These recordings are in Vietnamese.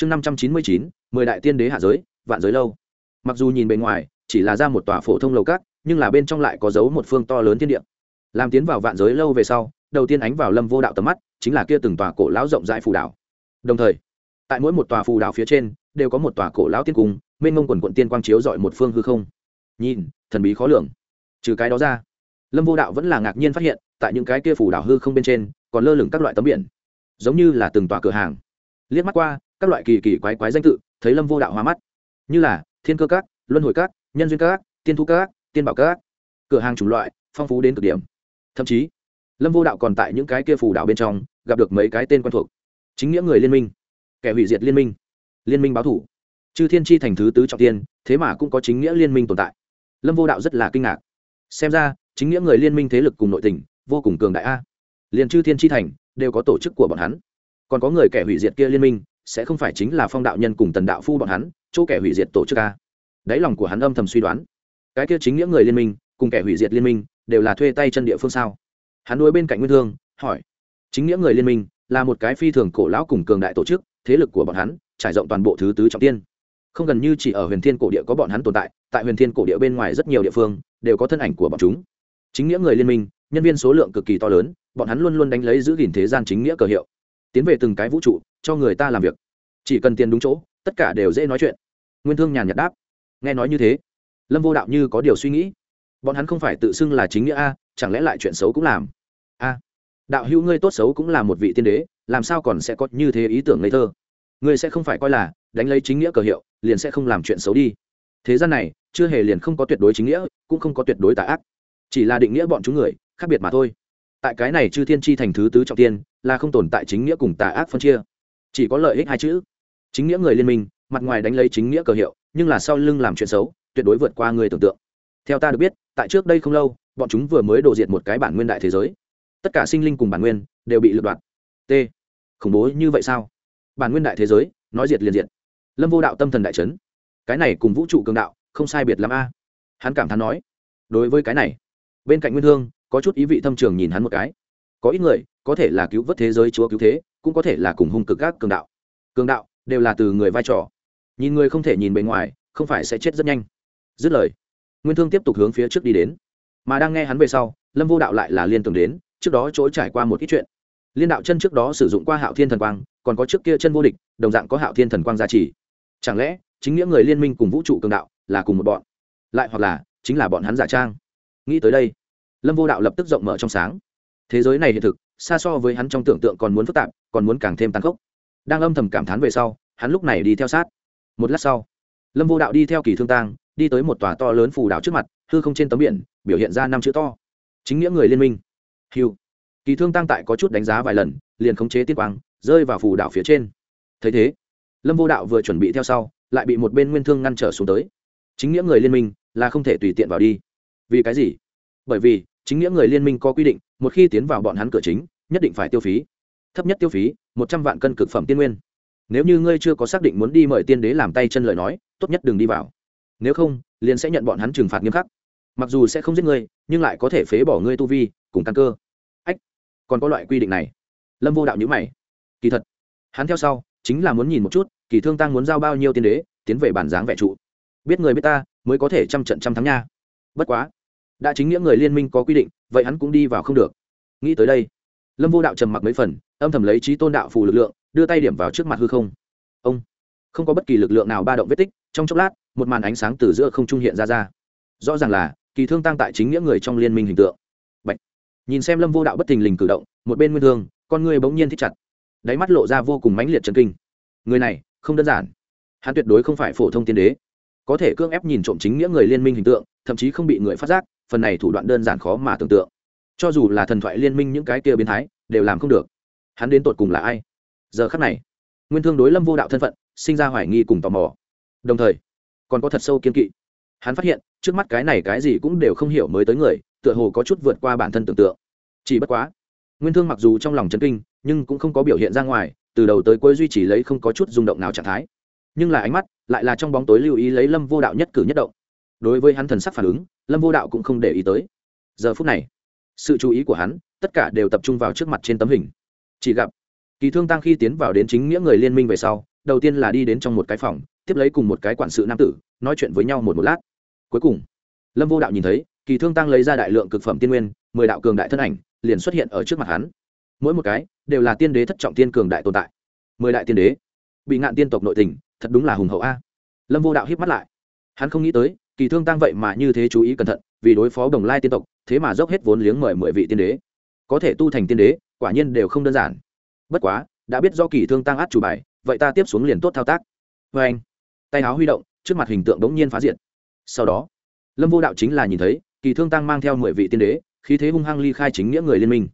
chương năm trăm chín mươi chín, mười đại tiên đế hạ giới, vạn giới lâu. Mặc dù nhìn bề ngoài, chỉ là ra một tòa phổ thông lầu cát nhưng là bên trong lại có dấu một phương to lớn thiên địa. Làm tiến vào vạn giới lâu về sau, đầu tiên ánh vào lâm vô đạo tầm mắt, chính là kia từng tòa cổ lão rộng rãi phù đảo. Đồng thời, tại mỗi một tòa phù đảo phía trên, đều có một tòa cổ lão tiên cung, mênh ngông quần quận tiên quang chiếu dọi một phương hư không. Nhìn, thần bí khó lường. Trừ cái đó ra, lâm vô đạo vẫn là ngạc nhiên phát hiện, tại những cái kia phù đảo hư không bên trên, còn lơ lửng các loại tấm biển. Giống như là từng tòa cửa hàng. Liếc mắt qua các loại kỳ kỳ quái quái danh tự, thấy lâm vô đạo hoa mắt. Như là, thiên cơ các, luân hồi các, nhân duyên các, tiên thu các, tiên bảo các. Cửa hàng chủng loại, phong phú đến cực điểm. Thậm chí, lâm vô đạo còn tại những cái kia phù đảo bên trong, gặp được mấy cái tên quen thuộc. Chính nghĩa người liên minh, kẻ hủy diệt liên minh liên minh báo thủ. Chư thiên tri thành thứ tứ trọng tiên, thế mà cũng có chính nghĩa liên minh tồn tại. Lâm vô đạo rất là kinh ngạc. Xem ra, chính nghĩa người liên minh thế lực cùng nội tình, vô cùng cường đại a. Liền chư thiên tri thành, đều có tổ chức của bọn hắn. Còn có người kẻ hủy diệt kia liên minh sẽ không phải chính là phong đạo nhân cùng tần đạo phu bọn hắn, chỗ kẻ hủy diệt tổ chức a. Đáy lòng của hắn âm thầm suy đoán. Cái kia chính nghĩa người liên minh, cùng kẻ hủy diệt liên minh, đều là thuê tay chân địa phương sao? Hắn nuôi bên cạnh nguyên thương, hỏi. Chính nghĩa người liên minh là một cái phi thường cổ lão cùng cường đại tổ chức, thế lực của bọn hắn trải rộng toàn bộ thứ tứ trọng tiên không gần như chỉ ở huyền thiên cổ địa có bọn hắn tồn tại tại huyền thiên cổ địa bên ngoài rất nhiều địa phương đều có thân ảnh của bọn chúng. Chính nghĩa người liên minh, nhân viên số lượng cực kỳ to lớn, bọn hắn luôn luôn đánh lấy giữ gìn thế gian chính nghĩa cờ hiệu tiến về từng cái vũ trụ, cho người ta làm việc. Chỉ cần tiền đúng chỗ, tất cả đều dễ nói chuyện. Nguyên thương nhàn nhạt đáp. Nghe nói như thế, lâm vô đạo như có điều suy nghĩ. Bọn hắn không phải tự xưng là chính nghĩa a, chẳng lẽ lại chuyện xấu cũng làm? A, đạo hữu ngươi tốt xấu cũng là một vị tiên đế, làm sao còn sẽ có như thế ý tưởng ngây thơ? Ngươi sẽ không phải coi là đánh lấy chính nghĩa cờ hiệu, liền sẽ không làm chuyện xấu đi. Thế gian này, chưa hề liền không có tuyệt đối chính nghĩa, cũng không có tuyệt đối tà ác. Chỉ là định nghĩa bọn chúng người, khác biệt mà thôi tại cái này chư thiên tri thành thứ tứ trọng tiên, là không tồn tại chính nghĩa cùng tà ác phân chia. Chỉ có lợi ích hai chữ. Chính nghĩa người liên minh, mặt ngoài đánh lấy chính nghĩa cờ hiệu, nhưng là sau lưng làm chuyện xấu, tuyệt đối vượt qua người tưởng tượng. Theo ta được biết, tại trước đây không lâu, bọn chúng vừa mới đổ diệt một cái bản nguyên đại thế giới. Tất cả sinh linh cùng bản nguyên đều bị lựa đoạt t. Khủng bố như vậy sao? Bản nguyên đại thế giới, nói diệt liền diệt. Lâm vô đạo tâm thần đại trấn cái này cùng vũ trụ cường đạo, không sai biệt l a. Hắn cảm thán nói, đối với cái này, bên cạnh nguyên hương có chút ý vị thâm trường nhìn hắn một cái. Có ít người, có thể là cứu vớt thế giới chúa cứu thế, cũng có thể là cùng hung cực các cường đạo. Cường đạo, đều là từ người vai trò. Nhìn người không thể nhìn bề ngoài, không phải sẽ chết rất nhanh. Dứt lời, nguyên thương tiếp tục hướng phía trước đi đến. Mà đang nghe hắn về sau, lâm vô đạo lại là liên tưởng đến, trước đó chỗ trải qua một ít chuyện. Liên đạo chân trước đó sử dụng qua hạo thiên thần quang, còn có trước kia chân vô địch, đồng dạng có hạo thiên thần quang gia trì. Chẳng lẽ, chính nghĩa người liên minh cùng vũ trụ cường đạo là cùng một bọn? Lại hoặc là, chính là bọn hắn giả trang? Nghĩ tới đây lâm vô đạo lập tức rộng mở trong sáng. Thế giới này hiện thực, xa so với hắn trong tưởng tượng còn muốn phức tạp, còn muốn càng thêm tàn khốc. Đang âm thầm cảm thán về sau, hắn lúc này đi theo sát. Một lát sau, lâm vô đạo đi theo kỳ thương tang, đi tới một tòa to lớn phù đảo trước mặt, hư không trên tấm biển, biểu hiện ra năm chữ to. Chính nghĩa người liên minh. Hiu kỳ thương tăng tại có chút đánh giá vài lần, liền khống chế tiết quang, rơi vào phù đảo phía trên. Thấy thế, lâm vô đạo vừa chuẩn bị theo sau, lại bị một bên nguyên thương ngăn trở xuống tới. Chính nghĩa người liên minh là không thể tùy tiện vào đi. Vì cái gì? Bởi vì chính nghĩa người liên minh có quy định, một khi tiến vào bọn hắn cửa chính, nhất định phải tiêu phí. Thấp nhất tiêu phí, một trăm vạn cân cực phẩm tiên nguyên. Nếu như ngươi chưa có xác định muốn đi mời tiên đế làm tay chân lời nói, tốt nhất đừng đi vào. Nếu không, liền sẽ nhận bọn hắn trừng phạt nghiêm khắc. Mặc dù sẽ không giết ngươi, nhưng lại có thể phế bỏ ngươi tu vi, cùng căn cơ. Ách, còn có loại quy định này. Lâm vô đạo nhữ mày. Kỳ thật, hắn theo sau, chính là muốn nhìn một chút, kỳ thương tăng muốn giao bao nhiêu tiên đế, tiến về bản dáng vẻ trụ. Biết người biết ta, mới có thể trăm trận trăm thắng nha. Bất quá đã chính nghĩa người liên minh có quy định, vậy hắn cũng đi vào không được. Nghĩ tới đây, lâm vô đạo trầm mặc mấy phần, âm thầm lấy trí tôn đạo phù lực lượng, đưa tay điểm vào trước mặt hư không. Ông, không có bất kỳ lực lượng nào ba động vết tích, trong chốc lát, một màn ánh sáng từ giữa không trung hiện ra ra. Rõ ràng là, kỳ thương tăng tại chính nghĩa người trong liên minh hình tượng. Bạch. nhìn xem lâm vô đạo bất thình lình cử động, một bên nguyên thương, con người bỗng nhiên thích chặt. Đáy mắt lộ ra vô cùng mãnh liệt chân kinh. Người này, không đơn giản. Hắn tuyệt đối không phải phổ thông tiên đế. Có thể cưỡng ép nhìn trộm chính nghĩa người liên minh hình tượng, thậm chí không bị người phát giác phần này thủ đoạn đơn giản khó mà tưởng tượng. Cho dù là thần thoại liên minh những cái kia biến thái, đều làm không được. Hắn đến tột cùng là ai? Giờ khắc này, nguyên thương đối lâm vô đạo thân phận, sinh ra hoài nghi cùng tò mò. Đồng thời, còn có thật sâu kiên kỵ. Hắn phát hiện, trước mắt cái này cái gì cũng đều không hiểu mới tới người, tựa hồ có chút vượt qua bản thân tưởng tượng. Chỉ bất quá, nguyên thương mặc dù trong lòng chấn kinh, nhưng cũng không có biểu hiện ra ngoài, từ đầu tới cuối duy trì lấy không có chút rung động nào trạng thái. Nhưng là ánh mắt, lại là trong bóng tối lưu ý lấy lâm vô đạo nhất cử nhất động đối với hắn thần sắc phản ứng, lâm vô đạo cũng không để ý tới. Giờ phút này, sự chú ý của hắn, tất cả đều tập trung vào trước mặt trên tấm hình. Chỉ gặp, kỳ thương tăng khi tiến vào đến chính nghĩa người liên minh về sau, đầu tiên là đi đến trong một cái phòng, tiếp lấy cùng một cái quản sự nam tử, nói chuyện với nhau một một lát. Cuối cùng, lâm vô đạo nhìn thấy, kỳ thương tăng lấy ra đại lượng cực phẩm tiên nguyên, mười đạo cường đại thân ảnh, liền xuất hiện ở trước mặt hắn. Mỗi một cái, đều là tiên đế thất trọng tiên cường đại tồn tại. Mười đại tiên đế, bị ngạn tiên tộc nội tình, thật đúng là hùng hậu a. Lâm vô đạo hiếp mắt lại hắn không nghĩ tới, kỳ thương tăng vậy mà như thế chú ý cẩn thận, vì đối phó đồng lai tiên tộc, thế mà dốc hết vốn liếng mời mười vị tiên đế. Có thể tu thành tiên đế, quả nhiên đều không đơn giản. Bất quá, đã biết do kỳ thương tăng át chủ bài, vậy ta tiếp xuống liền tốt thao tác. Vê anh, tay áo huy động, trước mặt hình tượng đống nhiên phá diệt. Sau đó, lâm vô đạo chính là nhìn thấy, kỳ thương tăng mang theo mười vị tiên đế, khí thế hung hăng ly khai chính nghĩa người liên minh.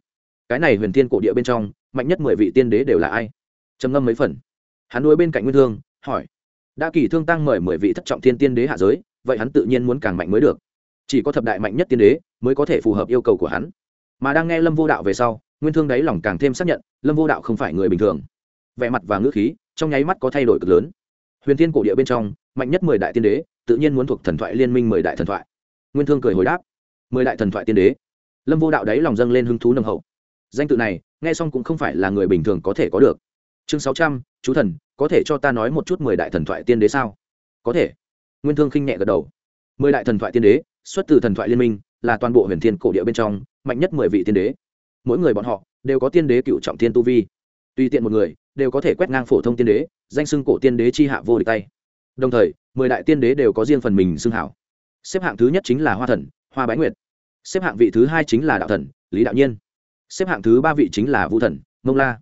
Cái này huyền tiên cổ địa bên trong, mạnh nhất mười vị tiên đế đều là ai? Trầm ngâm mấy phần. Hắn đuôi bên cạnh nguyên thương, hỏi đã kỳ thương tăng mời mười vị thất trọng thiên tiên đế hạ giới, vậy hắn tự nhiên muốn càng mạnh mới được. Chỉ có thập đại mạnh nhất tiên đế mới có thể phù hợp yêu cầu của hắn. Mà đang nghe lâm vô đạo về sau, nguyên thương đáy lòng càng thêm xác nhận, lâm vô đạo không phải người bình thường. Vẻ mặt và ngữ khí trong nháy mắt có thay đổi cực lớn. Huyền thiên cổ địa bên trong, mạnh nhất mười đại tiên đế tự nhiên muốn thuộc thần thoại liên minh mười đại thần thoại. Nguyên thương cười hồi đáp, mười đại thần thoại tiên đế. Lâm vô đạo đáy lòng dâng lên hứng thú nâng hậu. Danh tự này, nghe xong cũng không phải là người bình thường có thể có được. Chương sáu trăm, chú thần có thể cho ta nói một chút mười đại thần thoại tiên đế sao? Có thể. Nguyên thương khinh nhẹ gật đầu. Mười đại thần thoại tiên đế, xuất từ thần thoại liên minh, là toàn bộ huyền thiên cổ địa bên trong, mạnh nhất mười vị tiên đế. Mỗi người bọn họ, đều có tiên đế cựu trọng tiên tu vi. Tùy tiện một người, đều có thể quét ngang phổ thông tiên đế, danh xưng cổ tiên đế chi hạ vô địch tay. Đồng thời, mười đại tiên đế đều có riêng phần mình xưng hảo. Xếp hạng thứ nhất chính là hoa thần, hoa bái nguyệt. Xếp hạng vị thứ hai chính là đạo thần, lý đạo nhiên. Xếp hạng thứ ba vị chính là vũ thần, mông la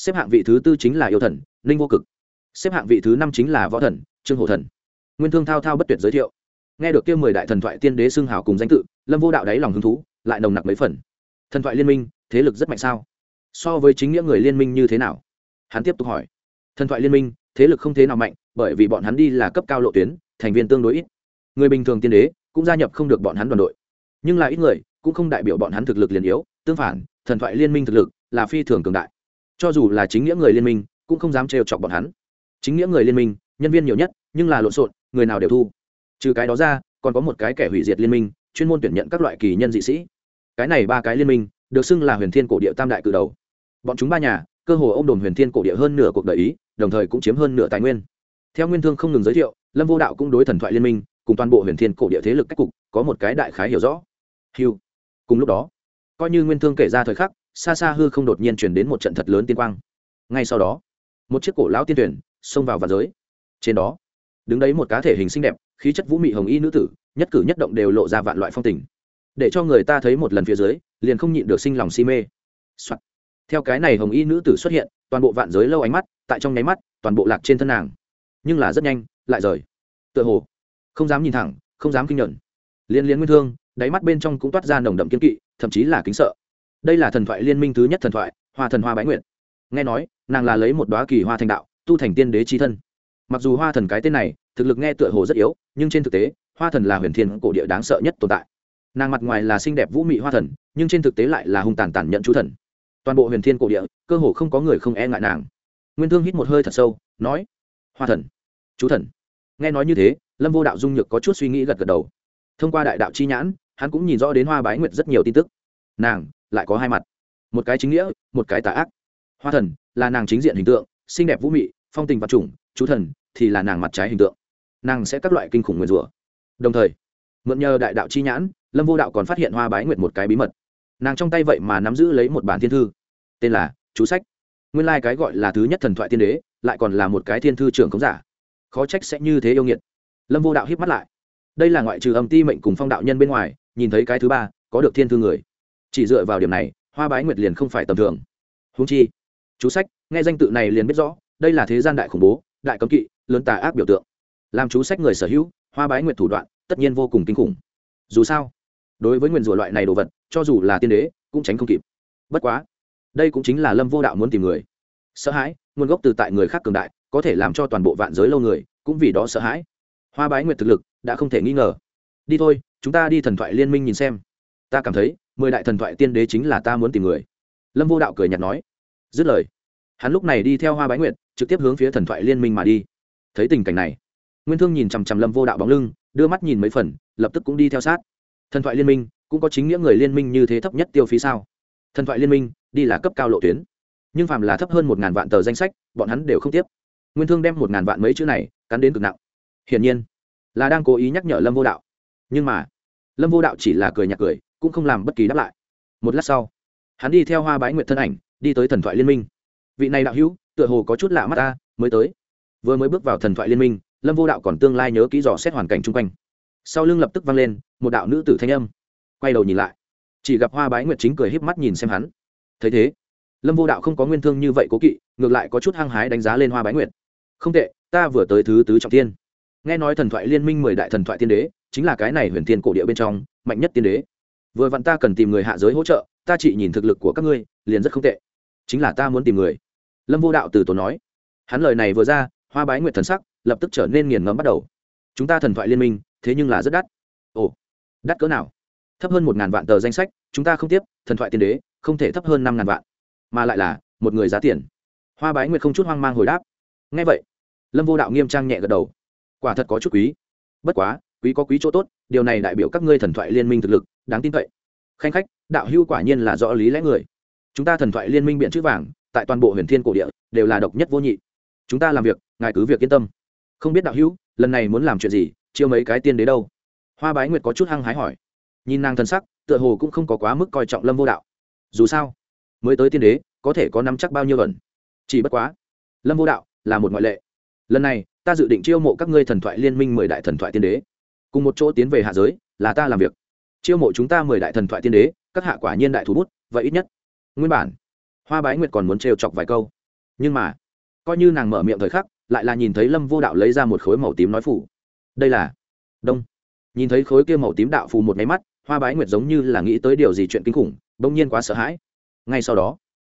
xếp hạng vị thứ tư chính là yêu thần, ninh vô cực. Xếp hạng vị thứ năm chính là võ thần, trương hổ thần. Nguyên thương thao thao bất tuyệt giới thiệu. Nghe được kia mười đại thần thoại tiên đế xưng hào cùng danh tự, lâm vô đạo đáy lòng hứng thú, lại nồng nặc mấy phần. Thần thoại liên minh, thế lực rất mạnh sao? So với chính nghĩa người liên minh như thế nào? Hắn tiếp tục hỏi. Thần thoại liên minh, thế lực không thế nào mạnh, bởi vì bọn hắn đi là cấp cao lộ tuyến, thành viên tương đối ít. Người bình thường tiên đế, cũng gia nhập không được bọn hắn đoàn đội. Nhưng là ít người, cũng không đại biểu bọn hắn thực lực liền yếu, tương phản, thần thoại liên minh thực lực là phi thường cường đại cho dù là chính nghĩa người liên minh, cũng không dám trêu chọc bọn hắn. Chính nghĩa người liên minh, nhân viên nhiều nhất, nhưng là lộn xộn, người nào đều thu. Trừ cái đó ra, còn có một cái kẻ hủy diệt liên minh, chuyên môn tuyển nhận các loại kỳ nhân dị sĩ. Cái này ba cái liên minh, được xưng là huyền thiên cổ địa tam đại cử đầu. Bọn chúng ba nhà, cơ hồ ô m đồn huyền thiên cổ địa hơn nửa cuộc đời ý, đồng thời cũng chiếm hơn nửa tài nguyên. Theo nguyên thương không ngừng giới thiệu, lâm vô đạo cũng đối thần thoại liên minh, cùng toàn bộ huyền thiên cổ địa thế lực cách cục, có một cái đại khái hiểu rõ. Hiu cùng lúc đó, coi như nguyên thương kể ra thời khắc xa xa hư không đột nhiên chuyển đến một trận thật lớn tiên quang. Ngay sau đó, một chiếc cổ lão tiên thuyền xông vào vạn giới. Trên đó, đứng đấy một cá thể hình xinh đẹp, khí chất vũ mị hồng y nữ tử, nhất cử nhất động đều lộ ra vạn loại phong tình. Để cho người ta thấy một lần phía dưới, liền không nhịn được sinh lòng si mê、Soạn. theo cái này hồng y nữ tử xuất hiện, toàn bộ vạn giới lâu ánh mắt, tại trong nháy mắt, toàn bộ lạc trên thân nàng. Nhưng là rất nhanh, lại rời. Tựa hồ, không dám nhìn thẳng, không dám kinh nhận. Liên liên nguyên thương, đáy mắt bên trong cũng toát ra nồng đậm kiên kỵ, thậm chí là kính sợ đây là thần thoại liên minh thứ nhất thần thoại, hoa thần hoa bái nguyện nghe nói, nàng là lấy một đoá kỳ hoa thành đạo, tu thành tiên đế trí thân. Mặc dù hoa thần cái tên này, thực lực nghe tựa hồ rất yếu, nhưng trên thực tế, hoa thần là huyền thiên cổ địa đáng sợ nhất tồn tại. Nàng mặt ngoài là xinh đẹp vũ mị hoa thần, nhưng trên thực tế lại là hung tàn tàn nhận chú thần. Toàn bộ huyền thiên cổ địa, cơ hồ không có người không e ngại nàng. Nguyên thương hít một hơi thật sâu, nói, hoa thần, chú thần. Nghe nói như thế, lâm vô đạo dung nhược có chút suy nghĩ gật gật đầu. Thông qua đại đạo chi nhãn, hắn cũng nhìn rõ đến hoa bái nguyệt rất nhiều tin tức. Nàng lại có hai mặt. Một cái chính nghĩa, một cái tà ác. Hoa thần là nàng chính diện hình tượng, xinh đẹp vũ mị, phong tình vật chủng, chú thần thì là nàng mặt trái hình tượng. Nàng sẽ các loại kinh khủng nguyền rủa. Đồng thời, mượn nhờ đại đạo chi nhãn, lâm vô đạo còn phát hiện hoa bái nguyệt một cái bí mật. Nàng trong tay vậy mà nắm giữ lấy một bản thiên thư, tên là chú sách. Nguyên lai、like、cái gọi là thứ nhất thần thoại tiên đế, lại còn là một cái thiên thư trưởng khống giả. Khó trách sẽ như thế yêu nghiệt. Lâm vô đạo hiếp mắt lại. Đây là ngoại trừ âm ti mệnh cùng phong đạo nhân bên ngoài, nhìn thấy cái thứ ba, có được thiên thư người chỉ dựa vào điểm này, hoa bái nguyệt liền không phải tầm thường. Húng chi, chú sách, nghe danh tự này liền biết rõ, đây là thế gian đại khủng bố, đại cấm kỵ, lớn tà ác biểu tượng. Làm chú sách người sở hữu, hoa bái nguyệt thủ đoạn, tất nhiên vô cùng kinh khủng. Dù sao, đối với nguyền rủa loại này đồ vật, cho dù là tiên đế, cũng tránh không kịp. Bất quá, đây cũng chính là lâm vô đạo muốn tìm người. Sợ hãi, nguồn gốc từ tại người khác cường đại, có thể làm cho toàn bộ vạn giới lâu người, cũng vì đó sợ hãi. Hoa bái nguyệt thực lực, đã không thể nghi ngờ. Đi thôi, chúng ta đi thần thoại liên minh nhìn xem. Ta cảm thấy mười đại thần thoại tiên đế chính là ta muốn tìm người. Lâm vô đạo cười nhạt nói, dứt lời, hắn lúc này đi theo hoa bái nguyệt, trực tiếp hướng phía thần thoại liên minh mà đi. Thấy tình cảnh này, nguyên thương nhìn chằm chằm lâm vô đạo bóng lưng, đưa mắt nhìn mấy phần, lập tức cũng đi theo sát. Thần thoại liên minh, cũng có chính nghĩa người liên minh như thế thấp nhất tiêu phí sao? Thần thoại liên minh, đi là cấp cao lộ tuyến. Nhưng phàm là thấp hơn một ngàn vạn tờ danh sách, bọn hắn đều không tiếp. Nguyên thương đem một ngàn vạn mấy chữ này, cắn đến cực nặng. Hiển nhiên, là đang cố ý nhắc nhở lâm vô đạo. Nhưng mà, lâm vô đạo chỉ là cười nhạt cười cũng không làm bất kỳ đáp lại. Một lát sau, hắn đi theo hoa bái nguyện thân ảnh, đi tới thần thoại liên minh. Vị này đạo hữu, tựa hồ có chút lạ mắt ta, mới tới. Vừa mới bước vào thần thoại liên minh, lâm vô đạo còn tương lai nhớ kỹ dò xét hoàn cảnh chung quanh. Sau lưng lập tức vang lên, một đạo nữ tử thanh âm. Quay đầu nhìn lại, chỉ gặp hoa bái nguyệt chính cười híp mắt nhìn xem hắn. Thấy thế, lâm vô đạo không có nguyên thương như vậy cố kỵ, ngược lại có chút hăng hái đánh giá lên hoa bái nguyệt. Không tệ, ta vừa tới thứ tứ trọng tiên. Nghe nói thần thoại liên minh mười đại thần thoại tiên đế, chính là cái này huyền thiên cổ địa bên trong, mạnh nhất tiên đế vừa vặn ta cần tìm người hạ giới hỗ trợ, ta chỉ nhìn thực lực của các ngươi, liền rất không tệ. Chính là ta muốn tìm người. Lâm vô đạo từ tốn nói. Hắn lời này vừa ra, hoa bái nguyệt thần sắc lập tức trở nên nghiền ngẫm bắt đầu. Chúng ta thần thoại liên minh, thế nhưng là rất đắt. Ồ, đắt cỡ nào? Thấp hơn một ngàn vạn tờ danh sách, chúng ta không tiếp, thần thoại tiên đế, không thể thấp hơn năm ngàn vạn. Mà lại là, một người giá tiền. Hoa bái nguyệt không chút hoang mang hồi đáp. Ngay vậy. Lâm vô đạo nghiêm trang nhẹ gật đầu. Quả thật có chút quý. Bất quá, quý có quý chỗ tốt, điều này đại biểu các ngươi thần thoại liên minh thực lực đáng tin cậy. Khanh khách, đạo hưu quả nhiên là rõ lý lẽ người. Chúng ta thần thoại liên minh biện chữ vàng, tại toàn bộ huyền thiên cổ địa, đều là độc nhất vô nhị. Chúng ta làm việc, ngài cứ việc yên tâm. Không biết đạo hữu lần này muốn làm chuyện gì, chiêu mấy cái tiên đế đâu? Hoa bái nguyệt có chút hăng hái hỏi. Nhìn nàng thân sắc, tựa hồ cũng không có quá mức coi trọng lâm vô đạo. Dù sao, mới tới tiên đế, có thể có năm chắc bao nhiêu lần chỉ bất quá, lâm vô đạo là một ngoại lệ. Lần này, ta dự định chiêu mộ các ngươi thần thoại liên minh mười đại thần thoại tiên đế. Cùng một chỗ tiến về hạ giới, là ta làm việc chiêu mộ chúng ta mười đại thần thoại tiên đế, các hạ quả nhiên đại thú bút, vậy ít nhất. Nguyên bản, hoa bái nguyệt còn muốn trêu chọc vài câu. Nhưng mà, coi như nàng mở miệng thời khắc, lại là nhìn thấy lâm vô đạo lấy ra một khối màu tím nói phủ đây là, đông. Nhìn thấy khối kia màu tím đạo phù một máy mắt, hoa bái nguyệt giống như là nghĩ tới điều gì chuyện kinh khủng, bỗng nhiên quá sợ hãi. Ngay sau đó,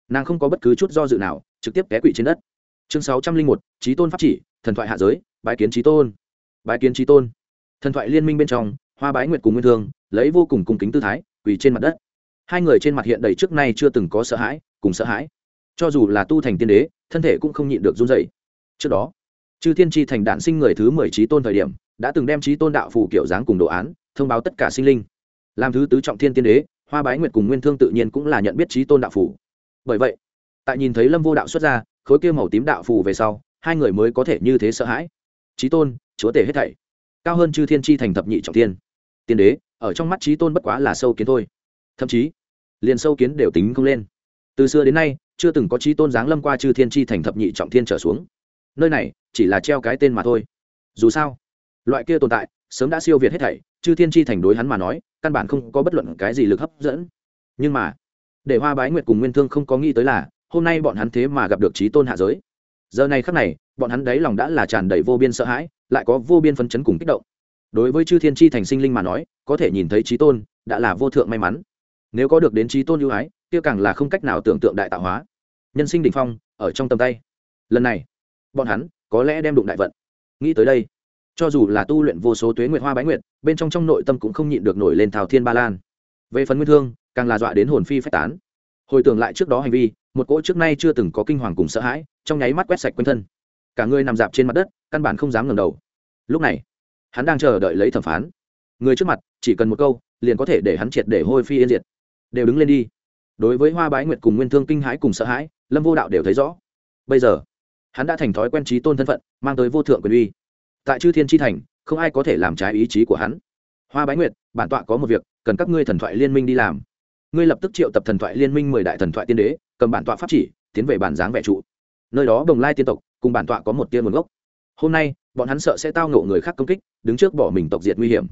nàng không có bất cứ chút do dự nào, trực tiếp té quỵ trên đất. Chương sáu trăm linh một trí tôn pháp chỉ, thần thoại hạ giới, bái kiến trí tôn. Bái kiến trí tôn. Thần thoại liên minh bên trong hoa bái nguyệt cùng nguyên thương, lấy vô cùng cung kính tư thái, quỳ trên mặt đất. Hai người trên mặt hiện đầy trước nay chưa từng có sợ hãi, cùng sợ hãi. Cho dù là tu thành tiên đế, thân thể cũng không nhịn được run dậy trước đó, chư thiên tri thành đạn sinh người thứ mười trí tôn thời điểm, đã từng đem trí tôn đạo phủ kiểu dáng cùng đồ án, thông báo tất cả sinh linh. Làm thứ tứ trọng thiên tiên đế, hoa bái nguyệt cùng nguyên thương tự nhiên cũng là nhận biết trí tôn đạo phủ bởi vậy, tại nhìn thấy lâm vô đạo xuất ra, khối kia màu tím đạo phù về sau, hai người mới có thể như thế sợ hãi. Trí tôn, chúa tể hết thảy. Cao hơn chư thiên tri thành thập nhị trọng thiên tiên đế, ở trong mắt trí tôn bất quá là sâu kiến thôi. Thậm chí, liền sâu kiến đều tính không lên. Từ xưa đến nay, chưa từng có trí tôn giáng lâm qua chư thiên tri thành thập nhị trọng thiên trở xuống. Nơi này, chỉ là treo cái tên mà thôi. Dù sao, loại kia tồn tại, sớm đã siêu việt hết thảy, chư thiên tri thành đối hắn mà nói, căn bản không có bất luận cái gì lực hấp dẫn. Nhưng mà, để hoa bái nguyệt cùng nguyên thương không có nghĩ tới là, hôm nay bọn hắn thế mà gặp được trí tôn hạ giới. Giờ này khắc này, bọn hắn đáy lòng đã là tràn đầy vô biên sợ hãi, lại có vô biên phấn chấn cùng kích động đối với chư thiên tri thành sinh linh mà nói, có thể nhìn thấy trí tôn, đã là vô thượng may mắn. Nếu có được đến trí tôn ưu ái, kia càng là không cách nào tưởng tượng đại tạo hóa. Nhân sinh đ ỉ n h phong, ở trong tầm tay. Lần này, bọn hắn có lẽ đem đụng đại vận. Nghĩ tới đây, cho dù là tu luyện vô số tuế nguyệt hoa bái nguyệt, bên trong trong nội tâm cũng không nhịn được nổi lên thảo thiên ba lan. Về phần nguyên thương, càng là dọa đến hồn phi phách tán. Hồi tưởng lại trước đó hành vi, một cỗ trước nay chưa từng có kinh hoàng cùng sợ hãi, trong nháy mắt quét sạch quanh thân. Cả người nằm dạp trên mặt đất, căn bản không dám ngẩng đầu. Lúc này hắn đang chờ đợi lấy thẩm phán. Người trước mặt, chỉ cần một câu, liền có thể để hắn triệt để hôi phi yên diệt. Đều đứng lên đi. Đối với hoa bái nguyệt cùng nguyên thương kinh hãi cùng sợ hãi, lâm vô đạo đều thấy rõ. Bây giờ, hắn đã thành thói quen trí tôn thân phận, mang tới vô thượng quyền uy. Tại chư thiên tri thành, không ai có thể làm trái ý chí của hắn. Hoa bái nguyệt, bản tọa có một việc, cần các ngươi thần thoại liên minh đi làm. Ngươi lập tức triệu tập thần thoại liên minh mười đại thần thoại tiên đế, cầm bản tọa pháp chỉ, tiến về bản dáng vẻ trụ. Nơi đó bồng lai tiên tộc, cùng bản tọa có một tiên nguồn gốc. Hôm nay bọn hắn sợ sẽ tao ngộ người khác công kích, đứng trước bỏ mình tộc diệt nguy hiểm.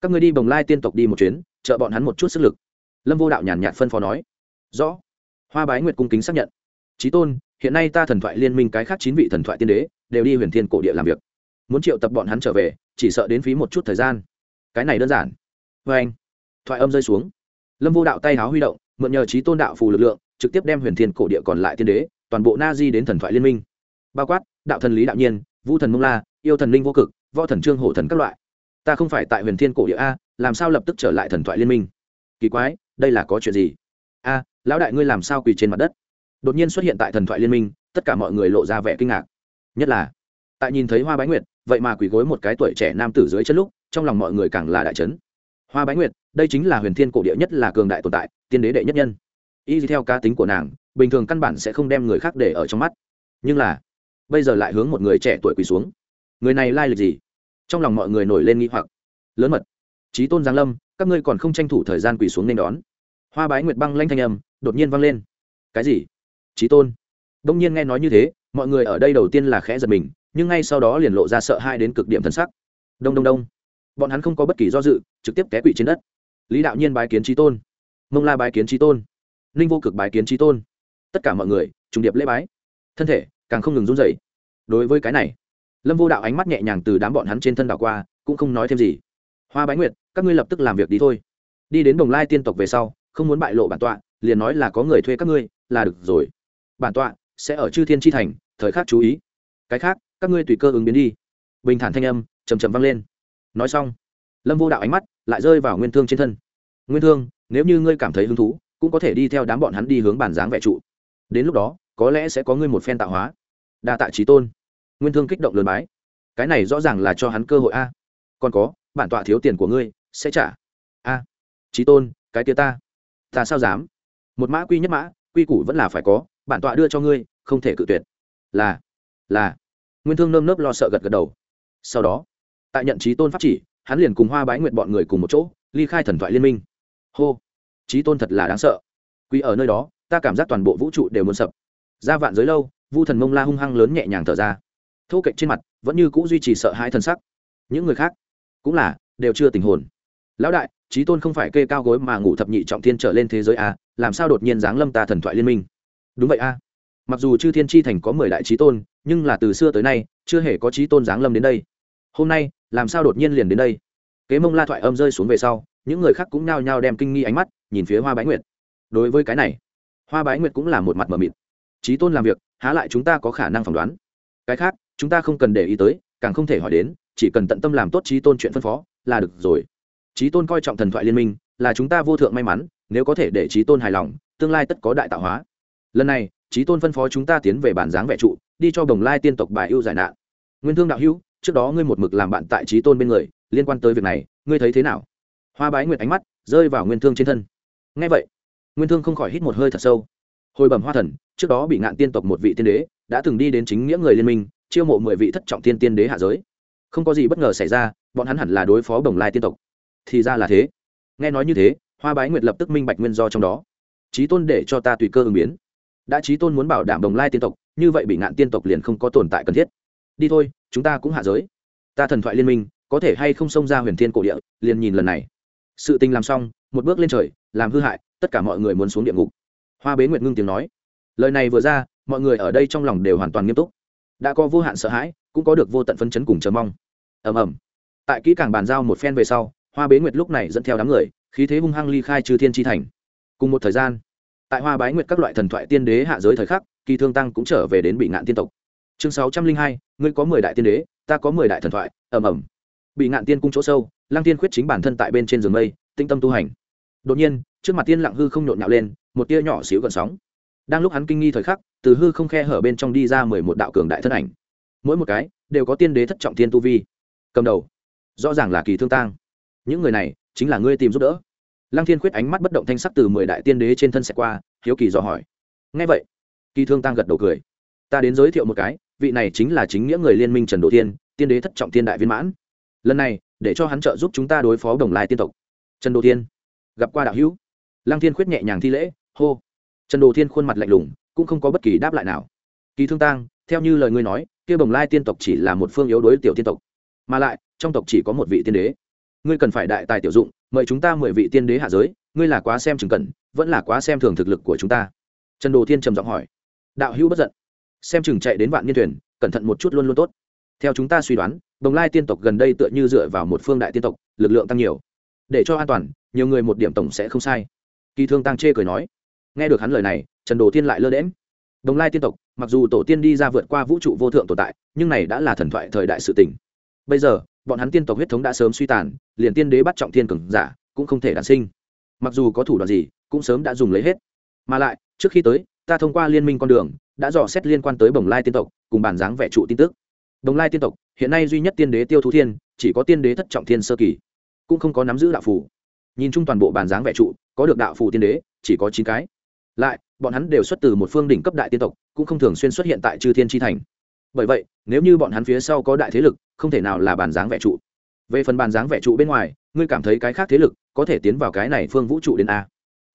Các ngươi đi bồng lai tiên tộc đi một chuyến, trợ bọn hắn một chút sức lực. Lâm vô đạo nhàn nhạt phân phó nói. Rõ. Hoa bái nguyệt cung kính xác nhận. Trí tôn, hiện nay ta thần thoại liên minh cái khác chín vị thần thoại tiên đế, đều đi huyền thiên cổ địa làm việc. Muốn triệu tập bọn hắn trở về, chỉ sợ đến phí một chút thời gian. Cái này đơn giản. Vê anh, thoại âm rơi xuống. Lâm vô đạo tay háo huy động, mượn nhờ trí tôn đạo phù lực lượng, trực tiếp đem huyền thiên cổ địa còn lại tiên đế, toàn bộ na di đến thần thoại liên minh. Bao quát, đạo thần lý đạo nhiên vũ thần mông la yêu thần linh vô cực, võ thần trương hổ thần các loại. Ta không phải tại huyền thiên cổ địa a, làm sao lập tức trở lại thần thoại liên minh? Kỳ quái, đây là có chuyện gì? A, lão đại ngươi làm sao quỳ trên mặt đất? Đột nhiên xuất hiện tại thần thoại liên minh, tất cả mọi người lộ ra vẻ kinh ngạc. Nhất là, tại nhìn thấy hoa bái nguyệt, vậy mà quỳ gối một cái tuổi trẻ nam tử dưới chân lúc, trong lòng mọi người càng là đại trấn hoa bái nguyệt, đây chính là huyền thiên cổ địa nhất là cường đại tồn tại, tiên đế đệ nhất nhân. Y theo cá tính của nàng, bình thường căn bản sẽ không đem người khác để ở trong mắt. Nhưng là, bây giờ lại hướng một người trẻ tuổi quỳ xuống người này lai lịch gì? Trong lòng mọi người nổi lên nghi hoặc. Lớn mật. Trí tôn giáng lâm, các ngươi còn không tranh thủ thời gian quỳ xuống nên đón. Hoa bái nguyệt băng lanh thanh âm đột nhiên vang lên. Cái gì? Trí tôn. Đông nhiên nghe nói như thế, mọi người ở đây đầu tiên là khẽ giật mình, nhưng ngay sau đó liền lộ ra sợ hai đến cực điểm thân sắc. Đông đông đông. Bọn hắn không có bất kỳ do dự, trực tiếp té quỵ trên đất. Lý đạo nhiên bái kiến trí tôn. Mông la bái kiến trí tôn. Ninh vô cực bái kiến trí tôn. Tất cả mọi người, trùng điệp lễ bái. Thân thể càng không ngừng run dậy đối với cái này lâm vô đạo ánh mắt nhẹ nhàng từ đám bọn hắn trên thân đảo qua, cũng không nói thêm gì. Hoa bái nguyệt, các ngươi lập tức làm việc đi thôi. Đi đến đồng lai tiên tộc về sau, không muốn bại lộ bản tọa, liền nói là có người thuê các ngươi, là được rồi. Bản tọa sẽ ở chư thiên tri thành, thời khắc chú ý. Cái khác, các ngươi tùy cơ ứng biến đi. Bình thản thanh âm chầm chầm vang lên. Nói xong, lâm vô đạo ánh mắt lại rơi vào nguyên thương trên thân. Nguyên thương, nếu như ngươi cảm thấy hứng thú, cũng có thể đi theo đám bọn hắn đi hướng bản dáng vẽ trụ. Đến lúc đó, có lẽ sẽ có ngươi một phen tạo hóa. Đa tạ trí tôn nguyên thương kích động lớn bái. Cái này rõ ràng là cho hắn cơ hội a. Còn có, bản tọa thiếu tiền của ngươi, sẽ trả. A. Trí tôn, cái tia ta. Ta sao dám? Một mã quy nhất mã, quy củ vẫn là phải có, bản tọa đưa cho ngươi, không thể cự tuyệt. Là là. Nguyên thương nơm nớp lo sợ gật gật đầu. Sau đó, tại nhận trí tôn pháp chỉ, hắn liền cùng hoa bái nguyện bọn người cùng một chỗ, ly khai thần thoại liên minh. Hô. Trí tôn thật là đáng sợ. Quy ở nơi đó, ta cảm giác toàn bộ vũ trụ đều muốn sập. Ra vạn giới lâu, vu thần mông la hung hăng lớn nhẹ nhàng thở ra thô kệch trên mặt, vẫn như c ũ duy trì sợ hãi thân sắc. Những người khác cũng là đều chưa tình hồn. Lão đại trí tôn không phải kê cao gối mà ngủ thập nhị trọng thiên trở lên thế giới a làm sao đột nhiên giáng lâm ta thần thoại liên minh? Đúng vậy a mặc dù chư thiên tri thành có mười đại trí tôn, nhưng là từ xưa tới nay, chưa hề có trí tôn giáng lâm đến đây. Hôm nay, làm sao đột nhiên liền đến đây? Kế mông la thoại âm rơi xuống về sau, những người khác cũng nao nhao đem kinh nghi ánh mắt nhìn phía hoa bái nguyệt. Đối với cái này, hoa bái nguyệt cũng là một mặt mờ mịt. Trí tôn làm việc, há lại chúng ta có khả năng phỏng đoán. Cái khác chúng ta không cần để ý tới, càng không thể hỏi đến, chỉ cần tận tâm làm tốt trí tôn chuyện phân phó, là được rồi. Trí tôn coi trọng thần thoại liên minh, là chúng ta vô thượng may mắn, nếu có thể để trí tôn hài lòng, tương lai tất có đại tạo hóa. Lần này, trí tôn phân phó chúng ta tiến về bản dáng vẽ trụ, đi cho đồng lai tiên tộc bài ưu giải nạn. Nguyên thương đạo hữu, trước đó ngươi một mực làm bạn tại trí tôn bên người, liên quan tới việc này, ngươi thấy thế nào? Hoa bái nguyệt ánh mắt rơi vào nguyên thương trên thân. Ngay vậy, nguyên thương không khỏi hít một hơi thật sâu. Hồi bẩm hoa thần, trước đó bị ngạn tiên tộc một vị tiên đế đã từng đi đến chính nghĩa người liên minh chiêu mộ mười vị thất trọng tiên tiên đế hạ giới. Không có gì bất ngờ xảy ra, bọn hắn hẳn là đối phó đồng lai tiên tộc. Thì ra là thế. Nghe nói như thế, hoa bái nguyệt lập tức minh bạch nguyên do trong đó. Trí tôn để cho ta tùy cơ ứng biến. Đã trí tôn muốn bảo đảm đồng lai tiên tộc, như vậy bị ngạn tiên tộc liền không có tồn tại cần thiết. Đi thôi, chúng ta cũng hạ giới. Ta thần thoại liên minh, có thể hay không xông ra huyền thiên cổ địa, liền nhìn lần này. Sự tình làm xong, một bước lên trời, làm hư hại, tất cả mọi người muốn xuống địa ngục. Hoa bế nguyệt ngưng tiếng nói. Lời này vừa ra, mọi người ở đây trong lòng đều hoàn toàn nghiêm túc đã có vô hạn sợ hãi, cũng có được vô tận phấn chấn cùng chờ mong. Ầm ầm. Tại kỹ càng bàn giao một phen về sau, hoa bế nguyệt lúc này dẫn theo đám người, khí thế hung hăng ly khai trừ thiên tri thành. Cùng một thời gian, tại hoa bái nguyệt các loại thần thoại tiên đế hạ giới thời khắc, kỳ thương tăng cũng trở về đến bị ngạn tiên tộc. Chương sáu trăm linh hai, ngươi có mười đại tiên đế, ta có mười đại thần thoại, ầm ầm. Bị ngạn tiên cung chỗ sâu lang tiên khuyết chính bản thân tại bên trên giường mây tinh tâm tu hành. Đột nhiên, trước mặt tiên lặng hư không nhộn nhạo lên, một tia nhỏ xíu gần sóng đang lúc hắn kinh nghi thời khắc, từ hư không khe hở bên trong đi ra mười một đạo cường đại thân ảnh. Mỗi một cái đều có tiên đế thất trọng thiên tu vi. Cầm đầu. Rõ ràng là kỳ thương tang. Những người này chính là ngươi tìm giúp đỡ. Lăng thiên khuyết ánh mắt bất động thanh sắc từ mười đại tiên đế trên thân xẹt qua, hiếu kỳ dò hỏi. Ngay vậy, kỳ thương tăng gật đầu cười. Ta đến giới thiệu một cái, vị này chính là chính nghĩa người liên minh trần độ tiên tiên đế thất trọng thiên đại viên mãn. Lần này, để cho hắn trợ giúp chúng ta đối phó đồng lai tiên tộc. Trần độ tiên gặp qua đạo hữu. Lăng thiên khuyết nhẹ nhàng thi lễ, hô trần đồ thiên khuôn mặt lạnh lùng, cũng không có bất kỳ đáp lại nào. Kỳ thương tăng theo như lời ngươi nói, kia bồng lai tiên tộc chỉ là một phương yếu đối tiểu tiên tộc. Mà lại, trong tộc chỉ có một vị tiên đế. Ngươi cần phải đại tài tiểu dụng, mời chúng ta mười vị tiên đế hạ giới, ngươi là quá xem chừng cẩn, vẫn là quá xem thường thực lực của chúng ta. Trần đồ thiên trầm giọng hỏi. Đạo hữu bất giận. Xem chừng chạy đến vạn niên thuyền, cẩn thận một chút luôn luôn tốt. Theo chúng ta suy đoán, Bồng lai tiên tộc gần đây tựa như dựa vào một phương đại tiên tộc, lực lượng tăng nhiều. Để cho an toàn, nhiều người một điểm tổng sẽ không sai. Kỳ thương tăng chê cười nói nghe được hắn lời này, trần đồ thiên lại lơ đễm đồng lai tiên tộc, mặc dù tổ tiên đi ra vượt qua vũ trụ vô thượng tồn tại, nhưng này đã là thần thoại thời đại sự tỉnh bây giờ, bọn hắn tiên tộc huyết thống đã sớm suy tàn, liền tiên đế bắt trọng thiên cường giả, cũng không thể đản sinh. Mặc dù có thủ đoạn gì, cũng sớm đã dùng lấy hết. Mà lại, trước khi tới, ta thông qua liên minh con đường, đã dò xét liên quan tới bồng lai tiên tộc, cùng bản dáng vẽ trụ tin tức. Bồng lai tiên tộc, hiện nay duy nhất tiên đế tiêu thú thiên, chỉ có tiên đế thất trọng thiên sơ kỳ, cũng không có nắm giữ đạo phù. Nhìn chung toàn bộ bản dáng vẽ trụ, có được đạo phù tiên đế, chỉ có chín cái lại, bọn hắn đều xuất từ một phương đỉnh cấp đại tiên tộc, cũng không thường xuyên xuất hiện tại chư thiên tri thành. Bởi vậy, nếu như bọn hắn phía sau có đại thế lực, không thể nào là bàn dáng vẽ trụ. Về phần bàn dáng vẽ trụ bên ngoài, ngươi cảm thấy cái khác thế lực có thể tiến vào cái này phương vũ trụ đến a?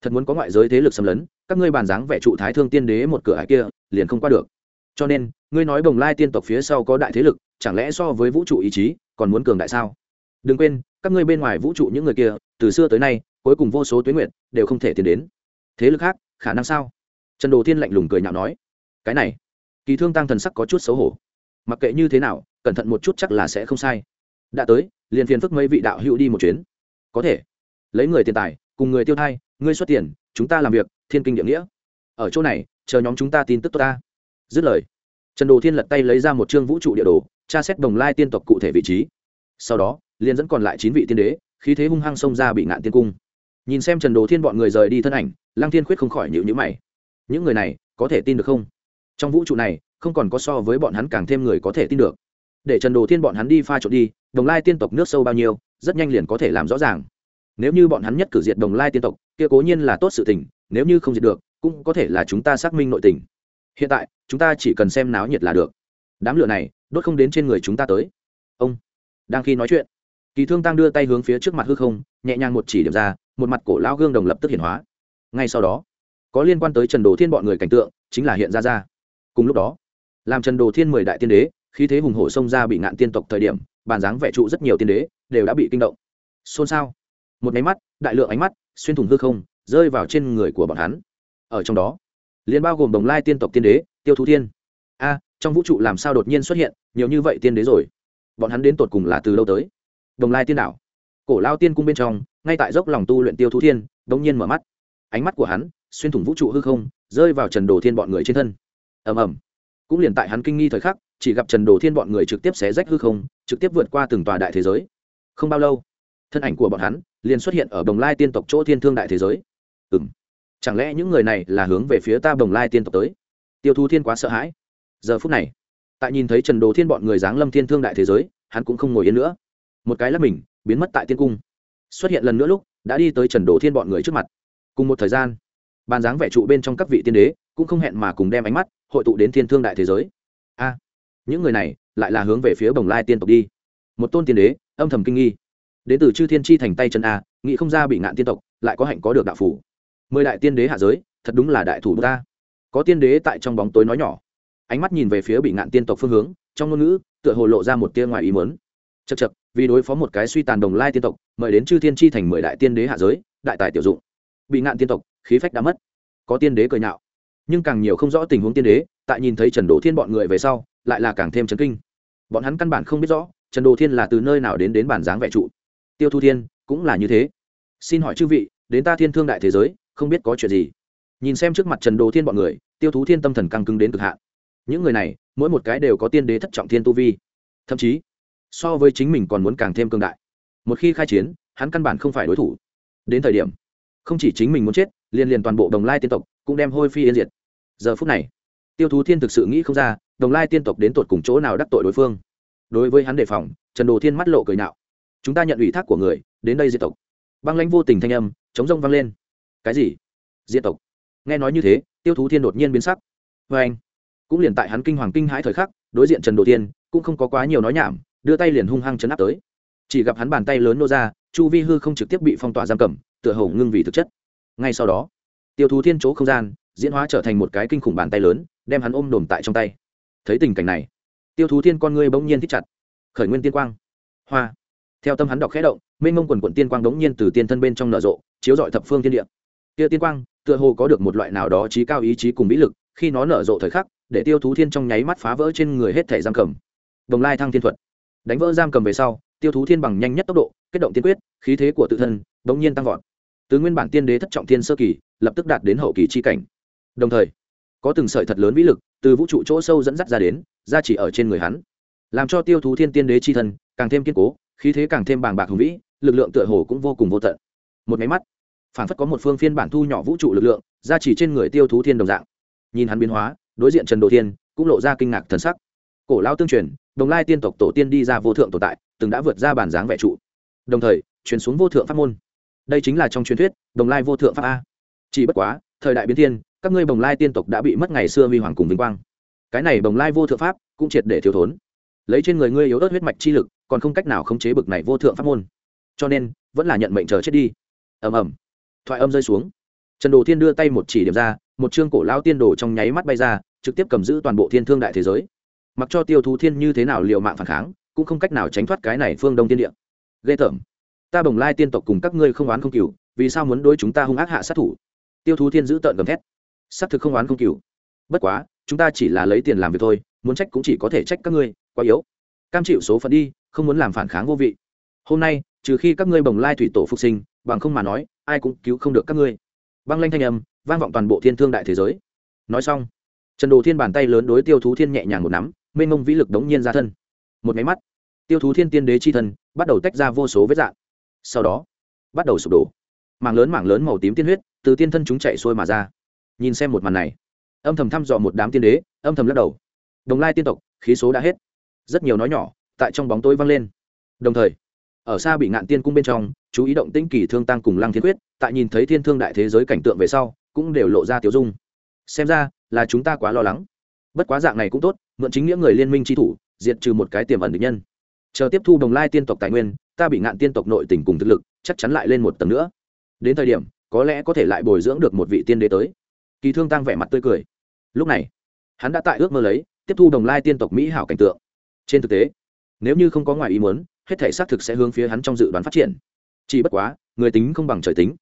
Thật muốn có ngoại giới thế lực xâm lấn, các ngươi bàn dáng vẽ trụ thái thương tiên đế một cửa hải kia, liền không qua được. Cho nên, ngươi nói bồng lai tiên tộc phía sau có đại thế lực, chẳng lẽ so với vũ trụ ý chí còn muốn cường đại sao? Đừng quên, các ngươi bên ngoài vũ trụ những người kia, từ xưa tới nay, cuối cùng vô số tuyến nguyện đều không thể tiến đến. Thế lực khác khả năng sao? Trần đồ thiên lạnh lùng cười nhạo nói, cái này, kỳ thương tăng thần sắc có chút xấu hổ. Mặc kệ như thế nào, cẩn thận một chút chắc là sẽ không sai. Đã tới, liền phiền phức mấy vị đạo hữu đi một chuyến. Có thể. Lấy người tiền tài, cùng người tiêu thai, ngươi xuất tiền, chúng ta làm việc, thiên kinh địa nghĩa. Ở chỗ này, chờ nhóm chúng ta tin tức tốt ta. Dứt lời, trần đồ thiên lật tay lấy ra một chương vũ trụ địa đồ, tra xét đồng lai tiên tộc cụ thể vị trí. Sau đó, liền dẫn còn lại chín vị tiên đế, khí thế hung hăng xông ra bị ngạn tiên cung. Nhìn xem trần đồ thiên bọn người rời đi thân ảnh lăng thiên khuyết không khỏi nhịu nhữ mày. Những người này có thể tin được không? Trong vũ trụ này, không còn có so với bọn hắn càng thêm người có thể tin được. Để trần đồ thiên bọn hắn đi pha trộn đi, đồng lai tiên tộc nước sâu bao nhiêu, rất nhanh liền có thể làm rõ ràng. Nếu như bọn hắn nhất cử diệt đồng lai tiên tộc, kia cố nhiên là tốt sự tình, nếu như không diệt được, cũng có thể là chúng ta xác minh nội tình. Hiện tại, chúng ta chỉ cần xem náo nhiệt là được. Đám lửa này, đốt không đến trên người chúng ta tới. Ông, đang khi nói chuyện, kỳ thương tăng đưa tay hướng phía trước mặt hư không, nhẹ nhàng một chỉ điểm ra, một mặt cổ lao gương đồng lập tức hiển hóa ngay sau đó, có liên quan tới trần đồ thiên bọn người cảnh tượng, chính là hiện ra ra. Cùng lúc đó, làm trần đồ thiên mười đại tiên đế khi thế hùng hổ xông ra bị ngạn tiên tộc thời điểm bàn dáng vẽ trụ rất nhiều tiên đế, đều đã bị kinh động. Xôn xao. Một máy mắt, đại lượng ánh mắt, xuyên thủng hư không, rơi vào trên người của bọn hắn. Ở trong đó, liền bao gồm đồng lai tiên tộc tiên đế, tiêu thú thiên. A, trong vũ trụ làm sao đột nhiên xuất hiện nhiều như vậy tiên đế rồi? Bọn hắn đến tột cùng là từ lâu tới? Đồng lai tiên đảo. Cổ lao tiên cung bên trong, ngay tại dốc lòng tu luyện tiêu thú thiên, đống nhiên mở mắt ánh mắt của hắn, xuyên thủng vũ trụ hư không, rơi vào trần đồ thiên bọn người trên thân. Ầm ầm. Cũng liền tại hắn kinh nghi thời khắc, chỉ gặp trần đồ thiên bọn người trực tiếp xé rách hư không, trực tiếp vượt qua từng tòa đại thế giới. Không bao lâu, thân ảnh của bọn hắn liền xuất hiện ở đồng lai tiên tộc chỗ thiên thương đại thế giới. Ừ m chẳng lẽ những người này là hướng về phía ta đồng lai tiên tộc tới? Tiêu thu thiên quá sợ hãi. Giờ phút này, tại nhìn thấy trần đồ thiên bọn người giáng lâm thiên thương đại thế giới, hắn cũng không ngồi yên nữa. Một cái lắp mình, biến mất tại tiên cung. Xuất hiện lần nữa lúc, đã đi tới trần đồ thiên bọn người trước mặt cùng một thời gian, bàn dáng vẻ trụ bên trong các vị tiên đế cũng không hẹn mà cùng đem ánh mắt hội tụ đến thiên thương đại thế giới. A, những người này lại là hướng về phía bồng lai tiên tộc đi. Một tôn tiên đế, âm thầm kinh nghi. Đến từ chư thiên chi thành tay chân a, nghĩ không ra bị ngạn tiên tộc lại có hạnh có được đạo phủ. Mười đại tiên đế hạ giới, thật đúng là đại thủ ta. Có tiên đế tại trong bóng tối nói nhỏ. Ánh mắt nhìn về phía bị ngạn tiên tộc phương hướng, trong ngôn ngữ tựa hồ lộ ra một tia ngoài ý mớn chật chật vì đối phó một cái suy tàn đồng lai tiên tộc, mời đến chư thiên chi thành mười đại tiên đế hạ giới, đại tài tiểu dụng bị ngạn tiên tộc, khí phách đã mất. Có tiên đế cười nhạo. Nhưng càng nhiều không rõ tình huống tiên đế, tại nhìn thấy trần đồ thiên bọn người về sau, lại là càng thêm chấn kinh. Bọn hắn căn bản không biết rõ, trần đồ thiên là từ nơi nào đến đến bản dáng vẽ trụ. Tiêu thu thiên, cũng là như thế. Xin hỏi chư vị, đến ta thiên thương đại thế giới, không biết có chuyện gì? Nhìn xem trước mặt trần đồ thiên bọn người, tiêu thú thiên tâm thần căng cứng đến cực hạn. Những người này, mỗi một cái đều có tiên đế thất trọng thiên tu vi. Thậm chí, so với chính mình còn muốn càng thêm cương đại. Một khi khai chiến, hắn căn bản không phải đối thủ. Đến thời điểm không chỉ chính mình muốn chết, liền liền toàn bộ đồng lai tiên tộc cũng đem hôi phi yên diệt. Giờ phút này, tiêu thú thiên thực sự nghĩ không ra, đồng lai tiên tộc đến tột cùng chỗ nào đắc tội đối phương. Đối với hắn đề phòng, trần đồ thiên mắt lộ cười nạo chúng ta nhận ủy thác của người, đến đây diệt tộc. Băng lãnh vô tình thanh âm, chống rông vang lên. Cái gì? Diệt tộc. Nghe nói như thế, tiêu thú thiên đột nhiên biến sắc. Vê anh, cũng liền tại hắn kinh hoàng kinh hãi thời khắc, đối diện trần đồ thiên, cũng không có quá nhiều nói nhảm, đưa tay liền hung hăng chấn áp tới. Chỉ gặp hắn bàn tay lớn nô ra, chu vi hư không trực tiếp bị phong tỏa giam cầm tựa hồ ngưng vì thực chất. Ngay sau đó, tiêu thú thiên chỗ không gian diễn hóa trở thành một cái kinh khủng bàn tay lớn, đem hắn ôm đồm tại trong tay. Thấy tình cảnh này, tiêu thú thiên con ngươi bỗng nhiên thích chặt, khởi nguyên tiên quang. Hoa! Theo tâm hắn đọc khẽ động, mênh mông quần quận tiên quang bỗng nhiên từ tiên thân bên trong nở rộ, chiếu rọi thập phương thiên địa. Kia tiên quang, tựa hồ có được một loại nào đó trí cao ý chí cùng mỹ lực, khi nó nở rộ thời khắc, để tiêu thú thiên trong nháy mắt phá vỡ trên người hết thảy giam cầm. Đồng lai thăng thiên thuật. Đánh vỡ giam cầm về sau, tiêu thú thiên bằng nhanh nhất tốc độ, kết động tiên quyết, khí thế của tự thân bỗng nhiên tăng vọt từ nguyên bản tiên đế thất trọng thiên sơ kỳ, lập tức đạt đến hậu kỳ chi cảnh. Đồng thời, có từng sợi thật lớn vĩ lực, từ vũ trụ chỗ sâu dẫn dắt ra đến, ra chỉ ở trên người hắn. Làm cho tiêu thú thiên tiên đế chi thân, càng thêm kiên cố, khí thế càng thêm bàng bạc hùng vĩ, lực lượng tựa hồ cũng vô cùng vô tận. Một máy mắt phản phất có một phương phiên bản thu nhỏ vũ trụ lực lượng, ra chỉ trên người tiêu thú thiên đồng dạng. Nhìn hắn biến hóa, đối diện trần đồ thiên, cũng lộ ra kinh ngạc thần sắc. Cổ lao tương truyền, đồng lai tiên tộc tổ tiên đi ra vô thượng tồn tại, từng đã vượt ra bản dáng vẽ trụ. Đồng thời, truyền xuống vô thượng pháp môn đây chính là trong truyền thuyết, đồng lai vô thượng pháp a. Chỉ bất quá, thời đại biến thiên, các ngươi bồng lai tiên tộc đã bị mất ngày xưa huy hoàng cùng vinh quang. Cái này bồng lai vô thượng pháp cũng triệt để thiếu thốn. Lấy trên người ngươi yếu ớt huyết mạch chi lực, còn không cách nào khống chế bực này vô thượng pháp môn. Cho nên, vẫn là nhận mệnh chờ chết đi. Ầm ầm. Thoại âm rơi xuống. Trần đồ thiên đưa tay một chỉ điểm ra, một chương cổ lao tiên đồ trong nháy mắt bay ra, trực tiếp cầm giữ toàn bộ thiên thương đại thế giới. Mặc cho tiêu thú thiên như thế nào liệu mạng phản kháng, cũng không cách nào tránh thoát cái này phương đông tiên địa. Ghê tởm ta bồng lai tiên tộc cùng các ngươi không oán không cừu, vì sao muốn đối chúng ta hung ác hạ sát thủ? Tiêu thú thiên giữ tợn gầm thét. Xác thực không oán không cừu. Bất quá, chúng ta chỉ là lấy tiền làm việc thôi, muốn trách cũng chỉ có thể trách các ngươi, quá yếu. Cam chịu số phận đi, không muốn làm phản kháng vô vị. Hôm nay, trừ khi các ngươi bồng lai thủy tổ phục sinh, bằng không mà nói, ai cũng cứu không được các ngươi. Băng lanh thanh âm, vang vọng toàn bộ thiên thương đại thế giới. Nói xong, trần đồ thiên bàn tay lớn đối tiêu thú thiên nhẹ nhàng một nắm, mênh mông vĩ lực đống nhiên ra thân. Một máy mắt, tiêu thú thiên tiên đế chi thân, bắt đầu tách ra vô số vết dạng sau đó bắt đầu sụp đổ. Mảng lớn mảng lớn màu tím tiên huyết từ tiên thân chúng chạy xuôi mà ra. Nhìn xem một màn này, âm thầm thăm dò một đám tiên đế, âm thầm lắc đầu. Đồng lai tiên tộc, khí số đã hết. Rất nhiều nói nhỏ tại trong bóng tối vang lên. Đồng thời, ở xa bị ngạn tiên cung bên trong, chú ý động tĩnh kỳ thương tăng cùng lăng thiên quyết, tại nhìn thấy thiên thương đại thế giới cảnh tượng về sau, cũng đều lộ ra tiểu dung. Xem ra là chúng ta quá lo lắng. Bất quá dạng này cũng tốt, mượn chính nghĩa người liên minh tri thủ, diệt trừ một cái tiềm ẩn được nhân. Chờ tiếp thu đồng lai tiên tộc tài nguyên ta bị ngạn tiên tộc nội tình cùng thực lực, chắc chắn lại lên một tầng nữa. Đến thời điểm, có lẽ có thể lại bồi dưỡng được một vị tiên đế tới. Kỳ thương tăng vẻ mặt tươi cười. Lúc này, hắn đã tại ước mơ lấy, tiếp thu đồng lai tiên tộc mỹ hảo cảnh tượng. Trên thực tế, nếu như không có ngoài ý muốn, hết thể xác thực sẽ hướng phía hắn trong dự đoán phát triển. Chỉ bất quá, người tính không bằng trời tính.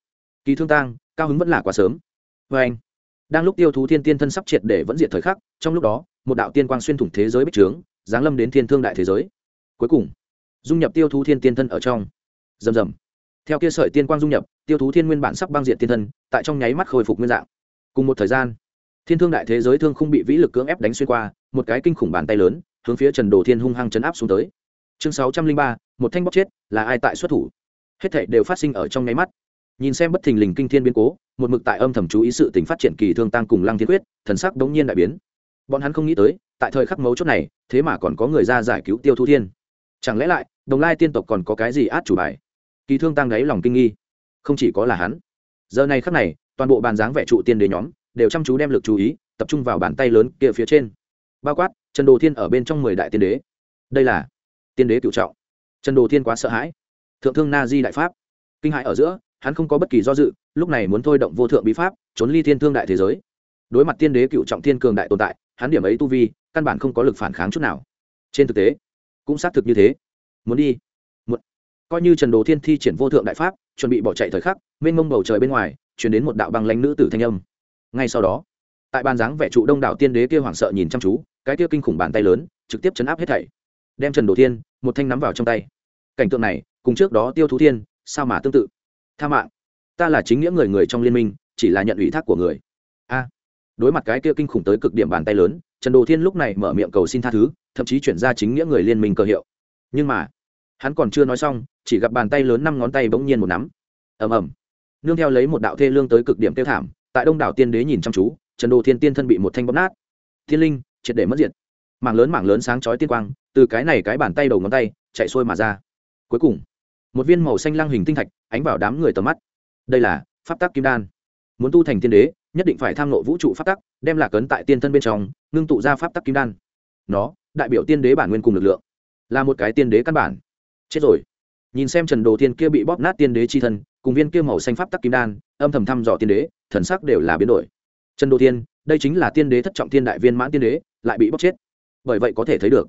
Kỳ thương tăng, cao hứng vẫn là quá sớm. Vê anh, đang lúc tiêu thú thiên tiên thân sắp triệt để vẫn diệt thời khắc, trong lúc đó, một đạo tiên quang xuyên thủng thế giới bích trướng, giáng lâm đến thiên thương đại thế giới. Cuối cùng dung nhập tiêu thú thiên tiên thân ở trong. Rầm rầm. Theo kia sợi tiên quang dung nhập, tiêu thú thiên nguyên bản sắp băng diện tiên thân, tại trong nháy mắt khôi phục nguyên dạng. Cùng một thời gian, thiên thương đại thế giới thương không bị vĩ lực cưỡng ép đánh xuyên qua, một cái kinh khủng bàn tay lớn, hướng phía trần đồ thiên hung hăng chấn áp xuống tới. Chương sáu trăm linh ba, một thanh bóc chết, là ai tại xuất thủ? Hết thảy đều phát sinh ở trong nháy mắt. Nhìn xem bất thình lình kinh thiên biến cố, một mực tại âm thầm chú ý sự tình phát triển kỳ thương tăng cùng lăng thiên quyết, thần sắc đống nhiên đại biến. Bọn hắn không nghĩ tới, tại thời khắc mấu chốt này, thế mà còn có người ra giải cứu tiêu thu thiên. Chẳng lẽ lại đồng lai tiên tộc còn có cái gì át chủ bài? Kỳ thương tăng đáy lòng kinh nghi. Không chỉ có là hắn. Giờ này khắc này, toàn bộ bàn dáng vẻ trụ tiên đế nhóm đều chăm chú đem lực chú ý tập trung vào bàn tay lớn kia phía trên. Bao quát, trần đồ thiên ở bên trong mười đại tiên đế. Đây là tiên đế cựu trọng. Trần đồ thiên quá sợ hãi. Thượng thương na di đại pháp. Kinh hại ở giữa, hắn không có bất kỳ do dự, lúc này muốn thôi động vô thượng bí pháp, trốn ly thiên thương đại thế giới. Đối mặt tiên đế cựu trọng thiên cường đại tồn tại, hắn điểm ấy tu vi, căn bản không có lực phản kháng chút nào. Trên thực tế, cũng xác thực như thế muốn đi. Một. Coi như trần đồ thiên thi triển vô thượng đại pháp, chuẩn bị bỏ chạy thời khắc, mênh mông bầu trời bên ngoài chuyển đến một đạo băng lãnh nữ tử thanh âm. Ngay sau đó, tại ban dáng vẻ trụ đông đảo tiên đế kia hoảng sợ nhìn chăm chú, cái kia kinh khủng bàn tay lớn, trực tiếp chấn áp hết thảy. Đem trần đồ thiên, một thanh nắm vào trong tay. Cảnh tượng này, cùng trước đó tiêu thú thiên, sao mà tương tự? Tha mạng. Ta là chính nghĩa người người trong liên minh, chỉ là nhận ủy thác của người. A. Đối mặt cái kia kinh khủng tới cực điểm bàn tay lớn, trần đồ thiên lúc này mở miệng cầu xin tha thứ, thậm chí chuyển ra chính nghĩa người liên minh cơ hiệu. Nhưng mà hắn còn chưa nói xong, chỉ gặp bàn tay lớn năm ngón tay bỗng nhiên một nắm. Ầm ầm. Nương theo lấy một đạo thê lương tới cực điểm tiêu thảm, tại đông đảo tiên đế nhìn chăm chú, trần đồ thiên tiên thân bị một thanh bóp nát. Thiên linh, triệt để mất diệt. Mảng lớn mảng lớn sáng chói tiên quang, từ cái này cái bàn tay đầu ngón tay, chạy xuôi mà ra. Cuối cùng, một viên màu xanh lăng hình tinh thạch ánh vào đám người tầm mắt. Đây là pháp tắc kim đan. Muốn tu thành tiên đế, nhất định phải tham nộ vũ trụ pháp tắc, đem lạc ấn tại tiên thân bên trong, ngưng tụ ra pháp tắc kim đan. Nó, đại biểu tiên đế bản nguyên cùng lực lượng. Là một cái tiên đế căn bản chết rồi. Nhìn xem trần đồ thiên kia bị bóp nát tiên đế chi thân, cùng viên kia màu xanh pháp tắc kim đan, âm thầm thăm dò tiên đế, thần sắc đều là biến đổi. Trần đồ thiên, đây chính là tiên đế thất trọng thiên đại viên mãn tiên đế, lại bị bóp chết. Bởi vậy có thể thấy được,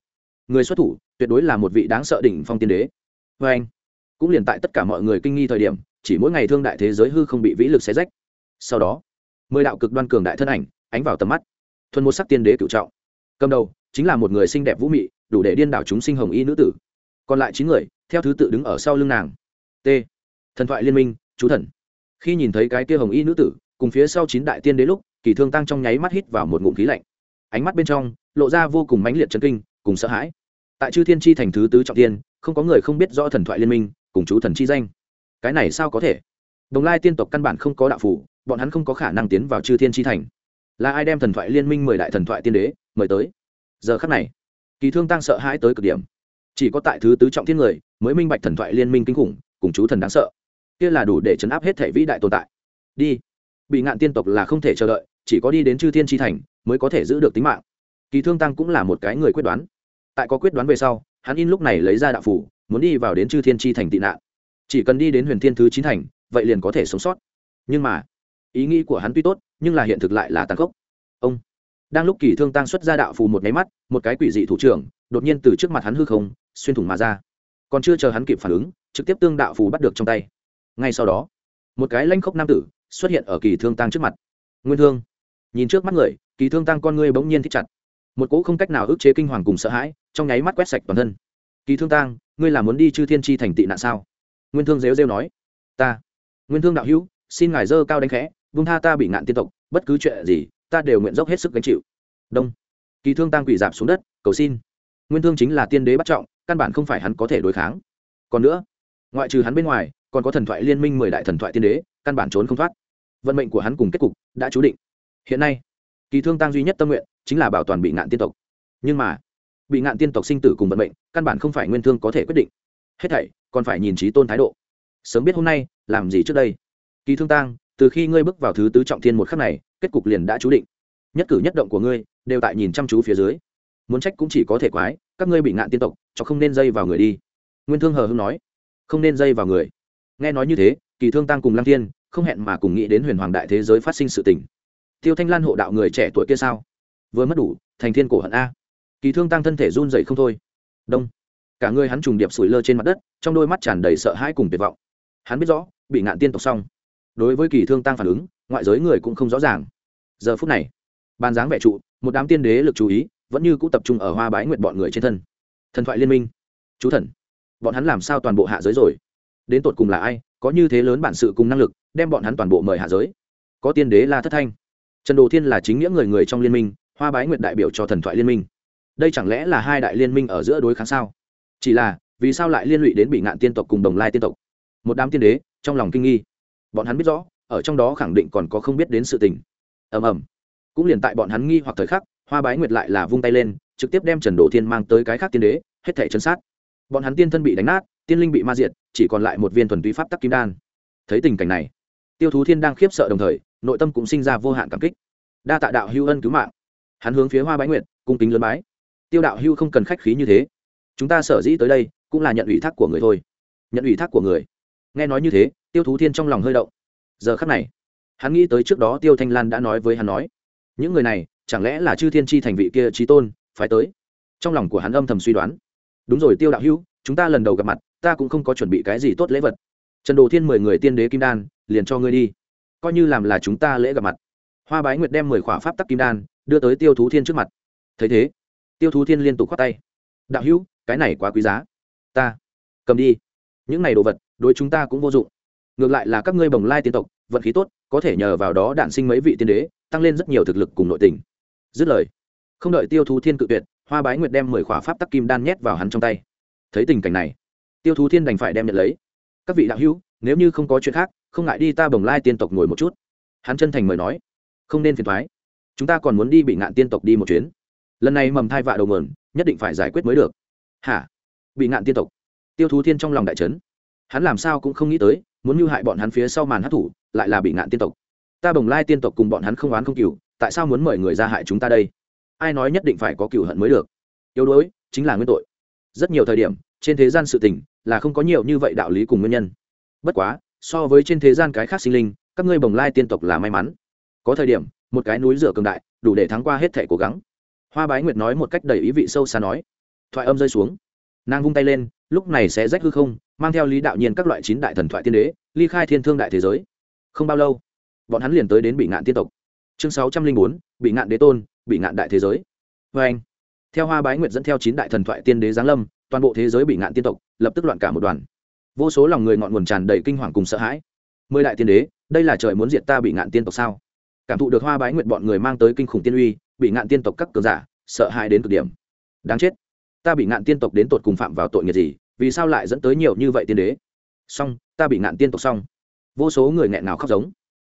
người xuất thủ tuyệt đối là một vị đáng sợ đỉnh phong tiên đế. Vê anh, cũng liền tại tất cả mọi người kinh nghi thời điểm, chỉ mỗi ngày thương đại thế giới hư không bị vĩ lực xé rách. Sau đó, mười đạo cực đoan cường đại thân ảnh ánh vào tầm mắt, thuần một sắc tiên đế cựu trọng. Cầm đầu chính là một người xinh đẹp vũ mị, đủ để điên đảo chúng sinh hồng y nữ tử còn lại chín người, theo thứ tự đứng ở sau lưng nàng. T. Thần thoại liên minh, chú thần. Khi nhìn thấy cái kia hồng y nữ tử, cùng phía sau chín đại tiên đế lúc, kỳ thương tăng trong nháy mắt hít vào một ngụm khí lạnh. Ánh mắt bên trong, lộ ra vô cùng mãnh liệt chấn kinh, cùng sợ hãi. Tại chư thiên chi thành thứ tứ trọng tiên, không có người không biết rõ thần thoại liên minh, cùng chú thần chi danh. Cái này sao có thể? Đồng lai tiên tộc căn bản không có đạo phủ, bọn hắn không có khả năng tiến vào chư thiên chi thành. Là ai đem thần thoại liên minh mời đại thần thoại tiên đế mời tới? Giờ khắc này, kỳ thương tăng sợ hãi tới cực điểm chỉ có tại thứ tứ trọng thiên người mới minh bạch thần thoại liên minh kinh khủng, cùng chú thần đáng sợ. Kia là đủ để chấn áp hết thể vĩ đại tồn tại. Đi. Bị ngạn tiên tộc là không thể chờ đợi, chỉ có đi đến chư thiên tri thành mới có thể giữ được tính mạng. Kỳ thương tăng cũng là một cái người quyết đoán. Tại có quyết đoán về sau, hắn in lúc này lấy ra đạo phủ, muốn đi vào đến chư thiên tri thành tị nạn. Chỉ cần đi đến huyền thiên thứ chín thành, vậy liền có thể sống sót. Nhưng mà, ý nghĩ của hắn tuy tốt, nhưng là hiện thực lại là tàn khốc. Ông. Đang lúc kỳ thương tăng xuất ra đạo phù một nháy mắt, một cái quỷ dị thủ trưởng, đột nhiên từ trước mặt hắn hư không xuyên thủng mà ra. Còn chưa chờ hắn kịp phản ứng, trực tiếp tương đạo phù bắt được trong tay. Ngay sau đó, một cái lanh khốc nam tử xuất hiện ở kỳ thương tăng trước mặt. Nguyên thương, nhìn trước mắt người, kỳ thương tăng con ngươi bỗng nhiên thích chặt. Một cỗ không cách nào ức chế kinh hoàng cùng sợ hãi, trong nháy mắt quét sạch toàn thân. Kỳ thương tăng ngươi là muốn đi chư thiên tri thành tị nạn sao? Nguyên thương rêu rêu nói. Ta, nguyên thương đạo hữu, xin ngài dơ cao đánh khẽ vung tha ta bị ngạn tiên tộc, bất cứ chuyện gì, ta đều nguyện dốc hết sức gánh chịu. Đông. Kỳ thương tăng quỷ dạp xuống đất, cầu xin. Nguyên thương chính là tiên đế bắt trọng căn bản không phải hắn có thể đối kháng. Còn nữa, ngoại trừ hắn bên ngoài, còn có thần thoại liên minh mười đại thần thoại tiên đế, căn bản trốn không thoát. Vận mệnh của hắn cùng kết cục đã chú định. Hiện nay, kỳ thương tăng duy nhất tâm nguyện chính là bảo toàn bị ngạn tiên tộc. Nhưng mà, bị ngạn tiên tộc sinh tử cùng vận mệnh căn bản không phải nguyên thương có thể quyết định. Hết thảy còn phải nhìn trí tôn thái độ. Sớm biết hôm nay, làm gì trước đây? Kỳ thương tăng, từ khi ngươi bước vào thứ tứ trọng thiên một khắc này, kết cục liền đã chú định. Nhất cử nhất động của ngươi đều tại nhìn chăm chú phía dưới. Muốn trách cũng chỉ có thể quái, các ngươi bị ngạn tiên tộc cho không nên dây vào người đi. Nguyên thương hờ hưng nói, không nên dây vào người. Nghe nói như thế, kỳ thương tăng cùng lăng thiên không hẹn mà cùng nghĩ đến huyền hoàng đại thế giới phát sinh sự tình. Tiêu thanh lan hộ đạo người trẻ tuổi kia sao? Vừa mất đủ, thành thiên cổ hận a. Kỳ thương tăng thân thể run dậy không thôi. Đông. Cả người hắn trùng điệp sủi lơ trên mặt đất, trong đôi mắt tràn đầy sợ hãi cùng tuyệt vọng. Hắn biết rõ, bị ngạn tiên tộc xong. Đối với kỳ thương tăng phản ứng, ngoại giới người cũng không rõ ràng. Giờ phút này bàn dáng vẻ trụ, một đám tiên đế lực chú ý, vẫn như cũng tập trung ở hoa bái nguyện bọn người trên thân thần thoại liên minh. Chú thần, bọn hắn làm sao toàn bộ hạ giới rồi? Đến tột cùng là ai, có như thế lớn bản sự cùng năng lực, đem bọn hắn toàn bộ mời hạ giới? Có tiên đế là thất thanh. Trần đồ thiên là chính nghĩa người người trong liên minh, hoa bái nguyện đại biểu cho thần thoại liên minh. Đây chẳng lẽ là hai đại liên minh ở giữa đối kháng sao? Chỉ là, vì sao lại liên lụy đến bị ngạn tiên tộc cùng đồng lai tiên tộc? Một đám tiên đế, trong lòng kinh nghi. Bọn hắn biết rõ, ở trong đó khẳng định còn có không biết đến sự tình. Ầm ầm. Cũng liền tại bọn hắn nghi hoặc thời khắc, hoa bái nguyệt lại là vung tay lên trực tiếp đem trần đồ thiên mang tới cái khác tiên đế, hết thể chân sát. Bọn hắn tiên thân bị đánh nát, tiên linh bị ma diệt, chỉ còn lại một viên thuần túy pháp tắc kim đan. Thấy tình cảnh này, tiêu thú thiên đang khiếp sợ đồng thời, nội tâm cũng sinh ra vô hạn cảm kích. Đa tạ đạo hưu ân cứu mạng. Hắn hướng phía hoa bái nguyệt, cung kính lớn bái. Tiêu đạo hưu không cần khách khí như thế. Chúng ta sở dĩ tới đây, cũng là nhận ủy thác của người thôi. Nhận ủy thác của người. Nghe nói như thế, tiêu thú thiên trong lòng hơi động. Giờ khắc này, hắn nghĩ tới trước đó tiêu thanh lan đã nói với hắn nói, những người này, chẳng lẽ là chư thiên tri thành vị kia trí tôn? Phải tới. Trong lòng của hắn âm thầm suy đoán. Đúng rồi tiêu đạo hữu, chúng ta lần đầu gặp mặt, ta cũng không có chuẩn bị cái gì tốt lễ vật. Trần đồ thiên mười người tiên đế kim đan, liền cho ngươi đi. Coi như làm là chúng ta lễ gặp mặt. Hoa bái nguyệt đem mười khỏa pháp tắc kim đan, đưa tới tiêu thú thiên trước mặt. Thấy thế, tiêu thú thiên liên tục khoát tay. Đạo hữu, cái này quá quý giá. Ta, cầm đi. Những này đồ vật, đối chúng ta cũng vô dụng. Ngược lại là các ngươi bồng lai tiên tộc, vận khí tốt, có thể nhờ vào đó đạn sinh mấy vị tiên đế, tăng lên rất nhiều thực lực cùng nội tình. Dứt lời không đợi tiêu thú thiên cự tuyệt, hoa bái nguyệt đem mười khỏa pháp tắc kim đan nhét vào hắn trong tay. Thấy tình cảnh này, tiêu thú thiên đành phải đem nhận lấy. Các vị đạo hữu, nếu như không có chuyện khác, không ngại đi ta bồng lai tiên tộc ngồi một chút. Hắn chân thành mời nói. Không nên phiền thoái chúng ta còn muốn đi bị ngạn tiên tộc đi một chuyến. Lần này mầm thai vạ đầu mườn nhất định phải giải quyết mới được. Hả? Bị ngạn tiên tộc? Tiêu thú thiên trong lòng đại trấn. Hắn làm sao cũng không nghĩ tới, muốn mưu hại bọn hắn phía sau màn hát thủ lại là bị ngạn tiên tộc. Ta bồng lai tiên tộc cùng bọn hắn không oán không cừu, tại sao muốn mời người ra hại chúng ta đây? Ai nói nhất định phải có cựu hận mới được. Yếu đuối chính là nguyên tội. Rất nhiều thời điểm, trên thế gian sự tình là không có nhiều như vậy đạo lý cùng nguyên nhân. Bất quá, so với trên thế gian cái khác sinh linh, các ngươi bồng lai tiên tộc là may mắn. Có thời điểm, một cái núi rửa cường đại, đủ để thắng qua hết thể cố gắng. Hoa bái nguyệt nói một cách đầy ý vị sâu xa nói, thoại âm rơi xuống. Nàng vung tay lên, lúc này sẽ rách hư không, mang theo lý đạo nhiên các loại chín đại thần thoại tiên đế, ly khai thiên thương đại thế giới. Không bao lâu, bọn hắn liền tới đến bị ngạn tiên tộc. Chương sáu trăm linh bốn, bị ngạn đế tôn bị ngạn đại thế giới. Vê anh, theo hoa bái nguyệt dẫn theo chín đại thần thoại tiên đế giáng lâm, toàn bộ thế giới bị ngạn tiên tộc lập tức loạn cả một đoàn. Vô số lòng người ngọn nguồn tràn đầy kinh hoàng cùng sợ hãi. Mười đại tiên đế, đây là trời muốn diệt ta bị ngạn tiên tộc sao? Cảm thụ được hoa bái nguyệt bọn người mang tới kinh khủng tiên uy, bị ngạn tiên tộc các cường giả sợ hãi đến cực điểm. Đáng chết, ta bị ngạn tiên tộc đến tột cùng phạm vào tội nghiệp gì, vì sao lại dẫn tới nhiều như vậy tiên đế? Xong, ta bị ngạn tiên tộc xong. Vô số người nghẹn nào khóc giống.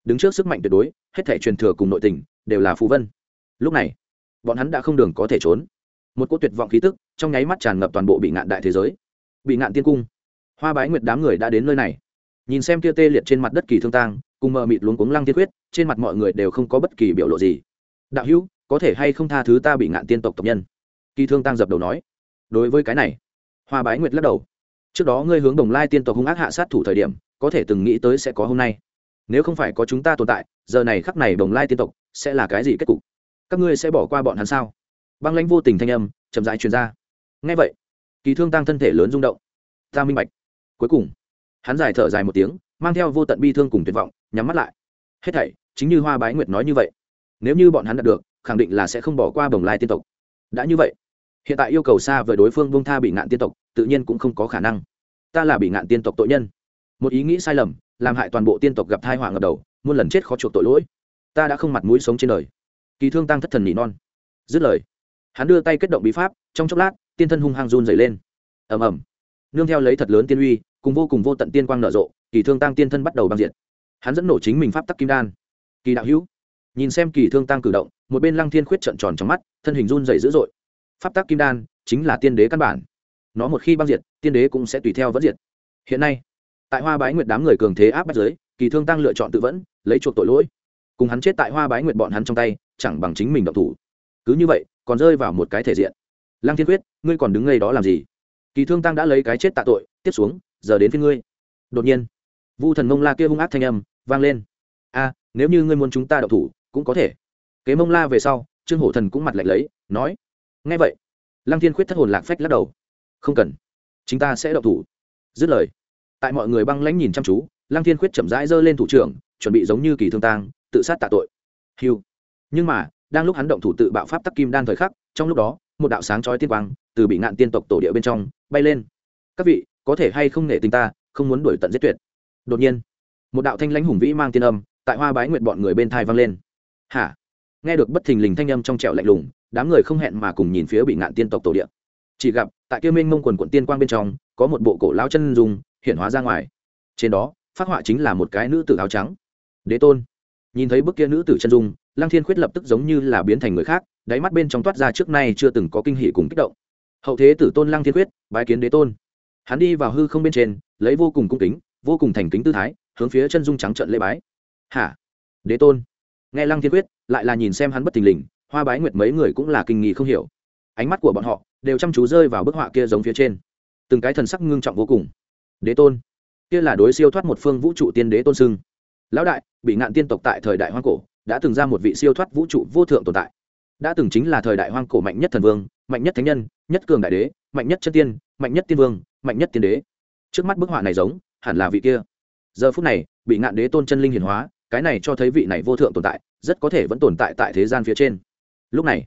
Đứng trước sức mạnh tuyệt đối, hết thể truyền thừa cùng nội tình đều là phù vân lúc này, bọn hắn đã không đường có thể trốn. Một cỗ tuyệt vọng khí tức trong nháy mắt tràn ngập toàn bộ bị ngạn đại thế giới. Bị ngạn tiên cung. Hoa bái nguyệt đám người đã đến nơi này. Nhìn xem kia tê liệt trên mặt đất kỳ thương tang, cùng mờ mịt luống cuống lăng tiên quyết, trên mặt mọi người đều không có bất kỳ biểu lộ gì. Đạo hữu, có thể hay không tha thứ ta bị ngạn tiên tộc tộc nhân? Kỳ thương tăng dập đầu nói. Đối với cái này, hoa bái nguyệt lắc đầu. Trước đó ngươi hướng đồng lai tiên tộc hung ác hạ sát thủ thời điểm, có thể từng nghĩ tới sẽ có hôm nay. Nếu không phải có chúng ta tồn tại, giờ này khắc này đồng lai tiên tộc sẽ là cái gì kết cục? Các ngươi sẽ bỏ qua bọn hắn sao? Băng lãnh vô tình thanh âm chậm rãi truyền ra. Ngay vậy, kỳ thương tăng thân thể lớn rung động. Ta minh bạch. Cuối cùng, hắn dài thở dài một tiếng, mang theo vô tận bi thương cùng tuyệt vọng, nhắm mắt lại. Hết thảy, chính như hoa bái nguyệt nói như vậy. Nếu như bọn hắn đạt được, khẳng định là sẽ không bỏ qua bồng lai tiên tộc. Đã như vậy, hiện tại yêu cầu xa vời đối phương bông tha bị ngạn tiên tộc, tự nhiên cũng không có khả năng. Ta là bị ngạn tiên tộc tội nhân. Một ý nghĩ sai lầm, làm hại toàn bộ tiên tộc gặp thai họa ngập đầu, muôn lần chết khó chuộc tội lỗi. Ta đã không mặt mũi sống trên đời kỳ thương tăng thất thần nỉ non. Dứt lời, hắn đưa tay kết động bí pháp, trong chốc lát, tiên thân hung hăng run dày lên. Ầm ầm. Nương theo lấy thật lớn tiên uy, cùng vô cùng vô tận tiên quang nở rộ, kỳ thương tăng tiên thân bắt đầu băng diện hắn dẫn nổ chính mình pháp tắc kim đan. Kỳ đạo hữu, nhìn xem kỳ thương tăng cử động, một bên lăng thiên khuyết trận tròn trong mắt, thân hình run dày dữ dội. Pháp tắc kim đan chính là tiên đế căn bản. Nó một khi băng diệt, tiên đế cũng sẽ tùy theo vẫn diệt. Hiện nay, tại hoa bái nguyệt đám người cường thế áp bắt giới, kỳ thương tăng lựa chọn tự vẫn, lấy chuộc tội lỗi. Cùng hắn chết tại hoa bái nguyệt bọn hắn trong tay chẳng bằng chính mình động thủ. Cứ như vậy, còn rơi vào một cái thể diện. Lăng thiên quyết, ngươi còn đứng ngay đó làm gì? Kỳ thương tăng đã lấy cái chết tạ tội, tiếp xuống, giờ đến phía ngươi. Đột nhiên, vu thần mông la kia hung ác thanh âm vang lên. A, nếu như ngươi muốn chúng ta động thủ, cũng có thể. Kế mông la về sau, trương hổ thần cũng mặt lạnh lấy, nói, Nghe vậy. Lăng thiên khuyết thất hồn lạc phách lắc đầu. Không cần chúng ta sẽ động thủ. Dứt lời, tại mọi người băng lãnh nhìn chăm chú, lăng thiên khuyết chậm rãi giơ lên thủ trưởng, chuẩn bị giống như kỳ thương tang tự sát tạ tội. Hiu nhưng mà, đang lúc hắn động thủ tự bạo pháp tắc kim đan thời khắc, trong lúc đó, một đạo sáng chói tiên quang từ bị ngạn tiên tộc tổ địa bên trong bay lên. Các vị, có thể hay không nể tình ta, không muốn đuổi tận giết tuyệt. Đột nhiên, một đạo thanh lãnh hùng vĩ mang tiên âm tại hoa bái nguyện bọn người bên thai vang lên. Hả? Nghe được bất thình lình thanh âm trong trẻo lạnh lùng, đám người không hẹn mà cùng nhìn phía bị ngạn tiên tộc tổ địa. Chỉ gặp, tại kia minh mông quần quận tiên quang bên trong, có một bộ cổ lao chân dùng hiện hóa ra ngoài. Trên đó, phát họa chính là một cái nữ tử áo trắng. Đế tôn. Nhìn thấy bức kia nữ tử chân dung lăng thiên khuyết lập tức giống như là biến thành người khác, đáy mắt bên trong toát ra trước nay chưa từng có kinh hỷ cùng kích động. Hậu thế tử tôn lăng thiên khuyết, bái kiến đế tôn. Hắn đi vào hư không bên trên, lấy vô cùng cung kính, vô cùng thành kính tư thái, hướng phía chân dung trắng trận lễ bái. Hả? Đế tôn. Nghe lăng thiên quyết lại là nhìn xem hắn bất tình lình, hoa bái nguyệt mấy người cũng là kinh nghi không hiểu. Ánh mắt của bọn họ đều chăm chú rơi vào bức họa kia giống phía trên. Từng cái thần sắc ngưng trọng vô cùng. Đế tôn. Kia là đối siêu thoát một phương vũ trụ tiên đế tôn sưng. Lão đại, bị ngạn tiên tộc tại thời đại hoang cổ đã từng ra một vị siêu thoát vũ trụ vô thượng tồn tại. Đã từng chính là thời đại hoang cổ mạnh nhất thần vương, mạnh nhất thánh nhân, nhất cường đại đế, mạnh nhất chân tiên, mạnh nhất tiên vương, mạnh nhất tiên đế. Trước mắt bức họa này giống, hẳn là vị kia. Giờ phút này, bị ngạn đế tôn chân linh hiển hóa, cái này cho thấy vị này vô thượng tồn tại, rất có thể vẫn tồn tại tại thế gian phía trên. Lúc này,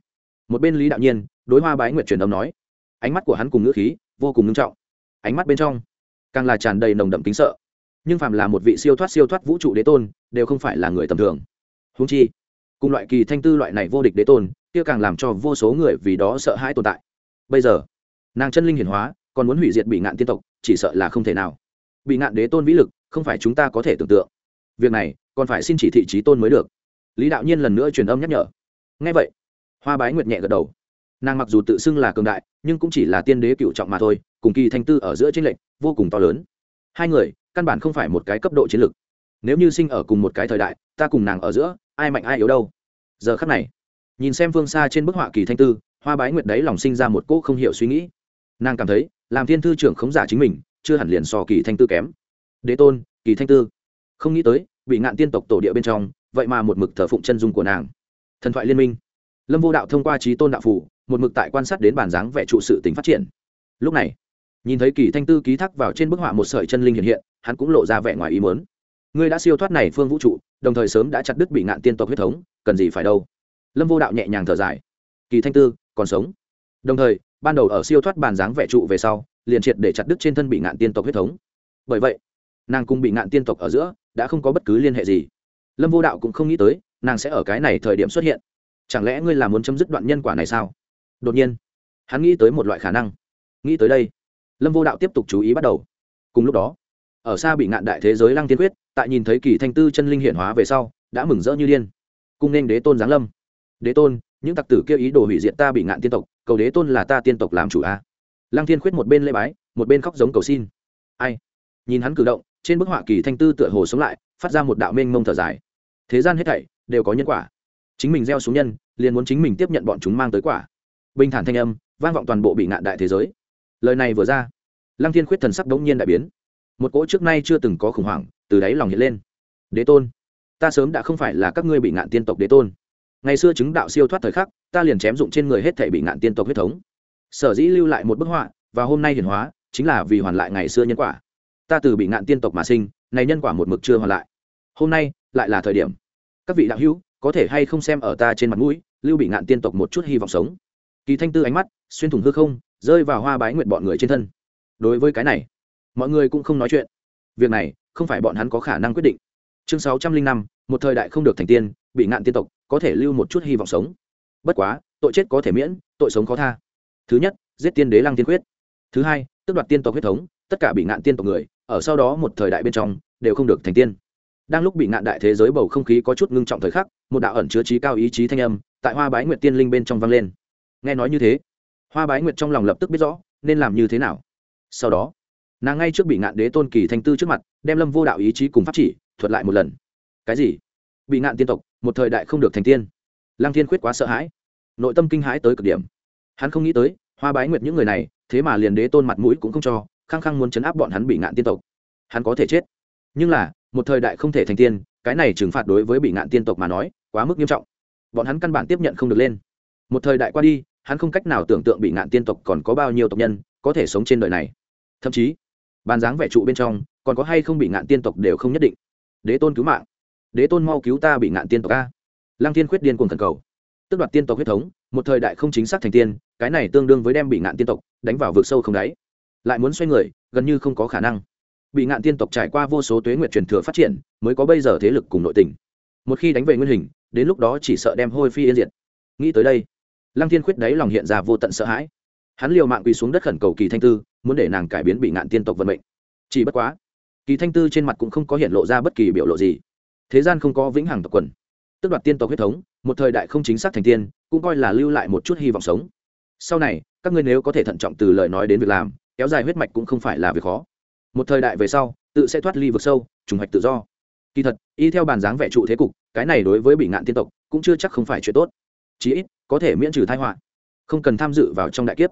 một bên lý đạo nhiên, đối hoa bái nguyệt truyền âm nói, ánh mắt của hắn cùng ngữ khí, vô cùng nghiêm trọng. Ánh mắt bên trong, càng là tràn đầy nồng đậm kính sợ. Nhưng phàm là một vị siêu thoát siêu thoát vũ trụ đế tôn, đều không phải là người tầm thường húng chi, cùng loại kỳ thanh tư loại này vô địch đế tôn, kia càng làm cho vô số người vì đó sợ hãi tồn tại. Bây giờ, nàng chân linh hiển hóa, còn muốn hủy diệt bị ngạn tiên tộc, chỉ sợ là không thể nào. Bị ngạn đế tôn vĩ lực, không phải chúng ta có thể tưởng tượng. Việc này, còn phải xin chỉ thị trí tôn mới được. Lý đạo nhiên lần nữa truyền âm nhắc nhở. Ngay vậy, hoa bái nguyệt nhẹ gật đầu. Nàng mặc dù tự xưng là cường đại, nhưng cũng chỉ là tiên đế cựu trọng mà thôi, cùng kỳ thanh tư ở giữa tranh lệch vô cùng to lớn. Hai người, căn bản không phải một cái cấp độ chiến lược nếu như sinh ở cùng một cái thời đại, ta cùng nàng ở giữa ai mạnh ai yếu đâu. Giờ khắc này, nhìn xem phương xa trên bức họa kỳ thanh tư, hoa bái nguyệt đấy lòng sinh ra một cỗ không hiểu suy nghĩ. Nàng cảm thấy, làm thiên thư trưởng khống giả chính mình, chưa hẳn liền so kỳ thanh tư kém. Đế tôn, kỳ thanh tư. Không nghĩ tới, bị ngạn tiên tộc tổ địa bên trong, vậy mà một mực thờ phụng chân dung của nàng. Thần thoại liên minh. Lâm vô đạo thông qua trí tôn đạo phủ, một mực tại quan sát đến bản dáng vẻ trụ sự tính phát triển. Lúc này, nhìn thấy kỳ thanh tư ký thác vào trên bức họa một sợi chân linh hiện hiện, hắn cũng lộ ra vẻ ngoài ý mớn ngươi đã siêu thoát này phương vũ trụ, đồng thời sớm đã chặt đứt bị ngạn tiên tộc huyết thống, cần gì phải đâu? Lâm vô đạo nhẹ nhàng thở dài. Kỳ thanh tư, còn sống. Đồng thời, ban đầu ở siêu thoát bàn dáng vẻ trụ về sau, liền triệt để chặt đứt trên thân bị ngạn tiên tộc huyết thống. Bởi vậy, nàng cùng bị ngạn tiên tộc ở giữa đã không có bất cứ liên hệ gì. Lâm vô đạo cũng không nghĩ tới, nàng sẽ ở cái này thời điểm xuất hiện. Chẳng lẽ ngươi là muốn chấm dứt đoạn nhân quả này sao? Đột nhiên, hắn nghĩ tới một loại khả năng. Nghĩ tới đây, lâm vô đạo tiếp tục chú ý bắt đầu. Cùng lúc đó ở xa bị ngạn đại thế giới lăng tiên quyết, tại nhìn thấy kỳ thanh tư chân linh hiện hóa về sau, đã mừng rỡ như điên. Cung nên đế tôn giáng lâm. Đế tôn, những tặc tử kêu ý đồ hủy diệt ta bị ngạn tiên tộc, cầu đế tôn là ta tiên tộc làm chủ a. Lăng thiên khuyết một bên lê bái, một bên khóc giống cầu xin. Ai? Nhìn hắn cử động, trên bức họa kỳ thanh tư tựa hồ sống lại, phát ra một đạo mênh mông thở dài. Thế gian hết thảy đều có nhân quả. Chính mình gieo xuống nhân, liền muốn chính mình tiếp nhận bọn chúng mang tới quả. Bình thản thanh âm, vang vọng toàn bộ bị ngạn đại thế giới. Lời này vừa ra, lăng thiên khuyết thần sắc đống nhiên đại biến một cỗ trước nay chưa từng có khủng hoảng từ đáy lòng hiện lên. Đế tôn, ta sớm đã không phải là các ngươi bị ngạn tiên tộc đế tôn. Ngày xưa chứng đạo siêu thoát thời khắc, ta liền chém dụng trên người hết thể bị ngạn tiên tộc huyết thống. Sở dĩ lưu lại một bức họa, và hôm nay hiển hóa, chính là vì hoàn lại ngày xưa nhân quả. Ta từ bị ngạn tiên tộc mà sinh, này nhân quả một mực chưa hoàn lại. Hôm nay, lại là thời điểm. Các vị đạo hữu, có thể hay không xem ở ta trên mặt mũi, lưu bị ngạn tiên tộc một chút hy vọng sống. Kỳ thanh tư ánh mắt, xuyên thủng hư không, rơi vào hoa bái nguyện bọn người trên thân. Đối với cái này mọi người cũng không nói chuyện. Việc này không phải bọn hắn có khả năng quyết định. Chương sáu trăm linh năm, một thời đại không được thành tiên, bị ngạn tiên tộc có thể lưu một chút hy vọng sống. Bất quá, tội chết có thể miễn, tội sống khó tha. Thứ nhất, giết tiên đế lăng tiên quyết. Thứ hai tức đoạt tiên tộc huyết thống, tất cả bị ngạn tiên tộc người, ở sau đó một thời đại bên trong, đều không được thành tiên. Đang lúc bị ngạn đại thế giới bầu không khí có chút ngưng trọng thời khắc, một đạo ẩn chứa trí cao ý chí thanh âm tại hoa bái nguyệt tiên linh bên trong vang lên. Nghe nói như thế, hoa bái nguyệt trong lòng lập tức biết rõ nên làm như thế nào. Sau đó nàng ngay trước bị ngạn đế tôn kỳ thanh tư trước mặt, đem lâm vô đạo ý chí cùng pháp chỉ thuật lại một lần. Cái gì? Bị ngạn tiên tộc, một thời đại không được thành tiên. Lăng thiên khuyết quá sợ hãi. Nội tâm kinh hãi tới cực điểm. Hắn không nghĩ tới, hoa bái nguyệt những người này, thế mà liền đế tôn mặt mũi cũng không cho, khăng khăng muốn chấn áp bọn hắn bị ngạn tiên tộc. Hắn có thể chết. Nhưng là, một thời đại không thể thành tiên, cái này trừng phạt đối với bị ngạn tiên tộc mà nói, quá mức nghiêm trọng. Bọn hắn căn bản tiếp nhận không được lên. Một thời đại qua đi, hắn không cách nào tưởng tượng bị ngạn tiên tộc còn có bao nhiêu tộc nhân có thể sống trên đời này. Thậm chí bàn dáng vẻ trụ bên trong, còn có hay không bị ngạn tiên tộc đều không nhất định. Đế tôn cứu mạng. Đế tôn mau cứu ta bị ngạn tiên tộc a. Lăng thiên khuyết điên cuồng thần cầu. Tức đoạt tiên tộc huyết thống, một thời đại không chính xác thành tiên, cái này tương đương với đem bị ngạn tiên tộc đánh vào vực sâu không đáy. Lại muốn xoay người, gần như không có khả năng. Bị ngạn tiên tộc trải qua vô số tuế nguyện truyền thừa phát triển, mới có bây giờ thế lực cùng nội tình. Một khi đánh về nguyên hình, đến lúc đó chỉ sợ đem hôi phi yên diệt. Nghĩ tới đây, lăng thiên khuyết đáy lòng hiện ra vô tận sợ hãi. Hắn liều mạng quỳ xuống đất khẩn cầu kỳ thanh tư muốn để nàng cải biến bị ngạn tiên tộc vận mệnh. Chỉ bất quá, kỳ thanh tư trên mặt cũng không có hiện lộ ra bất kỳ biểu lộ gì. Thế gian không có vĩnh hằng tộc quần. Tức đoạt tiên tộc huyết thống, một thời đại không chính xác thành tiên, cũng coi là lưu lại một chút hy vọng sống. Sau này, các ngươi nếu có thể thận trọng từ lời nói đến việc làm, kéo dài huyết mạch cũng không phải là việc khó. Một thời đại về sau, tự sẽ thoát ly vực sâu, trùng hoạch tự do. Kỳ thật, y theo bàn dáng vẻ trụ thế cục, cái này đối với bị ngạn tiên tộc cũng chưa chắc không phải chuyện tốt. Chí ít, có thể miễn trừ thái họa. Không cần tham dự vào trong đại kiếp.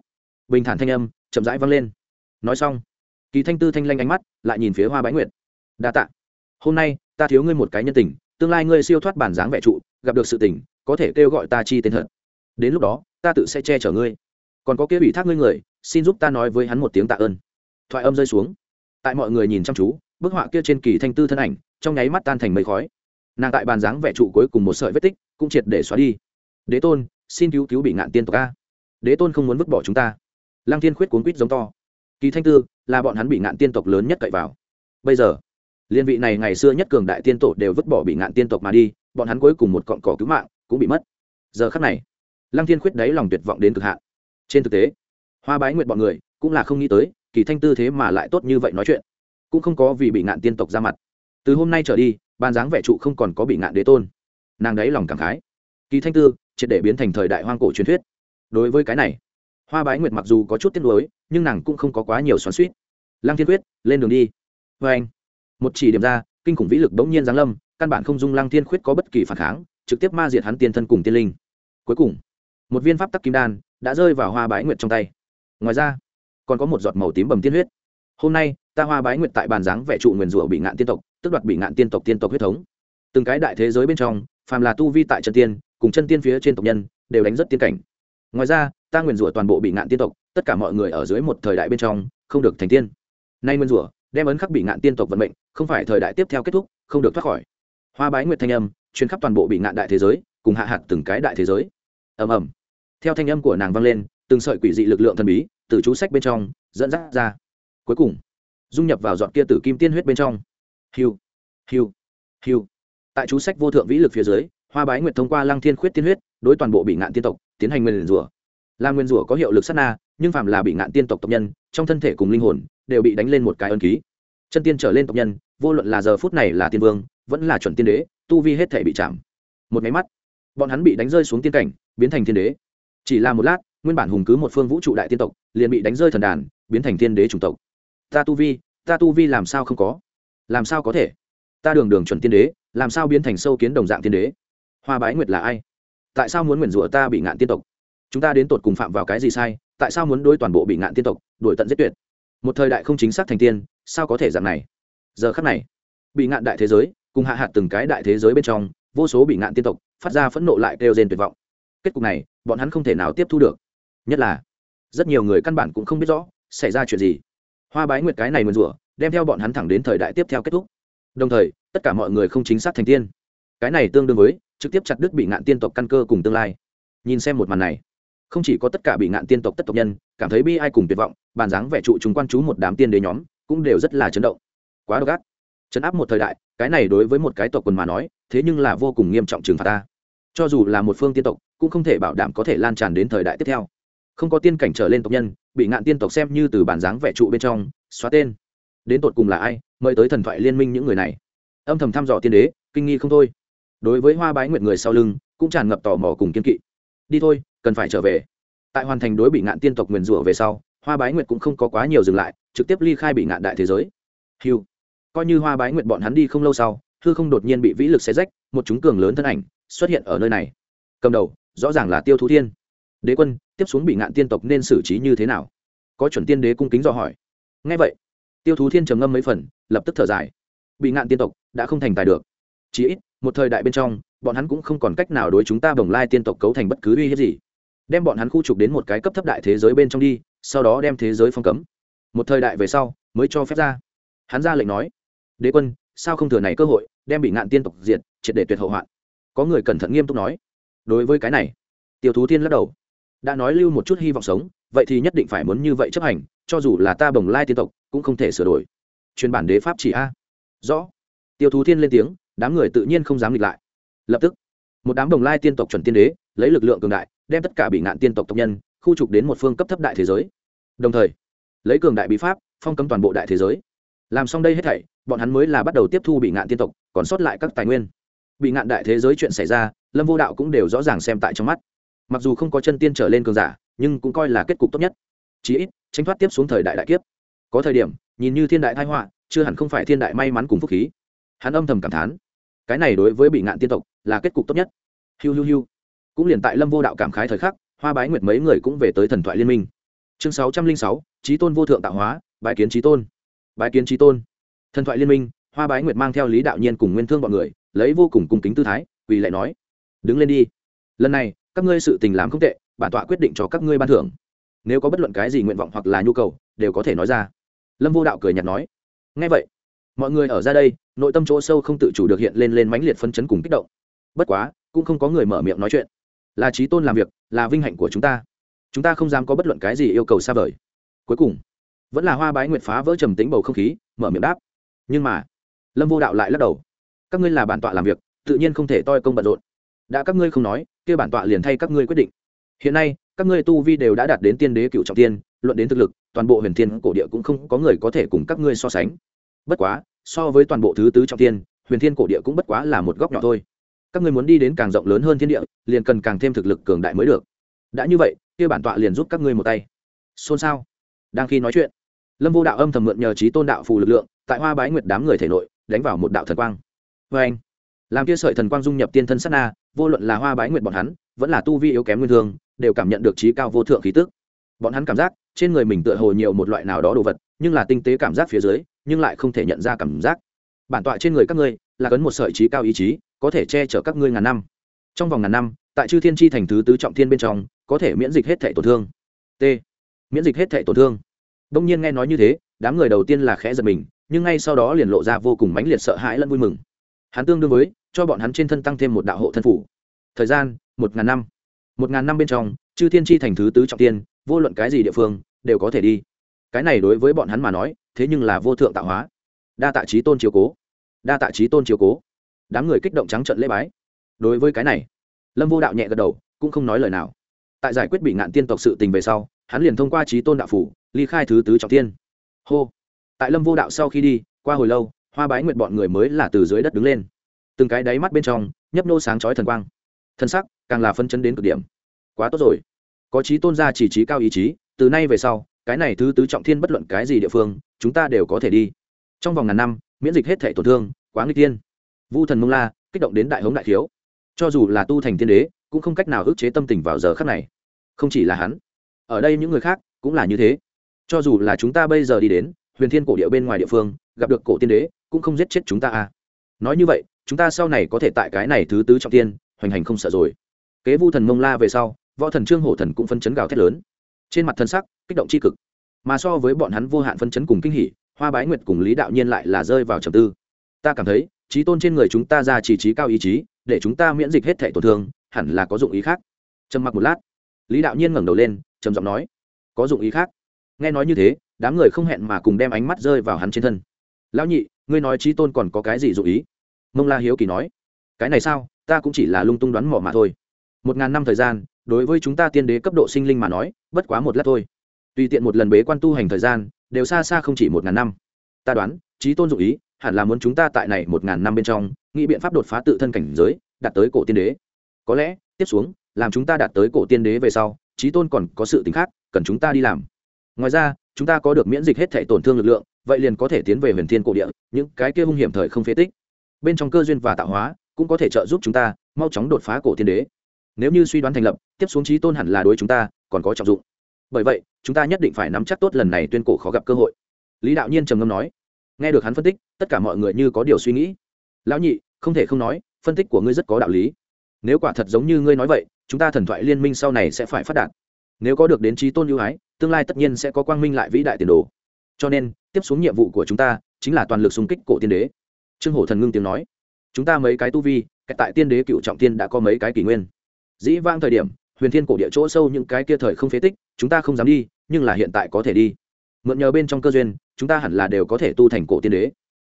Bình thản thanh âm chậm rãi vang lên nói xong, kỳ thanh tư thanh lanh ánh mắt lại nhìn phía hoa bái nguyệt. Đa tạ. Hôm nay ta thiếu ngươi một cái nhân tình, tương lai ngươi siêu thoát bản dáng vẻ trụ, gặp được sự tình, có thể kêu gọi ta chi tên thật. Đến lúc đó, ta tự sẽ che chở ngươi. Còn có kia ủy thác ngươi người, xin giúp ta nói với hắn một tiếng tạ ơn. Thoại âm rơi xuống. Tại mọi người nhìn chăm chú, bức họa kia trên kỳ thanh tư thân ảnh, trong nháy mắt tan thành mây khói. Nàng tại bàn dáng vẻ trụ cuối cùng một sợi vết tích cũng triệt để xóa đi. Đế tôn, xin cứu cứu bị ngạn tiên tộc a. Đế tôn không muốn vứt bỏ chúng ta. Lăng thiên khuyết cuốn quýt giống to kỳ thanh tư là bọn hắn bị ngạn tiên tộc lớn nhất cậy vào. Bây giờ, liên vị này ngày xưa nhất cường đại tiên tổ đều vứt bỏ bị ngạn tiên tộc mà đi, bọn hắn cuối cùng một cọn cỏ cứu mạng cũng bị mất. Giờ khắc này, lăng thiên khuyết đáy lòng tuyệt vọng đến cực hạn. Trên thực tế, hoa bái nguyện bọn người cũng là không nghĩ tới, kỳ thanh tư thế mà lại tốt như vậy nói chuyện. Cũng không có vì bị ngạn tiên tộc ra mặt. Từ hôm nay trở đi, ban dáng vẻ trụ không còn có bị ngạn đế tôn. Nàng đáy lòng cảm khái. Kỳ thanh tư triệt để biến thành thời đại hoang cổ truyền thuyết. Đối với cái này, hoa bái nguyệt mặc dù có chút tiếc nuối nhưng nàng cũng không có quá nhiều xoắn suýt. Lăng thiên quyết, lên đường đi. Vê anh. Một chỉ điểm ra, kinh khủng vĩ lực bỗng nhiên giáng lâm, căn bản không dung lăng thiên khuyết có bất kỳ phản kháng, trực tiếp ma diệt hắn tiên thân cùng tiên linh. Cuối cùng, một viên pháp tắc kim đan đã rơi vào hoa bái nguyệt trong tay. Ngoài ra, còn có một giọt màu tím bầm tiên huyết. Hôm nay, ta hoa bái nguyệt tại bàn dáng vẽ trụ nguyền rủa bị ngạn tiên tộc, tức đoạt bị ngạn tiên tộc tiên tộc huyết thống. Từng cái đại thế giới bên trong, phàm là tu vi tại chân tiên, cùng chân tiên phía trên tộc nhân, đều đánh rất tiên cảnh. Ngoài ra ta nguyền rủa toàn bộ bị ngạn tiên tộc, tất cả mọi người ở dưới một thời đại bên trong, không được thành tiên. Nay nguyên rủa, đem ấn khắc bị ngạn tiên tộc vận mệnh, không phải thời đại tiếp theo kết thúc, không được thoát khỏi. Hoa bái nguyệt thanh âm chuyến khắp toàn bộ bị ngạn đại thế giới, cùng hạ hạt từng cái đại thế giới. Ầm ầm. Theo thanh âm của nàng vang lên, từng sợi quỷ dị lực lượng thần bí, từ chú sách bên trong, dẫn dắt ra. Cuối cùng, dung nhập vào dọn kia tử kim tiên huyết bên trong. Hiu hiu hiu. Tại chú sách vô thượng vĩ lực phía dưới, hoa bái nguyệt thông qua lăng thiên khuyết tiên huyết, đối toàn bộ bị ngạn tiên tộc, tiến hành nguyên rủa là nguyên rủa có hiệu lực sát na, nhưng phạm là bị ngạn tiên tộc tộc nhân, trong thân thể cùng linh hồn đều bị đánh lên một cái ân ký. Chân tiên trở lên tộc nhân, vô luận là giờ phút này là tiên vương, vẫn là chuẩn tiên đế, tu vi hết thể bị chạm. Một máy mắt, bọn hắn bị đánh rơi xuống tiên cảnh, biến thành thiên đế. Chỉ là một lát, nguyên bản hùng cứ một phương vũ trụ đại tiên tộc, liền bị đánh rơi thần đàn, biến thành thiên đế chủng tộc. Ta tu vi, ta tu vi làm sao không có? Làm sao có thể? Ta đường đường chuẩn tiên đế, làm sao biến thành sâu kiến đồng dạng tiên đế? Hoa bái nguyệt là ai? Tại sao muốn nguyền rủa ta bị ngạn tiên tộc? Chúng ta đến tột cùng phạm vào cái gì sai, tại sao muốn đối toàn bộ bị ngạn tiên tộc đuổi tận giết tuyệt? Một thời đại không chính xác thành tiên, sao có thể dạng này? Giờ khắc này, bị ngạn đại thế giới, cùng hạ hạt từng cái đại thế giới bên trong, vô số bị ngạn tiên tộc phát ra phẫn nộ lại kêu rên tuyệt vọng. Kết cục này, bọn hắn không thể nào tiếp thu được. Nhất là, rất nhiều người căn bản cũng không biết rõ, xảy ra chuyện gì. Hoa bái nguyệt cái này mượn rủa, đem theo bọn hắn thẳng đến thời đại tiếp theo kết thúc. Đồng thời, tất cả mọi người không chính xác thành tiên. Cái này tương đương với, trực tiếp chặt đứt bị ngạn tiên tộc căn cơ cùng tương lai. Nhìn xem một màn này không chỉ có tất cả bị ngạn tiên tộc tất tộc nhân, cảm thấy bi ai cùng tuyệt vọng, bàn dáng vẻ trụ chúng quan chú một đám tiên đế nhóm cũng đều rất là chấn động. Quá độc ác. Chấn áp một thời đại, cái này đối với một cái tộc quần mà nói, thế nhưng là vô cùng nghiêm trọng trừng phạt ta. Cho dù là một phương tiên tộc, cũng không thể bảo đảm có thể lan tràn đến thời đại tiếp theo. Không có tiên cảnh trở lên tộc nhân, bị ngạn tiên tộc xem như từ bản dáng vẻ trụ bên trong, xóa tên. Đến tột cùng là ai, mời tới thần thoại liên minh những người này. Âm thầm thăm dò tiên đế, kinh nghi không thôi. Đối với hoa bái nguyện người sau lưng, cũng tràn ngập tò mò cùng kiên kỵ. Đi thôi cần phải trở về. Tại hoàn thành đối bị ngạn tiên tộc nguyền rủa về sau, hoa bái nguyệt cũng không có quá nhiều dừng lại, trực tiếp ly khai bị ngạn đại thế giới. Hiu. Coi như hoa bái nguyệt bọn hắn đi không lâu sau, hư không đột nhiên bị vĩ lực xé rách, một chúng cường lớn thân ảnh xuất hiện ở nơi này. Cầm đầu, rõ ràng là tiêu thú thiên. Đế quân, tiếp xuống bị ngạn tiên tộc nên xử trí như thế nào? Có chuẩn tiên đế cung kính dò hỏi. Ngay vậy, tiêu thú thiên trầm ngâm mấy phần, lập tức thở dài. Bị ngạn tiên tộc đã không thành tài được. Chí ít, một thời đại bên trong, bọn hắn cũng không còn cách nào đối chúng ta bồng lai tiên tộc cấu thành bất cứ uy hiếp gì đem bọn hắn khu trục đến một cái cấp thấp đại thế giới bên trong đi, sau đó đem thế giới phong cấm. Một thời đại về sau, mới cho phép ra. Hắn ra lệnh nói, đế quân, sao không thừa này cơ hội, đem bị ngạn tiên tộc diệt, triệt để tuyệt hậu hoạn? Có người cẩn thận nghiêm túc nói. Đối với cái này tiêu thú tiên lắc đầu. Đã nói lưu một chút hy vọng sống, vậy thì nhất định phải muốn như vậy chấp hành, cho dù là ta bồng lai tiên tộc, cũng không thể sửa đổi. Chuyên bản đế pháp chỉ a. Rõ. Tiêu thú thiên lên tiếng, đám người tự nhiên không dám nghịch lại. Lập tức, một đám đồng lai tiên tộc chuẩn tiên đế, lấy lực lượng cường đại đem tất cả bị ngạn tiên tộc tộc nhân, khu trục đến một phương cấp thấp đại thế giới. Đồng thời, lấy cường đại bí pháp, phong cấm toàn bộ đại thế giới. Làm xong đây hết thảy, bọn hắn mới là bắt đầu tiếp thu bị ngạn tiên tộc, còn sót lại các tài nguyên. Bị ngạn đại thế giới chuyện xảy ra, lâm vô đạo cũng đều rõ ràng xem tại trong mắt. Mặc dù không có chân tiên trở lên cường giả, nhưng cũng coi là kết cục tốt nhất. Chí ít tranh thoát tiếp xuống thời đại đại kiếp. Có thời điểm, nhìn như thiên đại thái họa, chưa hẳn không phải thiên đại may mắn cùng phúc khí. Hắn âm thầm cảm thán, cái này đối với bị ngạn tiên tộc là kết cục tốt nhất. Hiu hiu hiu cũng liền tại lâm vô đạo cảm khái thời khắc, hoa bái nguyệt mấy người cũng về tới thần thoại liên minh. Chương sáu trăm linh sáu trí tôn vô thượng tạo hóa bài kiến trí tôn. Bài kiến trí tôn. Thần thoại liên minh, hoa bái nguyệt mang theo lý đạo nhiên cùng nguyên thương bọn người, lấy vô cùng cung kính tư thái, quỳ lại nói, đứng lên đi. Lần này, các ngươi sự tình làm không tệ, bản tọa quyết định cho các ngươi ban thưởng. Nếu có bất luận cái gì nguyện vọng hoặc là nhu cầu, đều có thể nói ra. Lâm vô đạo cười nhạt nói ngay vậy, mọi người ở ra đây, nội tâm chỗ sâu không tự chủ được hiện lên lên mãnh liệt phân chấn cùng kích động. Bất quá, cũng không có người mở miệng nói chuyện là trí tôn làm việc, là vinh hạnh của chúng ta. Chúng ta không dám có bất luận cái gì yêu cầu xa vời. Cuối cùng, vẫn là hoa bái nguyệt phá vỡ trầm tính bầu không khí, mở miệng đáp. Nhưng mà, lâm vô đạo lại lắc đầu. Các ngươi là bản tọa làm việc, tự nhiên không thể toi công bận rộn. Đã các ngươi không nói kêu bản tọa liền thay các ngươi quyết định. Hiện nay, các ngươi tu vi đều đã đạt đến tiên đế cựu trọng tiên, luận đến thực lực, toàn bộ huyền thiên cổ địa cũng không có người có thể cùng các ngươi so sánh. Bất quá, so với toàn bộ thứ tứ trọng tiên, huyền thiên cổ địa cũng bất quá là một góc nhỏ thôi các ngươi muốn đi đến càng rộng lớn hơn thiên địa, liền cần càng thêm thực lực cường đại mới được. Đã như vậy, kia bản tọa liền giúp các ngươi một tay. Xôn xao. Đang khi nói chuyện, lâm vô đạo âm thầm mượn nhờ trí tôn đạo phù lực lượng, tại hoa bái nguyệt đám người thể nội, đánh vào một đạo thần quang. Vê anh, làm kia sợi thần quang dung nhập tiên thân sát na, vô luận là hoa bái nguyệt bọn hắn, vẫn là tu vi yếu kém nguyên thương đều cảm nhận được trí cao vô thượng khí tức. Bọn hắn cảm giác, trên người mình tựa hồ nhiều một loại nào đó đồ vật, nhưng là tinh tế cảm giác phía dưới, nhưng lại không thể nhận ra cảm giác. Bản tọa trên người các ngươi, là cấn một sợi trí cao ý chí có thể che chở các ngươi ngàn năm. Trong vòng ngàn năm, tại chư thiên tri thành thứ tứ trọng thiên bên trong, có thể miễn dịch hết thể tổn thương. T. Miễn dịch hết thể tổn thương. Đông nhiên nghe nói như thế, đám người đầu tiên là khẽ giật mình, nhưng ngay sau đó liền lộ ra vô cùng mãnh liệt sợ hãi lẫn vui mừng. Hắn tương đương với, cho bọn hắn trên thân tăng thêm một đạo hộ thân phủ. Thời gian, một ngàn năm. Một ngàn năm bên trong, chư thiên tri thành thứ tứ trọng tiên vô luận cái gì địa phương, đều có thể đi. Cái này đối với bọn hắn mà nói, thế nhưng là vô thượng tạo hóa. Đa tạ trí tôn chiếu cố. Đa tạ trí tôn chiếu cố đám người kích động trắng trận lễ bái. Đối với cái này, lâm vô đạo nhẹ gật đầu, cũng không nói lời nào. Tại giải quyết bị ngạn tiên tộc sự tình về sau, hắn liền thông qua trí tôn đạo phủ, ly khai thứ tứ trọng tiên. Hô! Tại lâm vô đạo sau khi đi, qua hồi lâu, hoa bái nguyện bọn người mới là từ dưới đất đứng lên. Từng cái đáy mắt bên trong, nhấp nô sáng chói thần quang. Thân sắc càng là phân chấn đến cực điểm. Quá tốt rồi. Có trí tôn gia chỉ trí cao ý chí, từ nay về sau, cái này thứ tứ trọng thiên bất luận cái gì địa phương, chúng ta đều có thể đi. Trong vòng ngàn năm, miễn dịch hết thể tổn thương, quá nguy tiên vu thần mông la, kích động đến đại hống đại thiếu cho dù là tu thành tiên đế, cũng không cách nào ức chế tâm tình vào giờ khắc này. Không chỉ là hắn, ở đây những người khác cũng là như thế. Cho dù là chúng ta bây giờ đi đến huyền thiên cổ địa bên ngoài địa phương, gặp được cổ tiên đế, cũng không giết chết chúng ta à. Nói như vậy, chúng ta sau này có thể tại cái này thứ tứ trọng tiên, hoành hành không sợ rồi. Kế vu thần mông la về sau, võ thần trương hổ thần cũng phân chấn gào thét lớn. Trên mặt thân sắc, kích động c h i cực. Mà so với bọn hắn vô hạn phân chấn cùng kinh hỉ, hoa bái nguyệt cùng lý đạo nhiên lại là rơi vào trầm tư ta cảm thấy, trí tôn trên người chúng ta ra chỉ trí cao ý chí, để chúng ta miễn dịch hết thể tổn thương, hẳn là có dụng ý khác. Trầm mặc một lát, lý đạo nhiên ngẩng đầu lên, trầm giọng nói, có dụng ý khác. Nghe nói như thế, đám người không hẹn mà cùng đem ánh mắt rơi vào hắn trên thân. Lão nhị, ngươi nói trí tôn còn có cái gì dụng ý? Mông la hiếu kỳ nói, cái này sao, ta cũng chỉ là lung tung đoán mỏ mà thôi. Một ngàn năm thời gian, đối với chúng ta tiên đế cấp độ sinh linh mà nói, bất quá một lát thôi. Tùy tiện một lần bế quan tu hành thời gian, đều xa xa không chỉ một ngàn năm. Ta đoán, trí tôn dụng ý hẳn là muốn chúng ta tại này một ngàn năm bên trong, nghĩ biện pháp đột phá tự thân cảnh giới, đạt tới cổ tiên đế. Có lẽ, tiếp xuống, làm chúng ta đạt tới cổ tiên đế về sau trí tôn còn có sự t khác, cần chúng ta đi làm. Ngoài ra, chúng ta có được miễn dịch hết thể tổn thương lực lượng, vậy liền có thể tiến về huyền thiên cổ địa, những cái kia hung hiểm thời không phế tích. Bên trong cơ duyên và tạo hóa, cũng có thể trợ giúp chúng ta, mau chóng đột phá cổ tiên đế. Nếu như suy đoán thành lập, tiếp xuống trí tôn hẳn là đối chúng ta, còn có trọng dụng. Bởi vậy, chúng ta nhất định phải nắm chắc tốt lần này tuyên cổ khó gặp cơ hội. Lý đạo nhiên trầm ngâm nói nghe được hắn phân tích, tất cả mọi người như có điều suy nghĩ. Lão nhị, không thể không nói, phân tích của ngươi rất có đạo lý. Nếu quả thật giống như ngươi nói vậy, chúng ta thần thoại liên minh sau này sẽ phải phát đạt. Nếu có được đến trí tôn ưu ái, tương lai tất nhiên sẽ có quang minh lại vĩ đại tiền đồ. Cho nên, tiếp xuống nhiệm vụ của chúng ta chính là toàn lực xung kích cổ tiên đế. Trương hổ thần ngưng tiếng nói. Chúng ta mấy cái tu vi tại tiên đế cựu trọng tiên đã có mấy cái kỷ nguyên. Dĩ vang thời điểm, huyền thiên cổ địa chỗ sâu những cái kia thời không phế tích, chúng ta không dám đi, nhưng là hiện tại có thể đi mượn nhờ bên trong cơ duyên, chúng ta hẳn là đều có thể tu thành cổ tiên đế.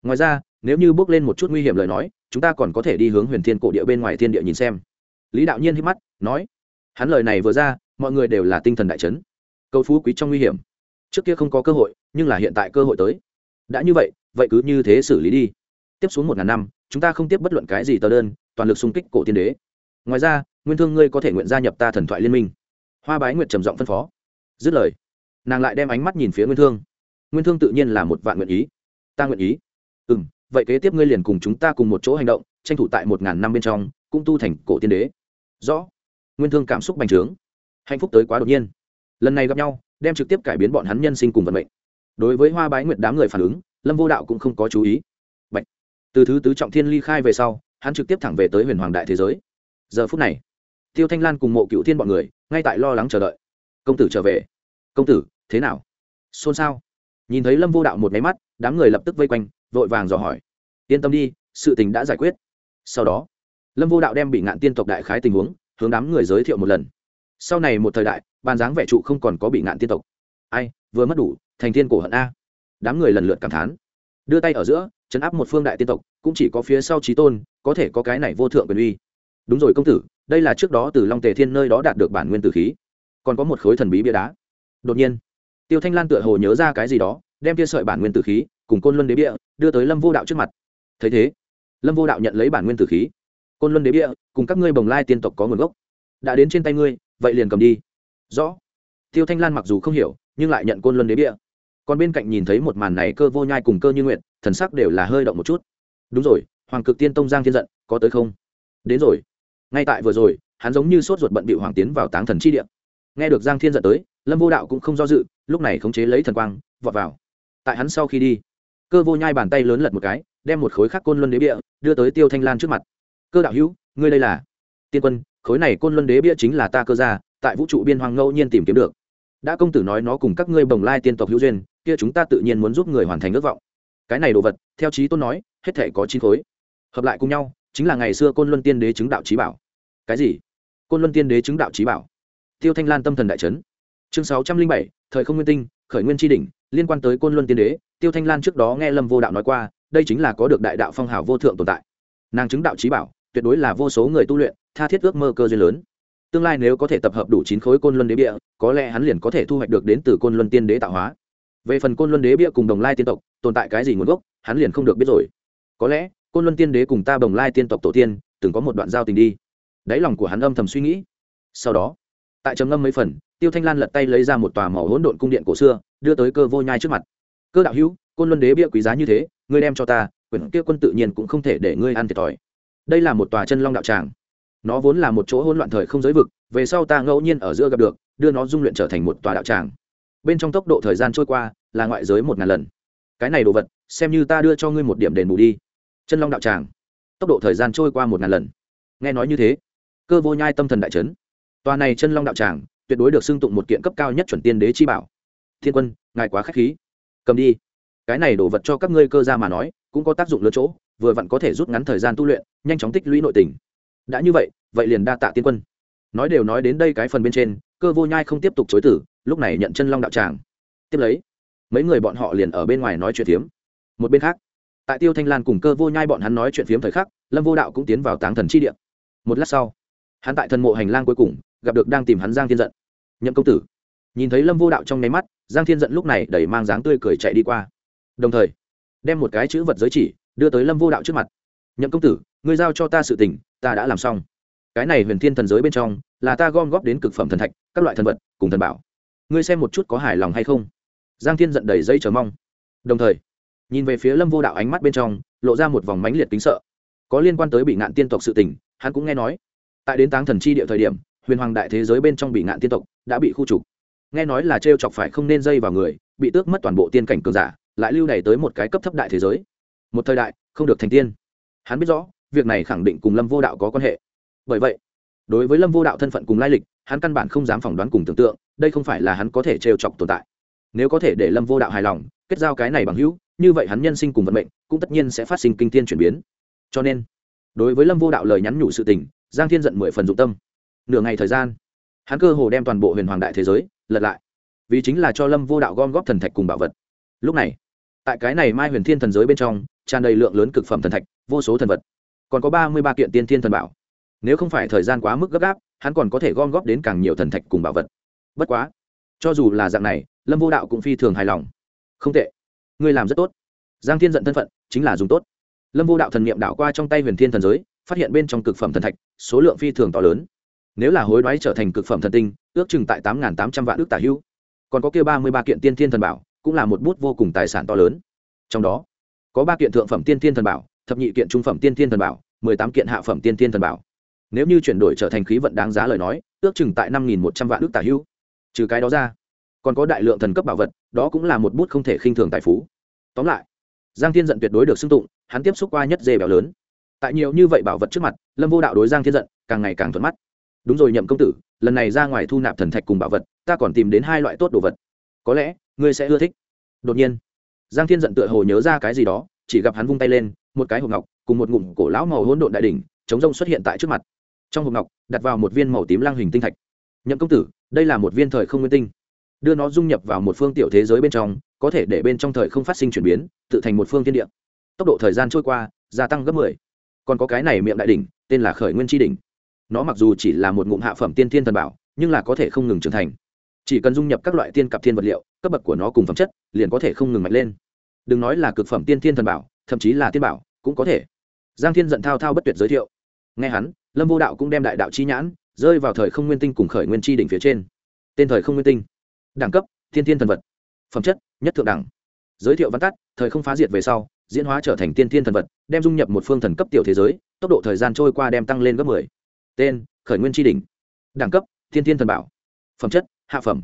Ngoài ra, nếu như bước lên một chút nguy hiểm lời nói, chúng ta còn có thể đi hướng huyền thiên cổ địa bên ngoài thiên địa nhìn xem. Lý đạo nhiên hít mắt, nói, hắn lời này vừa ra, mọi người đều là tinh thần đại chấn. Cầu phú quý trong nguy hiểm. Trước kia không có cơ hội, nhưng là hiện tại cơ hội tới. Đã như vậy vậy cứ như thế xử lý đi. Tiếp xuống một ngàn năm, chúng ta không tiếp bất luận cái gì tờ đơn, toàn lực xung kích cổ tiên đế. Ngoài ra, nguyên thương ngươi có thể nguyện gia nhập ta thần thoại liên minh. Hoa bái nguyệt trầm giọng phân phó. Dứt lời nàng lại đem ánh mắt nhìn phía nguyên thương. Nguyên thương tự nhiên là một vạn nguyện ý. Ta nguyện ý. Ừ m vậy kế tiếp ngươi liền cùng chúng ta cùng một chỗ hành động, tranh thủ tại một ngàn năm bên trong, cũng tu thành cổ tiên đế. Rõ. Nguyên thương cảm xúc bành trướng. Hạnh phúc tới quá đột nhiên. Lần này gặp nhau, đem trực tiếp cải biến bọn hắn nhân sinh cùng vận mệnh. Đối với hoa bái nguyện đám người phản ứng, lâm vô đạo cũng không có chú ý. Bạch. từ thứ tứ trọng thiên ly khai về sau, hắn trực tiếp thẳng về tới huyền hoàng đại thế giới. Giờ phút này, tiêu thanh lan cùng mộ cựu thiên bọn người, ngay tại lo lắng chờ đợi. Công tử trở về công tử, thế nào? Xôn xao? Nhìn thấy lâm vô đạo một máy mắt, đám người lập tức vây quanh, vội vàng dò hỏi. Yên tâm đi, sự tình đã giải quyết. Sau đó, lâm vô đạo đem bị ngạn tiên tộc đại khái tình huống hướng đám người giới thiệu một lần. Sau này một thời đại, bàn dáng vẻ trụ không còn có bị ngạn tiên tộc. Ai, vừa mất đủ, thành thiên cổ hận a. Đám người lần lượt cảm thán. Đưa tay ở giữa, chấn áp một phương đại tiên tộc, cũng chỉ có phía sau trí tôn, có thể có cái này vô thượng quyền uy. Đúng rồi công tử, đây là trước đó từ long tề thiên nơi đó đạt được bản nguyên tử khí. Còn có một khối thần bí bia đá đột nhiên, tiêu thanh lan tựa hồ nhớ ra cái gì đó, đem tia sợi bản nguyên tử khí cùng côn luân đế bia đưa tới lâm vô đạo trước mặt. Thấy thế, lâm vô đạo nhận lấy bản nguyên tử khí. Côn luân đế bia, cùng các ngươi bồng lai tiên tộc có nguồn gốc. Đã đến trên tay ngươi, vậy liền cầm đi. Rõ. Tiêu thanh lan mặc dù không hiểu, nhưng lại nhận côn luân đế bia. Còn bên cạnh nhìn thấy một màn này cơ vô nhai cùng cơ như nguyện thần sắc đều là hơi động một chút. Đúng rồi, hoàng cực tiên tông giang thiên giận, có tới không? Đến rồi. Ngay tại vừa rồi, hắn giống như sốt ruột bận bị hoàng tiến vào táng thần chi địa. Nghe được giang thiên giận tới lâm vô đạo cũng không do dự, lúc này khống chế lấy thần quang, vọt vào. Tại hắn sau khi đi, cơ vô nhai bàn tay lớn lật một cái, đem một khối khắc côn luân đế bia đưa tới tiêu thanh lan trước mặt. Cơ đạo hữu, ngươi đây là? Tiên quân, khối này côn luân đế bia chính là ta cơ ra, tại vũ trụ biên hoàng ngẫu nhiên tìm kiếm được. Đã công tử nói nó cùng các ngươi bồng lai tiên tộc hữu duyên, kia chúng ta tự nhiên muốn giúp người hoàn thành ước vọng. Cái này đồ vật, theo trí tôn nói, hết thể có chín khối. Hợp lại cùng nhau, chính là ngày xưa côn luân tiên đế chứng đạo trí bảo. Cái gì? Côn luân tiên đế chứng đạo trí bảo? Tiêu thanh lan tâm thần đại trấn chương sáu trăm linh bảy, thời không nguyên tinh, khởi nguyên tri đỉnh, liên quan tới côn luân tiên đế, tiêu thanh lan trước đó nghe lâm vô đạo nói qua, đây chính là có được đại đạo phong hào vô thượng tồn tại. Nàng chứng đạo trí bảo, tuyệt đối là vô số người tu luyện, tha thiết ước mơ cơ duyên lớn. Tương lai nếu có thể tập hợp đủ chín khối côn luân đế bia, có lẽ hắn liền có thể thu hoạch được đến từ côn luân tiên đế tạo hóa. Về phần côn luân đế bia cùng đồng lai tiên tộc, tồn tại cái gì nguồn gốc, hắn liền không được biết rồi. Có lẽ, côn luân tiên đế cùng ta đồng lai tiên tộc tổ tiên, từng có một đoạn giao tình đi. Đáy lòng của hắn âm thầm suy nghĩ. Sau đó tại trầm ngâm mấy phần, tiêu thanh lan lật tay lấy ra một tòa màu hỗn độn cung điện cổ xưa, đưa tới cơ vô nhai trước mặt. Cơ đạo hữu, côn luân đế bia quý giá như thế, ngươi đem cho ta, quyển kia quân tự nhiên cũng không thể để ngươi ăn thiệt thòi. Đây là một tòa chân long đạo tràng. Nó vốn là một chỗ hỗn loạn thời không giới vực, về sau ta ngẫu nhiên ở giữa gặp được, đưa nó dung luyện trở thành một tòa đạo tràng. Bên trong tốc độ thời gian trôi qua, là ngoại giới một ngàn lần. Cái này đồ vật, xem như ta đưa cho ngươi một điểm đền bù đi. Chân long đạo tràng. Tốc độ thời gian trôi qua một ngàn lần. Nghe nói như thế, cơ vô nhai tâm thần đại trấn tòa này chân long đạo tràng, tuyệt đối được xưng tụng một kiện cấp cao nhất chuẩn tiên đế chi bảo. Thiên quân, ngài quá k h á c h khí. Cầm đi. Cái này đổ vật cho các ngươi cơ ra mà nói, cũng có tác dụng lớn chỗ, vừa vặn có thể rút ngắn thời gian tu luyện, nhanh chóng tích lũy nội tình. Đã như vậy vậy liền đa tạ tiên quân. Nói đều nói đến đây cái phần bên trên, cơ vô nhai không tiếp tục chối tử lúc này nhận chân long đạo tràng. Tiếp lấy, mấy người bọn họ liền ở bên ngoài nói chuyện phiếm. Một bên khác, tại tiêu thanh lan cùng cơ vô nhai bọn hắn nói chuyện phiếm thời khắc, lâm vô đạo cũng tiến vào táng thần chi điện một lát sau, hắn tại thần mộ hành lang cuối cùng gặp được đang tìm hắn giang thiên giận. Nhậm công tử. Nhìn thấy lâm vô đạo trong nháy mắt, giang thiên giận lúc này đẩy mang dáng tươi cười chạy đi qua. Đồng thời, đem một cái chữ vật giới chỉ đưa tới lâm vô đạo trước mặt. Nhậm công tử, ngươi giao cho ta sự tình, ta đã làm xong. Cái này huyền thiên thần giới bên trong, là ta gom góp đến cực phẩm thần thạch, các loại thần vật, cùng thần bảo. Ngươi xem một chút có hài lòng hay không? Giang thiên giận đầy dây chờ mong. Đồng thời, nhìn về phía lâm vô đạo ánh mắt bên trong, lộ ra một vòng mánh liệt kính sợ. Có liên quan tới bị ngạn tiên tộc sự tình, hắn cũng nghe nói. Tại đến táng thần chi địa thời điểm huyền hoàng đại thế giới bên trong bị ngạn tiên tộc đã bị khu trục. Nghe nói là t chọc phải không nên dây vào người, bị tước mất toàn bộ tiên cảnh cường giả, lại lưu đày tới một cái cấp thấp đại thế giới. Một thời đại, không được thành tiên. Hắn biết rõ, việc này khẳng định cùng lâm vô đạo có quan hệ. Bởi vậy, đối với lâm vô đạo thân phận cùng lai lịch, hắn căn bản không dám phỏng đoán cùng tưởng tượng, đây không phải là hắn có thể trêu chọc tồn tại. Nếu có thể để lâm vô đạo hài lòng, kết giao cái này bằng hữu, như vậy hắn nhân sinh cùng vận mệnh cũng tất nhiên sẽ phát sinh kinh thiên chuyển biến. Cho nên, đối với lâm vô đạo lời nhắn nhủ sự tình, giang thiên giận mười phần dụng tâm nửa ngày thời gian, hắn cơ hồ đem toàn bộ huyền hoàng đại thế giới lật lại, vì chính là cho lâm vô đạo gom góp thần thạch cùng bảo vật. Lúc này, tại cái này mai huyền thiên thần giới bên trong, tràn đầy lượng lớn cực phẩm thần thạch, vô số thần vật. Còn có ba mươi ba kiện tiên thiên thần bảo. Nếu không phải thời gian quá mức gấp gáp, hắn còn có thể gom góp đến càng nhiều thần thạch cùng bảo vật. Bất quá, cho dù là dạng này, lâm vô đạo cũng phi thường hài lòng. Không tệ. Ngươi làm rất tốt. Giang thiên giận thân phận, chính là dùng tốt. Lâm vô đạo thần nghiệm đạo qua trong tay huyền thiên thần giới, phát hiện bên trong cực phẩm thần thạch, số lượng phi thường to lớn nếu là hối đoái trở thành cực phẩm thần tinh, ước chừng tại tám tám trăm vạn ước tả hữu. Còn có kia ba mươi ba kiện tiên thiên thần bảo, cũng là một bút vô cùng tài sản to lớn. Trong đó, có ba kiện thượng phẩm tiên thiên thần bảo, thập nhị kiện trung phẩm tiên thiên thần bảo, mười tám kiện hạ phẩm tiên thiên thần bảo. Nếu như chuyển đổi trở thành khí vận đáng giá lời nói, ước chừng tại năm một trăm vạn ước tả hữu. Trừ cái đó ra, còn có đại lượng thần cấp bảo vật, đó cũng là một bút không thể khinh thường tài phú. Tóm lại, giang thiên giận tuyệt đối được xưng tụng, hắn tiếp xúc qua nhất dê béo lớn. Tại nhiều như vậy bảo vật trước mặt, lâm vô đạo đối giang thiên giận càng ngày càng thuận mắt đúng rồi, nhậm công tử, lần này ra ngoài thu nạp thần thạch cùng bảo vật, ta còn tìm đến hai loại tốt đồ vật. Có lẽ, ngươi sẽ ưa thích. Đột nhiên, giang thiên giận tựa hồ nhớ ra cái gì đó, chỉ gặp hắn vung tay lên, một cái hộp ngọc, cùng một ngụm cổ lão màu hỗn độn đại đỉnh, chống rông xuất hiện tại trước mặt. Trong hộp ngọc, đặt vào một viên màu tím lang hình tinh thạch. Nhậm công tử, đây là một viên thời không nguyên tinh. Đưa nó dung nhập vào một phương tiểu thế giới bên trong, có thể để bên trong thời không phát sinh chuyển biến, tự thành một phương tiên địa. Tốc độ thời gian trôi qua, gia tăng gấp mười. Còn có cái này miệng đại đỉnh, tên là khởi nguyên tri đỉnh nó mặc dù chỉ là một ngụm hạ phẩm tiên thiên thần bảo, nhưng là có thể không ngừng trưởng thành. Chỉ cần dung nhập các loại tiên cặp thiên vật liệu, cấp bậc của nó cùng phẩm chất, liền có thể không ngừng mạnh lên. Đừng nói là cực phẩm tiên thiên thần bảo, thậm chí là tiên bảo, cũng có thể. Giang thiên giận thao thao bất tuyệt giới thiệu. Nghe hắn, lâm vô đạo cũng đem đại đạo chi nhãn, rơi vào thời không nguyên tinh cùng khởi nguyên chi đỉnh phía trên. Tên thời không nguyên tinh. Đẳng cấp thiên thiên thần vật. Phẩm chất, nhất thượng đẳng. Giới thiệu văn tắt, thời không phá diệt về sau, diễn hóa trở thành tiên thiên thần vật, đem dung nhập một phương thần cấp tiểu thế giới, tốc độ thời gian trôi qua đem tăng lên gấp mười tên, khởi nguyên tri đỉnh. Đẳng cấp, thiên thiên thần bảo. Phẩm chất, hạ phẩm.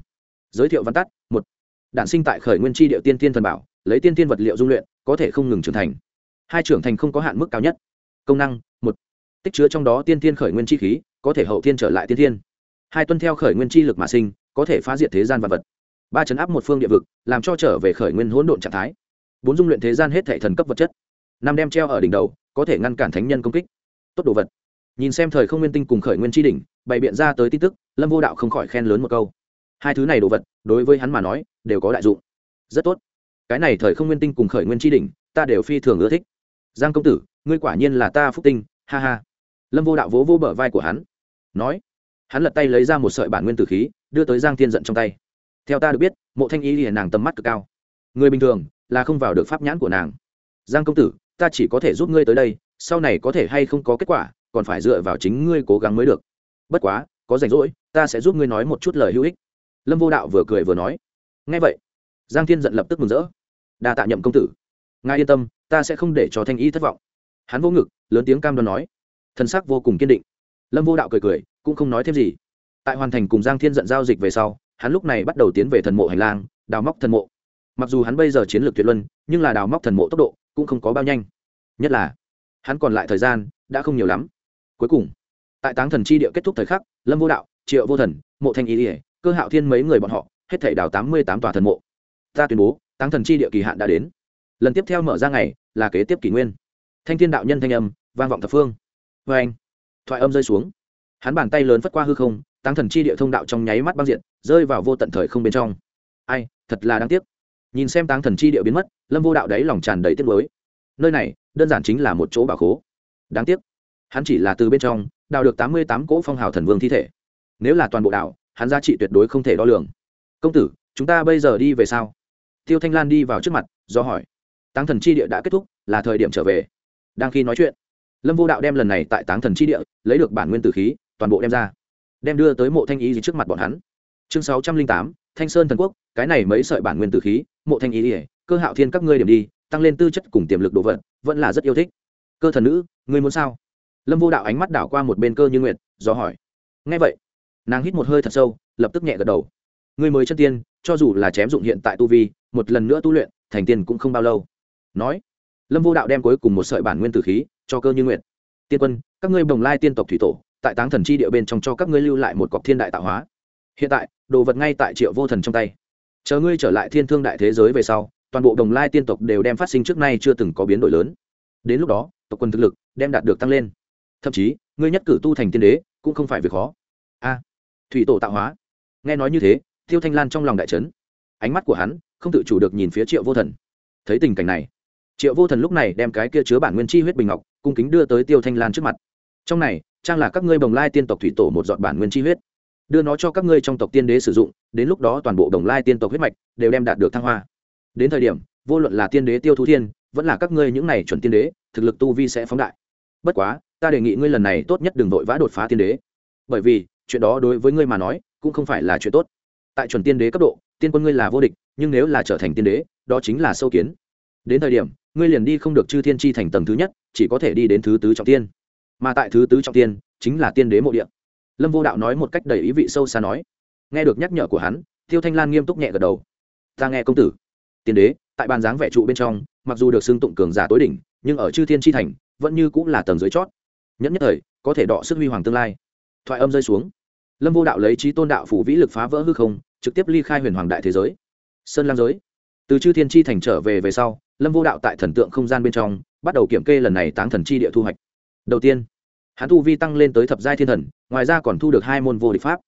Giới thiệu văn tắt, một. Đản sinh tại khởi nguyên tri địa tiên thiên thần bảo, lấy tiên thiên vật liệu dung luyện, có thể không ngừng trưởng thành. Hai trưởng thành không có hạn mức cao nhất. Công năng, một. Tích chứa trong đó tiên thiên khởi nguyên chi khí, có thể hậu thiên trở lại tiên thiên. Hai tuân theo khởi nguyên chi lực mà sinh, có thể phá diệt thế gian vật vật. Ba chấn áp một phương địa vực, làm cho trở về khởi nguyên hỗn độn trạng thái. Bốn dung luyện thế gian hết thể thần cấp vật chất. Năm đem treo ở đỉnh đầu, có thể ngăn cản thánh nhân công kích. Tốt đồ vật nhìn xem thời không nguyên tinh cùng khởi nguyên tri đỉnh, bày biện ra tới tin tức, lâm vô đạo không khỏi khen lớn một câu. Hai thứ này đồ vật, đối với hắn mà nói, đều có đại dụng. Rất tốt. Cái này thời không nguyên tinh cùng khởi nguyên tri đỉnh, ta đều phi thường ưa thích. Giang công tử, ngươi quả nhiên là ta phúc tinh, ha ha. Lâm vô đạo vỗ vỗ bờ vai của hắn. Nói. Hắn lật tay lấy ra một sợi bản nguyên tử khí, đưa tới giang thiên giận trong tay. Theo ta được biết, mộ thanh ý liền nàng tầm mắt cực cao. Người bình thường, là không vào được pháp nhãn của nàng. Giang công tử, ta chỉ có thể giúp ngươi tới đây, sau này có thể hay không có kết quả còn phải dựa vào chính ngươi cố gắng mới được. Bất quá, có rảnh rỗi, ta sẽ giúp ngươi nói một chút lời hữu ích. Lâm vô đạo vừa cười vừa nói. Ngay vậy. Giang thiên giận lập tức mừng rỡ. Đa tạ nhậm công tử. Ngài yên tâm, ta sẽ không để cho thanh y thất vọng. Hắn vô ngực, lớn tiếng cam đoan nói. Thân xác vô cùng kiên định. Lâm vô đạo cười cười, cũng không nói thêm gì. Tại hoàn thành cùng giang thiên giận giao dịch về sau, hắn lúc này bắt đầu tiến về thần mộ hành lang, đào móc thần mộ. Mặc dù hắn bây giờ chiến lược tuyệt luân, nhưng là đào móc thần mộ tốc độ cũng không có bao nhanh. Nhất là, hắn còn lại thời gian đã không nhiều lắm cuối cùng, tại táng thần chi địa kết thúc thời khắc, lâm vô đạo, triệu vô thần, mộ thanh ý ỉa cơ hạo thiên mấy người bọn họ, hết thể đào tám mươi tám tòa thần mộ. Ta tuyên bố, táng thần chi địa kỳ hạn đã đến. Lần tiếp theo mở ra ngày, là kế tiếp kỷ nguyên. Thanh thiên đạo nhân thanh âm, vang vọng thập phương. Vê anh, thoại âm rơi xuống. Hắn bàn tay lớn phất qua hư không, táng thần chi địa thông đạo trong nháy mắt băng diện rơi vào vô tận thời không bên trong. Ai, thật là đáng tiếc. Nhìn xem táng thần chi địa biến mất, lâm vô đạo đấy lòng tràn đầy tiếc nuối. nơi này, đơn giản chính là một chỗ bảo khố. Đáng tiếc hắn chỉ là từ bên trong, đào được tám mươi tám cỗ phong hào thần vương thi thể. Nếu là toàn bộ đảo, hắn giá trị tuyệt đối không thể đo lường. Công tử, chúng ta bây giờ đi về sao? Tiêu thanh lan đi vào trước mặt, do hỏi. Táng thần chi địa đã kết thúc, là thời điểm trở về. Đang khi nói chuyện, lâm vô đạo đem lần này tại táng thần chi địa lấy được bản nguyên tử khí, toàn bộ đem ra, đem đưa tới mộ thanh ý gì trước mặt bọn hắn. Chương sáu trăm linh tám, thanh sơn thần quốc, cái này mấy sợi bản nguyên tử khí, mộ thanh ý ỉa cơ hạo thiên các ngươi điểm đi, tăng lên tư chất cùng tiềm lực đồ vật, vẫn là rất yêu thích. Cơ thần nữ, ngươi muốn sao? Lâm vô đạo ánh mắt đảo qua một bên cơ như Nguyệt, do hỏi. Ngay vậy nàng hít một hơi thật sâu lập tức nhẹ gật đầu. Người mới chân tiên cho dù là chém dụng hiện tại tu vi một lần nữa tu luyện thành tiên cũng không bao lâu. Nói lâm vô đạo đem cuối cùng một sợi bản nguyên tử khí cho cơ như Nguyệt. tiên quân các ngươi bồng lai tiên tộc thủy tổ tại táng thần chi địa bên trong cho các ngươi lưu lại một cọc thiên đại tạo hóa. Hiện tại đồ vật ngay tại triệu vô thần trong tay. Chờ ngươi trở lại thiên thương đại thế giới về sau toàn bộ đồng lai tiên tộc đều đem phát sinh trước nay chưa từng có biến đổi lớn. Đến lúc đó tộc quân thực lực đem đạt được tăng lên thậm chí, ngươi nhất cử tu thành tiên đế cũng không phải việc khó. A, thủy tổ tạo hóa. Nghe nói như thế, tiêu thanh lan trong lòng đại trấn ánh mắt của hắn không tự chủ được nhìn phía triệu vô thần. Thấy tình cảnh này, triệu vô thần lúc này đem cái kia chứa bản nguyên chi huyết bình ngọc cung kính đưa tới tiêu thanh lan trước mặt. Trong này, trang là các ngươi bồng lai tiên tộc thủy tổ một dọn bản nguyên chi huyết. Đưa nó cho các ngươi trong tộc tiên đế sử dụng, đến lúc đó toàn bộ đồng lai tiên tộc huyết mạch đều đem đạt được thăng hoa. Đến thời điểm, vô luận là tiên đế tiêu thú thiên, vẫn là các ngươi những này chuẩn tiên đế, thực lực tu vi sẽ phóng đại. Bất quá ta đề nghị ngươi lần này tốt nhất đừng vội vã đột phá tiên đế. Bởi vì, chuyện đó đối với ngươi mà nói, cũng không phải là chuyện tốt. Tại chuẩn tiên đế cấp độ, tiên quân ngươi là vô địch, nhưng nếu là trở thành tiên đế, đó chính là sâu kiến. Đến thời điểm, ngươi liền đi không được chư thiên chi thành tầng thứ nhất, chỉ có thể đi đến thứ tứ trọng tiên. Mà tại thứ tứ trọng tiên, chính là tiên đế mộ địa. Lâm vô đạo nói một cách đầy ý vị sâu xa nói. Nghe được nhắc nhở của hắn, tiêu thanh lan nghiêm túc nhẹ gật đầu. Ta nghe công tử. Tiên đế, tại bàn dáng vẻ trụ bên trong, mặc dù được xưng tụng cường giả tối đỉnh, nhưng ở chư thiên chi thành, vẫn như cũng là tầng dưới chót nhất nhất thời, có thể đọ sức huy hoàng tương lai. Thoại âm rơi xuống. Lâm vô đạo lấy trí tôn đạo phủ vĩ lực phá vỡ hư không, trực tiếp ly khai huyền hoàng đại thế giới. Sơn lam giới. Từ chư thiên chi thành trở về về sau, lâm vô đạo tại thần tượng không gian bên trong, bắt đầu kiểm kê lần này táng thần chi địa thu hoạch. Đầu tiên, hắn thu vi tăng lên tới thập giai thiên thần, ngoài ra còn thu được hai môn vô địch pháp.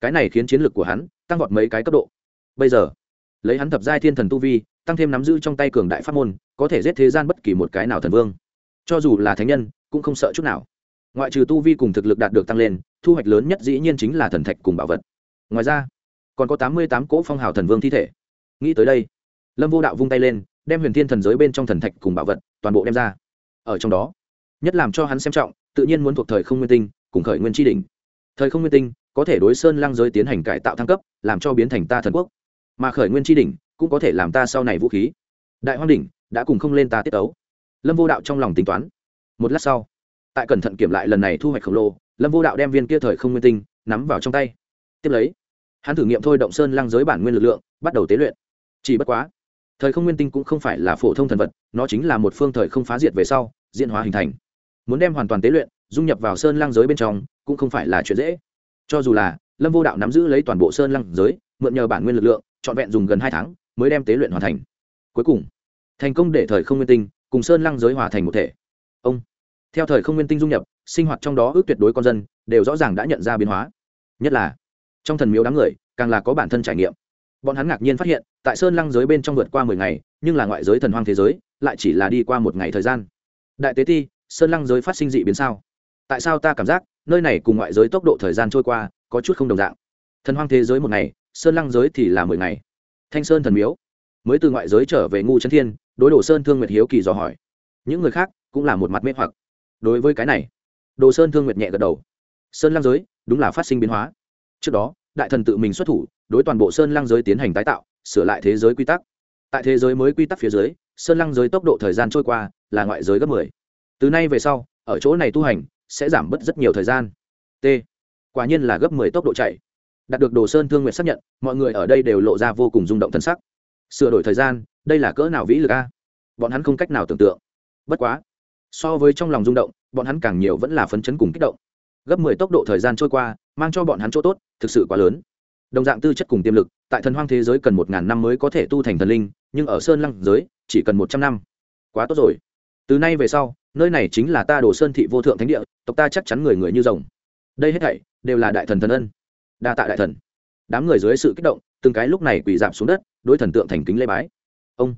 Cái này khiến chiến lược của hắn tăng vọt mấy cái cấp độ. Bây giờ, lấy hắn thập giai thiên thần tu vi, tăng thêm nắm giữ trong tay cường đại pháp môn, có thể giết thế gian bất kỳ một cái nào thần vương. Cho dù là thánh nhân, cũng không sợ chút nào ngoại trừ tu vi cùng thực lực đạt được tăng lên, thu hoạch lớn nhất dĩ nhiên chính là thần thạch cùng bảo vật. Ngoài ra, còn có tám mươi tám cỗ phong hào thần vương thi thể. Nghĩ tới đây, lâm vô đạo vung tay lên, đem huyền thiên thần giới bên trong thần thạch cùng bảo vật toàn bộ đem ra. Ở trong đó, nhất làm cho hắn xem trọng, tự nhiên muốn thuộc thời không nguyên tinh, cùng khởi nguyên tri đỉnh. Thời không nguyên tinh, có thể đối sơn lăng giới tiến hành cải tạo thăng cấp, làm cho biến thành ta thần quốc. Mà khởi nguyên tri đỉnh, cũng có thể làm ta sau này vũ khí. Đại hoang đỉnh, đã cùng không lên ta tiết ấu lâm vô đạo trong lòng tính toán. Một lát sau tại cẩn thận kiểm lại lần này thu hoạch khổng lồ, lâm vô đạo đem viên kia thời không nguyên tinh nắm vào trong tay. Tiếp lấy, hắn thử nghiệm thôi động sơn lăng giới bản nguyên lực lượng, bắt đầu tế luyện. Chỉ bất quá, thời không nguyên tinh cũng không phải là phổ thông thần vật, nó chính là một phương thời không phá diệt về sau, diễn hóa hình thành. Muốn đem hoàn toàn tế luyện, dung nhập vào sơn lăng giới bên trong, cũng không phải là chuyện dễ. Cho dù là, lâm vô đạo nắm giữ lấy toàn bộ sơn lăng giới, mượn nhờ bản nguyên lực lượng, trọn vẹn dùng gần hai tháng, mới đem tế luyện hoàn thành. Cuối cùng, thành công để thời không nguyên tinh cùng sơn lăng giới hòa thành một thể. Ông theo thời không nguyên tinh dung nhập, sinh hoạt trong đó ước tuyệt đối con dân, đều rõ ràng đã nhận ra biến hóa. Nhất là, trong thần miếu đám người, càng là có bản thân trải nghiệm. Bọn hắn ngạc nhiên phát hiện, tại sơn lăng giới bên trong vượt qua mười ngày, nhưng là ngoại giới thần hoang thế giới, lại chỉ là đi qua một ngày thời gian. Đại tế ti, sơn lăng giới phát sinh dị biến sao? Tại sao ta cảm giác, nơi này cùng ngoại giới tốc độ thời gian trôi qua, có chút không đồng dạng? Thần hoang thế giới một ngày, sơn lăng giới thì là mười ngày. Thanh sơn thần miếu, mới từ ngoại giới trở về ngu trấn thiên, đối đồ sơn thương nguyệt hiếu kỳ dò hỏi. Những người khác cũng là một mặt mê hoặc đối với cái này, đồ sơn thương nguyệt nhẹ gật đầu. Sơn lăng giới, đúng là phát sinh biến hóa. Trước đó, đại thần tự mình xuất thủ, đối toàn bộ sơn lăng giới tiến hành tái tạo, sửa lại thế giới quy tắc. Tại thế giới mới quy tắc phía dưới, sơn lăng giới tốc độ thời gian trôi qua là ngoại giới gấp mười. Từ nay về sau, ở chỗ này tu hành sẽ giảm bớt rất nhiều thời gian. T. Quả nhiên là gấp mười tốc độ chạy. Đạt được đồ sơn thương nguyện xác nhận, mọi người ở đây đều lộ ra vô cùng rung động thân sắc. Sửa đổi thời gian, đây là cỡ nào vĩ lực a? Bọn hắn không cách nào tưởng tượng. Bất quá so với trong lòng rung động, bọn hắn càng nhiều vẫn là phấn chấn cùng kích động. Gấp mười tốc độ thời gian trôi qua, mang cho bọn hắn chỗ tốt, thực sự quá lớn. Đồng dạng tư chất cùng tiềm lực, tại thần hoang thế giới cần một ngàn năm mới có thể tu thành thần linh, nhưng ở sơn lăng giới, chỉ cần một trăm năm. Quá tốt rồi. Từ nay về sau, nơi này chính là ta đồ sơn thị vô thượng thánh địa, tộc ta chắc chắn người người như rồng. Đây hết thảy đều là đại thần thần ân. Đa tạ đại thần. Đám người dưới sự kích động, từng cái lúc này quỳ giảm xuống đất, đối thần tượng thành kính lễ bái. Ông.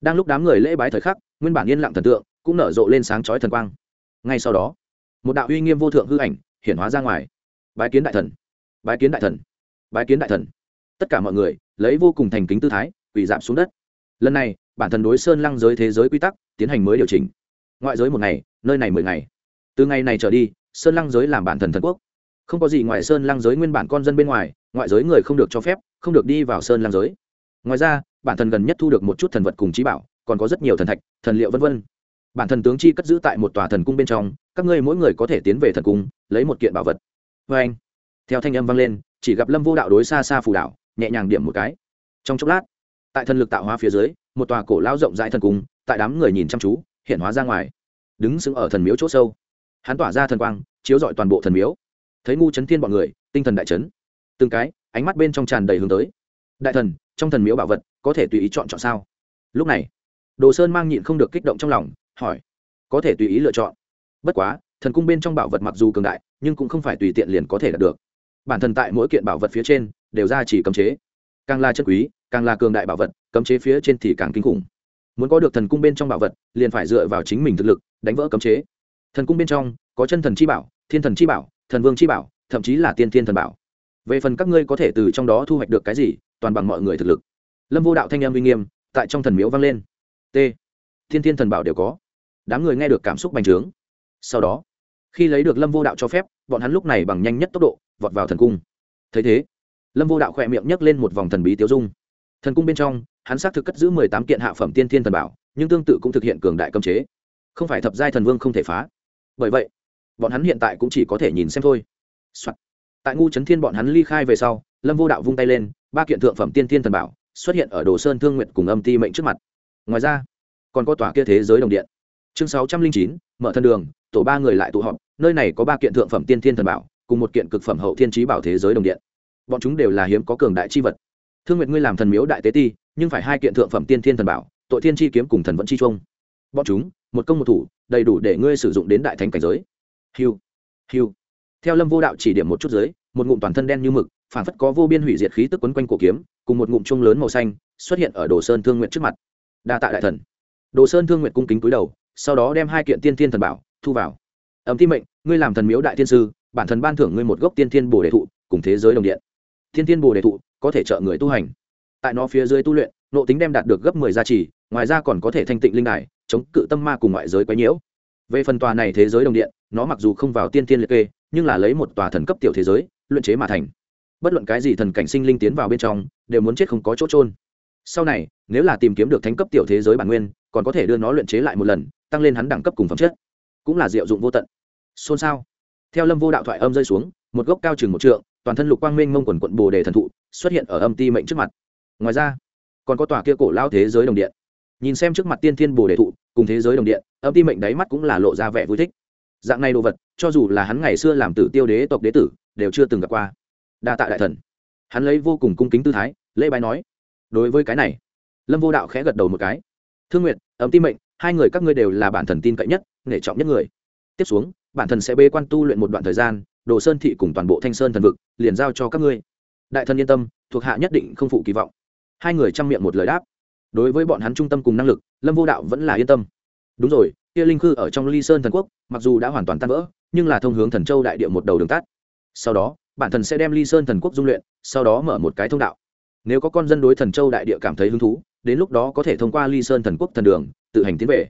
Đang lúc đám người lễ bái thời khắc, nguyên bản yên lặng thần tượng cũng nở rộ lên sáng chói thần quang. Ngay sau đó, một đạo uy nghiêm vô thượng hư ảnh hiển hóa ra ngoài. Bái kiến đại thần, bái kiến đại thần, bái kiến đại thần. Tất cả mọi người lấy vô cùng thành kính tư thái, quỳ giảm xuống đất. Lần này, bản thần đối sơn lăng giới thế giới quy tắc tiến hành mới điều chỉnh. Ngoại giới một ngày, nơi này mười ngày. Từ ngày này trở đi, sơn lăng giới làm bản thần thần quốc. Không có gì ngoài sơn lăng giới nguyên bản con dân bên ngoài, ngoại giới người không được cho phép, không được đi vào sơn lăng giới. Ngoài ra, bản thần gần nhất thu được một chút thần vật cùng trí bảo, còn có rất nhiều thần thạch, thần liệu v v bản thần tướng chi cất giữ tại một tòa thần cung bên trong, các ngươi mỗi người có thể tiến về thần cung, lấy một kiện bảo vật. Vê anh, theo thanh âm vang lên, chỉ gặp lâm vô đạo đối xa xa phù đạo, nhẹ nhàng điểm một cái. Trong chốc lát, tại thần lực tạo hóa phía dưới, một tòa cổ lao rộng rãi thần cung, tại đám người nhìn chăm chú, hiện hóa ra ngoài, đứng sững ở thần miếu chỗ sâu. Hắn tỏa ra thần quang, chiếu rọi toàn bộ thần miếu. Thấy ngu chấn thiên bọn người, tinh thần đại chấn. Từng cái, ánh mắt bên trong tràn đầy hướng tới. Đại thần, trong thần miếu bảo vật, có thể tùy ý chọn chọn sao? Lúc này, đồ sơn mang nhịn không được kích động trong lòng hỏi. Có thể tùy ý lựa chọn. Bất quá, thần cung bên trong bảo vật mặc dù cường đại, nhưng cũng không phải tùy tiện liền có thể đạt được. Bản thân tại mỗi kiện bảo vật phía trên, đều ra chỉ cấm chế. Càng là chân quý, càng là cường đại bảo vật, cấm chế phía trên thì càng kinh khủng. Muốn có được thần cung bên trong bảo vật, liền phải dựa vào chính mình thực lực, đánh vỡ cấm chế. Thần cung bên trong, có chân thần chi bảo, thiên thần chi bảo, thần vương chi bảo, thậm chí là tiên thiên thần bảo. Về phần các ngươi có thể từ trong đó thu hoạch được cái gì, toàn bằng mọi người thực lực. Lâm vô đạo thanh em uy nghiêm, tại trong thần miếu vang lên. T thiên thiên thần bảo đều có. Đám người nghe được cảm xúc bành trướng. Sau đó, khi lấy được lâm vô đạo cho phép, bọn hắn lúc này bằng nhanh nhất tốc độ, vọt vào thần cung. Thấy thế, lâm vô đạo khỏe miệng nhấc lên một vòng thần bí tiêu dung. Thần cung bên trong, hắn xác thực cất giữ mười tám kiện hạ phẩm tiên thiên thần bảo, nhưng tương tự cũng thực hiện cường đại cấm chế. Không phải thập giai thần vương không thể phá. Bởi vậy, bọn hắn hiện tại cũng chỉ có thể nhìn xem thôi、Soạn. tại ngu trấn thiên bọn hắn ly khai về sau, lâm vô đạo vung tay lên, ba kiện thượng phẩm tiên thiên thần bảo xuất hiện ở đồ sơn thương nguyện cùng âm ti mệnh trước mặt. Ngoài ra còn có tòa kia thế giới đồng điện. Chương sáu trăm linh chín, mở thân đường, tổ ba người lại tụ họp, nơi này có ba kiện thượng phẩm tiên thiên thần bảo, cùng một kiện cực phẩm hậu thiên trí bảo thế giới đồng điện. Bọn chúng đều là hiếm có cường đại chi vật. Thương nguyện ngươi làm thần miếu đại tế ti, nhưng phải hai kiện thượng phẩm tiên thiên thần bảo, tội thiên chi kiếm cùng thần vẫn chi trung bọn chúng, một công một thủ, đầy đủ để ngươi sử dụng đến đại thánh cảnh giới. Hiu hiu theo lâm vô đạo chỉ điểm một chút dưới, một ngụm toàn thân đen như mực phản phất có vô biên hủy diệt khí tức quấn quanh cổ kiếm, cùng một ngụm chung lớn màu xanh, xuất hiện ở đồ sơn thương nguyện trước mặt. Đa tạ đại thần đồ sơn thương nguyện cung kính cúi đầu, sau đó đem hai kiện tiên thiên thần bảo thu vào. Ẩm thi mệnh, ngươi làm thần miếu đại thiên sư, bản thần ban thưởng ngươi một gốc tiên thiên bồ đề thụ, cùng thế giới đồng điện. Thiên thiên bồ đề thụ có thể trợ người tu hành. Tại nó phía dưới tu luyện, nộ tính đem đạt được gấp mười gia trì, ngoài ra còn có thể thanh tịnh linh đài, chống cự tâm ma cùng ngoại giới quấy nhiễu. Về phần tòa này thế giới đồng điện, nó mặc dù không vào tiên tiên liệt kê, nhưng là lấy một tòa thần cấp tiểu thế giới, luyện chế mà thành. Bất luận cái gì thần cảnh sinh linh tiến vào bên trong, đều muốn chết không có chỗ trôn sau này, nếu là tìm kiếm được thánh cấp tiểu thế giới bản nguyên còn có thể đưa nó luyện chế lại một lần, tăng lên hắn đẳng cấp cùng phẩm chất. Cũng là diệu dụng vô tận. Xôn xao. Theo lâm vô đạo thoại âm rơi xuống, một gốc cao chừng một trượng, toàn thân lục quang minh mông quần quận bồ đề thần thụ, xuất hiện ở âm ti mệnh trước mặt. Ngoài ra, còn có tòa kia cổ lao thế giới đồng điện. Nhìn xem trước mặt tiên thiên bồ đề thụ, cùng thế giới đồng điện, âm ti mệnh đáy mắt cũng là lộ ra vẻ vui thích. Dạng này đồ vật, cho dù là hắn ngày xưa làm tử tiêu đế tộc đế tử, đều chưa từng gặp qua. Đa tạ đại thần. Hắn lấy vô cùng cung kính tư thái, lễ bái nói, đối với cái này. Lâm vô đạo khẽ gật đầu một cái thương nguyện ấm ti mệnh, hai người các ngươi đều là bản thần tin cậy nhất nể trọng nhất người. Tiếp xuống, bản thần sẽ bê quan tu luyện một đoạn thời gian, đồ sơn thị cùng toàn bộ thanh sơn thần vực, liền giao cho các ngươi. Đại thần yên tâm, thuộc hạ nhất định không phụ kỳ vọng. Hai người chăm miệng một lời đáp. Đối với bọn hắn trung tâm cùng năng lực, lâm vô đạo vẫn là yên tâm. Đúng rồi kia linh khư ở trong ly sơn thần quốc, mặc dù đã hoàn toàn tan vỡ, nhưng là thông hướng thần châu đại địa một đầu đường tắt. Sau đó, bản thần sẽ đem ly sơn thần quốc dung luyện, sau đó mở một cái thông đạo. Nếu có con dân đối thần châu đại địa cảm thấy hứng thú đến lúc đó có thể thông qua ly sơn thần quốc thần đường, tự hành tiến về.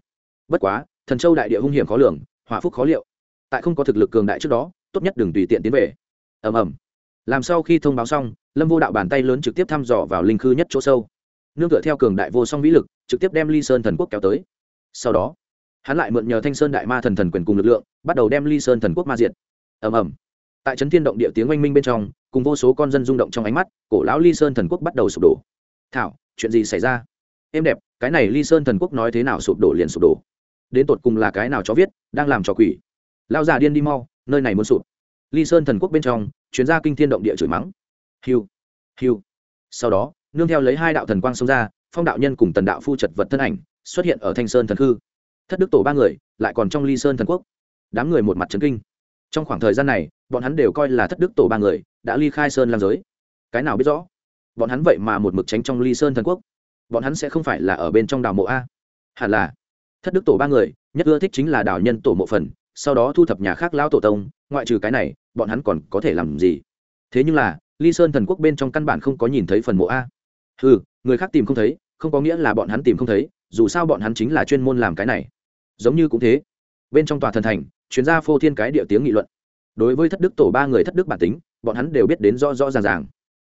Bất quá, thần châu đại địa hung hiểm khó lường, hỏa phúc khó liệu. Tại không có thực lực cường đại trước đó, tốt nhất đừng tùy tiện tiến về. Ầm ầm. Làm sau khi thông báo xong, lâm vô đạo bàn tay lớn trực tiếp thăm dò vào linh khư nhất chỗ sâu. Nương tựa theo cường đại vô song vĩ lực, trực tiếp đem ly sơn thần quốc kéo tới. Sau đó, hắn lại mượn nhờ thanh sơn đại ma thần thần quyền cùng lực lượng, bắt đầu đem ly sơn thần quốc ma diện ầm ầm. Tại trấn thiên động địa tiếng oanh minh bên trong, cùng vô số con dân rung động trong ánh mắt, cổ lão ly sơn thần quốc bắt đầu sụp đổ. Thảo chuyện gì xảy ra? Em đẹp, cái này ly sơn thần quốc nói thế nào sụp đổ liền sụp đổ. Đến tột cùng là cái nào cho viết, đang làm trò quỷ. Lao già điên đi mau, nơi này muốn sụp. Ly sơn thần quốc bên trong, chuyến ra kinh thiên động địa chửi mắng. Hiu hiu. Sau đó, nương theo lấy hai đạo thần quang xông ra, phong đạo nhân cùng tần đạo phu chật vật thân ảnh, xuất hiện ở thanh sơn thần khư. Thất đức tổ ba người, lại còn trong ly sơn thần quốc. Đám người một mặt trấn kinh. Trong khoảng thời gian này, bọn hắn đều coi là thất đức tổ ba người, đã ly khai sơn làm giới. Cái nào biết rõ? Bọn hắn vậy mà một mực tránh trong ly sơn thần quốc. Bọn hắn sẽ không phải là ở bên trong đào mộ a. Hẳn là, thất đức tổ ba người, nhất ưa thích chính là đào nhân tổ mộ phần, sau đó thu thập nhà khác lao tổ tông, ngoại trừ cái này, bọn hắn còn có thể làm gì? Thế nhưng là, ly sơn thần quốc bên trong căn bản không có nhìn thấy phần mộ a. Ừ người khác tìm không thấy, không có nghĩa là bọn hắn tìm không thấy, dù sao bọn hắn chính là chuyên môn làm cái này. Giống như cũng thế. Bên trong tòa thần thành, chuyên gia phô thiên cái địa tiếng nghị luận. Đối với thất đức tổ ba người thất đức bản tính, bọn hắn đều biết đến rõ rõ ràng ràng.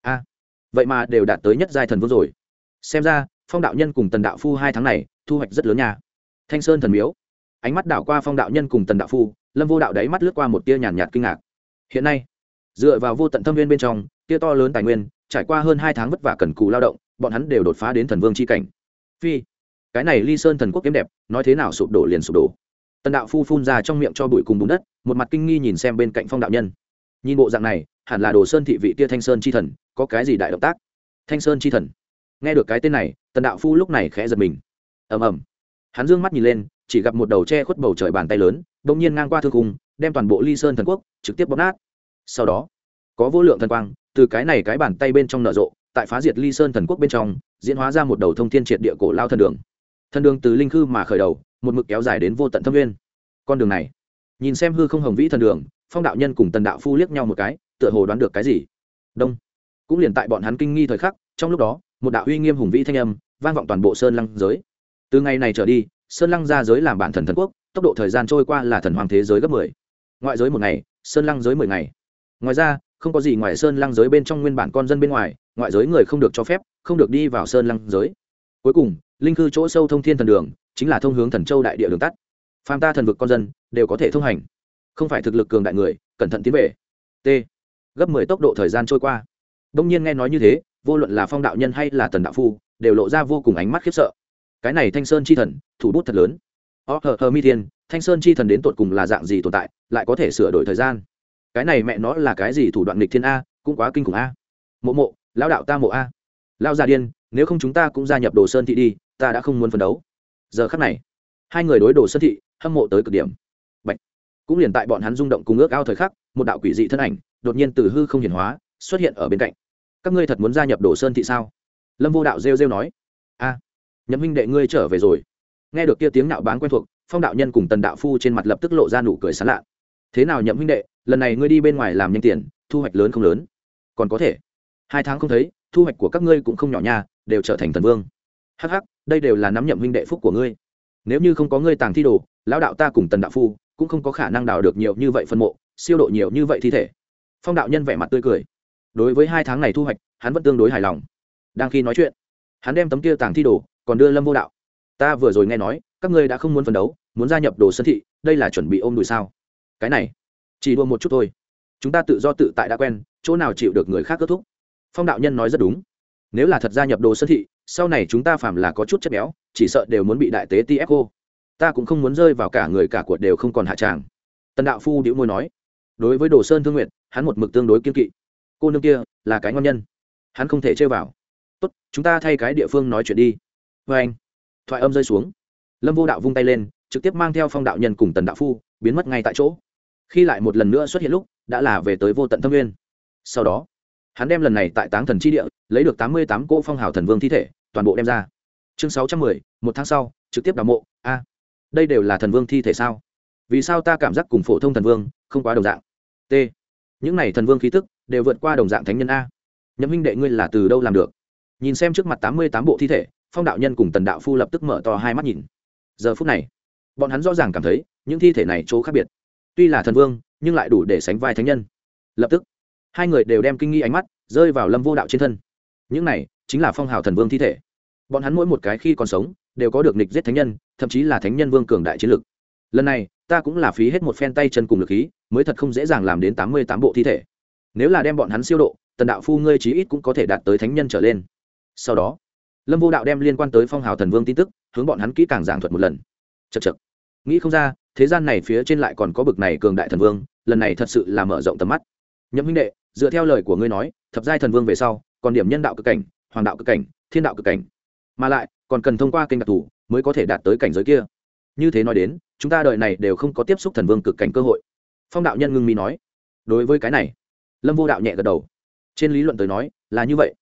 A vậy mà đều đạt tới nhất giai thần vương rồi. Xem ra, phong đạo nhân cùng tần đạo phu hai tháng này, thu hoạch rất lớn nha. Thanh sơn thần miếu. Ánh mắt đảo qua phong đạo nhân cùng tần đạo phu, lâm vô đạo đáy mắt lướt qua một tia nhàn nhạt kinh ngạc. Hiện nay, dựa vào vô tận thâm viên bên trong, tia to lớn tài nguyên, trải qua hơn hai tháng vất vả cần cù lao động, bọn hắn đều đột phá đến thần vương c h i cảnh. Phi, cái này ly sơn thần quốc kiếm đẹp, nói thế nào sụp đổ liền sụp đổ. Tần đạo phu phun ra trong miệng cho bụi cùng bùn đất, một mặt kinh nghi nhìn xem bên cạnh phong đạo nhân. Nhìn bộ dạng này, hẳn là đồ sơn thị vị tia thanh sơn chi thần có cái gì đại động tác? Thanh sơn chi thần. Nghe được cái tên này, tần đạo phu lúc này khẽ giật mình. Ầm ầm. Hắn dương mắt nhìn lên, chỉ gặp một đầu che khuất bầu trời bàn tay lớn, bỗng nhiên ngang qua thương cung đem toàn bộ ly sơn thần quốc trực tiếp bóp nát. Sau đó, có vô lượng thần quang, từ cái này cái bàn tay bên trong nở rộ, tại phá diệt ly sơn thần quốc bên trong, diễn hóa ra một đầu thông thiên triệt địa cổ lao thần đường. Thần đường từ linh khư mà khởi đầu, một mực kéo dài đến vô tận thâm nguyên. Con đường này, nhìn xem hư không hồng vĩ thần đường, phong đạo nhân cùng tần đạo phu liếc nhau một cái, tựa hồ đoán được cái gì. Đông cũng liền tại bọn hắn kinh nghi thời khắc, trong lúc đó, một đạo uy nghiêm hùng vĩ thanh âm vang vọng toàn bộ sơn lăng giới. Từ ngày này trở đi, sơn lăng ra giới làm bản thần thần quốc, tốc độ thời gian trôi qua là thần hoàng thế giới gấp mười. Ngoại giới một ngày, sơn lăng giới mười ngày. Ngoài ra, không có gì ngoài sơn lăng giới bên trong nguyên bản con dân bên ngoài, ngoại giới người không được cho phép, không được đi vào sơn lăng giới. Cuối cùng, linh cư chỗ sâu thông thiên thần đường, chính là thông hướng thần châu đại địa đường tắt. Phàm ta thần vực con dân, đều có thể thông hành. Không phải thực lực cường đại người, cẩn thận tiến về. T. Gấp mười tốc độ thời gian trôi qua đông nhiên nghe nói như thế, vô luận là phong đạo nhân hay là tần đạo phu, đều lộ ra vô cùng ánh mắt khiếp sợ. Cái này thanh sơn chi thần, thủ bút thật lớn. Ó hờ hờ, mi thiên, thanh sơn chi thần đến tột cùng là dạng gì tồn tại, lại có thể sửa đổi thời gian? Cái này mẹ nó là cái gì thủ đoạn nghịch thiên a, cũng quá kinh khủng a. Mộ mộ lao đạo ta mộ a. Lao già điên, nếu không chúng ta cũng gia nhập đồ sơn thị đi, ta đã không muốn phấn đấu. Giờ khắc này, hai người đối đồ sơn thị hâm mộ tới cực điểm. Bạch. cũng liền tại bọn hắn rung động cùng ước ao thời khắc, một đạo quỷ dị thân ảnh đột nhiên từ hư không hiển hóa, xuất hiện ở bên cạnh các ngươi thật muốn gia nhập đồ sơn thị sao? Lâm vô đạo rêu rêu nói. A, nhậm huynh đệ ngươi trở về rồi. Nghe được kia tiếng nạo bán quen thuộc, phong đạo nhân cùng tần đạo phu trên mặt lập tức lộ ra nụ cười sán lạ. Thế nào nhậm huynh đệ, lần này ngươi đi bên ngoài làm nhanh tiền, thu hoạch lớn không lớn? Còn có thể. Hai tháng không thấy, thu hoạch của các ngươi cũng không nhỏ nha, đều trở thành thần vương. Hắc hắc, đây đều là nắm nhậm huynh đệ phúc của ngươi. Nếu như không có ngươi tàng thi đồ, lão đạo ta cùng tần đạo phu cũng không có khả năng đào được nhiều như vậy phân mộ, siêu độ nhiều như vậy thi thể. Phong đạo nhân vẻ mặt tươi cười đối với hai tháng này thu hoạch, hắn vẫn tương đối hài lòng. Đang khi nói chuyện, hắn đem tấm kia tàng thi đồ còn đưa lâm vô đạo. Ta vừa rồi nghe nói, các ngươi đã không muốn phấn đấu, muốn gia nhập đồ sân thị, đây là chuẩn bị ôm đùi sao? Cái này, chỉ đua một chút thôi. Chúng ta tự do tự tại đã quen, chỗ nào chịu được người khác kết thúc? Phong đạo nhân nói rất đúng. Nếu là thật gia nhập đồ sân thị, sau này chúng ta phạm là có chút chất béo, chỉ sợ đều muốn bị đại tế ti ép cô ta cũng không muốn rơi vào cả người cả cuộc đều không còn hạ tràng. Tần đạo phu đĩu môi nói, đối với đồ sơn thương nguyện, hắn một mực tương đối kiên kỵ cô nương kia là cái ngon nhân. Hắn không thể chơi vào. Tốt, chúng ta thay cái địa phương nói chuyện đi. Vê anh, thoại âm rơi xuống. Lâm vô đạo vung tay lên, trực tiếp mang theo phong đạo nhân cùng tần đạo phu, biến mất ngay tại chỗ. Khi lại một lần nữa xuất hiện lúc, đã là về tới vô tận thâm nguyên. Sau đó, hắn đem lần này tại táng thần tri địa, lấy được tám mươi tám cỗ phong hào thần vương thi thể, toàn bộ đem ra. Chương sáu trăm mười, một tháng sau, trực tiếp đào mộ. A, đây đều là thần vương thi thể sao? Vì sao ta cảm giác cùng phổ thông thần vương không quá đồng dạng? T, những này thần vương khí tức đều vượt qua đồng dạng thánh nhân a. Nhậm huynh đệ ngươi là từ đâu làm được? Nhìn xem trước mặt tám mươi tám bộ thi thể, phong đạo nhân cùng tần đạo phu lập tức mở to hai mắt nhìn. Giờ phút này, bọn hắn rõ ràng cảm thấy những thi thể này chỗ khác biệt. Tuy là thần vương, nhưng lại đủ để sánh vai thánh nhân. Lập tức, hai người đều đem kinh nghi ánh mắt rơi vào lâm vô đạo trên thân. Những này chính là phong hào thần vương thi thể. Bọn hắn mỗi một cái khi còn sống, đều có được nịch giết thánh nhân, thậm chí là thánh nhân vương cường đại chiến lực. Lần này, ta cũng là phí hết một phen tay chân cùng lực khí, mới thật không dễ dàng làm đến tám mươi tám bộ thi thể nếu là đem bọn hắn siêu độ, tần đạo phu ngươi chí ít cũng có thể đạt tới thánh nhân trở lên. Sau đó, lâm vô đạo đem liên quan tới phong hào thần vương tin tức, hướng bọn hắn kỹ càng giảng thuật một lần. Chật chật nghĩ không ra, thế gian này phía trên lại còn có bực này cường đại thần vương, lần này thật sự là mở rộng tầm mắt. Nhậm huynh đệ, dựa theo lời của ngươi nói, thập giai thần vương về sau, còn điểm nhân đạo cực cảnh, hoàng đạo cực cảnh, thiên đạo cực cảnh. Mà lại, còn cần thông qua kênh đặc thù mới có thể đạt tới cảnh giới kia. Như thế nói đến, chúng ta đợi này đều không có tiếp xúc thần vương cực cảnh cơ hội. Phong đạo nhân ngưng mi nói. Đối với cái này lâm vô đạo nhẹ gật đầu. Trên lý luận tới nói, là như vậy.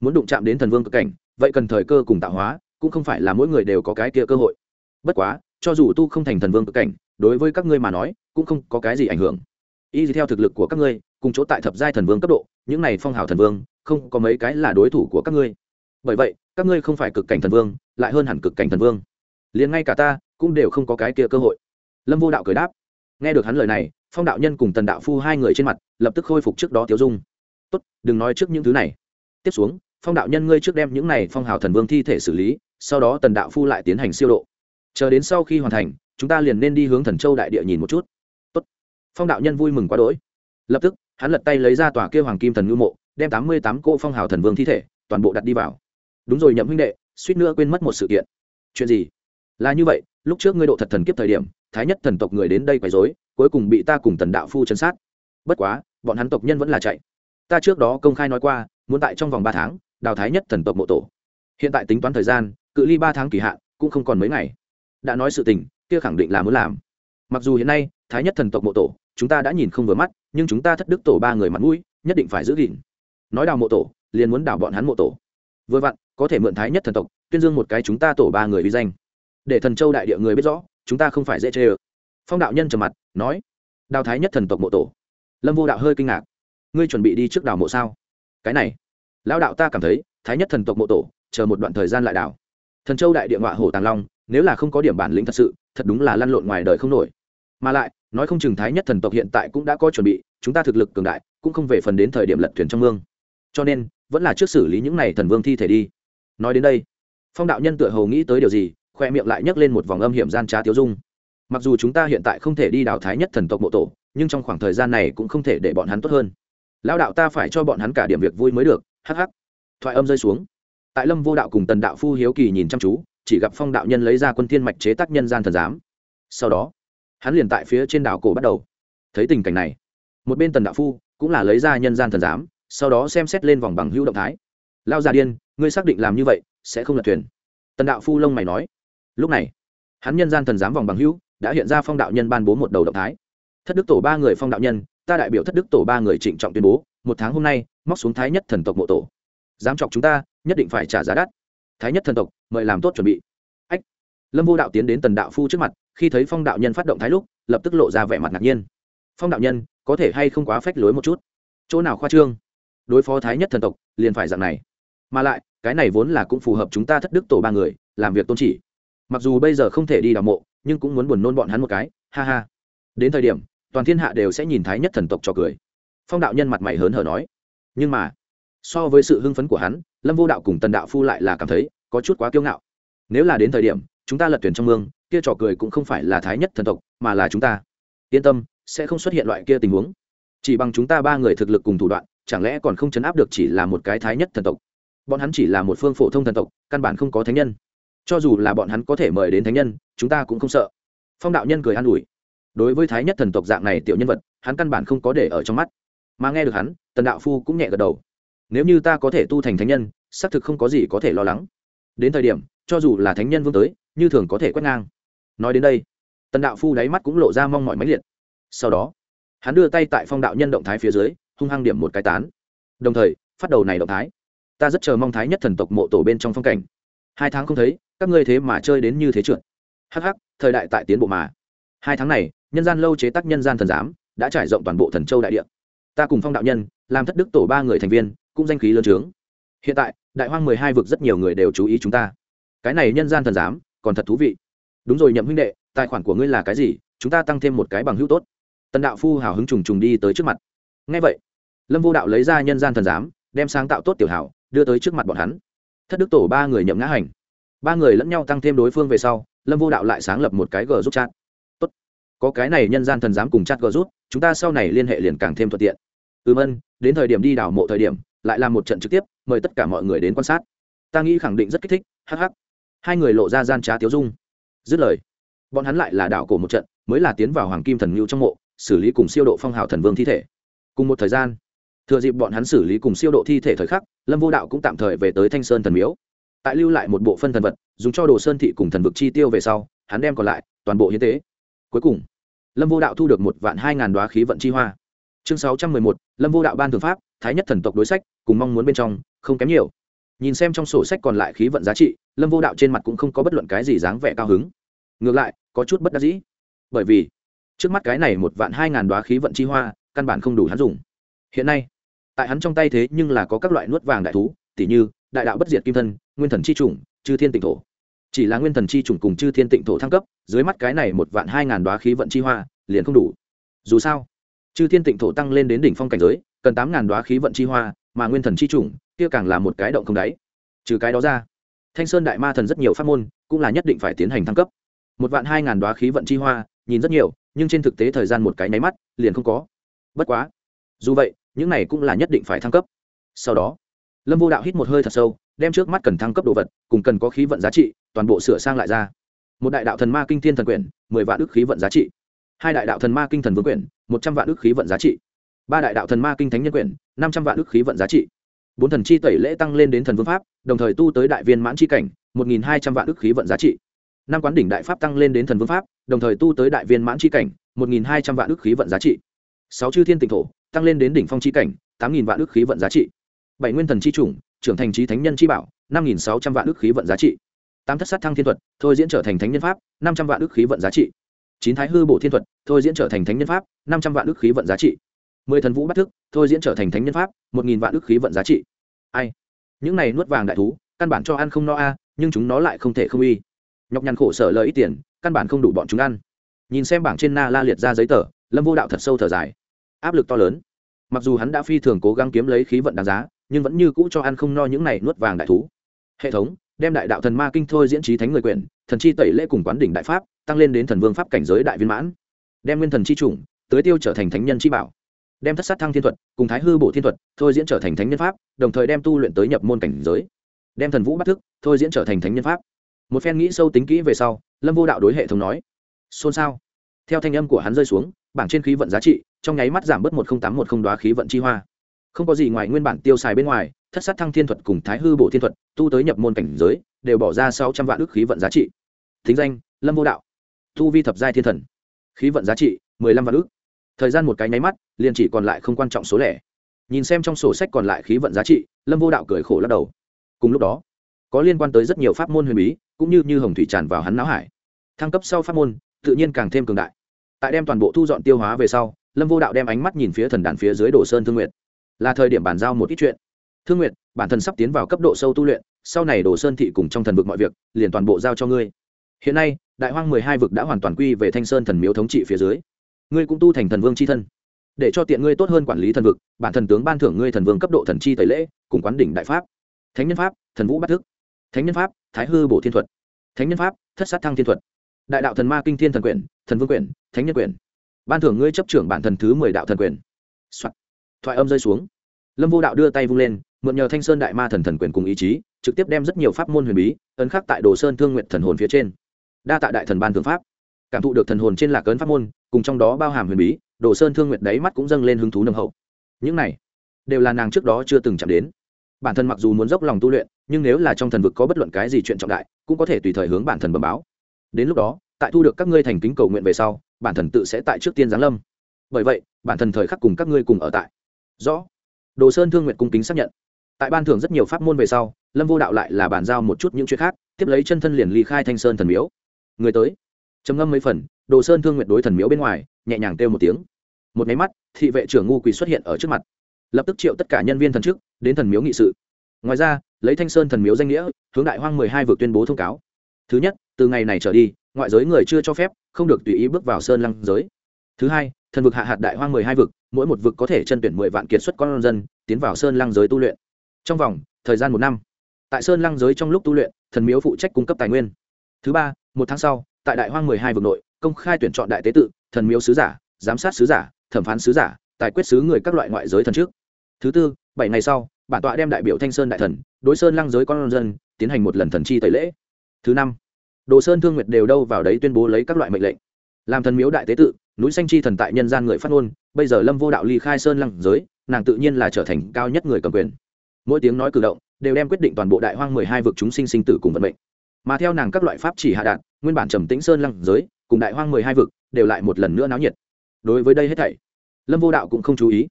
Muốn đụng chạm đến thần vương cực cảnh, vậy cần thời cơ cùng tạo hóa, cũng không phải là mỗi người đều có cái kia cơ hội. Bất quá, cho dù tu không thành thần vương cực cảnh, đối với các ngươi mà nói, cũng không có cái gì ảnh hưởng. Y theo thực lực của các ngươi, cùng chỗ tại thập giai thần vương cấp độ, những này phong hào thần vương, không có mấy cái là đối thủ của các ngươi. Bởi vậy, các ngươi không phải cực cảnh thần vương, lại hơn hẳn cực cảnh thần vương. Liền ngay cả ta, cũng đều không có cái kia cơ hội. Lâm vô đạo cười đáp. Nghe được hắn lời này phong đạo nhân cùng tần đạo phu hai người trên mặt lập tức khôi phục trước đó tiêu dung tốt đừng nói trước những thứ này tiếp xuống phong đạo nhân ngươi trước đem những này phong hào thần vương thi thể xử lý sau đó tần đạo phu lại tiến hành siêu độ chờ đến sau khi hoàn thành chúng ta liền nên đi hướng thần châu đại địa nhìn một chút Tốt. phong đạo nhân vui mừng quá đỗi lập tức hắn lật tay lấy ra tòa kia hoàng kim thần ngư mộ đem tám mươi tám cỗ phong hào thần vương thi thể toàn bộ đặt đi vào đúng rồi nhậm huynh đệ suýt nữa quên mất một sự kiện chuyện gì là như vậy lúc trước ngươi độ thật thần kiếp thời điểm thái nhất thần tộc người đến đây quấy rối cuối cùng bị ta cùng tần đạo phu chân sát. Bất quá, bọn hắn tộc nhân vẫn là chạy. Ta trước đó công khai nói qua, muốn tại trong vòng ba tháng, đào thái nhất thần tộc mộ tổ. Hiện tại tính toán thời gian, cự ly ba tháng kỳ hạn, cũng không còn mấy ngày. Đã nói sự tình, kia khẳng định là muốn làm. Mặc dù hiện nay, thái nhất thần tộc mộ tổ, chúng ta đã nhìn không vừa mắt, nhưng chúng ta thất đức tổ ba người mặt mũi, nhất định phải giữ gìn. Nói đào mộ tổ, liền muốn đào bọn hắn mộ tổ. Vừa vặn, có thể mượn thái nhất thần tộc, tuyên dương một cái chúng ta tổ ba người vi danh. Để thần châu đại địa người biết rõ, chúng ta không phải dễ chê ơ phong đạo nhân trầm mặt, nói, đào thái nhất thần tộc mộ tổ. Lâm vô đạo hơi kinh ngạc, ngươi chuẩn bị đi trước đào mộ sao? Cái này. Lão đạo ta cảm thấy, thái nhất thần tộc mộ tổ, chờ một đoạn thời gian lại đào thần châu đại địa ngọa hổ tàng long, nếu là không có điểm bản lĩnh thật sự, thật đúng là lăn lộn ngoài đời không nổi. Mà lại, nói không chừng thái nhất thần tộc hiện tại cũng đã có chuẩn bị, chúng ta thực lực cường đại, cũng không về phần đến thời điểm lật thuyền trong mương. Cho nên, vẫn là trước xử lý những này thần vương thi thể đi. Nói đến đây, phong đạo nhân tựa hầu nghĩ tới điều gì, khoe miệng lại nhấc lên một vòng âm hiểm gian trá tiêu dung mặc dù chúng ta hiện tại không thể đi đào thái nhất thần tộc mộ tổ, nhưng trong khoảng thời gian này cũng không thể để bọn hắn tốt hơn. Lao đạo ta phải cho bọn hắn cả điểm việc vui mới được hh thoại âm rơi xuống. Tại lâm vô đạo cùng tần đạo phu hiếu kỳ nhìn chăm chú, chỉ gặp phong đạo nhân lấy ra quân thiên mạch chế tác nhân gian thần giám. Sau đó, hắn liền tại phía trên đảo cổ bắt đầu. Thấy tình cảnh này, một bên tần đạo phu cũng là lấy ra nhân gian thần giám, sau đó xem xét lên vòng bằng hữu động thái. Lao già điên, ngươi xác định làm như vậy sẽ không lật thuyền. Tần đạo phu lông mày nói. Lúc này, hắn nhân gian thần giám vòng bằng hữu đã hiện ra phong đạo nhân ban bố một đầu động thái. Thất đức tổ ba người phong đạo nhân, ta đại biểu thất đức tổ ba người trịnh trọng tuyên bố, một tháng hôm nay, móc xuống thái nhất thần tộc mộ tổ. Dám chọc chúng ta, nhất định phải trả giá đắt. Thái nhất thần tộc, mời làm tốt chuẩn bị. Ách. Lâm vô đạo tiến đến tần đạo phu trước mặt, khi thấy phong đạo nhân phát động thái lúc, lập tức lộ ra vẻ mặt ngạc nhiên. Phong đạo nhân, có thể hay không quá phách lối một chút? Chỗ nào khoa trương? Đối phó thái nhất thần tộc, liền phải dạng này. Mà lại, cái này vốn là cũng phù hợp chúng ta thất đức tổ ba người, làm việc tôn chỉ mặc dù bây giờ không thể đi đào mộ, nhưng cũng muốn buồn nôn bọn hắn một cái, ha ha. Đến thời điểm, toàn thiên hạ đều sẽ nhìn thái nhất thần tộc cho cười. Phong đạo nhân mặt mày hớn hở nói. Nhưng mà, so với sự hưng phấn của hắn, lâm vô đạo cùng tần đạo phu lại là cảm thấy có chút quá kiêu ngạo. Nếu là đến thời điểm, chúng ta lật tuyển trong mương, kia trò cười cũng không phải là thái nhất thần tộc, mà là chúng ta. Yên tâm, sẽ không xuất hiện loại kia tình huống. Chỉ bằng chúng ta ba người thực lực cùng thủ đoạn, chẳng lẽ còn không chấn áp được chỉ là một cái thái nhất thần tộc? Bọn hắn chỉ là một phương phổ thông thần tộc, căn bản không có thánh nhân cho dù là bọn hắn có thể mời đến thánh nhân, chúng ta cũng không sợ. Phong đạo nhân cười an ủi. Đối với thái nhất thần tộc dạng này tiểu nhân vật, hắn căn bản không có để ở trong mắt. Mà nghe được hắn, tần đạo phu cũng nhẹ gật đầu. Nếu như ta có thể tu thành thánh nhân, xác thực không có gì có thể lo lắng. Đến thời điểm, cho dù là thánh nhân vương tới, như thường có thể quét ngang. Nói đến đây, tần đạo phu đáy mắt cũng lộ ra mong mọi máy liệt. Sau đó, hắn đưa tay tại phong đạo nhân động thái phía dưới, hung hăng điểm một cái tán. Đồng thời, phát đầu này động thái. Ta rất chờ mong thái nhất thần tộc mộ tổ bên trong phong cảnh. Hai tháng không thấy các ngươi thế mà chơi đến như thế trượt. Hh thời đại tại tiến bộ mà. Hai tháng này, nhân gian lâu chế tác nhân gian thần giám đã trải rộng toàn bộ thần châu đại địa. Ta cùng phong đạo nhân, làm thất đức tổ ba người thành viên, cũng danh khí lớn trướng. Hiện tại, đại hoang mười hai vực rất nhiều người đều chú ý chúng ta. Cái này nhân gian thần giám, còn thật thú vị. Đúng rồi nhậm huynh đệ, tài khoản của ngươi là cái gì? Chúng ta tăng thêm một cái bằng hữu tốt. Tần đạo phu hào hứng trùng trùng đi tới trước mặt. Ngay vậy, lâm vô đạo lấy ra nhân gian thần giám, đem sáng tạo tốt tiểu hảo đưa tới trước mặt bọn hắn. Thất đức tổ ba người nhậm ngã hành ba người lẫn nhau tăng thêm đối phương về sau, lâm vô đạo lại sáng lập một cái g giúp chat. Tốt. Có cái này nhân gian thần giám cùng chặt gờ rút chúng ta sau này liên hệ liền càng thêm thuận tiện. Ừm ân, đến thời điểm đi đảo mộ thời điểm, lại làm một trận trực tiếp, mời tất cả mọi người đến quan sát. Ta nghĩ khẳng định rất kích thích hh hai người lộ ra gian trá tiếu dung. Dứt lời, bọn hắn lại là đảo cổ một trận, mới là tiến vào hoàng kim thần ngưu trong mộ, xử lý cùng siêu độ phong hào thần vương thi thể. Cùng một thời gian, thừa dịp bọn hắn xử lý cùng siêu độ thi thể thời khắc, lâm vô đạo cũng tạm thời về tới thanh sơn thần miếu tại lưu lại một bộ phân thần vật, dùng cho đồ sơn thị cùng thần vực chi tiêu về sau, hắn đem còn lại, toàn bộ hiến tế. Cuối cùng, lâm vô đạo thu được một vạn hai ngàn đoá khí vận chi hoa. Chương sáu trăm mười một, lâm vô đạo ban thượng pháp, thái nhất thần tộc đối sách, cùng mong muốn bên trong, không kém nhiều. Nhìn xem trong sổ sách còn lại khí vận giá trị, lâm vô đạo trên mặt cũng không có bất luận cái gì dáng vẻ cao hứng. Ngược lại, có chút bất đắc dĩ. Bởi vì, trước mắt cái này một vạn hai ngàn đoá khí vận chi hoa, căn bản không đủ hắn dùng. Hiện nay, tại hắn trong tay thế nhưng là có các loại nuốt vàng đại thú tỷ như đại đạo bất diệt kim thân, nguyên thần chi chủng, chư thiên tịnh thổ. Chỉ là nguyên thần chi chủng cùng chư thiên tịnh thổ thăng cấp, dưới mắt cái này một vạn hai ngàn đoá khí vận chi hoa, liền không đủ. Dù sao, chư thiên tịnh thổ tăng lên đến đỉnh phong cảnh giới, cần tám ngàn đoá khí vận chi hoa, mà nguyên thần chi chủng, kia càng là một cái động không đáy. Trừ cái đó ra, thanh sơn đại ma thần rất nhiều pháp môn, cũng là nhất định phải tiến hành thăng cấp. Một vạn hai ngàn đoá khí vận chi hoa, nhìn rất nhiều, nhưng trên thực tế thời gian một cái nháy mắt, liền không có. Bất quá, dù vậy, những này cũng là nhất định phải thăng cấp. Sau đó lâm vô đạo hít một hơi thật sâu, đem trước mắt cần thăng cấp đồ vật cùng cần có khí vận giá trị toàn bộ sửa sang lại ra. Một đại đạo thần ma kinh thiên thần quyển, mười vạn ước khí vận giá trị. Hai đại đạo thần ma kinh thần vương quyển, một trăm vạn ước khí vận giá trị. Ba đại đạo thần ma kinh thánh nhân quyển, năm trăm vạn ước khí vận giá trị. Bốn thần chi tẩy lễ tăng lên đến thần vương pháp, đồng thời tu tới đại viên mãn chi cảnh, một nghìn hai trăm vạn ước khí vận giá trị. Năm quán đỉnh đại pháp tăng lên đến thần vương pháp, đồng thời tu tới đại viên mãn chi cảnh, một nghìn hai trăm vạn ước khí vận giá trị. Sáu chư thiên tịnh thổ, tăng lên đến đỉnh phong chi cảnh, tám nghìn vạn ước khí vận giá trị bảy nguyên thần chi chủng, trưởng thành trí thánh nhân chi bảo, năm nghìn sáu trăm vạn ước khí vận giá trị. Tám thất sát thăng thiên thuật, thôi diễn trở thành thánh nhân pháp, năm trăm vạn ước khí vận giá trị. Chín thái hư bổ thiên thuật, thôi diễn trở thành thánh nhân pháp, năm trăm vạn ước khí vận giá trị. Mười thần vũ bắt thức, thôi diễn trở thành thánh nhân pháp, một nghìn vạn ước khí vận giá trị. Ai? Những này nuốt vàng đại thú, căn bản cho ăn không no a, nhưng chúng nó lại không thể không y nhọc nhằn khổ sở lợi ít tiền, căn bản không đủ bọn chúng ăn. Nhìn xem bảng trên na la liệt ra giấy tờ, lâm vô đạo thật sâu thở dài. Áp lực to lớn. Mặc dù hắn đã phi thường cố gắng kiếm lấy khí vận đáng giá nhưng vẫn như cũ cho ăn không no những này nuốt vàng đại thú. Hệ thống, đem đại đạo thần ma kinh thôi diễn trí thánh người quyền, thần chi tẩy lễ cùng quán đỉnh đại pháp, tăng lên đến thần vương pháp cảnh giới đại viên mãn. Đem nguyên thần chi chủng tới tiêu trở thành thánh nhân chi bảo. Đem thất sát thăng thiên thuật, cùng thái hư bộ thiên thuật, thôi diễn trở thành thánh nhân pháp, đồng thời đem tu luyện tới nhập môn cảnh giới. Đem thần vũ bắt thức, thôi diễn trở thành thánh nhân pháp. Một phen nghĩ sâu tính kỹ về sau, lâm vô đạo đối hệ thống nói, xôn xao. Theo thanh âm của hắn rơi xuống, bảng trên khí vận giá trị, trong nháy mắt giảm bớt một nghìn tám một không đoá khí vận chi hoa không có gì ngoài nguyên bản tiêu xài bên ngoài, thất sát thăng thiên thuật cùng thái hư bộ thiên thuật, tu tới nhập môn cảnh giới, đều bỏ ra sáu trăm vạn ước khí vận giá trị. Thính danh, lâm vô đạo. Tu vi thập giai thiên thần. Khí vận giá trị, mười lăm vạn ước thời gian một cái nháy mắt, liền chỉ còn lại không quan trọng số lẻ. Nhìn xem trong sổ sách còn lại khí vận giá trị, lâm vô đạo cười khổ lắc đầu. Cùng lúc đó, có liên quan tới rất nhiều pháp môn huyền bí, cũng như như hồng thủy tràn vào hắn não hải. Thăng cấp sau pháp môn, tự nhiên càng thêm cường đại. Tại đem toàn bộ thu dọn tiêu hóa về sau, lâm vô đạo đem ánh mắt nhìn phía thần đàn phía dưới đồ sơn thương nguyệt là thời điểm bàn giao một ít chuyện. Thương nguyệt, bản thân sắp tiến vào cấp độ sâu tu luyện, sau này đồ sơn thị cùng trong thần vực mọi việc, liền toàn bộ giao cho ngươi. Hiện nay, đại hoang mười hai vực đã hoàn toàn quy về thanh sơn thần miếu thống trị phía dưới. Ngươi cũng tu thành thần vương c h i thân. Để cho tiện ngươi tốt hơn quản lý thần vực, bản thần tướng ban thưởng ngươi thần vương cấp độ thần chi tẩy lễ, cùng quán đỉnh đại pháp. Thánh nhân pháp, thần vũ bắt thức. Thánh nhân pháp, thái hư bổ thiên thuật. Thánh nhân pháp, thất sát thăng thiên thuật. Đại đạo thần ma kinh thiên thần quyển, thần vương quyển, thánh nhân quyển. Ban thưởng ngươi chấp trưởng bản thần thứ mười đạo thần quyển、Soạn thoại âm rơi xuống. Lâm vô đạo đưa tay vung lên, mượn nhờ thanh sơn đại ma thần thần quyền cùng ý chí, trực tiếp đem rất nhiều pháp môn huyền bí, ấn khắc tại đồ sơn thương nguyện thần hồn phía trên. Đa tạ đại thần ban thượng pháp. Cảm thụ được thần hồn trên lạc ấn pháp môn, cùng trong đó bao hàm huyền bí, đồ sơn thương nguyện đáy mắt cũng dâng lên hứng thú nâng hậu. Những này, đều là nàng trước đó chưa từng chạm đến. Bản thân mặc dù muốn dốc lòng tu luyện, nhưng nếu là trong thần vực có bất luận cái gì chuyện trọng đại, cũng có thể tùy thời hướng bản thần bẩm báo. Đến lúc đó, tại thu được các ngươi thành kính cầu nguyện về sau, bản thần tự sẽ tại trước tiên giáng lâm. Bởi vậy, bản thần thời khắc cùng các ngươi cùng ở tại rõ. Đồ sơn thương nguyện cung kính xác nhận. Tại ban thưởng rất nhiều pháp môn về sau, lâm vô đạo lại là bàn giao một chút những chuyện khác, tiếp lấy chân thân liền ly khai thanh sơn thần miếu. Người tới. Trầm ngâm mấy phần, đồ sơn thương nguyện đối thần miếu bên ngoài, nhẹ nhàng kêu một tiếng. Một máy mắt, thị vệ trưởng ngu quỳ xuất hiện ở trước mặt. Lập tức triệu tất cả nhân viên thần chức đến thần miếu nghị sự. Ngoài ra, lấy thanh sơn thần miếu danh nghĩa, hướng đại hoang mười hai vực tuyên bố thông cáo. Thứ nhất, từ ngày này trở đi, ngoại giới người chưa cho phép, không được tùy ý bước vào sơn lăng giới. Thứ hai, thần vực hạ hạt đại hoang mười hai vực mỗi một vực có thể chân tuyển mười vạn kiệt xuất con dân, tiến vào sơn lăng giới tu luyện. Trong vòng, thời gian một năm. Tại sơn lăng giới trong lúc tu luyện, thần miếu phụ trách cung cấp tài nguyên. Thứ ba, một tháng sau, tại đại hoang mười hai vực nội, công khai tuyển chọn đại tế tự, thần miếu sứ giả, giám sát sứ giả, thẩm phán sứ giả, tài quyết sứ người các loại ngoại giới thần trước. Thứ tư, bảy ngày sau, bản tọa đem đại biểu thanh sơn đại thần, đối sơn lăng giới con dân, tiến hành một lần thần chi tẩy lễ. Thứ năm, đồ sơn thương nguyệt đều đâu vào đấy tuyên bố lấy các loại mệnh lệnh. Làm thần miếu đại tế tự núi xanh chi thần tại nhân gian người phát ngôn, bây giờ lâm vô đạo ly khai sơn lăng giới, nàng tự nhiên là trở thành cao nhất người cầm quyền. Mỗi tiếng nói cử động đều đem quyết định toàn bộ đại hoang mười hai vực chúng sinh sinh tử cùng vận mệnh. Mà theo nàng các loại pháp chỉ hạ đạn nguyên bản trầm tĩnh sơn lăng giới cùng đại hoang mười hai vực đều lại một lần nữa náo nhiệt. Đối với đây hết thảy, lâm vô đạo cũng không chú ý.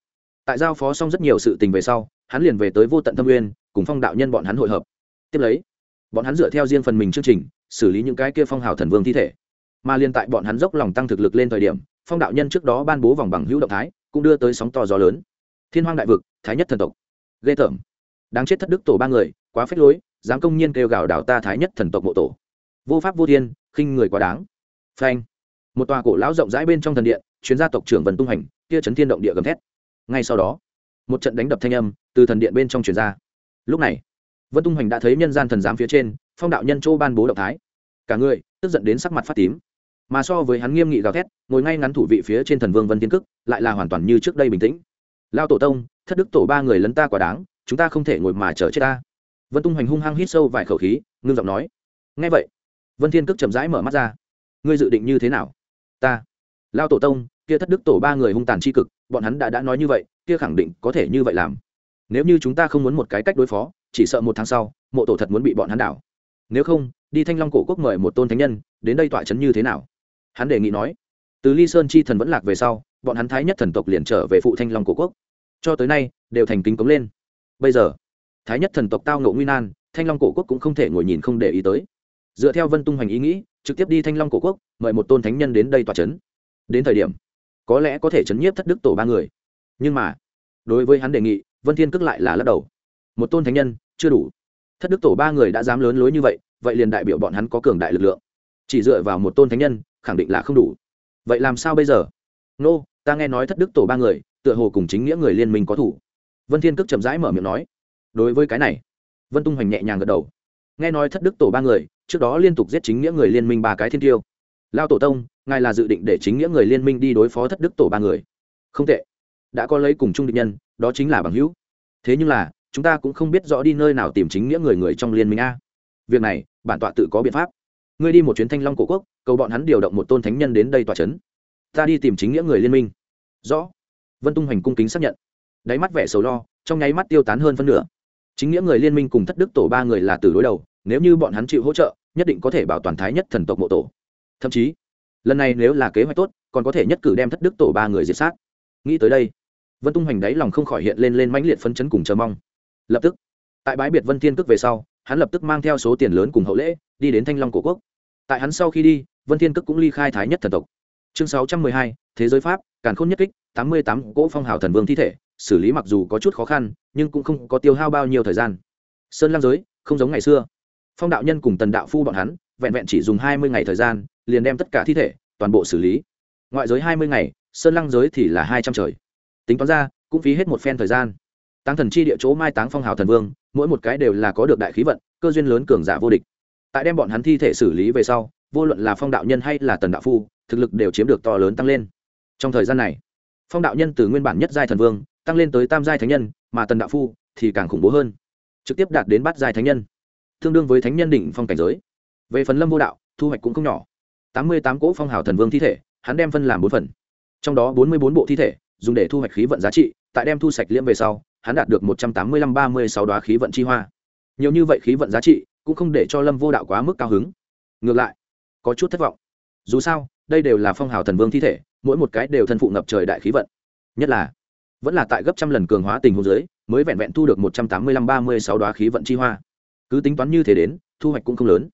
Tại giao phó xong rất nhiều sự tình về sau, hắn liền về tới vô tận thâm nguyên, cùng phong đạo nhân bọn hắn hội hợp. Tiếp lấy, bọn hắn dựa theo riêng phần mình chương trình, xử lý những cái kia phong hào thần vương thi thể mà liên tại bọn hắn dốc lòng tăng thực lực lên thời điểm, phong đạo nhân trước đó ban bố vòng bằng hữu động thái, cũng đưa tới sóng to gió lớn. Thiên hoang đại vực, thái nhất thần tộc. Ghê tởm. Đáng chết thất đức tổ ba người, quá phết lối, dám công nhiên kêu gào đảo ta thái nhất thần tộc mộ tổ. Vô pháp vô thiên, khinh người quá đáng. Phanh. Một tòa cổ lão rộng rãi bên trong thần điện, chuyên gia tộc trưởng vần tung hành, kia chấn thiên động địa gầm thét. Ngay sau đó, một trận đánh đập thanh âm từ thần điện bên trong truyền ra. Lúc này, vân tung hoành đã thấy nhân gian thần giám phía trên, phong đạo nhân châu ban bố động thái. Cả người, tức giận đến sắc mặt phát tím mà so với hắn nghiêm nghị gào thét, ngồi ngay ngắn thủ vị phía trên thần vương vân tiên cức lại là hoàn toàn như trước đây bình tĩnh. Lao tổ tông, thất đức tổ ba người lấn ta quá đáng, chúng ta không thể ngồi mà chờ chết ta. Vân tung hoành hung hăng hít sâu vài khẩu khí, ngưng giọng nói. Ngay vậy, vân thiên cức chậm rãi mở mắt ra. Ngươi dự định như thế nào? Ta. Lao tổ tông, kia thất đức tổ ba người hung tàn c h i cực, bọn hắn đã đã nói như vậy, kia khẳng định có thể như vậy làm. Nếu như chúng ta không muốn một cái cách đối phó, chỉ sợ một tháng sau, mộ tổ thật muốn bị bọn hắn đảo. Nếu không, đi thanh long cổ quốc mời một tôn thánh nhân, đến đây tọa chấn như thế nào? Hắn đề nghị nói, từ ly sơn chi thần vẫn lạc về sau, bọn hắn thái nhất thần tộc liền trở về phụ thanh long cổ quốc. Cho tới nay, đều thành kính cống lên. Bây giờ, thái nhất thần tộc tao ngộ nguy nan, thanh long cổ quốc cũng không thể ngồi nhìn không để ý tới. Dựa theo vân tung hoành ý nghĩ, trực tiếp đi thanh long cổ quốc, mời một tôn thánh nhân đến đây tòa c h ấ n đến thời điểm, có lẽ có thể chấn nhiếp thất đức tổ ba người. Nhưng mà, đối với hắn đề nghị, vân thiên cước lại là lắc đầu. Một tôn thánh nhân, chưa đủ. Thất đức tổ ba người đã dám lớn lối như vậy vậy liền đại biểu bọn hắn có cường đại lực lượng. Chỉ dựa vào một tôn thánh nhân khẳng định là không đủ. Vậy làm sao bây giờ? Nô、no, ta nghe nói thất đức tổ ba người tựa hồ cùng chính nghĩa người liên minh có thủ. Vân thiên cước chậm rãi mở miệng nói. Đối với cái này vân tung hoành nhẹ nhàng gật đầu. Nghe nói thất đức tổ ba người trước đó liên tục giết chính nghĩa người liên minh ba cái thiên tiêu. Lao tổ tông ngài là dự định để chính nghĩa người liên minh đi đối phó thất đức tổ ba người. Không tệ. Đã có lấy cùng chung định nhân đó chính là bằng hữu. Thế nhưng là chúng ta cũng không biết rõ đi nơi nào tìm chính nghĩa người người trong liên minh a. Việc này bản tọa tự có biện pháp ngươi đi một chuyến thanh long cổ quốc, cầu bọn hắn điều động một tôn thánh nhân đến đây tòa c h ấ n ta đi tìm chính nghĩa người liên minh. Rõ. Vân tung hoành cung kính xác nhận. Đáy mắt vẻ sầu lo, trong nháy mắt tiêu tán hơn phân nửa. Chính nghĩa người liên minh cùng thất đức tổ ba người là từ đối đầu, nếu như bọn hắn chịu hỗ trợ, nhất định có thể bảo toàn thái nhất thần tộc mộ tổ. Thậm chí, lần này nếu là kế hoạch tốt, còn có thể nhất cử đem thất đức tổ ba người diệt sát. Nghĩ tới đây, vân tung hoành đáy lòng không khỏi hiện lên lên mãnh liệt phấn chấn cùng chờ mong. Lập tức, tại bãi biệt vân thiên cước về sau hắn lập tức mang theo số tiền lớn cùng hậu lễ, đi đến thanh long cổ quốc. Tại hắn sau khi đi, vân thiên cước cũng ly khai thái nhất thần tộc. Chương sáu trăm mười hai, thế giới pháp, càn khôn nhất kích, tám mươi tám, cỗ phong hào thần vương thi thể. Xử lý mặc dù có chút khó khăn, nhưng cũng không có tiêu hao bao nhiêu thời gian. Sơn lam giới, không giống ngày xưa. Phong đạo nhân cùng tần đạo phu bọn hắn, vẹn vẹn chỉ dùng hai mươi ngày thời gian, liền đem tất cả thi thể, toàn bộ xử lý. Ngoại giới hai mươi ngày, sơn lăng giới thì là hai trăm trời. Tính toán ra, cũng phí hết một phen thời gian tăng thần chi địa chỗ mai táng phong hào thần vương, mỗi một cái đều là có được đại khí vận, cơ duyên lớn cường giả vô địch. Tại đem bọn hắn thi thể xử lý về sau, vô luận là phong đạo nhân hay là tần đạo phu, thực lực đều chiếm được to lớn tăng lên. Trong thời gian này, phong đạo nhân từ nguyên bản nhất giai thần vương, tăng lên tới tam giai thánh nhân, mà tần đạo phu thì càng khủng bố hơn, trực tiếp đạt đến bát giai thánh nhân, tương đương với thánh nhân đỉnh phong cảnh giới. Về phần lâm vô đạo, thu hoạch cũng không nhỏ. Tám mươi tám cỗ phong hào thần vương thi thể, hắn đem phân làm bốn phần. Trong đó bốn mươi bốn bộ thi thể, dùng để thu hoạch khí vận giá trị, tại đem thu sạch liễm về sau hắn đạt được một trăm tám mươi lăm ba mươi sáu đoá khí vận chi hoa. Nhiều như vậy khí vận giá trị cũng không để cho lâm vô đạo quá mức cao hứng. Ngược lại, có chút thất vọng. Dù sao, đây đều là phong hào thần vương thi thể, mỗi một cái đều thân phụ ngập trời đại khí vận. Nhất là, vẫn là tại gấp trăm lần cường hóa tình huống giới mới vẹn vẹn thu được một trăm tám mươi lăm ba mươi sáu đoá khí vận chi hoa. Cứ tính toán như thế đến, thu hoạch cũng không lớn.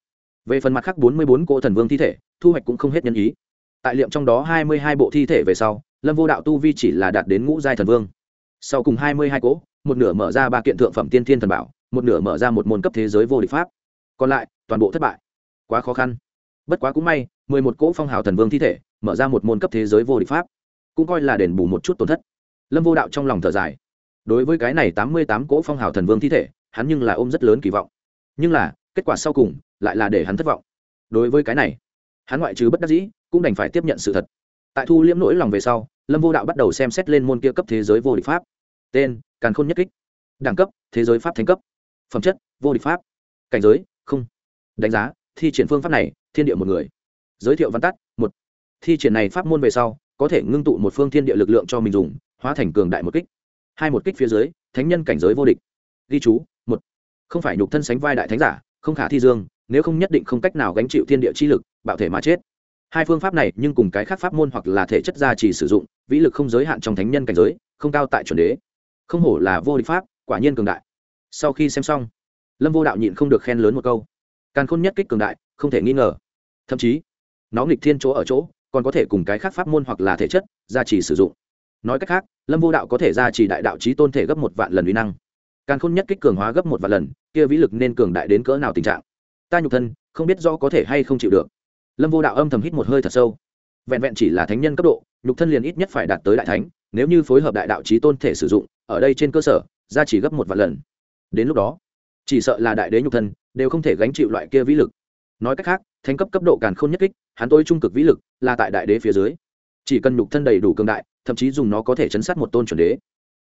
Về phần mặt khác bốn mươi bốn cỗ thần vương thi thể, thu hoạch cũng không hết nhân ý. Tại liệm trong đó hai mươi hai bộ thi thể về sau, lâm vô đạo tu vi chỉ là đạt đến ngũ giai thần vương sau cùng hai mươi hai cỗ một nửa mở ra ba kiện thượng phẩm tiên thiên thần bảo, một nửa mở ra một môn cấp thế giới vô địch pháp. Còn lại, toàn bộ thất bại. Quá khó khăn. Bất quá cũng may, mười một cỗ phong hào thần vương thi thể, mở ra một môn cấp thế giới vô địch pháp. Cũng coi là đền bù một chút tổn thất. Lâm vô đạo trong lòng thở dài. Đối với cái này tám mươi tám cỗ phong hào thần vương thi thể, hắn nhưng là ôm rất lớn kỳ vọng. Nhưng là, kết quả sau cùng, lại là để hắn thất vọng. Đối với cái này, hắn ngoại trừ bất đắc dĩ, cũng đành phải tiếp nhận sự thật. Tại thu liễm nỗi lòng về sau lâm vô đạo bắt đầu xem xét lên môn kia cấp thế giới vô địch pháp. Tên, càn khôn nhất kích. Đẳng cấp, thế giới pháp thánh cấp. Phẩm chất, vô địch pháp. Cảnh giới, không. Đánh giá, thi triển phương pháp này, thiên địa một người. Giới thiệu văn tắt, một. Thi triển này pháp môn về sau, có thể ngưng tụ một phương thiên địa lực lượng cho mình dùng, hóa thành cường đại một kích. Hai một kích phía dưới, thánh nhân cảnh giới vô địch. Ghi chú, một. Không phải nhục thân sánh vai đại thánh giả, không khả thi dương, nếu không nhất định không cách nào gánh chịu thiên địa chi lực, bạo thể mà chết hai phương pháp này nhưng cùng cái khác pháp môn hoặc là thể chất gia trì sử dụng, vĩ lực không giới hạn trong thánh nhân cảnh giới, không cao tại chuẩn đế. Không hổ là vô địch pháp, quả nhiên cường đại. Sau khi xem xong, lâm vô đạo nhịn không được khen lớn một câu. Càn khôn nhất kích cường đại, không thể nghi ngờ. Thậm chí, nó nghịch thiên chỗ ở chỗ, còn có thể cùng cái khác pháp môn hoặc là thể chất gia trì sử dụng. Nói cách khác, lâm vô đạo có thể gia trì đại đạo trí tôn thể gấp một vạn lần uy năng. Càn khôn nhất kích cường hóa gấp một vạn lần, kia vĩ lực nên cường đại đến cỡ nào tình trạng? Ta nhục thân, không biết do có thể hay không chịu được lâm vô đạo âm thầm hít một hơi thật sâu. Vẹn vẹn chỉ là thánh nhân cấp độ, nhục thân liền ít nhất phải đạt tới đại thánh, nếu như phối hợp đại đạo trí tôn thể sử dụng, ở đây trên cơ sở gia chỉ gấp một vạn lần. Đến lúc đó, chỉ sợ là đại đế nhục thân, đều không thể gánh chịu loại kia vĩ lực. Nói cách khác, thánh cấp cấp độ càn n nhất kích, hắn tôi trung cực vĩ lực, là tại đại đế phía dưới. Chỉ cần nhục thân đầy đủ cường đại, thậm chí dùng nó có thể chấn sát một tôn chuẩn đế.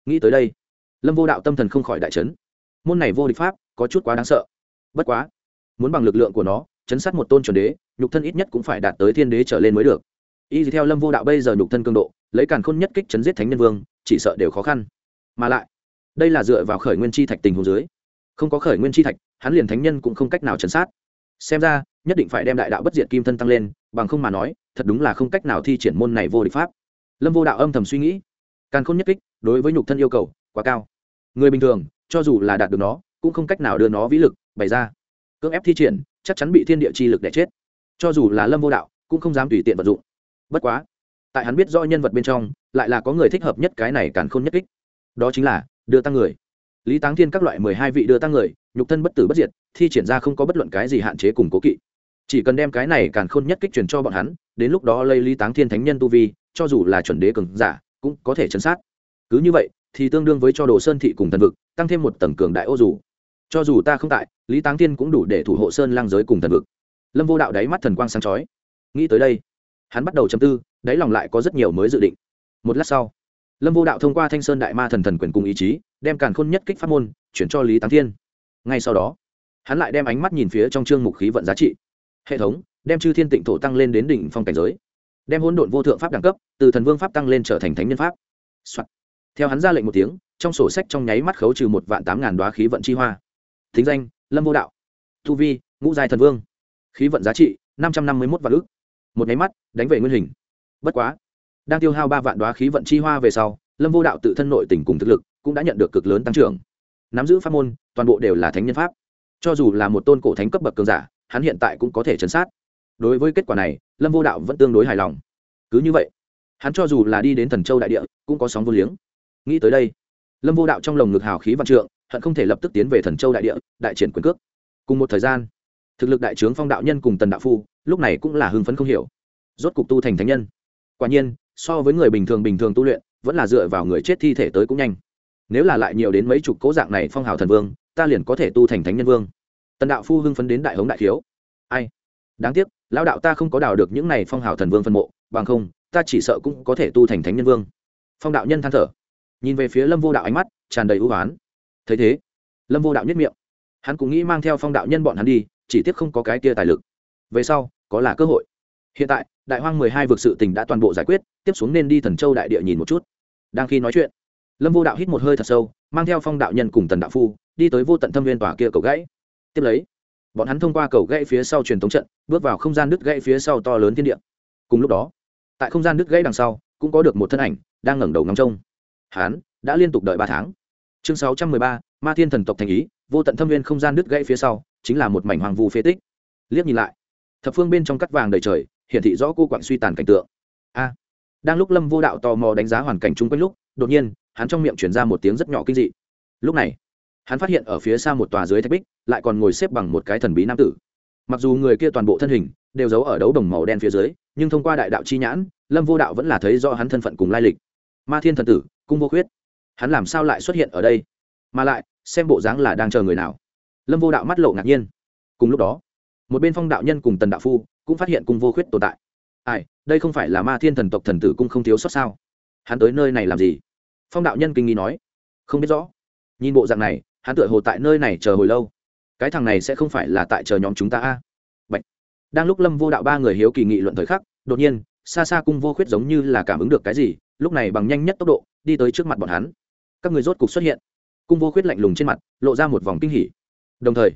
Nghĩ tới đây, lâm vô đạo tâm thần không khỏi đại chấn. Môn này vô địch pháp, có chút quá đáng sợ. Bất quá, muốn bằng lực lượng của nó, chấn sát một tôn chuẩn đế nhục thân ít nhất cũng phải đạt tới thiên đế trở lên mới được. Y theo lâm vô đạo bây giờ nhục thân cường độ, lấy càn khôn nhất kích chấn giết thánh nhân vương, chỉ sợ đều khó khăn. Mà lại, đây là dựa vào khởi nguyên chi thạch tình hồ dưới. Không có khởi nguyên chi thạch, hắn liền thánh nhân cũng không cách nào chấn sát. Xem ra, nhất định phải đem đại đạo bất diệt kim thân tăng lên, bằng không mà nói, thật đúng là không cách nào thi triển môn này vô địch pháp. Lâm vô đạo âm thầm suy nghĩ. Càn khôn nhất kích, đối với nhục thân yêu cầu, quá cao. Người bình thường, cho dù là đạt được nó, cũng không cách nào đưa nó vĩ lực, bày ra. Cưỡng ép thi triển, chắc chắn bị thiên địa chi lực đẻ chết cho dù là lâm vô đạo, cũng không dám tùy tiện vận dụng. Bất quá, tại hắn biết do nhân vật bên trong, lại là có người thích hợp nhất cái này càn khôn nhất kích. Đó chính là, đưa tăng người. Lý táng thiên các loại mười hai vị đưa tăng người, nhục thân bất tử bất diệt, thi triển ra không có bất luận cái gì hạn chế cùng cố kỵ. Chỉ cần đem cái này càn khôn nhất kích truyền cho bọn hắn, đến lúc đó lây lý táng thiên thánh nhân tu vi, cho dù là chuẩn đế cường giả, cũng có thể chấn sát. Cứ như vậy, thì tương đương với cho đồ sơn thị cùng thần vực, tăng thêm một tầng cường đại ô dù. Cho dù ta không tại, lý táng thiên cũng đủ để thủ hộ sơn lang giới cùng thần vực lâm vô đạo đáy mắt thần quang sáng chói. Nghĩ tới đây, hắn bắt đầu chầm tư, đáy lòng lại có rất nhiều mới dự định. Một lát sau, lâm vô đạo thông qua thanh sơn đại ma thần thần quyền cùng ý chí, đem càn khôn nhất kích pháp môn chuyển cho lý táng thiên. Ngay sau đó, hắn lại đem ánh mắt nhìn phía trong chương mục khí vận giá trị. Hệ thống, đem chư thiên tịnh thổ tăng lên đến đỉnh phong cảnh giới. Đem hỗn độn vô thượng pháp đẳng cấp, từ thần vương pháp tăng lên trở thành thánh nhân pháp、Soạn. theo hắn ra lệnh một tiếng, trong sổ sách trong nháy mắt khấu trừ một vạn tám ngàn đoá khí vận chi hoa. Thính danh, lâm vô đạo. Tu vi, ngũ giai thần vương khí vận giá trị năm trăm năm mươi một vạn ước một nháy mắt, đánh về nguyên hình. Bất quá, đang tiêu hao ba vạn đoá khí vận chi hoa về sau, lâm vô đạo tự thân nội tình cùng thực lực cũng đã nhận được cực lớn tăng trưởng. Nắm giữ pháp môn, toàn bộ đều là thánh nhân pháp. Cho dù là một tôn cổ thánh cấp bậc cường giả, hắn hiện tại cũng có thể chấn sát. Đối với kết quả này, lâm vô đạo vẫn tương đối hài lòng. Cứ như vậy, hắn cho dù là đi đến thần châu đại địa, cũng có sóng vô liếng. Nghĩ tới đây, lâm vô đạo trong lồng ngực hào khí văn trượng, hận không thể lập tức tiến về thần châu đại địa, đại triển quyền cước. Cùng một thời gian thực lực đại trướng phong đạo nhân cùng tần đạo phu, lúc này cũng là hưng phấn không hiểu. Rốt cục tu thành thánh nhân. Quả nhiên, so với người bình thường bình thường tu luyện, vẫn là dựa vào người chết thi thể tới cũng nhanh. Nếu là lại nhiều đến mấy chục cố dạng này phong hào thần vương, ta liền có thể tu thành thánh nhân vương. Tần đạo phu hưng phấn đến đại hống đại khiếu. Ai? Đáng tiếc, lão đạo ta không có đào được những này phong hào thần vương phân mộ, bằng không, ta chỉ sợ cũng có thể tu thành thánh nhân vương. Phong đạo nhân than thở. Nhìn về phía lâm vô đạo ánh mắt tràn đầy ưu oán. Thấy thế, lâm vô đạo nhất miệng. Hắn cũng nghĩ mang theo phong đạo nhân bọn hắn đi chỉ tiếc không có cái kia tài lực. Về sau, có là cơ hội. Hiện tại, đại hoang mười hai vực sự tình đã toàn bộ giải quyết, tiếp xuống nên đi thần châu đại địa nhìn một chút. Đang khi nói chuyện, lâm vô đạo hít một hơi thật sâu, mang theo phong đạo nhân cùng tần đạo phu, đi tới vô tận thâm viên tòa kia cầu gãy. Tiếp lấy, bọn hắn thông qua cầu gãy phía sau truyền thống trận, bước vào không gian đứt gãy phía sau to lớn thiên địa. Cùng lúc đó, tại không gian đứt gãy đằng sau, cũng có được một thân ảnh đang ngẩng đầu ngắm trông. Hắn đã liên tục đợi ba tháng. Chương sáu trăm mười ba, ma thiên thần tộc thành ý, vô tận thâm viên không gian đứt gãy phía sau chính là một mảnh hoàng vu phế tích. Liếc nhìn lại, thập phương bên trong cắt vàng đầy trời, hiển thị rõ cô quạng suy tàn cảnh tượng. A, đang lúc lâm vô đạo tò mò đánh giá hoàn cảnh chung quanh lúc, đột nhiên, hắn trong miệng chuyển ra một tiếng rất nhỏ kinh dị. Lúc này, hắn phát hiện ở phía xa một tòa dưới thạch bích, lại còn ngồi xếp bằng một cái thần bí nam tử. Mặc dù người kia toàn bộ thân hình đều giấu ở đấu đồng màu đen phía dưới, nhưng thông qua đại đạo chi nhãn, lâm vô đạo vẫn là thấy rõ hắn thân phận cùng lai lịch. Ma thiên thần tử, cung vô khuyết. Hắn làm sao lại xuất hiện ở đây? Mà lại, xem bộ dáng là đang chờ người nào? Lâm vô đạo mắt lộ ngạc nhiên cùng lúc đó một bên phong đạo nhân cùng tần đạo phu cũng phát hiện cung vô khuyết tồn tại ai đây không phải là ma thiên thần tộc thần tử cung không thiếu sót sao hắn tới nơi này làm gì phong đạo nhân kinh nghi nói không biết rõ nhìn bộ dạng này hắn tựa hồ tại nơi này chờ hồi lâu cái thằng này sẽ không phải là tại chờ nhóm chúng ta a Bạch. đang lúc lâm vô đạo ba người hiếu kỳ nghị luận thời khắc đột nhiên xa xa cung vô khuyết giống như là cảm ứng được cái gì lúc này bằng nhanh nhất tốc độ đi tới trước mặt bọn hắn các người rốt cục xuất hiện cung vô khuyết lạnh lùng trên mặt lộ ra một vòng kinh hỉ đồng thời,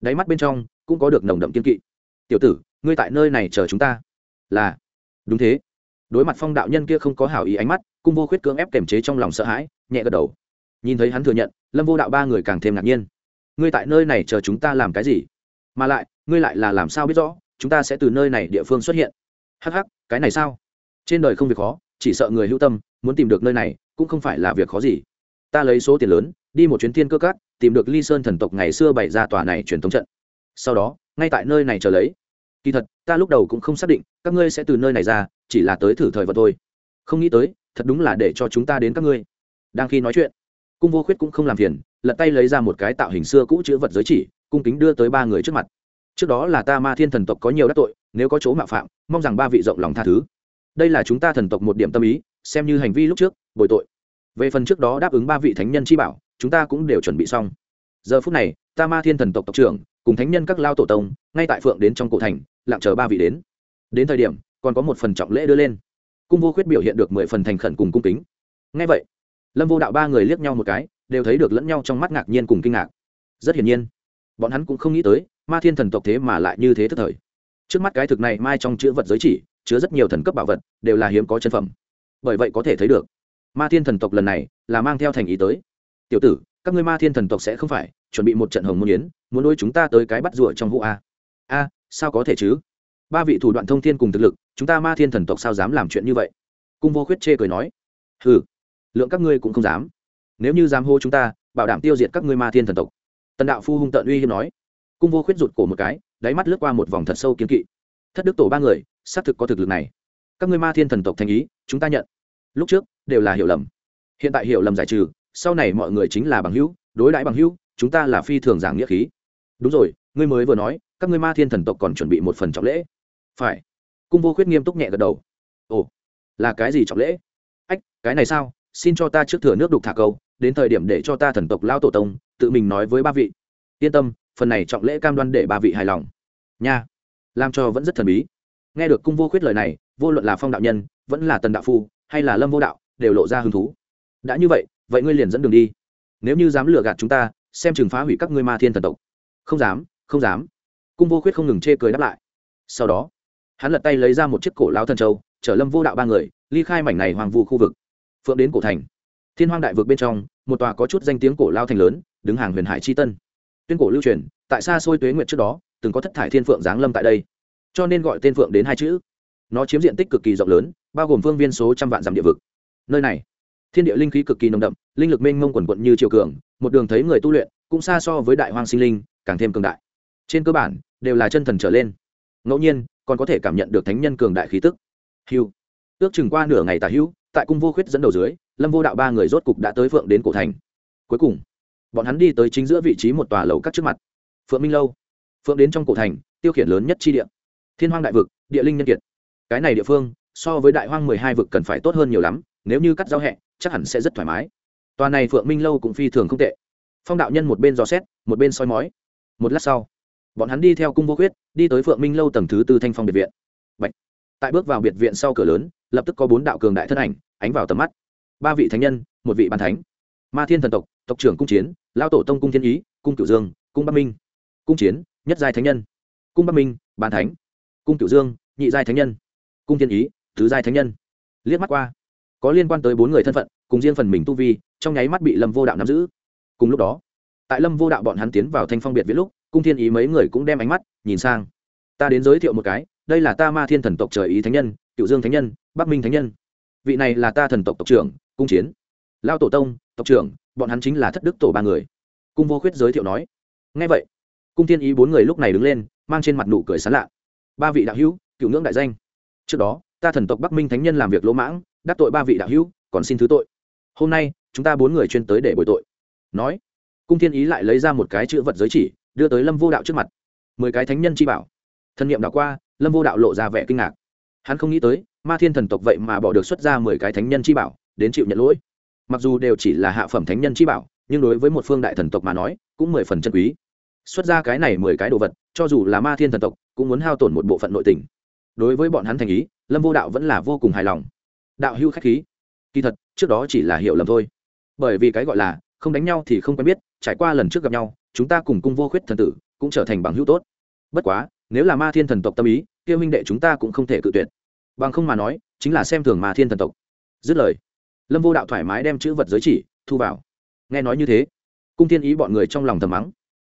đáy mắt bên trong cũng có được nồng đậm kiên kỵ. Tiểu tử, ngươi tại nơi này chờ chúng ta. Là. Đúng thế. Đối mặt phong đạo nhân kia không có hảo ý ánh mắt, cung vô khuyết cưỡng ép kềm chế trong lòng sợ hãi, nhẹ gật đầu. Nhìn thấy hắn thừa nhận, lâm vô đạo ba người càng thêm ngạc nhiên. Ngươi tại nơi này chờ chúng ta làm cái gì? Mà lại, ngươi lại là làm sao biết rõ, chúng ta sẽ từ nơi này địa phương xuất hiện? Hắc hắc, cái này sao? Trên đời không việc khó, chỉ sợ người hữu tâm, muốn tìm được nơi này, cũng không phải là việc khó gì ta lấy số tiền lớn, đi một chuyến thiên cơ cát tìm được ly sơn thần tộc ngày xưa bày ra tòa này truyền thống trận. Sau đó, ngay tại nơi này chờ lấy. Kỳ thật, ta lúc đầu cũng không xác định, các ngươi sẽ từ nơi này ra, chỉ là tới thử thời vật thôi. Không nghĩ tới, thật đúng là để cho chúng ta đến các ngươi. Đang khi nói chuyện, cung vô khuyết cũng không làm phiền, lật tay lấy ra một cái tạo hình xưa cũ chữ vật giới chỉ, cung kính đưa tới ba người trước mặt. Trước đó là ta ma thiên thần tộc có nhiều đắc tội, nếu có chỗ mạo phạm, mong rằng ba vị rộng lòng tha thứ. Đây là chúng ta thần tộc một điểm tâm ý, xem như hành vi lúc trước, bồi tội về phần trước đó đáp ứng ba vị thánh nhân chi bảo, chúng ta cũng đều chuẩn bị xong. Giờ phút này, ta ma thiên thần tộc tộc trưởng, cùng thánh nhân các lao tổ tông, ngay tại phượng đến trong cổ thành, lặng chờ ba vị đến. Đến thời điểm, còn có một phần trọng lễ đưa lên. Cung vô khuyết biểu hiện được mười phần thành khẩn cùng cung kính. Ngay vậy, lâm vô đạo ba người liếc nhau một cái, đều thấy được lẫn nhau trong mắt ngạc nhiên cùng kinh ngạc. Rất hiển nhiên, bọn hắn cũng không nghĩ tới, ma thiên thần tộc thế mà lại như thế thức thời. Trước mắt cái thực này mai trong chữ vật giới chỉ, chứa rất nhiều thần cấp bảo vật, đều là hiếm có chân phẩm. Bởi vậy có thể thấy được ma thiên thần tộc lần này là mang theo thành ý tới. Tiểu tử, các ngươi ma thiên thần tộc sẽ không phải chuẩn bị một trận hồng môn yến, muốn nuôi chúng ta tới cái bắt rùa trong vụ a. A, sao có thể chứ? Ba vị thủ đoạn thông thiên cùng thực lực, chúng ta ma thiên thần tộc sao dám làm chuyện như vậy? Cung vô khuyết chê cười nói. Hừ, lượng các ngươi cũng không dám. Nếu như dám hô chúng ta, bảo đảm tiêu diệt các ngươi ma thiên thần tộc. Tần đạo phu hung tợn uy hiếm nói. Cung vô khuyết rụt cổ một cái, đáy mắt lướt qua một vòng thật sâu kiến kỵ. Thất đức tổ ba người, xác thực có thực lực này. Các ngươi ma thiên thần tộc thành ý, chúng ta nhận lúc trước, đều là hiểu lầm. Hiện tại hiểu lầm giải trừ, sau này mọi người chính là bằng hữu, đối đãi bằng hữu, chúng ta là phi thường giảng nghĩa khí. Đúng rồi, ngươi mới vừa nói, các ngươi ma thiên thần tộc còn chuẩn bị một phần trọng lễ. Phải. Cung vô khuyết nghiêm túc nhẹ gật đầu. Ồ, là cái gì trọng lễ? Ách, cái này sao? Xin cho ta trước thừa nước đục thả câu, đến thời điểm để cho ta thần tộc lao tổ tông, tự mình nói với ba vị. Yên tâm, phần này trọng lễ cam đoan để ba vị hài lòng. Nha. Làm cho vẫn rất thần bí. Nghe được cung vô khuyết lời này, vô luận là phong đạo nhân, vẫn là tần đạo phu hay là lâm vô đạo đều lộ ra hứng thú. Đã như vậy vậy ngươi liền dẫn đường đi. Nếu như dám lừa gạt chúng ta, xem chừng phá hủy các ngươi ma thiên thần tộc. Không dám không dám. Cung vô khuyết không ngừng chê cười đáp lại. Sau đó, hắn lật tay lấy ra một chiếc cổ lao thần châu, chở lâm vô đạo ba người, ly khai mảnh này hoàng vu khu vực. Phượng đến cổ thành. Thiên hoang đại vực bên trong, một tòa có chút danh tiếng cổ lao thành lớn, đứng hàng huyền hải c h i tân. Tuyên cổ lưu truyền, tại xa xôi tuế nguyệt trước đó, từng có thất thải thiên phượng giáng lâm tại đây. Cho nên gọi tên phượng đến hai chữ. Nó chiếm diện tích cực kỳ rộng lớn bao gồm phương viên số trăm vạn dặm địa vực. Nơi này thiên địa linh khí cực kỳ nồng đậm linh lực mênh mông quần quận như triều cường một đường thấy người tu luyện cũng xa so với đại hoang sinh linh càng thêm cường đại. Trên cơ bản đều là chân thần trở lên. Ngẫu nhiên còn có thể cảm nhận được thánh nhân cường đại khí tức. Hưu, ước chừng qua nửa ngày tà hữu tại cung vô khuyết dẫn đầu dưới lâm vô đạo ba người rốt cục đã tới phượng đến cổ thành. Cuối cùng bọn hắn đi tới chính giữa vị trí một tòa lầu các trước mặt. Phượng minh lâu. Phượng đến trong cổ thành tiêu khiển lớn nhất chi địa. Thiên hoang đại vực địa linh nhân kiệt. Cái này địa phương so với đại hoang mười hai vực cần phải tốt hơn nhiều lắm, nếu như cắt giao hẹ, chắc hẳn sẽ rất thoải mái. Tòa này phượng minh lâu cũng phi thường không tệ. Phong đạo nhân một bên dò xét, một bên soi mói. Một lát sau, bọn hắn đi theo cung vô khuyết, đi tới phượng minh lâu tầng thứ tư thanh phong biệt viện. Bạch. tại bước vào biệt viện sau cửa lớn, lập tức có bốn đạo cường đại thân ảnh ánh vào tầm mắt. Ba vị thánh nhân, một vị bàn thánh. Ma thiên thần tộc tộc trưởng cung chiến lao tổ tông cung thiên ý, cung cửu dương, cung bắc minh. Cung chiến, nhất giai thánh nhân. Cung bắc minh bàn thánh. Cung cửu dương, nhị giai thánh nhân. Cung thiên ý thứ giai thánh nhân. Liếc mắt qua, có liên quan tới bốn người thân phận, cùng riêng phần mình tu vi, trong nháy mắt bị lâm vô đạo nắm giữ. Cùng lúc đó, tại lâm vô đạo bọn hắn tiến vào thanh phong biệt viết lúc, cung thiên ý mấy người cũng đem ánh mắt nhìn sang. Ta đến giới thiệu một cái, đây là ta ma thiên thần tộc trời ý thánh nhân, cựu dương thánh nhân, bắc minh thánh nhân. Vị này là ta thần tộc tộc trưởng, cung chiến. Lao tổ tông, tộc trưởng, bọn hắn chính là thất đức tổ ba người. Cung vô khuyết giới thiệu nói. Ngay vậy, cung thiên ý bốn người lúc này đứng lên, mang trên mặt nụ cười sán lạ. Ba vị đạo hữu, cựu ngưỡng đại danh. Trước đó ta thần tộc bắc minh thánh nhân làm việc lỗ mãng, đắc tội ba vị đạo hữu, còn xin thứ tội. Hôm nay, chúng ta bốn người chuyên tới để bồi tội. Nói, cung thiên ý lại lấy ra một cái chữ vật giới chỉ, đưa tới lâm vô đạo trước mặt. Mười cái thánh nhân chi bảo. Thân nhiệm đạo qua, lâm vô đạo lộ ra vẻ kinh ngạc. Hắn không nghĩ tới, ma thiên thần tộc vậy mà bỏ được xuất ra mười cái thánh nhân chi bảo, đến chịu nhận lỗi. Mặc dù đều chỉ là hạ phẩm thánh nhân chi bảo, nhưng đối với một phương đại thần tộc mà nói, cũng mười phần chân quý. Xuất ra cái này mười cái đồ vật, cho dù là ma thiên thần tộc, cũng muốn hao tổn một bộ phận nội tình. Đối với bọn hắn thành ý lâm vô đạo vẫn là vô cùng hài lòng. Đạo hưu khách khí. Kỳ thật, trước đó chỉ là hiểu lầm thôi. Bởi vì cái gọi là, không đánh nhau thì không quen biết, trải qua lần trước gặp nhau, chúng ta cùng cung vô khuyết thần tử, cũng trở thành bằng hữu tốt. Bất quá, nếu là ma thiên thần tộc tâm ý, kia huynh đệ chúng ta cũng không thể cự tuyệt. Bằng không mà nói, chính là xem thường ma thiên thần tộc. Dứt lời, lâm vô đạo thoải mái đem chữ vật giới chỉ, thu vào. Nghe nói như thế, cung thiên ý bọn người trong lòng thầm mắng.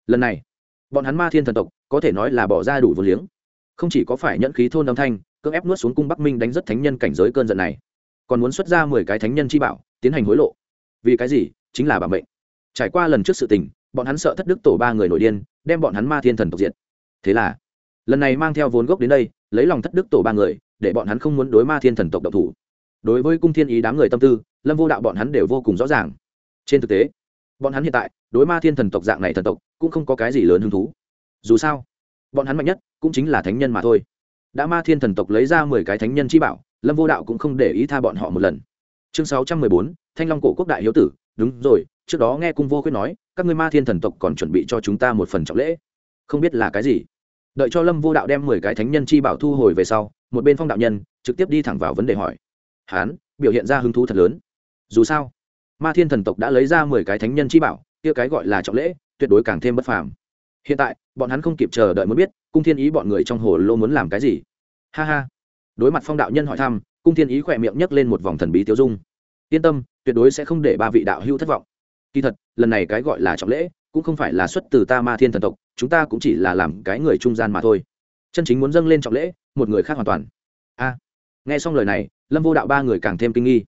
Lần này, bọn hắn ma thiên thần tộc có thể nói là bỏ ra đủ vô liếng. Không chỉ có phải nhận khí thôn âm thanh cưỡng ép nuốt xuống cung bắc minh đánh rất thánh nhân cảnh giới cơn giận này. Còn muốn xuất ra mười cái thánh nhân chi bảo, tiến hành hối lộ. Vì cái gì? Chính là bảo mệnh. Trải qua lần trước sự tình, bọn hắn sợ thất đức tổ ba người nổi điên, đem bọn hắn ma thiên thần tộc diệt. Thế là, lần này mang theo vốn gốc đến đây, lấy lòng thất đức tổ ba người, để bọn hắn không muốn đối ma thiên thần tộc độc thủ. Đối với cung thiên ý đám người tâm tư, lâm vô đạo bọn hắn đều vô cùng rõ ràng. Trên thực tế, bọn hắn hiện tại, đối ma thiên thần tộc dạng này thần tộc, cũng không có cái gì lớn hứng thú. Dù sao, bọn hắn mạnh nhất cũng chính là thánh nhân mà thôi đã ma thiên thần tộc lấy ra mười cái thánh nhân chi bảo, lâm vô đạo cũng không để ý tha bọn họ một lần. Chương sáu trăm mười bốn, thanh long cổ quốc đại hiếu tử. Đúng rồi, trước đó nghe cung vô khuyết nói, các ngươi ma thiên thần tộc còn chuẩn bị cho chúng ta một phần trọng lễ. Không biết là cái gì. Đợi cho lâm vô đạo đem mười cái thánh nhân chi bảo thu hồi về sau, một bên phong đạo nhân trực tiếp đi thẳng vào vấn đề hỏi. Hán, biểu hiện ra hứng thú thật lớn. Dù sao, ma thiên thần tộc đã lấy ra mười cái thánh nhân chi bảo, kia cái gọi là trọng lễ, tuyệt đối càng thêm bất phàm. Hiện tại, bọn hắn không kịp chờ đợi muốn biết cung thiên ý bọn người trong hồ lô muốn làm cái gì? Ha ha. Đối mặt phong đạo nhân hỏi thăm, cung thiên ý khỏe miệng nhấc lên một vòng thần bí tiêu dung. Yên tâm, tuyệt đối sẽ không để ba vị đạo hữu thất vọng. Kỳ thật, lần này cái gọi là trọng lễ, cũng không phải là xuất từ ta ma thiên thần tộc, chúng ta cũng chỉ là làm cái người trung gian mà thôi. Chân chính muốn dâng lên trọng lễ, một người khác hoàn toàn. A. Nghe xong lời này, lâm vô đạo ba người càng thêm kinh nghi.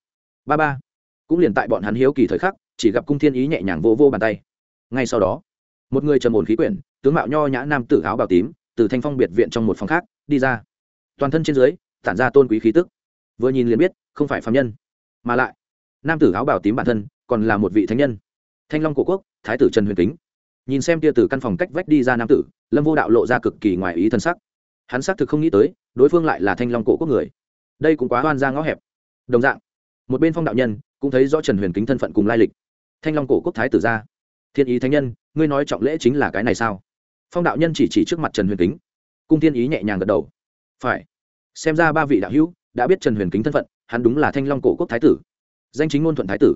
Ba ba. Cũng liền tại bọn hắn hiếu kỳ thời khắc, chỉ gặp cung thiên ý nhẹ nhàng vô vô bàn tay. Ngay sau đó, một người trầm ổn khí quyển, tướng mạo nho nhã nam tử áo bào tím từ thanh phong biệt viện trong một phòng khác, đi ra. Toàn thân trên dưới, tản ra tôn quý khí tức. Vừa nhìn liền biết, không phải phạm nhân, mà lại, nam tử áo bảo tím bản thân, còn là một vị thánh nhân. Thanh long cổ quốc, thái tử trần huyền kính. Nhìn xem tia từ căn phòng cách vách đi ra nam tử, lâm vô đạo lộ ra cực kỳ ngoài ý thân sắc. Hắn xác thực không nghĩ tới, đối phương lại là thanh long cổ quốc người. Đây cũng quá oan ra ngõ hẹp. Đồng dạng, một bên phong đạo nhân cũng thấy rõ trần huyền kính thân phận cùng lai lịch. Thanh long cổ quốc thái tử gia thiên ý thánh nhân, ngươi nói trọng lễ chính là cái này sao? Phong đạo nhân chỉ chỉ trước mặt trần huyền kính. Cung thiên ý nhẹ nhàng gật đầu. Phải. Xem ra ba vị đạo hữu đã biết trần huyền kính thân phận, hắn đúng là thanh long cổ quốc thái tử. Danh chính ngôn thuận thái tử.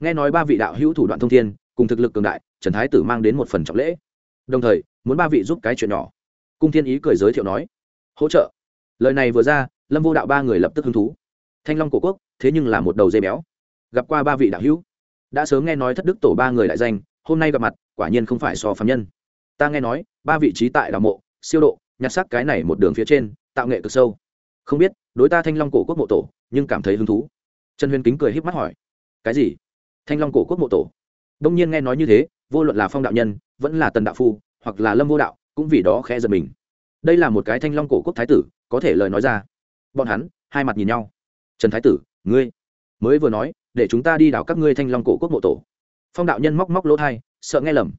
Nghe nói ba vị đạo hữu thủ đoạn thông thiên, cùng thực lực cường đại, trần thái tử mang đến một phần trọng lễ. Đồng thời, muốn ba vị giúp cái chuyện nhỏ. Cung thiên ý cười giới thiệu nói, hỗ trợ. Lời này vừa ra, lâm vô đạo ba người lập tức hứng thú. Thanh long cổ quốc, thế nhưng là một đầu dây béo. Gặp qua ba vị đạo hữu, đã sớm nghe nói thất đức tổ ba người đại danh, hôm nay gặp mặt, quả nhiên không phải so phạm nhân. Ta nghe nói ba vị trí tại đào mộ, siêu độ, nhặt sắc cái này một đường phía trên, tạo nghệ cực sâu. Không biết, đối ta thanh long cổ quốc mộ tổ, nhưng cảm thấy hứng thú. Trần huyền kính cười híp mắt hỏi. Cái gì? Thanh long cổ quốc mộ tổ? Đông nhiên nghe nói như thế, vô luận là phong đạo nhân, vẫn là tần đạo phu, hoặc là lâm vô đạo, cũng vì đó khẽ giật mình. Đây là một cái thanh long cổ quốc thái tử, có thể lời nói ra. Bọn hắn, hai mặt nhìn nhau. Trần thái tử, ngươi, mới vừa nói, để chúng ta đi đào các ngươi thanh long cổ quốc mộ tổ. Phong đạo nhân móc móc lỗ thai, sợ nghe lầm.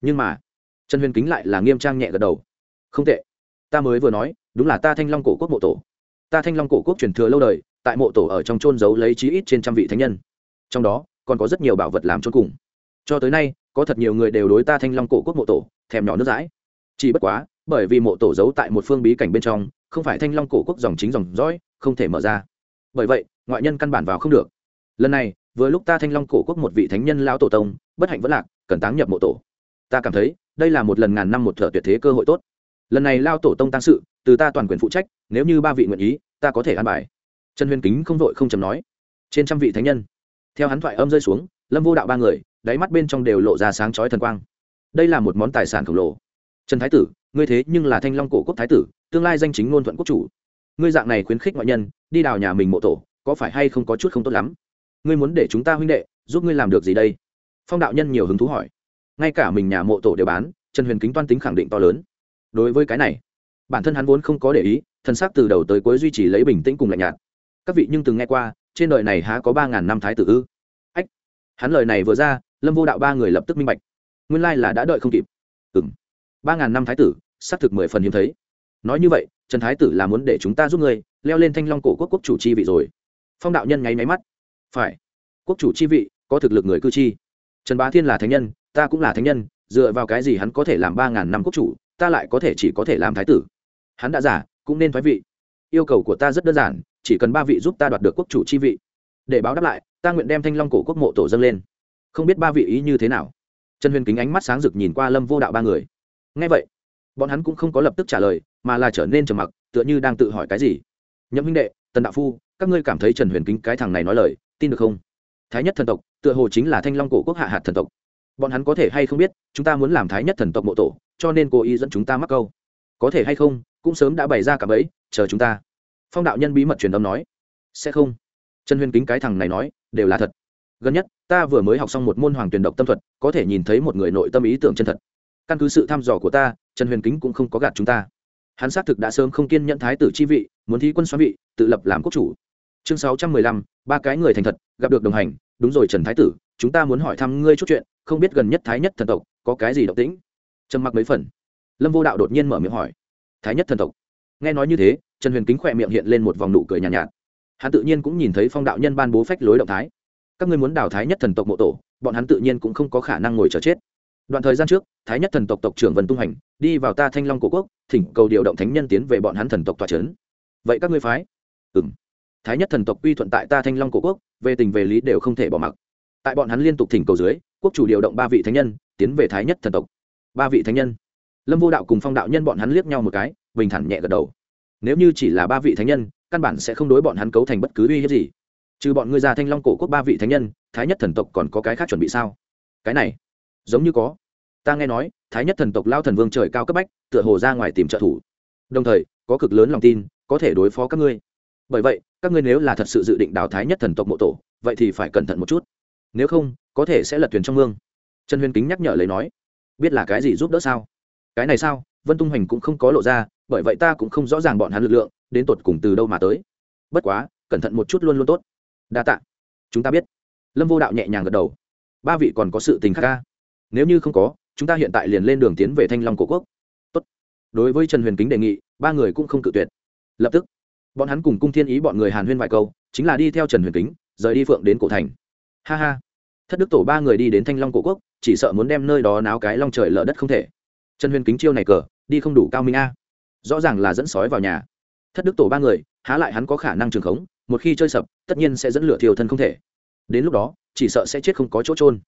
Nhưng mà trần huyền kính lại là nghiêm trang nhẹ gật đầu. Không tệ. Ta mới vừa nói, đúng là ta thanh long cổ quốc mộ tổ. Ta thanh long cổ quốc truyền thừa lâu đời, tại mộ tổ ở trong trôn giấu lấy chí ít trên trăm vị thánh nhân. Trong đó, còn có rất nhiều bảo vật làm cho cùng. Cho tới nay, có thật nhiều người đều đối ta thanh long cổ quốc mộ tổ, thèm nhỏ nước dãi. Chỉ bất quá, bởi vì mộ tổ giấu tại một phương bí cảnh bên trong, không phải thanh long cổ quốc dòng chính dòng dõi, không thể mở ra. Bởi vậy, ngoại nhân căn bản vào không được. Lần này, vừa lúc ta thanh long cổ quốc một vị thánh nhân lão tổ tông, bất hạnh vẫn lạc, cần táng nhập mộ tổ. Ta cảm thấy đây là một lần ngàn năm một thợ tuyệt thế cơ hội tốt. Lần này lao tổ tông tăng sự, từ ta toàn quyền phụ trách, nếu như ba vị nguyện ý, ta có thể an bài. Trần huyền kính không vội không chầm nói. Trên trăm vị thánh nhân, theo hắn thoại âm rơi xuống, lâm vô đạo ba người, đáy mắt bên trong đều lộ ra sáng chói thần quang. Đây là một món tài sản khổng lồ. Trần thái tử, ngươi thế nhưng là thanh long cổ quốc thái tử, tương lai danh chính ngôn thuận quốc chủ. Ngươi dạng này khuyến khích ngoại nhân, đi đào nhà mình mộ tổ, có phải hay không có chút không tốt lắm? Ngươi muốn để chúng ta huynh đệ, giúp ngươi làm được gì đây? Phong đạo nhân nhiều hứng thú hỏi ngay cả mình nhà mộ tổ đều bán, trần huyền kính toan tính khẳng định to lớn. Đối với cái này, bản thân hắn vốn không có để ý thân xác từ đầu tới cuối duy trì lấy bình tĩnh cùng lạnh nhạt. Các vị nhưng từng nghe qua, trên đời này há có ba ngàn năm thái tử ư? Ách, hắn lời này vừa ra, lâm vô đạo ba người lập tức minh bạch. Nguyên lai là đã đợi không kịp. Ừng ba ngàn năm thái tử, xác thực mười phần hiếm thấy. Nói như vậy, trần thái tử là muốn để chúng ta giúp ngươi, leo lên thanh long cổ quốc quốc chủ chi vị rồi. Phong đạo nhân nháy máy mắt. Phải, quốc chủ chi vị, có thực lực người cư chi. Trần bá thiên là thánh nhân ta cũng là thánh nhân, dựa vào cái gì hắn có thể làm ba ngàn năm quốc chủ, ta lại có thể chỉ có thể làm thái tử. Hắn đã giả cũng nên thoái vị. Yêu cầu của ta rất đơn giản, chỉ cần ba vị giúp ta đoạt được quốc chủ chi vị. Để báo đáp lại, ta nguyện đem thanh long cổ quốc mộ tổ dâng lên. Không biết ba vị ý như thế nào. Trần huyền kính ánh mắt sáng rực nhìn qua lâm vô đạo ba người. Ngay vậy, bọn hắn cũng không có lập tức trả lời, mà là trở nên trầm mặc, tựa như đang tự hỏi cái gì. Nhậm huynh đệ, tần đạo phu, các ngươi cảm thấy trần huyền kính cái thằng này nói lời, tin được không? Thái nhất thần tộc, tựa hồ chính là thanh long cổ quốc hạ hạt thần tộc bọn hắn có thể hay không biết, chúng ta muốn làm thái nhất thần tộc mộ tổ, cho nên cố ý dẫn chúng ta mắc câu. Có thể hay không, cũng sớm đã bày ra cả bẫy, chờ chúng ta. Phong đạo nhân bí mật truyền âm nói. Sẽ không. Trần huyền kính cái thằng này nói, đều là thật. Gần nhất, ta vừa mới học xong một môn hoàng tuyển độc tâm thuật, có thể nhìn thấy một người nội tâm ý tưởng chân thật. Căn cứ sự thăm dò của ta, trần huyền kính cũng không có gạt chúng ta. Hắn xác thực đã sớm không kiên nhận thái tử chi vị, muốn thi quân xoám vị, tự lập làm quốc chủ. Chương sáu trăm mười lăm, ba cái người thành thật, gặp được đồng hành. Đúng rồi trần thái tử, chúng ta muốn hỏi thăm ngươi chút chuyện không biết gần nhất thái nhất thần tộc có cái gì động tĩnh? Trầm mặc mấy phần. Lâm vô đạo đột nhiên mở miệng hỏi. Thái nhất thần tộc? Nghe nói như thế trần huyền kính khỏe miệng hiện lên một vòng nụ cười nhàn nhạt, nhạt. Hắn tự nhiên cũng nhìn thấy phong đạo nhân ban bố phách lối động thái. Các ngươi muốn đào thái nhất thần tộc mộ tổ bọn hắn tự nhiên cũng không có khả năng ngồi chờ chết. Đoạn thời gian trước thái nhất thần tộc tộc trưởng vân tung hành đi vào ta thanh long cổ quốc thỉnh cầu điều động thánh nhân tiến về bọn hắn thần tộc tòa c vậy các ngươi phái? Ừ m thái nhất thần tộc quy thuận tại ta thanh long cổ quốc về tình về lý đều không thể bỏ mặc tại bọn hắn liên tục thỉnh cầu dưới, quốc chủ điều động ba vị thánh nhân, tiến về thái nhất thần tộc. Ba vị thánh nhân. Lâm vô đạo cùng phong đạo nhân bọn hắn liếc nhau một cái, bình thản nhẹ gật đầu. Nếu như chỉ là ba vị thánh nhân, căn bản sẽ không đối bọn hắn cấu thành bất cứ uy hiếp gì. Trừ bọn ngươi già thanh long cổ quốc ba vị thánh nhân, thái nhất thần tộc còn có cái khác chuẩn bị sao? Cái này, giống như có. Ta nghe nói, thái nhất thần tộc lao thần vương trời cao cấp bách, tựa hồ ra ngoài tìm trợ thủ. Đồng thời, có cực lớn lòng tin, có thể đối phó các ngươi. Bởi vậy, các ngươi nếu là thật sự dự định đào thái nhất thần tộc mộ tổ, vậy thì phải cẩn thận một chút nếu không, có thể sẽ lật thuyền trong mương. Trần huyền kính nhắc nhở lấy nói, biết là cái gì giúp đỡ sao? Cái này sao? Vân tung hoành cũng không có lộ ra, bởi vậy ta cũng không rõ ràng bọn hắn lực lượng, đến tột cùng từ đâu mà tới. Bất quá, cẩn thận một chút luôn luôn tốt. Đa t ạ chúng ta biết. Lâm vô đạo nhẹ nhàng gật đầu. Ba vị còn có sự tình khác ca. Nếu như không có, chúng ta hiện tại liền lên đường tiến về thanh long cổ quốc. Tốt. đối với trần huyền kính đề nghị, ba người cũng không cự tuyệt. Lập tức, bọn hắn cùng cung thiên ý bọn người hàn huyên vài câu, chính là đi theo trần huyền kính, rời đi phượng đến cổ thành. Ha ha thất đức tổ ba người đi đến thanh long cổ quốc, chỉ sợ muốn đem nơi đó náo cái long trời lở đất không thể. Trần huyền kính chiêu này cờ, đi không đủ cao minh a. Rõ ràng là dẫn sói vào nhà. Thất đức tổ ba người, há lại hắn có khả năng trường khống, một khi chơi sập, tất nhiên sẽ dẫn lửa thiều thân không thể. Đến lúc đó, chỉ sợ sẽ chết không có chỗ trôn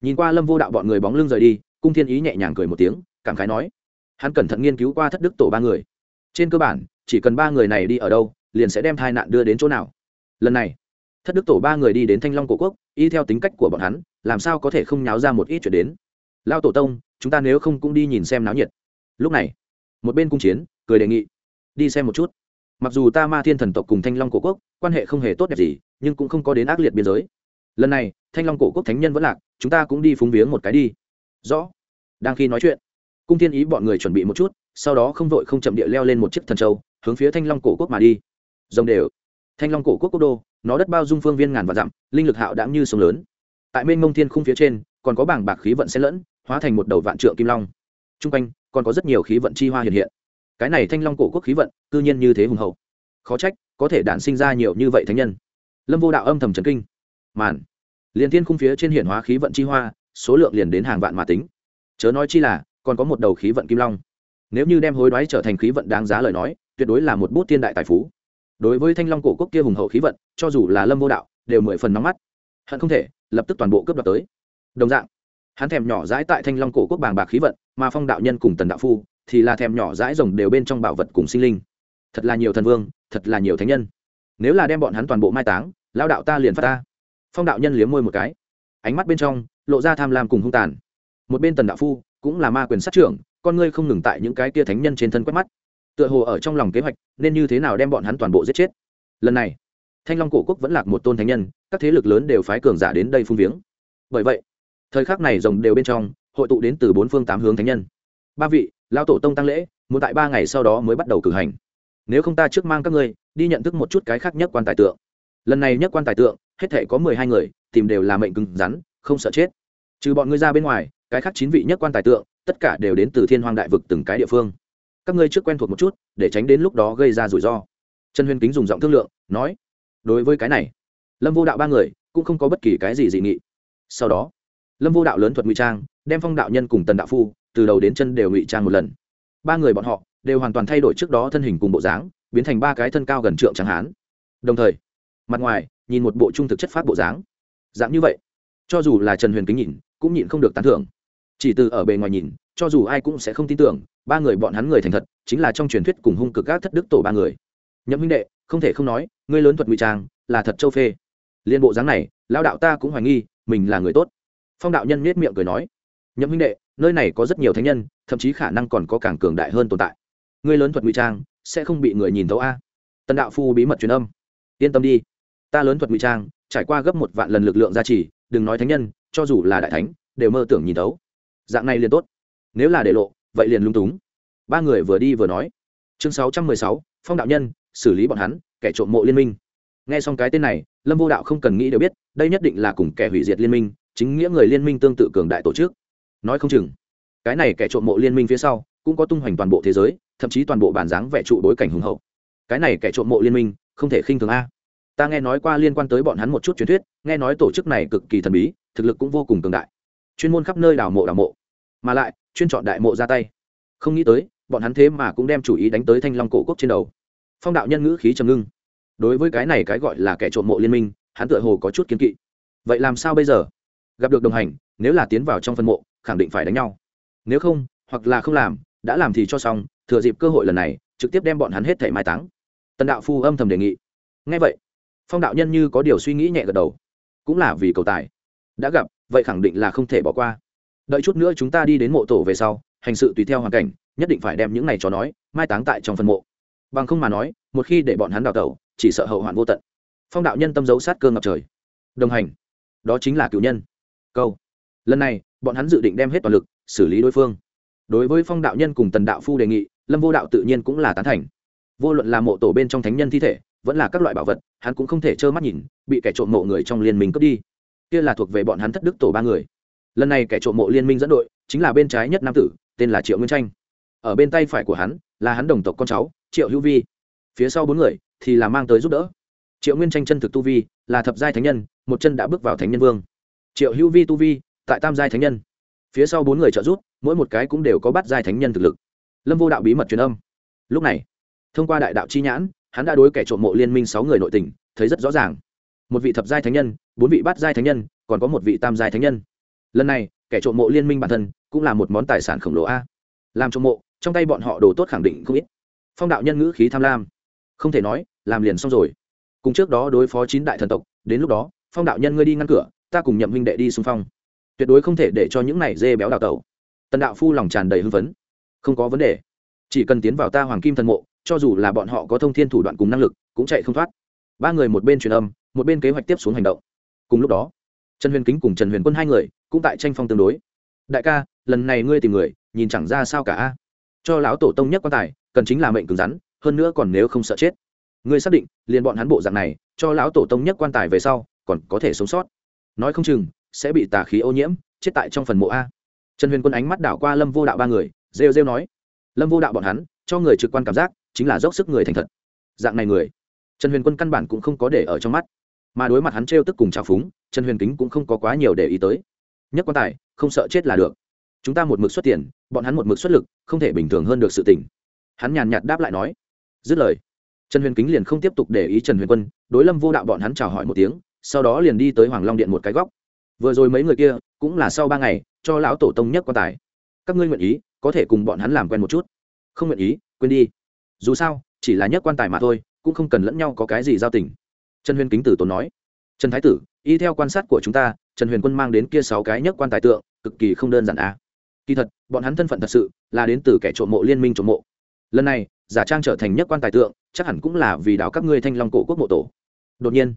nhìn qua lâm vô đạo bọn người bóng lưng rời đi, cung thiên ý nhẹ nhàng cười một tiếng, cảm khái nói, hắn cẩn thận nghiên cứu qua thất đức tổ ba người. Trên cơ bản, chỉ cần ba người này đi ở đâu, liền sẽ đem tai nạn đưa đến chỗ nào. Lần này thất đức tổ ba người đi đến thanh long cổ quốc, y theo tính cách của bọn hắn, làm sao có thể không nháo ra một ít chuyện đến. Lao tổ tông, chúng ta nếu không cũng đi nhìn xem náo nhiệt. Lúc này, một bên cung chiến, cười đề nghị, đi xem một chút. Mặc dù ta ma thiên thần tộc cùng thanh long cổ quốc, quan hệ không hề tốt đẹp gì, nhưng cũng không có đến ác liệt biên giới. Lần này, thanh long cổ quốc thánh nhân vẫn lạc, chúng ta cũng đi phúng viếng một cái đi. Rõ. Đang khi nói chuyện, cung thiên ý bọn người chuẩn bị một chút, sau đó không vội không chậm địa leo lên một chiếc thần châu, hướng phía thanh long cổ quốc mà đi. Rồng đều. Thanh long cổ quốc quốc đô nó đất bao dung phương viên ngàn và dặm, linh lực hạo đạm như sông lớn. Tại mênh mông thiên khung phía trên, còn có bảng bạc khí vận xen lẫn, hóa thành một đầu vạn trượng kim long. T r u n g quanh, còn có rất nhiều khí vận chi hoa hiện hiện. Cái này thanh long cổ quốc khí vận, cư nhiên như thế hùng hậu. Khó trách, có thể đản sinh ra nhiều như vậy thánh nhân. Lâm vô đạo âm thầm trấn kinh. Màn, liền thiên khung phía trên hiển hóa khí vận chi hoa, số lượng liền đến hàng vạn mà tính. Chớ nói chi là, còn có một đầu khí vận kim long. Nếu như đem hối đoái trở thành khí vận đáng giá lời nói, tuyệt đối là một bút thiên đại tài phú đối với thanh long cổ quốc kia hùng hậu khí vận, cho dù là lâm vô đạo, đều mười phần nóng mắt. Hận không thể, lập tức toàn bộ cướp đoạt tới. Đồng dạng, hắn thèm nhỏ dãi tại thanh long cổ quốc bàng bạc khí vận, mà phong đạo nhân cùng tần đạo phu, thì là thèm nhỏ dãi rồng đều bên trong bảo vật cùng sinh linh. Thật là nhiều thần vương, thật là nhiều thánh nhân. Nếu là đem bọn hắn toàn bộ mai táng lao đạo ta liền phát ta. Phong đạo nhân liếm môi một cái. Ánh mắt bên trong, lộ ra tham lam cùng hung tàn. Một bên tần đạo phu, cũng là ma quyền sát trưởng, con ngươi không ngừng tại những cái kia thánh nhân trên thân quét mắt tựa hồ ở trong lòng kế hoạch, nên như thế nào đem bọn hắn toàn bộ giết chết. Lần này, thanh long cổ quốc vẫn lạc một tôn thánh nhân, các thế lực lớn đều phái cường giả đến đây phung viếng. Bởi vậy, thời khắc này rồng đều bên trong, hội tụ đến từ bốn phương tám hướng thánh nhân. Ba vị lao tổ tông tăng lễ, muốn tại ba ngày sau đó mới bắt đầu cử hành. Nếu không ta trước mang các ngươi, đi nhận thức một chút cái khác nhất quan tài tượng. Lần này nhất quan tài tượng, hết thể có mười hai người, tìm đều là mệnh cứng rắn, không sợ chết. Trừ bọn ngươi ra bên ngoài, cái khác chín vị nhất quan tài tượng, tất cả đều đến từ thiên hoàng đại vực từng cái địa phương các ngươi trước quen thuộc một chút, để tránh đến lúc đó gây ra rủi ro. Trần huyền kính dùng giọng thương lượng, nói, đối với cái này, lâm vô đạo ba người cũng không có bất kỳ cái gì dị nghị. Sau đó, lâm vô đạo lớn thuật ngụy trang, đem phong đạo nhân cùng tần đạo phu từ đầu đến chân đều ngụy trang một lần. Ba người bọn họ đều hoàn toàn thay đổi trước đó thân hình cùng bộ dáng, biến thành ba cái thân cao gần trượng trắng hán. Đồng thời, mặt ngoài, nhìn một bộ trung thực chất phát bộ dáng. Dạng như vậy, cho dù là trần huyền kính nhìn, cũng nhịn không được tán thưởng chỉ từ ở bề ngoài nhìn, cho dù ai cũng sẽ không tin tưởng, ba người bọn hắn người thành thật, chính là trong truyền thuyết cùng hung cực các thất đức tổ ba người. Nhậm huynh đệ, không thể không nói, ngươi lớn thuật ngụy trang, là thật châu phê. Liên bộ dáng này lao đạo ta cũng hoài nghi, mình là người tốt. Phong đạo nhân nết miệng cười nói, nhậm huynh đệ, nơi này có rất nhiều thánh nhân, thậm chí khả năng còn có càng cường đại hơn tồn tại. Ngươi lớn thuật ngụy trang, sẽ không bị người nhìn thấu a. Tần đạo phu bí mật truyền âm, yên tâm đi, ta lớn thuật ngụy trang, trải qua gấp một vạn lần lực lượng gia trì, đừng nói thánh nhân, cho dù là đại thánh, đều mơ tưởng nhìn thấu dạng này liền tốt. Nếu là để lộ, vậy liền lung túng. Ba người vừa đi vừa nói. Chương sáu trăm mười sáu, phong đạo nhân, xử lý bọn hắn, kẻ trộm mộ liên minh. Nghe xong cái tên này, lâm vô đạo không cần nghĩ đều biết, đây nhất định là cùng kẻ hủy diệt liên minh, chính nghĩa người liên minh tương tự cường đại tổ chức. Nói không chừng, cái này kẻ trộm mộ liên minh phía sau, cũng có tung hoành toàn bộ thế giới, thậm chí toàn bộ bản dáng vẽ trụ bối cảnh hùng hậu. Cái này kẻ trộm mộ liên minh, không thể khinh thường a. Ta nghe nói qua liên quan tới bọn hắn một chút truyền thuyết, nghe nói tổ chức này cực kỳ thần bí, thực lực cũng vô cùng cường đại chuyên môn khắp nơi đào mộ đào mộ. Mà lại, chuyên chọn đại mộ ra tay. Không nghĩ tới, bọn hắn thế mà cũng đem chủ ý đánh tới thanh long cổ quốc trên đầu. Phong đạo nhân ngữ khí trầm ngưng. Đối với cái này cái gọi là kẻ trộm mộ liên minh, hắn tựa hồ có chút kiến kỵ. Vậy làm sao bây giờ? Gặp được đồng hành, nếu là tiến vào trong phân mộ, khẳng định phải đánh nhau. Nếu không, hoặc là không làm, đã làm thì cho xong, thừa dịp cơ hội lần này, trực tiếp đem bọn hắn hết thể mai táng. Tần đạo phu âm thầm đề nghị. Ngay vậy, phong đạo nhân như có điều suy nghĩ nhẹ gật đầu. Cũng là vì cầu tài. Đã gặp vậy khẳng định là không thể bỏ qua. Đợi chút nữa chúng ta đi đến mộ tổ về sau, hành sự tùy theo hoàn cảnh, nhất định phải đem những này cho nói, mai táng tại trong phần mộ. Bằng không mà nói, một khi để bọn hắn đào tẩu, chỉ sợ hậu hoạn vô tận. Phong đạo nhân tâm dấu sát cơ ngập trời. Đồng hành, đó chính là cựu nhân. Câu. Lần này, bọn hắn dự định đem hết toàn lực, xử lý đối phương. Đối với phong đạo nhân cùng tần đạo phu đề nghị, lâm vô đạo tự nhiên cũng là tán thành. Vô luận là mộ tổ bên trong thánh nhân thi thể, vẫn là các loại bảo vật, hắn cũng không thể trơ mắt nhìn, bị kẻ trộm mộ người trong liên minh cướp đi kia là thuộc về bọn hắn thất đức tổ ba người. Lần này kẻ trộm mộ liên minh dẫn đội chính là bên trái nhất nam tử, tên là triệu nguyên tranh. Ở bên tay phải của hắn là hắn đồng tộc con cháu, triệu hữu vi. Phía sau bốn người thì là mang tới giúp đỡ. Triệu nguyên tranh chân thực tu vi là thập giai thánh nhân, một chân đã bước vào thánh nhân vương. Triệu hữu vi tu vi tại tam giai thánh nhân. Phía sau bốn người trợ giúp, mỗi một cái cũng đều có bắt giai thánh nhân thực lực. Lâm vô đạo bí mật truyền âm. Lúc này, thông qua đại đạo chi nhãn, hắn đã đối kẻ trộm mộ liên minh sáu người nội tình, thấy rất rõ ràng. Một vị thập giai thánh nhân bốn vị bát giai thánh nhân, còn có một vị tam giai thánh nhân. Lần này, kẻ trộm mộ liên minh bản thân cũng là một món tài sản khổng lồ a. Làm trộm mộ, trong tay bọn họ đồ tốt khẳng định không ít. Phong đạo nhân ngữ khí tham lam. Không thể nói, làm liền xong rồi. Cùng trước đó đối phó chín đại thần tộc, đến lúc đó, phong đạo nhân ngươi đi ngăn cửa, ta cùng nhậm huynh đệ đi xung phong. Tuyệt đối không thể để cho những này dê béo đào tẩu. Tần đạo phu lòng tràn đầy hưng phấn. Không có vấn đề. Chỉ cần tiến vào ta hoàng kim thần mộ, cho dù là bọn họ có thông thiên thủ đoạn cùng năng lực, cũng chạy không thoát. Ba người một bên truyền âm, một bên kế hoạch tiếp xuống hành động cùng lúc đó, trần huyền kính cùng trần huyền quân hai người cũng tại tranh phong tương đối. Đại ca, lần này ngươi tìm người, nhìn chẳng ra sao cả a. Cho lão tổ tông nhất quan tài, cần chính là mệnh cứng rắn, hơn nữa còn nếu không sợ chết. Ngươi xác định, liền bọn hắn bộ dạng này, cho lão tổ tông nhất quan tài về sau, còn có thể sống sót. Nói không chừng, sẽ bị tà khí ô nhiễm, chết tại trong phần mộ a. Trần huyền quân ánh mắt đảo qua lâm vô đạo ba người, rêu rêu nói, lâm vô đạo bọn hắn, cho người trực quan cảm giác, chính là dốc sức người thành thật. Dạng này người, trần huyền quân căn bản cũng không có để ở trong mắt mà đối mặt hắn trêu tức cùng trào phúng, trần huyền kính cũng không có quá nhiều để ý tới. Nhất quan tài, không sợ chết là được. Chúng ta một mực xuất tiền, bọn hắn một mực xuất lực, không thể bình thường hơn được sự tình. Hắn nhàn nhạt đáp lại nói. Dứt lời, trần huyền kính liền không tiếp tục để ý trần huyền quân, đối lâm vô đạo bọn hắn chào hỏi một tiếng, sau đó liền đi tới hoàng long điện một cái góc. Vừa rồi mấy người kia, cũng là sau ba ngày, cho lão tổ tông nhất quan tài. Các ngươi nguyện ý, có thể cùng bọn hắn làm quen một chút. Không nguyện ý, quên đi. Dù sao, chỉ là nhất quan tài mà thôi, cũng không cần lẫn nhau có cái gì giao tình trần huyền kính tử tốn nói. Trần thái tử, y theo quan sát của chúng ta, trần huyền quân mang đến kia sáu cái nhất quan tài tượng, cực kỳ không đơn giản à. kỳ thật, bọn hắn thân phận thật sự là đến từ kẻ trộm mộ liên minh trộm mộ. Lần này, giả trang trở thành nhất quan tài tượng, chắc hẳn cũng là vì đào các ngươi thanh long cổ quốc mộ tổ. Đột nhiên,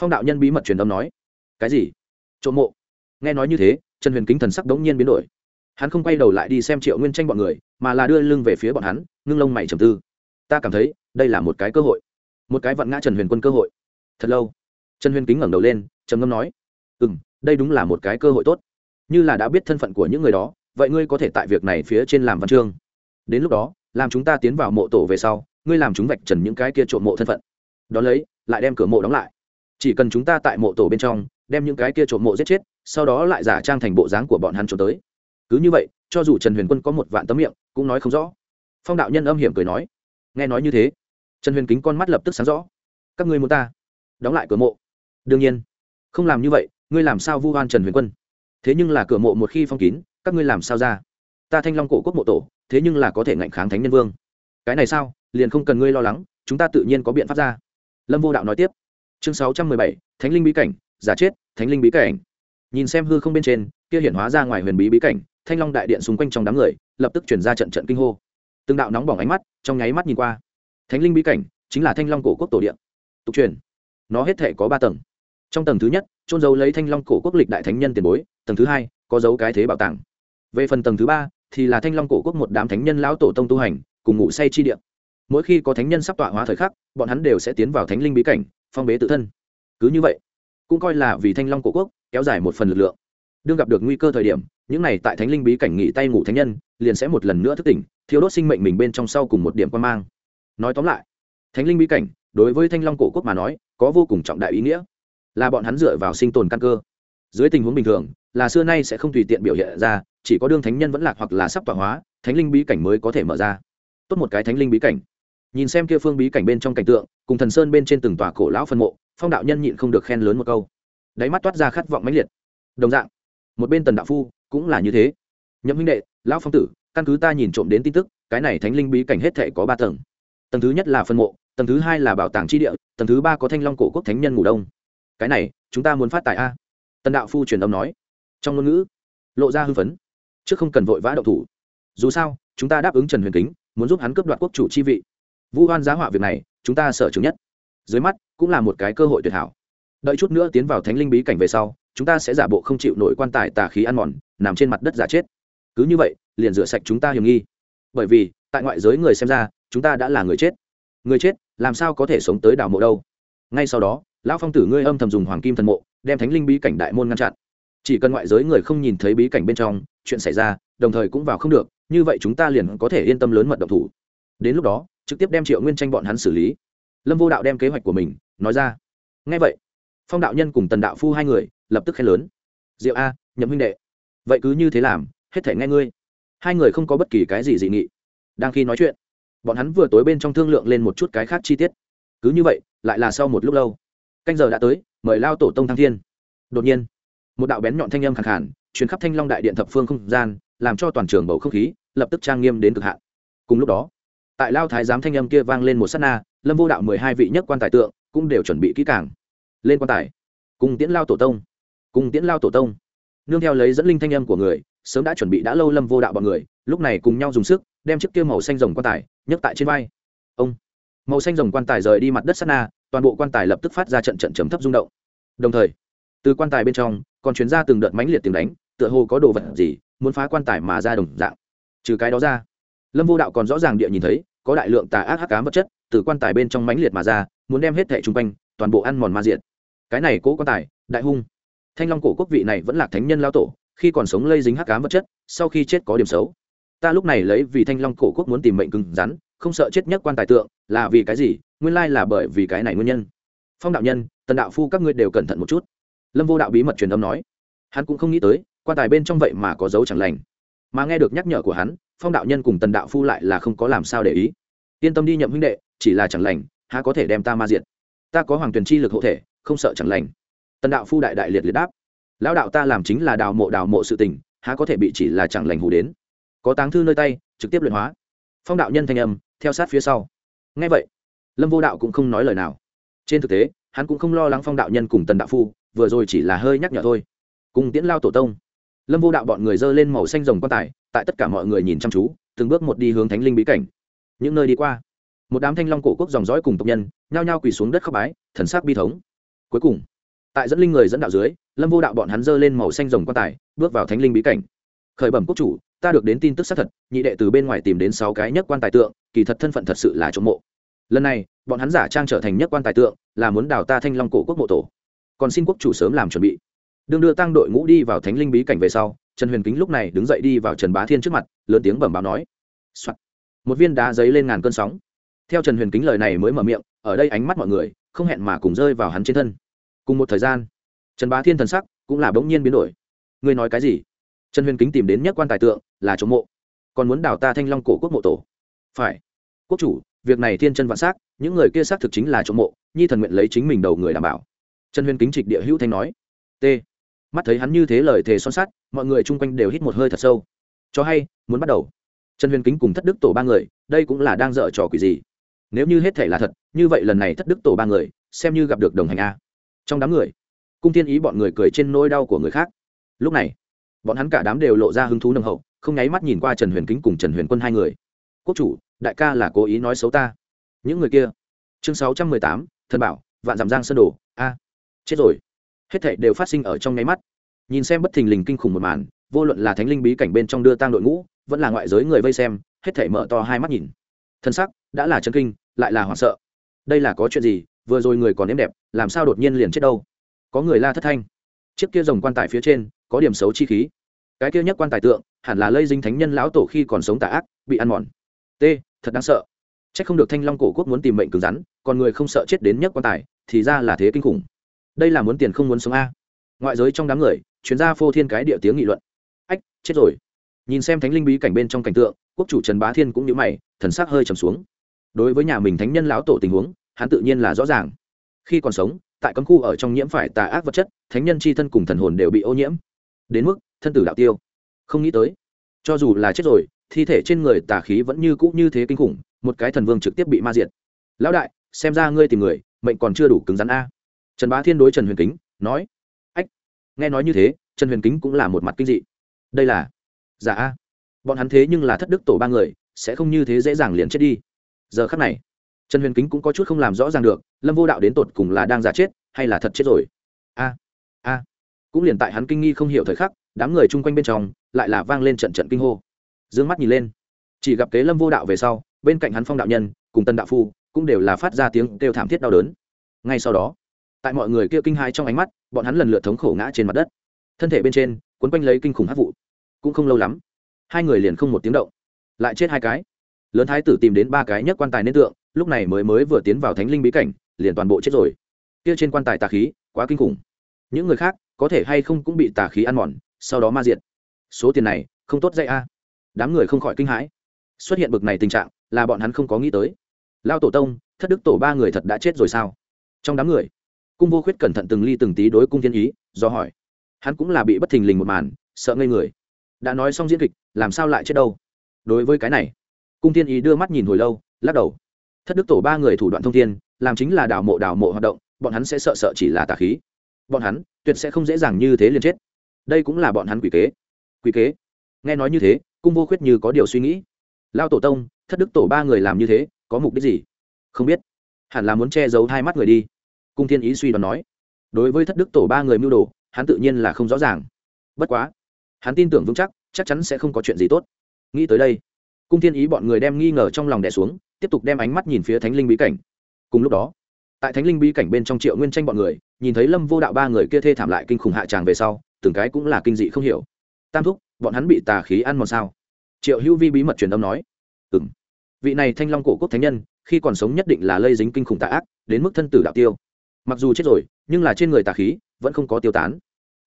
phong đạo nhân bí mật truyền âm nói. Cái gì? Trộm mộ? Nghe nói như thế, trần huyền kính thần sắc đống nhiên biến đổi. Hắn không quay đầu lại đi xem triệu nguyên tranh bọn người, mà là đưa lưng về phía bọn hắn, ngưng lông mày trầm tư. Ta cảm thấy, đây là một cái cơ hội. Một cái vặn ngã trần huyền quân cơ hội thật lâu. Trần huyền kính ngẩng đầu lên, trầm ngâm nói ừ m đây đúng là một cái cơ hội tốt. Như là đã biết thân phận của những người đó, vậy ngươi có thể tại việc này phía trên làm văn chương. Đến lúc đó, làm chúng ta tiến vào mộ tổ về sau, ngươi làm chúng vạch trần những cái kia trộm mộ thân phận. Đón lấy, lại đem cửa mộ đóng lại. Chỉ cần chúng ta tại mộ tổ bên trong, đem những cái kia trộm mộ giết chết, sau đó lại giả trang thành bộ dáng của bọn hắn trốn tới. Cứ như vậy, cho dù trần huyền quân có một vạn tấm miệng, cũng nói không rõ. Phong đạo nhân âm hiểm cười nói, nghe nói như thế. Trần huyền kính con mắt lập tức sáng rõ. Các ngươi muốn ta đóng lại cửa mộ. Đương nhiên, không làm như vậy, ngươi làm sao vu oan trần huyền quân? Thế nhưng là cửa mộ một khi phong kín, các ngươi làm sao ra? Ta thanh long cổ quốc mộ tổ, thế nhưng là có thể ngạnh kháng thánh nhân vương. Cái này sao? Liền không cần ngươi lo lắng, chúng ta tự nhiên có biện pháp ra. Lâm vô đạo nói tiếp. Chương sáu trăm mười bảy, thánh linh bí cảnh, giả chết, thánh linh bí cảnh. Nhìn xem hư không bên trên, kia hiển hóa ra ngoài huyền bí bí cảnh, thanh long đại điện xung quanh trong đám người, lập tức chuyển ra trận trận kinh hô. Từng đạo nóng bỏng ánh mắt, trong nháy mắt nhìn qua. Thánh linh bí cảnh chính là thanh long cổ quốc tổ điện. Tục truyền nó hết thể có ba tầng. Trong tầng thứ nhất trôn giấu lấy thanh long cổ quốc lịch đại thánh nhân tiền bối, tầng thứ hai, có dấu cái thế bảo tàng. Về phần tầng thứ ba, thì là thanh long cổ quốc một đám thánh nhân lão tổ tông tu hành, cùng ngủ say chi điện mỗi khi có thánh nhân sắp tọa hóa thời khắc, bọn hắn đều sẽ tiến vào thánh linh bí cảnh, phong bế tự thân. Cứ như vậy, cũng coi là vì thanh long cổ quốc kéo dài một phần lực lượng. Đương gặp được nguy cơ thời điểm, những này tại thánh linh bí cảnh nghỉ tay ngủ thánh nhân, liền sẽ một lần nữa thức tỉnh thiếu đốt sinh mệnh mình bên trong sau cùng một điểm quan mang. Nói tóm lại, thánh linh bí cảnh, đối với thanh long cổ quốc mà nói có vô cùng trọng đại ý nghĩa. Là bọn hắn dựa vào sinh tồn căn cơ. Dưới tình huống bình thường, là xưa nay sẽ không tùy tiện biểu hiện ra, chỉ có đương thánh nhân vẫn lạc hoặc là sắp tọa hóa, thánh linh bí cảnh mới có thể mở ra. Tốt một cái thánh linh bí cảnh. Nhìn xem kia phương bí cảnh bên trong cảnh tượng, cùng thần sơn bên trên từng tòa cổ lão phân mộ, phong đạo nhân nhịn không được khen lớn một câu. Đáy mắt toát ra khát vọng mãnh liệt. Đồng dạng, một bên tần đạo phu cũng là như thế. Nhậm huynh đệ, lão phong tử, căn cứ ta nhìn trộm đến tin tức, cái này thánh linh bí cảnh hết thể có ba tầng. Tầng thứ nhất là phân mộ tầng thứ hai là bảo tàng tri địa, tầng thứ ba có thanh long cổ quốc thánh nhân ngủ đông. Cái này, chúng ta muốn phát tài a. Tần đạo phu truyền âm nói. Trong ngôn ngữ, lộ ra hư phấn. Chứ không cần vội vã đậu thủ. Dù sao, chúng ta đáp ứng trần huyền kính, muốn giúp hắn cướp đoạt quốc chủ chi vị. Vu hoan giá họa việc này, chúng ta sợ chứng nhất. Dưới mắt, cũng là một cái cơ hội tuyệt hảo. Đợi chút nữa tiến vào thánh linh bí cảnh về sau, chúng ta sẽ giả bộ không chịu nổi quan tài tà khí ăn mòn, nằm trên mặt đất giả chết. Cứ như vậy, liền rửa sạch chúng ta hiểm nghi. Bởi vì, tại ngoại giới người xem ra, chúng ta đã là người chết. Người chết làm sao có thể sống tới đảo mộ đâu? Ngay sau đó, lão phong tử ngươi âm thầm dùng hoàng kim thần mộ, đem thánh linh bí cảnh đại môn ngăn chặn. Chỉ cần ngoại giới người không nhìn thấy bí cảnh bên trong, chuyện xảy ra, đồng thời cũng vào không được, như vậy chúng ta liền có thể yên tâm lớn mật động thủ. Đến lúc đó, trực tiếp đem triệu nguyên tranh bọn hắn xử lý. Lâm vô đạo đem kế hoạch của mình nói ra. Ngay vậy, phong đạo nhân cùng tần đạo phu hai người lập tức khen lớn. Diệu a, nhậm huynh đệ, vậy cứ như thế làm, hết thể nghe ngươi. Hai người không có bất kỳ cái gì dị nghị. Đang khi nói chuyện bọn hắn vừa tối bên trong thương lượng lên một chút cái khác chi tiết. Cứ như vậy, lại là sau một lúc lâu. Canh giờ đã tới, mời lao tổ tông thăng thiên. Đột nhiên, một đạo bén nhọn thanh âm khẳng khản chuyến khắp thanh long đại điện thập phương không gian, làm cho toàn trường bầu không khí lập tức trang nghiêm đến cực hạn. Cùng lúc đó, tại lao thái giám thanh âm kia vang lên một s á t na, lâm vô đạo mười hai vị nhất quan tài tượng cũng đều chuẩn bị kỹ càng. Lên quan tài, cùng tiễn lao tổ tông, cùng tiễn lao tổ tông. Nương theo lấy dẫn linh thanh âm của người, sớm đã chuẩn bị đã lâu lâm vô đạo bọn người, lúc này cùng nhau dùng sức đem chiếc kia màu xanh rồng quan tài nhấc tại trên vai. Ông. Màu xanh rồng quan tài rời đi mặt đất sát na, toàn bộ quan tài lập tức phát ra trận trận chấm thấp rung động. Đồng thời, từ quan tài bên trong còn chuyển ra từng đợt mãnh liệt tiếng đánh, tựa hồ có đồ vật gì muốn phá quan tài mà ra đồng dạng. Trừ cái đó ra, lâm vô đạo còn rõ ràng địa nhìn thấy, có đại lượng tà ác hắc cám vật chất từ quan tài bên trong mãnh liệt mà ra, muốn đem hết thẻ chung quanh, toàn bộ ăn mòn ma diện cái này cố quan tài, đại hung. Thanh long cổ quốc vị này vẫn là thánh nhân lao tổ, khi còn sống lây dính hắc cám vật chất, sau khi chết có điểm xấu ta lúc này lấy vì thanh long cổ quốc muốn tìm mệnh cứng rắn, không sợ chết nhất quan tài tượng, là vì cái gì? Nguyên lai là bởi vì cái này nguyên nhân. Phong đạo nhân, tần đạo phu các ngươi đều cẩn thận một chút. Lâm vô đạo bí mật truyền âm nói. Hắn cũng không nghĩ tới, quan tài bên trong vậy mà có dấu chẳng lành. Mà nghe được nhắc nhở của hắn, phong đạo nhân cùng tần đạo phu lại là không có làm sao để ý. Yên tâm đi nhậm huynh đệ, chỉ là chẳng lành, há có thể đem ta ma diện ta có hoàng tuyền chi lực hộ thể, không sợ chẳng lành. Tần đạo phu đại đại liệt liệt đáp. Lão đạo ta làm chính là đào mộ đào mộ sự tình, há có thể bị chỉ là chẳng lành hù đến? Có táng thư nơi tay, trực tiếp luyện hóa. Phong đạo nhân thanh âm, theo sát phía sau. Ngay vậy, lâm vô đạo cũng không nói lời nào. Trên thực tế, hắn cũng không lo lắng phong đạo nhân cùng tần đạo phu, vừa rồi chỉ là hơi nhắc nhở thôi. Cùng tiễn lao tổ tông, lâm vô đạo bọn người dơ lên màu xanh rồng quan tài, tại tất cả mọi người nhìn chăm chú, từng bước một đi hướng thánh linh bí cảnh. Những nơi đi qua, một đám thanh long cổ quốc dòng dõi cùng tộc nhân, nhao nhao quỳ xuống đất khóc bái, thần sắc bi thống. Cuối cùng, tại dẫn linh người dẫn đạo dưới, lâm vô đạo bọn hắn dơ lên màu xanh rồng quan tài, bước vào thánh linh bí cảnh. Khởi bẩm quốc chủ ta được đến tin tức xác thật, nhị đệ từ bên ngoài tìm đến sáu cái nhất quan tài tượng, kỳ thật thân phận thật sự là chống mộ. Lần này, bọn hắn giả trang trở thành nhất quan tài tượng, là muốn đào ta thanh long cổ quốc mộ tổ. Còn xin quốc chủ sớm làm chuẩn bị. Đương đưa tăng đội ngũ đi vào thánh linh bí cảnh về sau, trần huyền kính lúc này đứng dậy đi vào trần bá thiên trước mặt, lớn tiếng bẩm báo nói、Soạn. một viên đá giấy lên ngàn cơn sóng. Theo trần huyền kính lời này mới mở miệng, ở đây ánh mắt mọi người, không hẹn mà cùng rơi vào hắn trên thân. Cùng một thời gian, trần bá thiên thần sắc cũng là bỗng nhiên biến đổi. Ngươi nói cái gì? Trần huyền kính tìm đến nhất quan tài tượng là chống mộ còn muốn đào ta thanh long cổ quốc mộ tổ. Phải. Quốc chủ việc này thiên chân vạn s á c những người kia xác thực chính là chống mộ nhi thần nguyện lấy chính mình đầu người đảm bảo. Trần huyền kính trịch địa hữu thanh nói. T. Mắt thấy hắn như thế lời thề son sắt, mọi người chung quanh đều hít một hơi thật sâu. Cho hay muốn bắt đầu. Trần huyền kính cùng thất đức tổ ba người đây cũng là đang dở trò quỷ gì? Nếu như hết thể là thật như vậy lần này thất đức tổ ba người xem như gặp được đồng hành a. Trong đám người cung thiên ý bọn người cười trên nỗi đau của người khác. Lúc này bọn hắn cả đám đều lộ ra hứng thú nồng hậu, không nháy mắt nhìn qua trần huyền kính cùng trần huyền quân hai người. Quốc chủ, đại ca là cố ý nói xấu ta. Những người kia? Chương sáu trăm mười tám, thần bảo, vạn giảm giang sơn đồ. A, chết rồi. Hết thảy đều phát sinh ở trong nháy mắt. Nhìn xem bất thình lình kinh khủng một màn, vô luận là thánh linh bí cảnh bên trong đưa tang đội ngũ, vẫn là ngoại giới người vây xem, hết thảy mở to hai mắt nhìn. Thân sắc đã là chân kinh, lại là hoảng sợ. Đây là có chuyện gì? Vừa rồi người còn êm đẹp, làm sao đột nhiên liền chết đâu? Có người la thất thanh. Chiếc kia rồng quan tài phía trên, có điểm xấu chi khí cái kia nhất quan tài tượng, hẳn là lây dinh thánh nhân lão tổ khi còn sống tà ác, bị ăn mòn. T, thật đáng sợ. C h ắ c không được thanh long cổ quốc muốn tìm mệnh cứng rắn, còn người không sợ chết đến nhất quan tài, thì ra là thế kinh khủng. Đây là muốn tiền không muốn sống a. Ngoại giới trong đám người, chuyên gia phô thiên cái địa tiếng nghị luận. Ách, chết rồi. Nhìn xem thánh linh bí cảnh bên trong cảnh tượng, quốc chủ trần bá thiên cũng như mày, thần s ắ c hơi trầm xuống. Đối với nhà mình thánh nhân lão tổ tình huống, hắn tự nhiên là rõ ràng. Khi còn sống, tại cấm khu ở trong nhiễm phải tà ác vật chất, thánh nhân c h i thân cùng thần hồn đều bị ô nhiễm. Đến mức thân tử đạo tiêu. Không nghĩ tới, cho dù là chết rồi, thi thể trên người tà khí vẫn như cũ như thế kinh khủng, một cái thần vương trực tiếp bị ma diệt. Lão đại, xem ra ngươi tìm người, mệnh còn chưa đủ cứng rắn a. Trần bá thiên đối trần huyền kính nói, ách, nghe nói như thế, trần huyền kính cũng là một mặt kinh dị. Đây là, giả a. Bọn hắn thế nhưng là thất đức tổ ba người, sẽ không như thế dễ dàng liền chết đi. Giờ khắc này, trần huyền kính cũng có chút không làm rõ ràng được, lâm vô đạo đến tột cùng là đang giả chết, hay là thật chết rồi? A a cũng liền tại hắn kinh nghi không hiểu thời khắc, đám người chung quanh bên trong lại là vang lên trận trận kinh hô. D ư ơ n g mắt nhìn lên, chỉ gặp kế lâm vô đạo về sau, bên cạnh hắn phong đạo nhân cùng tân đạo phu cũng đều là phát ra tiếng kêu thảm thiết đau đớn. Ngay sau đó, tại mọi người kia kinh hai trong ánh mắt, bọn hắn lần lượt thống khổ ngã trên mặt đất. Thân thể bên trên quấn quanh lấy kinh khủng hát vụ. Cũng không lâu lắm, hai người liền không một tiếng động, lại chết hai cái. Lớn thái tử tìm đến ba cái nhất quan tài nên tượng, lúc này mới mới vừa tiến vào thánh linh bí cảnh, liền toàn bộ chết rồi. Kia trên quan tài tà khí, quá kinh khủng. Những người khác có thể hay không cũng bị tà khí ăn mòn, sau đó ma diệt. Số tiền này, không tốt dạy a. Đám người không khỏi kinh hãi. Xuất hiện bực này tình trạng, là bọn hắn không có nghĩ tới. Lao tổ tông, thất đức tổ ba người thật đã chết rồi sao? Trong đám người, cung vô khuyết cẩn thận từng ly từng tí đối cung thiên ý, do hỏi. Hắn cũng là bị bất thình lình một màn, sợ ngây người. Đã nói xong diễn kịch, làm sao lại chết đâu? Đối với cái này, cung thiên ý đưa mắt nhìn hồi lâu, lắc đầu. Thất đức tổ ba người thủ đoạn thông thiên, làm chính là đào mộ đào mộ hoạt động, bọn hắn sẽ sợ sợ chỉ là tà khí bọn hắn tuyệt sẽ không dễ dàng như thế liền chết. Đây cũng là bọn hắn quỷ kế. Quỷ kế? Nghe nói như thế, cung vô khuyết như có điều suy nghĩ. Lao tổ tông, thất đức tổ ba người làm như thế, có mục đích gì? Không biết. Hẳn là muốn che giấu hai mắt người đi. Cung thiên ý suy đoán nói. Đối với thất đức tổ ba người mưu đồ, hắn tự nhiên là không rõ ràng. Bất quá, hắn tin tưởng vững chắc chắc chắn sẽ không có chuyện gì tốt. Nghĩ tới đây, cung thiên ý bọn người đem nghi ngờ trong lòng đẻ xuống, tiếp tục đem ánh mắt nhìn phía thánh linh bí cảnh. Cùng lúc đó tại thánh linh bí cảnh bên trong triệu nguyên tranh bọn người, nhìn thấy lâm vô đạo ba người kia thê thảm lại kinh khủng hạ tràng về sau, từng cái cũng là kinh dị không hiểu. Tam thúc, bọn hắn bị tà khí ăn mòn sao? Triệu hữu vi bí mật truyền âm nói. Ừ m vị này thanh long cổ quốc thánh nhân, khi còn sống nhất định là lây dính kinh khủng tà ác, đến mức thân tử đạo tiêu. Mặc dù chết rồi, nhưng là trên người tà khí vẫn không có tiêu tán.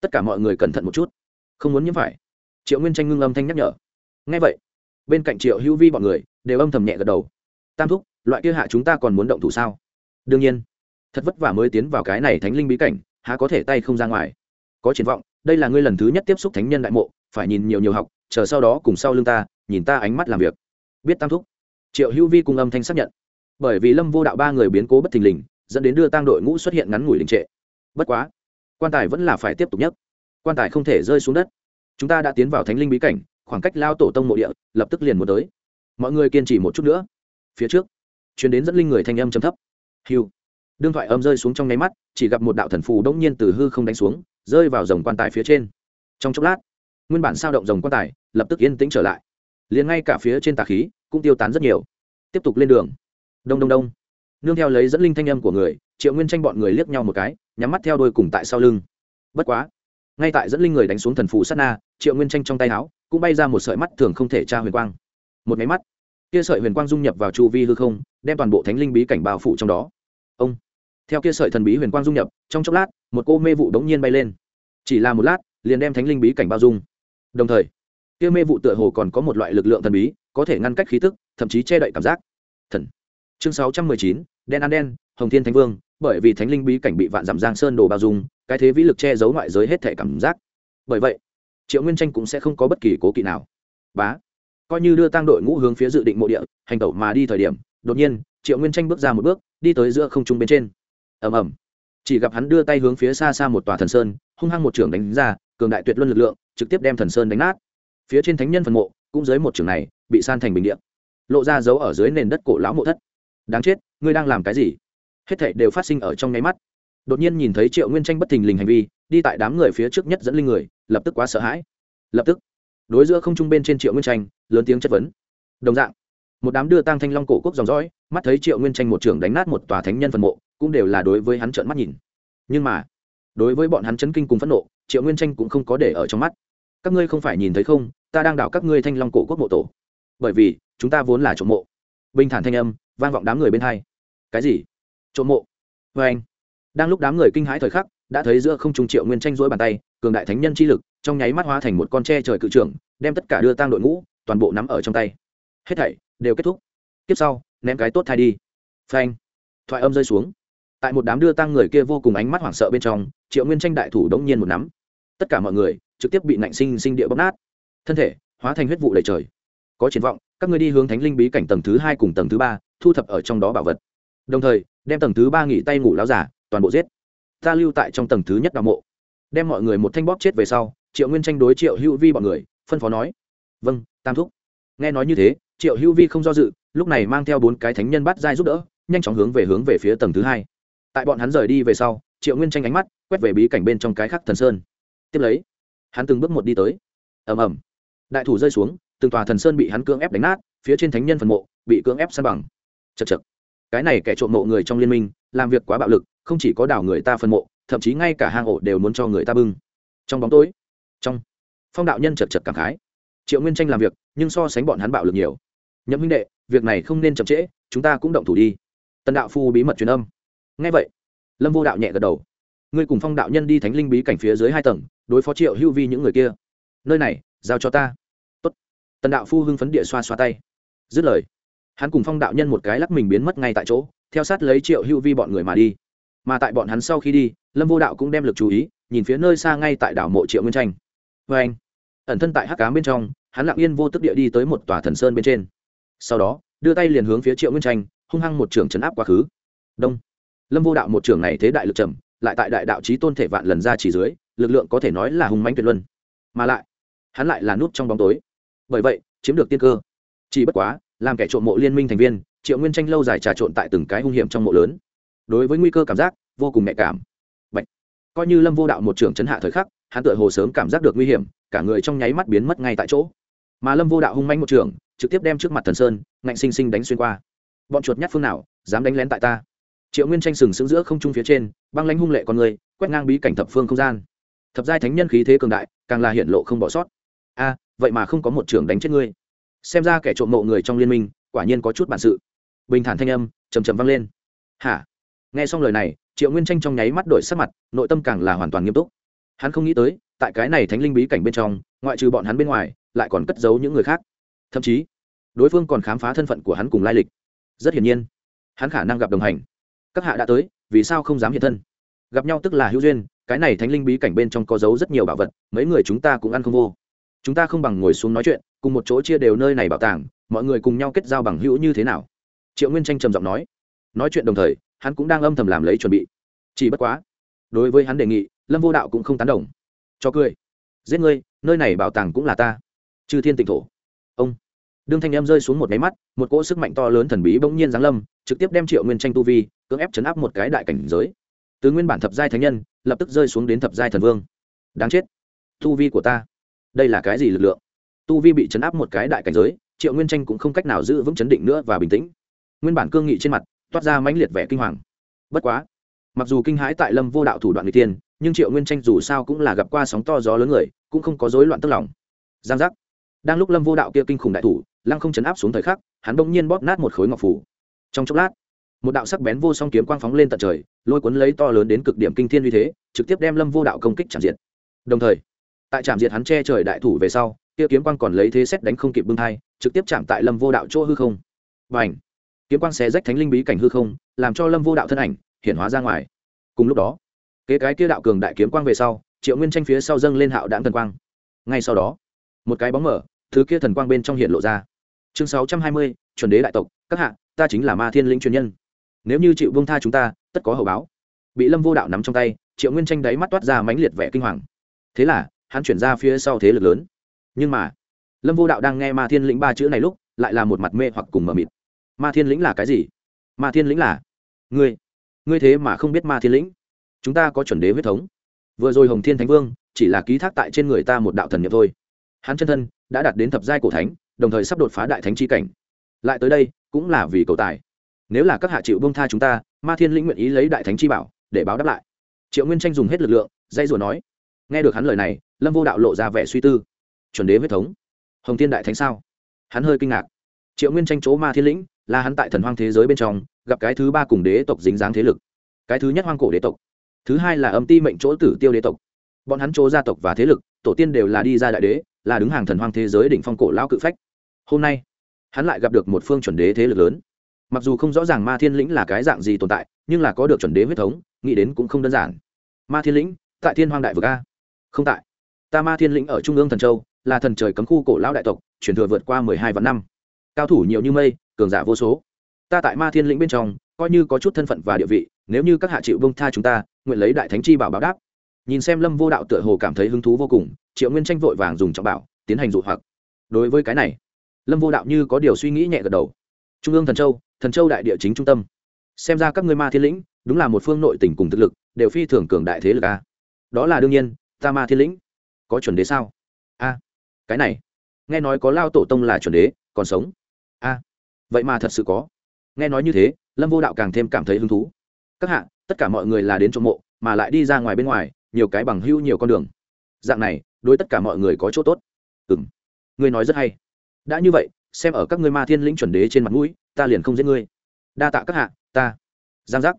Tất cả mọi người cẩn thận một chút. Không muốn nhiễm phải. Triệu nguyên tranh ngưng âm thanh nhắc nhở. Ngay vậy, bên cạnh triệu hữu vi bọn người đều âm thầm nhẹ gật đầu. Tam thúc, loại kia hạ chúng ta còn muốn động thủ sao? Đương nhiên thật vất vả mới tiến vào cái này thánh linh bí cảnh, há có thể tay không ra ngoài. Có triển vọng, đây là ngươi lần thứ nhất tiếp xúc thánh nhân đại mộ, phải nhìn nhiều nhiều học, chờ sau đó cùng sau lưng ta, nhìn ta ánh mắt làm việc. Biết tam thúc. Triệu hữu vi cùng âm thanh xác nhận. Bởi vì lâm vô đạo ba người biến cố bất thình lình, dẫn đến đưa tang đội ngũ xuất hiện ngắn ngủi đình trệ. Bất quá, quan tài vẫn là phải tiếp tục nhất quan tài không thể rơi xuống đất. Chúng ta đã tiến vào thánh linh bí cảnh, khoảng cách lao tổ tông mộ địa, lập tức liền muốn tới. Mọi người kiên trì một chút nữa. Phía trước chuyến đến dẫn linh người thanh âm chấm thấp. Hiu đương thoại âm rơi xuống trong nháy mắt, chỉ gặp một đạo thần phù đống nhiên từ hư không đánh xuống, rơi vào dòng quan tài phía trên. Trong chốc lát, nguyên bản sao động dòng quan tài lập tức yên tĩnh trở lại. Liền ngay cả phía trên tà khí cũng tiêu tán rất nhiều. Tiếp tục lên đường. Đông đông đông. Nương theo lấy dẫn linh thanh âm của người, triệu nguyên tranh bọn người liếc nhau một cái, nhắm mắt theo đôi cùng tại sau lưng. Bất quá, ngay tại dẫn linh người đánh xuống thần phù sát na, triệu nguyên tranh trong tay áo cũng bay ra một sợi mắt thường không thể tra huyền quang. Một máy mắt, kia sợi huyền quang dung nhập vào chu vi hư không, đem toàn bộ thánh linh bí cảnh bao phủ trong đó. Ông! Theo kia sợi thần bí huyền quang dung nhập, trong chốc lát, một cô mê vụ đống nhiên bay lên. Chỉ là một lát, liền đem thánh linh bí cảnh bao dung. Đồng thời, kia mê vụ tựa hồ còn có một loại lực lượng thần bí, có thể ngăn cách khí tức, thậm chí che đậy cảm giác. Thần. Chương sáu trăm mười chín, đen ăn đen, hồng thiên thánh vương, bởi vì thánh linh bí cảnh bị vạn giảm giang sơn đồ bao dung, cái thế vĩ lực che giấu ngoại giới hết thể cảm giác. Bởi vậy, triệu nguyên tranh cũng sẽ không có bất kỳ cố kỵ nào. Bá. Coi như đưa tăng đội ngũ hướng phía dự định mộ địa, hành tẩu mà đi thời điểm, đột nhiên, triệu nguyên tranh bước ra một bước, đi tới giữa không trung bên trên ầm ầm. Chỉ gặp hắn đưa tay hướng phía xa xa một tòa thần sơn, hung hăng một trưởng đánh ra, cường đại tuyệt luân lực lượng, trực tiếp đem thần sơn đánh nát. Phía trên thánh nhân phần mộ, cũng dưới một trường này, bị san thành bình điện lộ ra dấu ở dưới nền đất cổ lão mộ thất. Đáng chết, ngươi đang làm cái gì? Hết thảy đều phát sinh ở trong nháy mắt. Đột nhiên nhìn thấy triệu nguyên tranh bất thình lình hành vi, đi tại đám người phía trước nhất dẫn linh người, lập tức quá sợ hãi. Lập tức, đối giữa không trung bên trên triệu nguyên tranh, lớn tiếng chất vấn. Đồng dạng một đám đưa tang thanh long cổ quốc dòng dõi, mắt thấy triệu nguyên tranh một trưởng đánh nát một tòa thánh nhân phần mộ, cũng đều là đối với hắn trợn mắt nhìn. Nhưng mà, đối với bọn hắn chấn kinh cùng phẫn nộ, triệu nguyên tranh cũng không có để ở trong mắt. Các ngươi không phải nhìn thấy không, ta đang đảo các ngươi thanh long cổ quốc mộ tổ. Bởi vì, chúng ta vốn là trộm mộ. Bình thản thanh âm, vang vọng đám người bên hai. Cái gì? Trộm mộ? Vê anh, đang lúc đám người kinh hãi thời khắc, đã thấy giữa không trung triệu nguyên tranh rối bàn tay, cường đại thánh nhân chi lực, trong nháy mắt hóa thành một con tre trời cự trưởng, đem tất cả đưa tang đội ngũ, toàn bộ nắm ở trong tay. Hết thảy đều kết thúc. Tiếp sau, ném cái tốt thai đi. Phanh. Thoại âm rơi xuống. Tại một đám đưa tăng người kia vô cùng ánh mắt hoảng sợ bên trong, triệu nguyên tranh đại thủ đống nhiên một nắm. Tất cả mọi người trực tiếp bị nạnh sinh sinh địa bóc nát. Thân thể hóa thành huyết vụ đầy trời. Có triển vọng, các ngươi đi hướng thánh linh bí cảnh tầng thứ hai cùng tầng thứ ba, thu thập ở trong đó bảo vật. Đồng thời, đem tầng thứ ba nghỉ tay ngủ láo giả, toàn bộ giết. Ta lưu tại trong tầng thứ nhất đạo mộ. Đem mọi người một thanh bóp chết về sau, triệu nguyên tranh đối triệu hữu vi bọn người, phân phó nói. Vâng tam thúc. Nghe nói như thế triệu hữu vi không do dự, lúc này mang theo bốn cái thánh nhân bắt dai giúp đỡ, nhanh chóng hướng về hướng về phía tầng thứ hai. Tại bọn hắn rời đi về sau, triệu nguyên tranh ánh mắt quét về bí cảnh bên trong cái khắc thần sơn. Tiếp lấy, hắn từng bước một đi tới. Ầm ầm. Đại thủ rơi xuống, từng tòa thần sơn bị hắn cưỡng ép đánh nát, phía trên thánh nhân phần mộ bị cưỡng ép san bằng. Chật chật cái này kẻ trộm mộ người trong liên minh, làm việc quá bạo lực, không chỉ có đảo người ta phân mộ, thậm chí ngay cả hang ổ đều muốn cho người ta bưng. Trong bóng tối, trong phong đạo nhân chật chật cảm khái. Triệu nguyên tranh làm việc, nhưng so sánh bọn hắn bạo lực nhiều nhậm huynh đệ, việc này không nên chậm trễ, chúng ta cũng động thủ đi. Tần đạo phu bí mật truyền âm. Ngay vậy. Lâm vô đạo nhẹ gật đầu. Ngươi cùng phong đạo nhân đi thánh linh bí cảnh phía dưới hai tầng, đối phó triệu hưu vi những người kia. Nơi này, giao cho ta. Tốt. tần đạo phu hưng phấn địa xoa xoa tay. Dứt lời, hắn cùng phong đạo nhân một cái lắc mình biến mất ngay tại chỗ, theo sát lấy triệu hưu vi bọn người mà đi. Mà tại bọn hắn sau khi đi, lâm vô đạo cũng đem lực chú ý, nhìn phía nơi xa ngay tại đảo mộ triệu nguyên tranh. Vê anh ẩn thân tại hắc cám bên trong, hắn lặng yên vô tức địa đi tới một tòa thần sơn bên trên sau đó, đưa tay liền hướng phía triệu nguyên tranh, hung hăng một trường chấn áp quá khứ. Đông. Lâm vô đạo một trường này thế đại lực trầm, lại tại đại đạo trí tôn thể vạn lần ra chỉ dưới, lực lượng có thể nói là hung mãnh tuyệt luân. Mà lại, hắn lại là nút trong bóng tối. Bởi vậy, chiếm được tiên cơ. Chỉ bất quá, làm kẻ trộm mộ liên minh thành viên, triệu nguyên tranh lâu dài trà trộn tại từng cái hung hiểm trong mộ lớn. Đối với nguy cơ cảm giác, vô cùng nhạy cảm. Bạch. coi như lâm vô đạo một trưởng chấn hạ thời khắc, hắn tựa hồ sớm cảm giác được nguy hiểm, cả người trong nháy mắt biến mất ngay tại chỗ. Mà lâm vô đạo hung manh một trưởng trực tiếp đem trước mặt thần sơn, ngạnh sinh sinh đánh xuyên qua. Bọn chuột nhát phương nào, dám đánh lén tại ta? Triệu nguyên tranh sừng sững giữa không trung phía trên, băng lãnh hung lệ con người, quét ngang bí cảnh thập phương không gian. Thập giai thánh nhân khí thế cường đại, càng là hiện lộ không bỏ sót. A, vậy mà không có một trưởng đánh chết ngươi. Xem ra kẻ trộm mộ người trong liên minh, quả nhiên có chút bản sự. Bình thản thanh âm trầm trầm vang lên. Hả? Nghe xong lời này, triệu nguyên tranh trong nháy mắt đổi sắc mặt, nội tâm càng là hoàn toàn nghiêm túc. Hắn không nghĩ tới, tại cái này thánh linh bí cảnh bên trong, ngoại trừ bọn hắn bên ngoài, lại còn cất giấu những người khác thậm chí, đối phương còn khám phá thân phận của hắn cùng lai lịch. Rất hiển nhiên, hắn khả năng gặp đồng hành. Các hạ đã tới, vì sao không dám hiện thân? Gặp nhau tức là hữu duyên, cái này thánh linh bí cảnh bên trong có giấu rất nhiều bảo vật, mấy người chúng ta cũng ăn không vô. Chúng ta không bằng ngồi xuống nói chuyện, cùng một chỗ chia đều nơi này bảo tàng, mọi người cùng nhau kết giao bằng hữu như thế nào? Triệu nguyên tranh trầm giọng nói. Nói chuyện đồng thời, hắn cũng đang âm thầm làm lấy chuẩn bị. Chỉ bất quá, đối với hắn đề nghị, lâm vô đạo cũng không tán đồng. Cho cười. Giết ngươi, nơi này bảo tàng cũng là ta. Chư thiên tịnh thổ ông. Đương thanh em rơi xuống một máy mắt, một cỗ sức mạnh to lớn thần bí bỗng nhiên giáng lâm, trực tiếp đem triệu nguyên tranh tu vi, cưỡng ép chấn áp một cái đại cảnh giới. Từ nguyên bản thập giai thánh nhân, lập tức rơi xuống đến thập giai thần vương. Đáng chết. Tu vi của ta. Đây là cái gì lực lượng? Tu vi bị chấn áp một cái đại cảnh giới, triệu nguyên tranh cũng không cách nào giữ vững chấn định nữa và bình tĩnh. Nguyên bản cương nghị trên mặt, toát ra mãnh liệt vẻ kinh hoàng. Bất quá, mặc dù kinh hãi tại lâm vô đạo thủ đoạn người tiên nhưng triệu nguyên tranh dù sao cũng là gặp qua sóng to gió lớn người, cũng không có dối loạn tức lòng. Giang giác đang lúc lâm vô đạo kia kinh khủng đại thủ, lăng không chấn áp xuống thời khắc, hắn bỗng nhiên bóp nát một khối ngọc phủ. Trong chốc lát, một đạo sắc bén vô song kiếm quang phóng lên tận trời, lôi cuốn lấy to lớn đến cực điểm kinh thiên uy thế, trực tiếp đem lâm vô đạo công kích chạm diệt. Đồng thời, tại trạm diệt hắn che trời đại thủ về sau, kia kiếm quang còn lấy thế xét đánh không kịp bưng thai, trực tiếp chạm tại lâm vô đạo chỗ hư không. Và ảnh kiếm quang xé rách thánh linh bí cảnh hư không, làm cho lâm vô đạo thân ảnh hiện hóa ra ngoài. Cùng lúc đó, kế cái kia đạo cường đại kiếm quang về sau, triệu nguyên tranh phía sau dâng lên hạo đạn thần quang. Ngay sau đó một cái bóng mở, thứ kia thần quang bên trong hiện lộ ra. Chương sáu trăm hai mươi, chuẩn đế đại tộc, các hạ, ta chính là ma thiên linh truyền nhân. Nếu như chịu vương tha chúng ta, tất có hậu báo. Bị lâm vô đạo nắm trong tay, triệu nguyên tranh đáy mắt toát ra mãnh liệt vẻ kinh hoàng. Thế là, hắn chuyển ra phía sau thế lực lớn. Nhưng mà, lâm vô đạo đang nghe ma thiên lĩnh ba chữ này lúc, lại là một mặt mê hoặc cùng mờ mịt. Ma thiên lĩnh là cái gì? Ma thiên lĩnh là ngươi. Ngươi thế mà không biết ma thiên lĩnh. Chúng ta có chuẩn đế huyết thống. Vừa rồi hồng thiên thánh vương, chỉ là ký thác tại trên người ta một đạo thần nhập thôi hắn chân thân đã đạt đến thập giai cổ thánh, đồng thời sắp đột phá đại thánh chi cảnh. Lại tới đây, cũng là vì cầu tài. Nếu là các hạ chịu bông tha chúng ta, ma thiên lĩnh nguyện ý lấy đại thánh chi bảo để báo đáp lại. Triệu nguyên tranh dùng hết lực lượng dây rùa nói. Nghe được hắn lời này, lâm vô đạo lộ ra vẻ suy tư. Chuẩn đế huyết thống. Hồng thiên đại thánh sao? Hắn hơi kinh ngạc. Triệu nguyên tranh chỗ ma thiên lĩnh là hắn tại thần hoang thế giới bên trong gặp cái thứ ba cùng đế tộc dính dáng thế lực. Cái thứ nhất hoang cổ đế tộc. Thứ hai là âm ti mệnh chỗ tử tiêu đế tộc. Bọn hắn chỗ gia tộc và thế lực, tổ tiên đều là đi ra đại đế là đứng hàng thần hoang thế giới đỉnh phong cổ lão cự phách. Hôm nay, hắn lại gặp được một phương chuẩn đế thế lực lớn. Mặc dù không rõ ràng ma thiên lĩnh là cái dạng gì tồn tại, nhưng là có được chuẩn đế huyết thống, nghĩ đến cũng không đơn giản. Ma thiên lĩnh, tại thiên hoang đại vực a? Không tại. Ta ma thiên lĩnh ở trung ương thần châu, là thần trời cấm khu cổ lão đại tộc chuyển thừa vượt qua mười hai vạn năm. Cao thủ nhiều như mây, cường giả vô số. Ta tại ma thiên lĩnh bên trong, coi như có chút thân phận và địa vị, nếu như các hạ chịu bông tha chúng ta, nguyện lấy đại thánh chi bảo báo đáp. Nhìn xem lâm vô đạo tựa hồ cảm thấy hứng thú vô cùng triệu nguyên tranh vội vàng dùng trọng bảo, tiến hành dụ hoặc. Đối với cái này, lâm vô đạo như có điều suy nghĩ nhẹ gật đầu. Trung ương thần châu thần châu đại địa chính trung tâm. Xem ra các ngươi ma thiên lĩnh, đúng là một phương nội tỉnh cùng thực lực, đều phi thường cường đại thế lực a. Đó là đương nhiên, ta ma thiên lĩnh, có chuẩn đế sao? A, cái này, nghe nói có lao tổ tông là chuẩn đế, còn sống. A, vậy mà thật sự có. Nghe nói như thế, lâm vô đạo càng thêm cảm thấy hứng thú. Các hạ, tất cả mọi người là đến trộm mộ, mà lại đi ra ngoài bên ngoài, nhiều cái bằng hữu, nhiều con đường dạng này đối tất cả mọi người có chỗ tốt. Ừ m ngươi nói rất hay. Đã như vậy xem ở các ngươi ma thiên lĩnh chuẩn đế trên mặt mũi ta liền không giết ngươi. Đa tạ các hạ ta. Giang giác.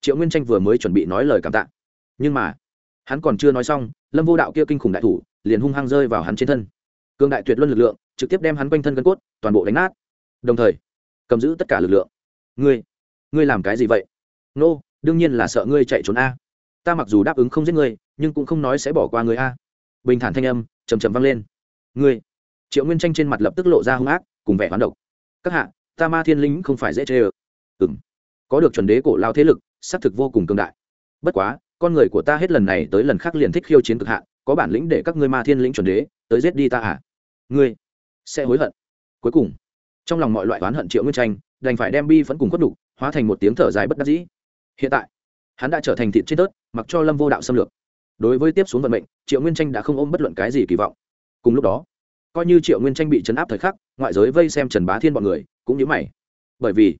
Triệu nguyên tranh vừa mới chuẩn bị nói lời cảm tạ. Nhưng mà hắn còn chưa nói xong lâm vô đạo kia kinh khủng đại thủ liền hung hăng rơi vào hắn trên thân. Cương đại tuyệt luân lực lượng trực tiếp đem hắn quanh thân gân cốt toàn bộ đánh nát. Đồng thời cầm giữ tất cả lực lượng. Ngươi ngươi làm cái gì vậy? Nô、no, đương nhiên là sợ ngươi chạy trốn a. Ta mặc dù đáp ứng không giết ngươi nhưng cũng không nói sẽ bỏ qua ngươi a bình thản thanh âm chầm chầm vang lên. Ngươi? Triệu nguyên tranh trên mặt lập tức lộ ra hung ác, cùng vẻ hoán độc. Các hạ, ta ma thiên lính không phải dễ chê ơ. Ừ m có được chuẩn đế cổ lao thế lực, xác thực vô cùng cương đại. Bất quá, con người của ta hết lần này tới lần khác liền thích khiêu chiến cực hạ có bản lĩnh để các ngươi ma thiên lĩnh chuẩn đế, tới giết đi ta à? Ngươi sẽ hối hận. Cuối cùng, trong lòng mọi loại oán hận triệu nguyên tranh, đành phải đem bi vẫn cùng khuất đục hóa thành một tiếng thở dài bất đắc dĩ. Hiện tại, hắn đã trở thành thịt chết tớt, mặc cho lâm vô đạo xâm lược đối với tiếp xuống vận mệnh, triệu nguyên tranh đã không ôm bất luận cái gì kỳ vọng. Cùng lúc đó, coi như triệu nguyên tranh bị chấn áp thời khắc, ngoại giới vây xem trần bá thiên b ọ n người cũng nhớ mày. Bởi vì,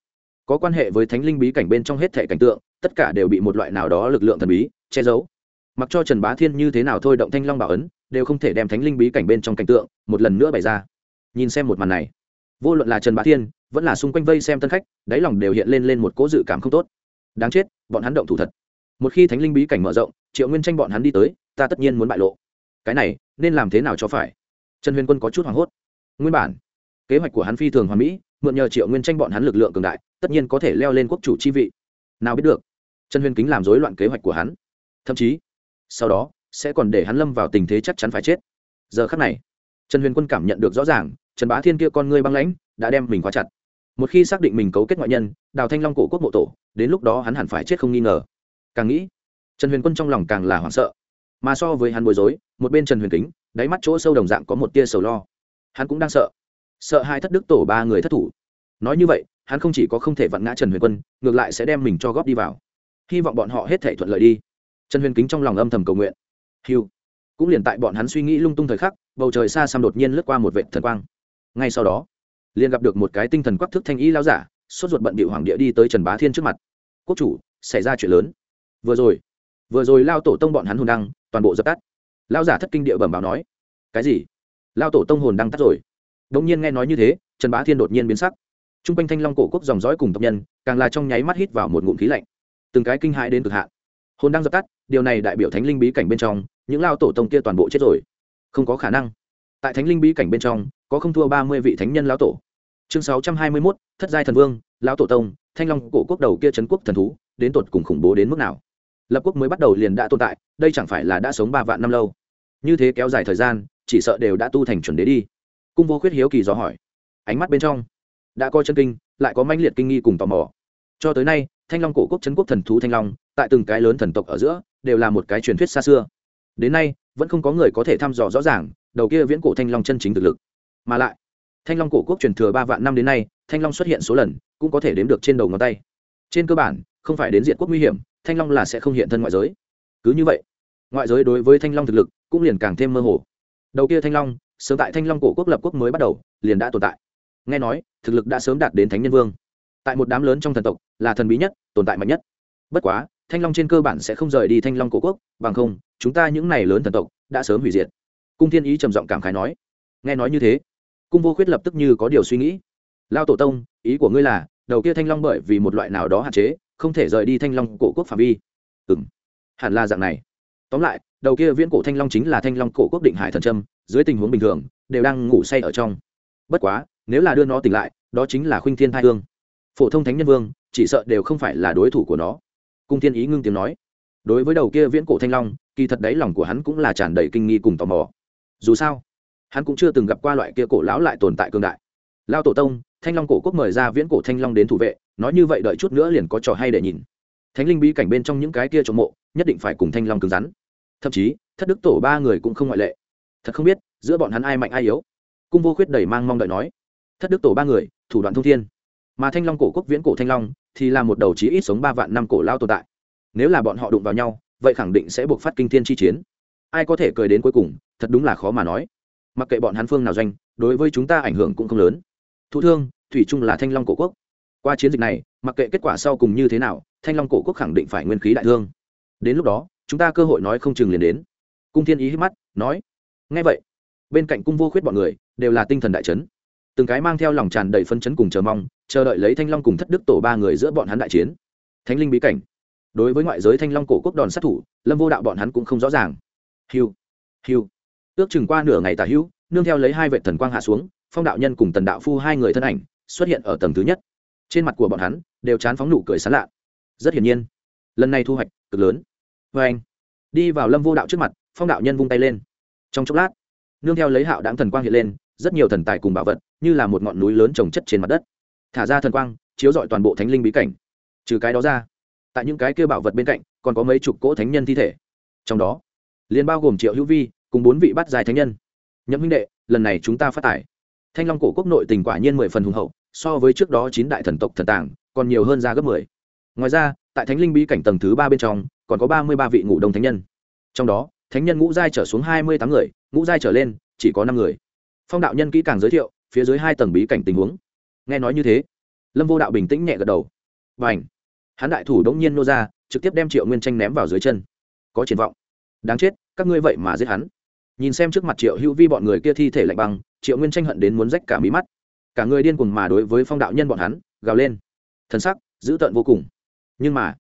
có quan hệ với thánh linh bí cảnh bên trong hết thẻ cảnh tượng, tất cả đều bị một loại nào đó lực lượng thần bí che giấu. Mặc cho trần bá thiên như thế nào thôi động thanh long bảo ấn, đều không thể đem thánh linh bí cảnh bên trong cảnh tượng một lần nữa bày ra. Nhìn xem một màn này, vô luận là trần bá thiên, vẫn là xung quanh vây xem tân khách, đáy lòng đều hiện lên lên một cố dự cảm không tốt. Đáng chết, bọn hắn động thủ thật. Một khi thánh linh bí cảnh mở rộng triệu nguyên tranh bọn hắn đi tới, ta tất nhiên muốn bại lộ. Cái này, nên làm thế nào cho phải? Trần huyền quân có chút hoảng hốt. Nguyên bản, kế hoạch của hắn phi thường hoàn mỹ, mượn nhờ triệu nguyên tranh bọn hắn lực lượng cường đại, tất nhiên có thể leo lên quốc chủ chi vị. Nào biết được, trần huyền kính làm rối loạn kế hoạch của hắn. Thậm chí, sau đó, sẽ còn để hắn lâm vào tình thế chắc chắn phải chết. Giờ khắc này, trần huyền quân cảm nhận được rõ ràng, trần bá thiên kia con ngươi băng lãnh, đã đem mình khóa chặt. Một khi xác định mình cấu kết ngoại nhân, đào thanh long cổ quốc mộ tổ, đến lúc đó hắn hẳn phải chết không nghi ngờ. Càng nghĩ trần huyền quân trong lòng càng là hoảng sợ. Mà so với hắn bối rối, một bên trần huyền kính, đáy mắt chỗ sâu đồng dạng có một tia sầu lo. Hắn cũng đang sợ. Sợ hai thất đức tổ ba người thất thủ. Nói như vậy, hắn không chỉ có không thể vặn ngã trần huyền quân, ngược lại sẽ đem mình cho góp đi vào. Hy vọng bọn họ hết thể thuận lợi đi. Trần huyền kính trong lòng âm thầm cầu nguyện. Hiu cũng liền tại bọn hắn suy nghĩ lung tung thời khắc, bầu trời xa xăm đột nhiên lướt qua một vệ thần quang. Ngay sau đó, liền gặp được một cái tinh thần quắc thức thanh ý lao giả, sốt ruột bận bị hoàng địa đi tới trần bá thiên trước mặt. Quốc chủ, xảy ra chuyện lớn. Vừa rồi vừa rồi lao tổ tông bọn hắn hồn đăng, toàn bộ dập tắt. Lao giả thất kinh địa bẩm báo nói, cái gì? Lao tổ tông hồn đăng tắt rồi? Đông nhiên nghe nói như thế, trần bá thiên đột nhiên biến sắc. T r u n g quanh thanh long cổ quốc dòng dõi cùng tộc nhân, càng là trong nháy mắt hít vào một ngụm khí lạnh. Từng cái kinh hãi đến cực hạn. Hồn đăng dập tắt, điều này đại biểu thánh linh bí cảnh bên trong, những lao tổ tông kia toàn bộ chết rồi. Không có khả năng. Tại thánh linh bí cảnh bên trong, có không thua ba mươi vị thánh nhân lão tổ. Chương sáu trăm hai mươi mốt, thất giai thần vương, lão tổ tông, thanh long cổ quốc đầu kia trấn quốc thần thú, đến tột cùng khủng bố đến mức nào? Lập quốc mới bắt đầu liền đã tồn tại, đây chẳng phải là đã sống ba vạn năm lâu. Như thế kéo dài thời gian, chỉ sợ đều đã tu thành chuẩn đế đi. Cung vô khuyết hiếu kỳ dò hỏi. Ánh mắt bên trong đã coi chân kinh, lại có manh liệt kinh nghi cùng tò mò. Cho tới nay, thanh long cổ quốc trấn quốc thần thú thanh long, tại từng cái lớn thần tộc ở giữa, đều là một cái truyền thuyết xa xưa. Đến nay, vẫn không có người có thể thăm dò rõ ràng, đầu kia viễn cổ thanh long chân chính thực lực. Mà lại, thanh long cổ quốc truyền thừa ba vạn năm đến nay, thanh long xuất hiện số lần, cũng có thể đếm được trên đầu ngón tay. Trên cơ bản không phải đến diện quốc nguy hiểm, thanh long là sẽ không hiện thân ngoại giới. Cứ như vậy, ngoại giới đối với thanh long thực lực cũng liền càng thêm mơ hồ. Đầu kia thanh long, sớm tại thanh long cổ quốc lập quốc mới bắt đầu, liền đã tồn tại. Nghe nói, thực lực đã sớm đạt đến thánh nhân vương. Tại một đám lớn trong thần tộc, là thần bí nhất, tồn tại mạnh nhất. Bất quá, thanh long trên cơ bản sẽ không rời đi thanh long cổ quốc, bằng không, chúng ta những này lớn thần tộc đã sớm hủy diệt. Cung thiên ý trầm giọng cảm khái nói. Nghe nói như thế, cung vô khuyết lập tức như có điều suy nghĩ. Lao tổ tông, ý của ngươi là đầu kia thanh long bởi vì một loại nào đó hạn chế, không thể rời đi thanh long cổ quốc phạm vi. Ừ m hẳn là dạng này. Tóm lại, đầu kia viễn cổ thanh long chính là thanh long cổ quốc định hải thần trâm dưới tình huống bình thường, đều đang ngủ say ở trong. Bất quá, nếu là đưa nó tỉnh lại, đó chính là khuynh thiên thai hương. Phổ thông thánh nhân vương, chỉ sợ đều không phải là đối thủ của nó. Cung thiên ý ngưng tiếng nói. Đối với đầu kia viễn cổ thanh long, kỳ thật đáy lòng của hắn cũng là tràn đầy kinh nghi cùng tò mò. Dù sao, hắn cũng chưa từng gặp qua loại kia cổ lão lại tồn tại cương đại lao tổ tông, thanh long cổ quốc mời ra viễn cổ thanh long đến thủ vệ, nói như vậy đợi chút nữa liền có trò hay để nhìn. Thánh linh bí cảnh bên trong những cái kia trộm mộ, nhất định phải cùng thanh long cứng rắn. Thậm chí, thất đức tổ ba người cũng không ngoại lệ. Thật không biết, giữa bọn hắn ai mạnh ai yếu. Cung vô khuyết đầy mang mong đợi nói. Thất đức tổ ba người, thủ đoạn thông thiên. Mà thanh long cổ quốc viễn cổ thanh long thì là một đầu chí ít sống ba vạn năm cổ lao tồn tại. Nếu là bọn họ đụng vào nhau, vậy khẳng định sẽ buộc phát kinh thiên chi chiến. Ai có thể cười đến cuối cùng, thật đúng là khó mà nói. Mặc kệ bọn hắn phương nào doanh, đối với chúng ta ảnh hưởng cũng không lớn thụ thương, thủy chung là thanh long cổ quốc. Qua chiến dịch này, mặc kệ kết quả sau cùng như thế nào, thanh long cổ quốc khẳng định phải nguyên khí đại thương. Đến lúc đó, chúng ta cơ hội nói không chừng liền đến. Cung thiên ý hít mắt, nói ngay vậy, bên cạnh cung vô khuyết bọn người, đều là tinh thần đại chấn. Từng cái mang theo lòng tràn đầy phân chấn cùng chờ mong, chờ đợi lấy thanh long cùng thất đức tổ ba người giữa bọn hắn đại chiến. Thánh linh bí cảnh. Đối với ngoại giới thanh long cổ quốc đòn sát thủ, lâm vô đạo bọn hắn cũng không rõ ràng. Hiu hiu. Ước chừng qua nửa ngày tà hữu, nương theo lấy hai vệ thần quang hạ xuống phong đạo nhân cùng tần đạo phu hai người thân ảnh xuất hiện ở tầng thứ nhất. Trên mặt của bọn hắn đều chán phóng nụ cười sán lạ. Rất hiển nhiên, lần này thu hoạch cực lớn. Vê anh, đi vào lâm vô đạo trước mặt, phong đạo nhân vung tay lên. Trong chốc lát, nương theo lấy hạo đáng thần quang hiện lên, rất nhiều thần tài cùng bảo vật như là một ngọn núi lớn trồng chất trên mặt đất. Thả ra thần quang, chiếu rọi toàn bộ thánh linh bí cảnh. Trừ cái đó ra, tại những cái kia bảo vật bên cạnh còn có mấy chục cỗ thánh nhân thi thể. Trong đó liên bao gồm triệu hữu vi cùng bốn vị bắt dài thánh nhân. Nhậm huynh đệ, lần này chúng ta phát tải thanh long cổ quốc nội tình quả nhiên mười phần hùng hậu, so với trước đó chín đại thần tộc thần tàng, còn nhiều hơn ra gấp mười. Ngoài ra, tại thánh linh bí cảnh tầng thứ ba bên trong, còn có ba mươi ba vị ngũ đông thánh nhân. Trong đó, thánh nhân ngũ giai trở xuống hai mươi tám người, ngũ giai trở lên, chỉ có năm người. Phong đạo nhân kỹ càng giới thiệu, phía dưới hai tầng bí cảnh tình huống. Nghe nói như thế, lâm vô đạo bình tĩnh nhẹ gật đầu. Và ảnh hắn đại thủ đống nhiên nô ra, trực tiếp đem triệu nguyên tranh ném vào dưới chân. Có triển vọng. Đáng chết, các ngươi vậy mà giết hắn. Nhìn xem trước mặt triệu hữu vi bọn người kia thi thể lạnh băng triệu nguyên tranh hận đến muốn rách cả mí mắt. Cả người điên cuồng mà đối với phong đạo nhân bọn hắn, gào lên. Thân sắc, dữ tợn vô cùng. Nhưng mà,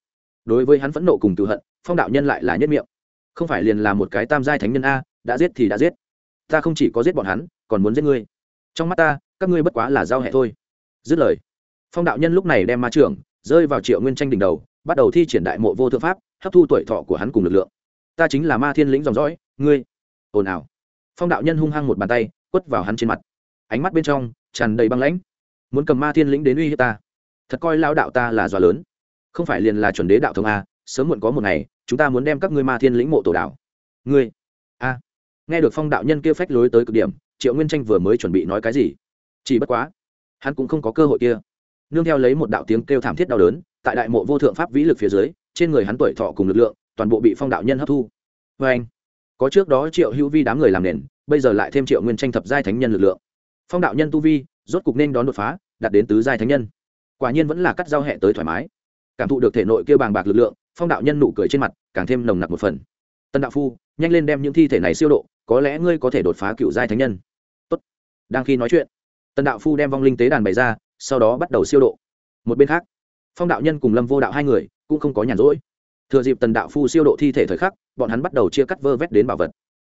đối với hắn phẫn nộ cùng tự hận, phong đạo nhân lại là nhất miệng. Không phải liền là một cái tam giai thánh nhân a, đã giết thì đã giết. Ta không chỉ có giết bọn hắn, còn muốn giết ngươi. Trong mắt ta, các ngươi bất quá là giao hẹ thôi. Dứt lời, phong đạo nhân lúc này đem ma trưởng, rơi vào triệu nguyên tranh đỉnh đầu, bắt đầu thi triển đại mộ vô thượng pháp, hấp thu tuổi thọ của hắn cùng lực lượng. Ta chính là ma thiên lĩnh dòng dõi, ngươi. Ồn ào. Phong đạo nhân hung hăng một bàn tay quất vào hắn trên mặt. Ánh mắt bên trong tràn đầy băng lãnh. Muốn cầm ma thiên lĩnh đến uy hiếp ta? Thật coi lao đạo ta là dọa lớn. Không phải liền là chuẩn đế đạo thông a, sớm muộn có một ngày, chúng ta muốn đem các ngươi ma thiên lĩnh mộ tổ đạo. Ngươi? A. Nghe được phong đạo nhân kia phách lối tới cực điểm, triệu nguyên tranh vừa mới chuẩn bị nói cái gì? Chỉ bất quá, hắn cũng không có cơ hội kia. Nương theo lấy một đạo tiếng kêu thảm thiết đau đớn, tại đại mộ vô thượng pháp vĩ lực phía dưới, trên người hắn tuổi thọ cùng lực lượng, toàn bộ bị phong đạo nhân hấp thu. Vê anh có trước đó triệu hữu vi đám người làm nền bây giờ lại thêm triệu nguyên tranh thập giai thánh nhân lực lượng. Phong đạo nhân tu vi, rốt cục nên đón đột phá, đạt đến tứ giai thánh nhân. Quả nhiên vẫn là cắt giao hẹ tới thoải mái. Cảm thụ được thể nội kêu bàng bạc lực lượng, phong đạo nhân nụ cười trên mặt càng thêm nồng nặc một phần. Tân đạo phu, nhanh lên đem những thi thể này siêu độ, có lẽ ngươi có thể đột phá cựu giai thánh nhân. Tốt. đang khi nói chuyện tần đạo phu đem vong linh tế đàn bày ra, sau đó bắt đầu siêu độ. Một bên khác, phong đạo nhân cùng lâm vô đạo hai người cũng không có nhàn rỗi. Thừa dịp tần đạo phu siêu độ thi thể thời khắc, bọn hắn bắt đầu chia cắt vơ vét đến bảo vật.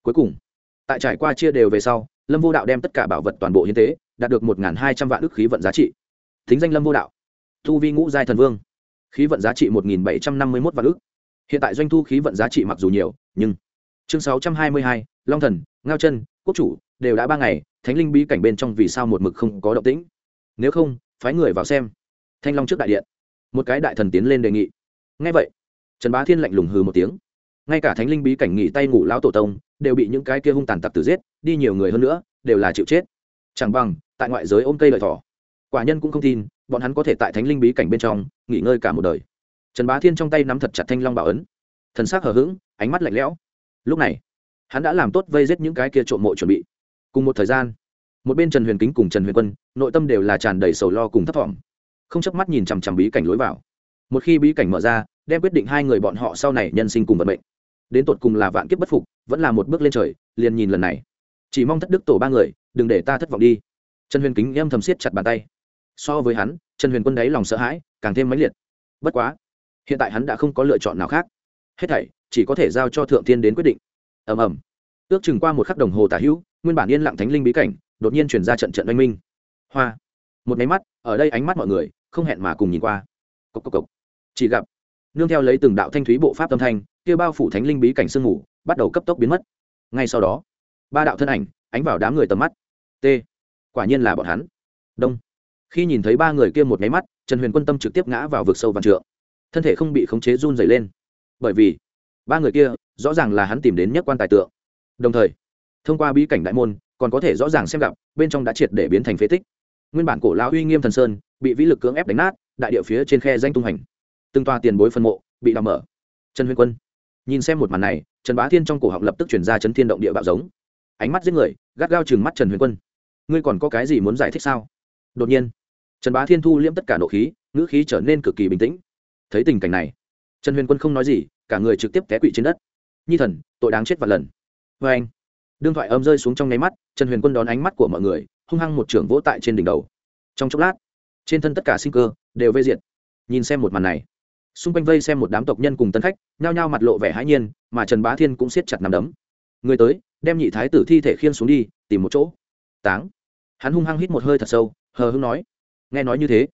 Cuối cùng tại trải qua chia đều về sau, lâm vô đạo đem tất cả bảo vật toàn bộ hiến tế, đạt được một hai trăm vạn ức khí vận giá trị. Thính danh lâm vô đạo. Thu vi ngũ giai thần vương. Khí vận giá trị một bảy trăm năm mươi một vạn ức. Hiện tại doanh thu khí vận giá trị mặc dù nhiều, nhưng chương sáu trăm hai mươi hai, long thần, ngao chân, quốc chủ đều đã ba ngày, thánh linh bí cảnh bên trong vì sao một mực không có động tĩnh? Nếu không, phái người vào xem. Thanh long trước đại điện. Một cái đại thần tiến lên đề nghị. Ngay vậy, trần bá thiên lạnh lùng hừ một tiếng ngay cả thánh linh bí cảnh nghỉ tay ngủ lão tổ tông đều bị những cái kia hung tàn tặc tử giết, đi nhiều người hơn nữa đều là chịu chết. Chẳng bằng, tại ngoại giới ôm cây lợi thỏ. Quả nhân cũng không tin, bọn hắn có thể tại thánh linh bí cảnh bên trong nghỉ ngơi cả một đời. Trần bá thiên trong tay nắm thật chặt thanh long bảo ấn. Thần s ắ c hờ hững, ánh mắt lạnh lẽo. Lúc này, hắn đã làm tốt vây giết những cái kia trộm mộ chuẩn bị. Cùng một thời gian, một bên trần huyền kính cùng trần huyền quân, nội tâm đều là tràn đầy sầu lo cùng thấp t không chớp mắt nhìn chằm chằm bí cảnh lối vào. Một khi bí cảnh mở ra, đem quyết định hai người bọn họ sau này nhân sinh cùng vận mệnh đến tột cùng là vạn kiếp bất phục, vẫn là một bước lên trời, liền nhìn lần này. Chỉ mong thất đức tổ ba người, đừng để ta thất vọng đi. Trần huyền kính em thầm siết chặt bàn tay. So với hắn trần huyền quân đáy lòng sợ hãi, càng thêm mãnh liệt. Bất quá, hiện tại hắn đã không có lựa chọn nào khác. Hết thảy, chỉ có thể giao cho thượng thiên đến quyết định. Ầm ầm. Ước chừng qua một khắc đồng hồ tả hữu, nguyên bản yên lặng thánh linh bí cảnh, đột nhiên chuyển ra trận trận oanh minh. Hoa. Một máy mắt, ở đây ánh mắt mọi người, không hẹn mà cùng nhìn qua. Cốc cốc cốc. chỉ gặp nương theo lấy từng đạo thanh thúy bộ pháp âm thanh, kia bao phủ thánh linh bí cảnh sương ngủ bắt đầu cấp tốc biến mất. Ngay sau đó, ba đạo thân ảnh ánh vào đám người tầm mắt. T. Quả nhiên là bọn hắn. Đông. Khi nhìn thấy ba người kia một nháy mắt, trần huyền quân tâm trực tiếp ngã vào vực sâu văn trượng. Thân thể không bị khống chế run dày lên. Bởi vì, ba người kia rõ ràng là hắn tìm đến nhất quan tài tượng. Đồng thời, thông qua bí cảnh đại môn, còn có thể rõ ràng xem gặp, bên trong đã triệt để biến thành phế tích. Nguyên bản cổ lão uy nghiêm thần sơn, bị vĩ lực cưỡng ép đánh nát, đại địa phía trên khe danh tung hành từng toa tiền bối phân mộ, bị đào mở. Trần huyền quân nhìn xem một màn này, trần bá thiên trong cổ họng lập tức chuyển ra chấn thiên động địa bạo giống. Ánh mắt giết người, gắt gao chừng mắt trần huyền quân. Ngươi còn có cái gì muốn giải thích sao? Đột nhiên, trần bá thiên thu liễm tất cả nộ khí, ngữ khí trở nên cực kỳ bình tĩnh. Thấy tình cảnh này, trần huyền quân không nói gì, cả người trực tiếp té quỵ trên đất. Nhi thần, tội đáng chết vạn lần. Vê anh, đương thoại âm rơi xuống trong nháy mắt, trần huyền quân đón ánh mắt của mọi người, hung hăng một trưởng vỗ tại trên đỉnh đầu. Trong chốc lát, trên thân tất cả sinh cơ đều vây diệt. Nhìn xem một màn này xung quanh vây xem một đám tộc nhân cùng tân khách, nhao nhao mặt lộ vẻ hãi nhiên, mà trần bá thiên cũng siết chặt nằm đấm. Người tới, đem nhị thái tử thi thể khiên xuống đi, tìm một chỗ. Táng. Hắn hung hăng hít một hơi thật sâu, hờ hưng nói. Nghe nói như thế,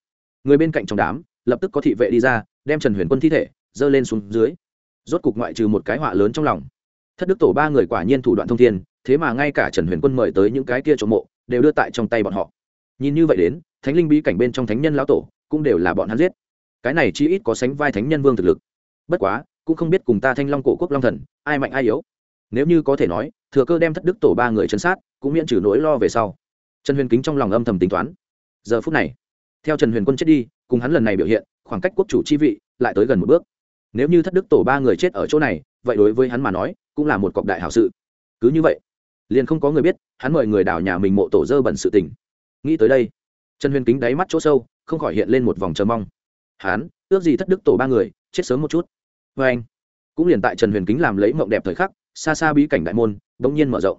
người bên cạnh trong đám, lập tức có thị vệ đi ra, đem trần huyền quân thi thể dơ lên xuống dưới. Rốt cục ngoại trừ một cái họa lớn trong lòng. Thất đức tổ ba người quả nhiên thủ đoạn thông thiên, thế mà ngay cả trần huyền quân mời tới những cái kia trộm mộ, đều đưa tại trong tay bọn họ. Nhìn như vậy đến, thánh linh bí cảnh bên trong thánh nhân lão tổ, cũng đều là bọn hắn giết cái này chi ít có sánh vai thánh nhân vương thực lực. Bất quá, cũng không biết cùng ta thanh long cổ quốc long thần, ai mạnh ai yếu. Nếu như có thể nói, thừa cơ đem thất đức tổ ba người chân sát, cũng miễn trừ nỗi lo về sau. Trần huyền kính trong lòng âm thầm tính toán. Giờ phút này, theo trần huyền quân chết đi, cùng hắn lần này biểu hiện, khoảng cách quốc chủ chi vị lại tới gần một bước. Nếu như thất đức tổ ba người chết ở chỗ này, vậy đối với hắn mà nói, cũng là một cọc đại hảo sự. Cứ như vậy, liền không có người biết, hắn mời người đảo nhà mình mộ tổ dơ bẩn sự tình. Nghĩ tới đây, trần huyền kính đáy mắt chỗ sâu, không khỏi hiện lên một vòng chờ mong hắn ước gì thất đức tổ ba người, chết sớm một chút. Vê anh, cũng liền tại trần huyền kính làm lấy mộng đẹp thời khắc, xa xa bí cảnh đại môn, bỗng nhiên mở rộng.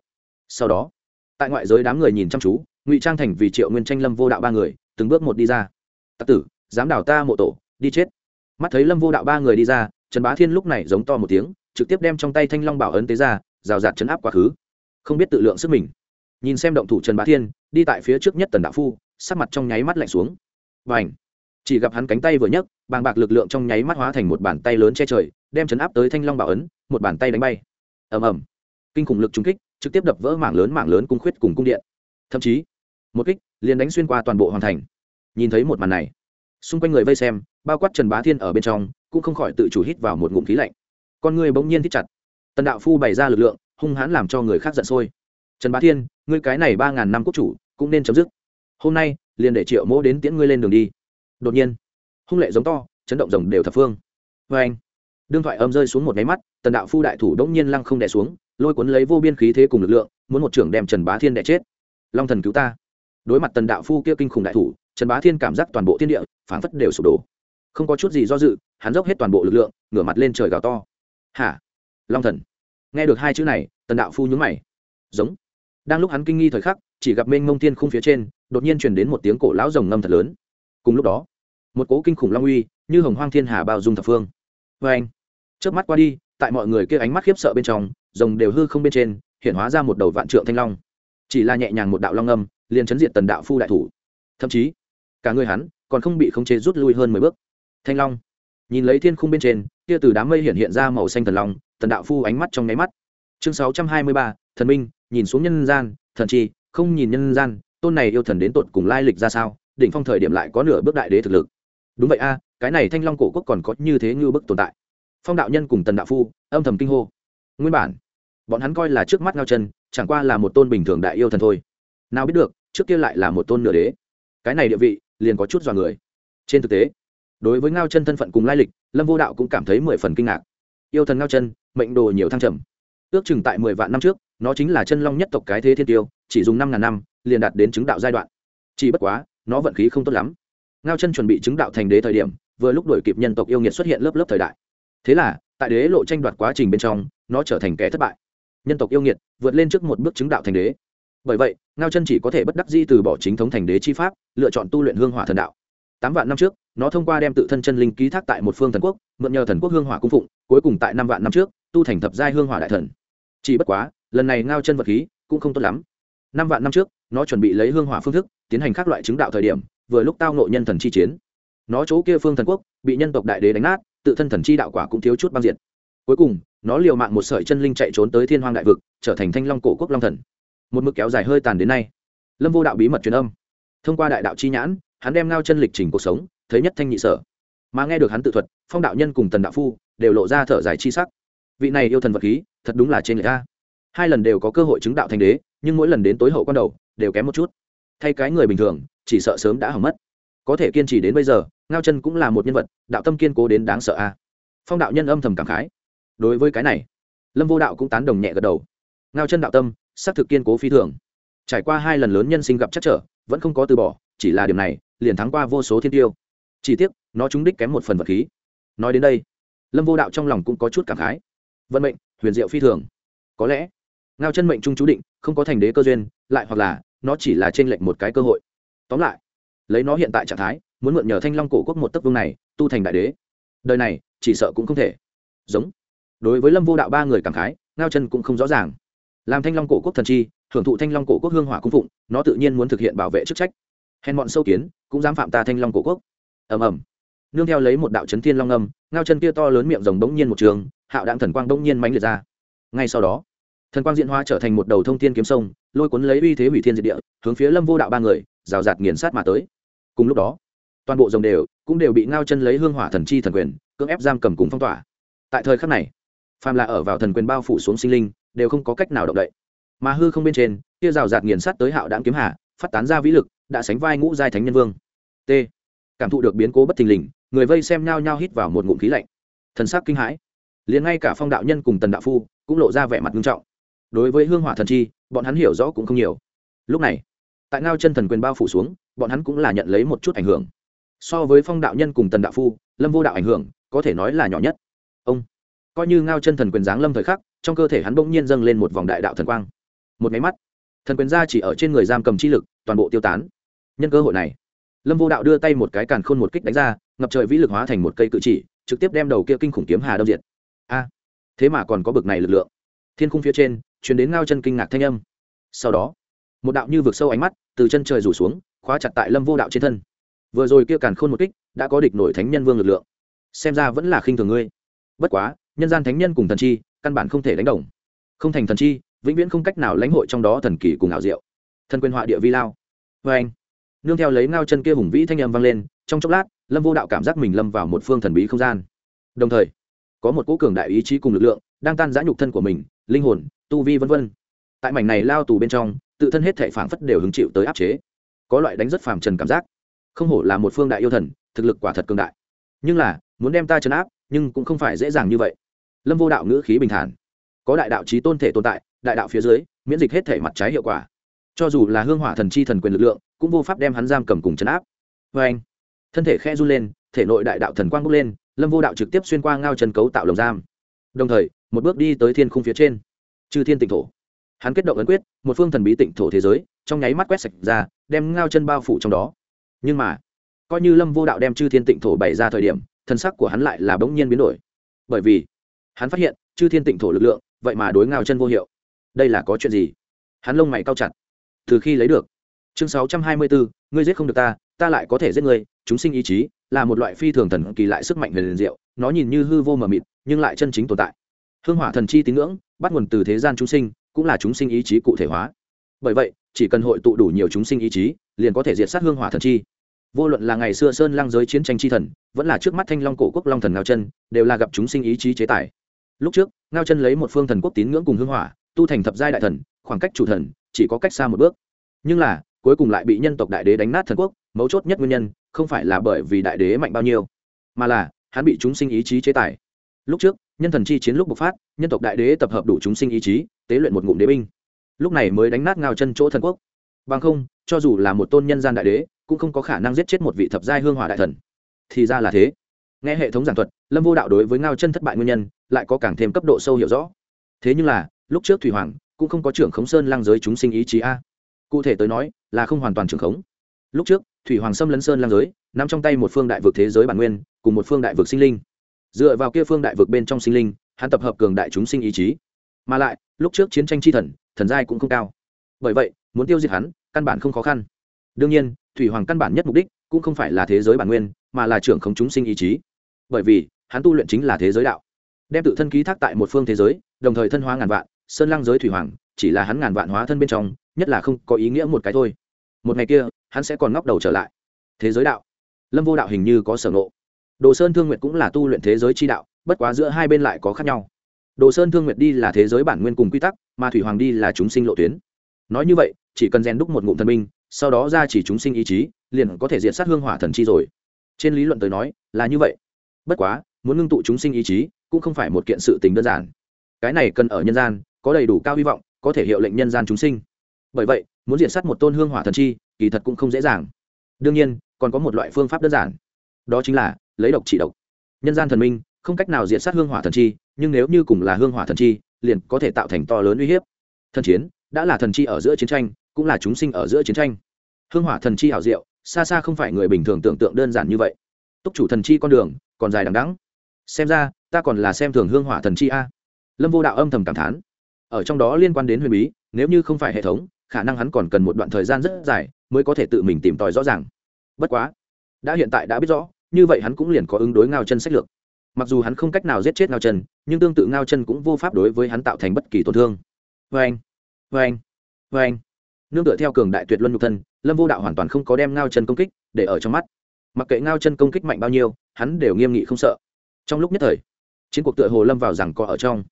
Sau đó, tại ngoại giới đám người nhìn chăm chú, ngụy trang thành vì triệu nguyên tranh lâm vô đạo ba người, từng bước một đi ra. Tặc tử, dám đào ta mộ tổ, đi chết. Mắt thấy lâm vô đạo ba người đi ra, trần bá thiên lúc này giống to một tiếng, trực tiếp đem trong tay thanh long bảo ấn tế ra, rào rạt chấn áp quá khứ. Không biết tự lượng sức mình. Nhìn xem động thủ trần bá thiên, đi tại phía trước nhất tần đạo phu, sắc mặt trong nháy mắt lạnh xuống. Và ảnh chỉ gặp hắn cánh tay vừa nhấc, bàng bạc lực lượng trong nháy mắt hóa thành một bàn tay lớn che trời, đem chấn áp tới thanh long bảo ấn, một bàn tay đánh bay. Ầm ầm. Kinh khủng lực trúng kích, trực tiếp đập vỡ mảng lớn mảng lớn cung khuyết cùng cung điện. Thậm chí, một kích, liền đánh xuyên qua toàn bộ hoàn thành. Nhìn thấy một màn này, xung quanh người vây xem, bao quát trần bá thiên ở bên trong, cũng không khỏi tự chủ hít vào một ngụm khí lạnh. Con người bỗng nhiên thích chặt. Tần đạo phu bày ra lực lượng, hung hãn làm cho người khác giận sôi. Trần bá thiên, ngươi cái này ba ngàn năm quốc chủ, cũng nên chấm dứt. Hôm nay, liền để triệu mỗ đến tiễn ngươi lên đường đi đột nhiên, hung lệ giống to, chấn động rồng đều thập phương. Vê anh, đương thoại âm rơi xuống một máy mắt, tần đạo phu đại thủ đống nhiên lăng không đẻ xuống, lôi cuốn lấy vô biên khí thế cùng lực lượng, muốn một trưởng đem trần bá thiên đẻ chết. Long thần cứu ta. Đối mặt tần đạo phu kia kinh khủng đại thủ, trần bá thiên cảm giác toàn bộ thiên địa, phảng phất đều sụp đổ. Không có chút gì do dự, hắn dốc hết toàn bộ lực lượng, ngửa mặt lên trời gào to. Hả? Long thần. Nghe được hai chữ này, tần đạo phu nhúng mày. Giống. Đang lúc hắn kinh nghi thời khắc, chỉ gặp mênh mông thiên khung phía trên, đột nhiên truyền đến một tiếng cổ lão rồng ngâm thật lớn. Cùng lúc đó một cỗ kinh khủng long uy, như hồng hoang thiên hà bao dung thập phương. Vê anh trước mắt qua đi, tại mọi người kia ánh mắt khiếp sợ bên trong, rồng đều hư không bên trên, hiện hóa ra một đầu vạn trượng thanh long. Chỉ là nhẹ nhàng một đạo long âm, liền chấn diện tần đạo phu đại thủ. Thậm chí, cả người hắn còn không bị khống chế rút lui hơn mười bước. Thanh long, nhìn lấy thiên khung bên trên, kia từ đám mây hiện hiện ra màu xanh thần long, tần đạo phu ánh mắt trong nháy mắt. Chương sáu trăm hai mươi ba, thần minh, nhìn xuống nhân gian, thần chi, không nhìn nhân gian, tôn này yêu thần đến tột cùng lai lịch ra sao, đỉnh phong thời điểm lại có nửa bước đại đế thực lực đúng vậy a, cái này thanh long cổ quốc còn có như thế như bức tồn tại. Phong đạo nhân cùng tần đạo phu, âm thầm kinh hô. Nguyên bản, bọn hắn coi là trước mắt ngao chân, chẳng qua là một tôn bình thường đại yêu thần thôi. Nào biết được, trước kia lại là một tôn nửa đế. Cái này địa vị, liền có chút dọa người. Trên thực tế, đối với ngao chân thân phận cùng lai lịch, lâm vô đạo cũng cảm thấy mười phần kinh ngạc. Yêu thần ngao chân, mệnh đồ nhiều thăng trầm. Ước chừng tại mười vạn năm trước, nó chính là chân long nhất tộc cái thế thiên tiêu, chỉ dùng năm ngàn năm, liền đạt đến chứng đạo giai đoạn. Chỉ bất quá, nó vận khí không tốt lắm ngao chân chuẩn bị chứng đạo thành đế thời điểm, vừa lúc đổi kịp nhân tộc yêu nghiệt xuất hiện lớp lớp thời đại. Thế là, tại đế lộ tranh đoạt quá trình bên trong, nó trở thành kẻ thất bại. Nhân tộc yêu nghiệt vượt lên trước một bước chứng đạo thành đế. Bởi vậy, ngao chân chỉ có thể bất đắc di từ bỏ chính thống thành đế chi pháp, lựa chọn tu luyện hương hỏa thần đạo. Tám vạn năm trước, nó thông qua đem tự thân chân linh ký thác tại một phương thần quốc, mượn nhờ thần quốc hương hỏa cung phụng, cuối cùng tại năm vạn năm trước, tu thành thập giai hương hỏa đại thần. Chỉ bất quá, lần này ngao chân vật khí cũng không tốt lắm. Năm vạn năm trước, nó chuẩn bị lấy hương hỏa phương thức, tiến hành các loại chứng đạo thời điểm vừa lúc tao nộ nhân thần chi chiến. Nó chỗ kia phương thần quốc, bị nhân tộc đại đế đánh nát, tự thân thần chi đạo quả cũng thiếu chút băng diệt. Cuối cùng, nó liều mạng một sợi chân linh chạy trốn tới thiên hoang đại vực, trở thành thanh long cổ quốc long thần. Một mực kéo dài hơi tàn đến nay. Lâm vô đạo bí mật truyền âm. Thông qua đại đạo chi nhãn, hắn đem ngao chân lịch trình cuộc sống, thấy nhất thanh nhị sở. Mà nghe được hắn tự thuật, phong đạo nhân cùng tần đạo phu đều lộ ra thở dài chi sắc. Vị này yêu thần vật khí, thật đúng là trên người ta. Hai lần đều có cơ hội chứng đạo thành đế, nhưng mỗi lần đến tối hậu quan đầu, đều kém một chút. Thay cái người bình thường chỉ sợ sớm đã hỏng mất. Có thể kiên trì đến bây giờ, ngao chân cũng là một nhân vật, đạo tâm kiên cố đến đáng sợ a. Phong đạo nhân âm thầm cảm khái. Đối với cái này, lâm vô đạo cũng tán đồng nhẹ gật đầu. Ngao chân đạo tâm, xác thực kiên cố phi thường. Trải qua hai lần lớn nhân sinh gặp chắc trở, vẫn không có từ bỏ, chỉ là điểm này, liền thắng qua vô số thiên tiêu. Chỉ tiếc, nó trúng đích kém một phần vật khí. Nói đến đây, lâm vô đạo trong lòng cũng có chút cảm khái. Vận mệnh, huyền diệu phi thường. Có lẽ, ngao chân mệnh trung chú định, không có thành đế cơ duyên, lại hoặc là, nó chỉ là t r ê n lệch một cái cơ hội tóm lại, lấy nó hiện tại trạng thái, muốn mượn nhờ thanh long cổ quốc một tấc vương này, tu thành đại đế. Đời này, chỉ sợ cũng không thể. Giống. Đối với lâm vô đạo ba người cảm khái, ngao chân cũng không rõ ràng. Làm thanh long cổ quốc thần chi, hưởng thụ thanh long cổ quốc hương hỏa cung phụng, nó tự nhiên muốn thực hiện bảo vệ chức trách. Hèn bọn sâu kiến, cũng dám phạm ta thanh long cổ quốc. Ầm ầm. Nương theo lấy một đạo chấn thiên long âm, ngao chân kia to lớn miệng rồng bỗng nhiên một trường, hạo đạn thần quang bỗng nhiên mánh liệt ra. Ngay sau đó, thần quang diễn hóa trở thành một đầu thông thiên kiếm sông, lôi cuốn lấy uy thế hủy thiên diệt địa, hướng phía lâm vô đạo ba người rào rạt nghiền sát mà tới. Cùng lúc đó, toàn bộ dòng đều, cũng đều bị ngao chân lấy hương hỏa thần chi thần quyền, cưỡng ép giam cầm cùng phong tỏa. Tại thời khắc này, phàm là ở vào thần quyền bao phủ xuống sinh linh, đều không có cách nào động đậy. Mà hư không bên trên kia rào rạt nghiền sát tới hạo đạn kiếm hà, phát tán ra vĩ lực, đã sánh vai ngũ giai thánh nhân vương. T. Cảm thụ được biến cố bất thình lình, người vây xem nhao nhao hít vào một ngụm khí lạnh. Thần sắc kinh hãi. Liền ngay cả phong đạo nhân cùng tần đạo phu, cũng lộ ra vẻ mặt nghiêm trọng. Đối với hương hỏa thần chi, bọn hắn hiểu rõ cũng không nhiều. Lúc này tại ngao chân thần quyền bao phủ xuống, bọn hắn cũng là nhận lấy một chút ảnh hưởng. So với phong đạo nhân cùng tần đạo phu, lâm vô đạo ảnh hưởng, có thể nói là nhỏ nhất. Ông, coi như ngao chân thần quyền giáng lâm thời khắc, trong cơ thể hắn bỗng nhiên dâng lên một vòng đại đạo thần quang. Một máy mắt, thần quyền ra chỉ ở trên người giam cầm chi lực, toàn bộ tiêu tán. Nhân cơ hội này, lâm vô đạo đưa tay một cái càn khôn một kích đánh ra, ngập trời vĩ lực hóa thành một cây cự chỉ, trực tiếp đem đầu kia kinh khủng kiếm hà đâm diệt. A, thế mà còn có bực này lực lượng. Thiên khung phía trên chuyển đến ngao chân kinh ngạc thanh âm. Sau đó, một đạo như vực sâu ánh mắt từ chân trời rủ xuống, khóa chặt tại lâm vô đạo trên thân. Vừa rồi kia càn khôn một kích, đã có địch nổi thánh nhân vương lực lượng. Xem ra vẫn là khinh thường ngươi. Bất quá, nhân gian thánh nhân cùng thần chi, căn bản không thể đánh đồng. Không thành thần chi, vĩnh viễn không cách nào lãnh hội trong đó thần kỳ cùng ảo diệu. Thân quyền họa địa vi lao. Vê anh, nương theo lấy ngao chân kia hùng vĩ thanh âm vang lên, trong chốc lát, lâm vô đạo cảm giác mình lâm vào một phương thần bí không gian. Đồng thời, có một cỗ cường đại ý chí cùng lực lượng, đang tan giã nhục thân của mình, linh hồn, tu vi v v tại mảnh này lao tù bên trong tự thân hết thể phảng phất đều hứng chịu tới áp chế. Có loại đánh rất phàm trần cảm giác. Không hổ là một phương đại yêu thần, thực lực quả thật cường đại. Nhưng là, muốn đem ta chấn áp, nhưng cũng không phải dễ dàng như vậy. Lâm vô đạo ngữ khí bình thản. Có đại đạo trí tôn thể tồn tại, đại đạo phía dưới, miễn dịch hết thể mặt trái hiệu quả. Cho dù là hương hỏa thần chi thần quyền lực lượng, cũng vô pháp đem hắn giam cầm cùng chấn áp. Vê anh, thân thể khe run lên, thể nội đại đạo thần quang bốc lên, lâm vô đạo trực tiếp xuyên qua ngao chân cấu tạo lồng giam. Đồng thời, một bước đi tới thiên khung phía trên. Chư thiên tịnh thổ hắn kết động ấn quyết, một phương thần bí tịnh thổ thế giới, trong nháy mắt quét sạch ra, đem ngao chân bao phủ trong đó. Nhưng mà, coi như lâm vô đạo đem chư thiên tịnh thổ bày ra thời điểm, thân sắc của hắn lại là bỗng nhiên biến đổi. Bởi vì, hắn phát hiện, chư thiên tịnh thổ lực lượng, vậy mà đối ngao chân vô hiệu. Đây là có chuyện gì? Hắn lông mày cao chặt. Từ khi lấy được, chương sáu trăm hai mươi bốn ngươi giết không được ta ta lại có thể giết ngươi, chúng sinh ý chí, là một loại phi thường thần kỳ lại sức mạnh huyền diệu, nó nhìn như hư vô mờ mịt, nhưng lại chân chính tồn tại. Hương hỏa thần chi tín ngưỡng, bắt nguồn từ thế gian chúng sinh cũng là chúng sinh ý chí cụ thể hóa. Bởi vậy, chỉ cần hội tụ đủ nhiều chúng sinh ý chí, liền có thể diệt sát hương hỏa thần chi. Vô luận là ngày xưa sơn lăng giới chiến tranh chi thần, vẫn là trước mắt thanh long cổ quốc long thần ngao chân, đều là gặp chúng sinh ý chí chế tài. Lúc trước, ngao chân lấy một phương thần quốc tín ngưỡng cùng hương hỏa, tu thành thập giai đại thần, khoảng cách chủ thần chỉ có cách xa một bước. Nhưng là, cuối cùng lại bị nhân tộc đại đế đánh nát thần quốc, mấu chốt nhất nguyên nhân, không phải là bởi vì đại đế mạnh bao nhiêu, mà là hắn bị chúng sinh ý chí chế tài. Lúc trước nhân thần chi chiến lúc bộc phát, nhân tộc đại đế tập hợp đủ chúng sinh ý chí, tế luyện một ngụm đế binh. Lúc này mới đánh nát ngao chân chỗ thần quốc. Bằng không, cho dù là một tôn nhân gian đại đế, cũng không có khả năng giết chết một vị thập giai hương hỏa đại thần. Thì ra là thế. Nghe hệ thống giảng thuật, lâm vô đạo đối với ngao chân thất bại nguyên nhân, lại có càng thêm cấp độ sâu hiểu rõ. Thế nhưng là, lúc trước thủy hoàng cũng không có trưởng khống sơn lang giới chúng sinh ý chí a. Cụ thể tới nói, là không hoàn toàn trưởng khống. Lúc trước, thủy hoàng xâm lấn sơn lang giới n ắ m trong tay một phương đại vực thế giới bản nguyên, cùng một phương đại vực sinh linh dựa vào kia phương đại vực bên trong sinh linh, hắn tập hợp cường đại chúng sinh ý chí. Mà lại, lúc trước chiến tranh chi thần thần giai cũng không cao. Bởi vậy, muốn tiêu diệt hắn, căn bản không khó khăn. Đương nhiên, thủy hoàng căn bản nhất mục đích cũng không phải là thế giới bản nguyên, mà là trưởng không chúng sinh ý chí. Bởi vì, hắn tu luyện chính là thế giới đạo. Đem tự thân ký thác tại một phương thế giới, đồng thời thân hóa ngàn vạn, sơn lăng giới thủy hoàng, chỉ là hắn ngàn vạn hóa thân bên trong, nhất là không có ý nghĩa một cái thôi. Một ngày kia, hắn sẽ còn ngóc đầu trở lại. Thế giới đạo. Lâm vô đạo hình như có sở ngộ đồ sơn thương nguyệt cũng là tu luyện thế giới chi đạo, bất quá giữa hai bên lại có khác nhau. Đồ sơn thương nguyệt đi là thế giới bản nguyên cùng quy tắc, mà thủy hoàng đi là chúng sinh lộ tuyến. Nói như vậy, chỉ cần rèn đúc một ngụm thần minh sau đó ra chỉ chúng sinh ý chí, liền có thể diện sát hương hỏa thần chi rồi. Trên lý luận tới nói, là như vậy. Bất quá, muốn ngưng tụ chúng sinh ý chí, cũng không phải một kiện sự tình đơn giản. Cái này cần ở nhân gian, có đầy đủ cao hy vọng, có thể hiệu lệnh nhân gian chúng sinh. Bởi vậy, muốn diện sát một tôn hương hỏa thần chi, kỳ thật cũng không dễ dàng. Đương nhiên, còn có một loại phương pháp đơn giản. Đó chính là lấy độc trị độc. Nhân gian thần minh, không cách nào diệt sát hương hỏa thần chi, nhưng nếu như cùng là hương hỏa thần chi, liền có thể tạo thành to lớn uy hiếp. Thần chiến, đã là thần chi ở giữa chiến tranh, cũng là chúng sinh ở giữa chiến tranh. Hương hỏa thần chi hảo diệu, xa xa không phải người bình thường tưởng tượng đơn giản như vậy. Túc chủ thần chi con đường, còn dài đằng đẵng. Xem ra, ta còn là xem thường hương hỏa thần chi a. Lâm vô đạo âm thầm cảm thán. Ở trong đó liên quan đến huyền bí, nếu như không phải hệ thống, khả năng hắn còn cần một đoạn thời gian rất dài mới có thể tự mình tìm tòi rõ ràng. Bất quá, đã hiện tại đã biết rõ như vậy hắn cũng liền có ứng đối ngao chân sách lược. Mặc dù hắn không cách nào giết chết ngao chân, nhưng tương tự ngao chân cũng vô pháp đối với hắn tạo thành bất kỳ tổn thương. Vê anh vê anh vê anh nương tựa theo cường đại tuyệt luân nhục thân, lâm vô đạo hoàn toàn không có đem ngao chân công kích để ở trong mắt. Mặc kệ ngao chân công kích mạnh bao nhiêu, hắn đều nghiêm nghị không sợ. Trong lúc nhất thời, chiến cuộc tựa hồ lâm vào rằng có ở trong.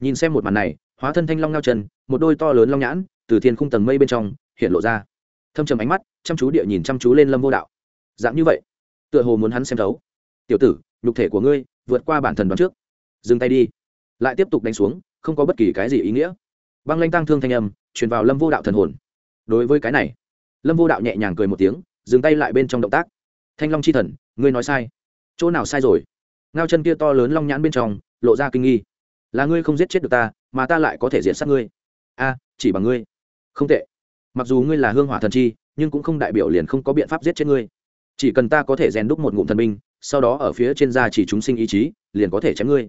Nhìn xem một màn này, hóa thân thanh long ngao chân, một đôi to lớn long nhãn, từ thiên khung tầng mây bên trong, hiện lộ ra. Thâm trầm ánh mắt, chăm chú địa nhìn chăm chú lên lâm vô đạo. Dạng như vậy tựa hồ muốn hắn xem thấu. Tiểu tử, nhục thể của ngươi vượt qua bản thần đoán trước. Dừng tay đi. Lại tiếp tục đánh xuống, không có bất kỳ cái gì ý nghĩa. Băng lanh tăng thương thanh âm, truyền vào lâm vô đạo thần hồn. Đối với cái này, lâm vô đạo nhẹ nhàng cười một tiếng, dừng tay lại bên trong động tác. Thanh long c h i thần, ngươi nói sai. Chỗ nào sai rồi? Ngao chân kia to lớn long nhãn bên trong, lộ ra kinh nghi. Là ngươi không giết chết được ta, mà ta lại có thể diện sát ngươi. A, chỉ bằng ngươi. Không tệ. Mặc dù ngươi là hương hỏa thần chi, nhưng cũng không đại biểu liền không có biện pháp giết chết ngươi chỉ cần ta có thể rèn đúc một ngụm thần binh, sau đó ở phía trên da chỉ chúng sinh ý chí, liền có thể chém ngươi.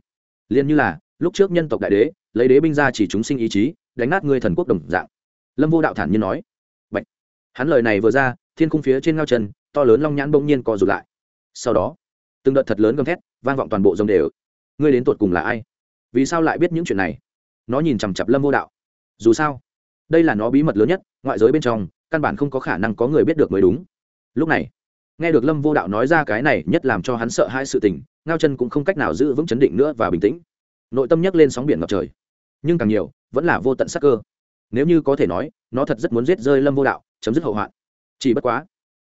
Liền như là, lúc trước nhân tộc đại đế, lấy đế binh ra chỉ chúng sinh ý chí, đánh nát ngươi thần quốc đồng dạng. Lâm vô đạo thản nhiên nói. Bạch. hắn lời này vừa ra, thiên cung phía trên ngao chân to lớn long nhãn bỗng nhiên co rụt lại. Sau đó, từng đợt thật lớn gầm thét, vang vọng toàn bộ dòng đều. Ngươi đến tột cùng là ai? Vì sao lại biết những chuyện này? Nó nhìn chằm chặp lâm vô đạo. Dù sao, đây là nó bí mật lớn nhất, ngoại giới bên trong, căn bản không có khả năng có người biết được mới đúng. Lúc này nghe được lâm vô đạo nói ra cái này nhất làm cho hắn sợ hai sự tình, ngao chân cũng không cách nào giữ vững chấn định nữa và bình tĩnh. Nội tâm nhấc lên sóng biển ngập trời. Nhưng càng nhiều, vẫn là vô tận sắc cơ. Nếu như có thể nói, nó thật rất muốn giết rơi lâm vô đạo, chấm dứt hậu hoạn. Chỉ bất quá,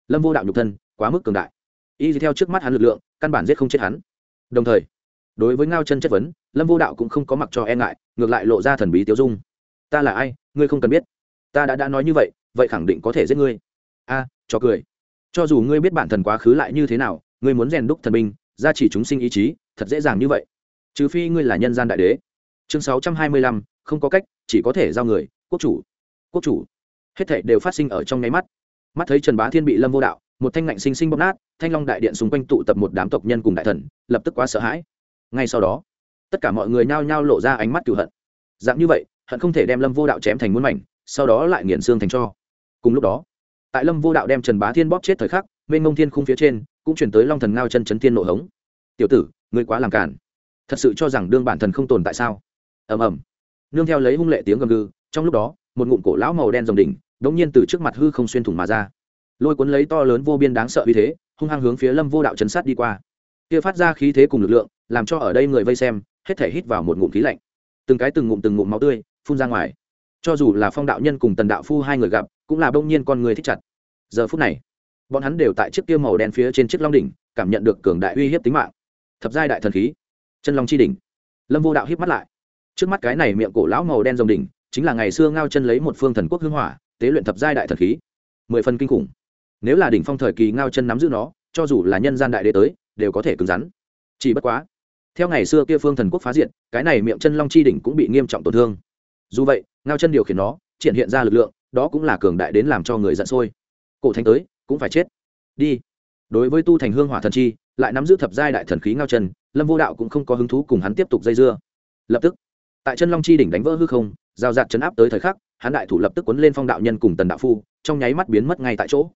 lâm vô đạo nhục thân, quá mức cường đại. Y theo trước mắt hắn lực lượng, căn bản giết không chết hắn. Đồng thời, đối với ngao chân chất vấn, lâm vô đạo cũng không có mặc cho e ngại, ngược lại lộ ra thần bí tiêu dung. Ta là ai? Ngươi không cần biết. Ta đã đã nói như vậy vậy khẳng định có thể giết ngươi. A, cho cười cho dù ngươi biết bản thần quá khứ lại như thế nào, ngươi muốn rèn đúc thần binh, gia chỉ chúng sinh ý chí, thật dễ dàng như vậy. Trừ phi ngươi là nhân gian đại đế. Chương sáu trăm hai mươi lăm, không có cách, chỉ có thể giao người, quốc chủ. Quốc chủ. Hết thảy đều phát sinh ở trong nháy mắt. Mắt thấy trần bá thiên bị lâm vô đạo, một thanh ngạnh sinh sinh bóp nát, thanh long đại điện xung quanh tụ tập một đám tộc nhân cùng đại thần, lập tức quá sợ hãi. Ngay sau đó, tất cả mọi người nhao nhao lộ ra ánh mắt cửu hận. Dạng như vậy, hận không thể đem lâm vô đạo chém thành muôn mảnh, sau đó lại nghiền xương thành cho cùng lúc đó tại lâm vô đạo đem trần bá thiên bóp chết thời khắc bên ngông thiên khung phía trên cũng chuyển tới long thần ngao chân chấn thiên nộ hống. Tiểu tử, ngươi quá làm cản thật sự cho rằng đương bản thần không tồn tại sao? Ầm ầm. Nương theo lấy hung lệ tiếng gầm gừ, trong lúc đó, một ngụm cổ lão màu đen rồng đỉnh đống nhiên từ trước mặt hư không xuyên thủng mà ra. Lôi cuốn lấy to lớn vô biên đáng sợ uy thế, hung hăng hướng phía lâm vô đạo chấn sát đi qua. Kia phát ra khí thế cùng lực lượng, làm cho ở đây người vây xem, hết thể hít vào một ngụm khí lạnh. Từng cái từng ngụm từng ngụm máu tươi, phun ra ngoài. Cho dù là phong đạo nhân cùng tần đạo phu hai người gặp cũng là bỗng nhiên con người thích chặt. Giờ phút này, bọn hắn đều tại chiếc kia màu đen phía trên chiếc long đỉnh, cảm nhận được cường đại uy hiếp tính mạng. Thập giai đại thần khí, chân long chi đỉnh. Lâm vô đạo hiếp mắt lại. Trước mắt cái này miệng cổ lão màu đen rồng đỉnh, chính là ngày xưa ngao chân lấy một phương thần quốc hưng hỏa, tế luyện thập giai đại thần khí. Mười phần kinh khủng. Nếu là đỉnh phong thời kỳ ngao chân nắm giữ nó, cho dù là nhân gian đại đế tới, đều có thể cứng rắn. Chỉ bất quá, theo ngày xưa kia phương thần quốc phá diện cái này miệng chân long chi đỉnh cũng bị nghiêm trọng tổn thương. Dù vậy, ngao chân điều khiển nó, triển hiện ra lực lượng đó cũng là cường đại đến làm cho người giận sôi. Cổ thánh tới, cũng phải chết. Đi. Đối với tu thành hương hỏa thần chi, lại nắm giữ thập giai đại thần khí ngao chân, lâm vô đạo cũng không có hứng thú cùng hắn tiếp tục dây dưa. Lập tức, tại chân long chi đỉnh đánh vỡ hư không, giao giạt chấn áp tới thời khắc, hắn đại thủ lập tức quấn lên phong đạo nhân cùng tần đạo phu, trong nháy mắt biến mất ngay tại chỗ.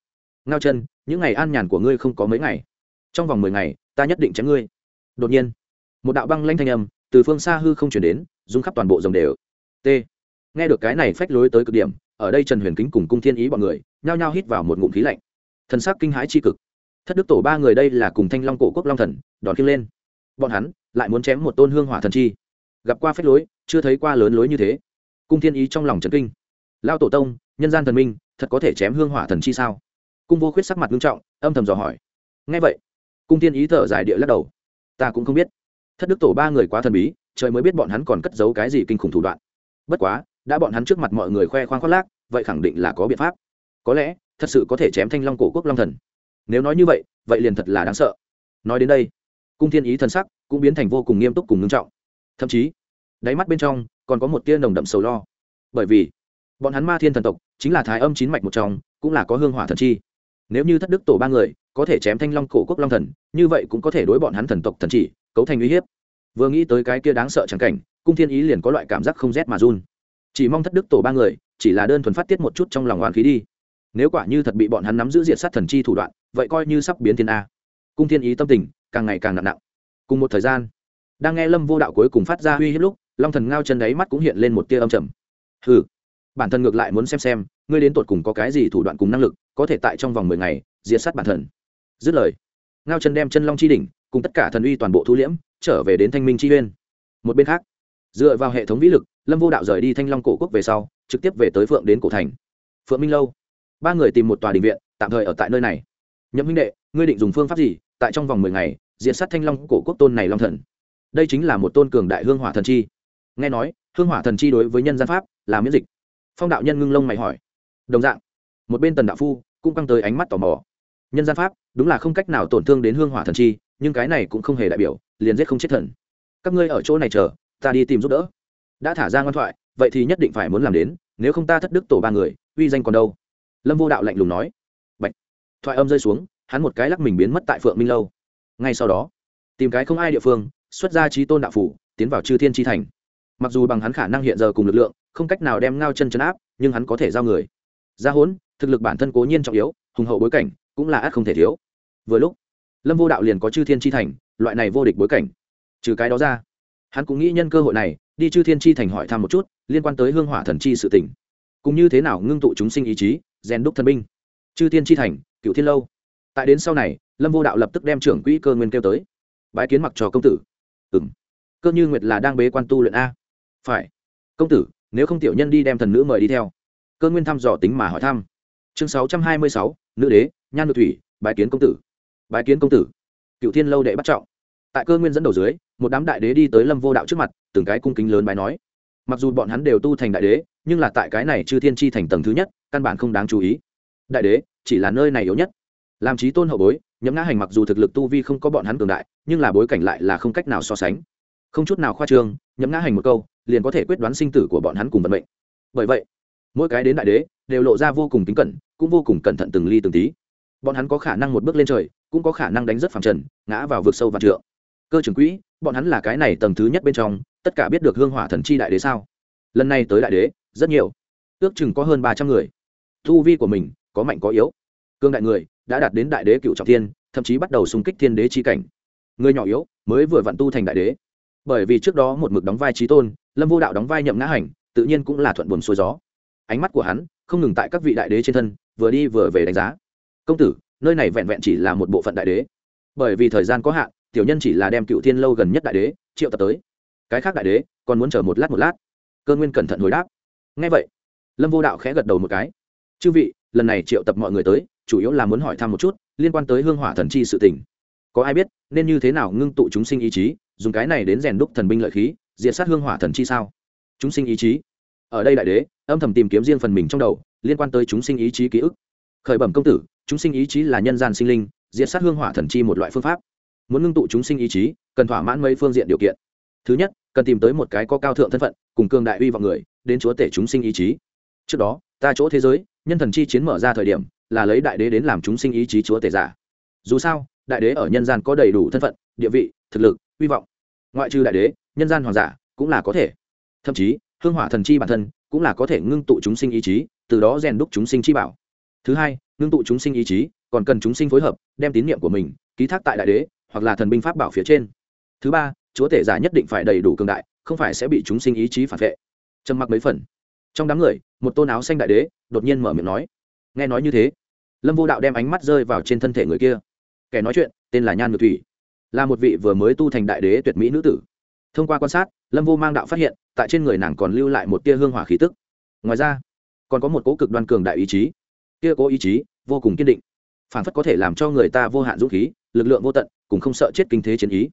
Ngao chân, những ngày an nhàn của ngươi không có mấy ngày. Trong vòng mười ngày, ta nhất định chém ngươi. Đột nhiên, một đạo băng lanh thanh âm từ phương xa hư không chuyển đến, rung khắp toàn bộ dòng đều. T. Nghe được cái này phách lối tới cực điểm ở đây trần huyền kính cùng cung thiên ý bọn người, nhao nhao hít vào một ngụm khí lạnh. Thần sắc kinh hãi c cực. Thất đức tổ ba người đây là cùng thanh long cổ quốc long thần, đòn khiêng lên. Bọn hắn lại muốn chém một tôn hương hỏa thần chi. Gặp qua phép lối, chưa thấy qua lớn lối như thế. Cung thiên ý trong lòng trần kinh. Lao tổ tông, nhân gian thần minh, thật có thể chém hương hỏa thần chi sao? Cung vô khuyết sắc mặt nghiêm trọng, âm thầm dò hỏi. Ngay vậy, cung thiên ý thở dài địa lắc đầu. Ta cũng không biết. Thất đức tổ ba người quá thần bí, trời mới biết bọn hắn còn cất giấu cái gì kinh khủng thủ đoạn. Bất quá đã bọn hắn trước mặt mọi người khoe khoang khoác lác, vậy khẳng định là có biện pháp. Có lẽ, thật sự có thể chém thanh long cổ quốc long thần. Nếu nói như vậy vậy liền thật là đáng sợ. Nói đến đây, cung thiên ý thần sắc cũng biến thành vô cùng nghiêm túc cùng ngưng trọng. Thậm chí, đáy mắt bên trong còn có một tia nồng đậm sầu lo. Bởi vì, bọn hắn ma thiên thần tộc chính là thái âm chín mạch một trong, cũng là có hương hỏa thần chi. Nếu như thất đức tổ ba người có thể chém thanh long cổ quốc long thần, như vậy cũng có thể đối bọn hắn thần tộc thần chỉ cấu thành uy hiếp. Vừa nghĩ tới cái kia đáng sợ chẳng cảnh, cung thiên ý liền có loại cảm giác không rét mà run chỉ mong thất đức tổ ba người, chỉ là đơn thuần phát tiết một chút trong lòng oán khí đi. Nếu quả như thật bị bọn hắn nắm giữ diệt sát thần chi thủ đoạn, vậy coi như sắp biến thiên a. Cung thiên ý tâm tình, càng ngày càng nặng nặng. Cùng một thời gian, đang nghe lâm vô đạo cuối cùng phát ra uy hiếp lúc, long thần ngao chân đáy mắt cũng hiện lên một tia âm trầm. Hừ, bản thân ngược lại muốn xem xem, ngươi đến tột cùng có cái gì thủ đoạn cùng năng lực, có thể tại trong vòng mười ngày, diệt sát bản thân. Dứt lời, ngao chân đem chân long chi đỉnh, cùng tất cả thần uy toàn bộ thu liễm, trở về đến thanh minh chi uyên. Một bên khác, dựa vào hệ thống vĩ lực lâm vô đạo rời đi thanh long cổ quốc về sau, trực tiếp về tới phượng đến cổ thành. Phượng minh lâu, ba người tìm một tòa đình viện, tạm thời ở tại nơi này. Nhậm Minh đệ, ngươi định dùng phương pháp gì? Tại trong vòng mười ngày diện sát thanh long cổ quốc tôn này long thần. Đây chính là một tôn cường đại hương hỏa thần chi. Nghe nói, hương hỏa thần chi đối với nhân gian pháp là miễn dịch. Phong đạo nhân ngưng lông mày hỏi. Đồng dạng, một bên tần đạo phu cũng căng tới ánh mắt tò mò. Nhân gian pháp, đúng là không cách nào tổn thương đến hương hỏa thần chi, nhưng cái này cũng không hề đại biểu, liền giết không chết thần. Các ngươi ở chỗ này chờ, ta đi tìm giúp đỡ đã thả ra ngoan thoại, vậy thì nhất định phải muốn làm đến, nếu không ta thất đức tổ ba người, uy danh còn đâu? Lâm vô đạo lạnh lùng nói. Bạch. thoại âm rơi xuống, hắn một cái lắc mình biến mất tại phượng minh lâu. Ngay sau đó, tìm cái không ai địa phương, xuất ra trí tôn đạo phủ, tiến vào chư thiên tri thành. Mặc dù bằng hắn khả năng hiện giờ cùng lực lượng, không cách nào đem ngao chân chấn áp, nhưng hắn có thể giao người. Ra hốn thực lực bản thân cố nhiên trọng yếu, hùng hậu bối cảnh, cũng là ác không thể thiếu. Vừa lúc, lâm vô đạo liền có chư thiên tri thành, loại này vô địch bối cảnh. Trừ cái đó ra hắn cũng nghĩ nhân cơ hội này, đi chư thiên tri thành hỏi thăm một chút, liên quan tới hương hỏa thần chi sự tỉnh cũng như thế nào ngưng tụ chúng sinh ý chí, rèn đúc thần binh. Chư thiên tri thành cựu thiên lâu. Tại đến sau này, lâm vô đạo lập tức đem trưởng quỹ cơ nguyên kêu tới. Bái kiến mặc trò công tử. Ừ m cơ như nguyệt là đang bế quan tu luyện a. Phải. Công tử, nếu không tiểu nhân đi đem thần nữ mời đi theo. Cơ nguyên thăm dò tính mà hỏi thăm. Chương sáu trăm hai mươi sáu, nữ đế, nhan nội thủy, bái kiến công tử. Bái kiến công tử. Cựu thiên lâu đệ bắt trọng. Tại cơ nguyên dẫn đầu dưới một đám đại đế đi tới lâm vô đạo trước mặt, từng cái cung kính lớn bài nói. Mặc dù bọn hắn đều tu thành đại đế, nhưng là tại cái này chư thiên chi thành tầng thứ nhất, căn bản không đáng chú ý. Đại đế, chỉ là nơi này yếu nhất. Làm trí tôn hậu bối nhấm ngã hành mặc dù thực lực tu vi không có bọn hắn cường đại, nhưng là bối cảnh lại là không cách nào so sánh. Không chút nào khoa trương nhấm ngã hành một câu, liền có thể quyết đoán sinh tử của bọn hắn cùng vận mệnh. Bởi vậy, mỗi cái đến đại đế, đều lộ ra vô cùng kính cẩn, cũng vô cùng cẩn thận từng ly từng tí. Bọn hắn có khả năng một bước lên trời, cũng có khả năng đánh rất phẳng trần, ngã vào vực sâu và trượng. Cơ trưởng quỹ bọn hắn là cái này tầng thứ nhất bên trong, tất cả biết được hương hỏa thần chi đại đế sao? Lần này tới đại đế, rất nhiều. Ước chừng có hơn ba trăm người. Thu vi của mình có mạnh có yếu. Cương đại người đã đạt đến đại đế cựu trọng thiên, thậm chí bắt đầu xung kích thiên đế chi cảnh. Người nhỏ yếu mới vừa vặn tu thành đại đế. Bởi vì trước đó một mực đóng vai trí tôn, lâm vô đạo đóng vai nhậm ngã hành, tự nhiên cũng là thuận buồn xuôi gió. Ánh mắt của hắn không ngừng tại các vị đại đế trên thân, vừa đi vừa về đánh giá. Công tử, nơi này vẹn vẹn chỉ là một bộ phận đại đế. Bởi vì thời gian có hạn tiểu nhân chỉ là đem cựu thiên lâu gần nhất đại đế, triệu tập tới. Cái khác đại đế, còn muốn chờ một lát một lát. Cơ nguyên cẩn thận hồi đáp. Ngay vậy, lâm vô đạo khẽ gật đầu một cái. Chư vị, lần này triệu tập mọi người tới, chủ yếu là muốn hỏi thăm một chút liên quan tới hương hỏa thần chi sự tình. Có ai biết, nên như thế nào ngưng tụ chúng sinh ý chí, dùng cái này đến rèn đúc thần binh lợi khí, diệt sát hương hỏa thần chi sao? Chúng sinh ý chí? Ở đây đại đế, âm thầm tìm kiếm riêng phần mình trong đầu, liên quan tới chúng sinh ý chí ký ức. Khởi bẩm công tử, chúng sinh ý chí là nhân gian sinh linh, diệt sát hương hỏa thần chi một loại phương pháp muốn ngưng tụ chúng sinh ý chí, cần thỏa mãn mấy phương diện điều kiện. Thứ nhất, cần tìm tới một cái có cao thượng thân phận, cùng cường đại uy vọng người, đến chúa tể chúng sinh ý chí. Trước đó, ta chỗ thế giới, nhân thần chi chiến mở ra thời điểm, là lấy đại đế đến làm chúng sinh ý chí chúa tể giả. Dù sao, đại đế ở nhân gian có đầy đủ thân phận, địa vị, thực lực, uy vọng. Ngoại trừ đại đế, nhân gian hoàng giả cũng là có thể. Thậm chí, hương hỏa thần chi bản thân cũng là có thể ngưng tụ chúng sinh ý chí, từ đó rèn đúc chúng sinh chi bảo. Thứ hai, ngưng tụ chúng sinh ý chí, còn cần chúng sinh phối hợp, đem tín nhiệm của mình ký thác tại đại đế hoặc là thần binh pháp bảo phía trên. Thứ ba, chúa tể giả nhất định phải đầy đủ cường đại, không phải sẽ bị chúng sinh ý chí phản vệ. Trầm mặc mấy phần. Trong đám người, một tôn áo xanh đại đế đột nhiên mở miệng nói. Nghe nói như thế, lâm vô đạo đem ánh mắt rơi vào trên thân thể người kia. Kẻ nói chuyện, tên là nhan ngược thủy, là một vị vừa mới tu thành đại đế tuyệt mỹ nữ tử. Thông qua quan sát, lâm vô mang đạo phát hiện, tại trên người nàng còn lưu lại một tia hương hỏa khí tức. Ngoài ra, còn có một cố cực đoan cường đại ý chí. Tia cố ý chí vô cùng kiên định, phản phất có thể làm cho người ta vô hạn dũng khí, lực lượng vô tận cùng không sợ chết kinh thế chiến ý.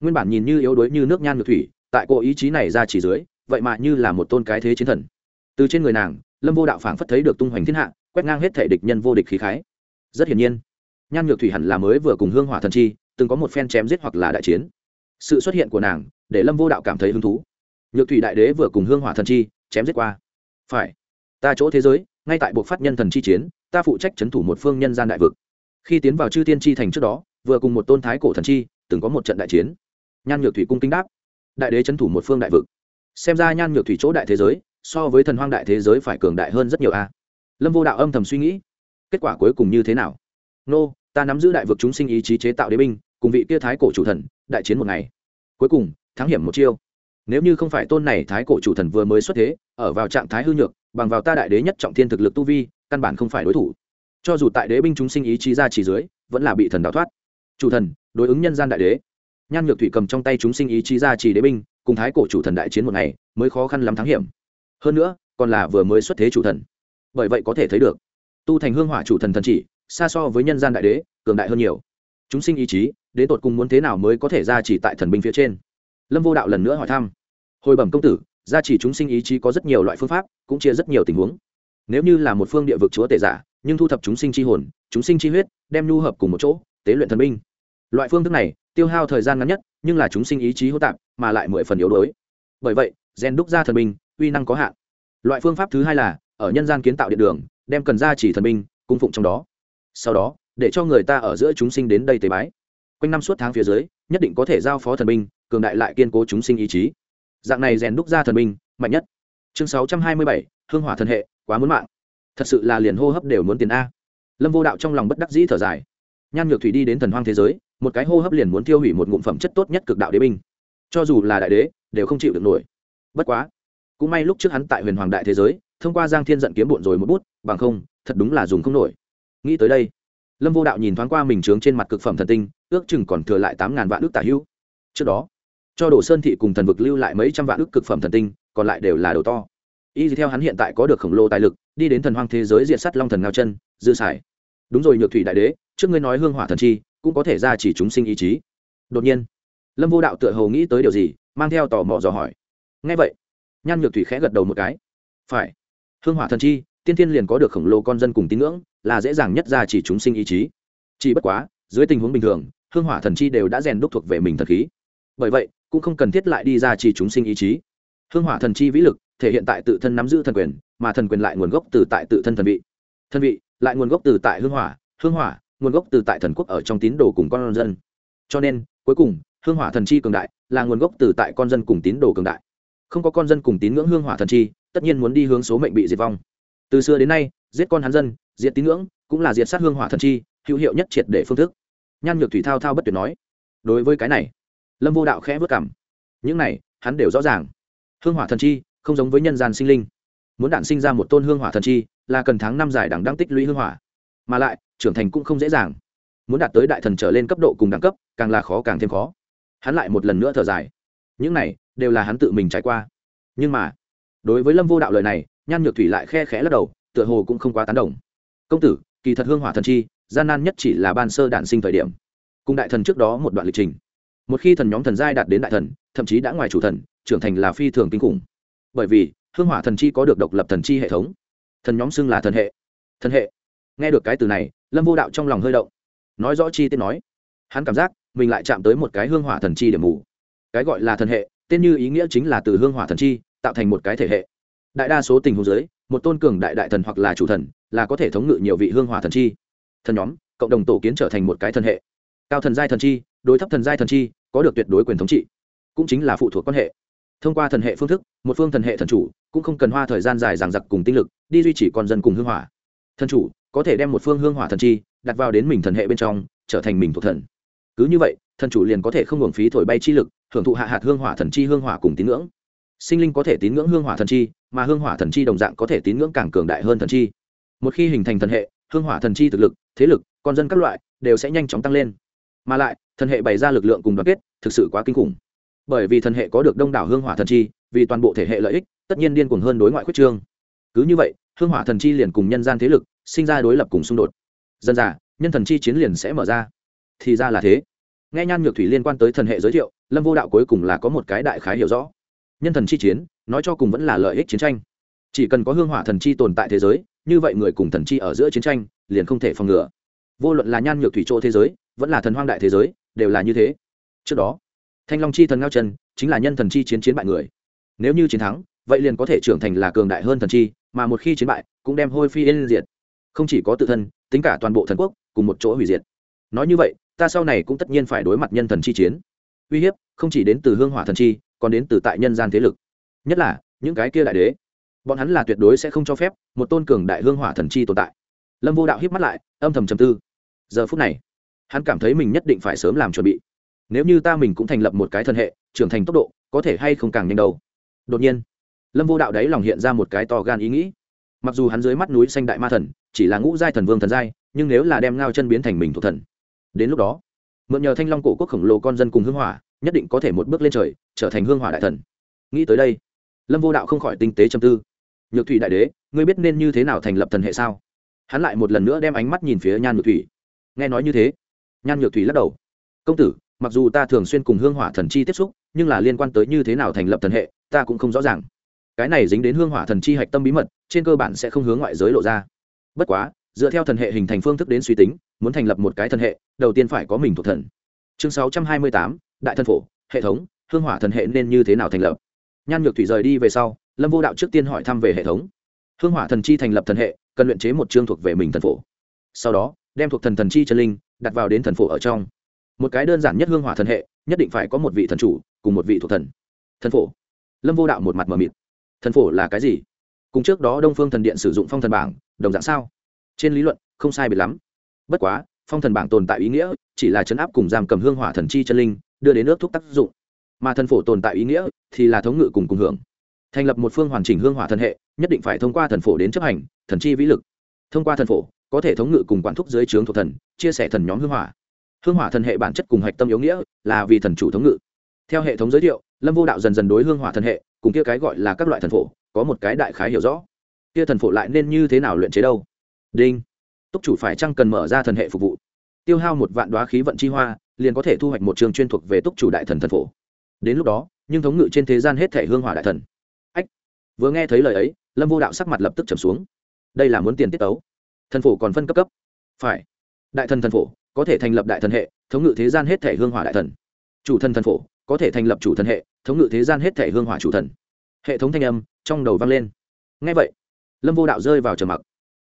Nguyên bản nhìn như yếu đuối như nước nhan ngược thủy, tại cô ý chí này ra chỉ dưới, vậy mà như là một tôn cái thế chiến thần. Từ trên người nàng, lâm vô đạo phảng phất thấy được tung hoành thiên hạ, quét ngang hết thể địch nhân vô địch khí khái. Rất hiển nhiên, nhan nhược thủy hẳn là mới vừa cùng hương hỏa thần chi, từng có một phen chém giết hoặc là đại chiến. Sự xuất hiện của nàng, để lâm vô đạo cảm thấy hứng thú. Nhược thủy đại đế vừa cùng hương hỏa thần chi, chém giết qua. Phải, ta chỗ thế giới, ngay tại buộc phát nhân thần chi chiến, ta phụ trách c h ấ n thủ một phương nhân gian đại vực. Khi tiến vào chư tiên chi thành trước đó vừa cùng một tôn thái cổ thần chi, từng có một trận đại chiến. Nhan nhược thủy cung kinh đáp. Đại đế c h ấ n thủ một phương đại vực. Xem ra nhan nhược thủy chỗ đại thế giới, so với thần hoang đại thế giới phải cường đại hơn rất nhiều a. Lâm vô đạo âm thầm suy nghĩ, kết quả cuối cùng như thế nào? Nô, ta nắm giữ đại vực chúng sinh ý chí chế tạo đế binh, cùng vị kia thái cổ chủ thần, đại chiến một ngày. Cuối cùng, thắng hiểm một chiêu. Nếu như không phải tôn này thái cổ chủ thần vừa mới xuất thế, ở vào trạng thái hư nhược, bằng vào ta đại đế nhất trọng thiên thực lực tu vi, căn bản không phải đối thủ. Cho dù tại đế binh chúng sinh ý chí ra chỉ dưới, vẫn là bị thần đào thoát chủ thần, đối ứng nhân gian đại đế. Nhan nhược thủy cầm trong tay chúng sinh ý chí ra chỉ đế binh, cùng thái cổ chủ thần đại chiến một ngày, mới khó khăn lắm thắng hiểm. Hơn nữa, còn là vừa mới xuất thế chủ thần. Bởi vậy có thể thấy được, tu thành hương hỏa chủ thần thần chỉ, xa so với nhân gian đại đế, cường đại hơn nhiều. Chúng sinh ý chí, đến tột cùng muốn thế nào mới có thể ra chỉ tại thần binh phía trên? Lâm vô đạo lần nữa hỏi thăm. Hồi bẩm công tử gia chỉ chúng sinh ý chí có rất nhiều loại phương pháp, cũng chia rất nhiều tình huống. Nếu như là một phương địa vực chúa tể giả, nhưng thu thập chúng sinh chi hồn, chúng sinh chi huyết, đem nhu hợp cùng một chỗ, tế luyện thần binh loại phương thức này, tiêu hao thời gian ngắn nhất, nhưng là chúng sinh ý chí hô tạp, mà lại mười phần yếu đuối. Bởi vậy, gen đúc ra thần binh, uy năng có hạn. Loại phương pháp thứ hai là, ở nhân gian kiến tạo điện đường, đem cần ra chỉ thần binh, cung phụng trong đó. Sau đó, để cho người ta ở giữa chúng sinh đến đây tế bái. Quanh năm suốt tháng phía dưới, nhất định có thể giao phó thần binh, cường đại lại kiên cố chúng sinh ý chí. Dạng này rèn đúc ra thần binh, mạnh nhất. Chương sáu trăm hai mươi bảy, hương hỏa thần hệ, quá muốn mạng. Thật sự là liền hô hấp đều muốn tiền a. Lâm vô đạo trong lòng bất đắc dĩ thở dài. Nhan nhược thủy đi đến thần hoang thế giới một cái hô hấp liền muốn tiêu hủy một ngụm phẩm chất tốt nhất cực đạo đế binh. Cho dù là đại đế, đều không chịu được nổi. Bất quá, cũng may lúc trước hắn tại huyền hoàng đại thế giới, thông qua giang thiên giận kiếm bộn rồi một bút, bằng không, thật đúng là dùng không nổi. Nghĩ tới đây, lâm vô đạo nhìn thoáng qua mình trướng trên mặt cực phẩm thần tinh, ước chừng còn thừa lại tám ngàn vạn ước tả hữu. Trước đó, cho đồ sơn thị cùng thần vực lưu lại mấy trăm vạn ước cực phẩm thần tinh, còn lại đều là đồ to. Y theo hắn hiện tại có được khổng lồ tài lực, đi đến thần hoang thế giới diện sắt long thần ngao chân, dư xài. Đúng rồi, nhược thủy đại đế, trước ngươi nói hương hỏa thần chi cũng có thể ra chỉ chúng sinh ý chí. Đột nhiên, lâm vô đạo tựa hồ nghĩ tới điều gì, mang theo tò mò dò hỏi. Ngay vậy, nhan nhược thủy khẽ gật đầu một cái. Phải, hương hỏa thần chi, tiên thiên liền có được khổng lồ con dân cùng tín ngưỡng, là dễ dàng nhất ra chỉ chúng sinh ý chí. Chỉ bất quá, dưới tình huống bình thường, hương hỏa thần chi đều đã rèn đúc thuộc về mình thần khí. Bởi vậy, cũng không cần thiết lại đi ra chỉ chúng sinh ý chí. Hương hỏa thần chi vĩ lực, thể hiện tại tự thân nắm giữ thần quyền, mà thần quyền lại nguồn gốc từ tại tự thân thần vị. Thần vị, lại nguồn gốc từ tại hương hỏa hương hỏa nguồn gốc từ tại thần quốc ở trong tín đồ cùng con dân. Cho nên, cuối cùng, hương hỏa thần chi cường đại là nguồn gốc từ tại con dân cùng tín đồ cường đại. Không có con dân cùng tín ngưỡng hương hỏa thần chi, tất nhiên muốn đi hướng số mệnh bị diệt vong. Từ xưa đến nay, giết con hắn dân, diệt tín ngưỡng, cũng là diệt sát hương hỏa thần chi, hữu hiệu nhất triệt để phương thức. Nhan nhược thủy thao thao bất tuyệt nói, đối với cái này, lâm vô đạo khẽ vất cảm. Những này, hắn đều rõ ràng. Hương hỏa thần chi, không giống với nhân gian sinh linh. Muốn đản sinh ra một tôn hương hỏa thần chi, là cần tháng năm dài đẳng đăng tích lũy hương hỏa mà lại, trưởng thành cũng không dễ dàng. Muốn đạt tới đại thần trở lên cấp độ cùng đẳng cấp, càng là khó càng thêm khó. Hắn lại một lần nữa thở dài. Những này, đều là hắn tự mình trải qua. Nhưng mà, đối với lâm vô đạo lời này, nhan nhược thủy lại khe khẽ lắc đầu, tựa hồ cũng không quá tán đồng. Công tử, kỳ thật hương hỏa thần chi, gian nan nhất chỉ là ban sơ đản sinh thời điểm. Cùng đại thần trước đó một đoạn lịch trình. Một khi thần nhóm thần giai đạt đến đại thần, thậm chí đã ngoài chủ thần, trưởng thành là phi thường kinh khủng. Bởi vì, hương hỏa thần chi có được độc lập thần chi hệ thống. Thần nhóm xưng là thần hệ. Thần hệ nghe được cái từ này, lâm vô đạo trong lòng hơi động. Nói rõ chi tiết nói. Hắn cảm giác mình lại chạm tới một cái hương hỏa thần chi điểm mù. Cái gọi là thần hệ, tên như ý nghĩa chính là từ hương hỏa thần chi, tạo thành một cái thể hệ. Đại đa số tình huống giới một tôn cường đại đại thần hoặc là chủ thần là có thể thống ngự nhiều vị hương hỏa thần chi. Thần nhóm, cộng đồng tổ kiến trở thành một cái thần hệ. Cao thần giai thần chi, đối thấp thần giai thần chi, có được tuyệt đối quyền thống trị. Cũng chính là phụ thuộc quan hệ. Thông qua thần hệ phương thức, một phương thần hệ thần chủ cũng không cần hoa thời gian dài giảng giặc cùng tinh lực, đi duy trì con dân cùng hương hỏa. Thần chủ có thể đem một phương hương hỏa thần chi đặt vào đến mình thần hệ bên trong, trở thành mình thuộc thần. Cứ như vậy, thần chủ liền có thể không hưởng phí thổi bay chi lực, hưởng thụ hạ hạt hương hỏa thần chi hương hỏa cùng tín ngưỡng. Sinh linh có thể tín ngưỡng hương hỏa thần chi, mà hương hỏa thần chi đồng dạng có thể tín ngưỡng càng cường đại hơn thần chi. Một khi hình thành thần hệ, hương hỏa thần chi thực lực, thế lực, con dân các loại đều sẽ nhanh chóng tăng lên. Mà lại, thần hệ bày ra lực lượng cùng đoàn kết, thực sự quá kinh khủng. Bởi vì thần hệ có được đông đảo hương hỏa thần chi, vì toàn bộ thể hệ lợi ích, tất nhiên điên cuồng hơn đối ngoại khuyết trương. Cứ như vậy, hương hỏa thần chi liền cùng nhân gian thế lực sinh ra đối lập cùng xung đột. Dân giả, nhân thần chi chiến liền sẽ mở ra. Thì ra là thế. Nghe nhan nhược thủy liên quan tới thần hệ giới thiệu, lâm vô đạo cuối cùng là có một cái đại khái hiểu rõ. Nhân thần chi chiến, nói cho cùng vẫn là lợi ích chiến tranh. Chỉ cần có hương hỏa thần chi tồn tại thế giới, như vậy người cùng thần chi ở giữa chiến tranh, liền không thể phòng ngừa. Vô luận là nhan nhược thủy chỗ thế giới, vẫn là thần hoang đại thế giới, đều là như thế. Trước đó, thanh long chi thần ngao chân chính là nhân thần chi chiến chiến bại người. Nếu như chiến thắng, vậy liền có thể trưởng thành là cường đại hơn thần chi, mà một khi chiến bại, cũng đem hôi phi yên diệt không chỉ có tự thân, tính cả toàn bộ thần quốc, cùng một chỗ hủy diệt. Nói như vậy, ta sau này cũng tất nhiên phải đối mặt nhân thần chi chiến. Uy hiếp, không chỉ đến từ hương hỏa thần chi, còn đến từ tại nhân gian thế lực. Nhất là, những cái kia đại đế. Bọn hắn là tuyệt đối sẽ không cho phép một tôn cường đại hương hỏa thần chi tồn tại. Lâm vô đạo hiếp mắt lại, âm thầm trầm tư. Giờ phút này, hắn cảm thấy mình nhất định phải sớm làm chuẩn bị. Nếu như ta mình cũng thành lập một cái thân hệ, trưởng thành tốc độ, có thể hay không càng nhanh đâu. Đột nhiên, lâm vô đạo đấy lòng hiện ra một cái to gan ý nghĩ. Mặc dù hắn dưới mắt núi xanh đại ma thần chỉ là ngũ giai thần vương thần giai, nhưng nếu là đem ngao chân biến thành mình thuộc thần, đến lúc đó, mượn nhờ thanh long cổ quốc khổng lồ con dân cùng hương hỏa, nhất định có thể một bước lên trời, trở thành hương hỏa đại thần. Nghĩ tới đây, lâm vô đạo không khỏi tinh tế châm tư. Nhược thủy đại đế, ngươi biết nên như thế nào thành lập thần hệ sao? Hắn lại một lần nữa đem ánh mắt nhìn phía nhan nhược thủy. Nghe nói như thế, nhan nhược thủy lắc đầu. Công tử, mặc dù ta thường xuyên cùng hương hỏa thần chi tiếp xúc, nhưng là liên quan tới như thế nào thành lập thần hệ, ta cũng không rõ ràng. Cái này dính đến hương hỏa thần chi hạch tâm bí mật, trên cơ bản sẽ không hướng ngoại giới lộ ra bất quá, dựa theo thần hệ hình thành phương thức đến suy tính, muốn thành lập một cái thần hệ, đầu tiên phải có mình thuộc thần. Chương sáu trăm hai mươi tám, đại thần phổ, hệ thống, hương hỏa thần hệ nên như thế nào thành lập? Nhan nhược thủy rời đi về sau, lâm vô đạo trước tiên hỏi thăm về hệ thống. Hương hỏa thần chi thành lập thần hệ, cần luyện chế một chương thuộc về mình thần phổ. Sau đó, đem thuộc thần thần chi chân linh, đặt vào đến thần phổ ở trong. Một cái đơn giản nhất hương hỏa thần hệ, nhất định phải có một vị thần chủ, cùng một vị thuộc thần. Thần phổ. Lâm vô đạo một mặt mờ mịt. Thần phổ là cái gì? Cùng trước đó đông phương thần điện sử dụng phong thần bảng đồng dạng sao? Trên lý luận, không sai biệt lắm. Bất quá, phong thần bảng tồn tại ý nghĩa chỉ là chấn áp cùng giam cầm hương hỏa thần chi chân linh, đưa đến nước thuốc tác dụng. Mà thần phổ tồn tại ý nghĩa thì là thống ngự cùng cùng hưởng. Thành lập một phương hoàn chỉnh hương hỏa thần hệ, nhất định phải thông qua thần phổ đến chấp hành thần chi vĩ lực. Thông qua thần phổ, có thể thống ngự cùng quản thúc dưới trướng thuộc thần, chia sẻ thần nhóm hương hỏa. Hương hỏa thần hệ bản chất cùng hạch tâm yếu nghĩa là vì thần chủ thống ngự. Theo hệ thống giới thiệu, lâm vô đạo dần dần đối hương hỏa thần hệ, cùng kia cái gọi là các loại thần phổ, có một cái đại khái hiểu rõ kia thần phổ lại nên như thế nào luyện chế đâu? Đinh. Túc chủ phải chăng cần mở ra thần hệ phục vụ? Tiêu hao một vạn đoá khí vận chi hoa, liền có thể thu hoạch một trường chuyên thuộc về túc chủ đại thần thần phổ. Đến lúc đó, nhưng thống ngự trên thế gian hết thể hương hỏa đại thần. Ách. Vừa nghe thấy lời ấy, lâm vô đạo sắc mặt lập tức trầm xuống. Đây là muốn tiền tiết tấu. Thần phổ còn phân cấp cấp. Phải. Đại thần thần phổ, có thể thành lập đại thần hệ, thống ngự thế gian hết thể hương hỏa đại thần. Chủ thần thần phổ, có thể thành lập chủ thần hệ, thống ngự thế gian hết thể hương hỏa chủ thần. Hệ thống thanh âm trong đầu vang lên. Ngay vậy lâm vô đạo rơi vào trầm mặc.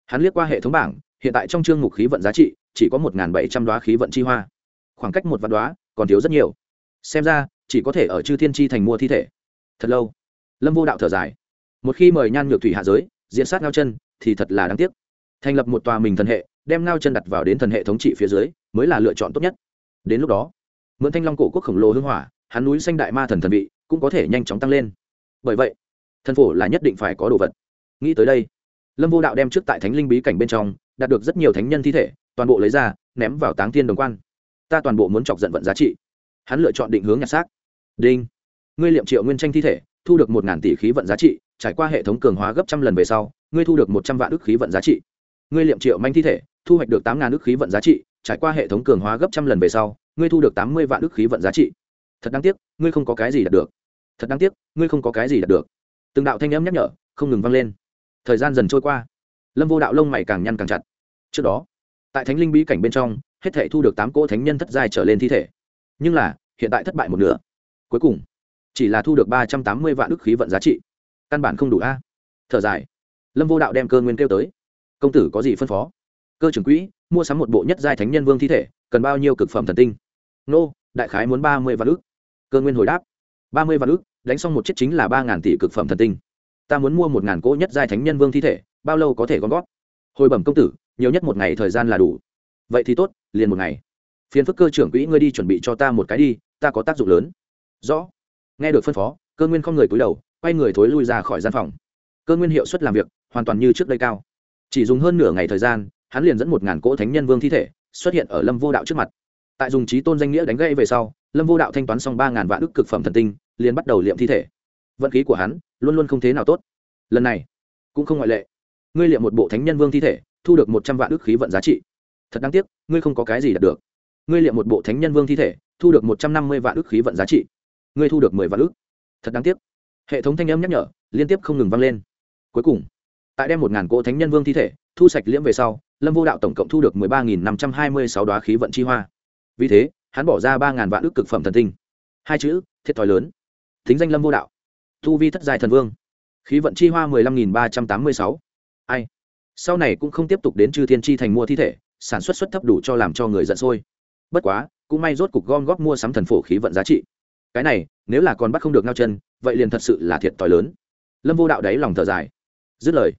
Hắn liếc qua hệ thống bảng, hiện tại trong chương mục khí vận giá trị chỉ có một bảy trăm đoá khí vận chi hoa. Khoảng cách một vạn đoá còn thiếu rất nhiều. Xem ra, chỉ có thể ở chư thiên chi thành mua thi thể. Thật lâu. Lâm vô đạo thở dài. Một khi mời nhan nhược thủy hạ giới, diễn sát ngao chân, thì thật là đáng tiếc. Thành lập một tòa mình thần hệ, đem ngao chân đặt vào đến thần hệ thống trị phía dưới, mới là lựa chọn tốt nhất. Đến lúc đó, mượn thanh long cổ quốc khổng lồ hưng hỏa, hắn núi xanh đại ma thần thần vị cũng có thể nhanh chóng tăng lên. Bởi vậy, thần phổ là nhất định phải có đồ vật nghĩ tới đây. Lâm vô đạo đem trước tại thánh linh bí cảnh bên trong, đạt được rất nhiều thánh nhân thi thể, toàn bộ lấy ra, ném vào táng thiên đồng quan. Ta toàn bộ muốn chọc giận vận giá trị. Hắn lựa chọn định hướng nhặt xác. Đinh. Ngươi liệm triệu nguyên tranh thi thể, thu được một ngàn tỷ khí vận giá trị, trải qua hệ thống cường hóa gấp trăm lần về sau, ngươi thu được một trăm vạn ước khí vận giá trị. Ngươi liệm triệu manh thi thể, thu hoạch được tám ngàn ước khí vận giá trị, trải qua hệ thống cường hóa gấp trăm lần về sau, ngươi thu được tám mươi vạn ước khí vận giá trị. Thật đáng tiếc, ngươi không có cái gì đạt được. Thật đáng tiếc, ngươi không có cái gì đạt được. Từng đạo thanh âm nhắc nhở, không ngừng vang lên thời gian dần trôi qua. Lâm vô đạo lông mày càng nhăn càng chặt. Trước đó, tại thánh linh bí cảnh bên trong, hết thể thu được tám cỗ thánh nhân thất giai trở lên thi thể. Nhưng là, hiện tại thất bại một nửa. Cuối cùng, chỉ là thu được ba trăm tám mươi vạn ức khí vận giá trị. Căn bản không đủ a. Thở dài. Lâm vô đạo đem cơ nguyên kêu tới. Công tử có gì phân phó? Cơ trưởng quỹ, mua sắm một bộ nhất giai thánh nhân vương thi thể, cần bao nhiêu cực phẩm thần tinh? Nô, đại khái muốn ba mươi vạn ức. Cơ nguyên hồi đáp. Ba mươi vạn ức, đánh xong một chiếc chính là ba ngàn tỷ cực phẩm thần tinh ta muốn mua một ngàn cỗ nhất giai thánh nhân vương thi thể, bao lâu có thể gom gót hồi bẩm công tử, nhiều nhất một ngày thời gian là đủ. Vậy thì tốt, liền một ngày. Phiền phức cơ trưởng quỹ ngươi đi chuẩn bị cho ta một cái đi, ta có tác dụng lớn. Rõ. Nghe được phân phó, cơ nguyên không người cúi đầu, quay người thối lui ra khỏi gian phòng. Cơ nguyên hiệu suất làm việc, hoàn toàn như trước đây cao. Chỉ dùng hơn nửa ngày thời gian, hắn liền dẫn một ngàn cỗ thánh nhân vương thi thể, xuất hiện ở lâm vô đạo trước mặt. Tại dùng trí tôn danh nghĩa đánh gây về sau, lâm vô đạo thanh toán xong ba ngàn vạn ức cực phẩm thần tinh, liền bắt đầu liệm thi thể. Vận khí của hắn luôn luôn không thế nào tốt. Lần này, cũng không ngoại lệ. Ngươi liệm một bộ thánh nhân vương thi thể, thu được một trăm vạn ước khí vận giá trị. Thật đáng tiếc, ngươi không có cái gì đạt được. Ngươi liệm một bộ thánh nhân vương thi thể, thu được một trăm năm mươi vạn ước khí vận giá trị. Ngươi thu được mười vạn ước thật đáng tiếc. Hệ thống thanh âm nhắc nhở, liên tiếp không ngừng vang lên. Cuối cùng, tại đem một ngàn cỗ thánh nhân vương thi thể, thu sạch liễm về sau, lâm vô đạo tổng cộng thu được mười ba nghìn năm trăm hai mươi sáu đoá khí vận chi hoa. Vì thế, hắn bỏ ra ba ngàn vạn ước cực phẩm thần tinh. Hai chữ, thiệt thòi lớn. Thính danh lâm vô đạo thu vi thất giai thần vương. Khí vận chi hoa mười lăm nghìn ba trăm tám mươi sáu. Ai? Sau này cũng không tiếp tục đến chư thiên chi thành mua thi thể, sản xuất xuất thấp đủ cho làm cho người giận sôi. Bất quá, cũng may rốt cục gom góp mua sắm thần phổ khí vận giá trị. Cái này, nếu là còn bắt không được ngao chân, vậy liền thật sự là thiệt t h i lớn. Lâm vô đạo đáy lòng thở dài. Dứt lời,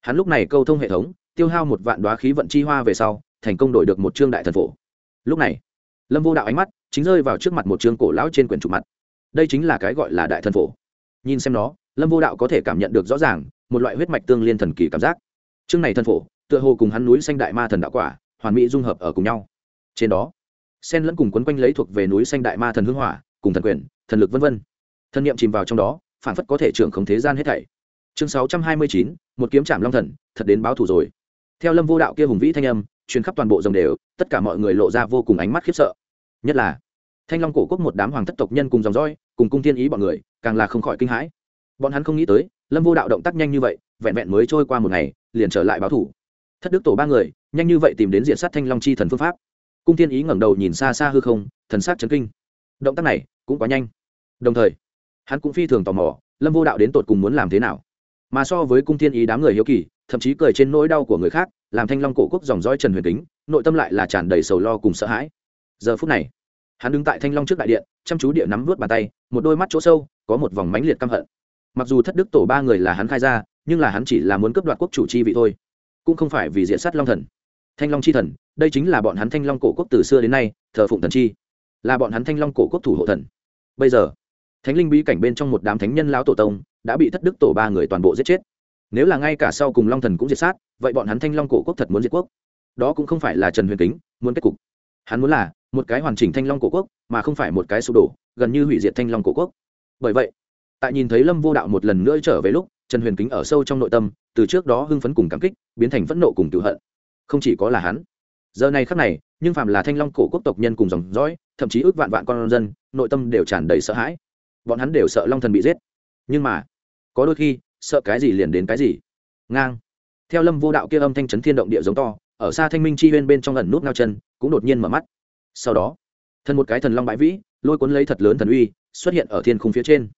hắn lúc này câu thông hệ thống, tiêu hao một vạn đoá khí vận chi hoa về sau, thành công đổi được một trương đại thần phổ. Lúc này, lâm vô đạo ánh mắt chính rơi vào trước mặt một trương cổ lão trên quyển trục mặt. Đây chính là cái gọi là đại thần phổ nhìn xem nó lâm vô đạo có thể cảm nhận được rõ ràng một loại huyết mạch tương liên thần kỳ cảm giác. Chương này thần phổ tựa hồ cùng hắn núi xanh đại ma thần đạo quả hoàn mỹ dung hợp ở cùng nhau. Trên đó sen lẫn cùng quấn quanh lấy thuộc về núi xanh đại ma thần hưng hỏa cùng thần quyền thần lực v v thân nhiệm chìm vào trong đó phản phất có thể trưởng không thế gian hết thảy. Chương sáu trăm hai mươi chín một kiếm trạm long thần thật đến báo thủ rồi. Theo lâm vô đạo kia hùng vĩ thanh âm truyền khắp toàn bộ dòng đều tất cả mọi người lộ ra vô cùng ánh mắt khiếp sợ. Nhất là thanh long cổ quốc một đám hoàng thất tộc nhân cùng dòng roi, cùng cung thiên ý bọn người càng là không khỏi kinh hãi. Bọn hắn không nghĩ tới, lâm vô đạo động tác nhanh như vậy, vẹn vẹn mới trôi qua một ngày, liền trở lại báo thủ. Thất đức tổ ba người, nhanh như vậy tìm đến diện sát thanh long chi thần phương pháp. Cung thiên ý ngẩng đầu nhìn xa xa hư không, thần sát chấn kinh. Động tác này cũng quá nhanh. Đồng thời, hắn cũng phi thường tò mò, lâm vô đạo đến tột cùng muốn làm thế nào? Mà so với cung thiên ý đám người hiếu kỳ, thậm chí cười trên nỗi đau của người khác, làm thanh long cổ quốc dòng dõi trần huyền kính, nội tâm lại là tràn đầy sầu lo cùng sợ hãi. Giờ phút này hắn đứng tại thanh long trước đại điện, chăm chú địa nắm vớt bàn tay, một đôi mắt chỗ sâu, có một vòng mánh liệt căm hận. Mặc dù thất đức tổ ba người là hắn khai ra, nhưng là hắn chỉ là muốn cướp đoạt quốc chủ chi vị thôi. Cũng không phải vì diện sát long thần. Thanh long chi thần, đây chính là bọn hắn thanh long cổ quốc từ xưa đến nay, thờ phụng thần chi. Là bọn hắn thanh long cổ quốc thủ hộ thần. Bây giờ, thánh linh bí cảnh bên trong một đám thánh nhân lão tổ tông đã bị thất đức tổ ba người toàn bộ giết chết. Nếu là ngay cả sau cùng long thần cũng diệt sát, vậy bọn hắn thanh long cổ quốc thật muốn diệt quốc. Đó cũng không phải là trần huyền kính muốn kết cục. Hắn muốn là một cái hoàn chỉnh thanh long cổ quốc, mà không phải một cái sụp đổ, gần như hủy diệt thanh long cổ quốc. Bởi vậy, tại nhìn thấy lâm vô đạo một lần nữa trở về lúc, trần huyền kính ở sâu trong nội tâm, từ trước đó hưng phấn cùng cảm kích, biến thành phẫn nộ cùng tự hận. Không chỉ có là hắn, giờ này khắc này, nhưng phạm là thanh long cổ quốc tộc nhân cùng dòng dõi, thậm chí ước vạn vạn con dân, nội tâm đều tràn đầy sợ hãi. Bọn hắn đều sợ long thần bị giết. Nhưng mà, có đôi khi, sợ cái gì liền đến cái gì. Ngang. Theo lâm vô đạo kia âm thanh chấn thiên động địa giống to, ở xa thanh minh chi huyên bên trong ẩn nút ngao chân, cũng đột nhiên mở mắt sau đó, thân một cái thần long bãi vĩ, lôi cuốn lấy thật lớn thần uy, xuất hiện ở thiên khung phía trên.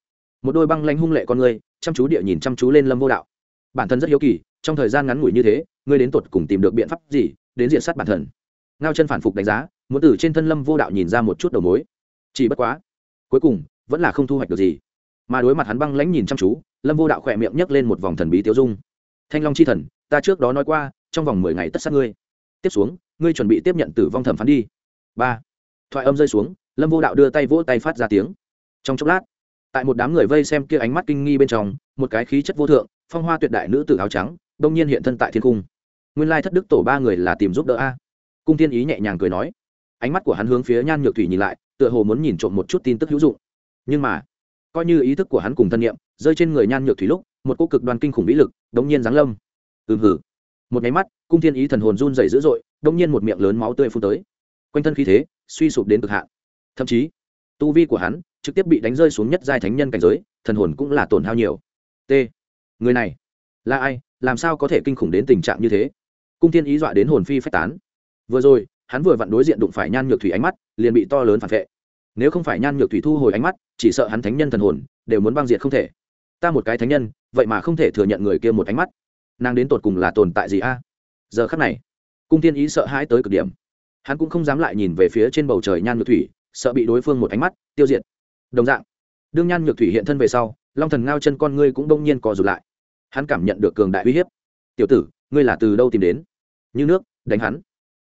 Một đôi băng lanh hung lệ con người, chăm chú địa nhìn chăm chú lên lâm vô đạo. Bản thân rất hiếu kỳ, trong thời gian ngắn ngủi như thế, ngươi đến tột cùng tìm được biện pháp gì đến diện sát bản thân? Ngao chân phản phục đánh giá, muốn từ trên thân lâm vô đạo nhìn ra một chút đầu mối. Chỉ bất quá, cuối cùng, vẫn là không thu hoạch được gì. Mà đối mặt hắn băng lãnh nhìn chăm chú, lâm vô đạo khỏe miệng nhấc lên một vòng thần bí tiêu dung. Thanh long c h i thần, ta trước đó nói qua, trong vòng mười ngày tất sát ngươi. Tiếp xuống, ngươi chuẩn bị tiếp nhận tử vong thẩm phán đi ba thoại âm rơi xuống lâm vô đạo đưa tay vỗ tay phát ra tiếng trong chốc lát tại một đám người vây xem kia ánh mắt kinh nghi bên trong một cái khí chất vô thượng phong hoa tuyệt đại nữ tử áo trắng đông nhiên hiện thân tại thiên cung nguyên lai thất đức tổ ba người là tìm giúp đỡ a cung thiên ý nhẹ nhàng cười nói ánh mắt của hắn hướng phía nhan nhược thủy nhìn lại tựa hồ muốn nhìn trộm một chút tin tức hữu dụng nhưng mà coi như ý thức của hắn cùng thân nhiệm rơi trên người nhan nhược thủy lúc một cô cực đoan kinh khủng vĩ lực đống nhiên giáng lâm ừm hử một nháy mắt cung thiên ý thần hồn run dày dữ dội đống nhiên một miệng lớn máu tươi phun tới quanh thân khí thế, suy sụp đến cực hạn. Thậm chí, tu vi của hắn trực tiếp bị đánh rơi xuống nhất giai thánh nhân cảnh giới, thần hồn cũng là tổn hao nhiều. T. Người này là ai? Làm sao có thể kinh khủng đến tình trạng như thế? Cung thiên ý dọa đến hồn phi phách tán. Vừa rồi, hắn vừa vặn đối diện đụng phải nhan nhược thủy ánh mắt, liền bị to lớn phản vệ. Nếu không phải nhan nhược thủy thu hồi ánh mắt, chỉ sợ hắn thánh nhân thần hồn đều muốn băng diệt không thể. Ta một cái thánh nhân, vậy mà không thể thừa nhận người kia một ánh mắt. Nàng đến tột cùng là tồn tại gì a? Giờ khắc này, cung Thiên ý sợ hãi tới cực điểm hắn cũng không dám lại nhìn về phía trên bầu trời nhan nhược thủy, sợ bị đối phương một ánh mắt, tiêu diệt. Đồng dạng, đương nhan nhược thủy hiện thân về sau, long thần ngao chân con ngươi cũng đông nhiên co rụt lại. Hắn cảm nhận được cường đại uy hiếp. Tiểu tử, ngươi là từ đâu tìm đến? Như nước, đánh hắn.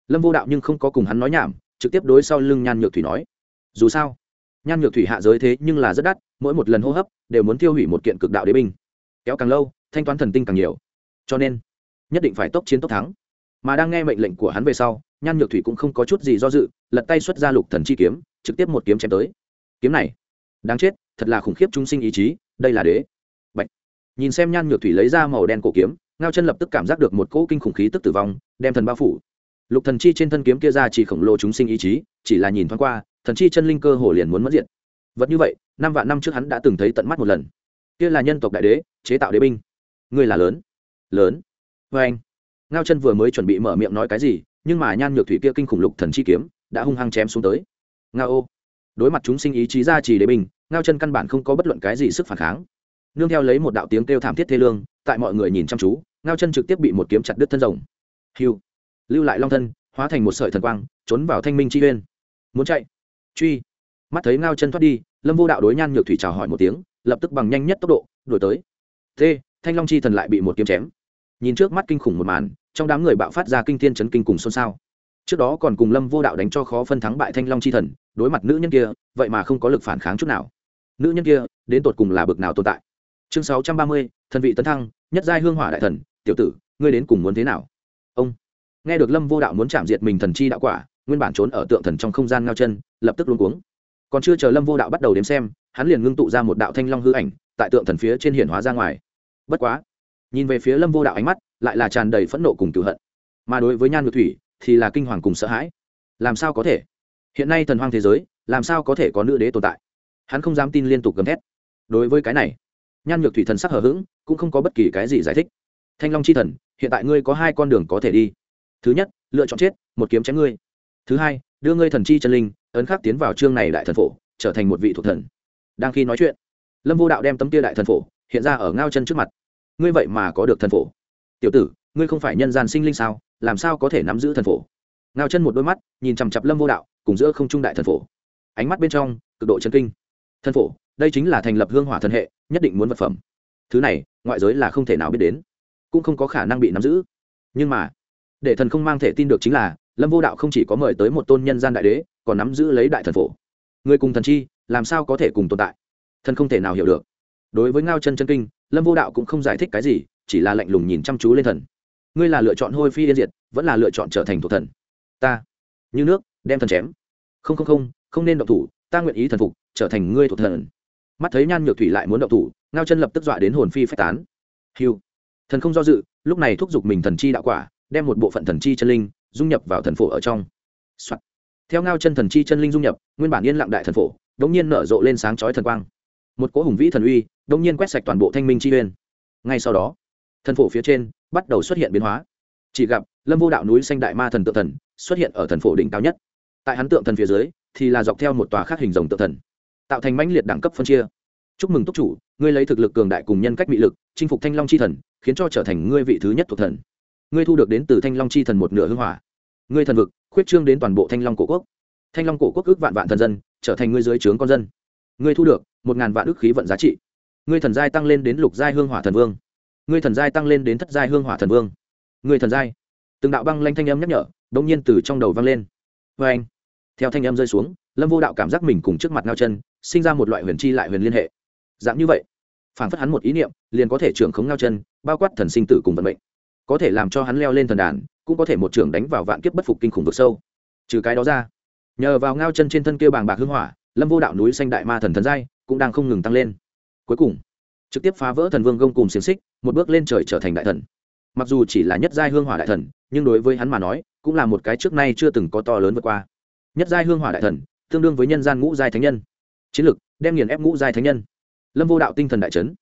Lâm vô đạo nhưng không có cùng hắn nói nhảm, trực tiếp đối sau lưng nhan nhược thủy nói. Dù sao, nhan nhược thủy hạ giới thế nhưng là rất đắt, mỗi một lần hô hấp đều muốn tiêu hủy một kiện cực đạo đế binh. Kéo càng lâu, thanh toán thần tinh càng nhiều. Cho nên, nhất định phải tốc chiến tốc thắng. Mà đang nghe mệnh lệnh của hắn về sau nhan nhược thủy cũng không có chút gì do dự, lật tay xuất ra lục thần chi kiếm, trực tiếp một kiếm chém tới. Kiếm này, đáng chết, thật là khủng khiếp trung sinh ý chí, đây là đế. Bạch. nhìn xem nhan nhược thủy lấy ra màu đen cổ kiếm, ngao chân lập tức cảm giác được một cỗ kinh khủng khí tức tử vong, đem thần bao phủ. Lục thần chi trên thân kiếm kia ra chỉ khổng lồ chúng sinh ý chí, chỉ là nhìn thoáng qua, thần chi chân linh cơ hồ liền muốn mất diện. Vật như vậy, năm vạn năm trước hắn đã từng thấy tận mắt một lần. Kia là nhân tộc đại đế, chế tạo đế binh. Người là lớn. Lớn. Với anh ngao chân vừa mới chuẩn bị mở miệng nói cái gì nhưng mà nhan nhược thủy kia kinh khủng lục thần chi kiếm đã hung hăng chém xuống tới. Ngao ô. Đối mặt chúng sinh ý chí ra chỉ đế bình, ngao chân căn bản không có bất luận cái gì sức phản kháng. Nương theo lấy một đạo tiếng kêu thảm thiết thê lương, tại mọi người nhìn chăm chú, ngao chân trực tiếp bị một kiếm chặt đứt thân rồng. Hiu lưu lại long thân, hóa thành một sợi thần quang, trốn vào thanh minh chi bên muốn chạy. Truy. Mắt thấy ngao chân thoát đi, lâm vô đạo đối nhan nhược thủy chào hỏi một tiếng, lập tức bằng nhanh nhất tốc độ, đuổi tới. T. Thanh long chi thần lại bị một kiếm chém nhìn trước mắt kinh khủng một màn, trong đám người bạo phát ra kinh thiên chấn kinh cùng xôn xao. Trước đó còn cùng lâm vô đạo đánh cho khó phân thắng bại thanh long chi thần, đối mặt nữ nhân kia, vậy mà không có lực phản kháng chút nào. Nữ nhân kia, đến tột cùng là bực nào tồn tại? Chương sáu trăm ba mươi, thần vị tấn thăng, nhất giai hương hỏa đại thần, tiểu tử, ngươi đến cùng muốn thế nào? Ông. Nghe được lâm vô đạo muốn chạm diệt mình thần chi đạo quả, nguyên bản trốn ở tượng thần trong không gian ngao chân, lập tức luôn cuống. Còn chưa chờ lâm vô đạo bắt đầu đếm xem, hắn liền ngưng tụ ra một đạo thanh long hư ảnh, tại tượng thần phía trên hiển hóa ra ngoài. Bất quá nhìn về phía lâm vô đạo ánh mắt, lại là tràn đầy phẫn nộ cùng cựu hận. Mà đối với nhan ngược thủy, thì là kinh hoàng cùng sợ hãi. Làm sao có thể? Hiện nay thần hoang thế giới, làm sao có thể có nữ đế tồn tại? Hắn không dám tin liên tục gầm thét. Đối với cái này, nhan nhược thủy thần sắc hờ hững, cũng không có bất kỳ cái gì giải thích. Thanh long c h i thần, hiện tại ngươi có hai con đường có thể đi. Thứ nhất, lựa chọn chết, một kiếm chém ngươi. Thứ hai, đưa ngươi thần chi chân linh, ấn khắc tiến vào chương này đại thần phổ, trở thành một vị thuộc thần. Đang khi nói chuyện, lâm vô đạo đem tấm Tia đại thần phổ hiện ra ở ngao chân trước mặt ngươi vậy mà có được thần phổ. Tiểu tử, ngươi không phải nhân gian sinh linh sao? Làm sao có thể nắm giữ thần phổ? Ngao chân một đôi mắt, nhìn chằm chặp lâm vô đạo, cùng giữa không trung đại thần phổ. Ánh mắt bên trong, cực độ chân kinh. Thần phổ, đây chính là thành lập hương hỏa thần hệ, nhất định muốn vật phẩm. Thứ này, ngoại giới là không thể nào biết đến, cũng không có khả năng bị nắm giữ. Nhưng mà, để thần không mang thể tin được chính là, lâm vô đạo không chỉ có mời tới một tôn nhân gian đại đế, còn nắm giữ lấy đại thần phổ. Người cùng thần chi, làm sao có thể cùng tồn tại? Thần không thể nào hiểu được. Đối với ngao chân chân kinh lâm vô đạo cũng không giải thích cái gì, chỉ là lạnh lùng nhìn chăm chú lên thần. Ngươi là lựa chọn hôi phi yên diệt, vẫn là lựa chọn trở thành thuộc thần? Ta. Như nước, đem thần chém. Không không không không nên động thủ, ta nguyện ý thần phục, trở thành ngươi thuộc thần. Mắt thấy nhan nhược thủy lại muốn động thủ, ngao chân lập tức dọa đến hồn phi phách tán. Hiu thần không do dự, lúc này thúc giục mình thần chi đạo quả, đem một bộ phận thần chi chân linh dung nhập vào thần phổ ở trong、Soạn. theo ngao chân thần chi chân linh dung nhập, nguyên bản yên lặng đại thần phổ đ ỗ n g nhiên nở rộ lên sáng chói thần quang. Một cỗ hùng vĩ thần uy đông nhiên quét sạch toàn bộ thanh minh chi uyên. Ngay sau đó thần phổ phía trên bắt đầu xuất hiện biến hóa. Chỉ gặp lâm vô đạo núi xanh đại ma thần tự thần xuất hiện ở thần phổ đỉnh cao nhất. Tại hắn tượng thần phía dưới thì là dọc theo một tòa khác hình rồng tự thần, tạo thành mãnh liệt đẳng cấp phân chia. Chúc mừng túc chủ, ngươi lấy thực lực cường đại cùng nhân cách bị lực, chinh phục thanh long chi thần, khiến cho trở thành ngươi vị thứ nhất thuộc thần. Ngươi thu được đến từ thanh long chi thần một nửa hưng hỏa. Ngươi thần vực, khuyết trương đến toàn bộ thanh long cổ quốc. Thanh long cổ quốc ước vạn vạn thần dân, trở thành ngươi dưới trướng con dân. Ngươi thu được một ngàn vạn ước khí vận giá trị ngươi thần giai tăng lên đến lục giai hương hỏa thần vương. Ngươi thần giai tăng lên đến thất giai hương hỏa thần vương. Ngươi thần giai. Từng đạo băng lanh thanh âm nhắc nhở đ nhiên từ trong đầu vang lên. Vê anh. Theo thanh âm rơi xuống, lâm vô đạo cảm giác mình cùng trước mặt ngao chân, sinh ra một loại huyền chi lại huyền liên hệ. Dạng như vậy phản phất hắn một ý niệm, liền có thể trưởng khống ngao chân, bao quát thần sinh tử cùng vận mệnh. Có thể làm cho hắn leo lên thần đàn, cũng có thể một trưởng đánh vào vạn kiếp bất phục kinh khủng vực sâu. Trừ cái đó ra, nhờ vào ngao chân trên thân kia bàng bạc hưng hỏa, lâm vô đạo núi xanh đại ma thần thần giai cũng đang không ngừng tăng lên cuối cùng, trực tiếp phá vỡ thần vương gông cùng xiềng xích, một bước lên trời trở thành đại thần. Mặc dù chỉ là nhất giai hương hỏa đại thần, nhưng đối với hắn mà nói, cũng là một cái trước nay chưa từng có to lớn vượt qua. Nhất giai hương hỏa đại thần, tương đương với nhân gian ngũ giai thánh nhân. Chiến lực đem nghiền ép ngũ giai thánh nhân. Lâm vô đạo tinh thần đại trấn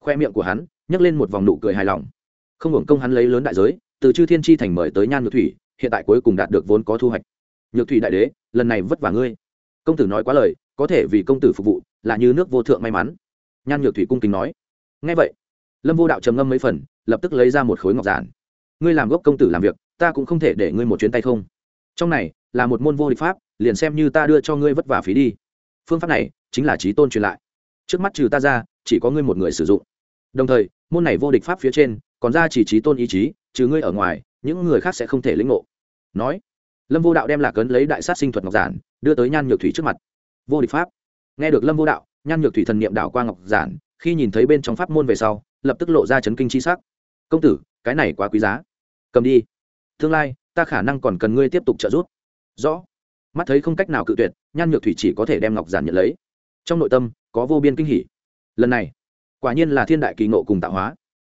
khoe miệng của hắn, nhấc lên một vòng nụ cười hài lòng. Không hưởng công hắn lấy lớn đại giới, từ chư thiên tri thành mời tới nhan nhược thủy, hiện tại cuối cùng đạt được vốn có thu hoạch. Nhược thủy đại đế, lần này vất vả ngươi. Công tử nói quá lời, có thể vì công tử phục vụ, là như nước vô thượng may mắn nhan nhược thủy cung kính nói. Ngay vậy, lâm vô đạo trầm ngâm mấy phần, lập tức lấy ra một khối ngọc giản. Ngươi làm gốc công tử làm việc, ta cũng không thể để ngươi một chuyến tay không. Trong này là một môn vô địch pháp, liền xem như ta đưa cho ngươi vất vả phí đi. Phương pháp này chính là trí tôn truyền lại. Trước mắt trừ ta ra, chỉ có ngươi một người sử dụng. Đồng thời, môn này vô địch pháp phía trên còn ra chỉ trí tôn ý chí, trừ ngươi ở ngoài, những người khác sẽ không thể lĩnh ngộ. Nói, lâm vô đạo đem lạc ấn lấy đại sát sinh thuật ngọc giản, đưa tới nhan nhược thủy trước mặt. Vô địch pháp. Nghe được lâm vô đạo nhan nhược thủy thần niệm đảo qua ngọc giản, khi nhìn thấy bên trong pháp môn về sau, lập tức lộ ra chấn kinh c h i s ắ c công tử, cái này quá quý giá. Cầm đi. Tương lai, ta khả năng còn cần ngươi tiếp tục trợ giúp. Rõ. Mắt thấy không cách nào cự tuyệt, nhan nhược thủy chỉ có thể đem ngọc giản nhận lấy. Trong nội tâm, có vô biên kinh hỉ. Lần này, quả nhiên là thiên đại kỳ nộ cùng tạo hóa.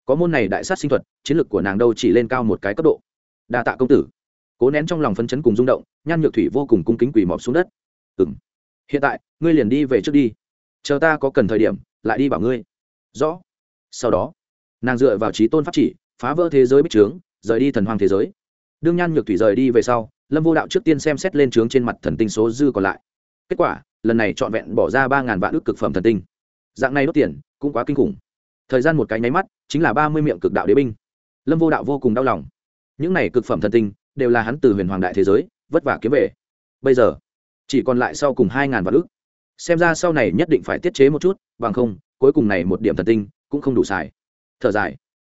Có môn này đại sát sinh thuật, chiến lược của nàng đâu chỉ lên cao một cái cấp độ. Đa tạ công tử. Cố nén trong lòng phấn chấn cùng rung động, nhan nhược thủy vô cùng cung kính quỳ mọp xuống đất. Ừ m hiện tại, ngươi liền đi về trước đi chờ ta có cần thời điểm, lại đi bảo ngươi. Rõ. Sau đó, nàng dựa vào trí tôn pháp chỉ, phá vỡ thế giới bích trướng, rời đi thần hoàng thế giới. Đương nhan nhược thủy rời đi về sau, lâm vô đạo trước tiên xem xét lên trướng trên mặt thần tinh số dư còn lại. Kết quả, lần này trọn vẹn bỏ ra ba ngàn vạn ước cực phẩm thần tinh. Dạng này đốt tiền, cũng quá kinh khủng. Thời gian một cái nháy mắt, chính là ba mươi miệng cực đạo đế binh. Lâm vô đạo vô cùng đau lòng. Những này cực phẩm thần tinh, đều là hắn từ huyền hoàng đại thế giới, vất vả kiếm về. Bây giờ, chỉ còn lại sau cùng hai ngàn vạn ước xem ra sau này nhất định phải tiết chế một chút, bằng không, cuối cùng này một điểm thần tinh cũng không đủ xài. Thở dài.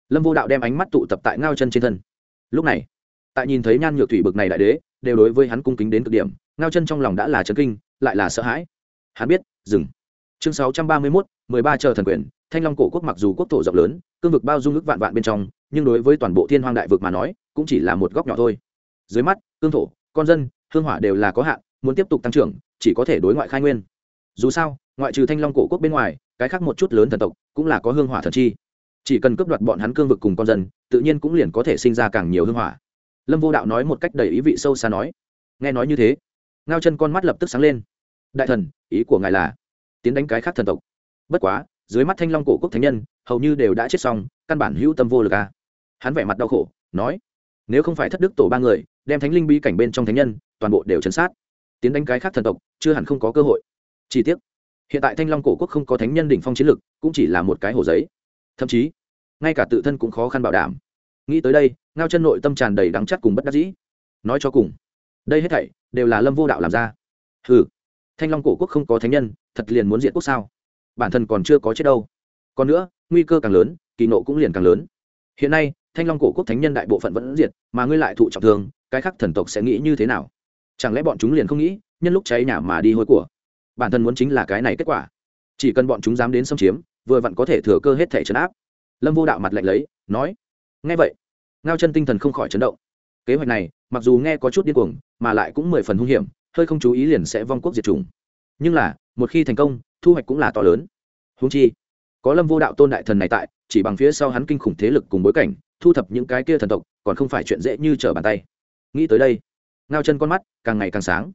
Lâm vô đạo đem ánh mắt tụ tập tại ngao chân trên thân. Lúc này, tại nhìn thấy nhan nhược thủy bực này đại đế, đều đối với hắn cung kính đến cực điểm, ngao chân trong lòng đã là chấn kinh, lại là sợ hãi. Hắn biết, dừng. Chương sáu trăm ba mươi mốt, mười ba chờ thần quyền, thanh long cổ quốc mặc dù quốc thổ rộng lớn, cương vực bao dung ước vạn vạn bên trong, nhưng đối với toàn bộ thiên hoang đại vực mà nói, cũng chỉ là một góc nhỏ thôi. Dưới mắt, cương thổ, con dân, hương hỏa đều là có hạn, muốn tiếp tục tăng trưởng, chỉ có thể đối ngoại khai nguyên dù sao, ngoại trừ thanh long cổ quốc bên ngoài, cái khác một chút lớn thần tộc cũng là có hương hỏa thần chi. Chỉ cần cướp đoạt bọn hắn cương vực cùng con dân, tự nhiên cũng liền có thể sinh ra càng nhiều hương hỏa. Lâm vô đạo nói một cách đầy ý vị sâu xa nói. Nghe nói như thế, ngao chân con mắt lập tức sáng lên. Đại thần, ý của ngài là tiến đánh cái khác thần tộc. Bất quá, dưới mắt thanh long cổ quốc thánh nhân, hầu như đều đã chết xong, căn bản hữu tâm vô lực à. hắn vẻ mặt đau khổ, nói, nếu không phải thất đức tổ ba người, đem thánh linh bi cảnh bên trong thánh nhân, toàn bộ đều chấn sát, tiến đánh cái khác thần tộc, chưa hẳn không có cơ hội chi tiết. Hiện tại thanh long cổ quốc không có thánh nhân đỉnh phong chiến lực, cũng chỉ là một cái hồ giấy. Thậm chí, ngay cả tự thân cũng khó khăn bảo đảm. Nghĩ tới đây, ngao chân nội tâm tràn đầy đắng chắt cùng bất đắc dĩ. Nói cho cùng, đây hết thảy đều là lâm vô đạo làm ra. Ừ thanh long cổ quốc không có thánh nhân, thật liền muốn diện quốc sao? Bản thân còn chưa có chết đâu. Còn nữa, nguy cơ càng lớn, kỳ nộ cũng liền càng lớn. Hiện nay, thanh long cổ quốc thánh nhân đại bộ phận vẫn diệt, mà ngươi lại thụ trọng thương, cái khác thần tộc sẽ nghĩ như thế nào? Chẳng lẽ bọn chúng liền không nghĩ, nhân lúc cháy nhà mà đi hôi của? Bản thân muốn chính là cái này kết quả. Chỉ cần bọn chúng dám đến xâm chiếm, vừa vặn có thể thừa cơ hết thể chấn áp. Lâm vô đạo mặt lạnh lấy, nói, nghe vậy. Ngao chân tinh thần không khỏi chấn động. Kế hoạch này, mặc dù nghe có chút điên cuồng, mà lại cũng mười phần hung hiểm, hơi không chú ý liền sẽ vong quốc diệt chủng. Nhưng là, một khi thành công, thu hoạch cũng là to lớn. Húng chi, có lâm vô đạo tôn đại thần này tại, chỉ bằng phía sau hắn kinh khủng thế lực cùng bối cảnh, thu thập những cái kia thần tộc, còn không phải chuyện dễ như trở bàn tay. Nghĩ tới đây, ngao chân con mắt càng ngày càng sáng.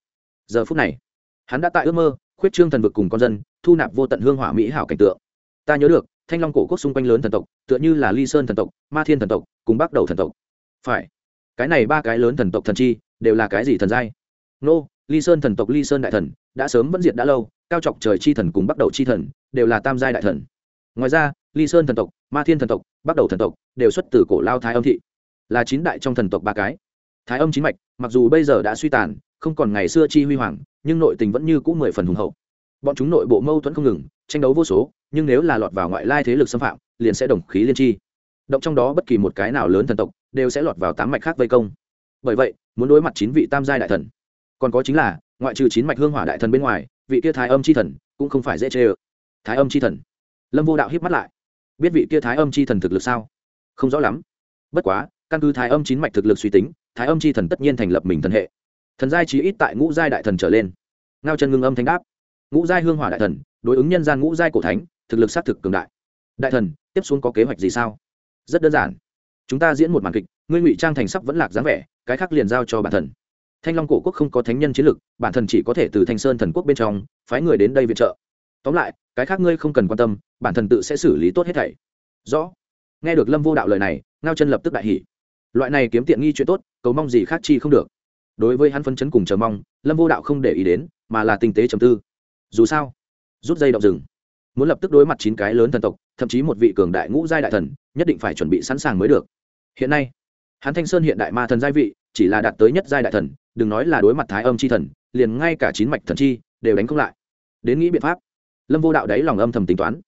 Giờ phút này, hắn đã tại ước mơ khuyết trương thần vực cùng con dân, thu nạp vô tận hương hỏa mỹ hảo cảnh tượng. Ta nhớ được, thanh long cổ quốc xung quanh lớn thần tộc, tựa như là ly sơn thần tộc, ma thiên thần tộc, cùng bắt đầu thần tộc. Phải, cái này ba cái lớn thần tộc thần chi, đều là cái gì thần giai? Nô, ly sơn thần tộc ly sơn đại thần, đã sớm vẫn diệt đã lâu, cao trọc trời chi thần cùng bắt đầu chi thần, đều là tam giai đại thần. Ngoài ra, ly sơn thần tộc, ma thiên thần tộc bắt đầu thần tộc, đều xuất từ cổ lao thái âm thị. Là chín đại trong thần tộc ba cái. Thái âm chín mạch, mặc dù bây giờ đã suy tàn không còn ngày xưa chi huy hoàng, nhưng nội tình vẫn như cũ mười phần hùng hậu. Bọn chúng nội bộ mâu thuẫn không ngừng, tranh đấu vô số, nhưng nếu là lọt vào ngoại lai thế lực xâm phạm, liền sẽ đồng khí liên tri động trong đó bất kỳ một cái nào lớn thần tộc, đều sẽ lọt vào tám mạch khác vây công. Bởi vậy, muốn đối mặt chín vị tam giai đại thần, còn có chính là, ngoại trừ chín mạch hương hỏa đại thần bên ngoài, vị kia thái âm c h i thần cũng không phải dễ chê ơ. Thái âm c h i thần. Lâm vô đạo hiếp mắt lại. Biết vị kia thái âm c h i thần thực lực sao? Không rõ lắm. Bất quá, căn cứ thái âm chín mạch thực lực suy tính, thái âm c h i thần tất nhiên thành lập mình thần hệ thần giai trí ít tại ngũ giai đại thần trở lên. Ngao chân ngưng âm thanh đáp. Ngũ giai hương hỏa đại thần, đối ứng nhân gian ngũ giai cổ thánh, thực lực xác thực cường đại. Đại thần, tiếp xuống có kế hoạch gì sao? Rất đơn giản. Chúng ta diễn một màn kịch, ngươi ngụy trang thành sắp vẫn lạc dáng vẻ, cái khác liền giao cho bản thần. Thanh long cổ quốc không có thánh nhân chiến lực, bản thần chỉ có thể từ thanh sơn thần quốc bên trong phái người đến đây viện trợ. Tóm lại, cái khác ngươi không cần quan tâm, bản thần tự sẽ xử lý tốt hết thảy. Rõ. Nghe được lâm vô đạo lời này, ngao chân lập tức đại hỉ. Loại này kiếm tiện nghi chuyện tốt, cầu mong gì khác chi không được đối với hắn phân chấn cùng chờ mong, lâm vô đạo không để ý đến, mà là tinh tế trầm tư. Dù sao, rút dây động rừng. Muốn lập tức đối mặt chín cái lớn thần tộc, thậm chí một vị cường đại ngũ giai đại thần, nhất định phải chuẩn bị sẵn sàng mới được. Hiện nay, hắn thanh sơn hiện đại ma thần giai vị, chỉ là đạt tới nhất giai đại thần, đừng nói là đối mặt thái âm c h i thần, liền ngay cả chín mạch thần chi đều đánh không lại. Đến nghĩ biện pháp, lâm vô đạo đấy lòng âm thầm tính toán.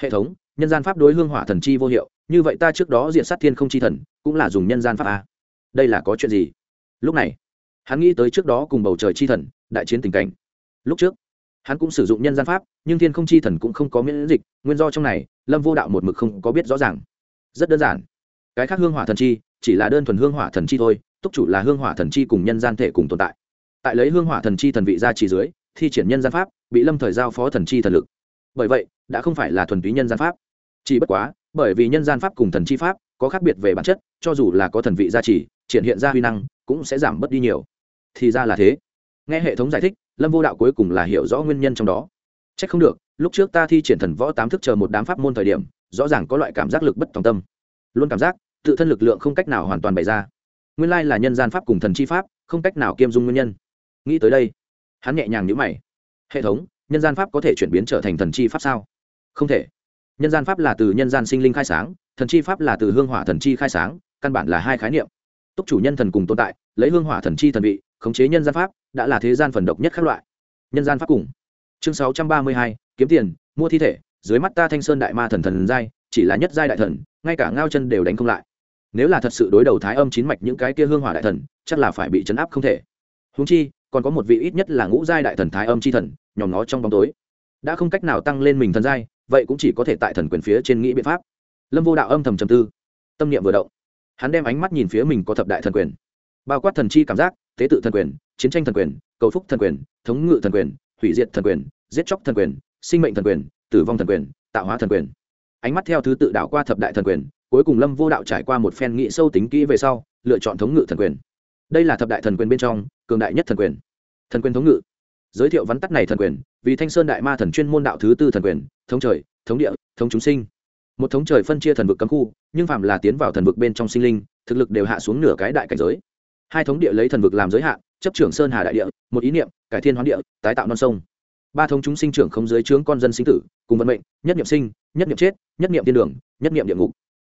Hệ thống, nhân gian pháp đối hương hỏa thần chi vô hiệu, như vậy ta trước đó diện sát thiên không chi thần, cũng là dùng nhân gian pháp a đây là có chuyện gì? Lúc này hắn nghĩ tới trước đó cùng bầu trời chi thần, đại chiến tình cảnh. Lúc trước, hắn cũng sử dụng nhân gian pháp, nhưng thiên không chi thần cũng không có miễn dịch, nguyên do trong này, lâm vô đạo một mực không có biết rõ ràng. Rất đơn giản. Cái khác hương hỏa thần chi, chỉ là đơn thuần hương hỏa thần chi thôi, túc chủ là hương hỏa thần chi cùng nhân gian thể cùng tồn tại. Tại lấy hương hỏa thần chi thần vị ra chỉ dưới, thi triển nhân gian pháp, bị lâm thời giao phó thần chi thần lực. Bởi vậy, đã không phải là thuần túy nhân gian pháp. Chỉ bất quá, bởi vì nhân gian pháp cùng thần chi pháp có khác biệt về bản chất, cho dù là có thần vị gia trì, triển hiện ra huy năng, cũng sẽ giảm bớt đi nhiều. Thì ra là thế. Nghe hệ thống giải thích, lâm vô đạo cuối cùng là hiểu rõ nguyên nhân trong đó. C h ắ c không được, lúc trước ta thi triển thần võ tám thức chờ một đám pháp môn thời điểm, rõ ràng có loại cảm giác lực bất tòng tâm. Luôn cảm giác, tự thân lực lượng không cách nào hoàn toàn bày ra. Nguyên lai là nhân gian pháp cùng thần chi pháp, không cách nào kiêm dung nguyên nhân. Nghĩ tới đây, hắn nhẹ nhàng nhữ mày. Hệ thống, nhân gian pháp có thể chuyển biến trở thành thần chi pháp sao? Không thể. Nhân gian pháp là từ nhân gian sinh linh khai sáng thần chi pháp là từ hương hỏa thần chi khai sáng, căn bản là hai khái niệm. Túc chủ nhân thần cùng tồn tại, lấy hương hỏa thần chi thần vị, khống chế nhân gian pháp, đã là thế gian phần độc nhất các loại. Nhân gian pháp cùng. Chương sáu trăm ba mươi hai, kiếm tiền, mua thi thể, dưới mắt ta thanh sơn đại ma thần thần giai, chỉ là nhất giai đại thần, ngay cả ngao chân đều đánh không lại. Nếu là thật sự đối đầu thái âm chín mạch những cái kia hương hỏa đại thần, chắc là phải bị chấn áp không thể. Húng chi, còn có một vị ít nhất là ngũ giai đại thần thái âm c h i thần, nhòm nó trong bóng tối. Đã không cách nào tăng lên mình thần giai, vậy cũng chỉ có thể tại thần quyền phía trên nghĩ biện pháp lâm vô đạo âm thầm trầm tư tâm niệm vừa động hắn đem ánh mắt nhìn phía mình có thập đại thần quyền bao quát thần chi cảm giác tế tự thần quyền chiến tranh thần quyền cầu phúc thần quyền thống ngự thần quyền hủy diệt thần quyền giết chóc thần quyền sinh mệnh thần quyền tử vong thần quyền tạo hóa thần quyền ánh mắt theo thứ tự đảo qua thập đại thần quyền cuối cùng lâm vô đạo trải qua một phen nghĩ sâu tính kỹ về sau lựa chọn thống ngự thần quyền đây là thập đại thần quyền bên trong cường đại nhất thần quyền thần quyền thống ngự giới thiệu vắn tắt này thần quyền vì thanh sơn đại ma thần chuyên môn đạo thứ tư thần quyền thống trời thống địa thống chúng sinh một thống trời phân chia thần vực cấm khu, nhưng phạm là tiến vào thần vực bên trong sinh linh, thực lực đều hạ xuống nửa cái đại cảnh giới. Hai thống địa lấy thần vực làm giới hạn, chấp trưởng sơn hà đại địa, một ý niệm, cải thiên hoán địa, tái tạo non sông. Ba thống chúng sinh trưởng không dưới trướng con dân sinh tử, cùng vận mệnh, nhất niệm sinh, nhất niệm chết, nhất niệm thiên đường, nhất niệm địa ngục.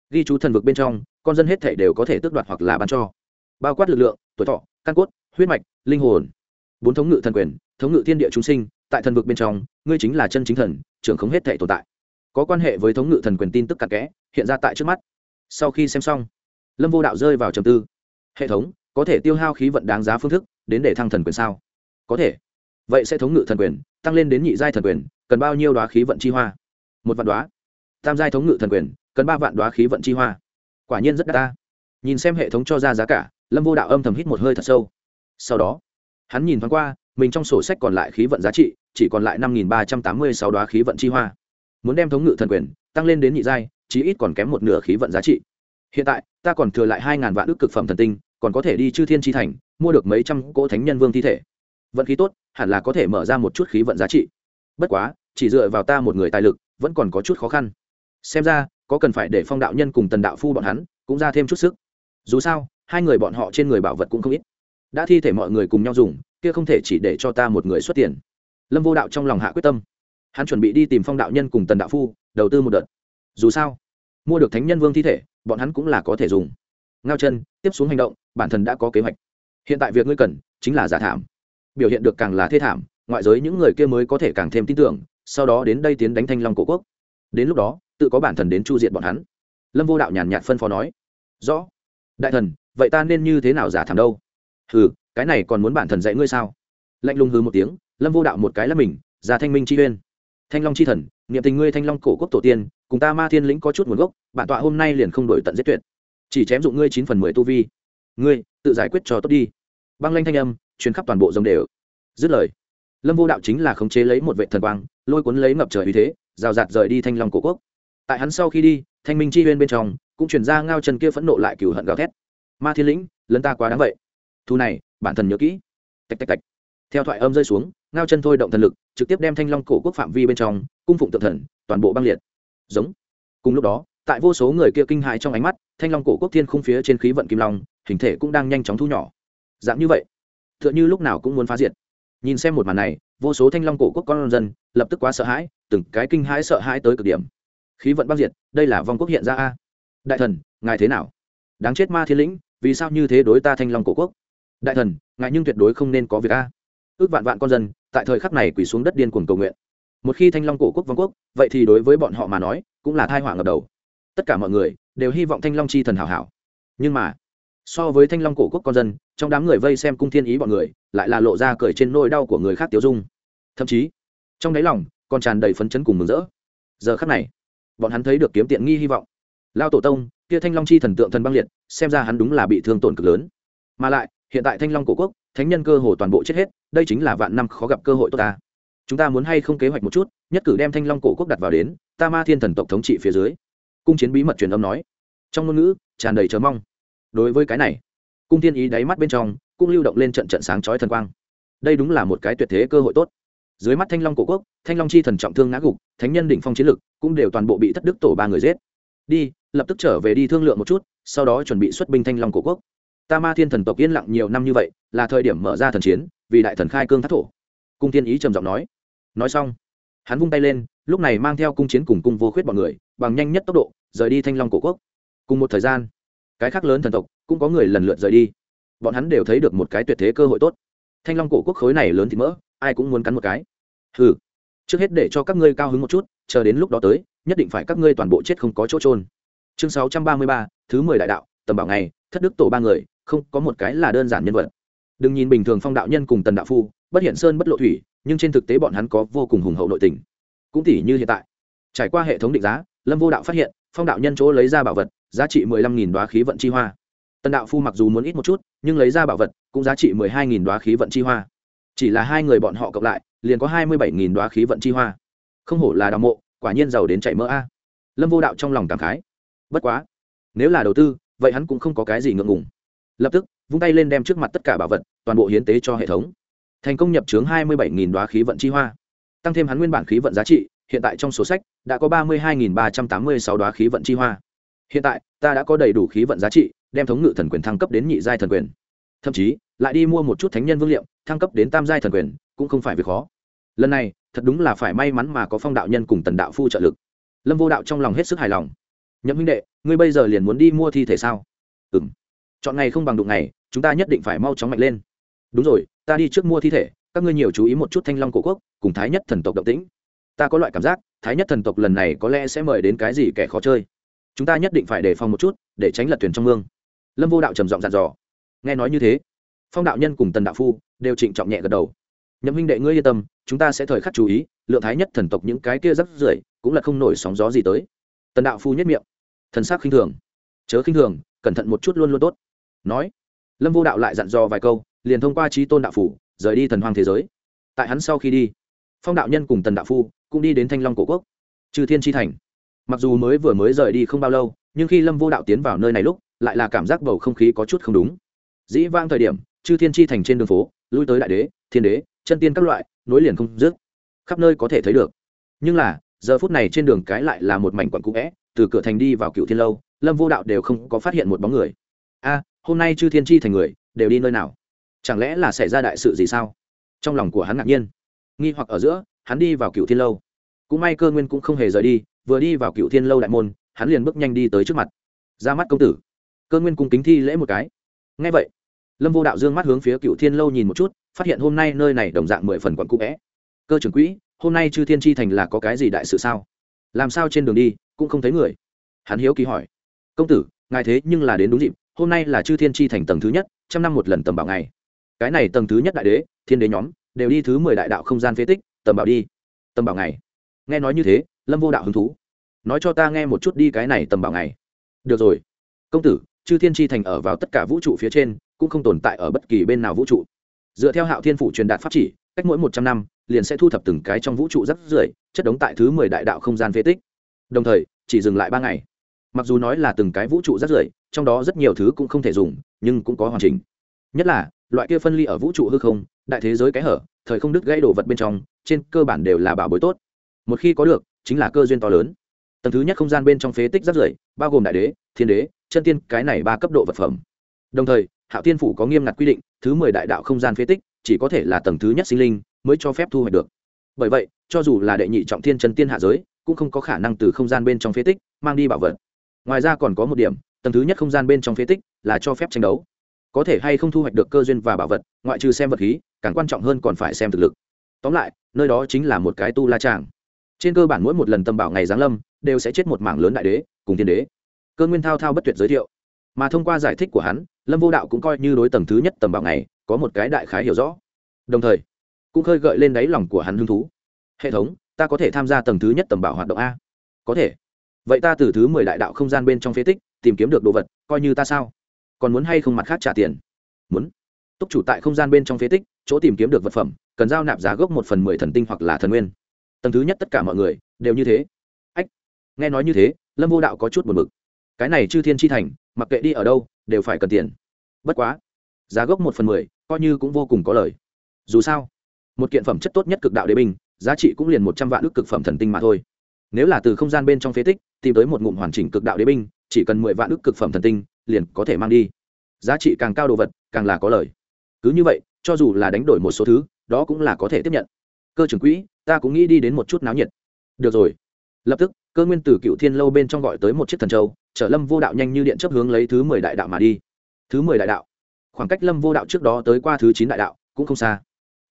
Ghi chú thần vực bên trong, con dân hết thể đều có thể tước đoạt hoặc là ban cho. Bao quát lực lượng, tuổi thọ, căn cốt, huyết mạch, linh hồn. Bốn thống ngự thần quyền, thống ngự thiên địa chúng sinh, tại thần vực bên trong, ngươi chính là chân chính thần, trưởng không hết thể tồn tại có quan hệ với thống ngự thần quyền tin tức cặn kẽ, hiện ra tại trước mắt. Sau khi xem xong, lâm vô đạo rơi vào trầm tư. Hệ thống, có thể tiêu hao khí vận đáng giá phương thức đến để thăng thần quyền sao? Có thể. Vậy sẽ thống ngự thần quyền, tăng lên đến nhị giai thần quyền, cần bao nhiêu đoá khí vận chi hoa? Một vạn đoá tam giai thống ngự thần quyền, cần ba vạn đoá khí vận chi hoa. Quả nhiên rất đắt ta. Nhìn xem hệ thống cho ra giá cả, lâm vô đạo âm thầm hít một hơi thật sâu. Sau đó, hắn nhìn thoáng qua, mình trong sổ sách còn lại khí vận giá trị chỉ còn lại năm ba trăm tám mươi sáu đoá khí vận chi hoa muốn đem thống ngự thần quyền tăng lên đến nhị giai, chí ít còn kém một nửa khí vận giá trị. Hiện tại, ta còn thừa lại hai ngàn vạn ước cực phẩm thần tinh, còn có thể đi chư thiên tri thành, mua được mấy trăm cỗ thánh nhân vương thi thể. Vận khí tốt, hẳn là có thể mở ra một chút khí vận giá trị. Bất quá, chỉ dựa vào ta một người tài lực, vẫn còn có chút khó khăn. Xem ra, có cần phải để phong đạo nhân cùng tần đạo phu bọn hắn cũng ra thêm chút sức. Dù sao, hai người bọn họ trên người bảo vật cũng không ít. Đã thi thể mọi người cùng nhau dùng, kia không thể chỉ để cho ta một người xuất tiền. Lâm vô đạo trong lòng hạ quyết tâm hắn chuẩn bị đi tìm phong đạo nhân cùng tần đạo phu, đầu tư một đợt. Dù sao, mua được thánh nhân vương thi thể, bọn hắn cũng là có thể dùng. Ngao chân tiếp xuống hành động, bản thân đã có kế hoạch. Hiện tại việc ngươi cần, chính là giả thảm. Biểu hiện được càng là thê thảm, ngoại giới những người kia mới có thể càng thêm tin tưởng, sau đó đến đây tiến đánh thanh long cổ quốc. Đến lúc đó, tự có bản thần đến chu diện bọn hắn. Lâm vô đạo nhàn nhạt phân phó nói, rõ. Đại thần, vậy ta nên như thế nào giả thảm đâu? Hừ, cái này còn muốn bản thần dạy ngươi sao? Lạnh lùng hừ một tiếng, lâm vô đạo một cái là mình ra thanh minh chi uyên thanh long chi thần, niệm tình ngươi thanh long cổ quốc tổ tiên, cùng ta ma thiên lĩnh có chút nguồn gốc, bản tọa hôm nay liền không đổi tận giết tuyệt. Chỉ chém dụng ngươi chín phần mười tu vi. Ngươi, tự giải quyết cho tốt đi. Băng lanh thanh âm chuyến khắp toàn bộ dòng đều. Dứt lời, lâm vô đạo chính là khống chế lấy một vệ thần quang, lôi cuốn lấy ngập trời uy thế, rào rạt rời đi thanh long cổ quốc. Tại hắn sau khi đi, thanh minh chi huyên bên trong, cũng chuyển ra ngao chân kia phẫn nộ lại cừu hận gào thét. Ma thiên lĩnh lấn ta quá đáng vậy. Thu này, bản thần nhớ kỹ. Tạch tạch tạch. Theo thoại âm rơi xuống ngao chân thôi động thần lực, trực tiếp đem thanh long cổ quốc phạm vi bên trong, cung phụng tượng thần, toàn bộ băng liệt. Giống. Cùng lúc đó, tại vô số người kia kinh hại trong ánh mắt, thanh long cổ quốc thiên khung phía trên khí vận kim long, hình thể cũng đang nhanh chóng thu nhỏ. Dạng như vậy t h ư ợ n h ư lúc nào cũng muốn phá diệt. Nhìn xem một màn này, vô số thanh long cổ quốc con dân lập tức quá sợ hãi, từng cái kinh hãi sợ hãi tới cực điểm. Khí vận băng diệt, đây là vong quốc hiện ra a. Đại thần, ngài thế nào? Đáng chết ma thiên lĩnh, vì sao như thế đối ta thanh long cổ quốc? Đại thần, ngài nhưng tuyệt đối không nên có việc a ước vạn vạn con dân, tại thời khắc này quỳ xuống đất điên cuồng cầu nguyện. Một khi thanh long cổ quốc vong quốc, vậy thì đối với bọn họ mà nói, cũng là thai họa ngập đầu. Tất cả mọi người đều hy vọng thanh long chi thần hảo hảo. Nhưng mà, so với thanh long cổ quốc con dân, trong đám người vây xem cung thiên ý bọn người, lại là lộ ra cười trên nỗi đau của người khác tiêu dung. Thậm chí, trong đáy lòng còn tràn đầy phấn chấn cùng mừng rỡ. Giờ khắc này, bọn hắn thấy được kiếm tiện nghi hy vọng. Lao tổ tông, kia thanh long chi thần tượng thần băng liệt, xem ra hắn đúng là bị thương tổn cực lớn. Mà lại, hiện tại thanh long cổ quốc, thánh nhân cơ hồ toàn bộ chết hết đây chính là vạn năm khó gặp cơ hội tốt ta. Chúng ta muốn hay không kế hoạch một chút, nhất cử đem thanh long cổ quốc đặt vào đến, ta ma thiên thần tộc thống trị phía dưới. Cung chiến bí mật truyền âm nói. Trong ngôn ngữ, tràn đầy chờ mong. Đối với cái này, cung thiên ý đáy mắt bên trong, cũng lưu động lên trận trận sáng chói thần quang. Đây đúng là một cái tuyệt thế cơ hội tốt. Dưới mắt thanh long cổ quốc, thanh long chi thần trọng thương ngã gục, thánh nhân đỉnh phong chiến lực cũng đều toàn bộ bị thất đức tổ ba người giết. Đi, lập tức trở về đi thương lượng một chút, sau đó chuẩn bị xuất binh thanh long cổ quốc ta ma thiên thần tộc yên lặng nhiều năm như vậy, là thời điểm mở ra thần chiến, vì đại thần khai cương thác thổ. Cung Thiên ý trầm giọng nói. Nói xong, hắn vung tay lên, lúc này mang theo cung chiến cùng cung vô khuyết bọn người, bằng nhanh nhất tốc độ, rời đi thanh long cổ quốc. Cùng một thời gian, cái khác lớn thần tộc cũng có người lần lượt rời đi. Bọn hắn đều thấy được một cái tuyệt thế cơ hội tốt. Thanh long cổ quốc khối này lớn thì mỡ, ai cũng muốn cắn một cái. Ừ trước hết để cho các ngươi cao hứng một chút, chờ đến lúc đó tới, nhất định phải các ngươi toàn bộ chết không có chỗ trôn chương sáu trăm ba mươi ba, thứ mười đại đạo, tầm bảo ngày, thất đức tổ ba người không có một cái là đơn giản nhân vật. Đừng nhìn bình thường phong đạo nhân cùng tần đạo phu, bất hiện sơn bất lộ thủy, nhưng trên thực tế bọn hắn có vô cùng hùng hậu nội tình. Cũng tỉ như hiện tại, trải qua hệ thống định giá, lâm vô đạo phát hiện, phong đạo nhân chỗ lấy ra bảo vật, giá trị mười lăm nghìn đoá khí vận chi hoa. Tần đạo phu mặc dù muốn ít một chút, nhưng lấy ra bảo vật, cũng giá trị mười hai nghìn đoá khí vận chi hoa. Chỉ là hai người bọn họ cộng lại, liền có hai mươi bảy nghìn đoá khí vận chi hoa. Không hổ là đạo mộ, quả nhiên giàu đến chạy mỡ a. Lâm vô đạo trong lòng cảm khái. Bất quá, nếu là đầu tư, vậy hắn cũng không có cái gì ngượng ngùng lập tức, vung tay lên đem trước mặt tất cả bảo vật, toàn bộ hiến tế cho hệ thống. Thành công nhập chướng hai mươi bảy nghìn đoá khí vận chi hoa. Tăng thêm hắn nguyên bản khí vận giá trị, hiện tại trong sổ sách đã có ba mươi hai ba trăm tám mươi sáu đoá khí vận chi hoa. Hiện tại, ta đã có đầy đủ khí vận giá trị, đem thống ngự thần quyền thăng cấp đến nhị giai thần quyền. Thậm chí, lại đi mua một chút thánh nhân vương liệu, thăng cấp đến tam giai thần quyền, cũng không phải việc khó. Lần này, thật đúng là phải may mắn mà có phong đạo nhân cùng tần đạo phu trợ lực. Lâm vô đạo trong lòng hết sức hài lòng. Nhậm huynh đệ, ngươi bây giờ liền muốn đi mua thi thể sao? Ừ m chọn ngày không bằng đụng ngày, chúng ta nhất định phải mau chóng mạnh lên. Đúng rồi, ta đi trước mua thi thể, các ngươi nhiều chú ý một chút thanh long cổ quốc, cùng thái nhất thần tộc động tĩnh. Ta có loại cảm giác, thái nhất thần tộc lần này có lẽ sẽ mời đến cái gì kẻ khó chơi. Chúng ta nhất định phải đề phòng một chút, để tránh lật thuyền trong mương. Lâm vô đạo trầm giọng dặn dò. Nghe nói như thế, phong đạo nhân cùng tần đạo phu đều trịnh trọng nhẹ gật đầu. Nhậm huynh đệ ngươi yên tâm, chúng ta sẽ thời khắc chú ý, lượng thái nhất thần tộc những cái kia rắc rưởi cũng là không nổi sóng gió gì tới. Tần đạo phu nhất miệng. Thần sắc khinh thường. Chớ khinh thường, cẩn thận một chút luôn luôn tốt nói, lâm vô đạo lại dặn dò vài câu, liền thông qua trí tôn đạo phủ, rời đi thần hoàng thế giới. Tại hắn sau khi đi, phong đạo nhân cùng tần đạo phu cũng đi đến thanh long cổ quốc, trừ thiên tri thành. Mặc dù mới vừa mới rời đi không bao lâu, nhưng khi lâm vô đạo tiến vào nơi này lúc, lại là cảm giác bầu không khí có chút không đúng. Dĩ vang thời điểm chư thiên tri thành trên đường phố, lui tới đại đế, thiên đế, chân tiên các loại, nối liền không dứt. Khắp nơi có thể thấy được. Nhưng là, giờ phút này trên đường cái lại là một mảnh quận cũ vẽ, từ cửa thành đi vào cựu thiên lâu, lâm vô đạo đều không có phát hiện một bóng người. A hôm nay chư thiên tri thành người đều đi nơi nào? Chẳng lẽ là xảy ra đại sự gì sao? Trong lòng của hắn ngạc nhiên. Nghi hoặc ở giữa, hắn đi vào cựu thiên lâu. Cũng may cơ nguyên cũng không hề rời đi, vừa đi vào cựu thiên lâu đại môn, hắn liền bước nhanh đi tới trước mặt. Ra mắt công tử. Cơ nguyên cung kính thi lễ một cái. Ngay vậy, lâm vô đạo dương mắt hướng phía cựu thiên lâu nhìn một chút, phát hiện hôm nay nơi này đồng dạng mười phần quận cũ vẽ cơ trưởng quỹ, hôm nay chư thiên tri thành là có cái gì đại sự sao? Làm sao trên đường đi cũng không thấy người? Hắn hiếu kỳ hỏi. Công tử, ngài thế nhưng là đến đúng dịp hôm nay là chư thiên tri thành tầng thứ nhất, trăm năm một lần tầm bảo ngày. Cái này tầng thứ nhất đại đế, thiên đế nhóm, đều đi thứ mười đại đạo không gian phế tích, tầm bảo đi. Tầm bảo ngày. Nghe nói như thế, lâm vô đạo hứng thú. Nói cho ta nghe một chút đi cái này tầm bảo ngày. Được rồi. Công tử, chư thiên tri thành ở vào tất cả vũ trụ phía trên, cũng không tồn tại ở bất kỳ bên nào vũ trụ. Dựa theo hạo thiên phủ truyền đạt pháp chỉ, cách mỗi một trăm năm, liền sẽ thu thập từng cái trong vũ trụ rắc rưởi, chất đống tại thứ mười đại đạo không gian phế tích. Đồng thời, chỉ dừng lại ba ngày mặc dù nói là từng cái vũ trụ rất rưởi, trong đó rất nhiều thứ cũng không thể dùng, nhưng cũng có hoàn chỉnh. Nhất là, loại kia phân ly ở vũ trụ hư không, đại thế giới cái hở, thời không đứt gãy đồ vật bên trong, trên cơ bản đều là bảo bối tốt. Một khi có được, chính là cơ duyên to lớn. Tầng thứ nhất không gian bên trong phế tích rất rưởi, bao gồm đại đế, thiên đế, chân tiên, cái này ba cấp độ vật phẩm. Đồng thời, hạo tiên phủ có nghiêm ngặt quy định, thứ mười đại đạo không gian phế tích, chỉ có thể là tầng thứ nhất sinh linh mới cho phép thu hoạch được. Bởi vậy, cho dù là đệ nhị trọng thiên chân tiên hạ giới, cũng không có khả năng từ không gian bên trong phế tích mang đi bảo vật ngoài ra còn có một điểm, tầng thứ nhất không gian bên trong phế tích là cho phép tranh đấu. Có thể hay không thu hoạch được cơ duyên và bảo vật, ngoại trừ xem vật khí, càng quan trọng hơn còn phải xem thực lực. Tóm lại, nơi đó chính là một cái tu la tràng. Trên cơ bản mỗi một lần tâm bảo ngày giáng lâm, đều sẽ chết một mảng lớn đại đế, cùng thiên đế. Cơ nguyên thao thao bất tuyệt giới thiệu. Mà thông qua giải thích của hắn, lâm vô đạo cũng coi như đối tầng thứ nhất tầm bảo ngày có một cái đại khái hiểu rõ. Đồng thời, cũng khơi gợi lên đáy lòng của hắn hứng thú. Hệ thống, ta có thể tham gia tầng thứ nhất tầm bảo hoạt động a. Có thể vậy ta từ thứ mười đại đạo không gian bên trong phế tích, tìm kiếm được đồ vật, coi như ta sao? Còn muốn hay không mặt khác trả tiền? Muốn. Túc chủ tại không gian bên trong phế tích, chỗ tìm kiếm được vật phẩm, cần giao nạp giá gốc một phần mười thần tinh hoặc là thần nguyên. Tầng thứ nhất tất cả mọi người, đều như thế. Ách, nghe nói như thế, lâm vô đạo có chút buồn b ự c cái này chư thiên chi thành, mặc kệ đi ở đâu, đều phải cần tiền. Bất quá, giá gốc một phần mười, coi như cũng vô cùng có lời. Dù sao, một kiện phẩm chất tốt nhất cực đạo đế binh, giá trị cũng liền một trăm vạn ước cực phẩm thần tinh mà thôi nếu là từ không gian bên trong phế tích, tìm tới một ngụm hoàn chỉnh cực đạo đế binh, chỉ cần mười vạn ức cực phẩm thần tinh, liền có thể mang đi. Giá trị càng cao đồ vật, càng là có lời. Cứ như vậy, cho dù là đánh đổi một số thứ, đó cũng là có thể tiếp nhận. Cơ trưởng quỹ, ta cũng nghĩ đi đến một chút náo nhiệt. Được rồi. Lập tức, cơ nguyên tử cựu thiên lâu bên trong gọi tới một chiếc thần châu, chở lâm vô đạo nhanh như điện chấp hướng lấy thứ mười đại đạo mà đi. Thứ mười đại đạo. Khoảng cách lâm vô đạo trước đó tới qua thứ chín đại đạo, cũng không xa.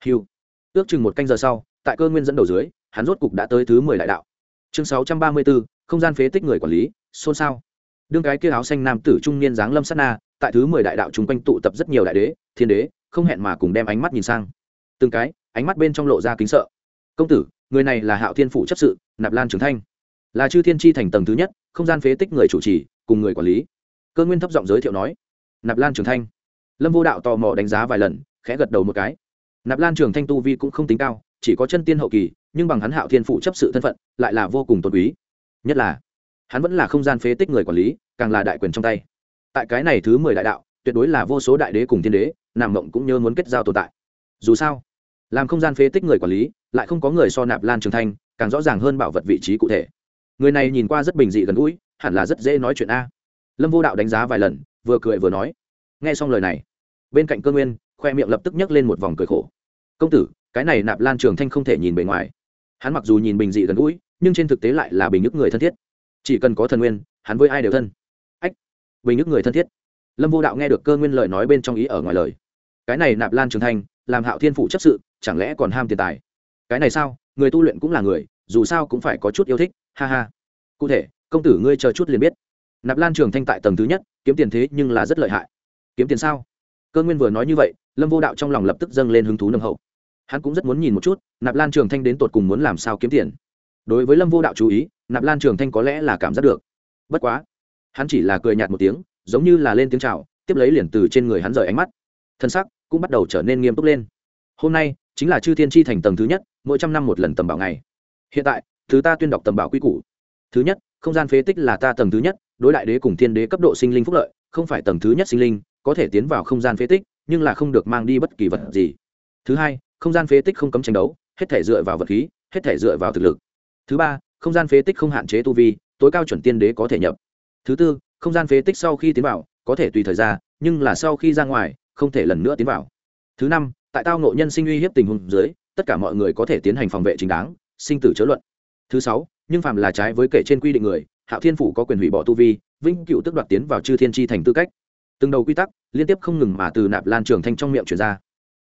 Hiu ước chừng một canh giờ sau, tại cơ nguyên dẫn đầu dưới, hắn rốt cục đã tới thứ mười đại đạo chương sáu trăm ba mươi bốn không gian phế tích người quản lý, xôn xao. Đương cái kia áo xanh nam tử trung niên dáng lâm sát na, tại thứ mười đại đạo chúng quanh tụ tập rất nhiều đại đế, thiên đế, không hẹn mà cùng đem ánh mắt nhìn sang. Từng cái, ánh mắt bên trong lộ ra kính sợ. Công tử, người này là hạo thiên phủ chấp sự, nạp lan trường thanh. Là chư thiên tri thành tầng thứ nhất, không gian phế tích người chủ trì, cùng người quản lý. Cơ nguyên thấp giọng giới thiệu nói. Nạp lan trường thanh. Lâm vô đạo tò mò đánh giá vài lần, khẽ gật đầu một cái. Nạp lan trường thanh tu vi cũng không tính cao chỉ có chân tiên hậu kỳ, nhưng bằng hắn hạo thiên phụ chấp sự thân phận, lại là vô cùng tôn quý. Nhất là, hắn vẫn là không gian phế tích người quản lý, càng là đại quyền trong tay. Tại cái này thứ mười đại đạo, tuyệt đối là vô số đại đế cùng thiên đế nàng mộng cũng nhớ muốn kết giao tồn tại. Dù sao, làm không gian phế tích người quản lý, lại không có người so nạp lan trường thanh, càng rõ ràng hơn bảo vật vị trí cụ thể. Người này nhìn qua rất bình dị gần gũi, hẳn là rất dễ nói chuyện a. Lâm vô đạo đánh giá vài lần, vừa cười vừa nói. Nghe xong lời này, bên cạnh cơ nguyên, khoe miệng lập tức nhấc lên một vòng cười khổ công tử, cái này nạp lan trường thanh không thể nhìn bề ngoài. Hắn mặc dù nhìn bình dị gần gũi, nhưng trên thực tế lại là bình nhức người thân thiết. Chỉ cần có thần nguyên, hắn với ai đều thân. Ách, bình nhức người thân thiết. Lâm vô đạo nghe được cơ nguyên lời nói bên trong ý ở ngoài lời. Cái này nạp lan trường thanh, làm hạo thiên phụ chấp sự, chẳng lẽ còn ham tiền tài? Cái này sao? Người tu luyện cũng là người, dù sao cũng phải có chút yêu thích, ha ha. Cụ thể, công tử ngươi chờ chút liền biết. Nạp lan trường thanh tại tầng thứ nhất, kiếm tiền thế nhưng là rất lợi hại. Kiếm tiền sao? Cơ nguyên vừa nói như vậy, lâm vô đạo trong lòng lập tức dâng lên hứng thú nâng hậu hắn cũng rất muốn nhìn một chút, nạp lan trường thanh đến tột cùng muốn làm sao kiếm tiền. Đối với lâm vô đạo chú ý, nạp lan trường thanh có lẽ là cảm giác được. Bất quá, hắn chỉ là cười nhạt một tiếng, giống như là lên tiếng c h à o tiếp lấy liền từ trên người hắn rời ánh mắt. Thân sắc cũng bắt đầu trở nên nghiêm túc lên. Hôm nay chính là chư thiên tri thành tầng thứ nhất, mỗi trăm năm một lần tầm bảo ngày. Hiện tại, thứ ta tuyên đọc tầm bảo quy củ. Thứ nhất, không gian phế tích là ta tầng thứ nhất, đối đại đế cùng thiên đế cấp độ sinh linh phúc lợi, không phải tầng thứ nhất sinh linh có thể tiến vào không gian phế tích, nhưng là không được mang đi bất kỳ vật gì. Thứ hai không gian phế tích không cấm tranh đấu, hết thể dựa vào vật khí, hết thể dựa vào thực lực. Thứ ba, không gian phế tích không hạn chế tu vi, tối cao chuẩn tiên đế có thể nhập. Thứ tư, không gian phế tích sau khi tiến vào, có thể tùy thời ra, nhưng là sau khi ra ngoài, không thể lần nữa tiến vào. Thứ năm, tại tao ngộ nhân sinh uy hiếp tình huống dưới, tất cả mọi người có thể tiến hành phòng vệ chính đáng, sinh tử chớ luận. Thứ sáu, nhưng phạm là trái với kể trên quy định người, hạo thiên phủ có quyền hủy bỏ tu vi, vĩnh cựu tức đoạt tiến vào chư thiên tri thành tư cách. Từng đầu quy tắc liên tiếp không ngừng mà từ nạp lan trường thanh trong miệng chuyển ra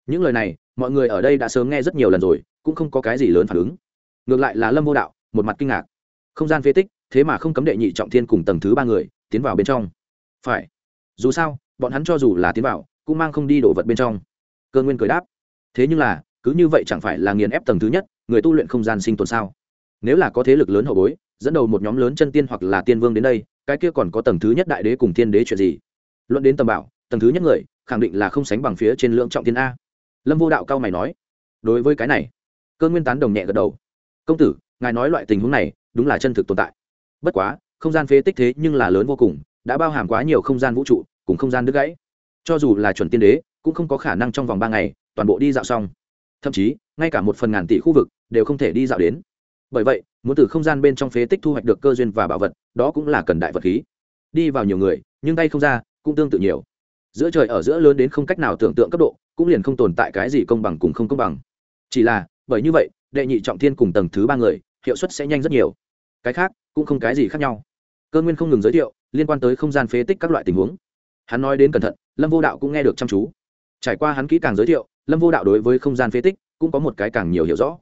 những lời này, mọi người ở đây đã sớm nghe rất nhiều lần rồi, cũng không có cái gì lớn phản ứng. Ngược lại là lâm vô đạo, một mặt kinh ngạc. Không gian phế tích, thế mà không cấm đệ nhị trọng thiên cùng tầng thứ ba người, tiến vào bên trong. Phải. Dù sao, bọn hắn cho dù là tiến vào, cũng mang không đi đổ vật bên trong. Cơ nguyên cười đáp. Thế nhưng là, cứ như vậy chẳng phải là nghiền ép tầng thứ nhất, người tu luyện không gian sinh tồn sao? Nếu là có thế lực lớn hậu bối, dẫn đầu một nhóm lớn chân tiên hoặc là tiên vương đến đây, cái kia còn có tầng thứ nhất đại đế cùng tiên đế chuyện gì? Luận đến tầm bảo, tầng thứ nhất người, khẳng định là không sánh bằng phía trên lượng trọng tiên a lâm vô đạo cao mày nói, đối với cái này. Cơ nguyên tán đồng nhẹ gật đầu, công tử, ngài nói loại tình huống này đúng là chân thực tồn tại. Bất quá, không gian phế tích thế nhưng là lớn vô cùng, đã bao hàm quá nhiều không gian vũ trụ, cùng không gian đứt gãy. Cho dù là chuẩn tiên đế, cũng không có khả năng trong vòng ba ngày, toàn bộ đi dạo xong. Thậm chí, ngay cả một phần ngàn tỷ khu vực đều không thể đi dạo đến. Bởi vậy, muốn từ không gian bên trong phế tích thu hoạch được cơ duyên và bảo vật, đó cũng là cần đại vật khí. Đi vào nhiều người, nhưng tay không ra, cũng tương tự nhiều. Giữa trời ở giữa lớn đến không cách nào tưởng tượng cấp độ cũng liền không tồn tại cái gì công bằng cùng không công bằng. Chỉ là, bởi như vậy, đệ nhị trọng thiên cùng tầng thứ ba người, hiệu suất sẽ nhanh rất nhiều. Cái khác, cũng không cái gì khác nhau. Cơ nguyên không ngừng giới thiệu, liên quan tới không gian phế tích các loại tình huống. Hắn nói đến cẩn thận, lâm vô đạo cũng nghe được chăm chú. Trải qua hắn kỹ càng giới thiệu, lâm vô đạo đối với không gian phế tích cũng có một cái càng nhiều hiểu rõ.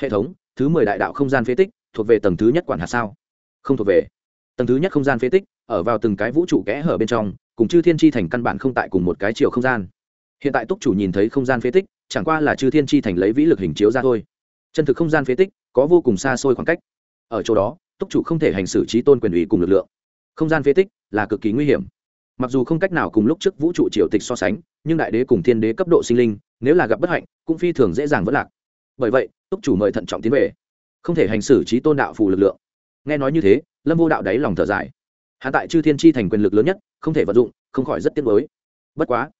Hệ thống, thứ mười đại đạo không gian phế tích, thuộc về tầng thứ nhất quản hạt sao? Không thuộc về. Tầng thứ nhất không gian phế tích, ở vào từng cái vũ trụ kẽ hở bên trong, cùng chư thiên tri thành căn bản không tại cùng một cái chiều không gian hiện tại túc chủ nhìn thấy không gian phế tích, chẳng qua là chư thiên Chi thành lấy vĩ lực hình chiếu ra thôi. Chân thực không gian phế tích, có vô cùng xa xôi khoảng cách. Ở chỗ đó, túc chủ không thể hành xử trí tôn quyền ủy cùng lực lượng. Không gian phế tích là cực kỳ nguy hiểm. Mặc dù không cách nào cùng lúc trước vũ trụ triều tịch so sánh, nhưng đại đế cùng thiên đế cấp độ sinh linh, nếu là gặp bất hạnh, cũng phi thường dễ dàng vất lạc. Bởi vậy, túc chủ mời thận trọng tiến về. Không thể hành xử trí tôn đạo phù lực lượng. Nghe nói như thế, lâm vô đạo đáy lòng thở dài. Hạ tại chư thiên Chi thành quyền lực lớn nhất, không thể vận dụng, không khỏi rất tiếc mới bất quá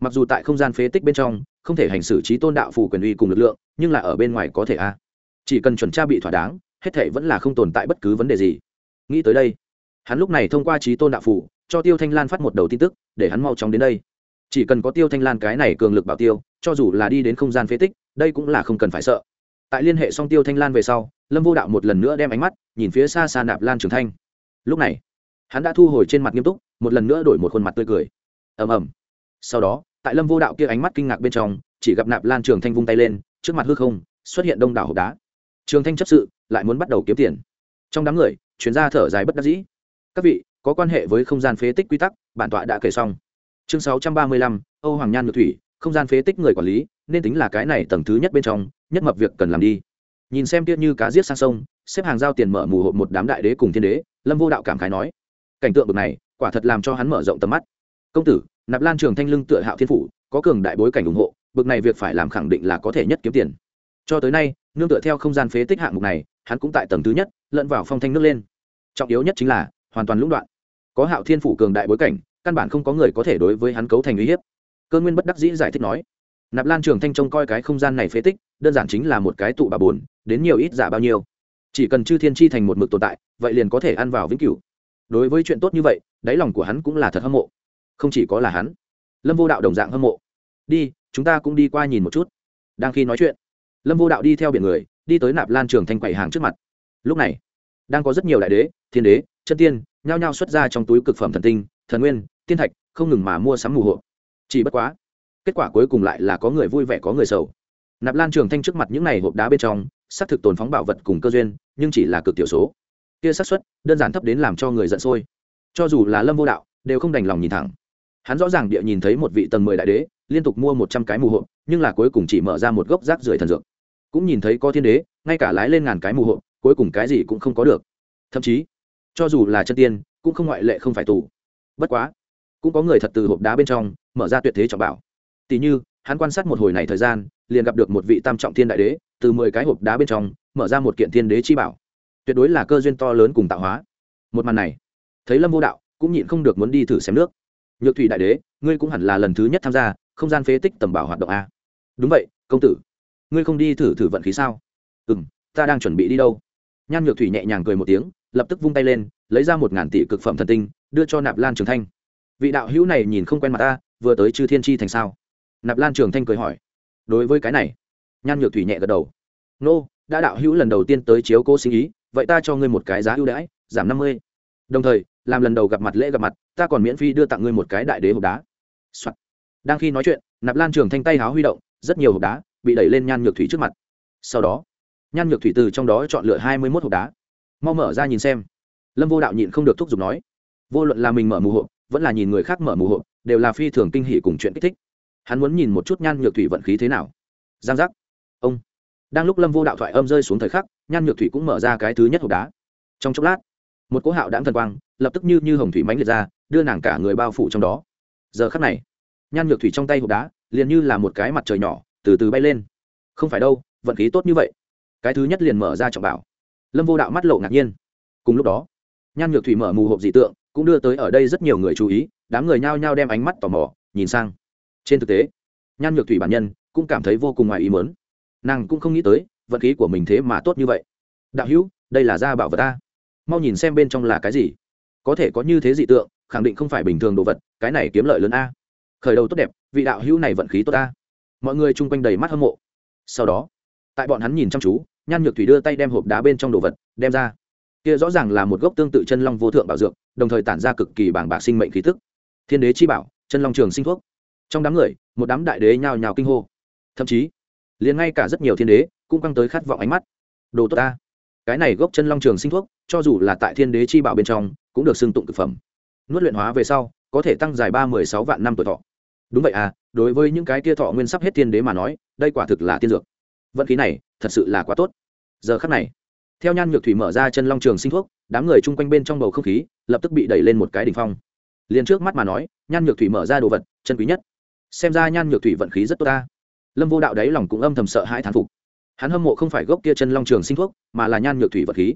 mặc dù tại không gian phế tích bên trong, không thể hành xử trí tôn đạo phủ quyền uy cùng lực lượng, nhưng là ở bên ngoài có thể a. Chỉ cần chuẩn tra bị thỏa đáng, hết thể vẫn là không tồn tại bất cứ vấn đề gì. Nghĩ tới đây, hắn lúc này thông qua trí tôn đạo phủ cho tiêu thanh lan phát một đầu tin tức, để hắn mau chóng đến đây. Chỉ cần có tiêu thanh lan cái này cường lực bảo tiêu, cho dù là đi đến không gian phế tích, đây cũng là không cần phải sợ. Tại liên hệ xong tiêu thanh lan về sau, lâm vô đạo một lần nữa đem ánh mắt nhìn phía xa xa nạp lan trường thanh. Lúc này, hắn đã thu hồi trên mặt nghiêm túc, một lần nữa đổi một khuôn mặt tươi cười. Ầm ầm sau đó, tại lâm vô đạo kia ánh mắt kinh ngạc bên trong, chỉ gặp nạp lan trường thanh vung tay lên, trước mặt hư không, xuất hiện đông đảo hộp đá. Trường thanh chấp sự, lại muốn bắt đầu kiếm tiền. Trong đám người, chuyên gia thở dài bất đắc dĩ. Các vị, có quan hệ với không gian phế tích quy tắc, bản tọa đã kể xong. Chương sáu trăm ba mươi lăm, âu hoàng nhan ngược thủy, không gian phế tích người quản lý, nên tính là cái này tầng thứ nhất bên trong, nhất mập việc cần làm đi. Nhìn xem tiết như cá giết sang sông, xếp hàng giao tiền mở mù hộp một đám đại đế cùng thiên đế, lâm vô đạo cảm khái nói, cảnh tượng bực này, quả thật làm cho hắn mở rộng tầm mắt công tử, nạp lan trường thanh lưng tựa hạo thiên phủ, có cường đại bối cảnh ủng hộ, bực này việc phải làm khẳng định là có thể nhất kiếm tiền. Cho tới nay, nương tựa theo không gian phế tích hạng mục này, hắn cũng tại tầng thứ nhất, lẫn vào phong thanh nước lên. Trọng yếu nhất chính là, hoàn toàn lũng đoạn. Có hạo thiên phủ cường đại bối cảnh, căn bản không có người có thể đối với hắn cấu thành uy hiếp. Cơ nguyên bất đắc dĩ giải thích nói, nạp lan trường thanh trông coi cái không gian này phế tích, đơn giản chính là một cái tụ bà bồn đến nhiều ít giả bao nhiêu. Chỉ cần chư thiên chi thành một mực tồn tại, vậy liền có thể ăn vào vĩnh cửu. Đối với chuyện tốt như vậy, đáy lòng của hắn cũng là thật hâm mộ không chỉ có là hắn, lâm vô đạo đồng dạng hâm mộ. Đi, chúng ta cũng đi qua nhìn một chút. Đang khi nói chuyện, lâm vô đạo đi theo biển người, đi tới nạp lan trường thanh quầy hàng trước mặt. Lúc này, đang có rất nhiều đại đế, thiên đế, chân tiên, nhao nhao xuất ra trong túi cực phẩm thần tinh, thần nguyên, tiên thạch, không ngừng mà mua sắm mù hộ. Chỉ bất quá, kết quả cuối cùng lại là có người vui vẻ có người sầu. Nạp lan trường thanh trước mặt những n à y hộp đá bên trong, xác thực tồn phóng bảo vật cùng cơ duyên, nhưng chỉ là cực tiểu số. Kia xác suất, đơn giản thấp đến làm cho người giận sôi. Cho dù là lâm vô đạo, đều không đành lòng nhìn thẳng hắn rõ ràng địa nhìn thấy một vị tầng mười đại đế, liên tục mua một trăm cái mù hộp, nhưng là cuối cùng chỉ mở ra một gốc rác rưởi thần dược. Cũng nhìn thấy có thiên đế, ngay cả lái lên ngàn cái mù hộp, cuối cùng cái gì cũng không có được. Thậm chí, cho dù là chân tiên, cũng không ngoại lệ không phải tù. Bất quá, cũng có người thật từ hộp đá bên trong, mở ra tuyệt thế trọng bảo. Tỷ như, hắn quan sát một hồi này thời gian, liền gặp được một vị tam trọng thiên đại đế, từ mười cái hộp đá bên trong, mở ra một kiện thiên đế chi bảo. Tuyệt đối là cơ duyên to lớn cùng tạo hóa. Một màn này, thấy lâm vô đạo cũng nhịn không được muốn đi thử xem nước nhược thủy đại đế, ngươi cũng hẳn là lần thứ nhất tham gia, không gian phế tích tầm bảo hoạt động a. Đúng vậy, công tử. Ngươi không đi thử thử vận khí sao? Ừ m ta đang chuẩn bị đi đâu? Nhan nhược thủy nhẹ nhàng cười một tiếng, lập tức vung tay lên, lấy ra một ngàn tỷ cực phẩm thần tinh, đưa cho nạp lan trường thanh. Vị đạo hữu này nhìn không quen mặt ta, vừa tới chư thiên tri thành sao? Nạp lan trường thanh cười hỏi. Đối với cái này, nhan nhược thủy nhẹ gật đầu. Nô, đã đạo hữu lần đầu tiên tới chiếu cố sinh ý, vậy ta cho ngươi một cái giá ưu đãi, giảm năm mươi. Đồng thời làm lần đầu gặp mặt lễ gặp mặt, ta còn miễn phí đưa tặng ngươi một cái đại đế hộp đá、Soạn. đang khi nói chuyện, nạp lan trường thanh tay háo huy động, rất nhiều hộp đá bị đẩy lên nhan nhược thủy trước mặt. Sau đó, nhan nhược thủy từ trong đó chọn lựa hai mươi mốt hộp đá. Mau mở ra nhìn xem. Lâm vô đạo nhịn không được thúc giục nói, vô luận là mình mở mù hộp, vẫn là nhìn người khác mở mù hộp, đều là phi thường kinh hỉ cùng chuyện kích thích. Hắn muốn nhìn một chút nhan nhược thủy vận khí thế nào. Giang giác. Ông. Đang lúc lâm vô đạo thoại âm rơi xuống thời khắc, nhan nhược thủy cũng mở ra cái thứ nhất hộp đá. Trong chốc lát, một cỗ hạo đáng thần quang lập tức như như hồng thủy mánh liệt ra, đưa nàng cả người bao phủ trong đó. Giờ khắc này, nhan nhược thủy trong tay hộp đá liền như là một cái mặt trời nhỏ, từ từ bay lên. Không phải đâu, vận khí tốt như vậy. Cái thứ nhất liền mở ra trọng bảo. Lâm vô đạo mắt lộ ngạc nhiên. Cùng lúc đó, nhan nhược thủy mở mù hộp dị tượng, cũng đưa tới ở đây rất nhiều người chú ý, đám người nhao nhao đem ánh mắt tò mò, nhìn sang. Trên thực tế, nhan nhược thủy bản nhân cũng cảm thấy vô cùng ngoài ý mớn nàng cũng không nghĩ tới, vận khí của mình thế mà tốt như vậy. Đạo hữu, đây là gia bảo vật ta. Mau nhìn xem bên trong là cái gì có thể có như thế dị tượng, khẳng định không phải bình thường đồ vật, cái này kiếm lợi lớn a. Khởi đầu tốt đẹp, vị đạo hữu này vận khí tốt a. Mọi người chung quanh đầy mắt hâm mộ. Sau đó, tại bọn hắn nhìn chăm chú, nhan nhược thủy đưa tay đem hộp đá bên trong đồ vật đem ra. Kia rõ ràng là một gốc tương tự chân long vô thượng bảo dược, đồng thời tản ra cực kỳ bảng bạc sinh mệnh khí thức thiên đế chi bảo, chân long trường sinh thuốc. Trong đám người, một đám đại đế nhào nhào kinh hô. Thậm chí, liền ngay cả rất nhiều thiên đế cũng căng tới khát vọng ánh mắt. Đồ tốt ta cái này gốc chân long trường sinh thuốc, cho dù là tại thiên đế chi bảo bên trong, cũng được xưng tụng thực phẩm. Nuốt luyện hóa về sau, có thể tăng dài ba mười sáu vạn năm tuổi thọ. Đúng vậy à đối với những cái kia thọ nguyên sắp hết thiên đế mà nói, đây quả thực là tiên dược. Vận khí này, thật sự là quá tốt. Giờ khắc này, theo nhan nhược thủy mở ra chân long trường sinh thuốc, đám người chung quanh bên trong bầu không khí, lập tức bị đẩy lên một cái đ ỉ n h phong. Liền trước mắt mà nói, nhan nhược thủy mở ra đồ vật, chân quý nhất. Xem ra nhan nhược thủy vận khí rất tốt ta. Lâm vô đạo đáy lòng cũng âm thầm sợ hai thán phục hắn hâm mộ không phải gốc kia chân long trường sinh thuốc, mà là nhan nhược thủy vật khí.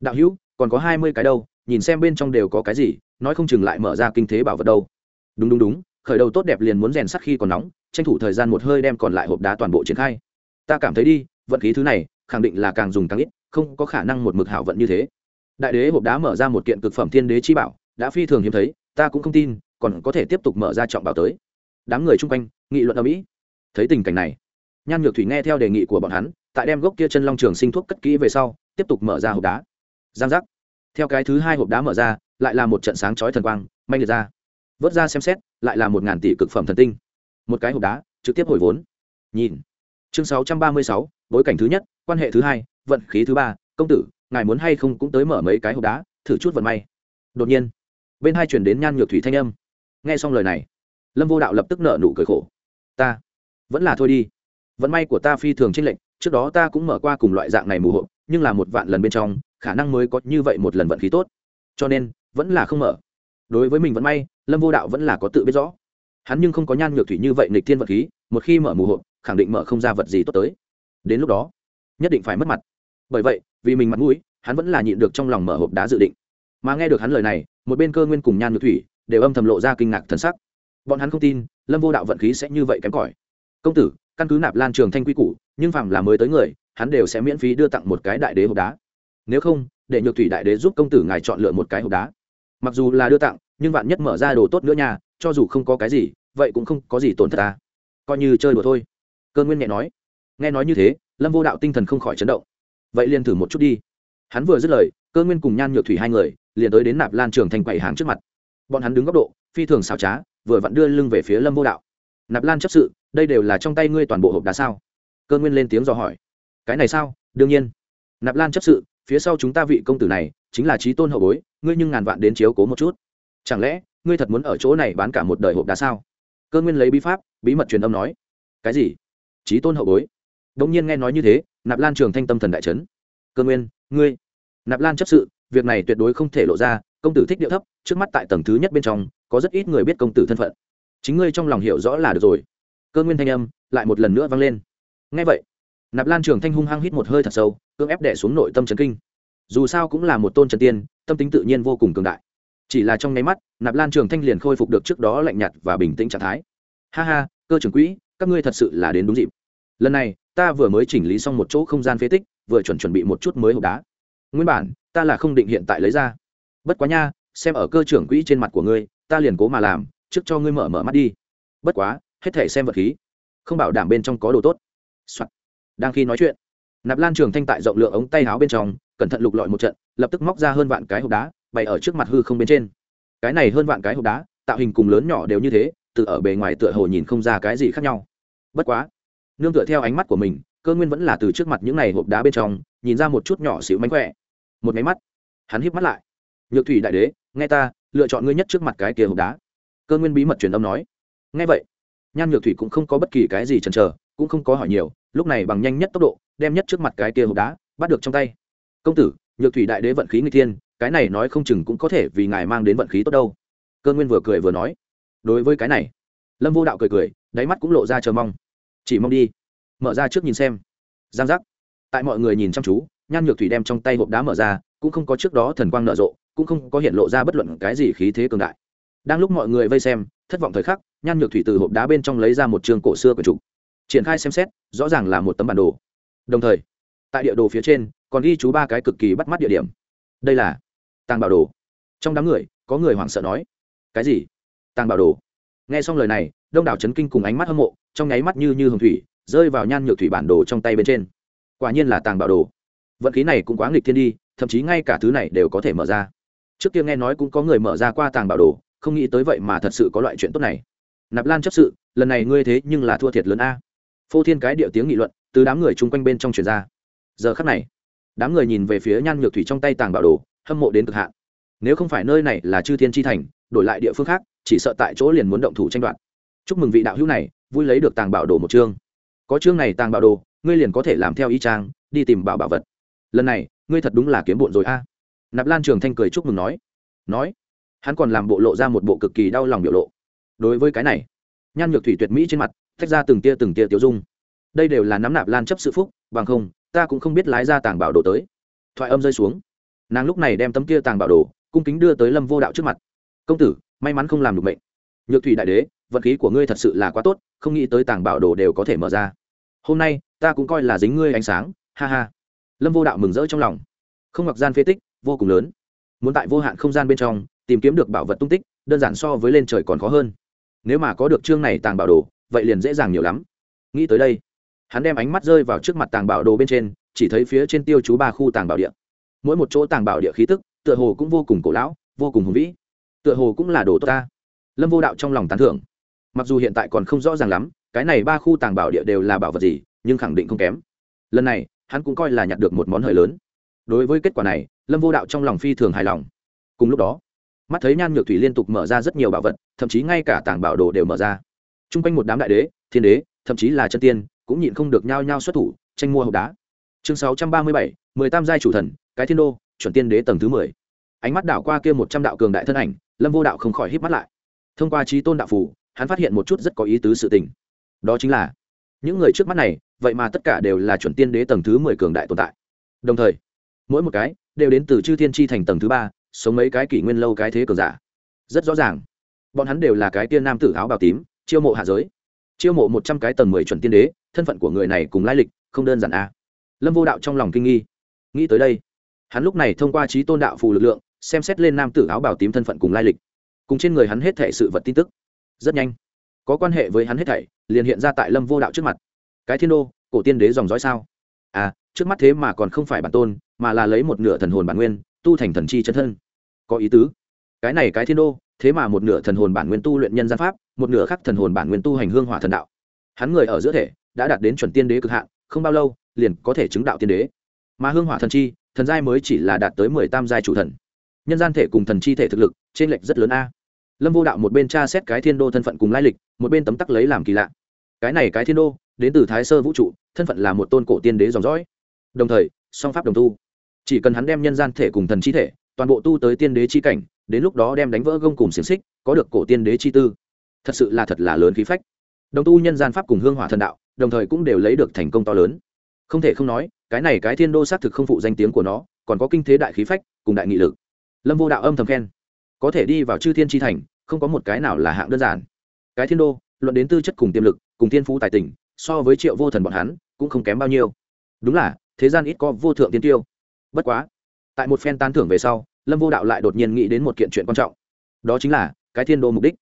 Đạo hữu, còn có hai mươi cái đâu, nhìn xem bên trong đều có cái gì, nói không chừng lại mở ra kinh thế bảo vật đâu. Đúng đúng đúng, khởi đầu tốt đẹp liền muốn rèn sắc khi còn nóng, tranh thủ thời gian một hơi đem còn lại hộp đá toàn bộ triển khai. Ta cảm thấy đi vận khí thứ này, khẳng định là càng dùng càng ít, không có khả năng một mực hảo vận như thế. Đại đế hộp đá mở ra một kiện cực phẩm thiên đế chi bảo, đã phi thường hiếm thấy, ta cũng không tin, còn có thể tiếp tục mở ra trọng bảo tới. Đám người chung quanh, nghị luận ở mỹ thấy tình cảnh này nhan nhược thủy nghe theo đề nghị của bọn hắn, tại đem gốc kia chân long trường sinh thuốc cất kỹ về sau, tiếp tục mở ra hộp đá. Giang giác. Theo cái thứ hai hộp đá mở ra, lại là một trận sáng chói thần quang, manh liệt ra. Vớt ra xem xét, lại là một ngàn tỷ cực phẩm thần tinh. Một cái hộp đá, trực tiếp hồi vốn. Nhìn. Chương sáu trăm ba mươi sáu, bối cảnh thứ nhất, quan hệ thứ hai, vận khí thứ ba. Công tử, ngài muốn hay không cũng tới mở mấy cái hộp đá, thử chút vận may. Đột nhiên, bên hai chuyển đến nhan nhược thủy thanh âm. Nghe xong lời này, lâm vô đạo lập tức nợ nụ cười khổ. Ta, vẫn là thôi đi vận may của ta phi thường trên lệnh trước đó ta cũng mở qua cùng loại dạng này mù hộp, nhưng là một vạn lần bên trong, khả năng mới có như vậy một lần vận khí tốt. Cho nên, vẫn là không mở. Đối với mình vẫn may, lâm vô đạo vẫn là có tự biết rõ. Hắn nhưng không có nhan nhược thủy như vậy nịch thiên vật khí, một khi mở mù hộp, khẳng định mở không ra vật gì tốt tới. Đến lúc đó, nhất định phải mất mặt. Bởi vậy, vì mình mặt mũi, hắn vẫn là nhịn được trong lòng mở hộp đá dự định. Mà nghe được hắn lời này, một bên cơ nguyên cùng nhan nhược thủy đều âm thầm lộ ra kinh ngạc thần sắc. Bọn hắn không tin, lâm vô đạo vận khí sẽ như vậy kém cỏi. Công tử căn cứ nạp lan trường thanh quy củ, nhưng phạm là mới tới người, hắn đều sẽ miễn phí đưa tặng một cái đại đế hộp đá. Nếu không, để nhược thủy đại đế giúp công tử ngài chọn lựa một cái hộp đá. Mặc dù là đưa tặng, nhưng vạn nhất mở ra đồ tốt nữa nha, cho dù không có cái gì, vậy cũng không có gì tổn thất ta. Coi như chơi đùa thôi. Cơ nguyên nhẹ nói. Nghe nói như thế, lâm vô đạo tinh thần không khỏi chấn động. Vậy liền thử một chút đi. Hắn vừa dứt lời, cơ nguyên cùng nhan nhược thủy hai người, liền tới đến nạp lan trường thành quầy hàng trước mặt. Bọn hắn đứng góc độ, phi thường xảo trá, vừa vặn đưa lưng về phía lâm vô đạo nạp lan chấp sự, đây đều là trong tay ngươi toàn bộ hộp đá sao? Cơ nguyên lên tiếng dò hỏi. Cái này sao? Đương nhiên. Nạp lan chấp sự, phía sau chúng ta vị công tử này, chính là trí tôn hậu bối, ngươi nhưng ngàn vạn đến chiếu cố một chút. Chẳng lẽ, ngươi thật muốn ở chỗ này bán cả một đời hộp đá sao? Cơ nguyên lấy bí pháp, bí mật truyền âm nói. Cái gì? Trí tôn hậu bối. Đông nhiên nghe nói như thế, nạp lan trường thanh tâm thần đại trấn cơ nguyên, ngươi. Nạp lan chấp sự, việc này tuyệt đối không thể lộ ra, công tử thích điệu thấp, trước mắt tại tầng thứ nhất bên trong, có rất ít người biết công tử thân phận chính ngươi trong lòng hiểu rõ là được rồi. Cơ nguyên thanh âm lại một lần nữa vang lên. Ngay vậy, nạp lan trường thanh hung hăng hít một hơi thật sâu, cưỡng ép đẻ xuống nội tâm trấn kinh. Dù sao cũng là một tôn trần tiên, tâm tính tự nhiên vô cùng cường đại. Chỉ là trong nháy mắt, nạp lan trường thanh liền khôi phục được trước đó lạnh nhạt và bình tĩnh trạng thái. Ha ha, cơ trưởng quỹ, các ngươi thật sự là đến đúng dịp. Lần này, ta vừa mới chỉnh lý xong một chỗ không gian phế tích, vừa chuẩn chuẩn bị một chút mới hộp đá. Nguyên bản, ta là không định hiện tại lấy ra. Bất quá nha, xem ở cơ trưởng quỹ trên mặt của ngươi, ta liền cố mà làm trước cho ngươi mở mở mắt đi. Bất quá, hết thể xem vật khí. Không bảo đảm bên trong có đồ tốt、Soạn. đang khi nói chuyện, nạp lan trường thanh tại rộng lượng ống tay áo bên trong, cẩn thận lục lọi một trận, lập tức móc ra hơn vạn cái hộp đá, bày ở trước mặt hư không bên trên. Cái này hơn vạn cái hộp đá, tạo hình cùng lớn nhỏ đều như thế, từ ở bề ngoài tựa hồ nhìn không ra cái gì khác nhau. Bất quá, nương tựa theo ánh mắt của mình, cơ nguyên vẫn là từ trước mặt những này hộp đá bên trong, nhìn ra một chút nhỏ xíu mánh khỏe. Một máy mắt, hắn híp mắt lại. Nhược thủy đại đế, nghe ta, lựa chọn ngươi nhất trước mặt cái kia hộp đá cơ nguyên bí mật truyền âm nói. Nghe vậy, nhan nhược thủy cũng không có bất kỳ cái gì chần chờ, cũng không có hỏi nhiều, lúc này bằng nhanh nhất tốc độ, đem nhất trước mặt cái kia hộp đá, bắt được trong tay. Công tử, nhược thủy đại đế vận khí người thiên, cái này nói không chừng cũng có thể vì ngài mang đến vận khí tốt đâu. Cơ nguyên vừa cười vừa nói. Đối với cái này, lâm vô đạo cười cười, đáy mắt cũng lộ ra chờ mong. Chỉ mong đi, mở ra trước nhìn xem. Giang giác. Tại mọi người nhìn chăm chú, nhan nhược thủy đem trong tay hộp đá mở ra, cũng không có trước đó thần quang nở rộ, cũng không có hiện lộ ra bất luận cái gì khí thế cường đại đang lúc mọi người vây xem, thất vọng thời khắc, nhan nhược thủy từ hộp đá bên trong lấy ra một trường cổ xưa của trục triển khai xem xét, rõ ràng là một tấm bản đồ. Đồng thời, tại địa đồ phía trên, còn ghi chú ba cái cực kỳ bắt mắt địa điểm. Đây là tàng bảo đồ. Trong đám người, có người hoảng sợ nói, cái gì? Tàng bảo đồ? Nghe xong lời này, đông đảo trấn kinh cùng ánh mắt hâm mộ, trong nháy mắt như như hồng thủy, rơi vào nhan nhược thủy bản đồ trong tay bên trên. Quả nhiên là tàng bảo đồ. Vận khí này cũng quá nghịch thiên đi, thậm chí ngay cả thứ này đều có thể mở ra. Trước kia nghe nói cũng có người mở ra qua tàng bảo đồ không nghĩ tới vậy mà thật sự có loại chuyện tốt này. Nạp lan chấp sự, lần này ngươi thế nhưng là thua thiệt lớn a. Phô thiên cái điệu tiếng nghị luận từ đám người chung quanh bên trong truyền ra. Giờ khắc này, đám người nhìn về phía nhan nhược thủy trong tay tàng bảo đồ, hâm mộ đến cực hạn. Nếu không phải nơi này là chư thiên tri thành, đổi lại địa phương khác, chỉ sợ tại chỗ liền muốn động thủ tranh đoạt. Chúc mừng vị đạo hữu này, vui lấy được tàng bảo đồ một chương. Có chương này tàng bảo đồ, ngươi liền có thể làm theo y trang đi tìm bảo bảo vật. Lần này, ngươi thật đúng là kiếm bộn rồi a. Nạp lan trường thanh cười chúc mừng nói. Nói hắn còn làm bộ lộ ra một bộ cực kỳ đau lòng biểu lộ. Đối với cái này, nhan nhược thủy tuyệt mỹ trên mặt thách ra từng tia từng tia tiêu dung. Đây đều là nắm nạp lan chấp sự phúc, bằng không, ta cũng không biết lái ra tàng bảo đồ tới. Thoại âm rơi xuống. Nàng lúc này đem tấm kia tàng bảo đồ, cung kính đưa tới lâm vô đạo trước mặt. Công tử, may mắn không làm được mệnh. Nhược thủy đại đế vật khí của ngươi thật sự là quá tốt, không nghĩ tới tàng bảo đồ đều có thể mở ra. Hôm nay, ta cũng coi là dính ngươi ánh sáng, ha ha. Lâm vô đạo mừng rỡ trong lòng. Không mặc gian phế tích, vô cùng lớn. Muốn tại vô hạn không gian bên trong tìm kiếm được bảo vật tung tích, đơn giản so với lên trời còn khó hơn. Nếu mà có được chương này tàng bảo đồ, vậy liền dễ dàng nhiều lắm. Nghĩ tới đây, hắn đem ánh mắt rơi vào trước mặt tàng bảo đồ bên trên, chỉ thấy phía trên tiêu chú ba khu tàng bảo địa. Mỗi một chỗ tàng bảo địa khí tức, tựa hồ cũng vô cùng cổ lão, vô cùng hùng vĩ. Tựa hồ cũng là đồ tốt ta. Lâm vô đạo trong lòng tán thưởng. Mặc dù hiện tại còn không rõ ràng lắm, cái này ba khu tàng bảo địa đều là bảo vật gì, nhưng khẳng định không kém. Lần này, hắn cũng coi là nhặt được một món hời lớn. Đối với kết quả này, lâm vô đạo trong lòng phi thường hài lòng. Cùng lúc đó mắt thấy nhan nhược thủy liên tục mở ra rất nhiều bảo vật, thậm chí ngay cả tàng bảo đồ đều mở ra. T r u n g quanh một đám đại đế, thiên đế, thậm chí là chân tiên, cũng nhịn không được nhao nhao xuất thủ, tranh mua hộp đá. Chương sáu trăm ba mươi bảy, mười tam giai chủ thần, cái thiên đô, chuẩn tiên đế tầng thứ mười. Ánh mắt đảo qua kia một trăm đạo cường đại thân ảnh, lâm vô đạo không khỏi hít mắt lại. Thông qua trí tôn đạo phủ hắn phát hiện một chút rất có ý tứ sự tình. Đó chính là, những người trước mắt này, vậy mà tất cả đều là chuẩn tiên đế tầng thứ mười cường đại tồn tại. Đồng thời, mỗi một cái đều đến từ chư thiên tri thành tầng thứ ba sống mấy cái kỷ nguyên lâu cái thế cường giả. Rất rõ ràng. Bọn hắn đều là cái tiên nam tử áo bào tím, chiêu mộ hạ giới. Chiêu mộ một trăm cái tầng mười chuẩn tiên đế, thân phận của người này cùng lai lịch không đơn giản a à. lâm vô đạo trong lòng kinh nghi. Nghĩ tới đây, hắn lúc này thông qua trí tôn đạo phù lực lượng, xem xét lên nam tử áo bào tím thân phận cùng lai lịch. Cùng trên người hắn hết thệ sự vật tin tức. Rất nhanh, có quan hệ với hắn hết thảy, liền hiện ra tại lâm vô đạo trước mặt. Cái thiên đô, cổ tiên đế dòng dõi sao? À trước mắt thế mà còn không phải bản tôn, mà là lấy một nửa thần hồn bản nguyên, tu thành thần chi chân thân có ý tứ. Cái này cái thiên đô, thế mà một nửa thần hồn bản nguyên tu luyện nhân gian pháp, một nửa khác thần hồn bản nguyên tu hành hương hỏa thần đạo. Hắn người ở giữa thể, đã đạt đến chuẩn tiên đế cực hạn, không bao lâu, liền có thể chứng đạo tiên đế. Mà hương hỏa thần chi, thần giai mới chỉ là đạt tới mười tam giai chủ thần. Nhân gian thể cùng thần chi thể thực lực trên lệch rất lớn a. Lâm vô đạo một bên tra xét cái thiên đô thân phận cùng lai lịch, một bên tấm tắc lấy làm kỳ lạ. Cái này cái thiên đô, đến từ thái sơ vũ trụ, thân phận là một tôn cổ tiên đế dòng dõi. Đồng thời, song pháp đồng tu. Chỉ cần hắn đem nhân gian thể cùng thần chi thể toàn bộ tu tới tiên đế chi cảnh, đến lúc đó đem đánh vỡ gông cùng xiềng xích, có được cổ tiên đế chi tư. Thật sự là thật là lớn khí phách. Đồng tu nhân gian pháp cùng hương hỏa thần đạo, đồng thời cũng đều lấy được thành công to lớn. Không thể không nói, cái này cái thiên đô xác thực không phụ danh tiếng của nó, còn có kinh thế đại khí phách, cùng đại nghị lực. Lâm vô đạo âm thầm khen. Có thể đi vào chư thiên chi thành, không có một cái nào là hạng đơn giản. Cái thiên đô, luận đến tư chất cùng tiềm lực, cùng thiên phú tài tình, so với triệu vô thần bọn hắn, cũng không kém bao nhiêu. Đúng là, thế gian ít có vô thượng tiên tiêu. Bất quá tại một phen tán thưởng về sau, lâm vô đạo lại đột nhiên nghĩ đến một kiện chuyện quan trọng. Đó chính là cái thiên đô mục đích.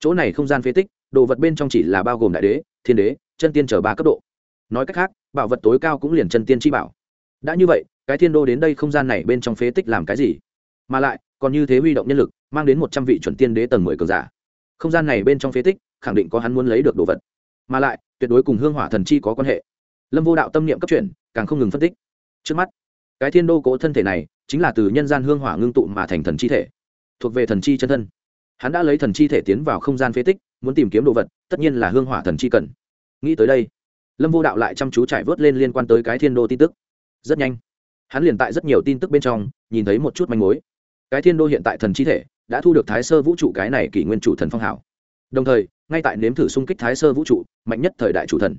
Chỗ này không gian phế tích, đồ vật bên trong chỉ là bao gồm đại đế, thiên đế, chân tiên chờ ba cấp độ. Nói cách khác, bảo vật tối cao cũng liền chân tiên chi bảo. Đã như vậy, cái thiên đô đến đây không gian này bên trong phế tích làm cái gì? Mà lại, còn như thế huy động nhân lực, mang đến một trăm vị chuẩn tiên đế tầng mười cường giả. Không gian này bên trong phế tích, khẳng định có hắn muốn lấy được đồ vật. Mà lại, tuyệt đối cùng hương hỏa thần chi có quan hệ. Lâm vô đạo tâm niệm cấp chuyển, càng không ngừng phân tích. Trước mắt cái thiên đô cố thân thể này chính là từ nhân gian hương hỏa ngưng tụ mà thành thần chi thể, thuộc về thần chi chân thân. Hắn đã lấy thần chi thể tiến vào không gian phế tích, muốn tìm kiếm đồ vật, tất nhiên là hương hỏa thần chi cần. Nghĩ tới đây, lâm vô đạo lại chăm chú trải vớt lên liên quan tới cái thiên đô tin tức. Rất nhanh, hắn liền tại rất nhiều tin tức bên trong nhìn thấy một chút manh mối. Cái thiên đô hiện tại thần chi thể đã thu được thái sơ vũ trụ cái này kỷ nguyên chủ thần phong hảo đồng thời, ngay tại nếm thử xung kích thái sơ vũ trụ, mạnh nhất thời đại chủ thần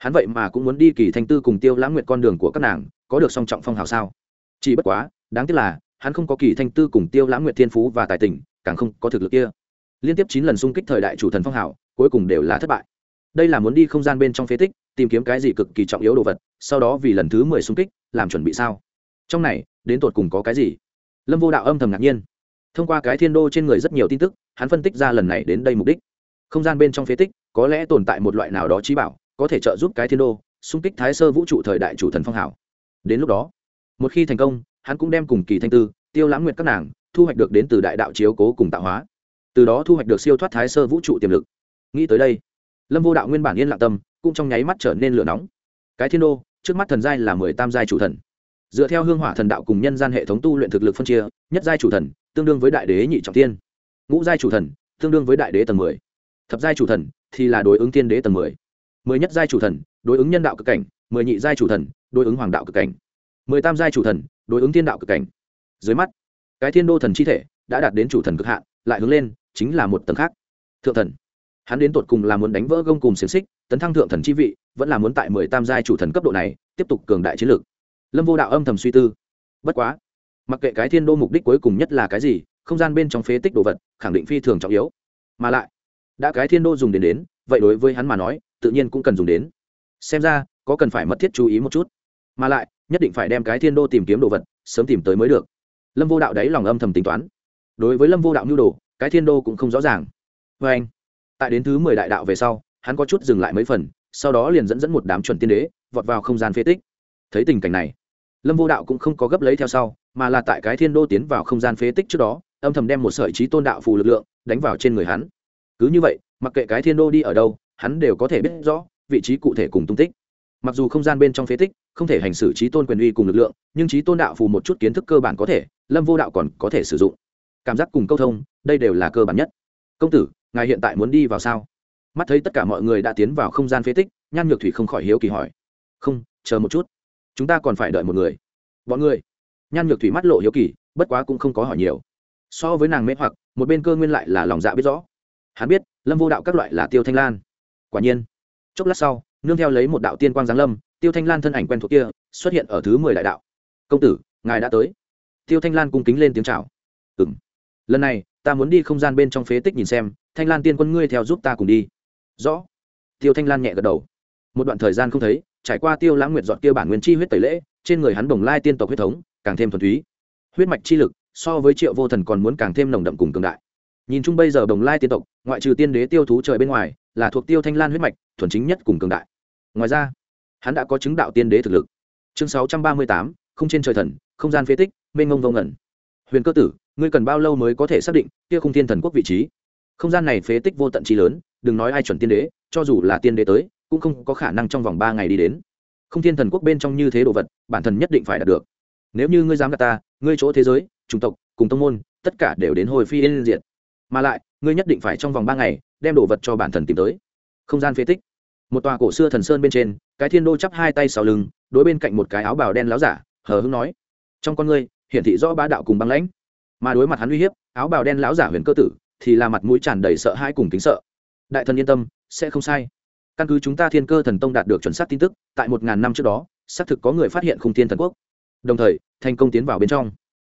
hắn vậy mà cũng muốn đi kỳ thanh tư cùng tiêu lãng nguyện con đường của các nàng, có được song trọng phong hào sao? Chỉ bất quá, đáng tiếc là, hắn không có kỳ thanh tư cùng tiêu lãng nguyện thiên phú và tài tình, càng không có thực lực kia. Liên tiếp chín lần xung kích thời đại chủ thần phong hào, cuối cùng đều là thất bại. Đây là muốn đi không gian bên trong phế tích, tìm kiếm cái gì cực kỳ trọng yếu đồ vật, sau đó vì lần thứ mười xung kích, làm chuẩn bị sao? Trong này, đến tột cùng có cái gì? Lâm vô đạo âm thầm ngạc nhiên. Thông qua cái thiên đô trên người rất nhiều tin tức, hắn phân tích ra lần này đến đây mục đích. Không gian bên trong phế tích, có lẽ tồn tại một loại nào đó trí bảo có thể trợ giúp cái thiên đô, xung kích thái sơ vũ trụ thời đại chủ thần phong hảo đến lúc đó, một khi thành công, hắn cũng đem cùng kỳ thanh tư, tiêu lãng nguyệt các nàng, thu hoạch được đến từ đại đạo chiếu cố cùng tạo hóa. Từ đó thu hoạch được siêu thoát thái sơ vũ trụ tiềm lực. Nghĩ tới đây, lâm vô đạo nguyên bản yên lặng tâm, cũng trong nháy mắt trở nên lửa nóng. Cái thiên đô, trước mắt thần giai là mười tam giai chủ thần. Dựa theo hương hỏa thần đạo cùng nhân gian hệ thống tu luyện thực lực phân chia, nhất giai chủ thần, tương đương với đại đế nhị trọng tiên ngũ giai chủ thần, tương đương với đại đế tầng mười. Thập giai chủ thần thì là đối ứng tiên đế tầng mười mười nhất giai chủ thần, đối ứng nhân đạo cực cảnh, mười nhị giai chủ thần, đối ứng hoàng đạo cực cảnh, mười tam giai chủ thần, đối ứng thiên đạo cực cảnh. Dưới mắt, cái thiên đô thần chi thể đã đạt đến chủ thần cực hạn, lại hướng lên, chính là một tầng khác. Thượng thần. Hắn đến tột cùng là muốn đánh vỡ gông cùng xiềng xích, tấn thăng thượng thần chi vị, vẫn là muốn tại mười tam giai chủ thần cấp độ này, tiếp tục cường đại chiến lược. Lâm vô đạo âm thầm suy tư. Bất quá, mặc kệ cái thiên đô mục đích cuối cùng nhất là cái gì, không gian bên trong phế tích đồ vật, khẳng định phi thường trọng yếu. Mà lại, đã cái thiên đô dùng đến đến, vậy đối với hắn mà nói tự nhiên cũng cần dùng đến. Xem ra, có cần phải mật thiết chú ý một chút. Mà lại, nhất định phải đem cái thiên đô tìm kiếm đồ vật, sớm tìm tới mới được. Lâm vô đạo đấy lòng âm thầm tính toán. Đối với lâm vô đạo nhu đồ, cái thiên đô cũng không rõ ràng. Vê anh, tại đến thứ mười đại đạo về sau, hắn có chút dừng lại mấy phần, sau đó liền dẫn dẫn một đám chuẩn tiên đế, vọt vào không gian phế tích. Thấy tình cảnh này, lâm vô đạo cũng không có gấp lấy theo sau, mà là tại cái thiên đô tiến vào không gian phế tích trước đó, âm thầm đem một sợi trí tôn đạo phù lực lượng đánh vào trên người hắn. Cứ như vậy, mặc kệ cái thiên đô đi ở đâu hắn đều có thể biết rõ vị trí cụ thể cùng tung tích. Mặc dù không gian bên trong phế tích, không thể hành xử trí tôn quyền uy cùng lực lượng, nhưng trí tôn đạo phù một chút kiến thức cơ bản có thể, lâm vô đạo còn có thể sử dụng. Cảm giác cùng câu thông, đây đều là cơ bản nhất. Công tử, ngài hiện tại muốn đi vào sao? Mắt thấy tất cả mọi người đã tiến vào không gian phế tích, nhan nhược thủy không khỏi hiếu kỳ hỏi. Không, chờ một chút. Chúng ta còn phải đợi một người. Bọn người? Nhan nhược thủy mắt lộ hiếu kỳ, bất quá cũng không có hỏi nhiều. So với nàng mê hoặc, một bên cơ nguyên lại là lòng dạ biết rõ. Hắn biết, lâm vô đạo các loại là tiêu thanh lan quả nhiên. Chốc lát sau, nương theo lấy một đạo tiên quang giáng lâm, tiêu thanh lan thân ảnh quen thuộc kia xuất hiện ở thứ mười đại đạo. Công tử, ngài đã tới. Tiêu thanh lan cung kính lên tiếng chào. Ừ m lần này, ta muốn đi không gian bên trong phế tích nhìn xem, thanh lan tiên quân ngươi theo giúp ta cùng đi. Rõ. Tiêu thanh lan nhẹ gật đầu. Một đoạn thời gian không thấy, trải qua tiêu lãng nguyệt dọn kia bản nguyên chi huyết tẩy lễ, trên người hắn đồng lai tiên tộc huyết thống, càng thêm thuần túy. Huyết mạch chi lực, so với triệu vô thần còn muốn càng thêm nồng đậm cùng cường đại nhìn chung bây giờ đồng lai tiên tộc, ngoại trừ tiên đế tiêu thú trời bên ngoài, là thuộc tiêu thanh lan huyết mạch, thuần chính nhất cùng cường đại. Ngoài ra, hắn đã có chứng đạo tiên đế thực lực. Chương sáu trăm ba mươi tám, không trên trời thần, không gian phế tích, mênh ngông vô ngẩn huyền cơ tử, ngươi cần bao lâu mới có thể xác định kia không thiên thần quốc vị trí? Không gian này phế tích vô tận trí lớn, đừng nói ai chuẩn tiên đế, cho dù là tiên đế tới, cũng không có khả năng trong vòng ba ngày đi đến. Không thiên thần quốc bên trong như thế đồ vật, bản thân nhất định phải đạt được. Nếu như ngươi dám gạt ta, ngươi chỗ thế giới, chủng tộc, cùng tông môn, tất cả đều đến hồi phi yên diện mà lại, ngươi nhất định phải trong vòng ba ngày, đem đồ vật cho bản thần tìm tới. Không gian phế tích. Một tòa cổ xưa thần sơn bên trên, cái thiên đô chắp hai tay sau lưng, đối bên cạnh một cái áo bào đen láo giả, hờ hưng nói, trong con ngươi, hiển thị rõ ba đạo cùng băng lãnh. Mà đối mặt hắn uy hiếp, áo bào đen láo giả huyền cơ tử, thì là mặt mũi tràn đầy sợ hãi cùng kính sợ. Đại thần yên tâm, sẽ không sai. Căn cứ chúng ta thiên cơ thần tông đạt được chuẩn xác tin tức, tại một ngàn năm trước đó, xác thực có người phát hiện khung thiên thần quốc. Đồng thời, thành công tiến vào bên trong.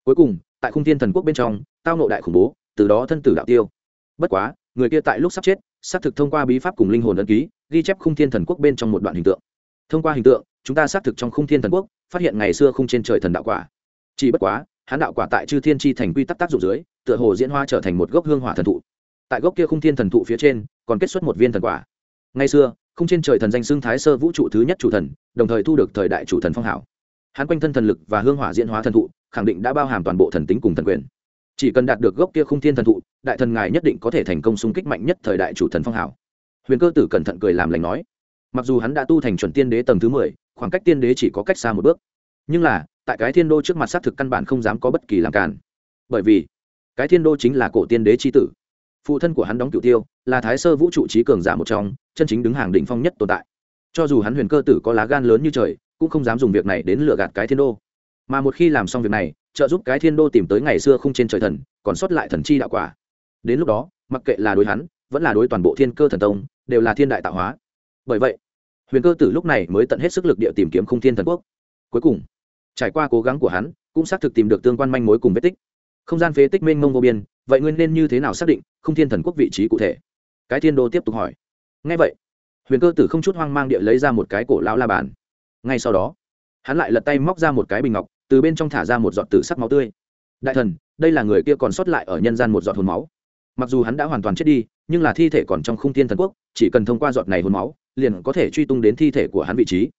Cuối cùng, tại khung thiên thần quốc bên trong, tao nộ đại khủng bố từ đó thân tử đạo tiêu. Bất quá, người kia tại lúc sắp chết, xác thực thông qua bí pháp cùng linh hồn ấn ký, ghi chép khung thiên thần quốc bên trong một đoạn hình tượng. Thông qua hình tượng, chúng ta xác thực trong khung thiên thần quốc, phát hiện ngày xưa khung trên trời thần đạo quả. Chỉ bất quá, hắn đạo quả tại chư thiên tri thành quy tắc tác dụng dưới, tựa hồ diễn hoa trở thành một gốc hương hỏa thần thụ. Tại gốc kia khung thiên thần thụ phía trên, còn kết xuất một viên thần quả. Ngày xưa, khung trên trời thần danh xưng thái sơ vũ trụ thứ nhất chủ thần, đồng thời thu được thời đại chủ thần phong hảo hắn quanh thân thần lực và hương hỏa diễn hóa thần thụ, khẳng định đã bao hàm toàn bộ thần tính cùng thần quyền chỉ cần đạt được gốc kia khung thiên thần thụ, đại thần ngài nhất định có thể thành công xung kích mạnh nhất thời đại chủ thần phong hảo huyền cơ tử cẩn thận cười làm lành nói. Mặc dù hắn đã tu thành chuẩn tiên đế tầng thứ mười, khoảng cách tiên đế chỉ có cách xa một bước. Nhưng là, tại cái thiên đô trước mặt xác thực căn bản không dám có bất kỳ làm cản bởi vì, cái thiên đô chính là cổ tiên đế c h i tử. Phụ thân của hắn đóng cựu tiêu, là thái sơ vũ trụ trí cường giả một trong, chân chính đứng hàng đỉnh phong nhất tồn tại. Cho dù hắn huyền cơ tử có lá gan lớn như trời, cũng không dám dùng việc này đến lừa gạt cái thiên đô. Mà một khi làm xong việc này trợ giúp cái thiên đô tìm tới ngày xưa không trên trời thần, còn sót lại thần chi đạo quả. Đến lúc đó, mặc kệ là đối hắn, vẫn là đối toàn bộ thiên cơ thần tông, đều là thiên đại tạo hóa. Bởi vậy, huyền cơ tử lúc này mới tận hết sức lực địa tìm kiếm không thiên thần quốc. Cuối cùng, trải qua cố gắng của hắn, cũng xác thực tìm được tương quan manh mối cùng vết tích. Không gian phế tích mênh mông vô biên, vậy nguyên nên như thế nào xác định không thiên thần quốc vị trí cụ thể? Cái thiên đô tiếp tục hỏi. Ngay vậy, huyền cơ tử không chút hoang mang địa lấy ra một cái cổ lão la bàn. Ngay sau đó, hắn lại lật tay móc ra một cái bình ngọc từ bên trong thả ra một giọt tử sắc máu tươi. Đại thần, đây là người kia còn sót lại ở nhân gian một giọt hồn máu. Mặc dù hắn đã hoàn toàn chết đi, nhưng là thi thể còn trong khung thiên thần quốc, chỉ cần thông qua giọt này hồn máu, liền có thể truy tung đến thi thể của hắn vị trí.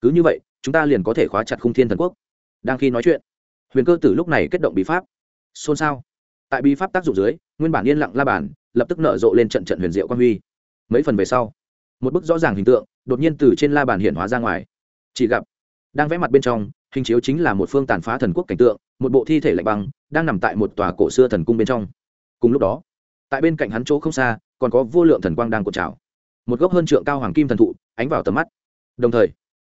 Cứ như vậy, chúng ta liền có thể khóa chặt khung thiên thần quốc. Đang khi nói chuyện, huyền cơ tử lúc này kết động bí pháp. Xôn xao. Tại bí pháp tác dụng dưới, nguyên bản yên lặng la bản lập tức nở rộ lên trận trận huyền diệu quan huy. Mấy phần về sau, một bức rõ ràng hình tượng đột nhiên từ trên la bàn hiện hóa ra ngoài. Chỉ gặp đang vẽ mặt bên trong, hình chiếu chính là một phương tàn phá thần quốc cảnh tượng, một bộ thi thể lạnh băng, đang nằm tại một tòa cổ xưa thần cung bên trong. Cùng lúc đó, tại bên cạnh hắn chỗ không xa, còn có vô lượng thần quang đang cột trào. Một gốc hơn trượng cao hoàng kim thần thụ, ánh vào tầm mắt. Đồng thời,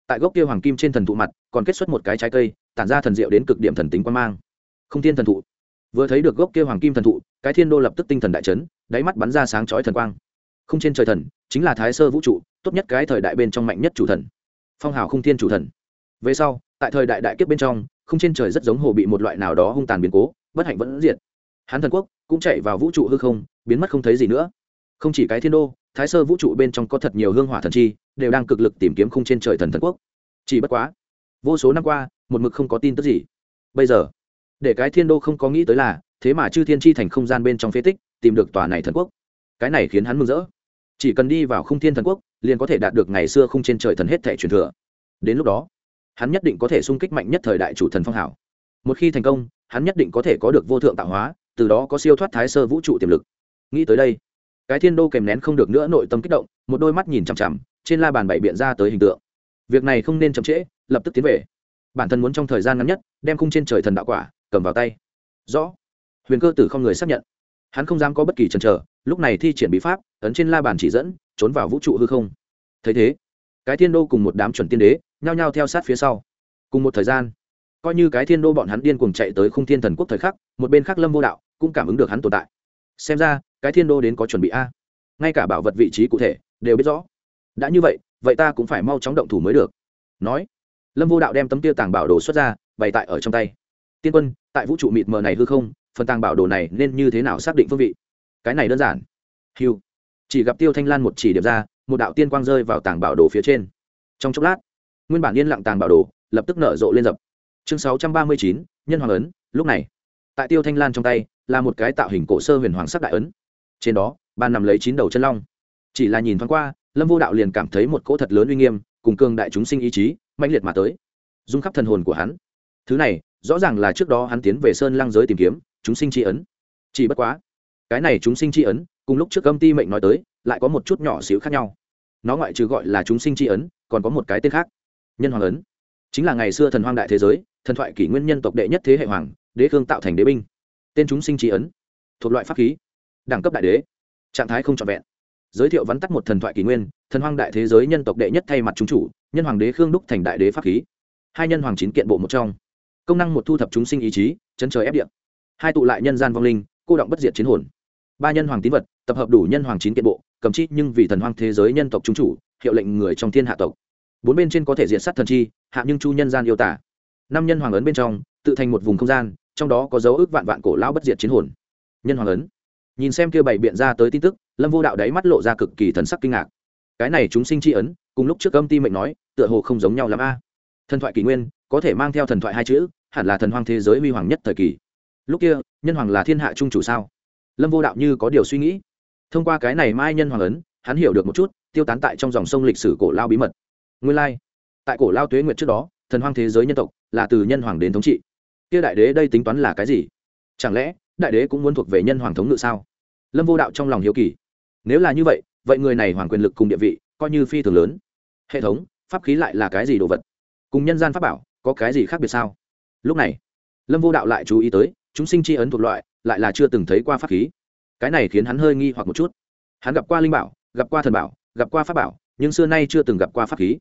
tại gốc kia hoàng kim trên thần thụ mặt, còn kết xuất một cái trái cây, tản ra thần diệu đến cực điểm thần tính quan mang. Không thiên thần thụ. Vừa thấy được gốc kia hoàng kim thần thụ, cái thiên đô lập tức tinh thần đại chấn, đáy mắt bắn ra sáng chói thần quang. Không trên trời thần, chính là thái sơ vũ trụ, tốt nhất cái thời đại bên trong mạnh nhất chủ thần. Phong hào không thiên chủ thần về sau, tại thời đại đại kiếp bên trong, không trên trời rất giống hồ bị một loại nào đó hung tàn biến cố, bất hạnh vẫn diệt. Hán thần quốc cũng chạy vào vũ trụ hư không, biến mất không thấy gì nữa. Không chỉ cái thiên đô, thái sơ vũ trụ bên trong có thật nhiều hương hỏa thần chi, đều đang cực lực tìm kiếm không trên trời thần thần quốc. Chỉ bất quá, vô số năm qua, một mực không có tin tức gì. Bây giờ, để cái thiên đô không có nghĩ tới là, thế mà chư thiên chi thành không gian bên trong phế tích, tìm được tòa này thần quốc. Cái này khiến hắn mừng rỡ. Chỉ cần đi vào không thiên thần quốc, liền có thể đạt được ngày xưa không trên trời thần hết thẻ truyền thừa. Đến lúc đó hắn nhất định có thể sung kích mạnh nhất thời đại chủ thần phong hảo một khi thành công, hắn nhất định có thể có được vô thượng tạo hóa, từ đó có siêu thoát thái sơ vũ trụ tiềm lực. Nghĩ tới đây, cái thiên đô kèm nén không được nữa nội tâm kích động, một đôi mắt nhìn chằm chằm, trên la bàn bảy biện ra tới hình tượng. Việc này không nên chậm trễ, lập tức tiến về. Bản thân muốn trong thời gian ngắn nhất, đem khung trên trời thần đạo quả, cầm vào tay. Rõ. Huyền cơ tử không người xác nhận. Hắn không dám có bất kỳ chần chờ, lúc này thi triển bí pháp, ấn trên la bàn chỉ dẫn, trốn vào vũ trụ hư không. Thấy thế, cái thiên đô cùng một đám chuẩn tiên đế nhao nhao theo sát phía sau. Cùng một thời gian, coi như cái thiên đô bọn hắn điên cuồng chạy tới khung thiên thần quốc thời khắc, một bên khác lâm vô đạo cũng cảm ứng được hắn tồn tại. Xem ra, cái thiên đô đến có chuẩn bị a. Ngay cả bảo vật vị trí cụ thể đều biết rõ. Đã như vậy vậy ta cũng phải mau chóng động thủ mới được. Nói, lâm vô đạo đem tấm tiêu tàng bảo đồ xuất ra, bày tại ở trong tay. Tiên quân, tại vũ trụ mịt mờ này hư không, phần tàng bảo đồ này nên như thế nào xác định phương vị? Cái này đơn giản. Hiu chỉ gặp tiêu thanh lan một chỉ điểm ra, một đạo tiên quang rơi vào tàng bảo đồ phía trên. Trong chốc lát nguyên bản yên lặng tàng bảo đồ, lập tức nở rộ lên dập. Chương sáu trăm ba mươi chín, nhân hoàng ấn, lúc này. Tại tiêu thanh lan trong tay, là một cái tạo hình cổ sơ huyền hoàng sắc đại ấn. Trên đó ban nằm lấy chín đầu chân long. Chỉ là nhìn thoáng qua, lâm vô đạo liền cảm thấy một cỗ thật lớn uy nghiêm, cùng cường đại chúng sinh ý chí mạnh liệt mà tới. Dung khắp thần hồn của hắn. Thứ này, rõ ràng là trước đó hắn tiến về sơn lăng giới tìm kiếm, chúng sinh tri ấn. Chỉ bất quá, cái này chúng sinh tri ấn, cùng lúc trước công ty mệnh nói tới, lại có một chút nhỏ xíu khác nhau. Nó ngoại trừ gọi là chúng sinh tri ấn, còn có một cái tên khác nhân hoàng ấn chính là ngày xưa thần hoang đại thế giới, thần thoại kỷ nguyên nhân tộc đệ nhất thế hệ hoàng, đế khương tạo thành đế binh. Tên chúng sinh trí ấn, thuộc loại pháp khí, đẳng cấp đại đế, trạng thái không trọn vẹn. Giới thiệu vắn tắt một thần thoại kỷ nguyên, thần hoang đại thế giới nhân tộc đệ nhất thay mặt chúng chủ, nhân hoàng đế khương đúc thành đại đế pháp khí. Hai nhân hoàng chín kiện bộ một trong. Công năng một thu thập chúng sinh ý chí, chân trời ép điện hai tụ lại nhân gian vong linh, cô động bất diệt chiến hồn. Ba nhân hoàng tín vật, tập hợp đủ nhân hoàng chín kiện bộ, cầm chi nhưng vì thần hoang thế giới nhân tộc chúng chủ, hiệu lệnh người trong thiên hạ tộc bốn bên trên có thể diện sát thần chi, hạ nhưng chu nhân gian yêu tả. Năm nhân hoàng ấn bên trong, tự thành một vùng không gian, trong đó có dấu ước vạn vạn cổ lão bất diệt chiến hồn. Nhân hoàng ấn. Nhìn xem kia bảy biện ra tới tin tức, lâm vô đạo đáy mắt lộ ra cực kỳ thần sắc kinh ngạc. Cái này chúng sinh tri ấn, cùng lúc trước âm ti mệnh nói, tựa hồ không giống nhau l a. Thần thoại kỷ nguyên, có thể mang theo thần thoại hai chữ, hẳn là thần hoang thế giới huy hoàng nhất thời kỳ. Lúc kia, nhân hoàng là thiên hạ trung chủ sao? Lâm vô đạo như có điều suy nghĩ. Thông qua cái này mai nhân hoàng ấn, hắn hiểu được một chút, tiêu tán tại trong dòng sông lịch sử cổ lao bí mật nguyên lai, tại cổ lao tuế nguyệt trước đó thần hoang thế giới nhân tộc là từ nhân hoàng đến thống trị. Kia đại đế đây tính toán là cái gì? Chẳng lẽ đại đế cũng muốn thuộc về nhân hoàng thống ngự sao? Lâm vô đạo trong lòng hiếu kỳ. Nếu là như vậy vậy người này hoàng quyền lực cùng địa vị coi như phi thường lớn. Hệ thống pháp khí lại là cái gì đồ vật? Cùng nhân gian pháp bảo có cái gì khác biệt sao? Lúc này lâm vô đạo lại chú ý tới chúng sinh chi ấn thuộc loại lại là chưa từng thấy qua pháp khí. Cái này khiến hắn hơi nghi hoặc một chút. Hắn gặp qua linh bảo gặp qua thần bảo gặp qua pháp bảo nhưng xưa nay chưa từng gặp qua pháp khí.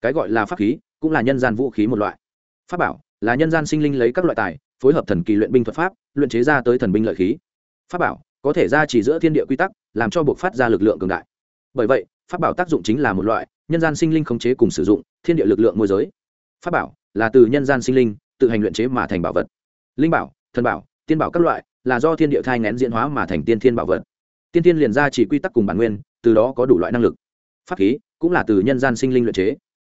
Cái gọi là pháp khí cũng là nhân gian vũ khí một loại. Pháp bảo là nhân gian sinh linh lấy các loại tài, phối hợp thần kỳ luyện binh thuật pháp, luyện chế ra tới thần binh lợi khí. Pháp bảo có thể ra chỉ giữa thiên địa quy tắc, làm cho buộc phát ra lực lượng cường đại. Bởi vậy, pháp bảo tác dụng chính là một loại nhân gian sinh linh khống chế cùng sử dụng thiên địa lực lượng môi giới. Pháp bảo là từ nhân gian sinh linh tự hành luyện chế mà thành bảo vật. Linh bảo, thần bảo, tiên bảo các loại là do thiên địa thai ngén diễn hóa mà thành tiên thiên bảo vật. Tiên thiên liền ra chỉ quy tắc cùng bản nguyên, từ đó có đủ loại năng lực pháp khí cũng là từ nhân gian sinh linh luyện chế.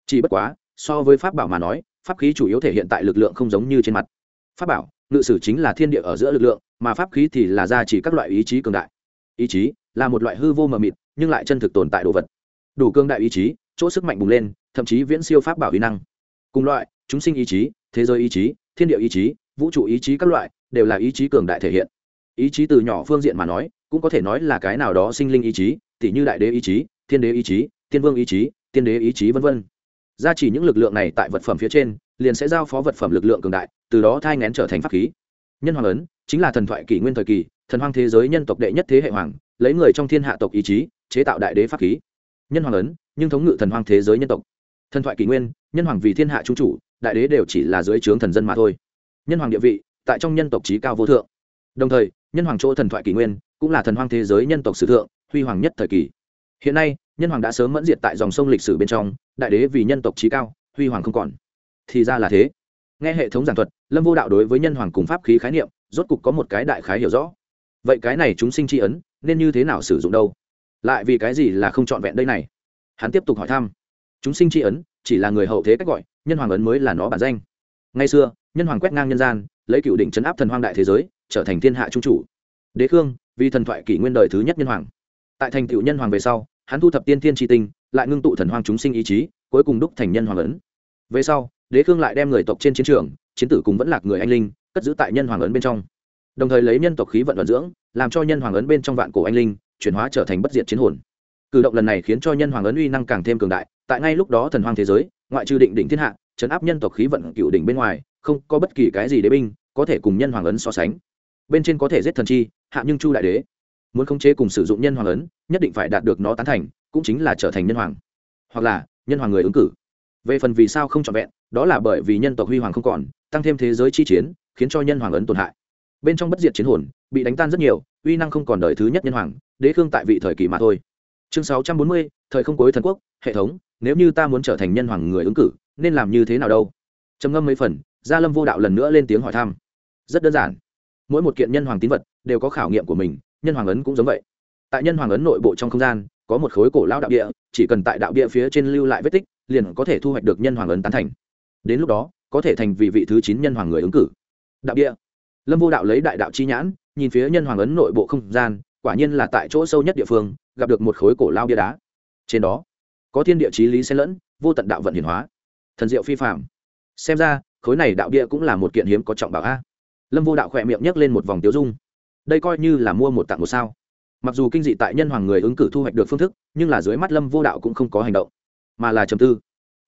Chỉ bất quá, so với pháp bảo mà nói, pháp khí chủ yếu thể hiện tại lực lượng không giống như trên mặt. Pháp bảo, ngự sử chính là thiên địa ở giữa lực lượng, mà pháp khí thì là ra chỉ các loại ý chí cường đại. Ý chí là một loại hư vô mờ mịt, nhưng lại chân thực tồn tại đồ vật. Đủ cương đại ý chí, chỗ sức mạnh bùng lên, thậm chí viễn siêu pháp bảo ý năng. Cùng loại, chúng sinh ý chí, thế giới ý chí, thiên địa ý chí, vũ trụ ý chí các loại, đều là ý chí cường đại thể hiện. Ý chí từ nhỏ phương diện mà nói, cũng có thể nói là cái nào đó sinh linh ý chí tỷ như đại đế ý chí thiên đế ý chí, tiên vương ý chí, tiên đế ý chí v v gia chỉ những lực lượng này tại vật phẩm phía trên, liền sẽ giao phó vật phẩm lực lượng cường đại, từ đó thai ngén trở thành pháp khí. Nhân hoàng ấn, chính là thần thoại kỷ nguyên thời kỳ, thần hoang thế giới nhân tộc đệ nhất thế hệ hoàng, lấy người trong thiên hạ tộc ý chí, chế tạo đại đế pháp khí. Nhân hoàng ấn, nhưng thống ngự thần hoang thế giới nhân tộc. Thần thoại kỷ nguyên, nhân hoàng vì thiên hạ trung chủ, đại đế đều chỉ là dưới trướng thần dân mà thôi. Nhân hoàng địa vị, tại trong nhân tộc trí cao vô thượng. Đồng thời, nhân hoàng chỗ thần thoại kỷ nguyên, cũng là thần hoang thế giới nhân tộc sử thượng, huy hoàng nhất thời kỳ hiện nay, nhân hoàng đã sớm mẫn diệt tại dòng sông lịch sử bên trong, đại đế vì nhân tộc trí cao, huy hoàng không còn. Thì ra là thế. Nghe hệ thống giảng thuật, lâm vô đạo đối với nhân hoàng cùng pháp khí khái niệm, rốt cục có một cái đại khái hiểu rõ. Vậy cái này chúng sinh tri ấn, nên như thế nào sử dụng đâu? Lại vì cái gì là không trọn vẹn đây này? Hắn tiếp tục hỏi thăm. Chúng sinh tri ấn, chỉ là người hậu thế cách gọi, nhân hoàng ấn mới là nó bản danh. Ngay xưa, nhân hoàng quét ngang nhân gian, lấy cựu đỉnh chấn áp thần hoang đại thế giới, trở thành thiên hạ trung chủ. Đế khương, vì thần thoại kỷ nguyên đời thứ nhất nhân hoàng. Tại thành cựu nhân hoàng về sau hắn thu thập tiên thiên tri tinh, lại ngưng tụ thần hoang chúng sinh ý chí, cuối cùng đúc thành nhân hoàng ấn. Về sau, đế khương lại đem người tộc trên chiến trường, chiến tử cùng vẫn lạc người anh linh, cất giữ tại nhân hoàng ấn bên trong. Đồng thời lấy nhân tộc khí vận vận dưỡng, làm cho nhân hoàng ấn bên trong vạn cổ anh linh, chuyển hóa trở thành bất diệt chiến hồn. Cử động lần này khiến cho nhân hoàng ấn uy năng càng thêm cường đại, tại ngay lúc đó thần hoàng thế giới, ngoại trừ định đỉnh thiên hạ chấn áp nhân tộc khí vận cựu đỉnh bên ngoài, không có bất kỳ cái gì đế binh có thể cùng nhân hoàng ấn so sánh. Bên trên có thể giết thần chi, hạ nhưng chu đại đế muốn khống chế cùng sử dụng nhân hoàng ấn, nhất định phải đạt được nó tán thành, cũng chính là trở thành nhân hoàng. Hoặc là, nhân hoàng người ứng cử. Về phần vì sao không trọn vẹn, đó là bởi vì nhân tộc huy hoàng không còn, tăng thêm thế giới chi chiến, khiến cho nhân hoàng ấn tổn hại. Bên trong bất diệt chiến hồn, bị đánh tan rất nhiều, uy năng không còn đời thứ nhất nhân hoàng, đế khương tại vị thời kỳ mà thôi. Chương sáu trăm bốn mươi, thời không cuối thần quốc, hệ thống, nếu như ta muốn trở thành nhân hoàng người ứng cử, nên làm như thế nào đâu? Trầm ngâm mấy phần, gia lâm vô đạo lần nữa lên tiếng hỏi thăm. Rất đơn giản. Mỗi một kiện nhân hoàng tín vật đều có khảo nghiệm của mình nhân hoàng ấn cũng giống vậy. Tại nhân hoàng ấn nội bộ trong không gian, có một khối cổ lao đạo địa, chỉ cần tại đạo địa phía trên lưu lại vết tích, liền có thể thu hoạch được nhân hoàng ấn tán thành. Đến lúc đó, có thể thành vị vị thứ chín nhân hoàng người ứng cử. Đạo địa. Lâm vô đạo lấy đại đạo chi nhãn, nhìn phía nhân hoàng ấn nội bộ không gian, quả nhiên là tại chỗ sâu nhất địa phương, gặp được một khối cổ lao bia đá. Trên đó, có thiên địa chí lý xen lẫn, vô tận đạo vận hiển hóa. Thần diệu phi phạm xem ra, khối này đạo bia cũng là một kiện hiếm có trọng bảo a. Lâm vô đạo khỏe miệng nhấc lên một vòng tiêu dung đây coi như là mua một tặng một sao. Mặc dù kinh dị tại nhân hoàng người ứng cử thu hoạch được phương thức, nhưng là dưới mắt lâm vô đạo cũng không có hành động, mà là trầm tư.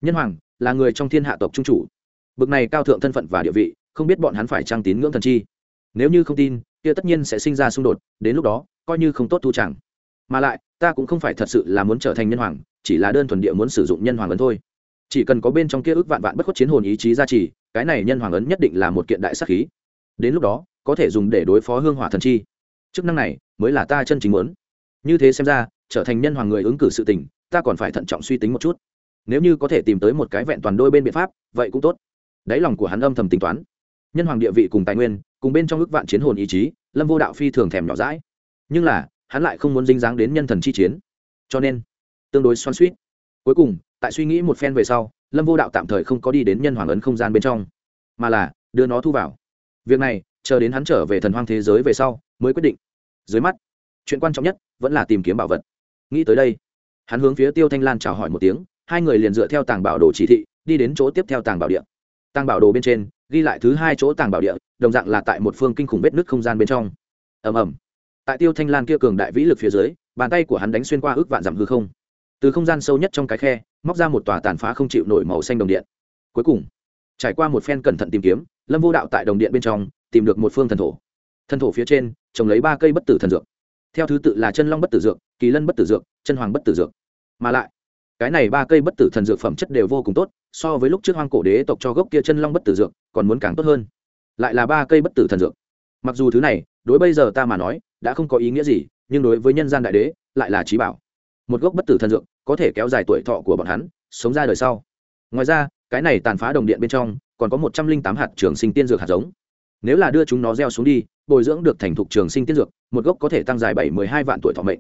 Nhân hoàng là người trong thiên hạ tộc trung chủ. Bực này cao thượng thân phận và địa vị, không biết bọn hắn phải trang tín ngưỡng thần chi. Nếu như không tin, kia tất nhiên sẽ sinh ra xung đột, đến lúc đó, coi như không tốt thu chẳng. Mà lại, ta cũng không phải thật sự là muốn trở thành nhân hoàng, chỉ là đơn thuần địa muốn sử dụng nhân hoàng ấn thôi. Chỉ cần có bên trong kia ước vạn vạn bất khuất chiến hồn ý chí gia trì, cái này nhân hoàng ấn nhất định là một kiện đại sắc khí. Đến lúc đó có thể dùng để đối phó hương hỏa thần chi. Chức năng này mới là ta chân chính muốn. Như thế xem ra, trở thành nhân hoàng người ứng cử sự tình, ta còn phải thận trọng suy tính một chút. Nếu như có thể tìm tới một cái vẹn toàn đôi bên biện pháp, vậy cũng tốt. Đáy lòng của hắn âm thầm tính toán. Nhân hoàng địa vị cùng tài nguyên, cùng bên trong ước vạn chiến hồn ý chí, lâm vô đạo phi thường thèm nhỏ rãi nhưng là, hắn lại không muốn dính dáng đến nhân thần chi chiến. Cho nên, tương đối xoan suýt cuối cùng, tại suy nghĩ một phen về sau, lâm vô đạo tạm thời không có đi đến nhân hoàng ấn không gian bên trong, mà là đưa nó thu vào. Việc này chờ đến hắn trở về thần hoang thế giới về sau, mới quyết định. Dưới mắt, chuyện quan trọng nhất vẫn là tìm kiếm bảo vật. Nghĩ tới đây, hắn hướng phía tiêu thanh lan chào hỏi một tiếng, hai người liền dựa theo tàng bảo đồ chỉ thị, đi đến chỗ tiếp theo tàng bảo điện tàng bảo đồ bên trên, ghi lại thứ hai chỗ tàng bảo địa, đồng dạng là tại một phương kinh khủng vết nứt không gian bên trong. Ầm ầm. Tại tiêu thanh lan kia cường đại vĩ lực phía dưới, bàn tay của hắn đánh xuyên qua ước vạn dặm hư không. Từ không gian sâu nhất trong cái khe, móc ra một tòa tàn phá không chịu nổi màu xanh đồng điện. Cuối cùng, trải qua một phen cẩn thận tìm kiếm, lâm vô đạo tại đồng điện bên trong tìm được một phương thần thổ. Thần thổ phía trên, trồng lấy ba cây bất tử thần dược. Theo thứ tự là chân long bất tử dược, kỳ lân bất tử dược, chân hoàng bất tử dược. Mà lại, cái này ba cây bất tử thần dược phẩm chất đều vô cùng tốt, so với lúc trước hoang cổ đế tộc cho gốc kia chân long bất tử dược, còn muốn càng tốt hơn. Lại là ba cây bất tử thần dược. Mặc dù thứ này, đối bây giờ ta mà nói, đã không có ý nghĩa gì, nhưng đối với nhân gian đại đế, lại là trí bảo. Một gốc bất tử thần dược, có thể kéo dài tuổi thọ của bọn hắn, sống ra đời sau. Ngoài ra, cái này tàn phá đồng điện bên trong, còn có một trăm linh tám hạt trường sinh tiên dược hạt giống nếu là đưa chúng nó gieo xuống đi, bồi dưỡng được thành thục trường sinh tiên dược, một gốc có thể tăng dài bảy mười hai vạn tuổi thọ mệnh.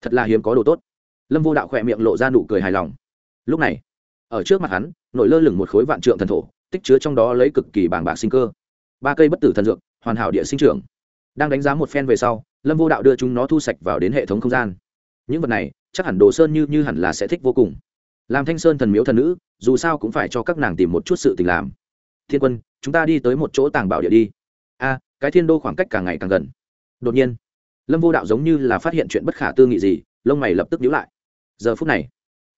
Thật là hiếm có đồ tốt. Lâm vô đạo khỏe miệng lộ ra nụ cười hài lòng. Lúc này, ở trước mặt hắn, nổi lơ lửng một khối vạn trượng thần thổ, tích chứa trong đó lấy cực kỳ bảng bạc sinh cơ. Ba cây bất tử thần dược, hoàn hảo địa sinh trưởng. Đang đánh giá một phen về sau, lâm vô đạo đưa chúng nó thu sạch vào đến hệ thống không gian. Những vật này, chắc hẳn đồ sơn như như hẳn là sẽ thích vô cùng. Làm thanh sơn thần miếu thần nữ, dù sao cũng phải cho các nàng tìm một chút sự tình làm. Thiên quân, chúng ta đi tới một chỗ tàng bảo địa đi a cái thiên đô khoảng cách càng ngày càng gần. Đột nhiên, lâm vô đạo giống như là phát hiện chuyện bất khả tư nghị gì, lông mày lập tức nhíu lại. Giờ phút này,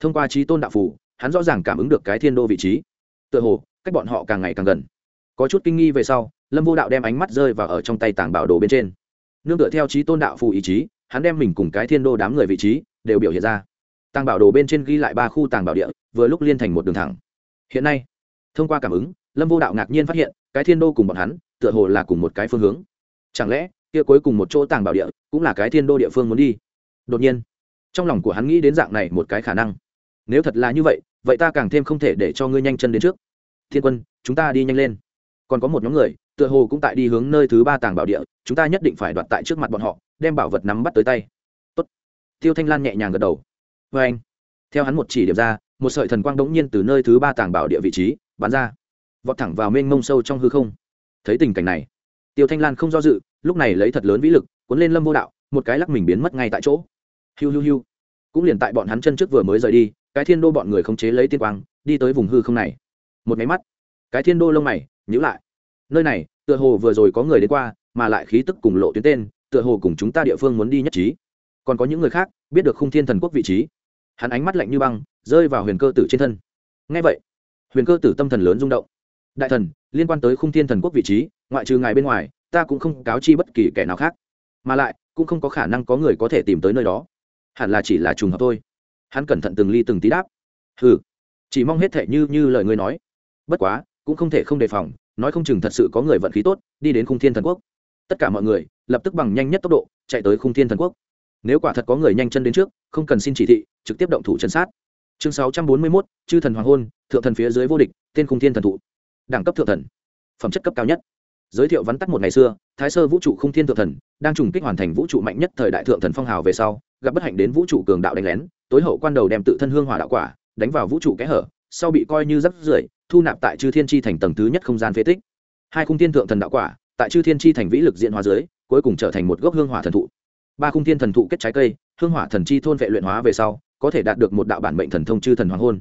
thông qua trí tôn đạo phủ hắn rõ ràng cảm ứng được cái thiên đô vị trí. Tựa hồ, cách bọn họ càng ngày càng gần. Có chút kinh nghi về sau, lâm vô đạo đem ánh mắt rơi vào ở trong tay tàng bảo đồ bên trên. Nương tựa theo trí tôn đạo phù ý chí, hắn đem mình cùng cái thiên đô đám người vị trí đều biểu hiện ra. Tàng bảo đồ bên trên ghi lại ba khu tàng bảo địa, vừa lúc liên thành một đường thẳng. Hiện nay, thông qua cảm ứng, lâm vô đạo ngạc nhiên phát hiện, cái thiên đô cùng bọn hắn tựa hồ là cùng một cái phương hướng. Chẳng lẽ, kia cuối cùng một chỗ tàng bảo địa cũng là cái thiên đô địa phương muốn đi? Đột nhiên, trong lòng của hắn nghĩ đến dạng này một cái khả năng. Nếu thật là như vậy vậy ta càng thêm không thể để cho ngươi nhanh chân đến trước. Thiên quân, chúng ta đi nhanh lên. Còn có một nhóm người, tựa hồ cũng tại đi hướng nơi thứ ba tàng bảo địa, chúng ta nhất định phải đoạt tại trước mặt bọn họ, đem bảo vật nắm bắt tới tay. Tốt. tiêu thanh lan nhẹ nhàng gật đầu. Vê anh, theo hắn một chỉ điểm ra, một sợi thần quang đống nhiên từ nơi thứ ba tàng bảo địa vị trí bắn ra. Vọt thẳng vào mênh mông sâu trong hư không thấy tình cảnh này. Tiêu thanh lan không do dự, lúc này lấy thật lớn vĩ lực, cuốn lên lâm vô đạo, một cái lắc mình biến mất ngay tại chỗ. Hiu hiu hiu. Cũng liền tại bọn hắn chân trước vừa mới rời đi, cái thiên đô bọn người không chế lấy tiên quang, đi tới vùng hư không này. Một máy mắt, cái thiên đô lông mày nhữ lại. Nơi này, tựa hồ vừa rồi có người đến qua, mà lại khí tức cùng lộ tuyến tên, tựa hồ cùng chúng ta địa phương muốn đi nhất trí. Còn có những người khác, biết được khung thiên thần quốc vị trí. Hắn ánh mắt lạnh như băng, rơi vào huyền cơ tử trên thân. Ngay vậy, huyền cơ tử tâm thần lớn rung động. Đại thần liên quan tới khung thiên thần quốc vị trí, ngoại trừ ngài bên ngoài, ta cũng không cáo chi bất kỳ kẻ nào khác. Mà lại, cũng không có khả năng có người có thể tìm tới nơi đó. Hẳn là chỉ là trùng hợp thôi. Hắn cẩn thận từng ly từng tí đáp. Hừ, chỉ mong hết thệ như như lời ngươi nói. Bất quá, cũng không thể không đề phòng, nói không chừng thật sự có người vận khí tốt, đi đến khung thiên thần quốc. Tất cả mọi người, lập tức bằng nhanh nhất tốc độ, chạy tới khung thiên thần quốc. Nếu quả thật có người nhanh chân đến trước, không cần xin chỉ thị, trực tiếp động thủ chân sát. Chương sáu trăm bốn mươi mốt, chư thần hoàng hôn, thượng thần phía dưới vô địch, tên khung thiên thần thụ đẳng cấp thượng thần, phẩm chất cấp cao nhất. Giới thiệu vắn tắt một ngày xưa, thái sơ vũ trụ không thiên thượng thần, đang trùng kích hoàn thành vũ trụ mạnh nhất thời đại thượng thần phong hào về sau, gặp bất hạnh đến vũ trụ cường đạo đánh lén, tối hậu quan đầu đem tự thân hương hỏa đạo quả đánh vào vũ trụ kẽ hở, sau bị coi như rắc rưởi, thu nạp tại chư thiên tri thành tầng thứ nhất không gian phế tích. Hai khung thiên thượng thần đạo quả, tại chư thiên tri thành vĩ lực diện hóa dưới, cuối cùng trở thành một gốc hương hỏa thần thụ. Ba khung thiên thần thụ kết trái cây, hương hỏa thần chi thôn vệ luyện hóa về sau, có thể đạt được một đạo bản mệnh thần thông chư thần hoàng hôn.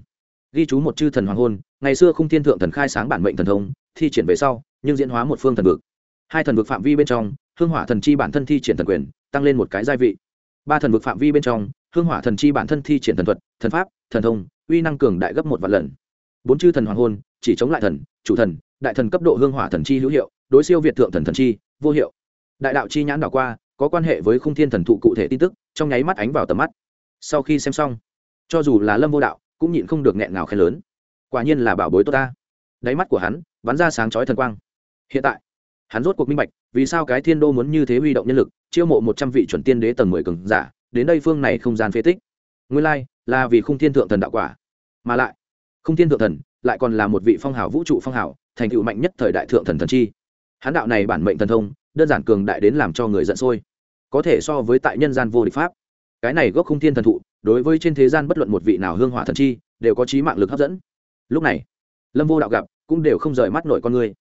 Ghi chú một chư thần hoàng hôn ngày xưa khung thiên thượng thần khai sáng bản mệnh thần thông, thi triển về sau, nhưng diễn hóa một phương thần vực. Hai thần vực phạm vi bên trong, hương hỏa thần chi bản thân thi triển thần quyền, tăng lên một cái gia vị. Ba thần vực phạm vi bên trong, hương hỏa thần chi bản thân thi triển thần thuật, thần pháp, thần thông, uy năng cường đại gấp một vạn lần. Bốn chư thần hoàng hôn, chỉ chống lại thần, chủ thần, đại thần cấp độ hương hỏa thần chi hữu hiệu, đối siêu việt thượng thần thần chi, vô hiệu. Đại đạo chi nhãn đảo qua, có quan hệ với khung thiên thần thụ cụ thể tin tức, trong nháy mắt ánh vào tầm mắt. Sau khi xem xong, cho dù là lâm vô đạo, cũng nhịn không được nghẹn ngào khen lớn quả nhiên là bảo bối tốt ta. Đáy mắt của hắn, bắn ra sáng chói thần quang. Hiện tại, hắn rốt cuộc minh bạch, vì sao cái thiên đô muốn như thế huy động nhân lực, chiêu mộ một trăm vị chuẩn tiên đế tầng mười cường giả, đến đây phương này không gian phế tích. Nguyên lai, là vì khung thiên thượng thần đạo quả. Mà lại, khung thiên thượng thần lại còn là một vị phong hào vũ trụ phong hào, thành tựu mạnh nhất thời đại thượng thần thần chi. Hắn đạo này bản mệnh thần thông, đơn giản cường đại đến làm cho người giận sôi. Có thể so với tại nhân gian vô địch pháp. Cái này gốc khung thiên thần thụ, đối với trên thế gian bất luận một vị nào hương hỏa thần chi, đều có trí mạng lực hấp dẫn lúc này, lâm vô đạo gặp, cũng đều không rời mắt nổi con người.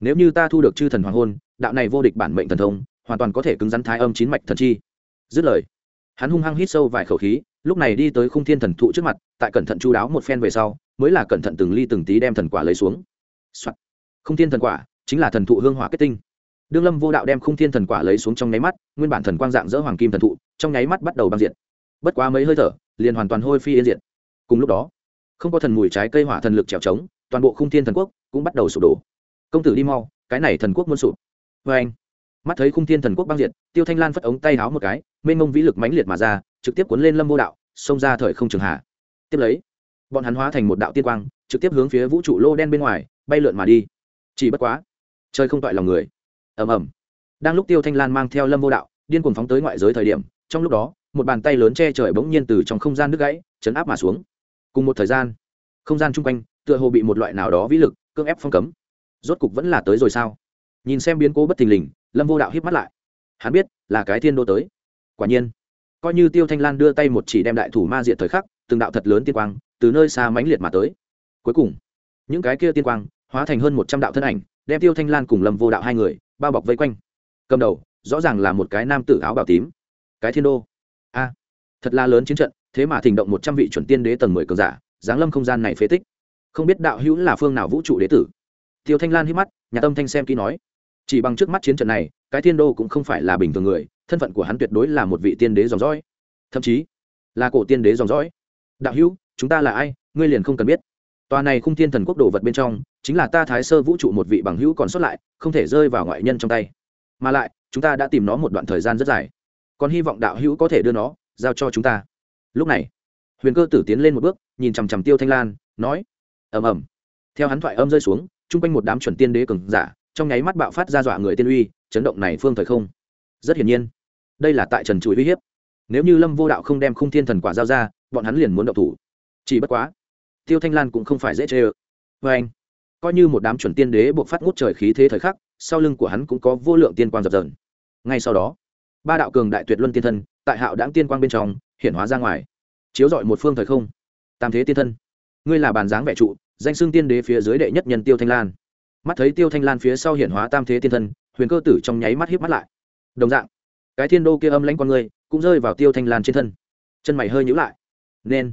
Nếu như ta thu được chư thần hoàng hôn, đạo này vô địch bản mệnh thần thông, hoàn toàn có thể cứng rắn thái âm chín mạch thần chi. Dứt lời, hắn hung hăng hít sâu vài khẩu khí, lúc này đi tới khung thiên thần thụ trước mặt, tại cẩn thận chu đáo một phen về sau, mới là cẩn thận từng ly từng tí đem thần quả lấy xuống、Soạn. không thiên thần quả chính là thần thụ hương hỏa kết tinh. Đương lâm vô đạo đem khung thiên thần quả lấy xuống trong nháy mắt, nguyên bản thần quang dạng dỡ hoàng kim thần thụ, trong nháy mắt bắt đầu băng diện bất quá mấy hơi thở, liền hoàn toàn hôi phi yên diện cùng lúc đó không có thần mùi trái cây hỏa thần lực trèo trống toàn bộ khung thiên thần quốc cũng bắt đầu sụp đổ. Công tử đi mau cái này thần quốc muốn sụp. Vê anh mắt thấy khung thiên thần quốc băng diệt, tiêu thanh lan phất ống tay háo một cái mênh mông vĩ lực mãnh liệt mà ra trực tiếp cuốn lên lâm vô đạo xông ra thời không trường hạ. Tiếp lấy bọn hắn hóa thành một đạo tiên quang trực tiếp hướng phía vũ trụ lô đen bên ngoài bay lượn mà đi. Chỉ bất quá chơi không toại lòng người. Ầm ầm. Đang lúc tiêu thanh lan mang theo lâm vô đạo điên cuồng phóng tới ngoại giới thời điểm trong lúc đó một bàn tay lớn che trời bỗng nhiên từ trong không gian nước gãy chấn áp mà xuống cùng một thời gian, không gian chung quanh tựa hồ bị một loại nào đó vĩ lực cưỡng ép phong cấm. Rốt cục vẫn là tới rồi sao? Nhìn xem biến cố bất thình lình, lâm vô đạo hiếp mắt lại. Hắn biết là cái thiên đô tới. Quả nhiên, coi như tiêu thanh lan đưa tay một chỉ đem đại thủ ma diệt thời khắc, từng đạo thật lớn tiên quang từ nơi xa mãnh liệt mà tới. Cuối cùng, những cái kia tiên quang hóa thành hơn một trăm đạo thân ảnh, đem tiêu thanh lan cùng lâm vô đạo hai người bao bọc vây quanh. Cầm đầu rõ ràng là một cái nam tử áo bảo tím. Cái thiên đô. A, thật là lớn chiến trận thế mà thỉnh động một trăm vị chuẩn tiên đế tầng mười cường giả, giáng lâm không gian này phế tích. Không biết đạo hữu là phương nào vũ trụ đế tử? Tiêu thanh lan hít mắt, nhà tâm thanh xem kỹ nói. Chỉ bằng trước mắt chiến trận này, cái thiên đô cũng không phải là bình thường người, thân phận của hắn tuyệt đối là một vị tiên đế dòng dõi. Thậm chí, là cổ tiên đế dòng dõi. Đạo hữu, chúng ta là ai? Ngươi liền không cần biết. Tòa này khung thiên thần quốc đồ vật bên trong, chính là ta thái sơ vũ trụ một vị bằng hữu còn sót lại, không thể rơi vào ngoại nhân trong tay. Mà lại, chúng ta đã tìm nó một đoạn thời gian rất dài. Còn hy vọng đạo hữu có thể đưa nó giao cho chúng ta lúc này, huyền cơ tử tiến lên một bước, nhìn chằm chằm tiêu thanh lan, nói, ầm ầm. Theo hắn thoại âm rơi xuống, chung quanh một đám chuẩn tiên đế cường giả, trong nháy mắt bạo phát ra dọa người tiên uy, chấn động này phương thời không. Rất hiển nhiên, đây là tại trần chùi uy hiếp. Nếu như lâm vô đạo không đem khung thiên thần quả giao ra, bọn hắn liền muốn động thủ. Chỉ bất quá, tiêu thanh lan cũng không phải dễ chê ơ. Vê anh, coi như một đám chuẩn tiên đế buộc phát ngút trời khí thế thời khắc, sau lưng của hắn cũng có vô lượng tiên quang dập dờn. Ngay sau đó, ba đạo cường đại tuyệt luân tiên thân, tại hạo đáng tiên quang bên trong hiển hóa ra ngoài. Chiếu dọi một phương thời không. Tam thế tiên thân. Ngươi là bàn dáng vẻ trụ, danh xưng tiên đế phía dưới đệ nhất nhân tiêu thanh lan. Mắt thấy tiêu thanh lan phía sau hiển hóa tam thế tiên thân, huyền cơ tử trong nháy mắt hiếp mắt lại. Đồng dạng, cái thiên đô kia âm lãnh con người cũng rơi vào tiêu thanh lan trên thân. Chân mày hơi nhữ lại. Nên,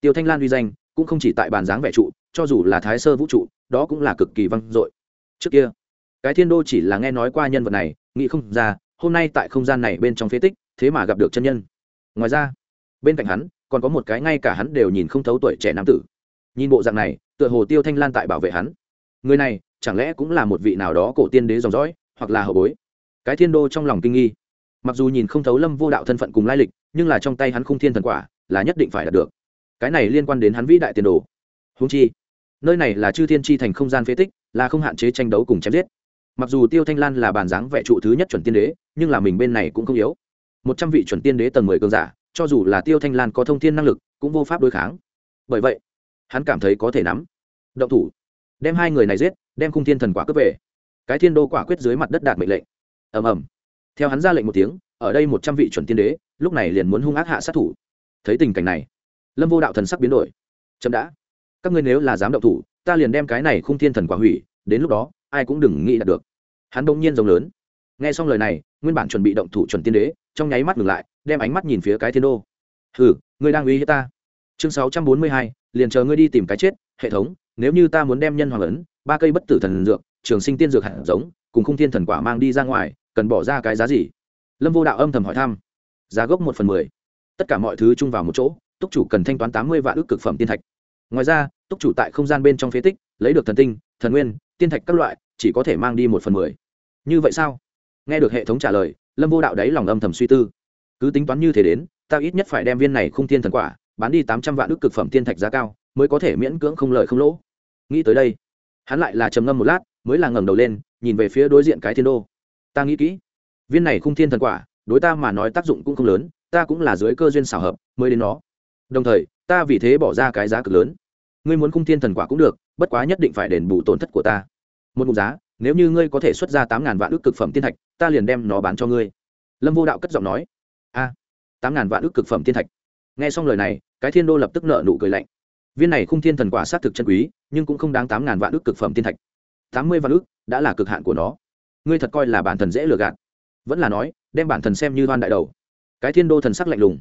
tiêu thanh lan uy danh cũng không chỉ tại bàn dáng vẻ trụ, cho dù là thái sơ vũ trụ, đó cũng là cực kỳ vang dội. Trước kia, cái thiên đô chỉ là nghe nói qua nhân vật này, nghĩ không ra, hôm nay tại không gian này bên trong phế tích, thế mà gặp được chân nhân. Ngoài ra bên cạnh hắn, còn có một cái ngay cả hắn đều nhìn không thấu tuổi trẻ nam tử. Nhìn bộ dạng này, tựa hồ tiêu thanh lan tại bảo vệ hắn. Người này, chẳng lẽ cũng là một vị nào đó cổ tiên đế dòng dõi, hoặc là hậu bối? Cái thiên đô trong lòng kinh nghi. Mặc dù nhìn không thấu lâm vô đạo thân phận cùng lai lịch, nhưng là trong tay hắn không thiên thần quả, là nhất định phải đạt được. Cái này liên quan đến hắn vĩ đại tiền đồ. Húng chi, nơi này là chư thiên chi thành không gian phế tích, là không hạn chế tranh đấu cùng chém giết. Mặc dù tiêu thanh lan là bàn dáng vệ trụ thứ nhất chuẩn tiên đế, nhưng là mình bên này cũng không yếu. Một trăm vị chuẩn tiên đế tầng mười cường giả cho dù là tiêu thanh lan có thông thiên năng lực, cũng vô pháp đối kháng. Bởi vậy, hắn cảm thấy có thể nắm. Động thủ. Đem hai người này giết, đem khung thiên thần quả cướp về. Cái thiên đô quả quyết dưới mặt đất đạt mệnh lệnh. Ầm ầm. Theo hắn ra lệnh một tiếng, ở đây một trăm vị chuẩn tiên đế, lúc này liền muốn hung ác hạ sát thủ. Thấy tình cảnh này, lâm vô đạo thần sắc biến đổi. Chậm đã. Các ngươi nếu là dám động thủ, ta liền đem cái này khung thiên thần quả hủy, đến lúc đó, ai cũng đừng nghĩ đạt được. Hắn bỗng nhiên rồng lớn. Nghe xong lời này, nguyên bản chuẩn bị động thủ chuẩn tiên đế, trong nháy mắt ngừng lại đem ánh mắt nhìn phía cái thiên đô. Hừ, ngươi đang uy hiếp ta. Chương sáu trăm bốn mươi hai, liền chờ ngươi đi tìm cái chết, hệ thống, nếu như ta muốn đem nhân hoàng ấn, ba cây bất tử thần dược, trường sinh tiên dược hạt giống, cùng không thiên thần quả mang đi ra ngoài, cần bỏ ra cái giá gì? Lâm vô đạo âm thầm hỏi thăm. Giá gốc một phần mười. Tất cả mọi thứ chung vào một chỗ, túc chủ cần thanh toán tám mươi vạn ước cực phẩm tiên thạch. Ngoài ra, túc chủ tại không gian bên trong phế tích, lấy được thần tinh, thần nguyên, tiên thạch các loại, chỉ có thể mang đi một phần mười. Như vậy sao? Nghe được hệ thống trả lời, lâm vô đạo đáy lòng âm thầm suy tư cứ tính toán như thế đến, ta ít nhất phải đem viên này không thiên thần quả, bán đi tám trăm vạn ước cực phẩm thiên thạch giá cao, mới có thể miễn cưỡng không lợi không lỗ. Nghĩ tới đây, hắn lại là trầm ngâm một lát, mới là ngẩng đầu lên, nhìn về phía đối diện cái thiên đô. Ta nghĩ kỹ, viên này không thiên thần quả, đối ta mà nói tác dụng cũng không lớn, ta cũng là dưới cơ duyên xảo hợp, mới đến nó. Đồng thời, ta vì thế bỏ ra cái giá cực lớn. Ngươi muốn khung thiên thần quả cũng được, bất quá nhất định phải đền bù tổn thất của ta. Một mục giá, nếu như ngươi có thể xuất ra tám ngàn vạn ước cực phẩm tiên thạch, ta liền đem nó bán cho ngươi. Lâm vô đạo cất giọng nói a, tám ngàn vạn ước cực phẩm thiên thạch. Nghe xong lời này, cái thiên đô lập tức nợ nụ cười lạnh. Viên này khung thiên thần quả xác thực chân quý, nhưng cũng không đáng tám ngàn vạn ước cực phẩm thiên thạch. Tám mươi vạn ước đã là cực hạn của nó. Ngươi thật coi là bản thần dễ lừa gạt. Vẫn là nói, đem bản thần xem như đoan đại đầu. Cái thiên đô thần sắc lạnh lùng.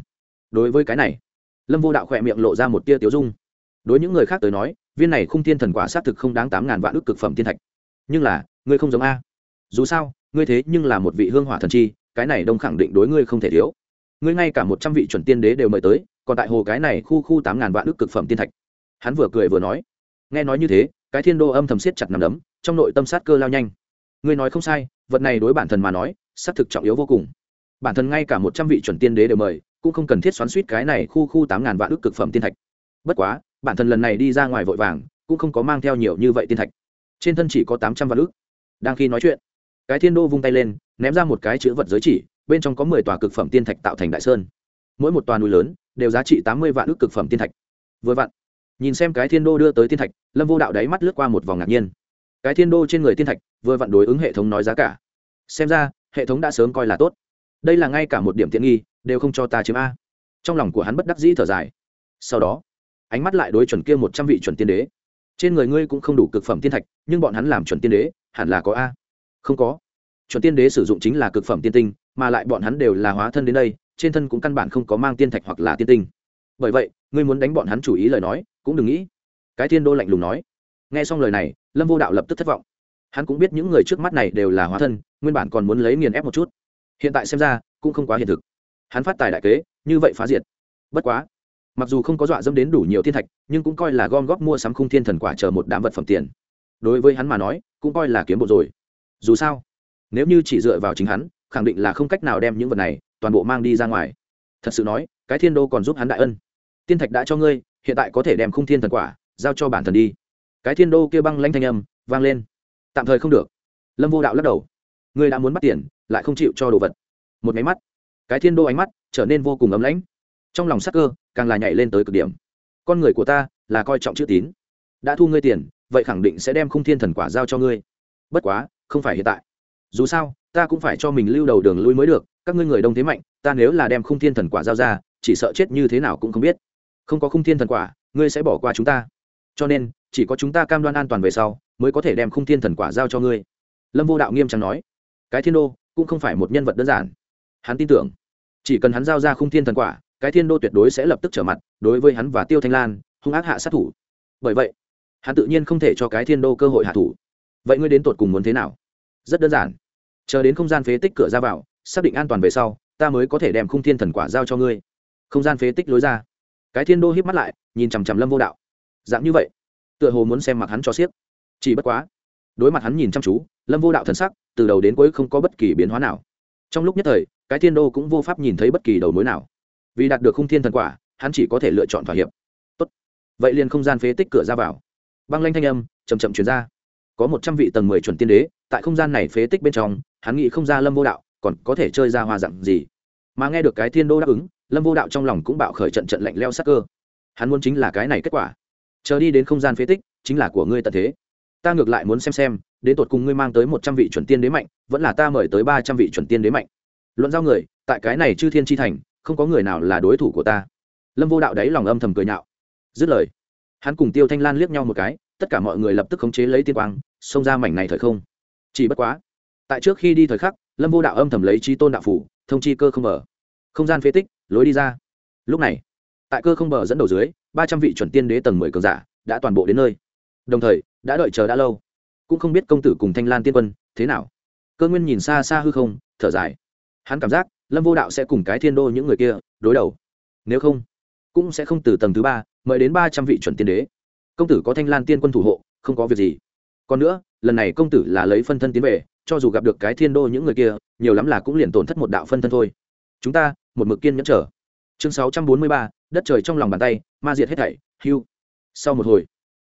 Đối với cái này, lâm vô đạo khỏe miệng lộ ra một tia tiếu dung. Đối những người khác tới nói, viên này khung thiên thần quả xác thực không đáng tám ngàn vạn ước cực phẩm thiên thạch. Nhưng là, ngươi không giống a. Dù sao, ngươi thế nhưng là một vị hương hỏa thần chi, cái này đông khẳng định đối ngươi không thể thiếu ngươi ngay cả một trăm vị chuẩn tiên đế đều mời tới, còn tại hồ cái này khu khu tám ngàn vạn ước cực phẩm tiên thạch. Hắn vừa cười vừa nói. Nghe nói như thế, cái thiên đô âm thầm siết chặt nằm đấm, trong nội tâm sát cơ lao nhanh. Ngươi nói không sai, vật này đối bản thân mà nói xác thực trọng yếu vô cùng. Bản thân ngay cả một trăm vị chuẩn tiên đế đều mời, cũng không cần thiết xoắn suýt cái này khu khu tám ngàn vạn ước cực phẩm tiên thạch. Bất quá, bản thân lần này đi ra ngoài vội vàng, cũng không có mang theo nhiều như vậy tiên thạch. Trên thân chỉ có tám trăm vạn ước đang khi nói chuyện, cái thiên đô vung tay lên, ném ra một cái chữ vật giới chỉ bên trong có mười tòa cực phẩm tiên thạch tạo thành đại sơn. Mỗi một tòa núi lớn đều giá trị tám mươi vạn ước cực phẩm tiên thạch. Vừa vặn, nhìn xem cái thiên đô đưa tới tiên thạch, lâm vô đạo đáy mắt lướt qua một vòng ngạc nhiên. Cái thiên đô trên người tiên thạch vừa vặn đối ứng hệ thống nói giá cả. Xem ra, hệ thống đã sớm coi là tốt. Đây là ngay cả một điểm tiện nghi, đều không cho ta chiếm a. Trong lòng của hắn bất đắc dĩ thở dài. Sau đó, ánh mắt lại đối chuẩn kia một trăm vị chuẩn tiên đế. Trên người ngươi cũng không đủ cực phẩm tiên thạch, nhưng bọn hắn làm chuẩn tiên đế, hẳn là có a. Không có. Chuẩn tiên đế sử dụng chính là cực phẩm tiên tinh mà lại bọn hắn đều là hóa thân đến đây, trên thân cũng căn bản không có mang tiên thạch hoặc là tiên tinh. Bởi vậy, ngươi muốn đánh bọn hắn chủ ý lời nói, cũng đừng nghĩ. Cái thiên đô lạnh lùng nói. Nghe xong lời này, lâm vô đạo lập tức thất vọng. Hắn cũng biết những người trước mắt này đều là hóa thân, nguyên bản còn muốn lấy nghiền ép một chút. Hiện tại xem ra, cũng không quá hiện thực. Hắn phát tài đại kế, như vậy phá diệt. Bất quá, mặc dù không có dọa dâm đến đủ nhiều thiên thạch, nhưng cũng coi là gom góp mua sắm khung thiên thần quả chờ một đám vật phẩm tiền. Đối với hắn mà nói, cũng coi là kiếm bộ rồi. Dù sao, nếu như chỉ dựa vào chính hắn khẳng định là không cách nào đem những vật này toàn bộ mang đi ra ngoài. Thật sự nói, cái thiên đô còn giúp hắn đại ân. Tiên thạch đã cho ngươi, hiện tại có thể đem khung thiên thần quả giao cho bản thần đi. Cái thiên đô kia băng lanh thanh âm vang lên. Tạm thời không được. Lâm vô đạo lắc đầu. Ngươi đã muốn bắt tiền, lại không chịu cho đồ vật. Một máy mắt, cái thiên đô ánh mắt trở nên vô cùng ấm lãnh. Trong lòng sắc cơ càng là nhảy lên tới cực điểm. Con người của ta là coi trọng chữ tín. Đã thu ngươi tiền, vậy khẳng định sẽ đem khung thiên thần quả giao cho ngươi. Bất quá, không phải hiện tại. Dù sao ta cũng phải cho mình lưu đầu đường lui mới được, các ngươi người đông thế mạnh, ta nếu là đem khung thiên thần quả giao ra, chỉ sợ chết như thế nào cũng không biết. Không có khung thiên thần quả, ngươi sẽ bỏ qua chúng ta. Cho nên, chỉ có chúng ta cam đoan an toàn về sau, mới có thể đem khung thiên thần quả giao cho ngươi. Lâm vô đạo nghiêm trọng nói. Cái thiên đô cũng không phải một nhân vật đơn giản. Hắn tin tưởng, chỉ cần hắn giao ra khung thiên thần quả, cái thiên đô tuyệt đối sẽ lập tức trở mặt, đối với hắn và tiêu thanh lan, hung ác hạ sát thủ. Bởi vậy, hắn tự nhiên không thể cho cái thiên đô cơ hội hạ thủ. Vậy ngươi đến tột cùng muốn thế nào? Rất đơn giản chờ đến không gian phế tích cửa ra vào, xác định an toàn về sau, ta mới có thể đem khung thiên thần quả giao cho ngươi. Không gian phế tích lối ra. Cái thiên đô híp mắt lại, nhìn chằm chằm lâm vô đạo. Dạng như vậy, tựa hồ muốn xem mặt hắn cho xiếc. Chỉ bất quá, đối mặt hắn nhìn chăm chú, lâm vô đạo thần sắc, từ đầu đến cuối không có bất kỳ biến hóa nào. Trong lúc nhất thời, cái thiên đô cũng vô pháp nhìn thấy bất kỳ đầu mối nào. Vì đạt được khung thiên thần quả, hắn chỉ có thể lựa chọn thỏa hiệp. Tốt. vậy liền không gian phế tích cửa ra vào. Băng lanh thanh âm chầm chậm chuyển ra. Có một trăm vị tầng mười chuẩn tiên đế, tại không gian này phế tích bên trong hắn nghĩ không ra lâm vô đạo còn có thể chơi ra hoa dặn gì. Mà nghe được cái thiên đô đáp ứng, lâm vô đạo trong lòng cũng bạo khởi trận trận lạnh leo sắc cơ. Hắn muốn chính là cái này kết quả. Chờ đi đến không gian phế tích, chính là của ngươi tận thế. Ta ngược lại muốn xem xem, đến tột cùng ngươi mang tới một trăm vị chuẩn tiên đế mạnh, vẫn là ta mời tới ba trăm vị chuẩn tiên đế mạnh. Luận giao người, tại cái này chư thiên tri thành, không có người nào là đối thủ của ta. Lâm vô đạo đáy lòng âm thầm cười nhạo. Dứt lời, hắn cùng tiêu thanh lan liếc nhau một cái, tất cả mọi người lập tức khống chế lấy tiên quang, xông ra mảnh này thời không. Chỉ bất quá tại trước khi đi thời khắc, lâm vô đạo âm thầm lấy trí tôn đạo phủ, thông chi cơ không mở không gian phế tích, lối đi ra. Lúc này, tại cơ không bờ dẫn đầu dưới, ba trăm vị chuẩn tiên đế tầng mười cường giả đã toàn bộ đến nơi. Đồng thời, đã đợi chờ đã lâu. Cũng không biết công tử cùng thanh lan tiên quân thế nào. Cơ nguyên nhìn xa xa hư không, thở dài. Hắn cảm giác lâm vô đạo sẽ cùng cái thiên đô những người kia đối đầu. Nếu không, cũng sẽ không từ tầng thứ ba mời đến ba trăm vị chuẩn tiên đế. Công tử có thanh lan tiên quân thủ hộ, không có việc gì. Còn nữa, lần này công tử là lấy phân thân tiến về cho dù gặp được cái thiên đô những người kia, nhiều lắm là cũng liền tổn thất một đạo phân thân thôi. Chúng ta, một mực kiên nhẫn trở chương sáu trăm bốn mươi ba, đất trời trong lòng bàn tay, ma diệt hết thảy, hưu. Sau một hồi,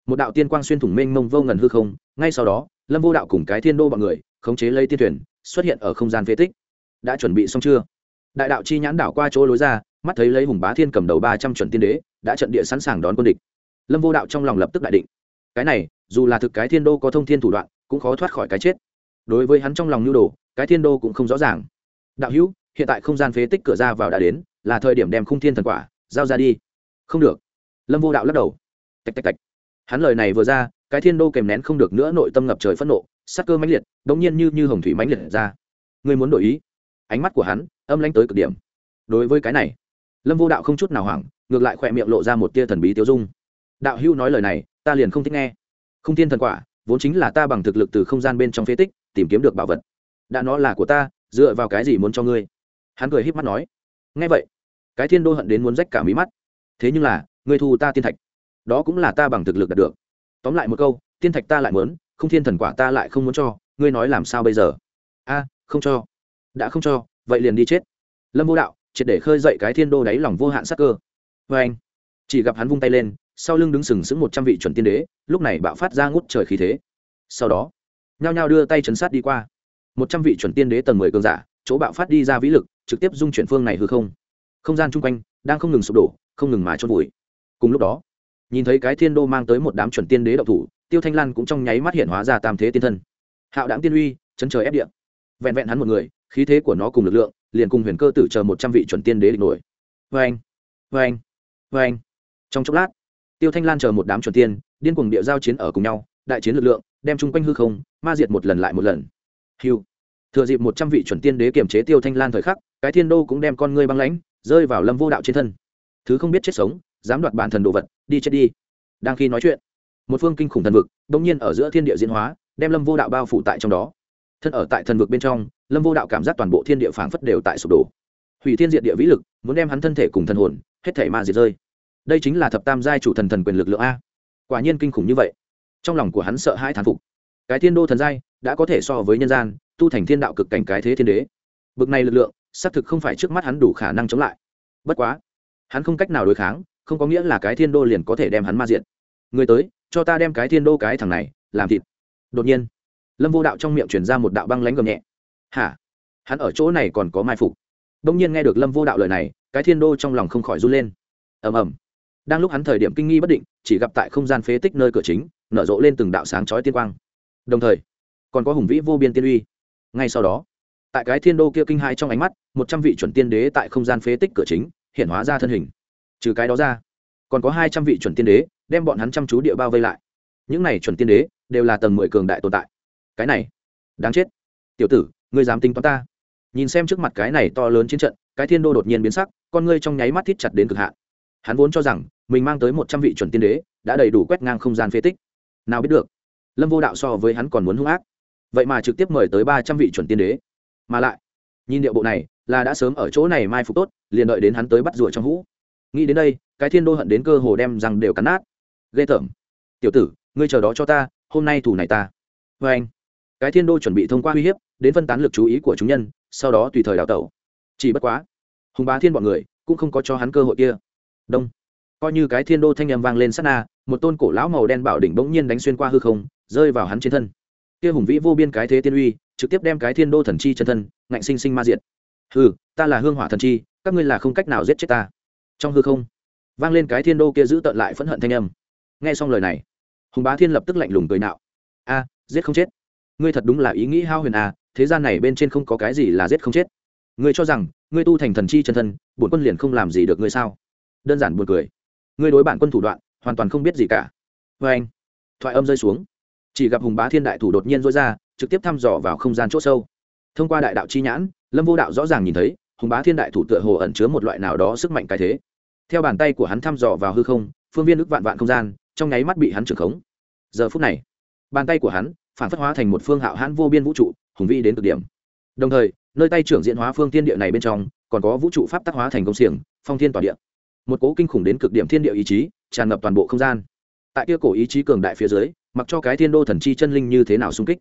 một đạo tiên quang xuyên thủng mênh mông vô ngần hư không, ngay sau đó, lâm vô đạo cùng cái thiên đô b ọ n người, khống chế lấy tiên thuyền, xuất hiện ở không gian phế tích. Đã chuẩn bị xong chưa? Đại đạo chi nhãn đảo qua chỗ lối ra, mắt thấy lấy hùng bá thiên cầm đầu ba trăm chuẩn tiên đế, đã trận địa sẵn sàng đón quân địch. Lâm vô đạo trong lòng lập tức đại định. Cái này, dù là thực cái thiên đô có thông thiên thủ đoạn, cũng khó thoát khỏi cái chết đối với hắn trong lòng nhu đồ, cái thiên đô cũng không rõ ràng. Đạo hữu, hiện tại không gian phế tích cửa ra vào đã đến, là thời điểm đem khung thiên thần quả, giao ra đi. Không được. Lâm vô đạo lắc đầu. Tạch tạch tạch. Hắn lời này vừa ra, cái thiên đô kèm nén không được nữa nội tâm ngập trời phẫn nộ, sắc cơ mãnh liệt đ ỗ n g nhiên như như hồng thủy mãnh liệt ra. Ngươi muốn đổi ý? Ánh mắt của hắn, âm lanh tới cực điểm. Đối với cái này, lâm vô đạo không chút nào hoảng, ngược lại khỏe miệng lộ ra một tia thần bí tiêu dung. Đạo hữu nói lời này, ta liền không thích nghe. Không thiên thần quả vốn chính là ta bằng thực lực từ không gian bên trong phế tích, tìm kiếm được bảo vật. Đã nó là của ta, dựa vào cái gì muốn cho ngươi? Hắn cười híp mắt nói. Ngay vậy, cái thiên đô hận đến muốn rách cả mí mắt. Thế nhưng là, ngươi thu ta tiên thạch. Đó cũng là ta bằng thực lực đạt được. Tóm lại một câu, tiên thạch ta lại muốn, không thiên thần quả ta lại không muốn cho. Ngươi nói làm sao bây giờ? A, không cho. Đã không cho, vậy liền đi chết. Lâm vô đạo triệt để khơi dậy cái thiên đô đáy lòng vô hạn sắc cơ. Vê anh chỉ gặp hắn vung tay lên, sau lưng đứng sừng sững một trăm vị chuẩn tiên đế, lúc này bạo phát ra ngút trời khí thế. Sau đó, nhao nhao đưa tay chấn sát đi qua. Một trăm vị chuẩn tiên đế tầng mười cường giả, chỗ bạo phát đi ra vĩ lực, trực tiếp dung chuyển phương này hư không. Không gian chung quanh đang không ngừng sụp đổ, không ngừng mà trôn vùi. Cùng lúc đó, nhìn thấy cái thiên đô mang tới một đám chuẩn tiên đế đậu thủ, tiêu thanh lan cũng trong nháy mắt hiện hóa ra tam thế tiên thân. Hạo đáng tiên uy, chấn trời ép điện vẹn vẹn hắn một người, khí thế của nó cùng lực lượng, liền cùng huyền cơ tử chờ một trăm vị chuẩn tiên đế địch nổi. Vê anh vê anh vê anh trong chốc lát, tiêu thanh lan chờ một đám chuẩn tiên, điên cuồng địa giao chiến ở cùng nhau, đại chiến lực lượng, đem chung quanh hư không, ma diệt một lần lại một lần. Hiu thừa dịp một trăm vị chuẩn tiên đế kiềm chế tiêu thanh lan thời khắc, cái thiên đô cũng đem con ngươi băng lãnh, rơi vào lâm vô đạo trên thân. Thứ không biết chết sống, dám đoạt bản thần đồ vật, đi chết đi. Đang khi nói chuyện, một phương kinh khủng thần vực đ ỗ n g nhiên ở giữa thiên địa diễn hóa, đem lâm vô đạo bao phủ tại trong đó. Thân ở tại thần vực bên trong, lâm vô đạo cảm giác toàn bộ thiên địa phảng phất đều tại sụp đổ. Hủy thiên diệt địa vĩ lực, muốn đem hắn thân thể cùng thần hồn, hết thể ma diệt rơi đây chính là thập tam giai chủ thần thần quyền lực lượng a. Quả nhiên kinh khủng như vậy. Trong lòng của hắn sợ hãi thán phục. Cái thiên đô thần giai đã có thể so với nhân gian, tu thành thiên đạo cực cảnh cái thế thiên đế. Bực này lực lượng, xác thực không phải trước mắt hắn đủ khả năng chống lại. Bất quá, hắn không cách nào đối kháng, không có nghĩa là cái thiên đô liền có thể đem hắn ma diện người tới, cho ta đem cái thiên đô cái thằng này, làm thịt. Đột nhiên, lâm vô đạo trong miệng chuyển ra một đạo băng lánh gầm nhẹ. Hả? Hắn ở chỗ này còn có mai phục. Đông nhiên nghe được lâm vô đạo lời này, cái thiên đô trong lòng không khỏi run lên. Ầm ầm đang lúc hắn thời điểm kinh nghi bất định, chỉ gặp tại không gian phế tích nơi cửa chính, nở rộ lên từng đạo sáng chói tiên quang. Đồng thời, còn có hùng vĩ vô biên tiên uy. Ngay sau đó, tại cái thiên đô kia kinh hai trong ánh mắt, một trăm vị chuẩn tiên đế tại không gian phế tích cửa chính, hiện hóa ra thân hình. Trừ cái đó ra, còn có hai trăm vị chuẩn tiên đế, đem bọn hắn chăm chú địa bao vây lại. Những này chuẩn tiên đế, đều là tầng mười cường đại tồn tại. Cái này, đáng chết. Tiểu tử, ngươi dám tính toán ta? Nhìn xem trước mặt cái này to lớn chiến trận, cái thiên đô đột nhiên biến sắc, con ngươi trong nháy mắt thít chặt đến cực hạn hắn vốn cho rằng, mình mang tới một trăm vị chuẩn tiên đế, đã đầy đủ quét ngang không gian phế tích. Nào biết được, lâm vô đạo so với hắn còn muốn hung ác. Vậy mà trực tiếp mời tới ba trăm vị chuẩn tiên đế. Mà lại, nhìn điệu bộ này, là đã sớm ở chỗ này mai phục tốt, liền đợi đến hắn tới bắt rùa trong hũ. Nghĩ đến đây, cái thiên đô hận đến cơ hồ đem rằng đều cắn nát. Ghê tởm. Tiểu tử, ngươi chờ đó cho ta, hôm nay thủ này ta. Vê anh, cái thiên đô chuẩn bị thông qua uy hiếp, đến phân tán lực chú ý của chúng nhân, sau đó tùy thời đào tẩu. Chỉ bất quá, hùng bá thiên bọn người, cũng không có cho hắn cơ hội kia đông. Coi như cái thiên đô thanh âm vang lên sát na, một tôn cổ lão màu đen bảo đỉnh bỗng nhiên đánh xuyên qua hư không, rơi vào hắn trên thân. Kia hùng vĩ vô biên cái thế tiên uy, trực tiếp đem cái thiên đô thần chi chân thân, ngạnh sinh sinh ma diệt. Hừ, ta là hương hỏa thần chi, các ngươi là không cách nào giết chết ta. Trong hư không, vang lên cái thiên đô kia giữ tận lại phẫn hận thanh âm. Nghe xong lời này, hùng bá thiên lập tức lạnh lùng cười nạo. A, giết không chết. Ngươi thật đúng là ý nghĩ hao huyền à thế gian này bên trên không có cái gì là giết không chết. Ngươi cho rằng, ngươi tu thành thần chi chân thân, bổn quân liền không làm gì được ngươi sao? Đơn giản buồn cười. Ngươi đối bản quân thủ đoạn, hoàn toàn không biết gì cả. Vê anh, thoại âm rơi xuống. Chỉ gặp hùng bá thiên đại thủ đột nhiên rối ra, trực tiếp thăm dò vào không gian c h ỗ sâu. Thông qua đại đạo chi nhãn, lâm vô đạo rõ ràng nhìn thấy, hùng bá thiên đại thủ tựa hồ ẩn chứa một loại nào đó sức mạnh cái thế. Theo bàn tay của hắn thăm dò vào hư không, phương viên ức vạn vạn không gian, trong nháy mắt bị hắn trưởng khống. Giờ phút này, bàn tay của hắn phản phất hóa thành một phương hạo hãn vô biên vũ trụ, hùng vi đến cực điểm. Đồng thời, nơi tay trưởng diễn hóa phương thiên địa này bên trong, còn có vũ trụ pháp tác hóa thành công xiềng, phong thiên tỏa địa một cố kinh khủng đến cực điểm thiên địa ý chí, tràn ngập toàn bộ không gian. Tại kia cổ ý chí cường đại phía dưới, mặc cho cái thiên đô thần chi chân linh như thế nào xung kích.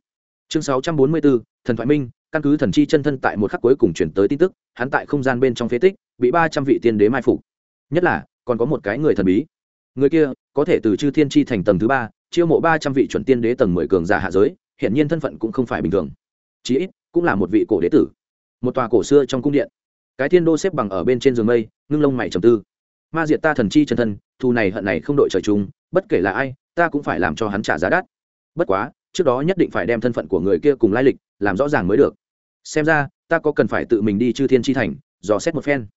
Chương sáu trăm bốn mươi bốn, thần thoại minh, căn cứ thần chi chân thân tại một khắc cuối cùng chuyển tới tin tức, hắn tại không gian bên trong phế tích, bị ba trăm vị tiên đế mai phục. Nhất là, còn có một cái người thần bí. Người kia, có thể từ chư thiên chi thành tầng thứ ba, chiêu mộ ba trăm vị chuẩn tiên đế tầng mười cường giả hạ giới hiện nhiên thân phận cũng không phải bình thường. Chí ít, cũng là một vị cổ đế tử. Một tòa cổ xưa trong cung điện. Cái thiên đô xếp bằng ở bên trên giường mây, ngưng lông mày trầm tư ma diệt ta thần chi chân thân, thù này hận này không đội trời chung, bất kể là ai, ta cũng phải làm cho hắn trả giá đắt. Bất quá, trước đó nhất định phải đem thân phận của người kia cùng lai lịch làm rõ ràng mới được. Xem ra, ta có cần phải tự mình đi chư thiên chi thành, dò xét một phen.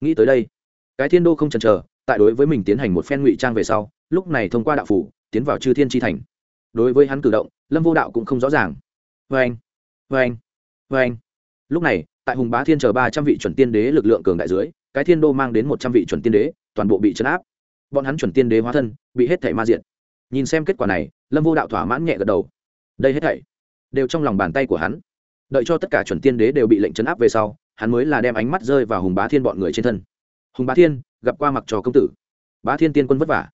Nghĩ tới đây, cái thiên đô không chần chờ, tại đối với mình tiến hành một phen ngụy trang về sau, lúc này thông qua đạo phủ, tiến vào chư thiên chi thành. Đối với hắn cử động, lâm vô đạo cũng không rõ ràng. Vê anh vê anh vê anh lúc này, tại hùng bá thiên chờ ba trăm vị chuẩn tiên đế lực lượng cường đại dưới, cái thiên đô mang đến một trăm vị chuẩn tiên đế toàn bộ bị chấn áp. Bọn hắn chuẩn tiên đế hóa thân, bị hết thảy ma diện nhìn xem kết quả này, lâm vô đạo thỏa mãn nhẹ gật đầu. Đây hết thảy đều trong lòng bàn tay của hắn. Đợi cho tất cả chuẩn tiên đế đều bị lệnh chấn áp về sau, hắn mới là đem ánh mắt rơi vào hùng bá thiên bọn người trên thân. Hùng bá thiên, gặp qua mặc trò công tử. Bá thiên tiên quân vất vả.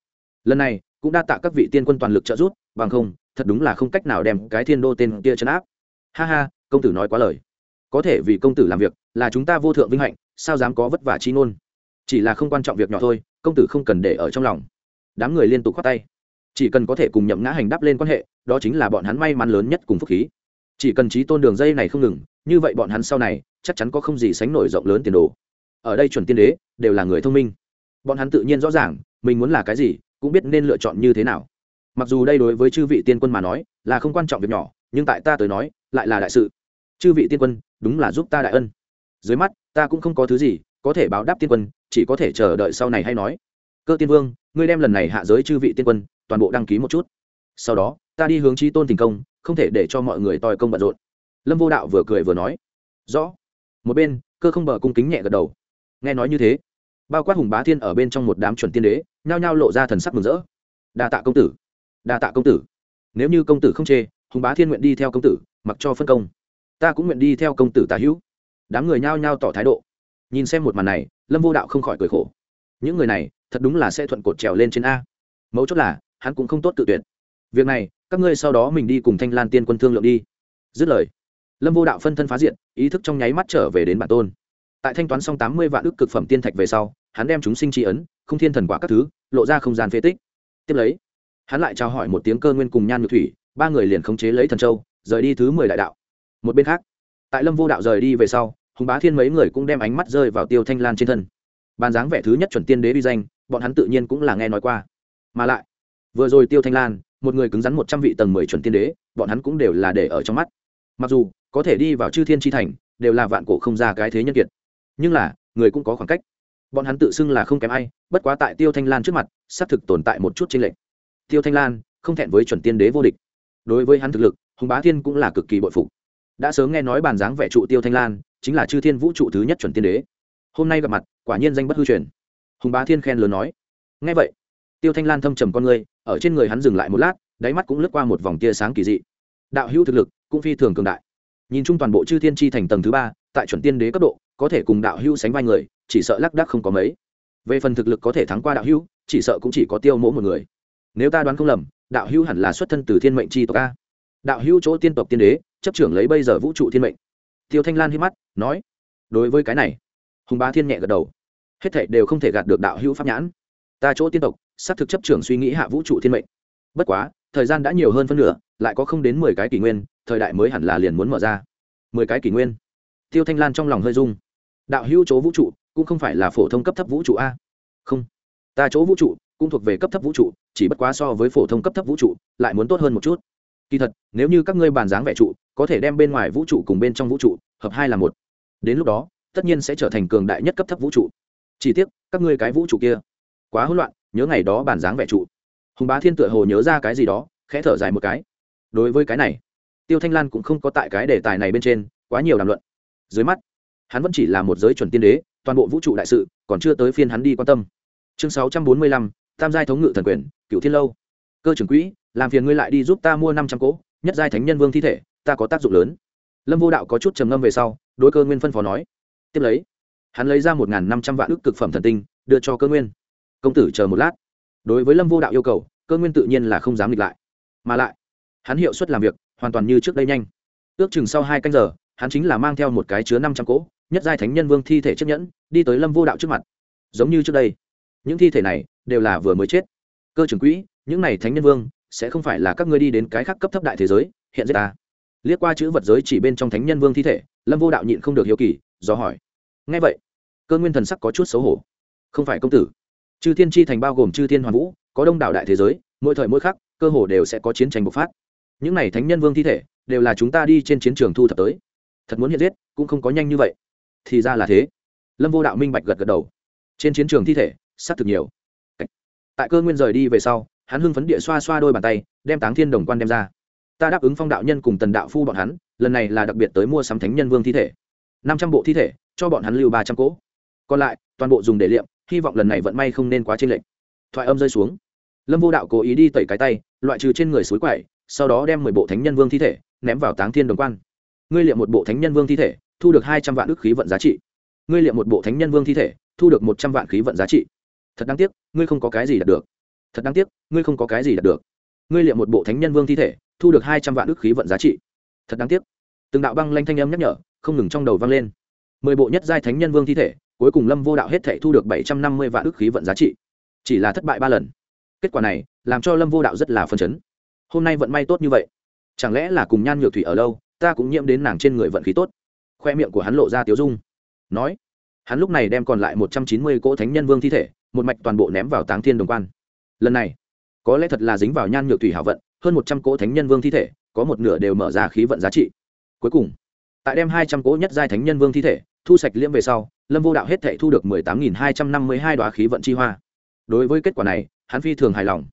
Lần này, cũng đa tạ các vị tiên quân toàn lực trợ giúp, bằng không, thật đúng là không cách nào đem cái thiên đô tên kia chấn áp. Ha ha, công tử nói quá lời. Có thể vì công tử làm việc, là chúng ta vô thượng vinh hạnh, sao dám có vất vả chi ngôn? Chỉ là không quan trọng việc nhỏ thôi, công tử không cần để ở trong lòng. Đám người liên tục khoát tay. Chỉ cần có thể cùng nhậm ngã hành đắp lên quan hệ, đó chính là bọn hắn may mắn lớn nhất cùng phúc khí. Chỉ cần trí tôn đường dây này không ngừng, như vậy bọn hắn sau này, chắc chắn có không gì sánh nổi rộng lớn tiền đồ. Ở đây chuẩn tiên đế, đều là người thông minh. Bọn hắn tự nhiên rõ ràng, mình muốn là cái gì, cũng biết nên lựa chọn như thế nào. Mặc dù đây đối với chư vị tiên quân mà nói, là không quan trọng việc nhỏ, nhưng tại ta tới nói, lại là đại sự. Chư vị tiên quân, đúng là giúp ta đại ân. Dưới mắt, ta cũng không có thứ gì có thể báo đáp tiên quân chỉ có thể chờ đợi sau này hay nói. Cơ tiên vương, ngươi đem lần này hạ giới chư vị tiên quân toàn bộ đăng ký một chút. Sau đó, ta đi hướng trí tôn thành công, không thể để cho mọi người toi công bận rộn. Lâm vô đạo vừa cười vừa nói. Rõ. Một bên, cơ không bờ cung kính nhẹ gật đầu. Nghe nói như thế, bao quát hùng bá thiên ở bên trong một đám chuẩn tiên đế, nhao nhao lộ ra thần sắc mừng rỡ. Đa tạ công tử. Đa tạ công tử. Nếu như công tử không chê, hùng bá thiên nguyện đi theo công tử, mặc cho phân công. Ta cũng nguyện đi theo công tử tả hữu. Đám người nhao nhao tỏ thái độ nhìn xem một màn này, lâm vô đạo không khỏi cười khổ. Những người này, thật đúng là sẽ thuận cột trèo lên trên a. Mấu chốt là, hắn cũng không tốt tự tuyệt. Việc này, các ngươi sau đó mình đi cùng thanh lan tiên quân thương lượng đi. Dứt lời, lâm vô đạo phân thân phá diện, ý thức trong nháy mắt trở về đến bản tôn. Tại thanh toán xong tám mươi vạn ước cực phẩm tiên thạch về sau, hắn đem chúng sinh tri ấn, không thiên thần quả các thứ, lộ ra không gian phế tích. Tiếp lấy, hắn lại trao hỏi một tiếng cơ nguyên cùng nhan nhược thủy, ba người liền khống chế lấy thần châu, rời đi thứ mười đại đạo. Một bên khác, tại lâm vô đạo rời đi về sau hùng bá thiên mấy người cũng đem ánh mắt rơi vào tiêu thanh lan trên thân. Bàn dáng vẻ thứ nhất chuẩn tiên đế uy danh, bọn hắn tự nhiên cũng là nghe nói qua. Mà lại, vừa rồi tiêu thanh lan, một người cứng rắn một trăm vị tầng mười chuẩn tiên đế, bọn hắn cũng đều là để ở trong mắt. Mặc dù, có thể đi vào chư thiên tri thành, đều là vạn cổ không ra cái thế nhân kiệt. Nhưng là, người cũng có khoảng cách. Bọn hắn tự xưng là không kém ai, bất quá tại tiêu thanh lan trước mặt, xác thực tồn tại một chút tranh lệch. Tiêu thanh lan, không thẹn với chuẩn tiên đế vô địch. Đối với hắn thực lực, hùng bá thiên cũng là cực kỳ bội phục đã sớm nghe nói bàn dáng vẻ trụ tiêu thanh lan chính là chư thiên vũ trụ thứ nhất chuẩn tiên đế. Hôm nay gặp mặt, quả nhiên danh bất hư truyền. Hùng bá thiên khen lớn nói. Nghe vậy, tiêu thanh lan thâm trầm con người, ở trên người hắn dừng lại một lát, đáy mắt cũng lướt qua một vòng tia sáng kỳ dị. Đạo hữu thực lực cũng phi thường cường đại. Nhìn chung toàn bộ chư thiên tri thành tầng thứ ba, tại chuẩn tiên đế cấp độ, có thể cùng đạo hữu sánh vai người, chỉ sợ lác đác không có mấy. Về phần thực lực có thể thắng qua đạo hữu, chỉ sợ cũng chỉ có tiêu mỗ một người. Nếu ta đoán không lầm, đạo hữu hẳn là xuất thân từ thiên mệnh chi tộc a đạo hữu chỗ tiên tộc tiên đế, chấp trưởng lấy bây giờ vũ trụ thiên mệnh. Tiêu thanh lan hít mắt, nói, đối với cái này, hùng bá thiên nhẹ gật đầu. Hết thảy đều không thể gạt được đạo hữu pháp nhãn. Ta chỗ tiên tộc, xác thực chấp trưởng suy nghĩ hạ vũ trụ thiên mệnh. Bất quá, thời gian đã nhiều hơn phân nửa, lại có không đến mười cái kỷ nguyên, thời đại mới hẳn là liền muốn mở ra. Mười cái kỷ nguyên. Tiêu thanh lan trong lòng hơi dung đạo hữu chỗ vũ trụ, cũng không phải là phổ thông cấp thấp vũ trụ a? Không. Ta chỗ vũ trụ, cũng thuộc về cấp thấp vũ trụ, chỉ bất quá so với phổ thông cấp thấp vũ trụ, lại muốn tốt hơn một chút kỳ thật, nếu như các ngươi bàn dáng vẽ trụ, có thể đem bên ngoài vũ trụ cùng bên trong vũ trụ hợp hai là một. Đến lúc đó, tất nhiên sẽ trở thành cường đại nhất cấp thấp vũ trụ. Chỉ tiếc, các ngươi cái vũ trụ kia, quá hỗn loạn, nhớ ngày đó bàn dáng vẽ trụ. Hùng bá thiên tựa hồ nhớ ra cái gì đó, khẽ thở dài một cái. Đối với cái này, tiêu thanh lan cũng không có tại cái đề tài này bên trên quá nhiều đàm luận. Dưới mắt, hắn vẫn chỉ là một giới chuẩn tiên đế, toàn bộ vũ trụ đại sự còn chưa tới phiên hắn đi quan tâm. Chương sáu trăm bốn mươi lăm, tam giai thống ngự thần quyền cựu thiên lâu. Cơ trưởng quỹ làm phiền ngươi lại đi giúp ta mua năm trăm cỗ, nhất giai thánh nhân vương thi thể, ta có tác dụng lớn. Lâm vô đạo có chút trầm ngâm về sau, đối cơ nguyên phân phó nói. Tiếp lấy, hắn lấy ra một năm trăm vạn ước cực phẩm thần tinh, đưa cho cơ nguyên. Công tử chờ một lát. Đối với lâm vô đạo yêu cầu, cơ nguyên tự nhiên là không dám nghịch lại. Mà lại, hắn hiệu suất làm việc hoàn toàn như trước đây nhanh. Ước chừng sau hai canh giờ, hắn chính là mang theo một cái chứa năm trăm cỗ, nhất giai thánh nhân vương thi thể chiếc nhẫn, đi tới lâm vô đạo trước mặt. Giống như trước đây, những thi thể này đều là vừa mới chết. Cơ trưởng quỹ, những này thánh nhân vương sẽ không phải là các ngươi đi đến cái khác cấp thấp đại thế giới, hiện giết ta. Liếc qua chữ vật giới chỉ bên trong thánh nhân vương thi thể, lâm vô đạo nhịn không được hiếu kỳ, do hỏi. Ngay vậy, cơ nguyên thần sắc có chút xấu hổ. Không phải công tử. Chư thiên tri thành bao gồm chư thiên hoàn vũ, có đông đảo đại thế giới, mỗi thời mỗi khắc, cơ hồ đều sẽ có chiến tranh bộc phát. Những n à y thánh nhân vương thi thể, đều là chúng ta đi trên chiến trường thu thập tới. Thật muốn hiện giết, cũng không có nhanh như vậy. Thì ra là thế. Lâm vô đạo minh bạch gật gật đầu. Trên chiến trường thi thể s á t thực nhiều. Tại cơ nguyên rời đi về sau hắn hưng phấn địa xoa xoa đôi bàn tay, đem táng thiên đồng quan đem ra. Ta đáp ứng phong đạo nhân cùng tần đạo phu bọn hắn, lần này là đặc biệt tới mua sắm thánh nhân vương thi thể. năm trăm bộ thi thể, cho bọn hắn lưu ba trăm cỗ. Còn lại, toàn bộ dùng để liệm, hy vọng lần này vận may không nên quá chênh lệch. Thoại âm rơi xuống. Lâm vô đạo cố ý đi tẩy cái tay, loại trừ trên người suối quậy, sau đó đem mười bộ thánh nhân vương thi thể ném vào táng thiên đồng quan. Ngươi liệm một bộ thánh nhân vương thi thể, thu được hai trăm vạn ức khí vận giá trị. Ngươi liệm một bộ thánh nhân vương thi thể, thu được một trăm vạn khí vận giá trị. Thật đáng tiếc, ngươi không có cái gì đạt được thật đáng tiếc, ngươi không có cái gì đạt được. Ngươi liệm một bộ thánh nhân vương thi thể, thu được hai trăm vạn ước khí vận giá trị. Thật đáng tiếc. Từng đạo băng lanh thanh âm nhắc nhở, không ngừng trong đầu vang lên. Mười bộ nhất giai thánh nhân vương thi thể, cuối cùng lâm vô đạo hết thể thu được bảy trăm năm mươi vạn ước khí vận giá trị. Chỉ là thất bại ba lần. Kết quả này, làm cho lâm vô đạo rất là phân chấn. Hôm nay vận may tốt như vậy, chẳng lẽ là cùng nhan nhược thủy ở lâu, ta cũng nhiễm đến nàng trên người vận khí tốt. Khoe miệng của hắn lộ ra tiếu dung. Nói, hắn lúc này đem còn lại một trăm chín mươi cỗ thánh nhân vương thi thể, một mạch toàn bộ ném vào táng thiên đồng quan lần này, có lẽ thật là dính vào nhan nhược thủy hảo vận, hơn một trăm cỗ thánh nhân vương thi thể, có một nửa đều mở ra khí vận giá trị. Cuối cùng, tại đem hai trăm cỗ nhất giai thánh nhân vương thi thể thu sạch liễm về sau, lâm vô đạo hết thể thu được mười tám nghìn hai trăm năm mươi hai đoá khí vận chi hoa. Đối với kết quả này, hắn phi thường hài lòng.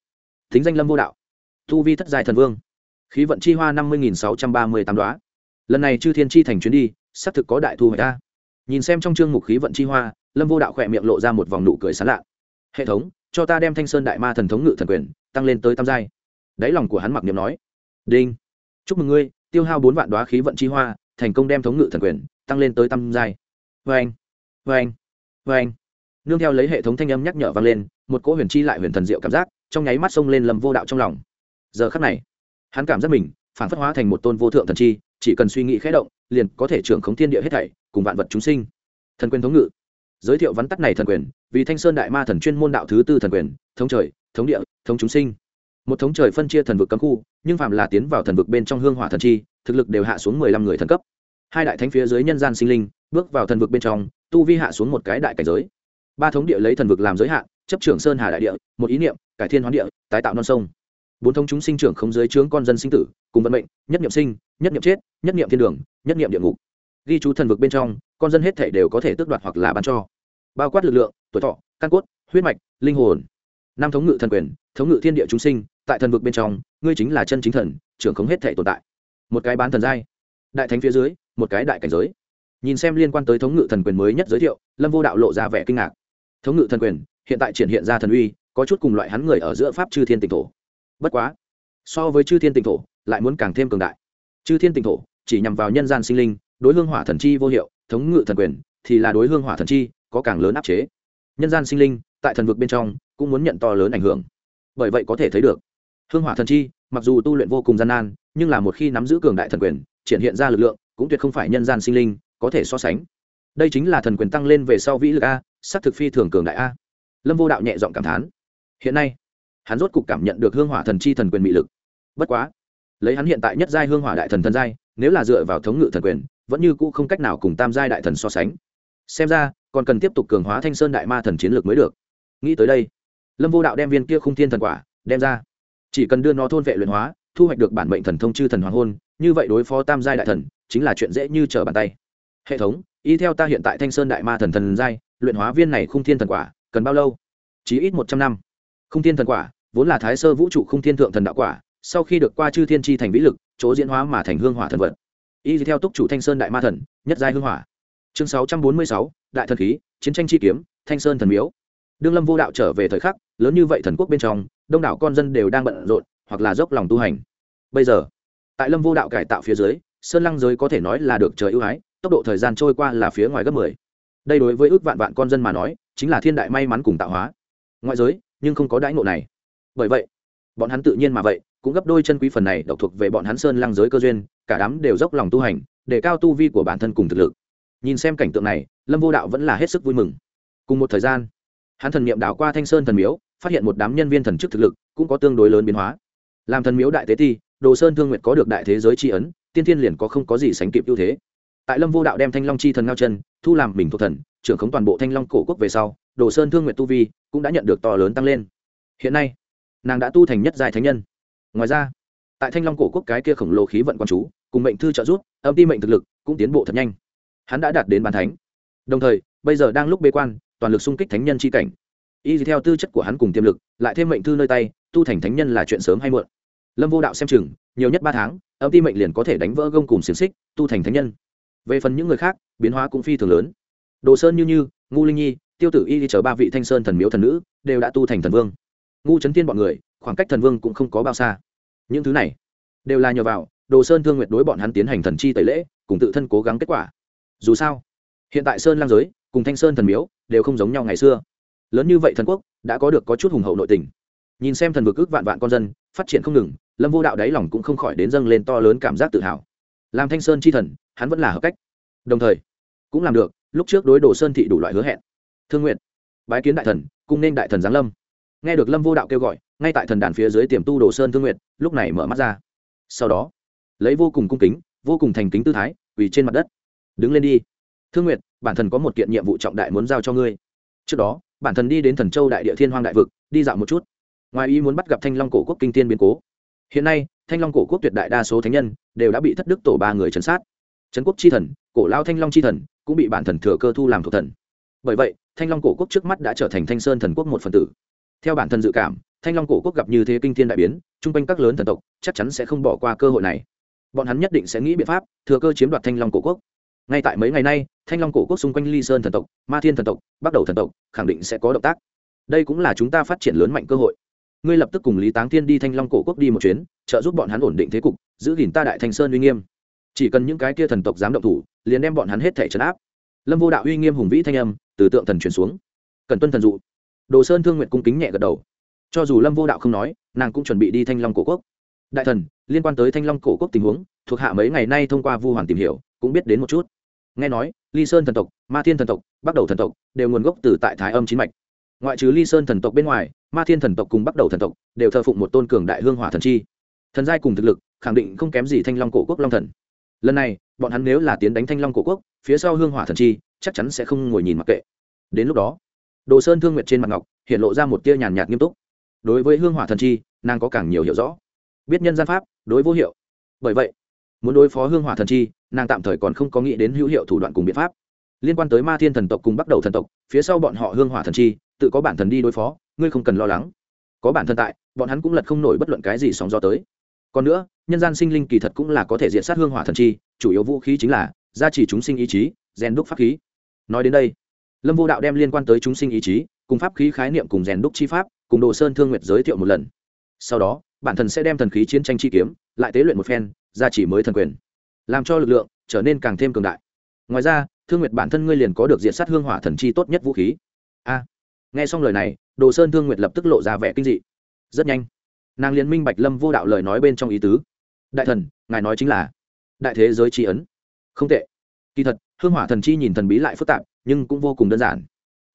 Thính danh lâm vô đạo thu vi thất giai thần vương, khí vận chi hoa năm mươi nghìn sáu trăm ba mươi tám đoá. Lần này chư thiên chi thành chuyến đi, xác thực có đại thu hoạch ta nhìn xem trong chương mục khí vận chi hoa, lâm vô đạo khỏe miệng lộ ra một vòng nụ cười sán lạ. Hệ thống cho ta đem thanh sơn đại ma thần thống ngự thần quyền tăng lên tới tam giai. Đáy lòng của hắn mặc niệm nói, đinh, chúc mừng ngươi, tiêu hao bốn vạn đoá khí vận chi hoa, thành công đem thống ngự thần quyền tăng lên tới tam giai. Vê anh vê anh vê anh nương theo lấy hệ thống thanh âm nhắc nhở vang lên, một cỗ huyền chi lại huyền thần diệu cảm giác trong nháy mắt xông lên lầm vô đạo trong lòng. Giờ khắc này, hắn cảm giác mình phản phất hóa thành một tôn vô thượng thần chi, chỉ cần suy nghĩ khẽ động, liền có thể trưởng khống thiên địa hết thảy, cùng vạn vật chúng sinh. Thần quyền thống ngự giới thiệu vắn tắt này thần quyền, vì thanh sơn đại ma thần chuyên môn đạo thứ tư thần quyền, thống trời, thống địa, thống chúng sinh. Một thống trời phân chia thần vực cấm khu, nhưng phạm là tiến vào thần vực bên trong hương hỏa thần chi, thực lực đều hạ xuống mười lăm người thần cấp. Hai đại thánh phía dưới nhân gian sinh linh, bước vào thần vực bên trong, tu vi hạ xuống một cái đại cảnh giới. Ba thống địa lấy thần vực làm giới hạn, chấp trưởng sơn hà đại địa, một ý niệm, cải thiên hoán địa, tái tạo non sông. Bốn thống chúng sinh trưởng không giới trướng con dân sinh tử, cùng vận mệnh, nhất niệm sinh, nhất niệm chết, nhất niệm thiên đường, nhất niệm địa ngục. Ghi chú thần vực bên trong, con dân hết thể đều có thể tước đoạt hoặc là ban cho bao quát lực lượng, tuổi thọ, căn cốt, huyết mạch, linh hồn. Năm thống ngự thần quyền, thống ngự thiên địa chúng sinh, tại thần vực bên trong, ngươi chính là chân chính thần, trưởng không hết thể tồn tại. Một cái bán thần giai, đại thánh phía dưới, một cái đại cảnh giới. Nhìn xem liên quan tới thống ngự thần quyền mới nhất giới thiệu, lâm vô đạo lộ ra vẻ kinh ngạc. Thống ngự thần quyền, hiện tại triển hiện ra thần uy, có chút cùng loại hắn người ở giữa pháp chư thiên tỉnh thổ. Bất quá, so với chư thiên tỉnh thổ, lại muốn càng thêm cường đại. Chư thiên tỉnh thổ chỉ nhằm vào nhân gian sinh linh, đối hương hỏa thần chi vô hiệu, thống ngự thần quyền thì là đối hương hỏa thần chi có càng lớn áp chế. Nhân gian sinh linh, tại thần vực bên trong, cũng muốn nhận to lớn ảnh hưởng. Bởi vậy có thể thấy được, hương hỏa thần chi, mặc dù tu luyện vô cùng gian nan, nhưng là một khi nắm giữ cường đại thần quyền, triển hiện ra lực lượng, cũng tuyệt không phải nhân gian sinh linh có thể so sánh. Đây chính là thần quyền tăng lên về sau vĩ lực a sắc thực phi thường cường đại a. Lâm vô đạo nhẹ giọng cảm thán. Hiện nay, hắn rốt cục cảm nhận được hương hỏa thần chi thần quyền mị lực. Bất quá, lấy hắn hiện tại nhất giai hương hỏa đại thần thần giai, nếu là dựa vào thống ngự thần quyền, vẫn như cũ không cách nào cùng tam giai đại thần so sánh. Xem ra còn cần tiếp tục cường hóa thanh sơn đại ma thần chiến lược mới được. Nghĩ tới đây, lâm vô đạo đem viên kia khung thiên thần quả đem ra. Chỉ cần đưa nó thôn vệ luyện hóa, thu hoạch được bản mệnh thần thông chư thần hoàng hôn, như vậy đối phó tam giai đại thần chính là chuyện dễ như trở bàn tay. Hệ thống, y theo ta hiện tại thanh sơn đại ma thần thần giai, luyện hóa viên này khung thiên thần quả, cần bao lâu? Chí ít một trăm năm. Khung thiên thần quả vốn là thái sơ vũ trụ khung thiên thượng thần đạo quả, sau khi được qua chư thiên tri thành vĩ lực, chỗ diễn hóa mà thành hương hỏa thần vật. Y theo túc chủ thanh sơn đại ma thần, nhất giai hương hỏa. Chương sáu trăm bốn mươi sáu đại thần khí, chiến tranh chi kiếm, thanh sơn thần miếu. Đương lâm vô đạo trở về thời khắc, lớn như vậy thần quốc bên trong, đông đảo con dân đều đang bận rộn, hoặc là dốc lòng tu hành. Bây giờ, tại lâm vô đạo cải tạo phía dưới, sơn lăng giới có thể nói là được trời ưu ái, tốc độ thời gian trôi qua là phía ngoài gấp mười. Đây đối với ước vạn vạn con dân mà nói, chính là thiên đại may mắn cùng tạo hóa. Ngoại giới, nhưng không có đãi ngộ này. Bởi vậy, bọn hắn tự nhiên mà vậy, cũng gấp đôi chân quý phần này độc thuộc về bọn hắn sơn lăng giới cơ duyên, cả đám đều dốc lòng tu hành, để cao tu vi của bản thân cùng thực lực nhìn xem cảnh tượng này, lâm vô đạo vẫn là hết sức vui mừng. Cùng một thời gian, hắn thần niệm đảo qua thanh sơn thần miếu, phát hiện một đám nhân viên thần chức thực lực cũng có tương đối lớn biến hóa. Làm thần miếu đại tế thi đồ sơn thương nguyệt có được đại thế giới tri ấn, tiên thiên liền có không có gì sánh kịp ưu thế. Tại lâm vô đạo đem thanh long chi thần ngao chân, thu làm mình thuộc thần, trưởng khống toàn bộ thanh long cổ quốc về sau, đồ sơn thương nguyệt tu vi cũng đã nhận được to lớn tăng lên. Hiện nay, nàng đã tu thành nhất dài thánh nhân. Ngoài ra, tại thanh long cổ quốc cái kia khổng lồ khí vận quan chú, cùng mệnh thư trợ giúp, âm ti mệnh thực lực cũng tiến bộ thật nhanh hắn đã đạt đến bàn thánh. Đồng thời, bây giờ đang lúc bế quan, toàn lực xung kích thánh nhân c h i cảnh. Y theo tư chất của hắn cùng tiềm lực, lại thêm mệnh thư nơi tay, tu thành thánh nhân là chuyện sớm hay muộn. Lâm vô đạo xem chừng, nhiều nhất ba tháng, âm ti mệnh liền có thể đánh vỡ gông cùng xiềng xích, tu thành thánh nhân. Về phần những người khác, biến hóa cũng phi thường lớn. Đồ sơn như như, ngu linh nhi, tiêu tử y đi chở ba vị thanh sơn thần miếu thần nữ, đều đã tu thành thần vương. Ngu trấn tiên bọn người, khoảng cách thần vương cũng không có bao xa. Những thứ này, đều là nhờ vào, đồ sơn thương nguyệt đối bọn hắn tiến hành thần chi tẩy lễ, cùng tự thân cố gắng kết quả dù sao, hiện tại sơn lang giới cùng thanh sơn thần miếu đều không giống nhau ngày xưa. Lớn như vậy thần quốc đã có được có chút hùng hậu nội tình. Nhìn xem thần vực ước vạn vạn con dân, phát triển không ngừng, lâm vô đạo đáy lòng cũng không khỏi đến dâng lên to lớn cảm giác tự hào. Làm thanh sơn chi thần, hắn vẫn là hợp cách. Đồng thời, cũng làm được, lúc trước đối đồ sơn thị đủ loại hứa hẹn. Thương nguyện bái kiến đại thần, cung nên đại thần giáng lâm. Nghe được lâm vô đạo kêu gọi, ngay tại thần đàn phía dưới tiềm tu đồ sơn thương nguyện lúc này mở mắt ra. Sau đó, lấy vô cùng cung kính, vô cùng thành kính tư thái, quỳ trên mặt đất đứng lên đi. Thương nguyện bản thân có một kiện nhiệm vụ trọng đại muốn giao cho ngươi. Trước đó, bản thân đi đến thần châu đại địa thiên hoang đại vực, đi dạo một chút. Ngoài ý muốn bắt gặp thanh long cổ quốc kinh tiên biến cố. Hiện nay, thanh long cổ quốc tuyệt đại đa số thánh nhân đều đã bị thất đức tổ ba người chấn sát. Trấn quốc chi thần, cổ lao thanh long chi thần, cũng bị bản thần thừa cơ thu làm thuộc thần. Bởi vậy, thanh long cổ quốc trước mắt đã trở thành thanh sơn thần quốc một phần tử. Theo bản thân dự cảm, thanh long cổ quốc gặp như thế kinh thiên đại biến, chung quanh các lớn thần tộc chắc chắn sẽ không bỏ qua cơ hội này. Bọn hắn nhất định sẽ nghĩ biện pháp thừa cơ chiếm đoạt thanh long cổ quốc ngay tại mấy ngày nay, thanh long cổ quốc xung quanh ly sơn thần tộc, ma thiên thần tộc bắt đầu thần tộc khẳng định sẽ có động tác. Đây cũng là chúng ta phát triển lớn mạnh cơ hội. Ngươi lập tức cùng lý táng thiên đi thanh long cổ quốc đi một chuyến, trợ giúp bọn hắn ổn định thế cục, giữ gìn ta đại thanh sơn uy nghiêm. Chỉ cần những cái kia thần tộc dám động thủ, liền đem bọn hắn hết thể trấn áp. Lâm vô đạo uy nghiêm hùng vĩ thanh âm từ tượng thần truyền xuống. Cần tuân thần dụ. Đồ sơn thương nguyện cung kính nhẹ gật đầu. Cho dù lâm vô đạo không nói, nàng cũng chuẩn bị đi thanh long cổ quốc. Đại thần, liên quan tới thanh long cổ quốc tình huống, thuộc hạ mấy ngày nay thông qua vu hoàn tìm hiểu, cũng biết đến một chút nghe nói, ly sơn thần tộc, ma thiên thần tộc bắt đầu thần tộc đều nguồn gốc từ tại thái âm chín mạch. Ngoại trừ ly sơn thần tộc bên ngoài, ma thiên thần tộc cùng bắt đầu thần tộc đều thờ phụng một tôn cường đại hương hỏa thần chi. Thần giai cùng thực lực, khẳng định không kém gì thanh long cổ quốc long thần. Lần này, bọn hắn nếu là tiến đánh thanh long cổ quốc, phía sau hương hỏa thần chi, chắc chắn sẽ không ngồi nhìn mặc kệ. Đến lúc đó, đồ sơn thương nguyệt trên mặt ngọc hiện lộ ra một tia nhàn nhạt nghiêm túc. Đối với hương hỏa thần chi, nàng có càng nhiều hiểu rõ. Biết nhân gian pháp, đối vô hiệu. Bởi vậy muốn đối phó hương hỏa thần chi, nàng tạm thời còn không có nghĩ đến hữu hiệu thủ đoạn cùng biện pháp. Liên quan tới ma thiên thần tộc cùng bắt đầu thần tộc, phía sau bọn họ hương hỏa thần chi, tự có bản thần đi đối phó, ngươi không cần lo lắng. Có bản thân tại, bọn hắn cũng lật không nổi bất luận cái gì sóng gió tới. Còn nữa, nhân gian sinh linh kỳ thật cũng là có thể diện sát hương hỏa thần chi, chủ yếu vũ khí chính là gia trì chúng sinh ý chí, rèn đúc pháp khí. Nói đến đây, lâm vô đạo đem liên quan tới chúng sinh ý chí, cùng pháp khí khái niệm cùng rèn đúc chi pháp, cùng đồ sơn thương nguyệt giới thiệu một lần. Sau đó, bản thân sẽ đem thần khí chiến tranh chi kiếm, lại tế luyện một phen gia trì mới thần quyền, làm cho lực lượng trở nên càng thêm cường đại. Ngoài ra, thương nguyệt bản thân ngươi liền có được diện sát hương hỏa thần chi tốt nhất vũ khí. A. Nghe xong lời này, đồ sơn thương nguyệt lập tức lộ ra vẻ kinh dị. Rất nhanh, nàng liền minh bạch lâm vô đạo lời nói bên trong ý tứ. Đại thần, ngài nói chính là, đại thế giới tri ấn. Không tệ. Kỳ thật, hương hỏa thần chi nhìn thần bí lại phức tạp, nhưng cũng vô cùng đơn giản.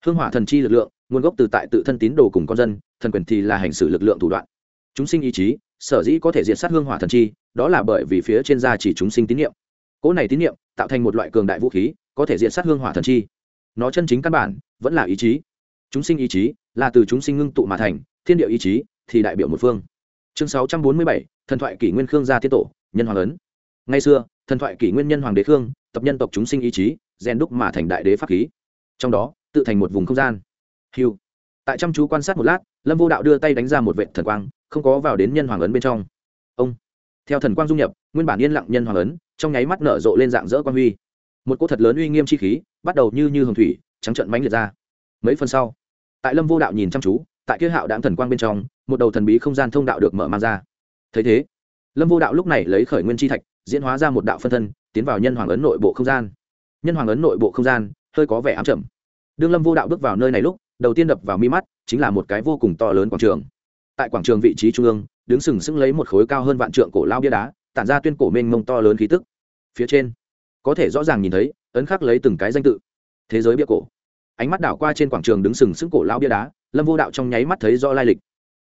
Hương hỏa thần chi lực lượng, nguồn gốc từ tại tự thân tín đồ cùng con dân, thần quyền thì là hành xử lực lượng thủ đoạn. Chúng sinh ý chí sở dĩ có thể diệt sát hương hỏa thần chi, đó là bởi vì phía trên da chỉ chúng sinh tín nhiệm cỗ này tín nhiệm tạo thành một loại cường đại vũ khí, có thể diệt sát hương hỏa thần chi. Nó chân chính căn bản, vẫn là ý chí. Chúng sinh ý chí là từ chúng sinh ngưng tụ mà thành, thiên địa ý chí thì đại biểu một phương. Chương sáu trăm bốn mươi bảy, thần thoại kỷ nguyên khương gia tiết tổ, nhân hoàng ấn. Ngay xưa, thần thoại kỷ nguyên nhân hoàng đế khương, tập nhân tộc chúng sinh ý chí, rèn đúc mà thành đại đế pháp khí. Trong đó, tự thành một vùng không gian. Hiu tại chăm chú quan sát một lát, lâm vô đạo đưa tay đánh ra một vệ thần quang không có vào đến nhân hoàng ấn bên trong. Ông, theo thần quang dung nhập, nguyên bản yên lặng nhân hoàng ấn, trong nháy mắt nở rộ lên dạng dỡ quan huy. Một cỗ thật lớn uy nghiêm chi khí, bắt đầu như như hồng thủy, trắng trận mánh liệt ra. Mấy phần sau, tại lâm vô đạo nhìn chăm chú, tại kia hạo đạm thần quang bên trong, một đầu thần bí không gian thông đạo được mở mang ra. Thấy thế, lâm vô đạo lúc này lấy khởi nguyên chi thạch, diễn hóa ra một đạo phân thân, tiến vào nhân hoàng ấn nội bộ không gian. Nhân hoàng ấn nội bộ không gian, hơi có vẻ ám chậm đương lâm vô đạo bước vào nơi này lúc, đầu tiên đập vào mi mắt, chính là một cái vô cùng to lớn quảng trường tại quảng trường vị trí trung ương, đứng sừng sững lấy một khối cao hơn vạn trượng cổ lao bia đá, tản ra tuyên cổ mênh mông to lớn khí tức. Phía trên, có thể rõ ràng nhìn thấy, ấn khắc lấy từng cái danh tự. Thế giới bia cổ. Ánh mắt đảo qua trên quảng trường đứng sừng sững cổ lao bia đá, lâm vô đạo trong nháy mắt thấy rõ lai lịch.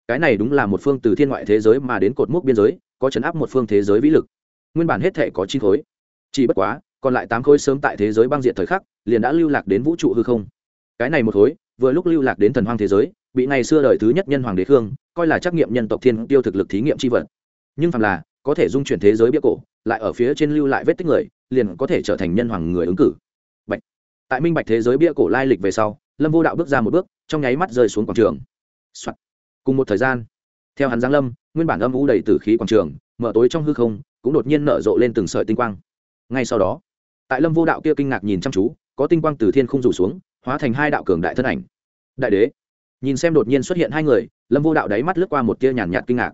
Cái này đúng là một phương từ thiên ngoại thế giới mà đến cột mốc biên giới, có chấn áp một phương thế giới vĩ lực. Nguyên bản hết thể có chín khối. Chỉ bất quá, còn lại tám khối sớm tại thế giới băng diện thời khắc, liền đã lưu lạc đến vũ trụ hư không. Cái này một khối, vừa lúc lưu lạc đến thần hoang thế giới bị ngày xưa đời thứ nhất nhân hoàng đế khương, coi là trắc nghiệm nhân tộc thiên tiêu thực lực thí nghiệm c h i vật. Nhưng phàm là, có thể dung chuyển thế giới bia cổ, lại ở phía trên lưu lại vết tích người, liền có thể trở thành nhân hoàng người ứng cử. Bạch. tại minh bạch thế giới bia cổ lai lịch về sau, lâm vô đạo bước ra một bước, trong nháy mắt rơi xuống quảng trường、Soạn. cùng một thời gian, theo hắn giáng lâm, nguyên bản âm u đầy t khí quảng trường, mở tối trong hư không, cũng đột nhiên nở rộ lên từng sợi tinh quang. Ngay sau đó, tại lâm vô đạo kia kinh ngạc nhìn chăm chú, có tinh quang từ thiên không rủ xuống, hóa thành hai đạo cường đại thân ảnh. Đại đế nhìn xem đột nhiên xuất hiện hai người, lâm vô đạo đáy mắt lướt qua một tia nhàn nhạt kinh ngạc.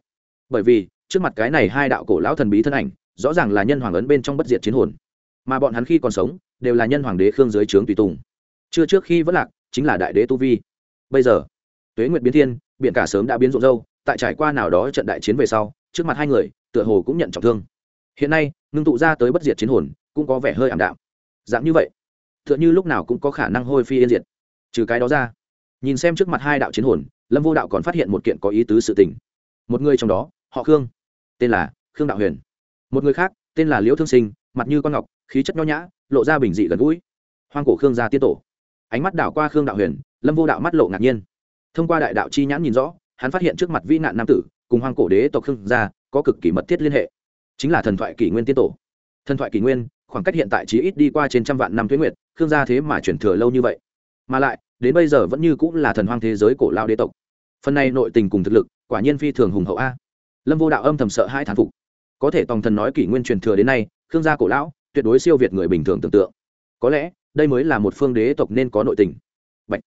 Bởi vì, trước mặt cái này hai đạo cổ lão thần bí thân ảnh, rõ ràng là nhân hoàng ấn bên trong bất diệt chiến hồn. Mà bọn hắn khi còn sống, đều là nhân hoàng đế khương dưới trướng tùy tùng. Chưa trước khi vẫn lạc, chính là đại đế tu vi. Bây giờ, tuế nguyệt biến thiên, biển cả sớm đã biến rộn râu, tại trải qua nào đó trận đại chiến về sau, trước mặt hai người, tựa hồ cũng nhận trọng thương. Hiện nay, ngưng tụ ra tới bất diệt chiến hồn, cũng có vẻ hơi ảm đạm. Dạng như vậy, tựa như lúc nào cũng có khả năng hôi phi yên diệt. Trừ cái đó ra nhìn xem trước mặt hai đạo chiến hồn, lâm vô đạo còn phát hiện một kiện có ý tứ sự tình. Một người trong đó, họ khương, tên là khương đạo huyền. Một người khác, tên là liễu thương sinh, mặt như con ngọc, khí chất nho nhã, lộ ra bình dị gần gũi. Hoang cổ khương gia tiên tổ. Ánh mắt đảo qua khương đạo huyền, lâm vô đạo mắt lộ ngạc nhiên. Thông qua đại đạo chi nhãn nhìn rõ, hắn phát hiện trước mặt vĩ nạn nam tử, cùng hoang cổ đế tộc khương gia, có cực kỳ mật thiết liên hệ. Chính là thần thoại kỷ nguyên tiên tổ. Thần thoại kỷ nguyên, khoảng cách hiện tại chỉ ít đi qua trên trăm vạn năm tuyến nguyệt, khương gia thế mà chuyển thừa lâu như vậy. Mà lại đến bây giờ vẫn như cũng là thần hoang thế giới cổ lao đế tộc. Phần này nội tình cùng thực lực, quả nhiên phi thường hùng hậu a. Lâm vô đạo âm thầm sợ hai thán phục. Có thể tòng thần nói kỷ nguyên truyền thừa đến nay, khương gia cổ lão, tuyệt đối siêu việt người bình thường tưởng tượng. Có lẽ, đây mới là một phương đế tộc nên có nội tình. Bạch.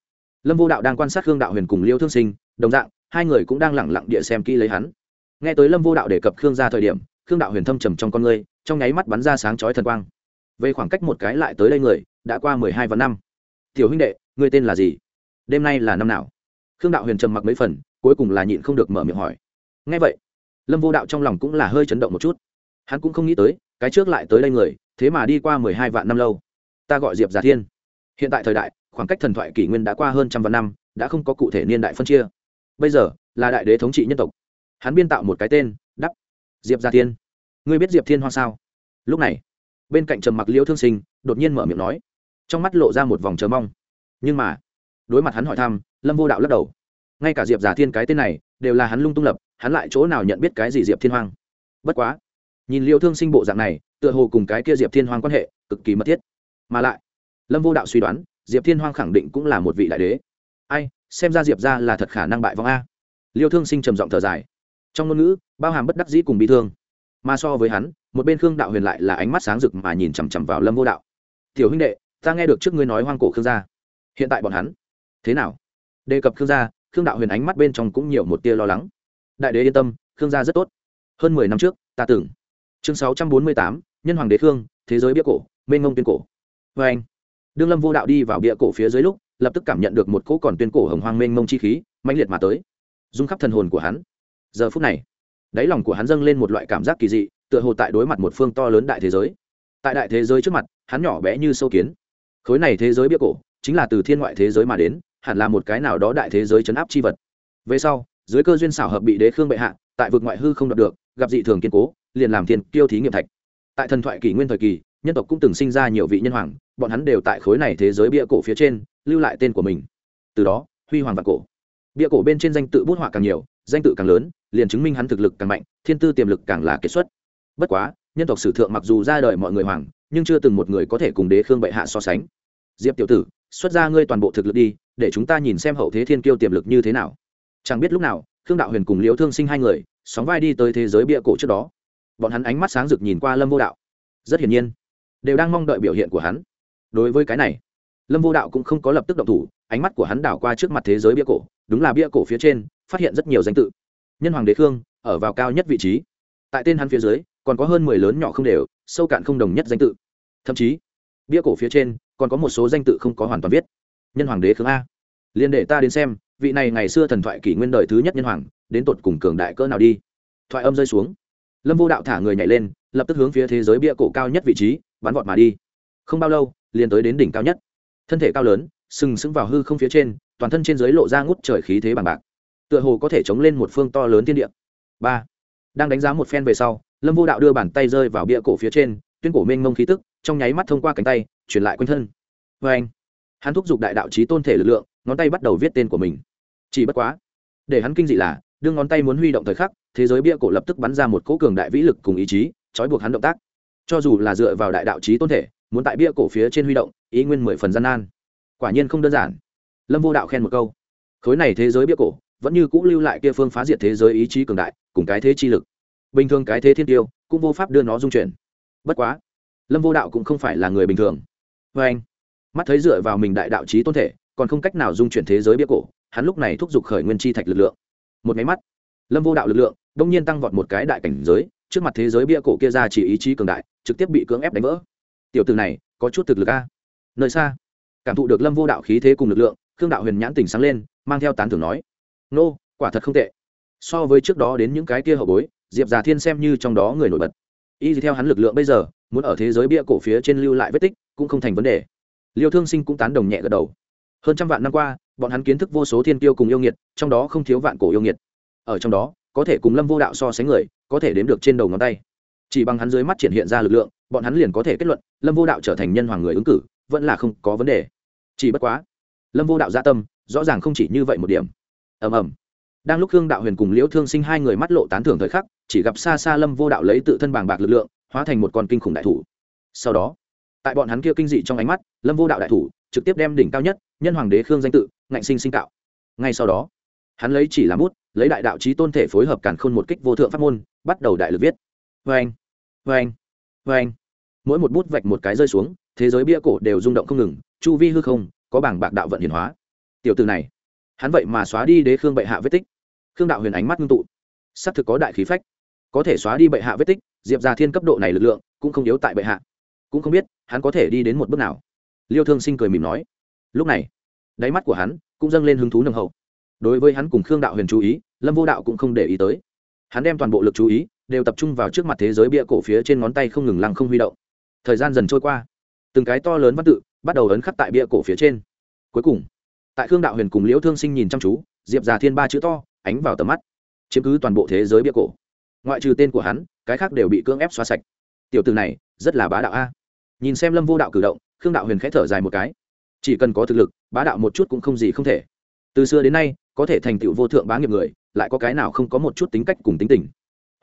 lâm vô đạo đang quan sát khương đạo huyền cùng liêu thương sinh, đồng dạng, hai người cũng đang lẳng lặng địa xem kỹ lấy hắn. Nghe tới lâm vô đạo đề cập khương gia thời điểm, khương đạo huyền thâm trầm trong con ngươi, trong nháy mắt bắn ra sáng chói thần quang. Về khoảng cách một cái lại tới đây người, đã qua mười hai vạn năm. Tiểu huynh đệ ngươi tên là gì? Đêm nay là năm nào? Khương đạo huyền trầm mặc mấy phần, cuối cùng là nhịn không được mở miệng hỏi. Ngay vậy, lâm vô đạo trong lòng cũng là hơi chấn động một chút. Hắn cũng không nghĩ tới, cái trước lại tới đây người, thế mà đi qua mười hai vạn năm lâu. Ta gọi diệp giả thiên. Hiện tại thời đại, khoảng cách thần thoại kỷ nguyên đã qua hơn trăm vạn năm, đã không có cụ thể niên đại phân chia. Bây giờ, là đại đế thống trị nhân tộc. Hắn biên tạo một cái tên, đắp. Diệp gia thiên. Ngươi biết diệp thiên hoa sao? Lúc này, bên cạnh trầm mặc liễu thương sinh, đột nhiên mở miệng nói. Trong mắt lộ ra một vòng chờ mong nhưng mà, đối mặt hắn hỏi thăm, lâm vô đạo lắc đầu. Ngay cả diệp giả thiên cái tên này, đều là hắn lung tung lập, hắn lại chỗ nào nhận biết cái gì diệp thiên hoang? Bất quá, nhìn liêu thương sinh bộ dạng này, tựa hồ cùng cái kia diệp thiên hoang quan hệ, cực kỳ mật thiết. Mà lại, lâm vô đạo suy đoán, diệp thiên hoang khẳng định cũng là một vị đại đế. Ai, xem ra diệp ra là thật khả năng bại vong a. Liêu thương sinh trầm giọng thở dài. Trong ngôn ngữ, bao hàm bất đắc dĩ cùng bị thương. Mà so với hắn, một bên khương đạo huyền lại là ánh mắt sáng rực mà nhìn chằm chằm vào lâm vô đạo. Tiểu huynh đệ, ta nghe được trước ngươi nói hoang cổ khương gia hiện tại bọn hắn, thế nào? Đề cập khương gia, khương đạo huyền ánh mắt bên trong cũng nhiều một tia lo lắng. Đại đế yên tâm, khương gia rất tốt. Hơn mười năm trước, ta tưởng. Chương sáu trăm bốn mươi tám, nhân hoàng đế khương, thế giới bia cổ, mênh ngông tuyên cổ. Vê anh, đương lâm vô đạo đi vào bia cổ phía dưới lúc, lập tức cảm nhận được một cỗ còn tuyên cổ hồng hoang mênh mông chi khí, mãnh liệt mà tới. Rung khắp thần hồn của hắn. Giờ phút này, đáy lòng của hắn dâng lên một loại cảm giác kỳ dị, tựa hồ tại đối mặt một phương to lớn đại thế giới. Tại đại thế giới trước mặt, hắn nhỏ bé như sâu kiến. Khối này thế giới bia cổ chính là từ thiên ngoại thế giới mà đến, hẳn là một cái nào đó đại thế giới chấn áp chi vật. Về sau, dưới cơ duyên xảo hợp bị đế khương bệ hạ, tại vực ngoại hư không đạt được, gặp dị thường kiên cố, liền làm thiên kiêu thí nghiệm thạch. Tại thần thoại kỷ nguyên thời kỳ, nhân tộc cũng từng sinh ra nhiều vị nhân hoàng, bọn hắn đều tại khối này thế giới bia cổ phía trên, lưu lại tên của mình. Từ đó, huy hoàng và cổ. Bia cổ bên trên danh tự bút họa càng nhiều, danh tự càng lớn, liền chứng minh hắn thực lực càng mạnh, thiên tư tiềm lực càng là kết xuất. Bất quá, nhân tộc sử thượng mặc dù ra đời mọi người hoàng, nhưng chưa từng một người có thể cùng đế khương bệ hạ so sánh. Diệp tiểu tử xuất ra ngươi toàn bộ thực lực đi, để chúng ta nhìn xem hậu thế thiên kiêu tiềm lực như thế nào. Chẳng biết lúc nào, khương đạo huyền cùng liễu thương sinh hai người, sóng vai đi tới thế giới bia cổ trước đó. Bọn hắn ánh mắt sáng rực nhìn qua lâm vô đạo. Rất hiển nhiên, đều đang mong đợi biểu hiện của hắn. Đối với cái này, lâm vô đạo cũng không có lập tức động thủ, ánh mắt của hắn đảo qua trước mặt thế giới bia cổ, đúng là bia cổ phía trên, phát hiện rất nhiều danh tự. Nhân hoàng đế khương, ở vào cao nhất vị trí. Tại tên hắn phía dưới, còn có hơn mười lớn nhỏ không đều, sâu cạn không đồng nhất danh tự. Thậm chí, bia cổ phía trên còn có một số danh tự không có hoàn toàn viết. Nhân hoàng đế khương a. Liên đệ ta đến xem, vị này ngày xưa thần thoại kỷ nguyên đời thứ nhất nhân hoàng, đến tột cùng cường đại cỡ nào đi. Thoại âm rơi xuống. Lâm vô đạo thả người nhảy lên, lập tức hướng phía thế giới bia cổ cao nhất vị trí, bắn vọt mà đi. Không bao lâu, liền tới đến đỉnh cao nhất. Thân thể cao lớn, sừng sững vào hư không phía trên, toàn thân trên dưới lộ ra ngút trời khí thế bằng bạc. Tựa hồ có thể chống lên một phương to lớn thiên địa. Ba. Đang đánh giá một phen về sau, lâm vô đạo đưa bàn tay rơi vào bia cổ phía trên, tuyên cổ mênh mông khí tức trong nháy mắt thông qua cánh tay truyền lại quanh thân. Vê anh, hắn thúc giục đại đạo trí tôn thể lực lượng, ngón tay bắt đầu viết tên của mình. Chỉ bất quá, để hắn kinh dị là, đương ngón tay muốn huy động thời khắc, thế giới bia cổ lập tức bắn ra một cỗ cường đại vĩ lực cùng ý chí, trói buộc hắn động tác. Cho dù là dựa vào đại đạo trí tôn thể, muốn tại bia cổ phía trên huy động, ý nguyên mười phần gian nan. Quả nhiên không đơn giản. Lâm vô đạo khen một câu. Khối này thế giới bia cổ, vẫn như cũ lưu lại kia phương phá diệt thế giới ý chí cường đại, cùng cái thế chi lực. Bình thường cái thế thiên tiêu, cũng vô pháp đưa nó dung chuyển. Bất quá lâm vô đạo cũng không phải là người bình thường. Vê anh, mắt thấy dựa vào mình đại đạo trí tôn thể, còn không cách nào dung chuyển thế giới bia cổ, hắn lúc này thúc giục khởi nguyên chi thạch lực lượng. Một máy mắt, lâm vô đạo lực lượng, đông nhiên tăng vọt một cái đại cảnh giới, trước mặt thế giới bia cổ kia ra chỉ ý chí cường đại, trực tiếp bị cưỡng ép đánh vỡ. Tiểu từ này, có chút thực lực a. Nơi xa, cảm thụ được lâm vô đạo khí thế cùng lực lượng, khương đạo huyền nhãn tỉnh sáng lên, mang theo tán thưởng nói, nô, quả thật không tệ. So với trước đó đến những cái kia hậu bối, diệp già thiên xem như trong đó người nổi bật. Y theo hắn lực lượng bây giờ muốn ở thế giới bia cổ phía trên lưu lại vết tích cũng không thành vấn đề. Liêu thương sinh cũng tán đồng nhẹ gật đầu. Hơn trăm vạn năm qua, bọn hắn kiến thức vô số thiên tiêu cùng yêu nghiệt, trong đó không thiếu vạn cổ yêu nghiệt. Ở trong đó, có thể cùng lâm vô đạo so sánh người, có thể đếm được trên đầu ngón tay. Chỉ bằng hắn dưới mắt triển hiện ra lực lượng, bọn hắn liền có thể kết luận, lâm vô đạo trở thành nhân hoàng người ứng cử, vẫn là không có vấn đề. Chỉ bất quá, lâm vô đạo gia tâm, rõ ràng không chỉ như vậy một điểm. Ầm ầm. Đang lúc hương đạo huyền cùng liễu thương sinh hai người mắt lộ tán thưởng thời khắc, chỉ gặp xa xa lâm vô đạo lấy tự thân bàng bạc lực lượng hóa thành một con kinh khủng đại thủ. Sau đó, tại bọn hắn kia kinh dị trong ánh mắt, lâm vô đạo đại thủ trực tiếp đem đỉnh cao nhất, nhân hoàng đế khương danh tự, ngạnh sinh sinh cạo. Ngay sau đó, hắn lấy chỉ làm bút, lấy đại đạo trí tôn thể phối hợp cản khôn một kích vô thượng pháp môn, bắt đầu đại lực viết. Vê anh vê anh vê anh mỗi một bút vạch một cái rơi xuống, thế giới bia cổ đều rung động không ngừng, chu vi hư không có bảng bạc đạo vận hiển hóa. Tiểu từ này, hắn vậy mà xóa đi đế khương bệ hạ vết tích. Khương đạo huyền ánh mắt ngưng tụ s ắ c thực có đại khí phách có thể xóa đi bệ hạ vết tích, diệp ra thiên cấp độ này lực lượng cũng không yếu tại bệ hạ. Cũng không biết hắn có thể đi đến một bước nào. Liêu thương sinh cười mỉm nói. Lúc này, đáy mắt của hắn cũng dâng lên hứng thú nồng hậu. Đối với hắn cùng khương đạo huyền chú ý, lâm vô đạo cũng không để ý tới. Hắn đem toàn bộ lực chú ý đều tập trung vào trước mặt thế giới bia cổ phía trên ngón tay không ngừng lăng không huy động. Thời gian dần trôi qua, từng cái to lớn văn tự bắt đầu ấn khắc tại bia cổ phía trên. Cuối cùng, tại khương đạo huyền cùng liễu thương sinh nhìn chăm chú, diệp già thiên ba chữ to ánh vào tầm mắt. Chiếm cứ toàn bộ thế giới bia cổ ngoại trừ tên của hắn, cái khác đều bị cưỡng ép xóa sạch. Tiểu từ này, rất là bá đạo a. Nhìn xem lâm vô đạo cử động, khương đạo huyền k h ẽ thở dài một cái. Chỉ cần có thực lực, bá đạo một chút cũng không gì không thể. Từ xưa đến nay, có thể thành tựu vô thượng bá nghiệp người, lại có cái nào không có một chút tính cách cùng tính tình.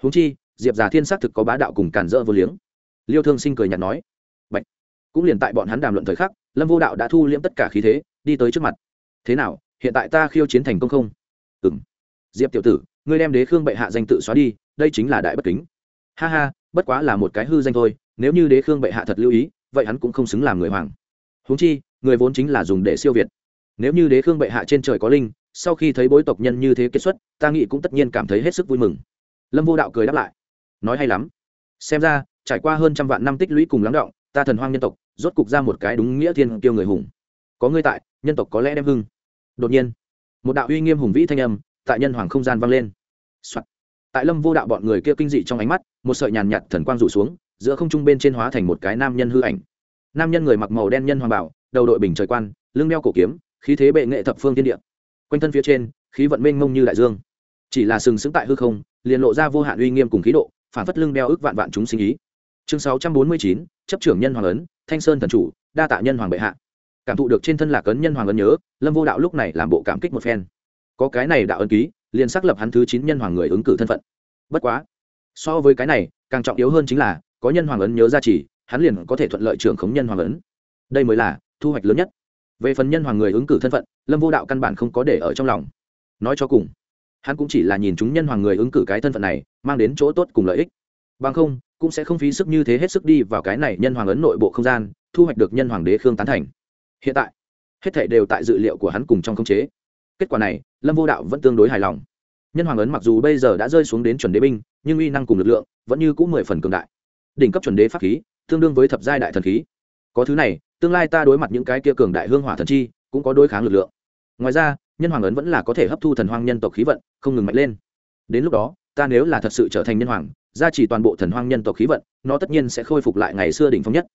Huống chi, diệp già thiên xác thực có bá đạo cùng cản rỡ vô liếng. Liêu thương sinh cười nhạt nói, Bạch. cũng liền tại bọn hắn đàm luận thời khắc, lâm vô đạo đã thu liễm tất cả khí thế, đi tới trước mặt. Thế nào, hiện tại ta khiêu chiến thành công không? Ừ m diệp tiểu tử, ngươi đem đế khương bệ hạ danh tự xóa đi đây chính là đại bất kính. Ha ha, bất quá là một cái hư danh thôi, nếu như đế khương bệ hạ thật lưu ý, vậy hắn cũng không xứng làm người hoàng. Huống chi, người vốn chính là dùng để siêu việt. Nếu như đế khương bệ hạ trên trời có linh, sau khi thấy bối tộc nhân như thế kết xuất, ta nghĩ cũng tất nhiên cảm thấy hết sức vui mừng. Lâm vô đạo cười đáp lại. Nói hay lắm. Xem ra, trải qua hơn trăm vạn năm tích lũy cùng lắng động, ta thần hoang nhân tộc, rốt cục ra một cái đúng nghĩa thiên tiêu người hùng. Có ngươi tại, nhân tộc có lẽ đem hưng. Đột nhiên, một đạo uy nghiêm hùng vĩ thanh âm tại nhân hoàng không gian vang lên、Soạn tại lâm vô đạo bọn người kia kinh dị trong ánh mắt, một sợi nhàn nhạt thần quang rủ xuống, giữa không trung bên trên hóa thành một cái nam nhân hư ảnh. Nam nhân người mặc màu đen nhân hoàng bảo, đầu đội bình trời quan, lưng đeo cổ kiếm, khí thế bệ nghệ thập phương tiên địa. Quanh thân phía trên, khí vận mênh mông như đại dương. Chỉ là sừng sững tại hư không, liền lộ ra vô hạn uy nghiêm cùng khí độ, phản phất lưng đeo ước vạn vạn chúng sinh ý. Chương sáu trăm bốn mươi chín, chấp trưởng nhân hoàng ấn, thanh sơn thần chủ, đa tạ nhân hoàng bệ hạ. Cảm thụ được trên thân lạc ấn nhân hoàng ấn nhớ, lâm vô đạo lúc này làm bộ cảm kích một phen. Có cái này đạo ấn ký liền xác lập hắn thứ chín nhân hoàng người ứng cử thân phận. Bất quá, so với cái này, càng trọng yếu hơn chính là, có nhân hoàng ấn nhớ ra chỉ, hắn liền có thể thuận lợi trưởng khống nhân hoàng ấn. Đây mới là thu hoạch lớn nhất. Về phần nhân hoàng người ứng cử thân phận, lâm vô đạo căn bản không có để ở trong lòng. Nói cho cùng, hắn cũng chỉ là nhìn chúng nhân hoàng người ứng cử cái thân phận này, mang đến chỗ tốt cùng lợi ích. Bằng không, cũng sẽ không phí sức như thế hết sức đi vào cái này nhân hoàng ấn nội bộ không gian, thu hoạch được nhân hoàng đế khương tán thành. Hiện tại, hết thể đều tại dự liệu của hắn cùng trong khống chế. Kết quả này lâm vô đạo vẫn tương đối hài lòng. Nhân hoàng ấn mặc dù bây giờ đã rơi xuống đến chuẩn đế binh, nhưng uy năng cùng lực lượng vẫn như cũng mười phần cường đại. Đỉnh cấp chuẩn đế pháp khí, tương đương với thập giai đại thần khí. Có thứ này, tương lai ta đối mặt những cái kia cường đại hương hỏa thần chi, cũng có đối kháng lực lượng. Ngoài ra, nhân hoàng ấn vẫn là có thể hấp thu thần hoang nhân tộc khí vận, không ngừng mạnh lên. Đến lúc đó, ta nếu là thật sự trở thành nhân hoàng, gia trì toàn bộ thần hoang nhân tộc khí vận, nó tất nhiên sẽ khôi phục lại ngày xưa đỉnh phong nhất.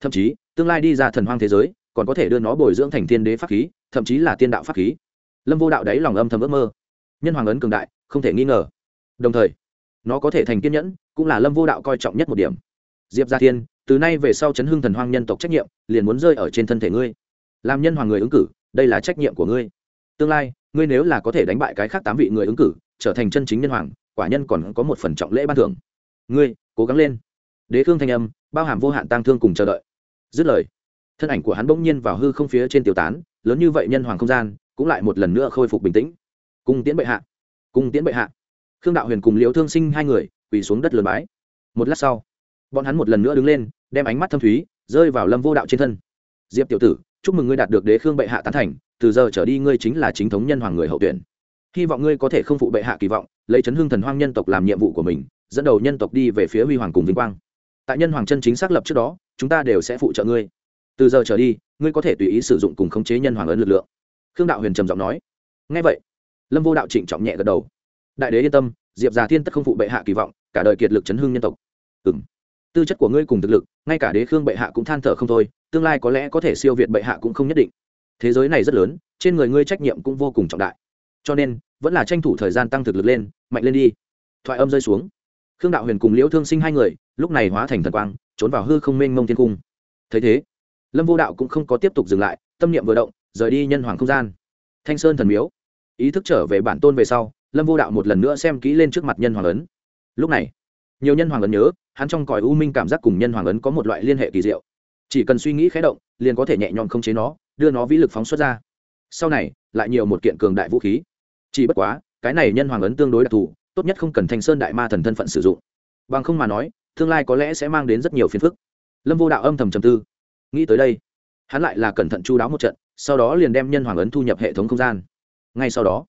Thậm chí, tương lai đi ra thần hoang thế giới, còn có thể đưa nó bồi dưỡng thành thiên đế pháp khí, thậm chí là tiên đạo pháp khí lâm vô đạo đáy lòng âm thầm ước mơ. Nhân hoàng ấn cường đại, không thể nghi ngờ. Đồng thời, nó có thể thành kiên nhẫn, cũng là lâm vô đạo coi trọng nhất một điểm. Diệp gia thiên, từ nay về sau chấn hưng thần hoang nhân tộc trách nhiệm, liền muốn rơi ở trên thân thể ngươi. Làm nhân hoàng người ứng cử, đây là trách nhiệm của ngươi. Tương lai, ngươi nếu là có thể đánh bại cái khác tám vị người ứng cử, trở thành chân chính nhân hoàng, quả nhân còn có một phần trọng lễ ban thưởng. Ngươi, cố gắng lên. Đế Thương thanh âm, bao hàm vô hạn tang thương cùng chờ đợi. Dứt lời, thân ảnh của hắn bỗng nhiên vào hư không phía trên tiểu tán, lớn như vậy nhân hoàng không gian cũng lại một lần nữa khôi phục bình tĩnh. Cung tiễn bệ hạ, cung tiễn bệ hạ. Khương đạo huyền cùng liễu thương sinh hai người quỳ xuống đất lườn bái. Một lát sau, bọn hắn một lần nữa đứng lên, đem ánh mắt thâm thúy rơi vào lâm vô đạo trên thân. Diệp tiểu tử, chúc mừng ngươi đạt được đế khương bệ hạ tán thành, từ giờ trở đi ngươi chính là chính thống nhân hoàng người hậu tuyển. Hy vọng ngươi có thể không phụ bệ hạ kỳ vọng, lấy chấn hương thần hoang nhân tộc làm nhiệm vụ của mình, dẫn đầu nhân tộc đi về phía huy hoàng cùng vinh quang. Tại nhân hoàng chân chính xác lập trước đó, chúng ta đều sẽ phụ trợ ngươi. Từ giờ trở đi, ngươi có thể tùy ý sử dụng cùng khống chế nhân hoàng ấn lực lượng khương đạo huyền trầm giọng nói ngay vậy. Lâm vô đạo trịnh trọng nhẹ gật đầu. Đại đế yên tâm, diệp già thiên tất không phụ bệ hạ kỳ vọng, cả đời kiệt lực chấn hương nhân tộc. Ừ m tư chất của ngươi cùng thực lực, ngay cả đế khương bệ hạ cũng than thở không thôi, tương lai có lẽ có thể siêu việt bệ hạ cũng không nhất định. Thế giới này rất lớn, trên người ngươi trách nhiệm cũng vô cùng trọng đại. Cho nên, vẫn là tranh thủ thời gian tăng thực lực lên, mạnh lên đi. Thoại âm rơi xuống. Khương đạo huyền cùng liễu thương sinh hai người, lúc này hóa thành thần quang, trốn vào hư không mênh mông thiên cung. Thấy thế, lâm vô đạo cũng không có tiếp tục dừng lại, tâm niệm vừa động rời đi nhân hoàng không gian. Thanh sơn thần miếu. Ý thức trở về bản tôn về sau, lâm vô đạo một lần nữa xem kỹ lên trước mặt nhân hoàng ấn. Lúc này, nhiều nhân hoàng ấn nhớ, hắn trong còi u minh cảm giác cùng nhân hoàng ấn có một loại liên hệ kỳ diệu. Chỉ cần suy nghĩ khé động, liền có thể nhẹ nhõm không chế nó, đưa nó vĩ lực phóng xuất ra. Sau này, lại nhiều một kiện cường đại vũ khí. Chỉ bất quá, cái này nhân hoàng ấn tương đối đặc thù, tốt nhất không cần thanh sơn đại ma thần thân phận sử dụng. Bằng không mà nói, tương lai có lẽ sẽ mang đến rất nhiều phiền phức. Lâm vô đạo âm thầm trầm tư. Nghĩ tới đây, hắn lại là cẩn thận chu đáo một trận sau đó liền đem nhân hoàng ấn thu nhập hệ thống không gian. Ngay sau đó,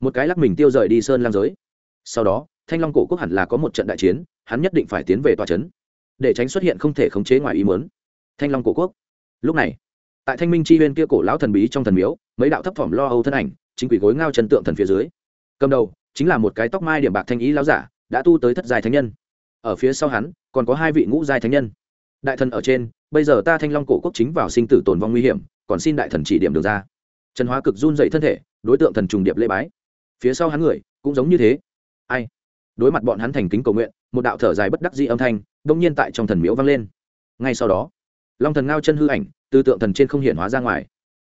một cái lắc mình tiêu rời đi sơn lang giới. Sau đó, thanh long cổ quốc hẳn là có một trận đại chiến, hắn nhất định phải tiến về tòa trấn, để tránh xuất hiện không thể khống chế ngoài ý mớn thanh long cổ quốc. Lúc này, tại thanh minh chi huyên kia cổ lão thần bí trong thần miếu, mấy đạo thấp thỏm lo âu thân ảnh, chính quỷ gối ngao chân tượng thần phía dưới. Cầm đầu, chính là một cái tóc mai điểm bạc thanh ý lão giả, đã tu tới thất giai thánh nhân. Ở phía sau hắn, còn có hai vị ngũ giai thánh nhân. Đại thần ở trên, bây giờ ta thanh long cổ quốc chính vào sinh tử tồn vong nguy hiểm còn xin đại thần chỉ điểm đường ra. Trần hóa cực run dậy thân thể, đối tượng thần trùng điệp lễ bái. Phía sau hắn người, cũng giống như thế. Ai? Đối mặt bọn hắn thành kính cầu nguyện, một đạo thở dài bất đắc dĩ âm thanh, đông nhiên tại trong thần miễu vang lên. Ngay sau đó, long thần ngao chân hư ảnh, từ tượng thần trên không hiện hóa ra ngoài.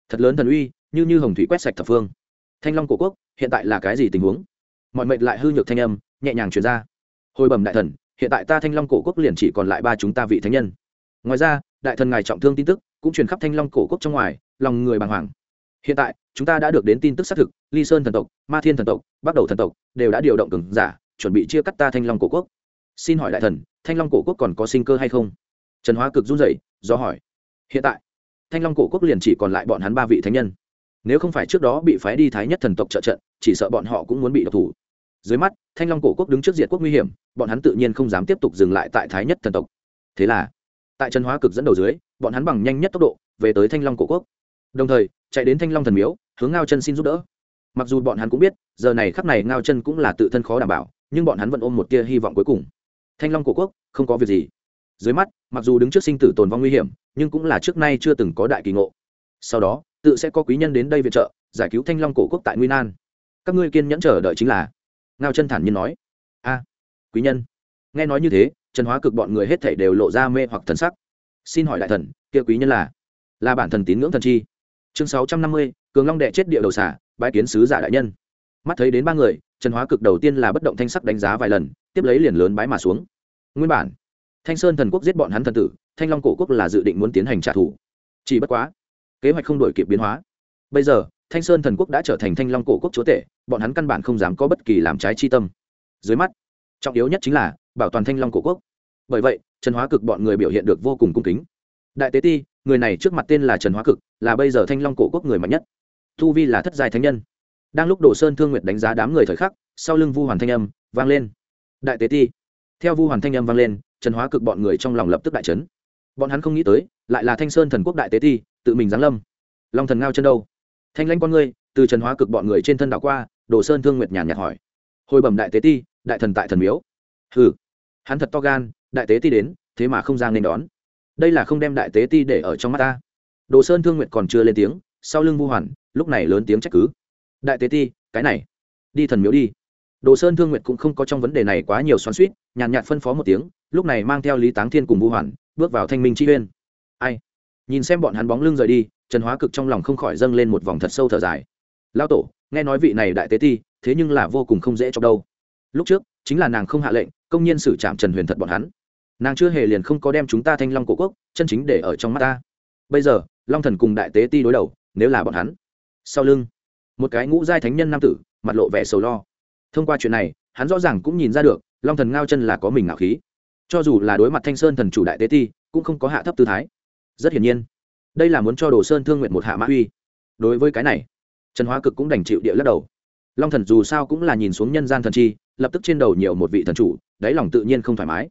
Thật lớn thần uy, như như hồng thủy quét sạch thập phương. Thanh long cổ quốc, hiện tại là cái gì tình huống? Mọi mệnh lại hư nhược thanh âm, nhẹ nhàng truyền ra. Hồi bẩm đại thần, hiện tại ta thanh long cổ quốc liền chỉ còn lại ba chúng ta vị thánh nhân. Ngoài ra, đại thần ngài trọng thương tin tức cũng truyền khắp thanh long cổ quốc trong ngoài, lòng người bàng hoàng. Hiện tại, chúng ta đã được đến tin tức xác thực, ly sơn thần tộc, ma thiên thần tộc bắt đầu thần tộc đều đã điều động cường giả, chuẩn bị chia cắt ta thanh long cổ quốc. Xin hỏi đại thần, thanh long cổ quốc còn có sinh cơ hay không? Trần hóa cực run rẩy, do hỏi. Hiện tại, thanh long cổ quốc liền chỉ còn lại bọn hắn ba vị thánh nhân. Nếu không phải trước đó bị phái đi thái nhất thần tộc trợ trận, chỉ sợ bọn họ cũng muốn bị độc thủ. Dưới mắt, thanh long cổ quốc đứng trước diệt quốc nguy hiểm, bọn hắn tự nhiên không dám tiếp tục dừng lại tại thái nhất thần tộc. Thế là tại trần hóa cực dẫn đầu dưới, bọn hắn bằng nhanh nhất tốc độ, về tới thanh long cổ quốc. Đồng thời, chạy đến thanh long thần miếu, hướng ngao chân xin giúp đỡ. Mặc dù bọn hắn cũng biết, giờ này khắc này ngao chân cũng là tự thân khó đảm bảo, nhưng bọn hắn vẫn ôm một tia hy vọng cuối cùng. Thanh long cổ quốc, không có việc gì. Dưới mắt, mặc dù đứng trước sinh tử tồn vong nguy hiểm, nhưng cũng là trước nay chưa từng có đại kỳ ngộ. Sau đó, tự sẽ có quý nhân đến đây viện trợ, giải cứu thanh long cổ quốc tại nguy nan. Các ngươi kiên nhẫn chờ đợi chính là. Ngao chân thản nhiên nói. A, quý nhân. Nghe nói như thế trần hóa cực bọn người hết thảy đều lộ ra mê hoặc thần sắc. Xin hỏi đại thần, kia quý nhân là? Là bản thần tín ngưỡng thần chi. Chương sáu trăm năm mươi, cường long đệ chết địa đầu xả bãi kiến sứ giả đại nhân. Mắt thấy đến ba người, trần hóa cực đầu tiên là bất động thanh sắc đánh giá vài lần, tiếp lấy liền lớn bái mà xuống. Nguyên bản, thanh sơn thần quốc giết bọn hắn thần tử, thanh long cổ quốc là dự định muốn tiến hành trả thù. Chỉ bất quá, kế hoạch không đổi kịp biến hóa. Bây giờ, thanh sơn thần quốc đã trở thành thanh long cổ quốc chúa tể, bọn hắn căn bản không dám có bất kỳ làm trái chi tâm. Dưới mắt, trọng yếu nhất chính là bảo toàn thanh long cổ quốc. Bởi vậy, trần hóa cực bọn người biểu hiện được vô cùng cung kính. Đại tế ti, người này trước mặt tên là trần hóa cực, là bây giờ thanh long cổ quốc người mạnh nhất. Thu vi là thất giai thánh nhân. Đang lúc đồ sơn thương nguyệt đánh giá đám người thời khắc, sau lưng vu hoàn thanh âm vang lên. Đại tế ti, theo vu hoàn thanh âm vang lên, trần hóa cực bọn người trong lòng lập tức đại trấn bọn hắn không nghĩ tới, lại là thanh sơn thần quốc đại tế ti, tự mình giáng lâm. Long thần ngao chân đâu? Thanh lãnh con ngươi, từ trần hóa cực bọn người trên thân đảo qua, đồ sơn thương nguyệt nhàn nhạt hỏi. Hồi bẩm đại tế ti, đại thần tại thần miếu. Hừ hắn thật to gan, đại tế ti đến, thế mà không giang nên đón. Đây là không đem đại tế ti để ở trong mắt ta. Đồ sơn thương nguyệt còn chưa lên tiếng, sau lưng vu hoàn, lúc này lớn tiếng trách cứ. Đại tế ti, cái này, đi thần miếu đi. Đồ sơn thương nguyệt cũng không có trong vấn đề này quá nhiều xoắn suýt nhàn nhạt phân phó một tiếng, lúc này mang theo lý táng thiên cùng vu hoàn, bước vào thanh minh chi uyên. Ai? Nhìn xem bọn hắn bóng lưng rời đi, trần hóa cực trong lòng không khỏi dâng lên một vòng thật sâu thở dài. Lao tổ, nghe nói vị này đại tế ti, thế nhưng là vô cùng không dễ cho đâu. Lúc trước, chính là nàng không hạ lệnh công nhiên xử trạm trần huyền thật bọn hắn. Nàng chưa hề liền không có đem chúng ta thanh long cổ quốc chân chính để ở trong mắt ta. Bây giờ, long thần cùng đại tế ti đối đầu, nếu là bọn hắn. Sau lưng, một cái ngũ giai thánh nhân nam tử, mặt lộ vẻ sầu lo. Thông qua chuyện này, hắn rõ ràng cũng nhìn ra được, long thần ngao chân là có mình ngạo khí. Cho dù là đối mặt thanh sơn thần chủ đại tế ti, cũng không có hạ thấp tư thái. Rất hiển nhiên, đây là muốn cho đồ sơn thương nguyện một hạ mã uy. Đối với cái này, trần hóa cực cũng đành chịu địa lắc đầu. Long thần dù sao cũng là nhìn xuống nhân gian thần chi, lập tức trên đầu nhiều một vị thần chủ đáy lòng tự nhiên không thoải mái.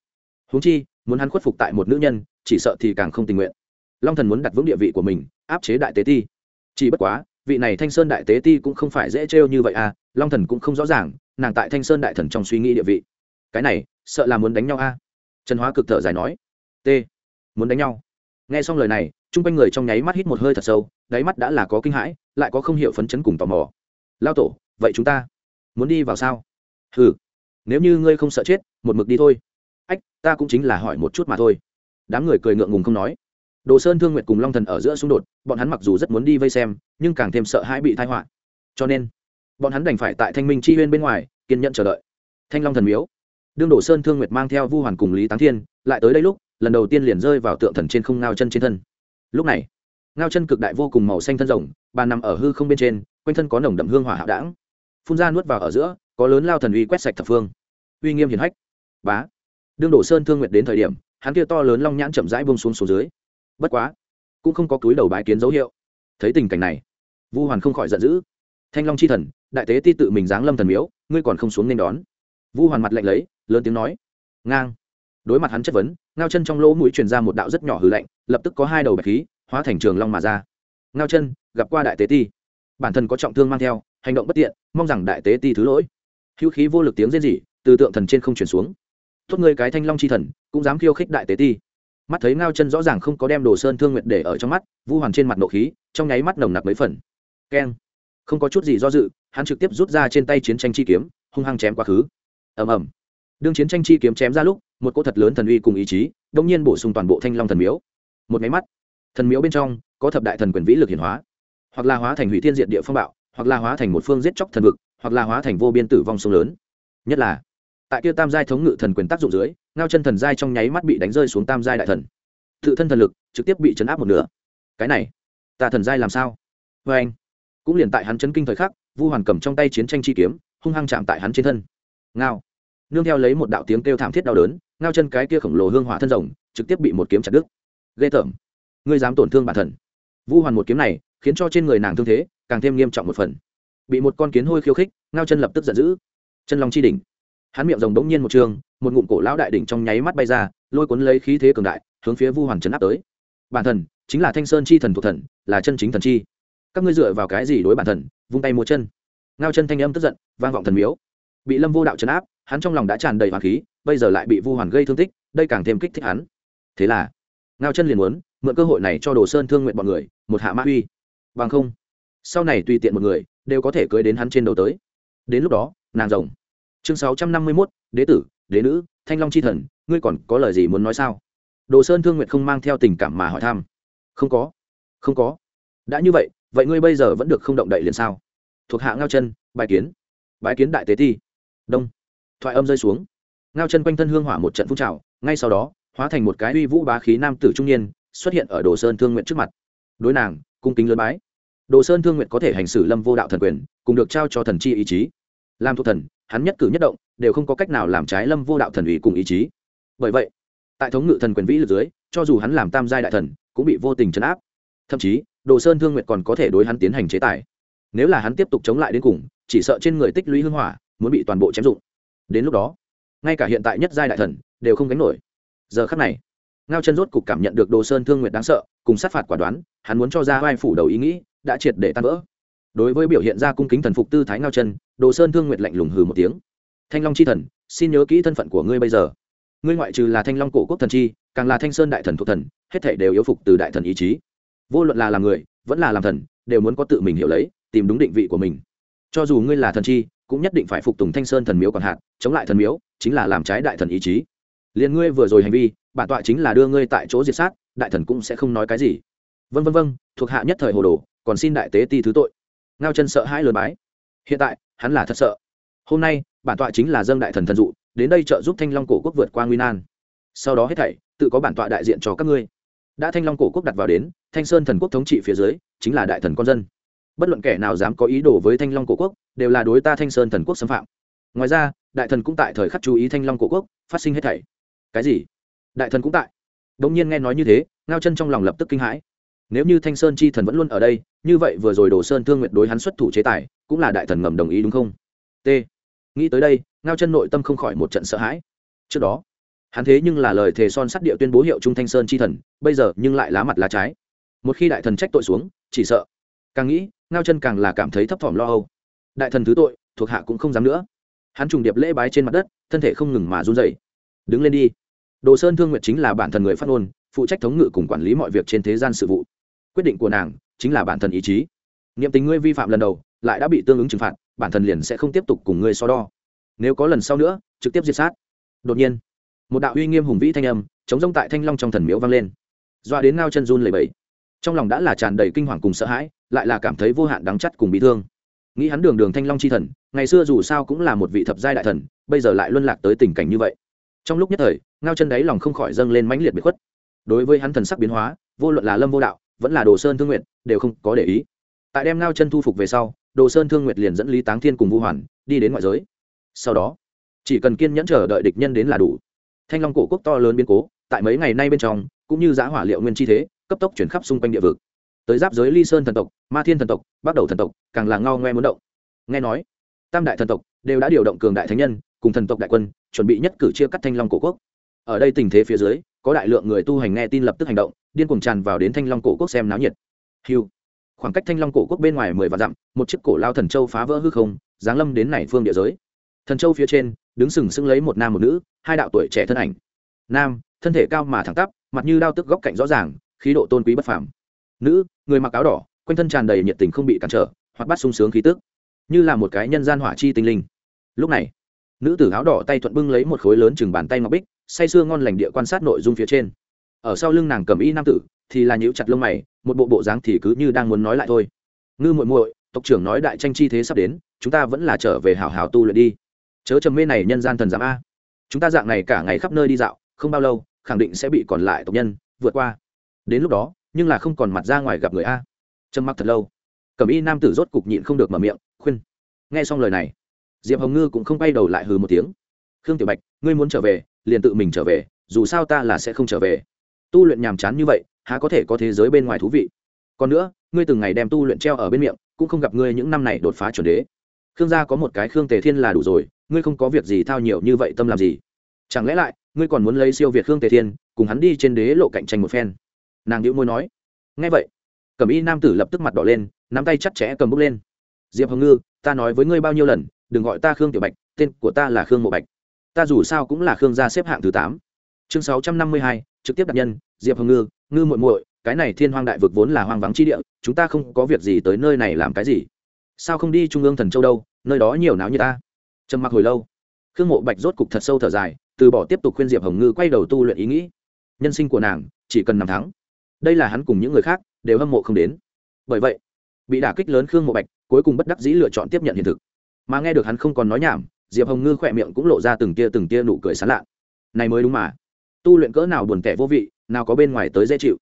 Huống chi, muốn hắn khuất phục tại một nữ nhân, chỉ sợ thì càng không tình nguyện. Long thần muốn đặt vững địa vị của mình, áp chế đại tế ti. Chỉ bất quá, vị này thanh sơn đại tế ti cũng không phải dễ trêu như vậy à long thần cũng không rõ ràng, nàng tại thanh sơn đại thần trong suy nghĩ địa vị. Cái này, sợ là muốn đánh nhau a à? trần hóa cực thở dài nói. T, muốn đánh nhau. Nghe xong lời này, chung quanh người trong nháy mắt hít một hơi thật sâu, đáy mắt đã là có kinh hãi, lại có không hiểu phấn chấn cùng tò mò. Lao tổ, vậy chúng ta muốn đi vào sao? Ừ nếu như ngươi không sợ chết, một mực đi thôi. Ách, ta cũng chính là hỏi một chút mà thôi. Đám người cười ngượng ngùng không nói. Đồ sơn thương nguyệt cùng long thần ở giữa xung đột, bọn hắn mặc dù rất muốn đi vây xem, nhưng càng thêm sợ hãi bị thai họa. Cho nên, bọn hắn đành phải tại thanh minh chi huyên bên ngoài, kiên nhẫn chờ đợi. Thanh long thần miếu. Đương đồ sơn thương nguyệt mang theo vu hoàn cùng lý táng thiên, lại tới đây lúc, lần đầu tiên liền rơi vào tượng thần trên không ngao chân trên thân. Lúc này, ngao chân cực đại vô cùng màu xanh thân rồng bàn nằm ở hư không bên trên, quanh thân có nồng đậm hương hỏa hạo đảng phun ra nuốt vào ở giữa có lớn lao thần uy quét sạch thập phương. Uy nghiêm hiền hách. Bá. Đương đổ sơn thương nguyệt đến thời điểm, hắn kia to lớn long nhãn chậm rãi bông xuống xuống dưới. Bất quá, cũng không có túi đầu bái kiến dấu hiệu. Thấy tình cảnh này, vu hoàn không khỏi giận dữ. Thanh long c h i thần, đại tế ti tự mình giáng lâm thần miếu, ngươi còn không xuống nên đón. Vu hoàn mặt lạnh lấy, lớn tiếng nói. Ngang. Đối mặt hắn chất vấn, ngao chân trong lỗ mũi truyền ra một đạo rất nhỏ hư lạnh, lập tức có hai đầu bạch khí, hóa thành trường long mà ra. Ngao chân, gặp qua đại tế ti. Bản thân có trọng thương mang theo, hành động bất tiện, mong rằng đại tế ti thứ lỗi hữu khí vô lực tiếng rên rỉ, từ tượng thần trên không chuyển xuống. Tốt người cái thanh long chi thần, cũng dám khiêu khích đại tế ti. Mắt thấy ngao chân rõ ràng không có đem đồ sơn thương nguyện để ở trong mắt, vu hoàn trên mặt nộ khí, trong nháy mắt nồng nặc mấy phần. Keng. Không có chút gì do dự, hắn trực tiếp rút ra trên tay chiến tranh chi kiếm, hung hăng chém quá khứ. Ầm ầm. Đương chiến tranh chi kiếm chém ra lúc, một cỗ thật lớn thần uy cùng ý chí, đông nhiên bổ sung toàn bộ thanh long thần miếu. Một máy mắt. Thần miếu bên trong, có thập đại thần quyền vĩ lực hiển hóa, hoặc là hóa thành hủy thiên diện địa phong bạo hoặc là hóa thành một phương giết chóc thần vực, hoặc là hóa thành vô biên tử vong sông lớn. Nhất là, tại kia tam giai thống ngự thần quyền tác dụng dưới, ngao chân thần giai trong nháy mắt bị đánh rơi xuống tam giai đại thần. Tự thân thần lực trực tiếp bị chấn áp một nửa. Cái này, ta thần giai làm sao? Vê anh, cũng liền tại hắn chấn kinh thời khắc, vu hoàn cầm trong tay chiến tranh chi kiếm, hung hăng chạm tại hắn trên thân. Ngao, nương theo lấy một đạo tiếng kêu thảm thiết đau đớn, ngao chân cái kia khổng lồ hương hỏa thân rồng, trực tiếp bị một kiếm chặt đứt. Ghê tởm, ngươi dám tổn thương bản thần vu hoàn một kiếm này khiến cho trên người nàng thương thế càng thêm nghiêm trọng một phần. Bị một con kiến hôi khiêu khích, ngao chân lập tức giận dữ. Chân long chi đỉnh. Hắn miệng rồng đống nhiên một trường, một ngụm cổ lão đại đỉnh trong nháy mắt bay ra, lôi cuốn lấy khí thế cường đại, hướng phía vu hoàn chấn áp tới. Bản thần, chính là thanh sơn chi thần thuộc thần, là chân chính thần chi. Các ngươi dựa vào cái gì đối bản thần, vung tay mua chân? Ngao chân thanh âm tức giận, vang vọng thần miếu. Bị lâm vô đạo chấn áp, hắn trong lòng đã tràn đầy hoàng khí, bây giờ lại bị vu hoàn gây thương tích, đây càng thêm kích thích hắn. Thế là, ngao chân liền muốn mượn cơ hội này cho đồ sơn thương nguyện bọn người một hạ mã uy. Bằng không, sau này tùy tiện một người, đều có thể cưới đến hắn trên đầu tới. Đến lúc đó, nàng rồng. Chương sáu trăm năm mươi mốt, đế tử, đế nữ, thanh long c h i thần, ngươi còn có lời gì muốn nói sao? Đồ sơn thương nguyện không mang theo tình cảm mà hỏi thăm. Không có không có. Đã như vậy vậy ngươi bây giờ vẫn được không động đậy liền sao? Thuộc hạ ngao chân bài kiến. Bài kiến đại tế thi đông. Thoại âm rơi xuống. Ngao chân quanh thân hương hỏa một trận phun trào, ngay sau đó, hóa thành một cái uy vũ bá khí nam tử trung niên, xuất hiện ở đồ sơn thương nguyện trước mặt đối nàng, cung kính lớn bái. Đồ sơn thương nguyện có thể hành xử lâm vô đạo thần quyền, cùng được trao cho thần chi ý chí. Làm thuộc thần, hắn nhất cử nhất động, đều không có cách nào làm trái lâm vô đạo thần ủy cùng ý chí. Bởi vậy, tại thống ngự thần quyền vĩ lực dưới, cho dù hắn làm tam giai đại thần, cũng bị vô tình chấn áp. Thậm chí, đồ sơn thương nguyện còn có thể đối hắn tiến hành chế tài. Nếu là hắn tiếp tục chống lại đến cùng, chỉ sợ trên người tích lũy hưng hỏa, muốn bị toàn bộ chém dụng. Đến lúc đó, ngay cả hiện tại nhất giai đại thần, đều không gánh nổi. Giờ khắc này, ngao chân rốt cục cảm nhận được đồ sơn thương nguyệt đáng sợ, cùng sát phạt quả đoán hắn muốn cho ra vai phủ đầu ý nghĩ, đã triệt để tan vỡ. Đối với biểu hiện ra cung kính thần phục tư thái ngao chân, đồ sơn thương nguyệt lạnh lùng hừ một tiếng. Thanh long c h i thần, xin nhớ kỹ thân phận của ngươi bây giờ. Ngươi ngoại trừ là thanh long cổ quốc thần chi, càng là thanh sơn đại thần thuộc thần, hết thể đều yếu phục từ đại thần ý chí. Vô luận là làm người, vẫn là làm thần, đều muốn có tự mình hiểu lấy, tìm đúng định vị của mình. Cho dù ngươi là thần chi, cũng nhất định phải phục tùng thanh sơn thần miếu còn hạn, chống lại thần miếu, chính là làm trái đại thần ý chí. Liền ngươi vừa rồi hành vi, bản tọa chính là đưa ngươi tại chỗ diệt sát, đại thần cũng sẽ không nói cái gì vân vân vân thuộc hạ nhất thời hồ đồ, còn xin đại tế ti thứ tội. Ngao chân sợ hãi lớn bái. Hiện tại, hắn là thật sợ. Hôm nay, bản tọa chính là dâng đại thần thần dụ, đến đây trợ giúp thanh long cổ quốc vượt qua nguy nan. Sau đó hết thảy, tự có bản tọa đại diện cho các ngươi. Đã thanh long cổ quốc đặt vào đến, thanh sơn thần quốc thống trị phía dưới, chính là đại thần con dân. Bất luận kẻ nào dám có ý đồ với thanh long cổ quốc, đều là đối ta thanh sơn thần quốc xâm phạm. Ngoài ra, đại thần cũng tại thời khắc chú ý thanh long cổ quốc, phát sinh hết thảy. Cái gì? Đại thần cũng tại. Đ ỗ n g nhiên nghe nói như thế, ngao chân trong lòng lập tức kinh hãi nếu như thanh sơn chi thần vẫn luôn ở đây, như vậy vừa rồi đồ sơn thương nguyện đối hắn xuất thủ chế tài, cũng là đại thần ngầm đồng ý đúng không? T. Nghĩ tới đây, ngao chân nội tâm không khỏi một trận sợ hãi. Trước đó, hắn thế nhưng là lời thề son sắt địa tuyên bố hiệu trung thanh sơn chi thần, bây giờ nhưng lại lá mặt lá trái. Một khi đại thần trách tội xuống, chỉ sợ. Càng nghĩ, ngao chân càng là cảm thấy thấp thỏm lo âu. Đại thần thứ tội, thuộc hạ cũng không dám nữa. Hắn trùng điệp lễ bái trên mặt đất, thân thể không ngừng mà run dậy đứng lên đi. Đồ sơn thương nguyện chính là bản thần người phát ngôn, phụ trách thống ngự cùng quản lý mọi việc trên thế gian sự vụ quyết định của nàng chính là bản thân ý chí. Niệm tình ngươi vi phạm lần đầu, lại đã bị tương ứng trừng phạt, bản thân liền sẽ không tiếp tục cùng ngươi so đo. Nếu có lần sau nữa, trực tiếp diệt sát. Đột nhiên, một đạo uy nghiêm hùng vĩ thanh âm, chống rông tại thanh long trong thần miếu vang lên. Doa đến ngao chân run lầy bẫy trong lòng đã là tràn đầy kinh hoàng cùng sợ hãi, lại là cảm thấy vô hạn đắng chắt cùng bị thương. Nghĩ hắn đường đường thanh long chi thần, ngày xưa dù sao cũng là một vị thập giai đại thần, bây giờ lại luân lạc tới tình cảnh như vậy. Trong lúc nhất thời, ngao chân đáy lòng không khỏi dâng lên mãnh liệt bị khuất. Đối với hắn thần sắc biến hóa, vô luận là lâm vô đạo vẫn là đồ sơn thương nguyện đều không có để ý. Tại đem ngao chân thu phục về sau, đồ sơn thương nguyệt liền dẫn lý táng thiên cùng vu hoàn đi đến ngoại giới. Sau đó, chỉ cần kiên nhẫn chờ đợi địch nhân đến là đủ. Thanh long cổ quốc to lớn biến cố, tại mấy ngày nay bên trong, cũng như giá hỏa liệu nguyên chi thế, cấp tốc chuyển khắp xung quanh địa vực. Tới giáp giới ly sơn thần tộc, ma thiên thần tộc bắt đầu thần tộc, càng là ngao ngoe muốn động. Nghe nói, tam đại thần tộc đều đã điều động cường đại thánh nhân, cùng thần tộc đại quân, chuẩn bị nhất cử chia cắt thanh long cổ quốc. Ở đây tình thế phía dưới có đại lượng người tu hành nghe tin lập tức hành động, điên cuồng tràn vào đến thanh long cổ quốc xem náo nhiệt. Hiu khoảng cách thanh long cổ quốc bên ngoài mười vạn dặm, một chiếc cổ lao thần châu phá vỡ hư không, giáng lâm đến này phương địa giới. Thần châu phía trên, đứng sừng sững lấy một nam một nữ, hai đạo tuổi trẻ thân ảnh. Nam, thân thể cao mà thẳng tắp, mặt như đao tức góc cạnh rõ ràng, khí độ tôn quý bất phàm. Nữ, người mặc áo đỏ, quanh thân tràn đầy nhiệt tình không bị cản trở hoặc bắt sung sướng khí tức. Như là một cái nhân gian hỏa chi tinh linh. Lúc này, nữ tử áo đỏ tay thuận bưng lấy một khối lớn chừng bàn tay ngọc bích say sưa ngon lành địa quan sát nội dung phía trên. Ở sau lưng nàng cầm y nam tử, thì là nhíu chặt lông mày, một bộ bộ dáng thì cứ như đang muốn nói lại thôi. Ngư muội muội, tộc trưởng nói đại tranh chi thế sắp đến, chúng ta vẫn là trở về hảo hảo tu luyện đi. Chớ trầm mê này nhân gian thần giám a. Chúng ta dạng này cả ngày khắp nơi đi dạo, không bao lâu, khẳng định sẽ bị còn lại tộc nhân vượt qua. Đến lúc đó, nhưng là không còn mặt ra ngoài gặp người a. Trầm mặc thật lâu. Cầm y nam tử rốt cục nhịn không được mở miệng, khuyên. Nghe xong lời này, diệp hồng ngư cũng không quay đầu lại hừ một tiếng. Khương tiểu bạch, ngươi muốn trở về liền tự mình trở về, dù sao ta là sẽ không trở về. Tu luyện nhàm chán như vậy, há có thể có thế giới bên ngoài thú vị? Còn nữa, ngươi từng ngày đem tu luyện treo ở bên miệng, cũng không gặp ngươi những năm này đột phá chuẩn đế. Khương gia có một cái khương tề thiên là đủ rồi, ngươi không có việc gì thao nhiều như vậy tâm làm gì? Chẳng lẽ lại, ngươi còn muốn lấy siêu việt khương tề thiên, cùng hắn đi trên đế lộ cạnh tranh một phen? Nàng đĩu môi nói. Ngay vậy, cẩm y nam tử lập tức mặt đỏ lên, nắm tay chặt chẽ cầm bút lên. Diệp hồng ngư, ta nói với ngươi bao nhiêu lần, đừng gọi ta khương tiểu bạch, tên của ta là khương mộ bạch ta dù sao cũng là khương gia xếp hạng thứ tám. Chương sáu trăm năm mươi hai, trực tiếp đặt nhân, diệp hồng ngư ngư muội muội, cái này thiên hoang đại vực vốn là hoang vắng chi địa, chúng ta không có việc gì tới nơi này làm cái gì. Sao không đi trung ương thần châu đâu, nơi đó nhiều náo như ta. Trầm mặc hồi lâu, khương mộ bạch rốt cục thật sâu thở dài, từ bỏ tiếp tục khuyên diệp hồng ngư quay đầu tu luyện ý nghĩ. Nhân sinh của nàng, chỉ cần năm tháng đây là hắn cùng những người khác, đều hâm mộ không đến. Bởi vậy, bị đả kích lớn khương mộ bạch, cuối cùng bất đắc dĩ lựa chọn tiếp nhận hiện thực. Mà nghe được hắn không còn nói nhảm diệp hồng ngư khỏe miệng cũng lộ ra từng tia từng tia nụ cười sán lạ. Này mới đúng mà. Tu luyện cỡ nào buồn tẻ vô vị, nào có bên ngoài tới dễ chịu.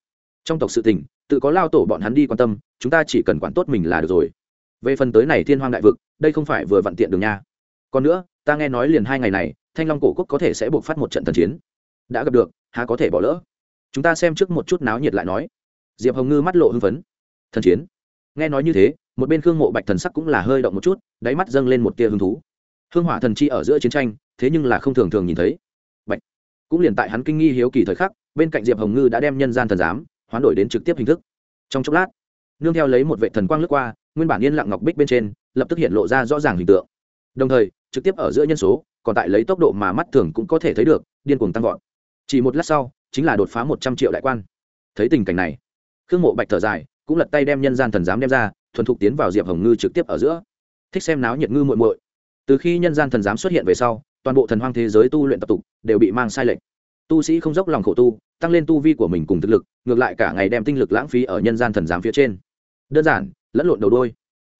Trong tộc sự tình, tự có lao tổ bọn hắn đi quan tâm, chúng ta chỉ cần quản tốt mình là được rồi. Về phần tới này thiên hoang đại vực, đây không phải vừa vặn tiện đường nha. Còn nữa, ta nghe nói liền hai ngày này, thanh long cổ quốc có thể sẽ buộc phát một trận thần chiến. Đã gặp được, há có thể bỏ lỡ. Chúng ta xem trước một chút náo nhiệt lại nói. Diệp hồng ngư mắt lộ hưng phấn. Thần chiến. Nghe nói như thế, một bên khương mộ bạch thần sắc cũng là hơi động một chút, đáy mắt dâng lên một tia hứng thú hương hỏa thần chi ở giữa chiến tranh, thế nhưng là không thường thường nhìn thấy. Bạch. Cũng liền tại hắn kinh nghi hiếu kỳ thời khắc, bên cạnh diệp hồng ngư đã đem nhân gian thần giám, hoán đổi đến trực tiếp hình thức. Trong chốc lát, nương theo lấy một vệ thần quang lướt qua, nguyên bản yên lặng ngọc bích bên trên, lập tức hiện lộ ra rõ ràng hình tượng. Đồng thời, trực tiếp ở giữa nhân số, còn tại lấy tốc độ mà mắt thường cũng có thể thấy được, điên cuồng tăng vọt. Chỉ một lát sau, chính là đột phá một trăm triệu đại quan. Thấy tình cảnh này, khương mộ bạch thở dài, cũng lật tay đem nhân gian thần giám đem ra, thuần thục tiến vào diệp hồng ngư trực tiếp ở giữa. Thích xem náo nhiệt ngư muội muội từ khi nhân gian thần giám xuất hiện về sau, toàn bộ thần hoang thế giới tu luyện tập tục đều bị mang sai lệch. Tu sĩ không dốc lòng khổ tu, tăng lên tu vi của mình cùng thực lực, ngược lại cả ngày đem tinh lực lãng phí ở nhân gian thần giám phía trên. Đơn giản, lẫn lộn đầu đôi.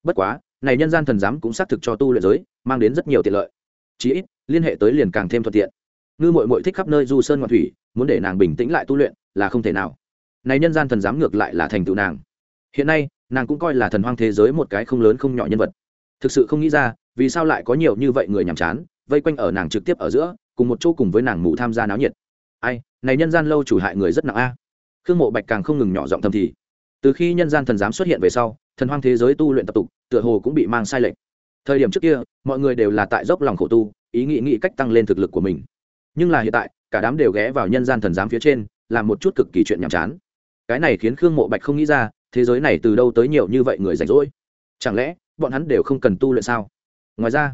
Bất quá, này nhân gian thần giám cũng xác thực cho tu luyện giới mang đến rất nhiều tiện lợi. Chí ít, liên hệ tới liền càng thêm thuận tiện. Ngư mội mội thích khắp nơi du sơn ngoạn thủy, muốn để nàng bình tĩnh lại tu luyện là không thể nào. Này nhân gian thần giám ngược lại là thành tựu nàng. Hiện nay, nàng cũng coi là thần hoang thế giới một cái không lớn không nhỏ nhân vật. Thực sự không nghĩ ra vì sao lại có nhiều như vậy người nhàm chán, vây quanh ở nàng trực tiếp ở giữa, cùng một chỗ cùng với nàng mụ tham gia náo nhiệt. Ai, này nhân gian lâu chủ hại người rất nặng a. À. Khương mộ bạch càng không ngừng nhỏ giọng thầm thì. Từ khi nhân gian thần giám xuất hiện về sau, thần hoang thế giới tu luyện tập tục, tựa hồ cũng bị mang sai lệch. Thời điểm trước kia, mọi người đều là tại dốc lòng khổ tu, ý nghĩ nghĩ cách tăng lên thực lực của mình. Nhưng là hiện tại, cả đám đều ghé vào nhân gian thần giám phía trên, làm một chút cực kỳ chuyện nhàm chán. Cái này khiến khương mộ bạch không nghĩ ra, thế giới này từ đâu tới nhiều như vậy người rảnh rỗi? Chẳng lẽ, bọn hắn đều không cần tu luyện sao? Ngoài ra,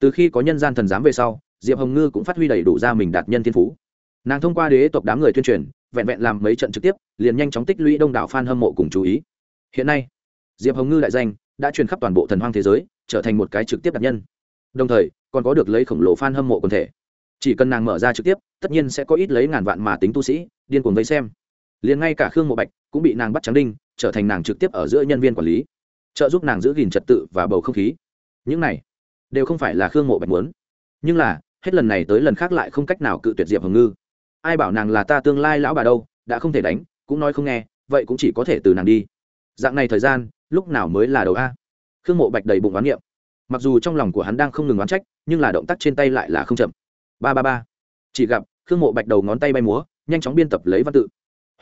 từ khi có nhân gian thần giám về sau, diệp hồng ngư cũng phát huy đầy đủ ra mình đạt nhân thiên phú. Nàng thông qua đế tộc đám người tuyên truyền, vẹn vẹn làm mấy trận trực tiếp, liền nhanh chóng tích lũy đông đảo f a n hâm mộ cùng chú ý. Hiện nay, diệp hồng ngư đại danh đã truyền khắp toàn bộ thần hoang thế giới, trở thành một cái trực tiếp đạt nhân. Đồng thời, còn có được lấy khổng lồ f a n hâm mộ quần thể. Chỉ cần nàng mở ra trực tiếp, tất nhiên sẽ có ít lấy ngàn vạn mà tính tu sĩ, điên cuồng vây xem. Liền ngay cả khương mộ bạch cũng bị nàng bắt trắng đinh, trở thành nàng trực tiếp ở giữa nhân viên quản lý. Trợ giúp nàng giữ gìn trật tự và bầu không khí. Những này đều không phải là khương mộ bạch muốn. Nhưng là, hết lần này tới lần khác lại không cách nào cự tuyệt diệp hồng ngư. Ai bảo nàng là ta tương lai lão bà đâu, đã không thể đánh, cũng nói không nghe, vậy cũng chỉ có thể từ nàng đi. Dạng này thời gian, lúc nào mới là đầu a? Khương mộ bạch đầy bụng oán niệm. Mặc dù trong lòng của hắn đang không ngừng oán trách, nhưng là động tác trên tay lại là không chậm. Ba ba ba. Chỉ gặp, khương mộ bạch đầu ngón tay bay múa, nhanh chóng biên tập lấy văn tự.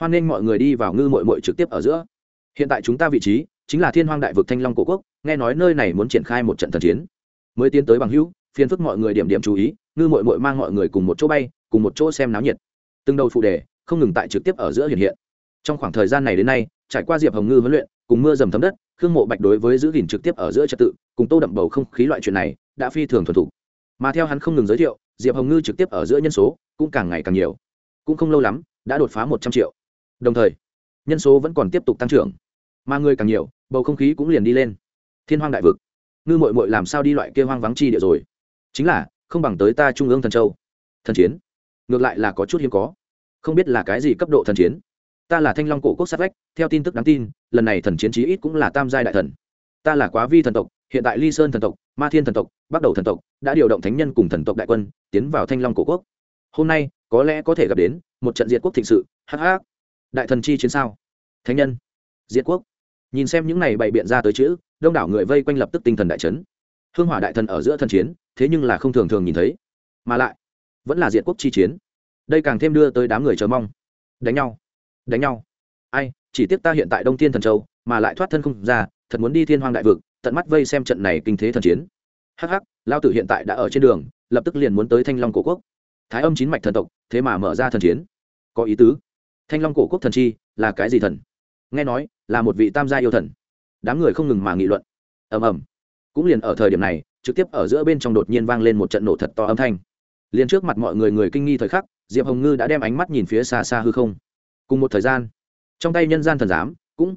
Hoan nghênh mọi người đi vào ngư mội mội trực tiếp ở giữa. Hiện tại chúng ta vị trí, chính là thiên hoang đại vực thanh long cổ quốc, nghe nói nơi này muốn triển khai một trận thần chiến mới tiến tới bằng hữu, phiền phức mọi người điểm điểm chú ý, ngư mội mội mang mọi người cùng một chỗ bay, cùng một chỗ xem náo nhiệt. Từng đầu phụ đề không ngừng tại trực tiếp ở giữa hiện hiện. Trong khoảng thời gian này đến nay, trải qua diệp hồng ngư huấn luyện, cùng mưa dầm thấm đất, khương mộ bạch đối với giữ gìn trực tiếp ở giữa trật tự, cùng tô đậm bầu không khí loại chuyện này, đã phi thường thuần thủ mà theo hắn không ngừng giới thiệu, diệp hồng ngư trực tiếp ở giữa nhân số cũng càng ngày càng nhiều. Cũng không lâu lắm, đã đột phá một trăm triệu. Đồng thời, nhân số vẫn còn tiếp tục tăng trưởng. Mà người càng nhiều, bầu không khí cũng liền đi lên. Thiên hoang đại vực ngư mội mội làm sao đi loại kia hoang vắng chi địa rồi? Chính là, không bằng tới ta trung ương thần châu. Thần chiến? Ngược lại là có chút hiếm có. Không biết là cái gì cấp độ thần chiến. Ta là thanh long cổ quốc sát vách, theo tin tức đáng tin, lần này thần chiến chí ít cũng là tam giai đại thần. Ta là quá vi thần tộc, hiện tại ly sơn thần tộc, ma thiên thần tộc bắt đầu thần tộc, đã điều động thánh nhân cùng thần tộc đại quân, tiến vào thanh long cổ quốc. Hôm nay, có lẽ có thể gặp đến một trận diệt quốc thịnh sự. Hh đại thần chi chiến sao? Thánh nhân. Diệt quốc. Nhìn xem những này bày biện ra tới chữ đông đảo người vây quanh lập tức tinh thần đại chấn. Hương hỏa đại thần ở giữa thần chiến, thế nhưng là không thường thường nhìn thấy. Mà lại, vẫn là diện quốc chi chiến. Đây càng thêm đưa tới đám người chờ mong. Đánh nhau đánh nhau. Ai, chỉ tiếc ta hiện tại đông thiên thần châu, mà lại thoát thân không ra, thật muốn đi thiên hoang đại vực, tận mắt vây xem trận này kinh thế thần chiến. Hh lao tử hiện tại đã ở trên đường, lập tức liền muốn tới thanh long cổ quốc. Thái âm chín mạch thần tộc, thế mà mở ra thần chiến. Có ý tứ. Thanh long cổ quốc thần chi, là cái gì thần? Nghe nói, là một vị tam gia yêu thần đám người không ngừng mà nghị luận. Ầm ầm. Cũng liền ở thời điểm này, trực tiếp ở giữa bên trong đột nhiên vang lên một trận nổ thật to âm thanh. Liền trước mặt mọi người người kinh nghi thời khắc, diệp hồng ngư đã đem ánh mắt nhìn phía xa xa hư không. Cùng một thời gian, trong tay nhân gian thần giám, cũng.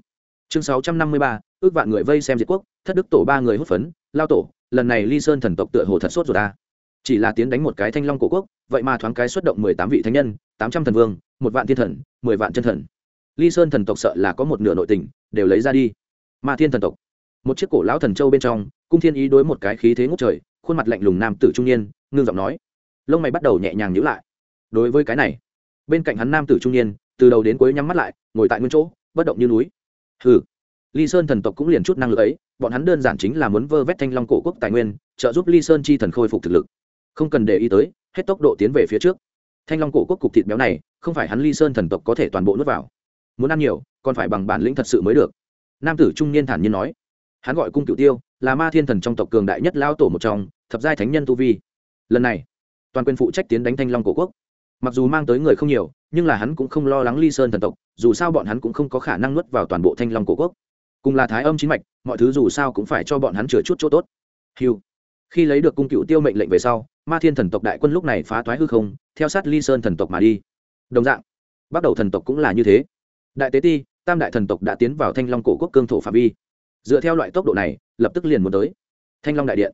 Chương sáu trăm năm mươi ba, ước vạn người vây xem diệt quốc, thất đức tổ ba người hốt phấn, lao tổ, lần này ly sơn thần tộc tựa hồ thật sốt rồi ta. Chỉ là tiến đánh một cái thanh long cổ quốc, vậy mà thoáng cái xuất động mười tám vị thánh nhân, tám trăm thần vương, một vạn thiên thần, mười vạn chân thần. Ly sơn thần tộc sợ là có một nửa nội tình, đều lấy ra đi ma thiên thần tộc. Một chiếc cổ lão thần châu bên trong, cung thiên ý đối một cái khí thế ngốc trời, khuôn mặt lạnh lùng nam tử trung niên, ngưng giọng nói. Lông mày bắt đầu nhẹ nhàng nhữ lại. Đối với cái này, bên cạnh hắn nam tử trung niên, từ đầu đến cuối nhắm mắt lại, ngồi tại nguyên chỗ, bất động như núi. Hừ. Ly sơn thần tộc cũng liền chút năng lực ấy, bọn hắn đơn giản chính là muốn vơ vét thanh long cổ quốc tài nguyên, trợ giúp ly sơn chi thần khôi phục thực lực. Không cần để ý tới, hết tốc độ tiến về phía trước. Thanh long cổ quốc cục thịt béo này, không phải hắn ly sơn thần tộc có thể toàn bộ nuốt vào. Muốn ăn nhiều, còn phải bằng bản lĩnh thật sự mới được nam tử trung niên thản nhiên nói, hắn gọi cung cựu tiêu, là ma thiên thần trong tộc cường đại nhất lao tổ một trong, thập giai thánh nhân tu vi. Lần này, toàn quyền phụ trách tiến đánh thanh long cổ quốc. Mặc dù mang tới người không nhiều, nhưng là hắn cũng không lo lắng ly sơn thần tộc, dù sao bọn hắn cũng không có khả năng nuốt vào toàn bộ thanh long cổ quốc. Cùng là thái âm chính mạch, mọi thứ dù sao cũng phải cho bọn hắn chừa chút chỗ tốt. Hiu khi lấy được cung cựu tiêu mệnh lệnh về sau, ma thiên thần tộc đại quân lúc này phá thoái hư không, theo sát ly sơn thần tộc mà đi. Đồng dạng bắt đầu thần tộc cũng là như thế. Đại tế ti tam đại thần tộc đã tiến vào thanh long cổ quốc cương thổ phạm vi. Dựa theo loại tốc độ này, lập tức liền muốn tới. Thanh long đại điện.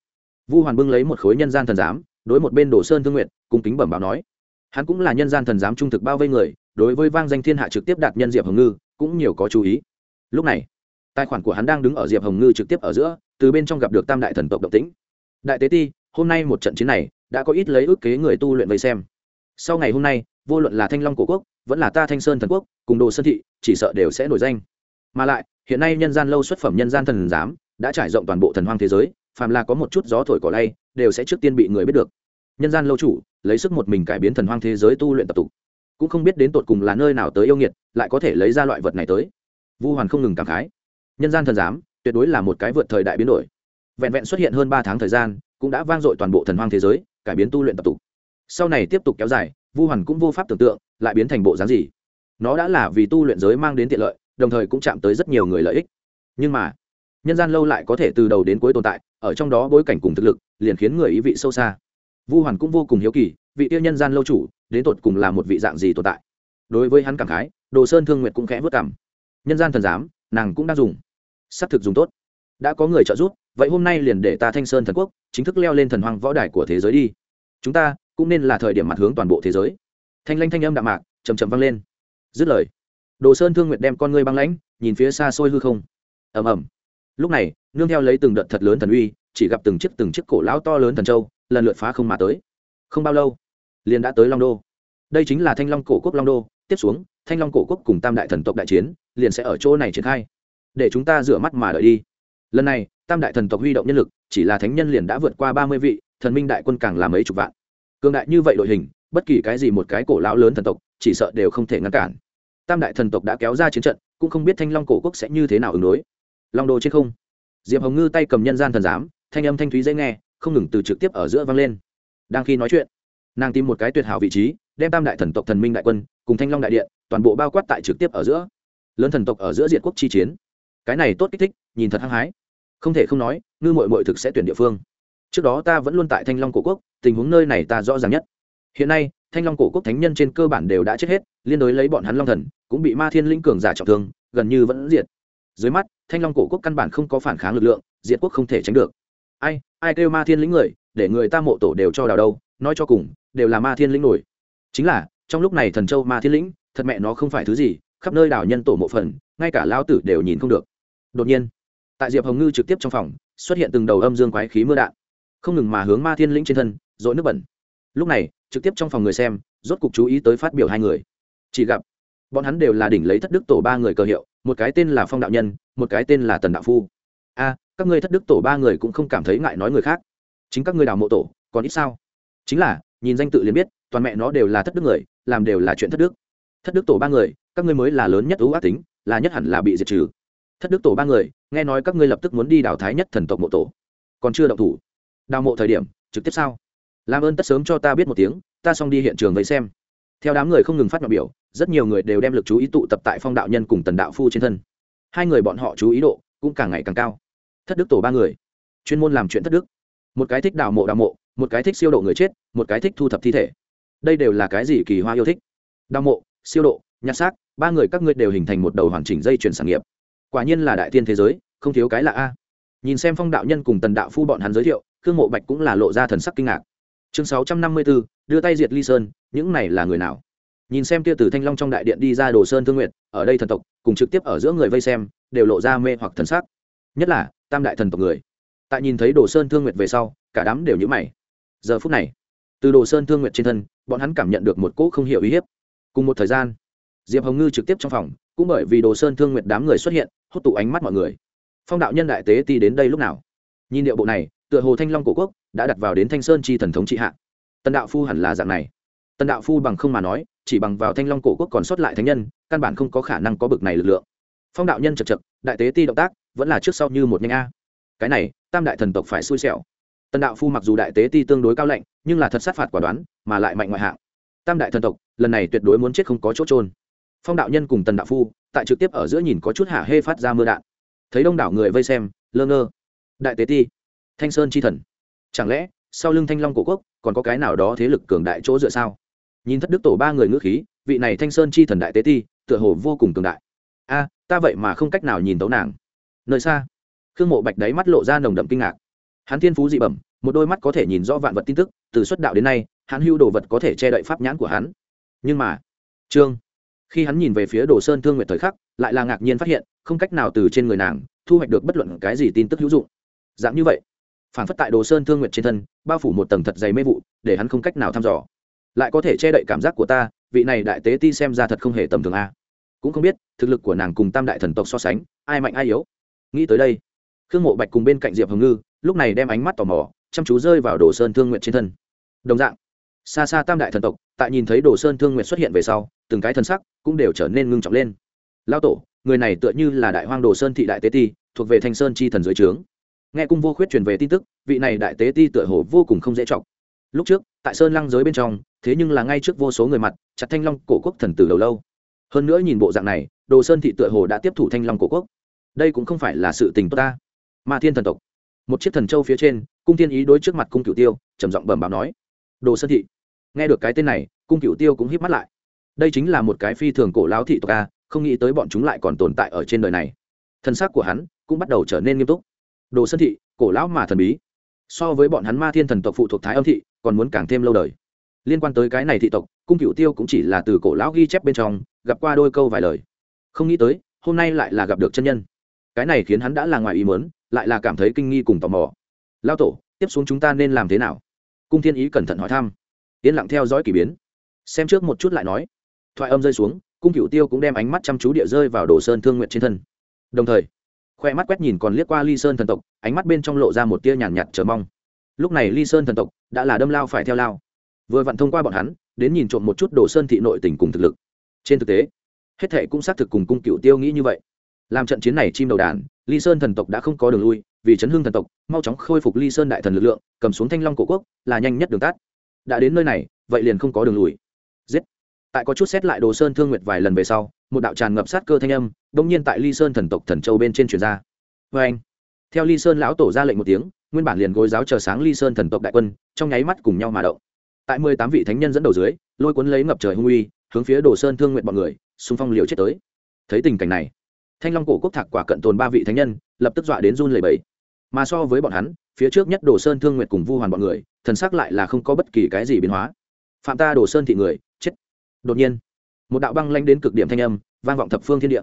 Vu hoàn bưng lấy một khối nhân gian thần giám, đối một bên đồ sơn thương nguyện cung kính bẩm báo nói. Hắn cũng là nhân gian thần giám trung thực bao vây người, đối với vang danh thiên hạ trực tiếp đạt nhân diệp hồng ngư, cũng nhiều có chú ý. Lúc này, tài khoản của hắn đang đứng ở diệp hồng ngư trực tiếp ở giữa, từ bên trong gặp được tam đại thần tộc độc tĩnh. Đại tế ti, hôm nay một trận chiến này, đã có ít lấy ước kế người tu luyện vây xem. Sau ngày hôm nay, vô luận là thanh long cổ quốc, vẫn là ta thanh sơn thần quốc, cùng đồ sơn thị chỉ sợ đều sẽ nổi danh. Mà lại, hiện nay nhân gian lâu xuất phẩm nhân gian thần giám đã trải rộng toàn bộ thần hoang thế giới, phàm là có một chút gió thổi cỏ lay, đều sẽ trước tiên bị người biết được. Nhân gian lâu chủ, lấy sức một mình cải biến thần hoang thế giới tu luyện tập tục. Cũng không biết đến tột cùng là nơi nào tới yêu nghiệt, lại có thể lấy ra loại vật này tới. Vu hoàn không ngừng cảm khái. Nhân gian thần giám, tuyệt đối là một cái vượt thời đại biến đổi. Vẹn vẹn xuất hiện hơn ba tháng thời gian, cũng đã vang dội toàn bộ thần hoang thế giới, cải biến tu luyện tập tục. Sau này tiếp tục kéo dài, vu hoàn cũng vô pháp tưởng tượng, lại biến thành bộ dáng gì nó đã là vì tu luyện giới mang đến tiện lợi, đồng thời cũng chạm tới rất nhiều người lợi ích. Nhưng mà, nhân gian lâu lại có thể từ đầu đến cuối tồn tại, ở trong đó bối cảnh cùng thực lực, liền khiến người ý vị sâu xa. Vu hoàn cũng vô cùng hiếu kỳ, vị tiêu nhân gian lâu chủ, đến tột cùng là một vị dạng gì tồn tại? Đối với hắn cảm khái, đồ sơn thương nguyệt cũng khẽ vất cảm nhân gian thần giám, nàng cũng đang dùng. S ắ c thực dùng tốt. Đã có người trợ giúp, vậy hôm nay liền để ta thanh sơn thần quốc chính thức leo lên thần hoang võ đài của thế giới đi. Chúng ta cũng nên là thời điểm mặt hướng toàn bộ thế giới. Thanh lanh thanh âm đạm mạc chầm chầm vang lên dứt lời, đồ sơn thương nguyệt đem con ngươi băng lãnh, nhìn phía xa xôi hư không. Ầm ầm. Lúc này, nương theo lấy từng đợt thật lớn thần uy, chỉ gặp từng chiếc từng chiếc cổ lão to lớn thần châu, lần lượt phá không mà tới. Không bao lâu, liền đã tới long đô. Đây chính là thanh long cổ quốc long đô. Tiếp xuống, thanh long cổ quốc cùng tam đại thần tộc đại chiến, liền sẽ ở chỗ này triển khai. Để chúng ta rửa mắt mà đợi đi. Lần này, tam đại thần tộc huy động nhân lực, chỉ là thánh nhân liền đã vượt qua ba mươi vị, thần minh đại quân càng làm mấy chục vạn. Cường đại như vậy đội hình, bất kỳ cái gì một cái cổ lão lớn thần tộc chỉ sợ đều không thể ngăn cản. Tam đại thần tộc đã kéo ra chiến trận, cũng không biết thanh long cổ quốc sẽ như thế nào ứng đối. Long đồ trên không. Diệp hồng ngư tay cầm nhân gian thần giám, thanh âm thanh thúy dễ nghe, không ngừng từ trực tiếp ở giữa vang lên. Đang khi nói chuyện, nàng tìm một cái tuyệt hảo vị trí, đem tam đại thần tộc thần minh đại quân cùng thanh long đại điện, toàn bộ bao quát tại trực tiếp ở giữa. Lớn thần tộc ở giữa diện quốc chi chiến. Cái này tốt kích thích, nhìn thật hăng hái. Không thể không nói, ngư mội mội thực sẽ tuyển địa phương. Trước đó ta vẫn luôn tại thanh long cổ quốc, tình huống nơi này ta rõ ràng nhất hiện nay, thanh long cổ quốc thánh nhân trên cơ bản đều đã chết hết, liên đối lấy bọn hắn long thần, cũng bị ma thiên linh cường giả trọng thương, gần như vẫn diệt. Dưới mắt, thanh long cổ quốc căn bản không có phản kháng lực lượng, diệt quốc không thể tránh được. Ai ai kêu ma thiên lĩnh người, để người ta mộ tổ đều cho đào đâu, nói cho cùng, đều là ma thiên lĩnh nổi. Chính là, trong lúc này thần châu ma thiên lĩnh thật mẹ nó không phải thứ gì, khắp nơi đào nhân tổ mộ phần, ngay cả lao tử đều nhìn không được. Đột nhiên, tại diệp hồng ngư trực tiếp trong phòng, xuất hiện từng đầu âm dương quái khí mưa đạn. Không ngừng mà hướng ma thiên lĩnh trên thân dội nước bẩn. Lúc này trực tiếp trong phòng người xem, rốt cục chú ý tới phát biểu hai người. Chỉ gặp, bọn hắn đều là đỉnh lấy thất đức tổ ba người cờ hiệu, một cái tên là phong đạo nhân, một cái tên là tần đạo phu. A, các ngươi thất đức tổ ba người cũng không cảm thấy ngại nói người khác. Chính các ngươi đào mộ tổ, còn ít sao? Chính là, nhìn danh tự liền biết, toàn mẹ nó đều là thất đức người, làm đều là chuyện thất đức. Thất đức tổ ba người, các ngươi mới là lớn nhất ưu ác tính, là nhất hẳn là bị diệt trừ. Thất đức tổ ba người, nghe nói các ngươi lập tức muốn đi đào thái nhất thần tộc mộ tổ. Còn chưa động thủ. Đào mộ thời điểm, trực tiếp sao? Làm ơn tất sớm cho ta biết một tiếng, ta xong đi hiện trường vậy xem. Theo đám người không ngừng phát biểu, rất nhiều người đều đem lực chú ý tụ tập tại phong đạo nhân cùng tần đạo phu trên thân. Hai người bọn họ chú ý độ cũng càng ngày càng cao. Thất đức tổ ba người, chuyên môn làm chuyện thất đức. Một cái thích đào mộ đào mộ, một cái thích siêu độ người chết, một cái thích thu thập thi thể. Đây đều là cái gì kỳ hoa yêu thích? Đào mộ, siêu độ, nhặt xác, ba người các ngươi đều hình thành một đầu hoàn chỉnh dây chuyển sản nghiệp. Quả nhiên là đại tiên thế giới, không thiếu cái là a. Nhìn xem phong đạo nhân cùng tần đạo phu bọn hắn giới thiệu, khương mộ bạch cũng là lộ ra thần sắc kinh ngạc chương sáu trăm năm mươi bốn đưa tay diệt ly sơn, những này là người nào? Nhìn xem kia từ thanh long trong đại điện đi ra đồ sơn thương nguyện ở đây thần tộc, cùng trực tiếp ở giữa người vây xem, đều lộ ra mê hoặc thần sắc. Nhất là, tam đại thần tộc người. Tại nhìn thấy đồ sơn thương nguyệt về sau, cả đám đều nhữ mày. Giờ phút này, từ đồ sơn thương nguyệt trên thân, bọn hắn cảm nhận được một cỗ không hiểu uy hiếp. Cùng một thời gian, diệp hồng ngư trực tiếp trong phòng, cũng bởi vì đồ sơn thương nguyệt đám người xuất hiện, hốt tụ ánh mắt mọi người. Phong đạo nhân đại tế ti đến đây lúc nào? Nhìn điệu bộ này, tựa hồ thanh long cổ quốc đã đặt vào đến thanh sơn chi thần thống trị hạ. Tần đạo phu hẳn là dạng này. Tần đạo phu bằng không mà nói, chỉ bằng vào thanh long cổ quốc còn sót lại thánh nhân, căn bản không có khả năng có bực này lực lượng. Phong đạo nhân chật chật đại tế ti động tác, vẫn là trước sau như một nhanh a. Cái này, tam đại thần tộc phải xui xẻo. Tần đạo phu mặc dù đại tế ti tương đối cao lạnh nhưng là thật sát phạt quả đoán, mà lại mạnh ngoại hạng. Tam đại thần tộc, lần này tuyệt đối muốn chết không có chỗ trôn phong đạo nhân cùng tần đạo phu, tại trực tiếp ở giữa nhìn có chút hạ hê phát ra mưa đạn. Thấy đông đảo người vây xem, lơ ngơ. Đại tế ti, thanh sơn chi thần chẳng lẽ, sau lưng thanh long cổ quốc, còn có cái nào đó thế lực cường đại chỗ dựa sao? Nhìn thất đức tổ ba người ngữ khí, vị này thanh sơn chi thần đại tế ti, tựa hồ vô cùng cường đại. A, ta vậy mà không cách nào nhìn tấu nàng. Nơi xa, khương mộ bạch đáy mắt lộ ra nồng đậm kinh ngạc. Hắn thiên phú dị bẩm, một đôi mắt có thể nhìn rõ vạn vật tin tức, từ xuất đạo đến nay, hắn hưu đồ vật có thể che đậy pháp nhãn của hắn. Nhưng mà, trương, khi hắn nhìn về phía đồ sơn thương nguyện thời khắc, lại là ngạc nhiên phát hiện, không cách nào từ trên người nàng, thu hoạch được bất luận cái gì tin tức hữu dụng. Dạng như vậy phản phất tại đồ sơn thương nguyện trên thân, bao phủ một tầng thật dày mê vụ, để hắn không cách nào thăm dò. Lại có thể che đậy cảm giác của ta, vị này đại tế ti xem ra thật không hề tầm thường a. Cũng không biết, thực lực của nàng cùng tam đại thần tộc so sánh, ai mạnh ai yếu. Nghĩ tới đây, khương mộ bạch cùng bên cạnh diệp hồng ngư, lúc này đem ánh mắt tò mò, chăm chú rơi vào đồ sơn thương nguyện trên thân. Đồng dạng, xa xa tam đại thần tộc, tại nhìn thấy đồ sơn thương nguyện xuất hiện về sau, từng cái thân sắc cũng đều trở nên ngưng trọng lên. Lao tổ, người này tựa như là đại hoang đồ sơn thị đại tế ti, thuộc về thanh sơn chi thần dưới trướng nghe cung vô khuyết truyền về tin tức, vị này đại tế ti tựa hồ vô cùng không dễ chọc. Lúc trước, tại sơn lăng giới bên trong, thế nhưng là ngay trước vô số người mặt, chặt thanh long cổ quốc thần tử đầu lâu. Hơn nữa nhìn bộ dạng này, đồ sơn thị tựa hồ đã tiếp thủ thanh long cổ quốc. Đây cũng không phải là sự tình tốt ta. Ma thiên thần tộc. Một chiếc thần châu phía trên, cung thiên ý đối trước mặt cung cửu tiêu, trầm giọng bẩm báo nói. Đồ sơn thị. Nghe được cái tên này, cung cửu tiêu cũng híp mắt lại. Đây chính là một cái phi thường cổ lão thị tộc a, không nghĩ tới bọn chúng lại còn tồn tại ở trên đời này. Thân xác của hắn cũng bắt đầu trở nên nghiêm túc đồ sơn thị, cổ lão mà thần bí. So với bọn hắn ma thiên thần tộc phụ thuộc thái âm thị, còn muốn càng thêm lâu đời. Liên quan tới cái này thị tộc, cung cựu tiêu cũng chỉ là từ cổ lão ghi chép bên trong, gặp qua đôi câu vài lời. Không nghĩ tới, hôm nay lại là gặp được chân nhân. Cái này khiến hắn đã là ngoài ý mớn lại là cảm thấy kinh nghi cùng tò mò. Lao tổ, tiếp xuống chúng ta nên làm thế nào? Cung thiên ý cẩn thận hỏi thăm. Yên lặng theo dõi k ỳ biến. Xem trước một chút lại nói. Thoại âm rơi xuống, cung cựu tiêu cũng đem ánh mắt chăm chú địa rơi vào đồ sơn thương nguyện trên thân. Đồng thời khoe mắt quét nhìn còn liếc qua ly sơn thần tộc ánh mắt bên trong lộ ra một tia nhàn nhạt, chờ mong. Lúc này ly sơn thần tộc đã là đâm lao phải theo lao. Vừa vặn thông qua bọn hắn đến nhìn trộm một chút đồ sơn thị nội tình cùng thực lực. Trên thực tế hết thệ cũng xác thực cùng cung cựu tiêu nghĩ như vậy. Làm trận chiến này chim đầu đàn ly sơn thần tộc đã không có đường lui vì chấn hương thần tộc mau chóng khôi phục ly sơn đại thần lực lượng cầm xuống thanh long cổ quốc là nhanh nhất đường tắt. Đã đến nơi này vậy liền không có đường lùi giết! Tại có chút xét lại đồ sơn thương nguyệt vài lần về sau, một đạo tràn ngập sát cơ thanh âm đông nhiên tại ly sơn thần tộc thần châu bên trên truyền ra. Vê anh theo ly sơn lão tổ ra lệnh một tiếng, nguyên bản liền gối giáo chờ sáng ly sơn thần tộc đại quân, trong nháy mắt cùng nhau mà động. Tại mười tám vị thánh nhân dẫn đầu dưới, lôi cuốn lấy ngập trời hung uy, hướng phía đồ sơn thương nguyện bọn người, xung phong liều chết tới. Thấy tình cảnh này, thanh long cổ quốc thạc quả cận tồn ba vị thánh nhân, lập tức dọa đến run lầy bẫy mà so với bọn hắn, phía trước nhất đồ sơn thương nguyện cùng vu hoàn bọn người, thần sắc lại là không có bất kỳ cái gì biến hóa. Phạm ta đồ sơn thị người đột nhiên, một đạo băng lanh đến cực điểm thanh âm vang vọng thập phương thiên địa.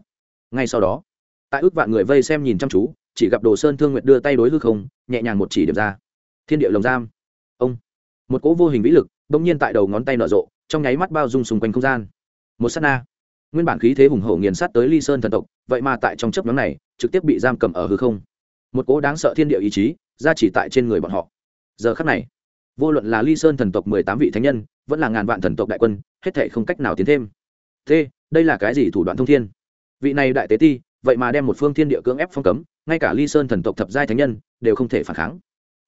Ngay sau đó, tại ước vạn người vây xem nhìn chăm chú, chỉ gặp đồ sơn thương nguyện đưa tay đối hư không, nhẹ nhàng một chỉ điểm ra. Thiên địa lồng giam. Ông, một cỗ vô hình vĩ lực bỗng nhiên tại đầu ngón tay nở rộ, trong nháy mắt bao dung xung quanh không gian. Một s á t na. Nguyên bản khí thế hùng hổ nghiền sát tới ly sơn thần tộc, vậy mà tại trong chấp nhóm này, trực tiếp bị giam cầm ở hư không. Một cỗ đáng sợ thiên địa ý chí, ra chỉ tại trên người bọn họ. Giờ khắc này, vô luận là ly sơn thần tộc mười tám vị thánh nhân vẫn là ngàn vạn thần tộc đại quân, hết thể không cách nào tiến thêm. Thế, đây là cái gì thủ đoạn thông thiên? Vị này đại tế ti, vậy mà đem một phương thiên địa cưỡng ép phong cấm, ngay cả ly sơn thần tộc thập giai thánh nhân, đều không thể phản kháng.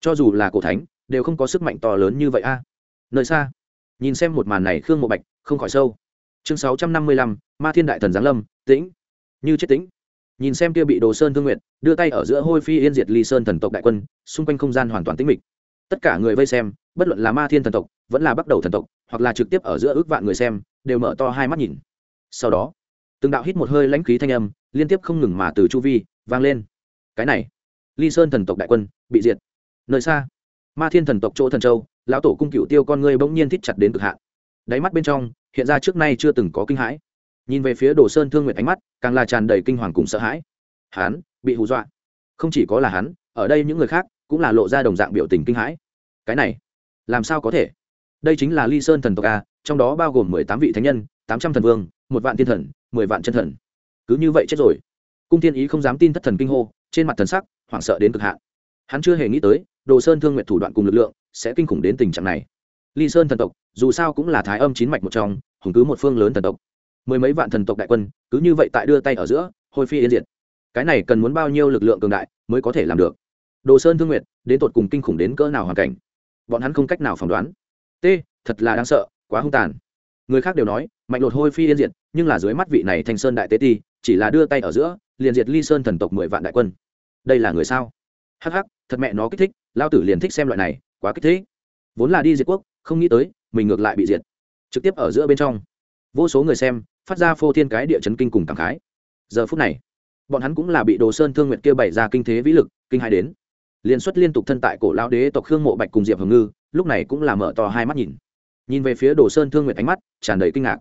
Cho dù là cổ thánh, đều không có sức mạnh to lớn như vậy a. Nơi xa, nhìn xem một màn này khương mộ bạch, không khỏi sâu. Chương sáu trăm năm mươi lăm, ma thiên đại thần giáng lâm, tĩnh. Như chết tĩnh. Nhìn xem kia bị đồ sơn thương nguyện, đưa tay ở giữa hôi phi yên diệt ly sơn thần tộc đại quân, xung quanh không gian hoàn toàn tĩnh mịch. Tất cả người vây xem bất luận là ma thiên thần tộc, vẫn là bắt đầu thần tộc, hoặc là trực tiếp ở giữa ước vạn người xem, đều mở to hai mắt nhìn. Sau đó, từng đạo hít một hơi lãnh khí thanh âm, liên tiếp không ngừng mà từ chu vi vang lên. Cái này, ly sơn thần tộc đại quân bị diệt. Nơi xa, ma thiên thần tộc chỗ thần châu, lão tổ cung cựu tiêu con ngươi bỗng nhiên thích chặt đến cực hạn. Đáy mắt bên trong, hiện ra trước nay chưa từng có kinh hãi. Nhìn về phía đồ sơn thương nguyện ánh mắt, càng là tràn đầy kinh hoàng cùng sợ hãi. Hắn bị hù dọa. Không chỉ có là hắn, ở đây những người khác cũng là lộ ra đồng dạng biểu tình kinh hãi. Cái này làm sao có thể? Đây chính là ly sơn thần tộc a, trong đó bao gồm mười tám vị thánh nhân, tám trăm thần vương, một vạn thiên thần, mười vạn chân thần. Cứ như vậy chết rồi. Cung thiên ý không dám tin thất thần kinh hô, trên mặt thần sắc hoảng sợ đến cực hạn. Hắn chưa hề nghĩ tới, đồ sơn thương nguyện thủ đoạn cùng lực lượng sẽ kinh khủng đến tình trạng này. Ly sơn thần tộc, dù sao cũng là thái âm chín mạch một trong, hùng cứ một phương lớn thần tộc. Mười mấy vạn thần tộc đại quân, cứ như vậy tại đưa tay ở giữa hồi phi yên diệt. Cái này cần muốn bao nhiêu lực lượng cường đại mới có thể làm được? Đồ sơn thương nguyện đến tột cùng kinh khủng đến cỡ nào hoàn cảnh? Bọn hắn không cách nào phỏng đoán. T, thật là đáng sợ, quá hung tàn. Người khác đều nói, mạnh lột hôi phi yên diệt, nhưng là dưới mắt vị này thanh sơn đại tế ti, chỉ là đưa tay ở giữa, liền diệt ly sơn thần tộc mười vạn đại quân. Đây là người sao? Hắc hắc, thật mẹ nó kích thích, lao tử liền thích xem loại này, quá kích thích. Vốn là đi diệt quốc, không nghĩ tới, mình ngược lại bị diệt. Trực tiếp ở giữa bên trong. Vô số người xem, phát ra phô thiên cái địa chấn kinh cùng cảm khái. Giờ phút này, bọn hắn cũng là bị đồ sơn thương nguyện kia bày ra kinh thế vĩ lực, kinh hai đến liên xuất liên tục thân tại cổ lao đế tộc khương mộ bạch cùng diệp hồng ngư, lúc này cũng là mở to hai mắt nhìn. Nhìn về phía đồ sơn thương nguyện ánh mắt, tràn đầy kinh ngạc.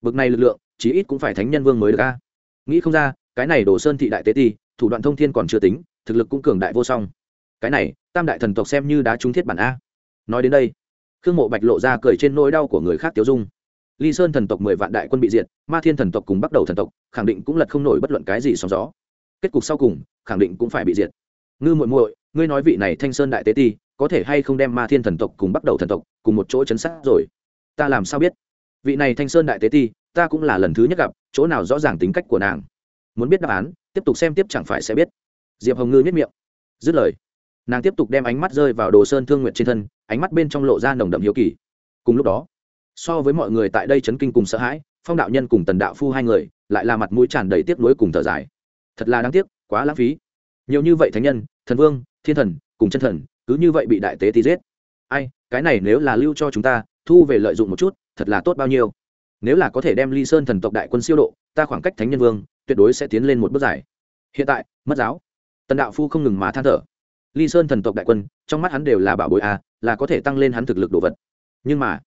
Bực này lực lượng, chí ít cũng phải thánh nhân vương mới được a. Nghĩ không ra, cái này đồ sơn thị đại tế ti, thủ đoạn thông thiên còn chưa tính, thực lực cũng cường đại vô song. Cái này, tam đại thần tộc xem như đã trúng thiết bản a. Nói đến đây, khương mộ bạch lộ ra cười trên nỗi đau của người khác tiêu dung. Ly sơn thần tộc mười vạn đại quân bị diệt, ma thiên thần tộc cùng bắt đầu thần tộc, khẳng định cũng lật không nổi bất luận cái gì sóng gió. Kết cục sau cùng, khẳng định cũng phải bị diệt. Ngư muội muội ngươi nói vị này thanh sơn đại tế ti, có thể hay không đem ma thiên thần tộc cùng bắt đầu thần tộc cùng một chỗ chấn sát rồi? Ta làm sao biết? Vị này thanh sơn đại tế ti, ta cũng là lần thứ nhất gặp, chỗ nào rõ ràng tính cách của nàng? Muốn biết đáp án, tiếp tục xem tiếp chẳng phải sẽ biết. Diệp hồng ngư nhất miệng. Dứt lời, nàng tiếp tục đem ánh mắt rơi vào đồ sơn thương nguyện trên thân, ánh mắt bên trong lộ ra nồng đậm hiếu kỳ. Cùng lúc đó, so với mọi người tại đây chấn kinh cùng sợ hãi, phong đạo nhân cùng tần đạo phu hai người lại là mặt mũi tràn đầy tiếc nuối cùng thở dài. Thật là đáng tiếc, quá lãng phí. Nhiều như vậy thánh nhân, thần vương thiên thần, cùng chân thần, cứ như vậy bị đại tế tí giết. Ai, cái này nếu là lưu cho chúng ta, thu về lợi dụng một chút, thật là tốt bao nhiêu. Nếu là có thể đem ly sơn thần tộc đại quân siêu độ, ta khoảng cách thánh nhân vương, tuyệt đối sẽ tiến lên một bước dài hiện tại, mất giáo. Tần đạo phu không ngừng mà than thở. Ly sơn thần tộc đại quân, trong mắt hắn đều là bảo bội a, là có thể tăng lên hắn thực lực đồ vật. Nhưng mà,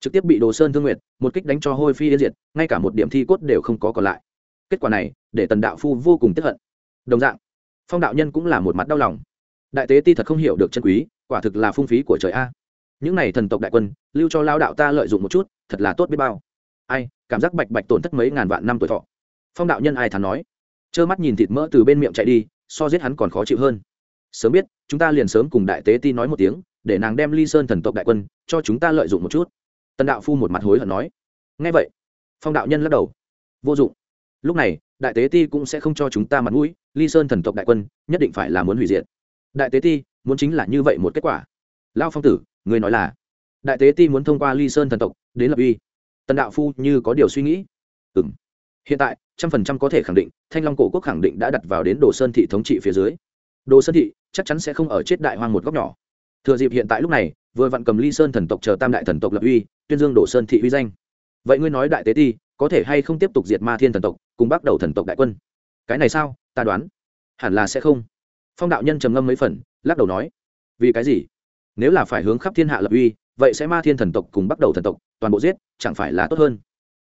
trực tiếp bị đồ sơn thương nguyện một kích đánh cho hôi phi yên diệt, ngay cả một điểm thi cốt đều không có còn lại. Kết quả này, để tần đạo phu vô cùng tiếp hận. Đồng dạng, phong đạo nhân cũng là một mặt đau lòng đại tế ti thật không hiểu được chân quý, quả thực là phung phí của trời a. Những này thần tộc đại quân, lưu cho lao đạo ta lợi dụng một chút, thật là tốt biết bao. Ai, cảm giác bạch bạch tổn thất mấy ngàn vạn năm tuổi thọ. Phong đạo nhân ai thắn nói. Trơ mắt nhìn thịt mỡ từ bên miệng chạy đi, so giết hắn còn khó chịu hơn. Sớm biết, chúng ta liền sớm cùng đại tế ti nói một tiếng, để nàng đem ly sơn thần tộc đại quân, cho chúng ta lợi dụng một chút. Tần đạo phu một mặt hối hận nói. Ngay vậy, phong đạo nhân lắc đầu. Vô dụng. Lúc này, đại tế ti cũng sẽ không cho chúng ta mặt mũi, ly sơn thần tộc đại quân, nhất định phải là muốn hủy diệt đại tế ti, muốn chính là như vậy một kết quả. Lao phong tử người nói là. Đại tế ti muốn thông qua ly sơn thần tộc, đến lập uy. Tần đạo phu như có điều suy nghĩ. Ừ m hiện tại, trăm phần trăm có thể khẳng định, thanh long cổ quốc khẳng định đã đặt vào đến đồ sơn thị thống trị phía dưới. Đồ sơn thị chắc chắn sẽ không ở chết đại hoang một góc nhỏ. Thừa dịp hiện tại lúc này, vừa vặn cầm ly sơn thần tộc chờ tam đại thần tộc lập uy, tuyên dương đồ sơn thị uy danh. Vậy ngươi nói đại tế ti, có thể hay không tiếp tục diệt ma thiên thần tộc, cùng bắt đầu thần tộc đại quân? Cái này sao? Ta đoán, hẳn là sẽ không phong đạo nhân trầm ngâm mấy phần lắc đầu nói vì cái gì? Nếu là phải hướng khắp thiên hạ lập uy vậy sẽ ma thiên thần tộc cùng bắt đầu thần tộc toàn bộ giết chẳng phải là tốt hơn?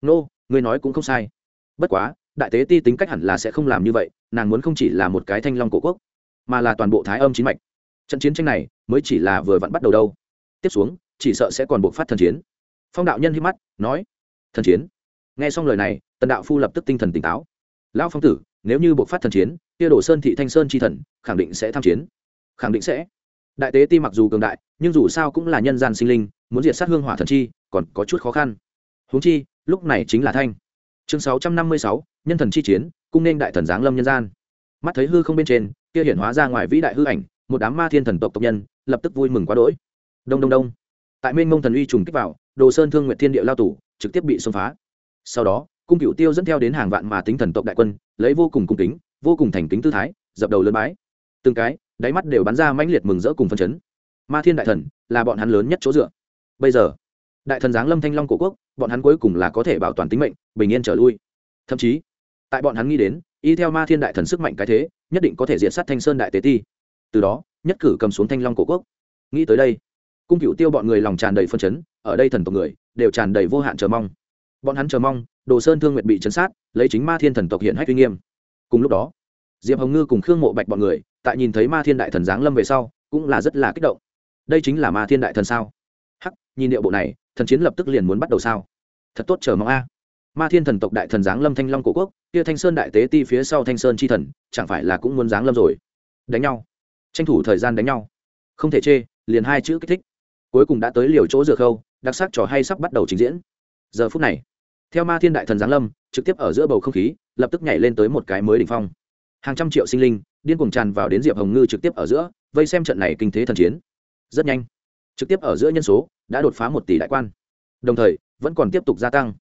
Nô、no, ngươi nói cũng không sai. Bất quá đại tế ti tính cách hẳn là sẽ không làm như vậy nàng muốn không chỉ là một cái thanh long cổ quốc mà là toàn bộ thái âm chín mạch. Trận chiến tranh này mới chỉ là vừa vặn bắt đầu đâu. Tiếp xuống chỉ sợ sẽ còn buộc phát thần chiến. Phong đạo nhân hít mắt nói thần chiến? Nghe xong lời này tần đạo phu lập tức tinh thần tỉnh táo lão phong tử, nếu như buộc phát thần chiến, kia đổ sơn thị thanh sơn chi thần, khẳng định sẽ tham chiến. Khẳng định sẽ. Đại tế ti mặc dù cường đại, nhưng dù sao cũng là nhân gian sinh linh, muốn diệt sát hương hỏa thần chi, còn có chút khó khăn. Huống chi, lúc này chính là thanh. Chương sáu trăm năm mươi sáu, nhân thần chi chiến, cung nên đại thần giáng lâm nhân gian. Mắt thấy hư không bên trên, kia hiển hóa ra ngoài vĩ đại hư ảnh, một đám ma thiên thần tộc tộc nhân, lập tức vui mừng quá đỗi. Đông đông đông. Tại mênh mông thần uy trùng kích vào, đồ sơn thương nguyện thiên địa lao tủ trực tiếp bị xông phá. Sau đó cung cựu tiêu dẫn theo đến hàng vạn mà tính thần tộc đại quân, lấy vô cùng cung kính, vô cùng thành kính tư thái, dập đầu lớn bái. Từng cái, đáy mắt đều bắn ra mãnh liệt mừng rỡ cùng phân chấn. Ma thiên đại thần là bọn hắn lớn nhất chỗ dựa. Bây giờ, đại thần giáng lâm thanh long cổ quốc, bọn hắn cuối cùng là có thể bảo toàn tính mệnh, bình yên trở lui. Thậm chí, tại bọn hắn nghĩ đến, y theo ma thiên đại thần sức mạnh cái thế, nhất định có thể diệt sát thanh sơn đại tế ti. Từ đó, nhất cử cầm xuống thanh long cổ quốc. Nghĩ tới đây, cung cựu tiêu bọn người lòng tràn đầy phân chấn, ở đây thần tộc người, đều tràn đầy vô hạn chờ mong bọn hắn chờ mong, đồ sơn thương nguyện bị chấn sát, lấy chính ma thiên thần tộc hiện hách uy nghiêm. Cùng lúc đó, diệp hồng ngư cùng khương mộ bạch bọn người, tại nhìn thấy ma thiên đại thần giáng lâm về sau, cũng là rất là kích động. Đây chính là ma thiên đại thần sao? Hắc, nhìn điệu bộ này, thần chiến lập tức liền muốn bắt đầu sao? Thật tốt chờ mong a. Ma thiên thần tộc đại thần giáng lâm thanh long cổ quốc, kia thanh sơn đại tế ti phía sau thanh sơn chi thần, chẳng phải là cũng muốn giáng lâm rồi? Đánh nhau. Tranh thủ thời gian đánh nhau. Không thể chê, liền hai chữ kích thích. Cuối cùng đã tới liều chỗ dựa khâu, đặc sắc trò hay sắp bắt đầu trình diễn. Giờ phút này theo ma thiên đại thần giáng lâm, trực tiếp ở giữa bầu không khí, lập tức nhảy lên tới một cái mới đỉnh phong. Hàng trăm triệu sinh linh, điên cuồng tràn vào đến diệp hồng ngư trực tiếp ở giữa, vây xem trận này kinh thế thần chiến. Rất nhanh, trực tiếp ở giữa nhân số đã đột phá một tỷ đại quan. Đồng thời, vẫn còn tiếp tục gia tăng.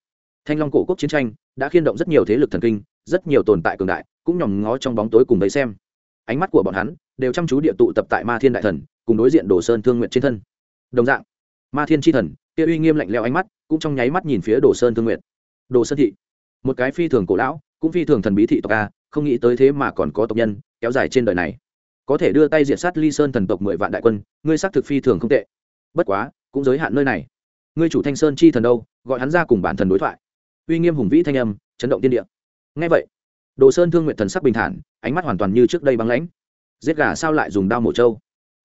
Thanh long cổ quốc chiến tranh đã khiên động rất nhiều thế lực thần kinh, rất nhiều tồn tại cường đại cũng nhòm ngó trong bóng tối cùng vây xem. Ánh mắt của bọn hắn đều chăm chú địa tụ tập tại ma thiên đại thần, cùng đối diện đồ sơn thương nguyện trên thân. Đồng dạng, ma thiên tri thần kia uy nghiêm lạnh leo ánh mắt cũng trong nháy mắt nhìn phía đồ sơn thương nguyện đồ sơn thị. Một cái phi thường cổ lão, cũng phi thường thần bí thị tộc a, không nghĩ tới thế mà còn có tộc nhân, kéo dài trên đời này. Có thể đưa tay diệt sát ly sơn thần tộc mười vạn đại quân, ngươi xác thực phi thường không tệ. Bất quá, cũng giới hạn nơi này. Ngươi chủ thanh sơn chi thần đâu, gọi hắn ra cùng bản thần đối thoại. Uy nghiêm hùng vĩ thanh âm, chấn động tiên địa. Ngay vậy, đồ sơn thương nguyện thần sắc bình thản, ánh mắt hoàn toàn như trước đây băng lãnh. Giết gà sao lại dùng đao mổ trâu?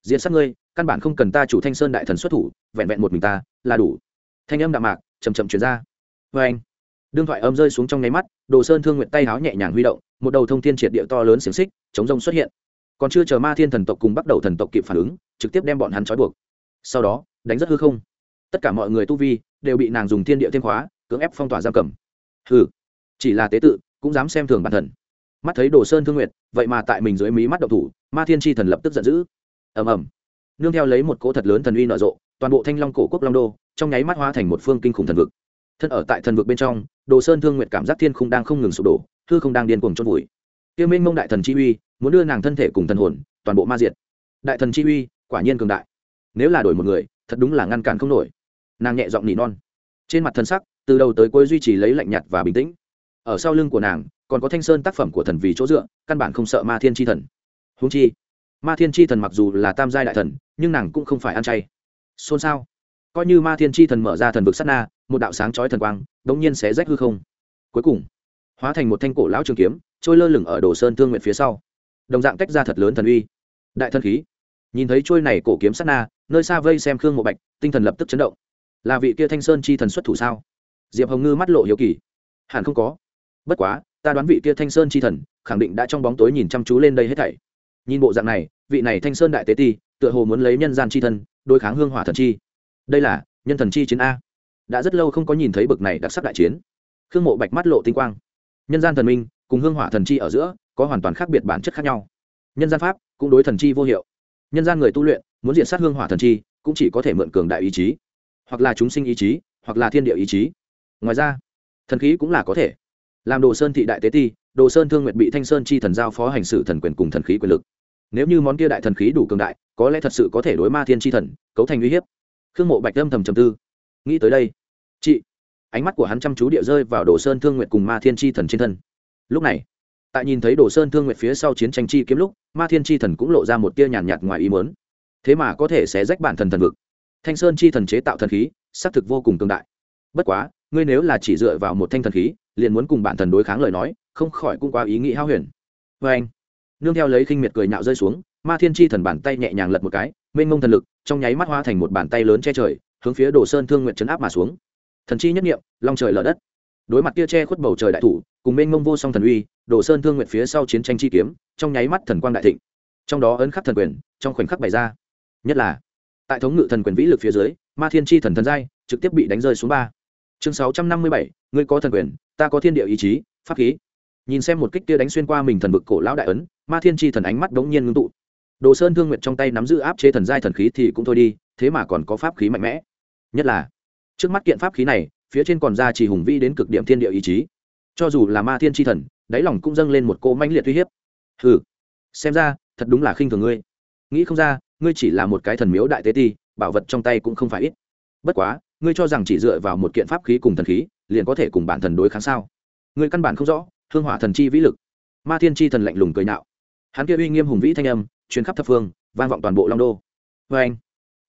Diễn sát ngươi, căn bản không cần ta chủ thanh sơn đại thần xuất thủ, vẹn vẹn một mình ta, là đủ. Thanh âm đạm mạc chầm chậm chuyển ra. Vê anh đương thoại âm rơi xuống trong nháy mắt đồ sơn thương nguyện tay háo nhẹ nhàng huy động một đầu thông thiên triệt địa to lớn xiềng xích chống rông xuất hiện. Còn chưa chờ ma thiên thần tộc cùng bắt đầu thần tộc kịp phản ứng trực tiếp đem bọn hắn trói buộc. Sau đó đánh rất hư không. Tất cả mọi người tu vi đều bị nàng dùng thiên địa thêm khóa cưỡng ép phong tỏa giam cầm. Hừ chỉ là tế tự cũng dám xem thường bản thần. Mắt thấy đồ sơn thương nguyện, vậy mà tại mình dưới mí mắt độc thủ ma thiên tri thần lập tức giận dữ. Ầm ầm. Nương theo lấy một cỗ thật lớn thần uy nở rộ toàn bộ thanh long cổ quốc long đô trong nháy mắt hóa thành một phương kinh khủng thần vực. Thân ở tại thần vực bên trong đồ sơn thương nguyệt cảm giác thiên không đang không ngừng sụp đổ thư không đang điên cuồng chôn vùi. Tiêu minh mông đại thần chi uy, muốn đưa nàng thân thể cùng thần hồn, toàn bộ ma diệt. Đại thần chi uy, quả nhiên cường đại. Nếu là đổi một người, thật đúng là ngăn cản không nổi. Nàng nhẹ giọng nỉ non. Trên mặt thân sắc, từ đầu tới cuối duy trì lấy lạnh nhạt và bình tĩnh. Ở sau lưng của nàng, còn có thanh sơn tác phẩm của thần vì chỗ dựa, căn bản không sợ ma thiên tri thần. Húng chi, ma thiên tri thần mặc dù là tam giai đại thần, nhưng nàng cũng không phải ăn chay. Xôn xao. Coi như ma thiên tri thần mở ra thần vực sát na, một đạo sáng chói thần quang đống nhiên sẽ rách hư không. Cuối cùng, hóa thành một thanh cổ lão trường kiếm, trôi lơ lửng ở đồ sơn thương nguyện phía sau. Đồng dạng tách ra thật lớn thần uy. Đại thần khí. Nhìn thấy trôi này cổ kiếm sát na, nơi xa vây xem khương mộ bạch, tinh thần lập tức chấn động. Là vị kia thanh sơn chi thần xuất thủ sao? Diệp hồng ngư mắt lộ hiếu kỳ. Hẳn không có. Bất quá, ta đoán vị kia thanh sơn chi thần, khẳng định đã trong bóng tối nhìn chăm chú lên đây hết thảy. Nhìn bộ dạng này, vị này thanh sơn đại tế ti, tựa hồ muốn lấy nhân gian chi thân đối kháng hương hỏa thần chi. Đây là nhân thần chi chiến a đã rất lâu không có nhìn thấy bực này đặc sắc đại chiến. Khương mộ bạch mắt lộ tinh quang. Nhân gian thần minh cùng hương hỏa thần chi ở giữa có hoàn toàn khác biệt bản chất khác nhau. Nhân gian pháp cũng đối thần chi vô hiệu. Nhân gian người tu luyện muốn diện sát hương hỏa thần chi cũng chỉ có thể mượn cường đại ý chí, hoặc là chúng sinh ý chí, hoặc là thiên địa ý chí. Ngoài ra, thần khí cũng là có thể. Làm đồ sơn thị đại tế ti, đồ sơn thương nguyện bị thanh sơn chi thần giao phó hành xử thần quyền cùng thần khí quyền lực. Nếu như món kia đại thần khí đủ cường đại, có lẽ thật sự có thể đối ma thiên chi thần cấu thành uy hiếp. Khương mộ bạch âm thầm trầm tư nghĩ tới đây, chị, ánh mắt của hắn chăm chú địa rơi vào đồ sơn thương nguyện cùng ma thiên chi thần trên thân. Lúc này, tại nhìn thấy đồ sơn thương nguyện phía sau chiến tranh chi kiếm lúc, ma thiên chi thần cũng lộ ra một tia nhàn nhạt ngoài ý mớn thế mà có thể sẽ rách bản thần thần vực. Thanh sơn chi thần chế tạo thần khí, xác thực vô cùng cường đại. Bất quá, ngươi nếu là chỉ dựa vào một thanh thần khí, liền muốn cùng bản thần đối kháng lời nói, không khỏi cũng quá ý nghĩ hao huyền. Vê anh, nương theo lấy khinh miệt cười nạo rơi xuống, ma thiên chi thần bàn tay nhẹ nhàng lật một cái, mênh mông thần lực, trong nháy mắt hoa thành một bàn tay lớn che trời hướng phía đồ sơn thương nguyện chấn áp mà xuống. Thần chi nhất nghiệm long trời lở đất. Đối mặt kia che khuất bầu trời đại thủ, cùng mênh mông vô song thần uy, đồ sơn thương nguyện phía sau chiến tranh chi kiếm, trong nháy mắt thần quang đại thịnh. Trong đó ấn khắc thần quyền, trong khoảnh khắc bày ra. Nhất là, tại thống ngự thần quyền vĩ lực phía dưới, ma thiên chi thần thần giai, trực tiếp bị đánh rơi xuống ba. Chương sáu trăm năm mươi bảy, ngươi có thần quyền, ta có thiên địa ý chí, pháp khí. Nhìn xem một kích kia đánh xuyên qua mình thần vực cổ lão đại ấn, ma thiên chi thần ánh mắt đống nhiên ngưng tụ. Đồ sơn thương nguyệt trong tay nắm giữ áp chế thần giai thần khí thì cũng thôi đi, thế mà còn có pháp khí mạnh mẽ nhất là, trước mắt kiện pháp khí này, phía trên còn ra chỉ hùng vĩ đến cực điểm thiên địa ý chí. Cho dù là ma thiên chi thần, đáy lòng cũng dâng lên một cô mãnh liệt uy hiếp. Hừ, xem ra, thật đúng là khinh thường ngươi. Nghĩ không ra, ngươi chỉ là một cái thần miếu đại tế ti, bảo vật trong tay cũng không phải ít. Bất quá, ngươi cho rằng chỉ dựa vào một kiện pháp khí cùng thần khí, liền có thể cùng bản thần đối kháng sao? Ngươi căn bản không rõ, hương hỏa thần chi vĩ lực. Ma thiên chi thần lạnh lùng cười nạo hắn kia uy nghiêm hùng vĩ thanh âm chuyến khắp thập phương, vang vọng toàn bộ long đô. Vê anh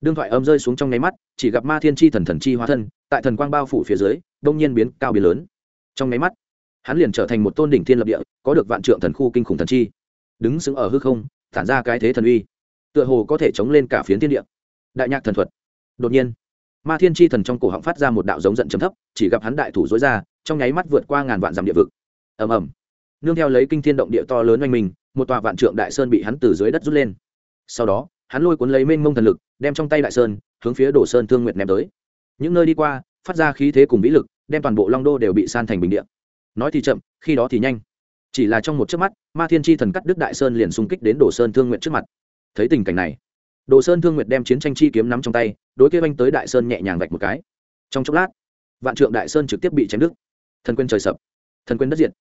đương thoại âm rơi xuống trong nháy mắt chỉ gặp ma thiên chi thần thần chi hóa thân, tại thần quang bao phủ phía dưới, đông nhiên biến cao biến lớn. Trong nháy mắt, hắn liền trở thành một tôn đỉnh thiên lập địa, có được vạn trượng thần khu kinh khủng thần chi. Đứng sững ở hư không tản ra cái thế thần uy, tựa hồ có thể chống lên cả phiến thiên địa. Đại nhạc thần thuật. Đột nhiên, ma thiên chi thần trong cổ họng phát ra một đạo giống giận chấm thấp, chỉ gặp hắn đại thủ dối ra, trong nháy mắt vượt qua ngàn vạn dặm địa vực. Ầm ầm. Nương theo lấy kinh thiên động địa to lớn oanh mình một tòa vạn trượng đại sơn bị hắn từ dưới đất rút lên. Sau đó, hắn lôi cuốn lấy mênh mông thần lực, đem trong tay đại sơn hướng phía đổ sơn thương nguyệt ném tới. Những nơi đi qua, phát ra khí thế cùng vĩ lực, đem toàn bộ long đô đều bị san thành bình địa. Nói thì chậm, khi đó thì nhanh. Chỉ là trong một chớp mắt, ma thiên chi thần cắt đức đại sơn liền xung kích đến đổ sơn thương nguyện trước mặt. Thấy tình cảnh này, đồ sơn thương nguyệt đem chiến tranh chi kiếm nắm trong tay, đối kế anh tới đại sơn nhẹ nhàng vạch một cái. Trong chốc lát, vạn trượng đại sơn trực tiếp bị chém đứt. Thần quyền trời sập, thần quyền đất diệt.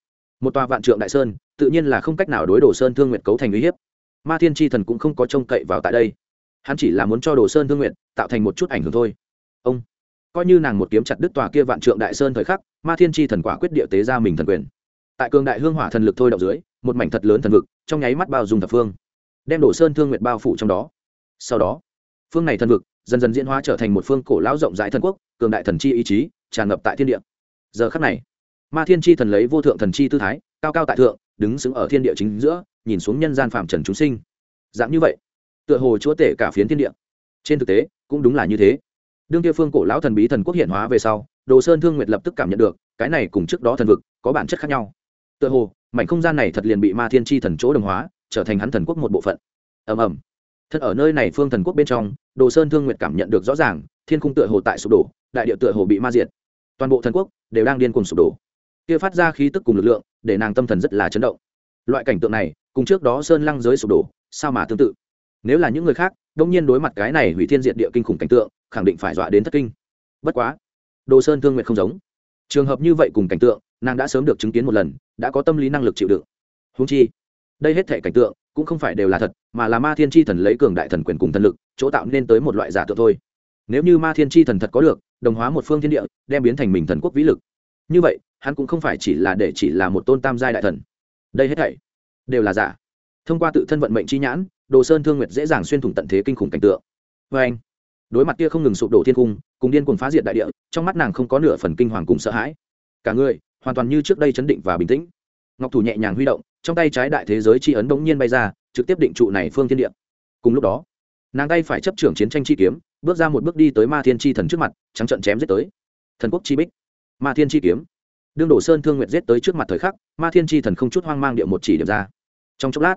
Một tòa vạn trượng đại sơn, tự nhiên là không cách nào đối đồ sơn thương nguyệt cấu thành uy hiếp. Ma thiên tri thần cũng không có trông cậy vào tại đây hắn chỉ là muốn cho đồ sơn thương nguyện, tạo thành một chút ảnh hưởng thôi. Ông, coi như nàng một kiếm chặt đứt tòa kia vạn trượng đại sơn thời khắc, ma thiên tri thần quả quyết địa tế ra mình thần quyền. Tại cường đại hương hỏa thần lực thôi động dưới, một mảnh thật lớn thần vực, trong nháy mắt bao dùng thập phương, đem đồ sơn thương nguyện bao phủ trong đó. Sau đó, phương này thần vực dần dần diễn hóa trở thành một phương cổ lão rộng rãi thần quốc, cường đại thần chi ý chí tràn ngập tại thiên địa. Giờ khắc này, ma thiên chi thần lấy vô thượng thần chi tư thái, cao cao tại thượng, đứng xứng ở thiên địa chính giữa, nhìn xuống nhân gian phạm trần chúng sinh. Dạng như vậy tựa hồ chúa tể cả phiến thiên địa. Trên thực tế, cũng đúng là như thế. Đương kia phương cổ lão thần bí thần quốc hiện hóa về sau, đồ sơn thương nguyệt lập tức cảm nhận được, cái này cùng trước đó thần vực, có bản chất khác nhau. Tựa hồ, mảnh không gian này thật liền bị ma thiên chi thần chỗ đồng hóa, trở thành hắn thần quốc một bộ phận. Ầm ầm. Thật ở nơi này phương thần quốc bên trong, đồ sơn thương nguyệt cảm nhận được rõ ràng, thiên khung tựa hồ tại sụp đổ, đại địa tựa hồ bị ma diệt. Toàn bộ thần quốc đều đang điên cuồng sụp đổ. Kia phát ra khí tức cùng lực lượng, để nàng tâm thần rất là chấn động. Loại cảnh tượng này, cùng trước đó sơn lăng giới sụp đổ, sao mà tương tự? Nếu là những người khác đông nhiên đối mặt cái này hủy thiên diện địa kinh khủng cảnh tượng, khẳng định phải dọa đến thất kinh. Bất quá, đồ sơn thương nguyện không giống. Trường hợp như vậy cùng cảnh tượng, nàng đã sớm được chứng kiến một lần, đã có tâm lý năng lực chịu đựng. Húng chi, đây hết thể cảnh tượng cũng không phải đều là thật, mà là ma thiên tri thần lấy cường đại thần quyền cùng thần lực, chỗ tạo nên tới một loại giả tượng thôi. Nếu như ma thiên tri thần thật có được, đồng hóa một phương thiên địa, đem biến thành mình thần quốc vĩ lực. Như vậy, hắn cũng không phải chỉ là để chỉ là một tôn tam giai đại thần. Đây hết thảy đều là giả. Thông qua tự thân vận mệnh chi nhãn đồ sơn thương nguyệt dễ dàng xuyên thủng tận thế kinh khủng cảnh tượng. Vê anh, đối mặt kia không ngừng sụp đổ thiên cung, cùng điên cuồng phá diệt đại địa, trong mắt nàng không có nửa phần kinh hoàng cùng sợ hãi. Cả người, hoàn toàn như trước đây chấn định và bình tĩnh. Ngọc thủ nhẹ nhàng huy động, trong tay trái đại thế giới chi ấn bỗng nhiên bay ra, trực tiếp định trụ này phương thiên địa. Cùng lúc đó, nàng tay phải chấp trưởng chiến tranh chi kiếm, bước ra một bước đi tới ma thiên chi thần trước mặt, trắng trận chém giết tới. Thần quốc chi bích. Ma thiên chi kiếm. Đương đổ sơn thương nguyện giết tới trước mặt thời khắc, ma thiên chi thần không chút hoang mang địa một chỉ điểm ra. Trong chốc lát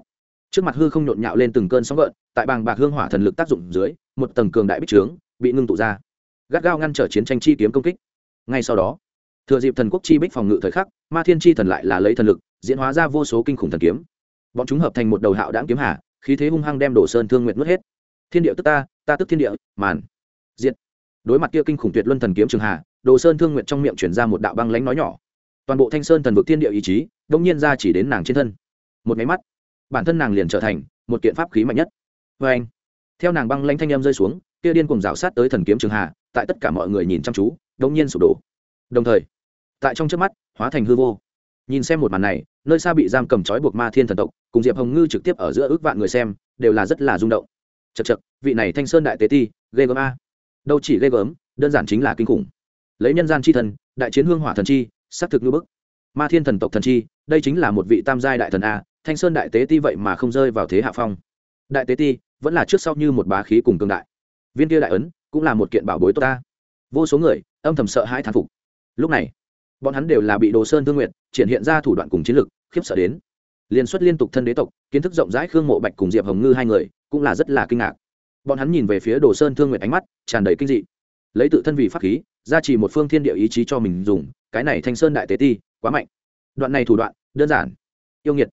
trước mặt hư không nhộn nhạo lên từng cơn sóng gợn, tại bàng bạc hương hỏa thần lực tác dụng dưới, một tầng cường đại bích trướng bị ngưng tụ ra. Gắt gao ngăn trở chiến tranh chi kiếm công kích. Ngay sau đó, thừa dịp thần quốc chi bích phòng ngự thời khắc, ma thiên chi thần lại là lấy thần lực, diễn hóa ra vô số kinh khủng thần kiếm. Bọn chúng hợp thành một đầu hạo đáng kiếm hà, khí thế hung hăng đem đổ sơn thương nguyện nuốt hết. Thiên địa tức ta ta tức thiên địa, màn diện đối mặt kia kinh khủng tuyệt luân thần kiếm trường hà, đồ sơn thương nguyện trong miệng chuyển ra một đạo băng lánh nói nhỏ. Toàn bộ thanh sơn thần vực thiên địa ý chí, đông nhiên ra chỉ đến nàng trên thân. Một máy mắt bản thân nàng liền trở thành một kiện pháp khí mạnh nhất. Vê anh, theo nàng băng lanh thanh em rơi xuống, kia điên cùng rào sát tới thần kiếm trường hà, tại tất cả mọi người nhìn chăm chú đông nhiên sụp đổ. Đồng thời, tại trong trước mắt, hóa thành hư vô. Nhìn xem một màn này, nơi xa bị giam cầm trói buộc ma thiên thần tộc, cùng diệp hồng ngư trực tiếp ở giữa ước vạn người xem, đều là rất là rung động. Chật chật vị này thanh sơn đại tế ti, ghê gớm a. Đâu chỉ ghê gớm, đơn giản chính là kinh khủng. Lấy nhân gian c h i thần, đại chiến hương hỏa thần chi, xác thực như bức ma thiên thần tộc thần chi, đây chính là một vị tam giai đại thần a, thanh sơn đại tế ti vậy mà không rơi vào thế hạ phong. Đại tế ti, vẫn là trước sau như một bá khí cùng cương đại. Viên kia đại ấn, cũng là một kiện bảo bối tốt ta. Vô số người, âm thầm sợ hãi thán phục. Lúc này, bọn hắn đều là bị đồ sơn thương nguyện, triển hiện ra thủ đoạn cùng chiến lực, khiếp sợ đến. Liên xuất liên tục thân đế tộc, kiến thức rộng rãi khương mộ bạch cùng diệp hồng ngư hai người, cũng là rất là kinh ngạc. Bọn hắn nhìn về phía đồ sơn thương nguyện ánh mắt, tràn đầy kinh dị. Lấy tự thân vị pháp khí ra chỉ một phương thiên địa ý chí cho mình dùng, cái này thanh sơn đại tế ti quá mạnh. Đoạn này thủ đoạn, đơn giản. Yêu nghiệt.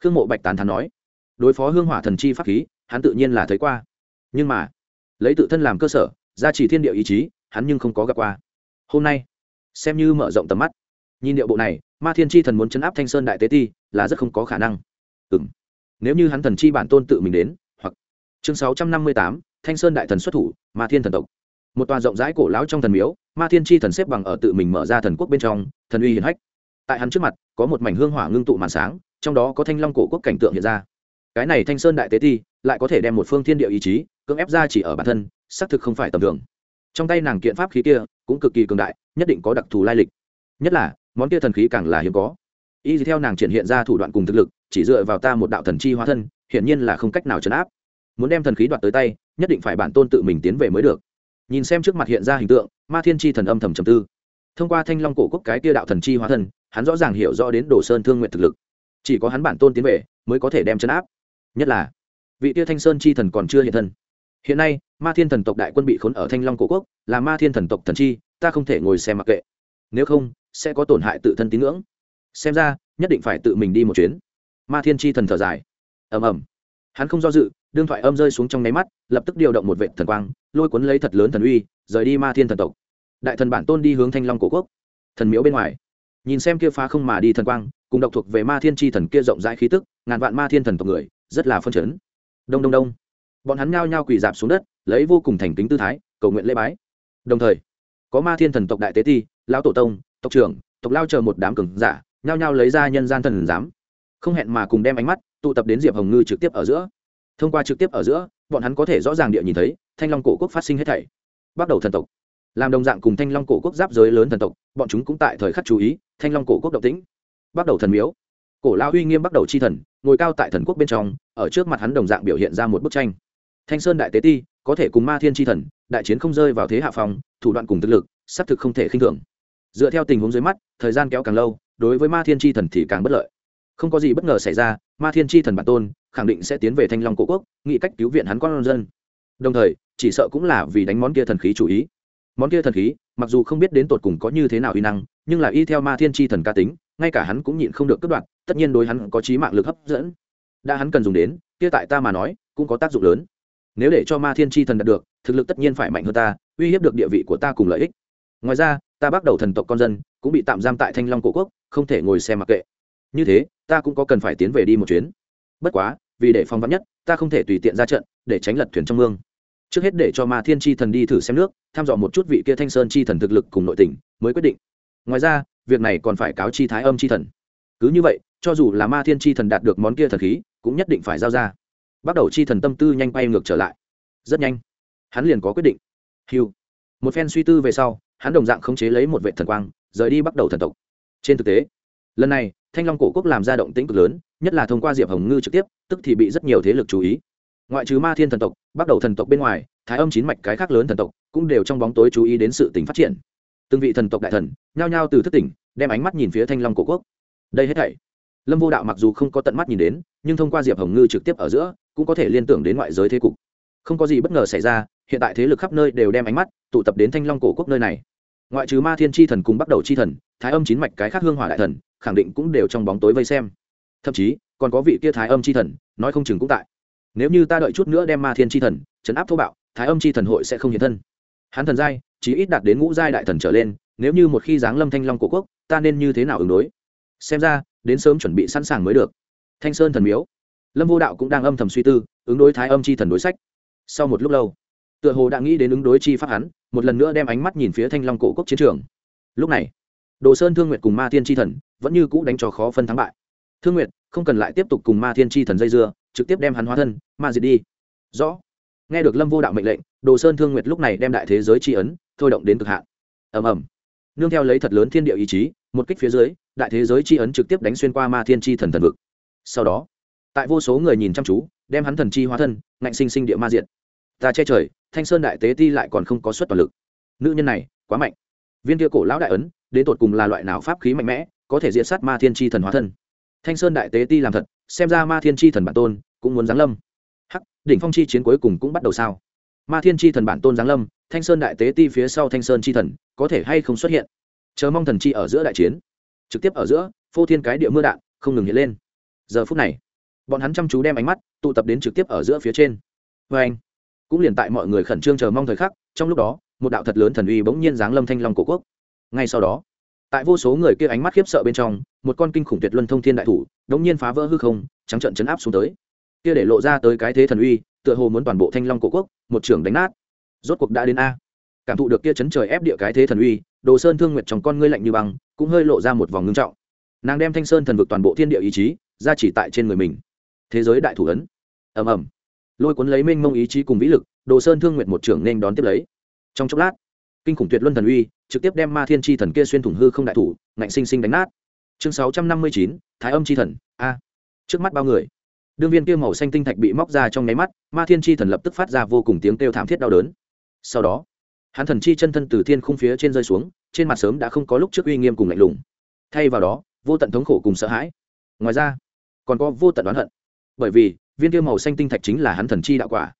Khương mộ bạch tán thắn nói. Đối phó hương hỏa thần chi pháp khí, hắn tự nhiên là thấy qua. Nhưng mà, lấy tự thân làm cơ sở, gia trì thiên địa ý chí, hắn nhưng không có gặp qua. Hôm nay, xem như mở rộng tầm mắt. Nhìn điệu bộ này, ma thiên chi thần muốn chấn áp thanh sơn đại tế ti, là rất không có khả năng. Ừ m nếu như hắn thần chi bản tôn tự mình đến, hoặc chương sáu trăm năm mươi tám, thanh sơn đại thần xuất thủ, ma thiên thần tộc. Một tòa rộng rãi cổ lão trong thần miếu, ma thiên chi thần xếp bằng ở tự mình mở ra thần quốc bên trong, thần uy hiển hách tại hắn trước mặt, có một mảnh hương hỏa ngưng tụ màn sáng, trong đó có thanh long cổ quốc cảnh tượng hiện ra. Cái này thanh sơn đại tế ti, lại có thể đem một phương thiên địa ý chí, cưỡng ép ra chỉ ở bản thân, xác thực không phải tầm thường. Trong tay nàng kiện pháp khí kia, cũng cực kỳ cường đại, nhất định có đặc thù lai lịch. Nhất là, món kia thần khí càng là hiếm có. Y theo nàng triển hiện ra thủ đoạn cùng thực lực, chỉ dựa vào ta một đạo thần chi hóa thân, hiển nhiên là không cách nào chấn áp. Muốn đem thần khí đoạt tới tay, nhất định phải bản tôn tự mình tiến về mới được. Nhìn xem trước mặt hiện ra hình tượng, ma thiên chi thần âm thầm trầm tư. Thông qua thanh long cổ quốc cái kia đạo thần chi hóa thân hắn rõ ràng hiểu rõ đến đồ sơn thương nguyện thực lực. Chỉ có hắn bản tôn tiến về, mới có thể đem chấn áp. Nhất là, vị tia thanh sơn chi thần còn chưa hiện thân. Hiện nay, ma thiên thần tộc đại quân bị khốn ở thanh long cổ quốc, là ma thiên thần tộc thần chi, ta không thể ngồi xem mặc kệ. Nếu không, sẽ có tổn hại tự thân tín ngưỡng. Xem ra, nhất định phải tự mình đi một chuyến. Ma thiên chi thần thở dài. Ầm ầm. Hắn không do dự, đương thoại âm rơi xuống trong nháy mắt, lập tức điều động một vệ thần quang, lôi cuốn lấy thật lớn thần uy, rời đi ma thiên thần tộc. Đại thần bản tôn đi hướng thanh long cổ quốc. Thần miếu bên ngoài nhìn xem kia phá không mà đi thần quang, cùng độc thuộc về ma thiên chi thần kia rộng rãi khí tức, ngàn vạn ma thiên thần tộc người, rất là phân chấn. Đông đông đông. Bọn hắn nhao nhao quỳ dạp xuống đất, lấy vô cùng thành kính tư thái, cầu nguyện lễ bái. Đồng thời, có ma thiên thần tộc đại tế ti, lão tổ tông, tộc trưởng, tộc lao chờ một đám cường giả, nhao nhao lấy ra nhân gian thần giám. Không hẹn mà cùng đem ánh mắt tụ tập đến diệp hồng ngư trực tiếp ở giữa. Thông qua trực tiếp ở giữa, bọn hắn có thể rõ ràng địa nhìn thấy thanh long cổ quốc phát sinh hết thảy. Bắt đầu thần tộc làm đồng dạng cùng thanh long cổ quốc giáp giới lớn thần tộc, bọn chúng cũng tại thời khắc chú ý, thanh long cổ quốc động tĩnh. Bắt đầu thần miếu. Cổ lao uy nghiêm bắt đầu chi thần, ngồi cao tại thần quốc bên trong, ở trước mặt hắn đồng dạng biểu hiện ra một bức tranh. Thanh sơn đại tế ti, có thể cùng ma thiên chi thần, đại chiến không rơi vào thế hạ phòng thủ đoạn cùng thực lực, xác thực không thể khinh thường. Dựa theo tình huống dưới mắt, thời gian kéo càng lâu, đối với ma thiên chi thần thì càng bất lợi. Không có gì bất ngờ xảy ra, ma thiên chi thần bản tôn, khẳng định sẽ tiến về thanh long cổ quốc, nghĩ cách cứu viện hắn con dân. Đồng thời, chỉ sợ cũng là vì đánh món kia thần khí chủ ý món kia thần khí, mặc dù không biết đến tột cùng có như thế nào uy năng, nhưng là y theo ma thiên chi thần ca tính, ngay cả hắn cũng nhịn không được cất đoạn, tất nhiên đối hắn có trí mạng lực hấp dẫn. Đã hắn cần dùng đến, kia tại ta mà nói, cũng có tác dụng lớn. Nếu để cho ma thiên tri thần đạt được, thực lực tất nhiên phải mạnh hơn ta, uy hiếp được địa vị của ta cùng lợi ích. Ngoài ra, ta bắt đầu thần tộc con dân, cũng bị tạm giam tại thanh long cổ quốc, không thể ngồi xe mặc kệ. Như thế, ta cũng có cần phải tiến về đi một chuyến. Bất quá, vì để phòng vắn nhất, ta không thể tùy tiện ra trận, để tránh lật thuyền trong mương trước hết để cho ma thiên tri thần đi thử xem nước, thăm dò một chút vị kia thanh sơn chi thần thực lực cùng nội tình, mới quyết định. Ngoài ra, việc này còn phải cáo chi thái âm chi thần. Cứ như vậy, cho dù là ma thiên chi thần đạt được món kia thần khí, cũng nhất định phải giao ra. Bắt đầu chi thần tâm tư nhanh bay ngược trở lại. Rất nhanh, hắn liền có quyết định. Hiu một phen suy tư về sau, hắn đồng dạng khống chế lấy một vệ thần quang, rời đi bắt đầu thần tộc. Trên thực tế, lần này, thanh long cổ quốc làm ra động tĩnh cực lớn, nhất là thông qua diệp hồng ngư trực tiếp, tức thì bị rất nhiều thế lực chú ý ngoại trừ ma thiên thần tộc bắt đầu thần tộc bên ngoài, thái âm chín mạch cái khác lớn thần tộc cũng đều trong bóng tối chú ý đến sự tỉnh phát triển. Từng vị thần tộc đại thần nhao nhao từ thất tỉnh, đem ánh mắt nhìn phía thanh long cổ quốc. Đây hết thảy, lâm vô đạo mặc dù không có tận mắt nhìn đến, nhưng thông qua diệp hồng ngư trực tiếp ở giữa, cũng có thể liên tưởng đến ngoại giới thế cục. Không có gì bất ngờ xảy ra, hiện tại thế lực khắp nơi đều đem ánh mắt tụ tập đến thanh long cổ quốc nơi này. Ngoại trừ ma thiên tri thần cùng bắt đầu tri thần, thái âm chín mạch cái khác hương hỏa đại thần, khẳng định cũng đều trong bóng tối vây xem. Thậm chí, còn có vị kia thái âm tri thần, nói không chừng cũng tại nếu như ta đợi chút nữa đem ma thiên tri thần, chấn áp thô bạo, thái âm tri thần hội sẽ không hiện thân. Hắn thần giai, chí ít đạt đến ngũ giai đại thần trở lên, nếu như một khi giáng lâm thanh long cổ quốc, ta nên như thế nào ứng đối? Xem ra, đến sớm chuẩn bị sẵn sàng mới được. Thanh sơn thần miếu. Lâm vô đạo cũng đang âm thầm suy tư, ứng đối thái âm chi thần đối sách. Sau một lúc lâu, tựa hồ đã nghĩ đến ứng đối chi pháp hắn, một lần nữa đem ánh mắt nhìn phía thanh long cổ quốc chiến trường. Lúc này, đồ sơn thương nguyệt cùng ma thiên chi thần vẫn như cũ đánh trò khó phân thắng bại. Thương nguyệt không cần lại tiếp tục cùng ma thiên chi thần dây dưa trực tiếp đem hắn hóa thân, ma diệt đi. Rõ. Nghe được lâm vô đạo mệnh lệnh, đồ sơn thương nguyệt lúc này đem đại thế giới tri ấn, thôi động đến cực hạn. Ầm ầm. Nương theo lấy thật lớn thiên địa ý chí, một kích phía dưới, đại thế giới tri ấn trực tiếp đánh xuyên qua ma thiên tri thần thần vực. Sau đó, tại vô số người nhìn chăm chú, đem hắn thần chi hóa thân, ngạnh sinh sinh địa ma diện ta che trời, thanh sơn đại tế ti lại còn không có suất toàn lực. Nữ nhân này, quá mạnh. Viên kia cổ lão đại ấn, đến tột cùng là loại nào pháp khí mạnh mẽ, có thể diện sát ma thiên tri thần hóa thân? Thanh sơn đại tế ti làm thật xem ra ma thiên tri thần bản tôn cũng muốn giáng lâm. Hắc, đỉnh phong chi chiến cuối cùng cũng bắt đầu sao? Ma thiên tri thần bản tôn giáng lâm, thanh sơn đại tế ti phía sau thanh sơn tri thần, có thể hay không xuất hiện? Chờ mong thần chi ở giữa đại chiến. Trực tiếp ở giữa, phô thiên cái địa mưa đạn không ngừng hiện lên. Giờ phút này, bọn hắn chăm chú đem ánh mắt tụ tập đến trực tiếp ở giữa phía trên. Vê anh, cũng liền tại mọi người khẩn trương chờ mong thời khắc, trong lúc đó, một đạo thật lớn thần uy bỗng nhiên giáng lâm thanh long cổ quốc. Ngay sau đó tại vô số người kia ánh mắt khiếp sợ bên trong, một con kinh khủng tuyệt luân thông thiên đại thủ, đống nhiên phá vỡ hư không, trắng trận chấn áp xuống tới. Kia để lộ ra tới cái thế thần uy, tựa hồ muốn toàn bộ thanh long cổ quốc, một trưởng đánh nát. Rốt cuộc đã đến a. Cảm thụ được kia chấn trời ép địa cái thế thần uy, đồ sơn thương nguyệt trong con ngươi lạnh như băng, cũng hơi lộ ra một vòng ngưng trọng. Nàng đem thanh sơn thần vực toàn bộ thiên địa ý chí, ra chỉ tại trên người mình. Thế giới đại thủ ấn. Ầm ầm. Lôi cuốn lấy mênh mông ý chí cùng vĩ lực, đồ sơn thương nguyệt một trưởng nên đón tiếp lấy. Trong chốc lát, kinh khủng tuyệt luân thần uy trực tiếp đem ma thiên tri thần kia xuyên thủng hư không đại thủ, ngạnh sinh sinh đánh nát. Chương sáu trăm năm mươi chín, thái âm tri thần, a. Trước mắt bao người. Đương viên kia màu xanh tinh thạch bị móc ra trong nháy mắt, ma thiên tri thần lập tức phát ra vô cùng tiếng kêu thảm thiết đau đớn. Sau đó, hắn thần chi chân thân từ thiên khung phía trên rơi xuống, trên mặt sớm đã không có lúc trước uy nghiêm cùng lạnh lùng. Thay vào đó, vô tận thống khổ cùng sợ hãi. Ngoài ra, còn có vô tận đoán hận. Bởi vì, viên tiêu màu xanh tinh thạch chính là hắn thần chi đạo quả.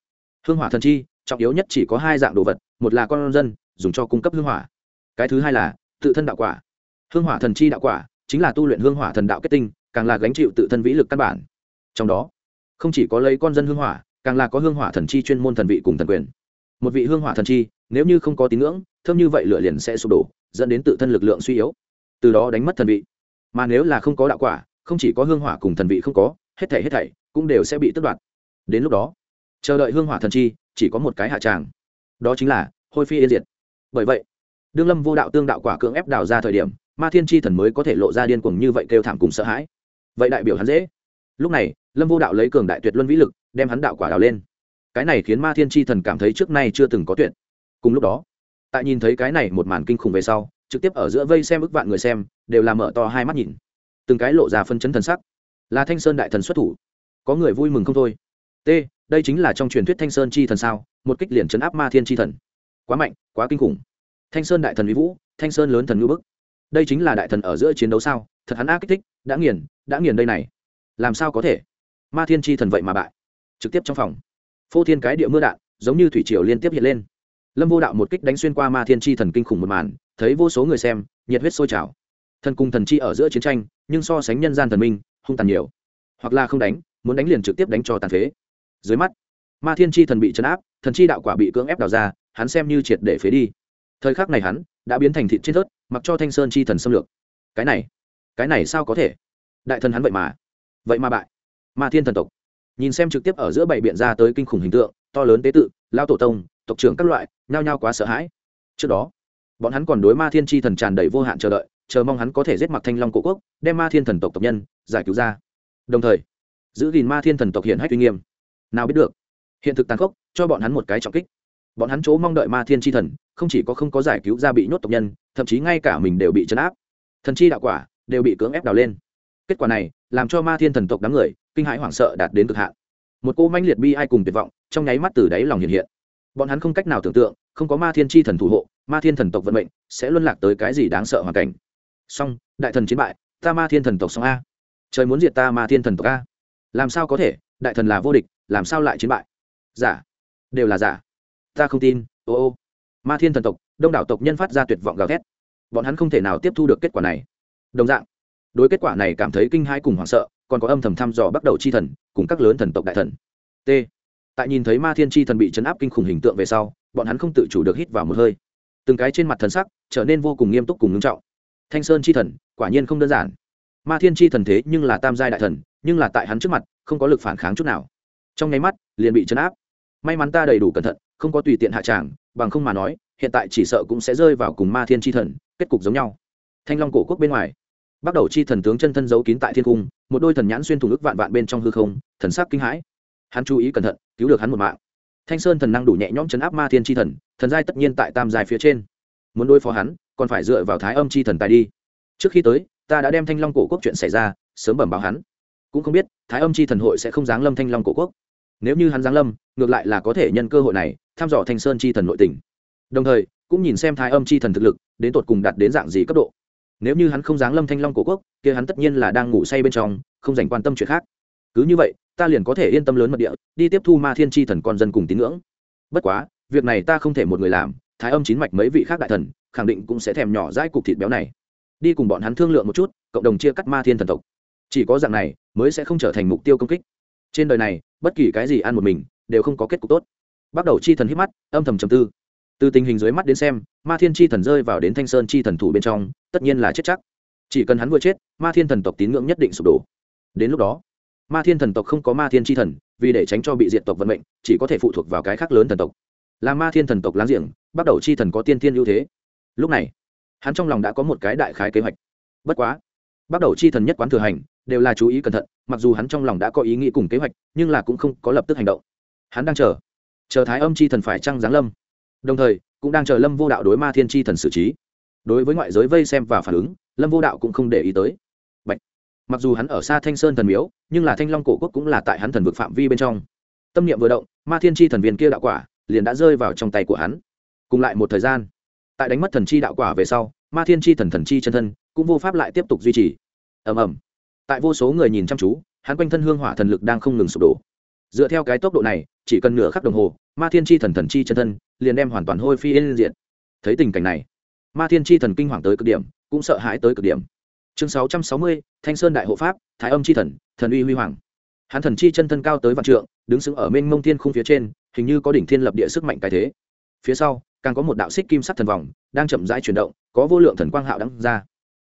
Hương hỏa thần chi, trọng yếu nhất chỉ có hai dạng đồ vật, một là con dân, dùng cho cung cấp hương hỏa cái thứ hai là tự thân đạo quả. Hương hỏa thần chi đạo quả chính là tu luyện hương hỏa thần đạo kết tinh, càng là gánh chịu tự thân vĩ lực căn bản. Trong đó, không chỉ có lấy con dân hương hỏa, càng là có hương hỏa thần chi chuyên môn thần vị cùng thần quyền. Một vị hương hỏa thần chi, nếu như không có tín ngưỡng, thơm như vậy lửa liền sẽ sụp đổ, dẫn đến tự thân lực lượng suy yếu. Từ đó đánh mất thần vị. Mà nếu là không có đạo quả, không chỉ có hương hỏa cùng thần vị không có, hết thảy hết thảy cũng đều sẽ bị tước đoạt. Đến lúc đó, chờ đợi hương hỏa thần chi, chỉ có một cái hạ tràng. Đó chính là hôi phi yên diệt. Bởi vậy đương lâm vô đạo tương đạo quả cưỡng ép đào ra thời điểm, ma thiên chi thần mới có thể lộ ra điên cuồng như vậy kêu thảm cùng sợ hãi. Vậy đại biểu hắn dễ. Lúc này, lâm vô đạo lấy cường đại tuyệt luân vĩ lực, đem hắn đạo quả đào lên. Cái này khiến ma thiên chi thần cảm thấy trước nay chưa từng có tuyệt. Cùng lúc đó, tại nhìn thấy cái này một màn kinh khủng về sau, trực tiếp ở giữa vây xem ức vạn người xem, đều làm mở to hai mắt nhìn. Từng cái lộ ra phân chấn thần sắc. Là thanh sơn đại thần xuất thủ. Có người vui mừng không thôi. T, đây chính là trong truyền thuyết thanh sơn chi thần sao? Một kích liền chấn áp ma thiên chi thần. Quá mạnh, quá kinh khủng thanh sơn đại thần uy vũ, thanh sơn lớn thần ngữ bức. Đây chính là đại thần ở giữa chiến đấu sao? Thật hắn ác kích thích, đã nghiền đã nghiền đây này. Làm sao có thể? Ma thiên chi thần vậy mà bại. Trực tiếp trong phòng. Phô thiên cái địa mưa đạn, giống như thủy triều liên tiếp hiện lên. Lâm vô đạo một kích đánh xuyên qua ma thiên chi thần kinh khủng một màn, thấy vô số người xem, nhiệt huyết sôi trào. Thần cùng thần chi ở giữa chiến tranh, nhưng so sánh nhân gian thần minh, hung tàn nhiều. Hoặc là không đánh, muốn đánh liền trực tiếp đánh cho tàn phế. Dưới mắt, ma thiên chi thần bị chấn áp, thần chi đạo quả bị cưỡng ép đào ra, hắn xem như triệt để phế đi thời khắc này hắn đã biến thành thịt trên thớt, mặc cho thanh sơn chi thần xâm lược. Cái này cái này sao có thể? Đại thần hắn vậy mà vậy mà bại. Ma thiên thần tộc. Nhìn xem trực tiếp ở giữa bảy biện ra tới kinh khủng hình tượng, to lớn tế tự, lao tổ tông, tộc trưởng các loại, nhao nhao quá sợ hãi. Trước đó, bọn hắn còn đối ma thiên tri thần tràn đầy vô hạn chờ đợi, chờ mong hắn có thể giết mặc thanh long cổ quốc, đem ma thiên thần tộc tộc nhân giải cứu ra. Đồng thời, giữ gìn ma thiên thần tộc hiện hách uy nghiêm. Nào biết được, hiện thực tàn khốc cho bọn hắn một cái trọng kích bọn hắn chỗ mong đợi ma thiên tri thần, không chỉ có không có giải cứu ra bị nhốt tộc nhân, thậm chí ngay cả mình đều bị chấn áp. Thần chi đạo quả đều bị cưỡng ép đào lên. Kết quả này, làm cho ma thiên thần tộc đám người kinh hãi hoảng sợ đạt đến cực hạn. Một cô manh liệt bi ai cùng tuyệt vọng trong nháy mắt từ đáy lòng hiện hiện. Bọn hắn không cách nào tưởng tượng, không có ma thiên tri thần thủ hộ, ma thiên thần tộc vận mệnh sẽ luân lạc tới cái gì đáng sợ hoàn cảnh. Song đại thần chiến bại, ta ma thiên thần tộc song a. Trời muốn diệt ta ma thiên thần tộc a. Làm sao có thể? Đại thần là vô địch, làm sao lại chiến bại? Giả. Đều là giả ta không tin, ô ô. Ma thiên thần tộc, đông đảo tộc nhân phát ra tuyệt vọng gào thét. Bọn hắn không thể nào tiếp thu được kết quả này. Đồng dạng, đối kết quả này cảm thấy kinh hãi cùng hoảng sợ, còn có âm thầm thăm dò bắt đầu chi thần, cùng các lớn thần tộc đại thần. T. Tại nhìn thấy ma thiên chi thần bị chấn áp kinh khủng hình tượng về sau, bọn hắn không tự chủ được hít vào một hơi. Từng cái trên mặt thần sắc trở nên vô cùng nghiêm túc cùng ngưng trọng. Thanh sơn chi thần, quả nhiên không đơn giản. Ma thiên chi thần thế nhưng là tam giai đại thần, nhưng là tại hắn trước mặt, không có lực phản kháng chút nào. Trong nháy mắt, liền bị chấn áp. May mắn ta đầy đủ cẩn thận không có tùy tiện hạ tràng, bằng không mà nói, hiện tại chỉ sợ cũng sẽ rơi vào cùng ma thiên chi thần, kết cục giống nhau. Thanh long cổ quốc bên ngoài, bắt đầu chi thần tướng chân thân giấu kín tại thiên cung, một đôi thần nhãn xuyên thủng ức vạn vạn bên trong hư không, thần sắc kinh hãi. Hắn chú ý cẩn thận, cứu được hắn một mạng. Thanh sơn thần năng đủ nhẹ nhõm chấn áp ma thiên chi thần thần giai tất nhiên tại tam giai phía trên. Muốn đối phó hắn, còn phải dựa vào thái âm chi thần tài đi. Trước khi tới, ta đã đem thanh long cổ quốc chuyện xảy ra, sớm bẩm báo hắn. Cũng không biết, thái âm chi thần hội sẽ không giáng lâm thanh long cổ quốc. Nếu như hắn giáng lâm, ngược lại là có thể nhân cơ hội này thăm dò thanh sơn chi thần nội tình. Đồng thời, cũng nhìn xem thái âm chi thần thực lực, đến tột cùng đạt đến dạng gì cấp độ. Nếu như hắn không giáng lâm thanh long cổ quốc, kia hắn tất nhiên là đang ngủ say bên trong, không dành quan tâm chuyện khác. Cứ như vậy, ta liền có thể yên tâm lớn mật địa, đi tiếp thu ma thiên tri thần con dân cùng tín ngưỡng. Bất quá, việc này ta không thể một người làm, thái âm chín mạch mấy vị khác đại thần, khẳng định cũng sẽ thèm nhỏ dãi cục thịt béo này. Đi cùng bọn hắn thương lượng một chút, cộng đồng chia cắt ma thiên thần tộc. Chỉ có dạng này, mới sẽ không trở thành mục tiêu công kích. Trên đời này, bất kỳ cái gì ăn một mình, đều không có kết cục tốt bắt đầu chi thần hít mắt, âm thầm trầm tư. Từ tình hình dưới mắt đến xem, ma thiên chi thần rơi vào đến thanh sơn chi thần thủ bên trong, tất nhiên là chết chắc. Chỉ cần hắn vừa chết, ma thiên thần tộc tín ngưỡng nhất định sụp đổ. Đến lúc đó, ma thiên thần tộc không có ma thiên chi thần, vì để tránh cho bị diện tộc vận mệnh, chỉ có thể phụ thuộc vào cái khác lớn thần tộc. Là ma thiên thần tộc láng giềng, bắt đầu chi thần có tiên thiên ưu thế. Lúc này, hắn trong lòng đã có một cái đại khái kế hoạch. Bất quá, bắt đầu chi thần nhất quán thừa hành, đều là chú ý cẩn thận, mặc dù hắn trong lòng đã có ý nghĩ cùng kế hoạch, nhưng là cũng không có lập tức hành động. Hắn đang chờ chờ thái âm chi thần phải trăng giáng lâm. Đồng thời, cũng đang chờ lâm vô đạo đối ma thiên chi thần xử trí. Đối với ngoại giới vây xem và phản ứng, lâm vô đạo cũng không để ý tới. Bạch. mặc dù hắn ở xa thanh sơn thần miếu, nhưng là thanh long cổ quốc cũng là tại hắn thần vực phạm vi bên trong. Tâm niệm vừa động, ma thiên chi thần viên kia đạo quả liền đã rơi vào trong tay của hắn. Cùng lại một thời gian, tại đánh mất thần chi đạo quả về sau, ma thiên chi thần thần chi chân thân cũng vô pháp lại tiếp tục duy trì. Ầm ầm. Tại vô số người nhìn chăm chú, hắn quanh thân hương hỏa thần lực đang không ngừng sụp đổ dựa theo cái tốc độ này, chỉ cần nửa khắc đồng hồ, ma thiên chi thần thần chi chân thân liền đem hoàn toàn hôi phi yên diện thấy tình cảnh này, ma thiên chi thần kinh hoàng tới cực điểm, cũng sợ hãi tới cực điểm. Chương sáu trăm sáu mươi, thanh sơn đại hộ pháp, thái âm chi thần thần uy huy hoàng. Hắn thần chi chân thân cao tới vạn trượng, đứng sững ở mênh mông thiên khung phía trên, hình như có đỉnh thiên lập địa sức mạnh cái thế. Phía sau, càng có một đạo xích kim sắc thần vòng, đang chậm rãi chuyển động, có vô lượng thần quang hạo đắng ra.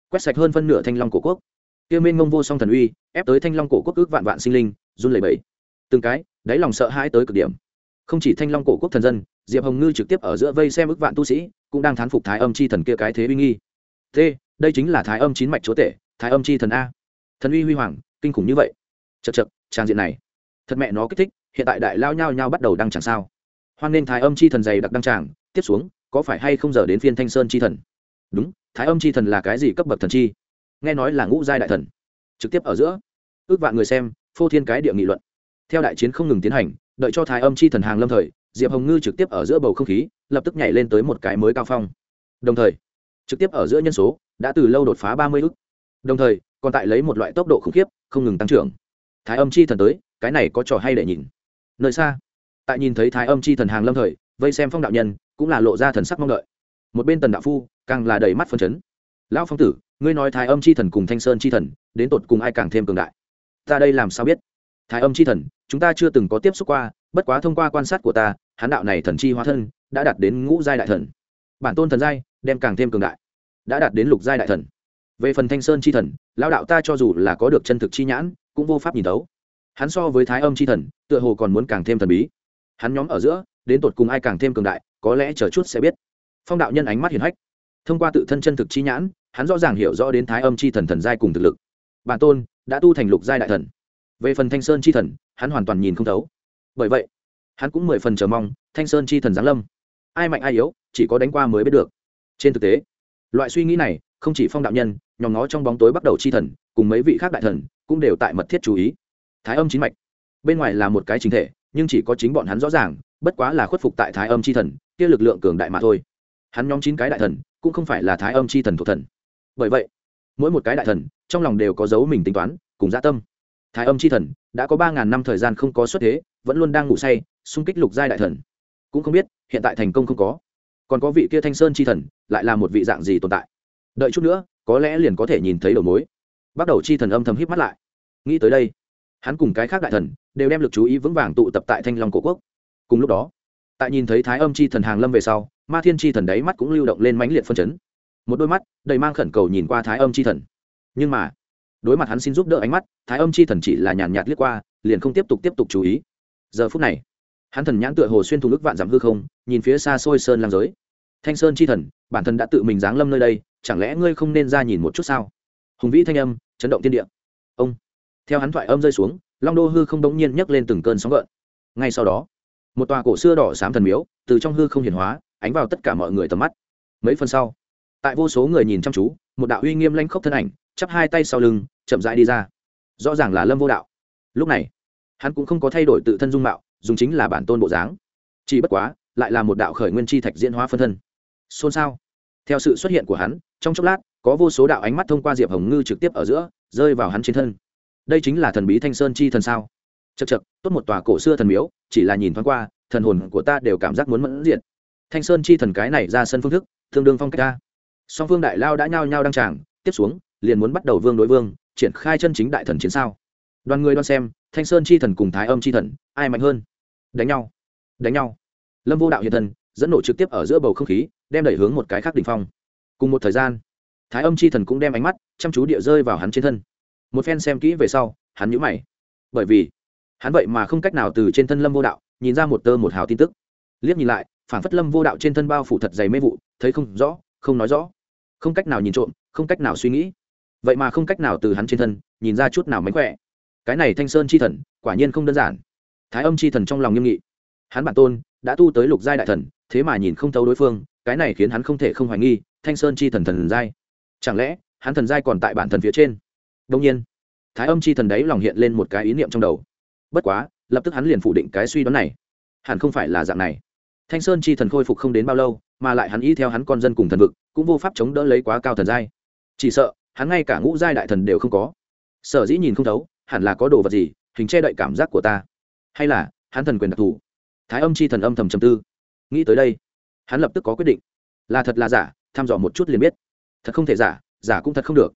Quét sạch hơn phân nửa thanh long cổ quốc. Kia mênh mông vô song thần uy, ép tới thanh long cổ quốc ước vạn vạn sinh linh, run lẩy bẩy từng cái, đáy lòng sợ hãi tới cực điểm. Không chỉ thanh long cổ quốc thần dân, diệp hồng ngư trực tiếp ở giữa vây xem ức vạn tu sĩ, cũng đang thán phục thái âm chi thần kia cái thế uy nghi. T đây chính là thái âm chín mạch chúa tể, thái âm chi thần a. Thần uy huy hoàng, kinh khủng như vậy. Chật chật trang diện này. Thật mẹ nó kích thích, hiện tại đại lao nhao nhao bắt đầu đăng chẳng sao? Hoan nên thái âm chi thần dày đặc đăng tràng, tiếp xuống, có phải hay không giờ đến phiên thanh sơn chi thần? Đúng, thái âm chi thần là cái gì cấp bậc thần chi? Nghe nói là ngũ giai đại thần. Trực tiếp ở giữa. Ước vạn người xem, phô thiên cái địa nghị luận theo đại chiến không ngừng tiến hành, đợi cho thái âm chi thần hàng lâm thời, diệp hồng ngư trực tiếp ở giữa bầu không khí, lập tức nhảy lên tới một cái mới cao phong. Đồng thời, trực tiếp ở giữa nhân số đã từ lâu đột phá ba mươi ước đồng thời, còn tại lấy một loại tốc độ khủng khiếp, không ngừng tăng trưởng. Thái âm chi thần tới, cái này có trò hay để nhìn. Nơi xa, tại nhìn thấy thái âm chi thần hàng lâm thời, vây xem phong đạo nhân, cũng là lộ ra thần sắc mong đợi. Một bên tần đạo phu, càng là đầy mắt phân chấn. Lão phong tử, ngươi nói thái âm chi thần cùng thanh sơn chi thần, đến tột cùng ai càng thêm cường đại? Ta đây làm sao biết? Thái âm c h i thần, chúng ta chưa từng có tiếp xúc qua, bất quá thông qua quan sát của ta, hán đạo này thần chi hóa thân, đã đạt đến ngũ giai đại thần. Bản tôn thần giai, đem càng thêm cường đại. Đã đạt đến lục giai đại thần. Về phần thanh sơn chi thần lao đạo ta cho dù là có được chân thực chi nhãn, cũng vô pháp nhìn tấu hắn so với thái âm chi thần, tựa hồ còn muốn càng thêm thần bí. Hắn nhóm ở giữa, đến tột cùng ai càng thêm cường đại, có lẽ chờ chút sẽ biết. Phong đạo nhân ánh mắt hiền hách. Thông qua tự thân chân thực chi nhãn, hắn rõ ràng hiểu rõ đến thái âm chi thần thần giai cùng thực lực. Bản tôn, đã tu thành lục giai đại thần về phần thanh sơn chi thần, hắn hoàn toàn nhìn không thấu. Bởi vậy, hắn cũng mười phần chờ mong thanh sơn chi thần giáng lâm. Ai mạnh ai yếu, chỉ có đánh qua mới biết được. Trên thực tế, loại suy nghĩ này không chỉ phong đạo nhân, nhóm nó trong bóng tối bắt đầu chi thần, cùng mấy vị khác đại thần cũng đều tại mật thiết chú ý. Thái âm chính mạch, bên ngoài là một cái chính thể, nhưng chỉ có chính bọn hắn rõ ràng, bất quá là khuất phục tại thái âm chi thần, kia lực lượng cường đại mà thôi. Hắn nhóm chín cái đại thần cũng không phải là thái âm chi thần thuộc thần. Bởi vậy, mỗi một cái đại thần trong lòng đều có dấu mình tính toán, cùng gia dạ tâm thái âm chi thần, đã có ba ngàn năm thời gian không có xuất thế, vẫn luôn đang ngủ say, xung kích lục giai đại thần. Cũng không biết, hiện tại thành công không có. Còn có vị kia thanh sơn chi thần, lại là một vị dạng gì tồn tại? Đợi chút nữa, có lẽ liền có thể nhìn thấy đầu mối. Bắt đầu chi thần âm thầm hít mắt lại. Nghĩ tới đây, hắn cùng cái khác đại thần đều đem lực chú ý vững vàng tụ tập tại thanh long cổ quốc. Cùng lúc đó, tại nhìn thấy thái âm chi thần hàng lâm về sau, ma thiên chi thần đáy mắt cũng lưu động lên mãnh liệt phân chấn. Một đôi mắt đầy mang khẩn cầu nhìn qua thái âm chi thần. Nhưng mà đối mặt hắn xin giúp đỡ ánh mắt, thái âm chi thần chỉ là nhàn nhạt liếc qua, liền không tiếp tục tiếp tục chú ý. Giờ phút này, hắn thần nhãn tựa hồ xuyên thùng ức vạn giảm hư không, nhìn phía xa xôi sơn lang giới. Thanh sơn chi thần, bản thân đã tự mình giáng lâm nơi đây, chẳng lẽ ngươi không nên ra nhìn một chút sao? Hùng vĩ thanh âm, chấn động thiên địa. Ông, theo hắn thoại âm rơi xuống, long đô hư không đống nhiên nhấc lên từng cơn sóng gợn. Ngay sau đó, một tòa cổ xưa đỏ xám thần miếu, từ trong hư không hiển hóa, ánh vào tất cả mọi người tầm mắt. Mấy phần sau, tại vô số người nhìn chăm chú một đạo uy nghiêm lanh khốc thân ảnh, chắp hai tay sau lưng, chậm rãi đi ra. Rõ ràng là lâm vô đạo. Lúc này, hắn cũng không có thay đổi tự thân dung mạo, dùng chính là bản tôn bộ dáng. Chỉ bất quá, lại là một đạo khởi nguyên chi thạch diễn hóa phân thân. Xôn xao. Theo sự xuất hiện của hắn, trong chốc lát, có vô số đạo ánh mắt thông qua diệp hồng ngư trực tiếp ở giữa, rơi vào hắn trên thân. Đây chính là thần bí thanh sơn chi thần sao? Chật chật tốt một tòa cổ xưa thần miếu, chỉ là nhìn thoáng qua, thần hồn của ta đều cảm giác muốn mẫn diện thanh sơn chi thần cái này ra sân phương thức, tương đương phong cách ta song phương đại lao đã nhao nhao đăng tràng, tiếp xuống, liền muốn bắt đầu vương đối vương, triển khai chân chính đại thần chiến sao. Đoàn người đoan xem, thanh sơn chi thần cùng thái âm chi thần, ai mạnh hơn? Đánh nhau. Đánh nhau. Lâm vô đạo hiện thần dẫn nổ trực tiếp ở giữa bầu không khí, đem đẩy hướng một cái khác đ ỉ n h phong. Cùng một thời gian, thái âm chi thần cũng đem ánh mắt, chăm chú địa rơi vào hắn trên thân. Một phen xem kỹ về sau, hắn nhũ mày. Bởi vì, hắn vậy mà không cách nào từ trên thân lâm vô đạo, nhìn ra một tơ một hào tin tức. Liếc nhìn lại phản phất lâm vô đạo trên thân bao phủ thật dày mê vụ, thấy không rõ, không nói rõ không cách nào nhìn trộm, không cách nào suy nghĩ. Vậy mà không cách nào từ hắn trên thân, nhìn ra chút nào mánh khỏe. Cái này thanh sơn chi thần, quả nhiên không đơn giản. Thái âm chi thần trong lòng nghiêm nghị. Hắn bản tôn đã tu tới lục giai đại thần, thế mà nhìn không thấu đối phương, cái này khiến hắn không thể không hoài nghi, thanh sơn chi thần thần giai. Chẳng lẽ, hắn thần giai còn tại bản thần phía trên? Đông nhiên, thái âm chi thần đấy lòng hiện lên một cái ý niệm trong đầu. Bất quá, lập tức hắn liền phủ định cái suy đoán này. Hẳn không phải là dạng này. Thanh sơn chi thần khôi phục không đến bao lâu mà lại hắn ý theo hắn con dân cùng thần vực, cũng vô pháp chống đỡ lấy quá cao thần giai. Chỉ sợ, hắn ngay cả ngũ giai đại thần đều không có. Sở dĩ nhìn không thấu, hẳn là có đồ vật gì, hình che đậy cảm giác của ta. Hay là, hắn thần quyền đặc thù. Thái âm chi thần âm thầm trầm tư. Nghĩ tới đây, hắn lập tức có quyết định. Là thật là giả thăm dò một chút liền biết. Thật không thể giả giả cũng thật không được.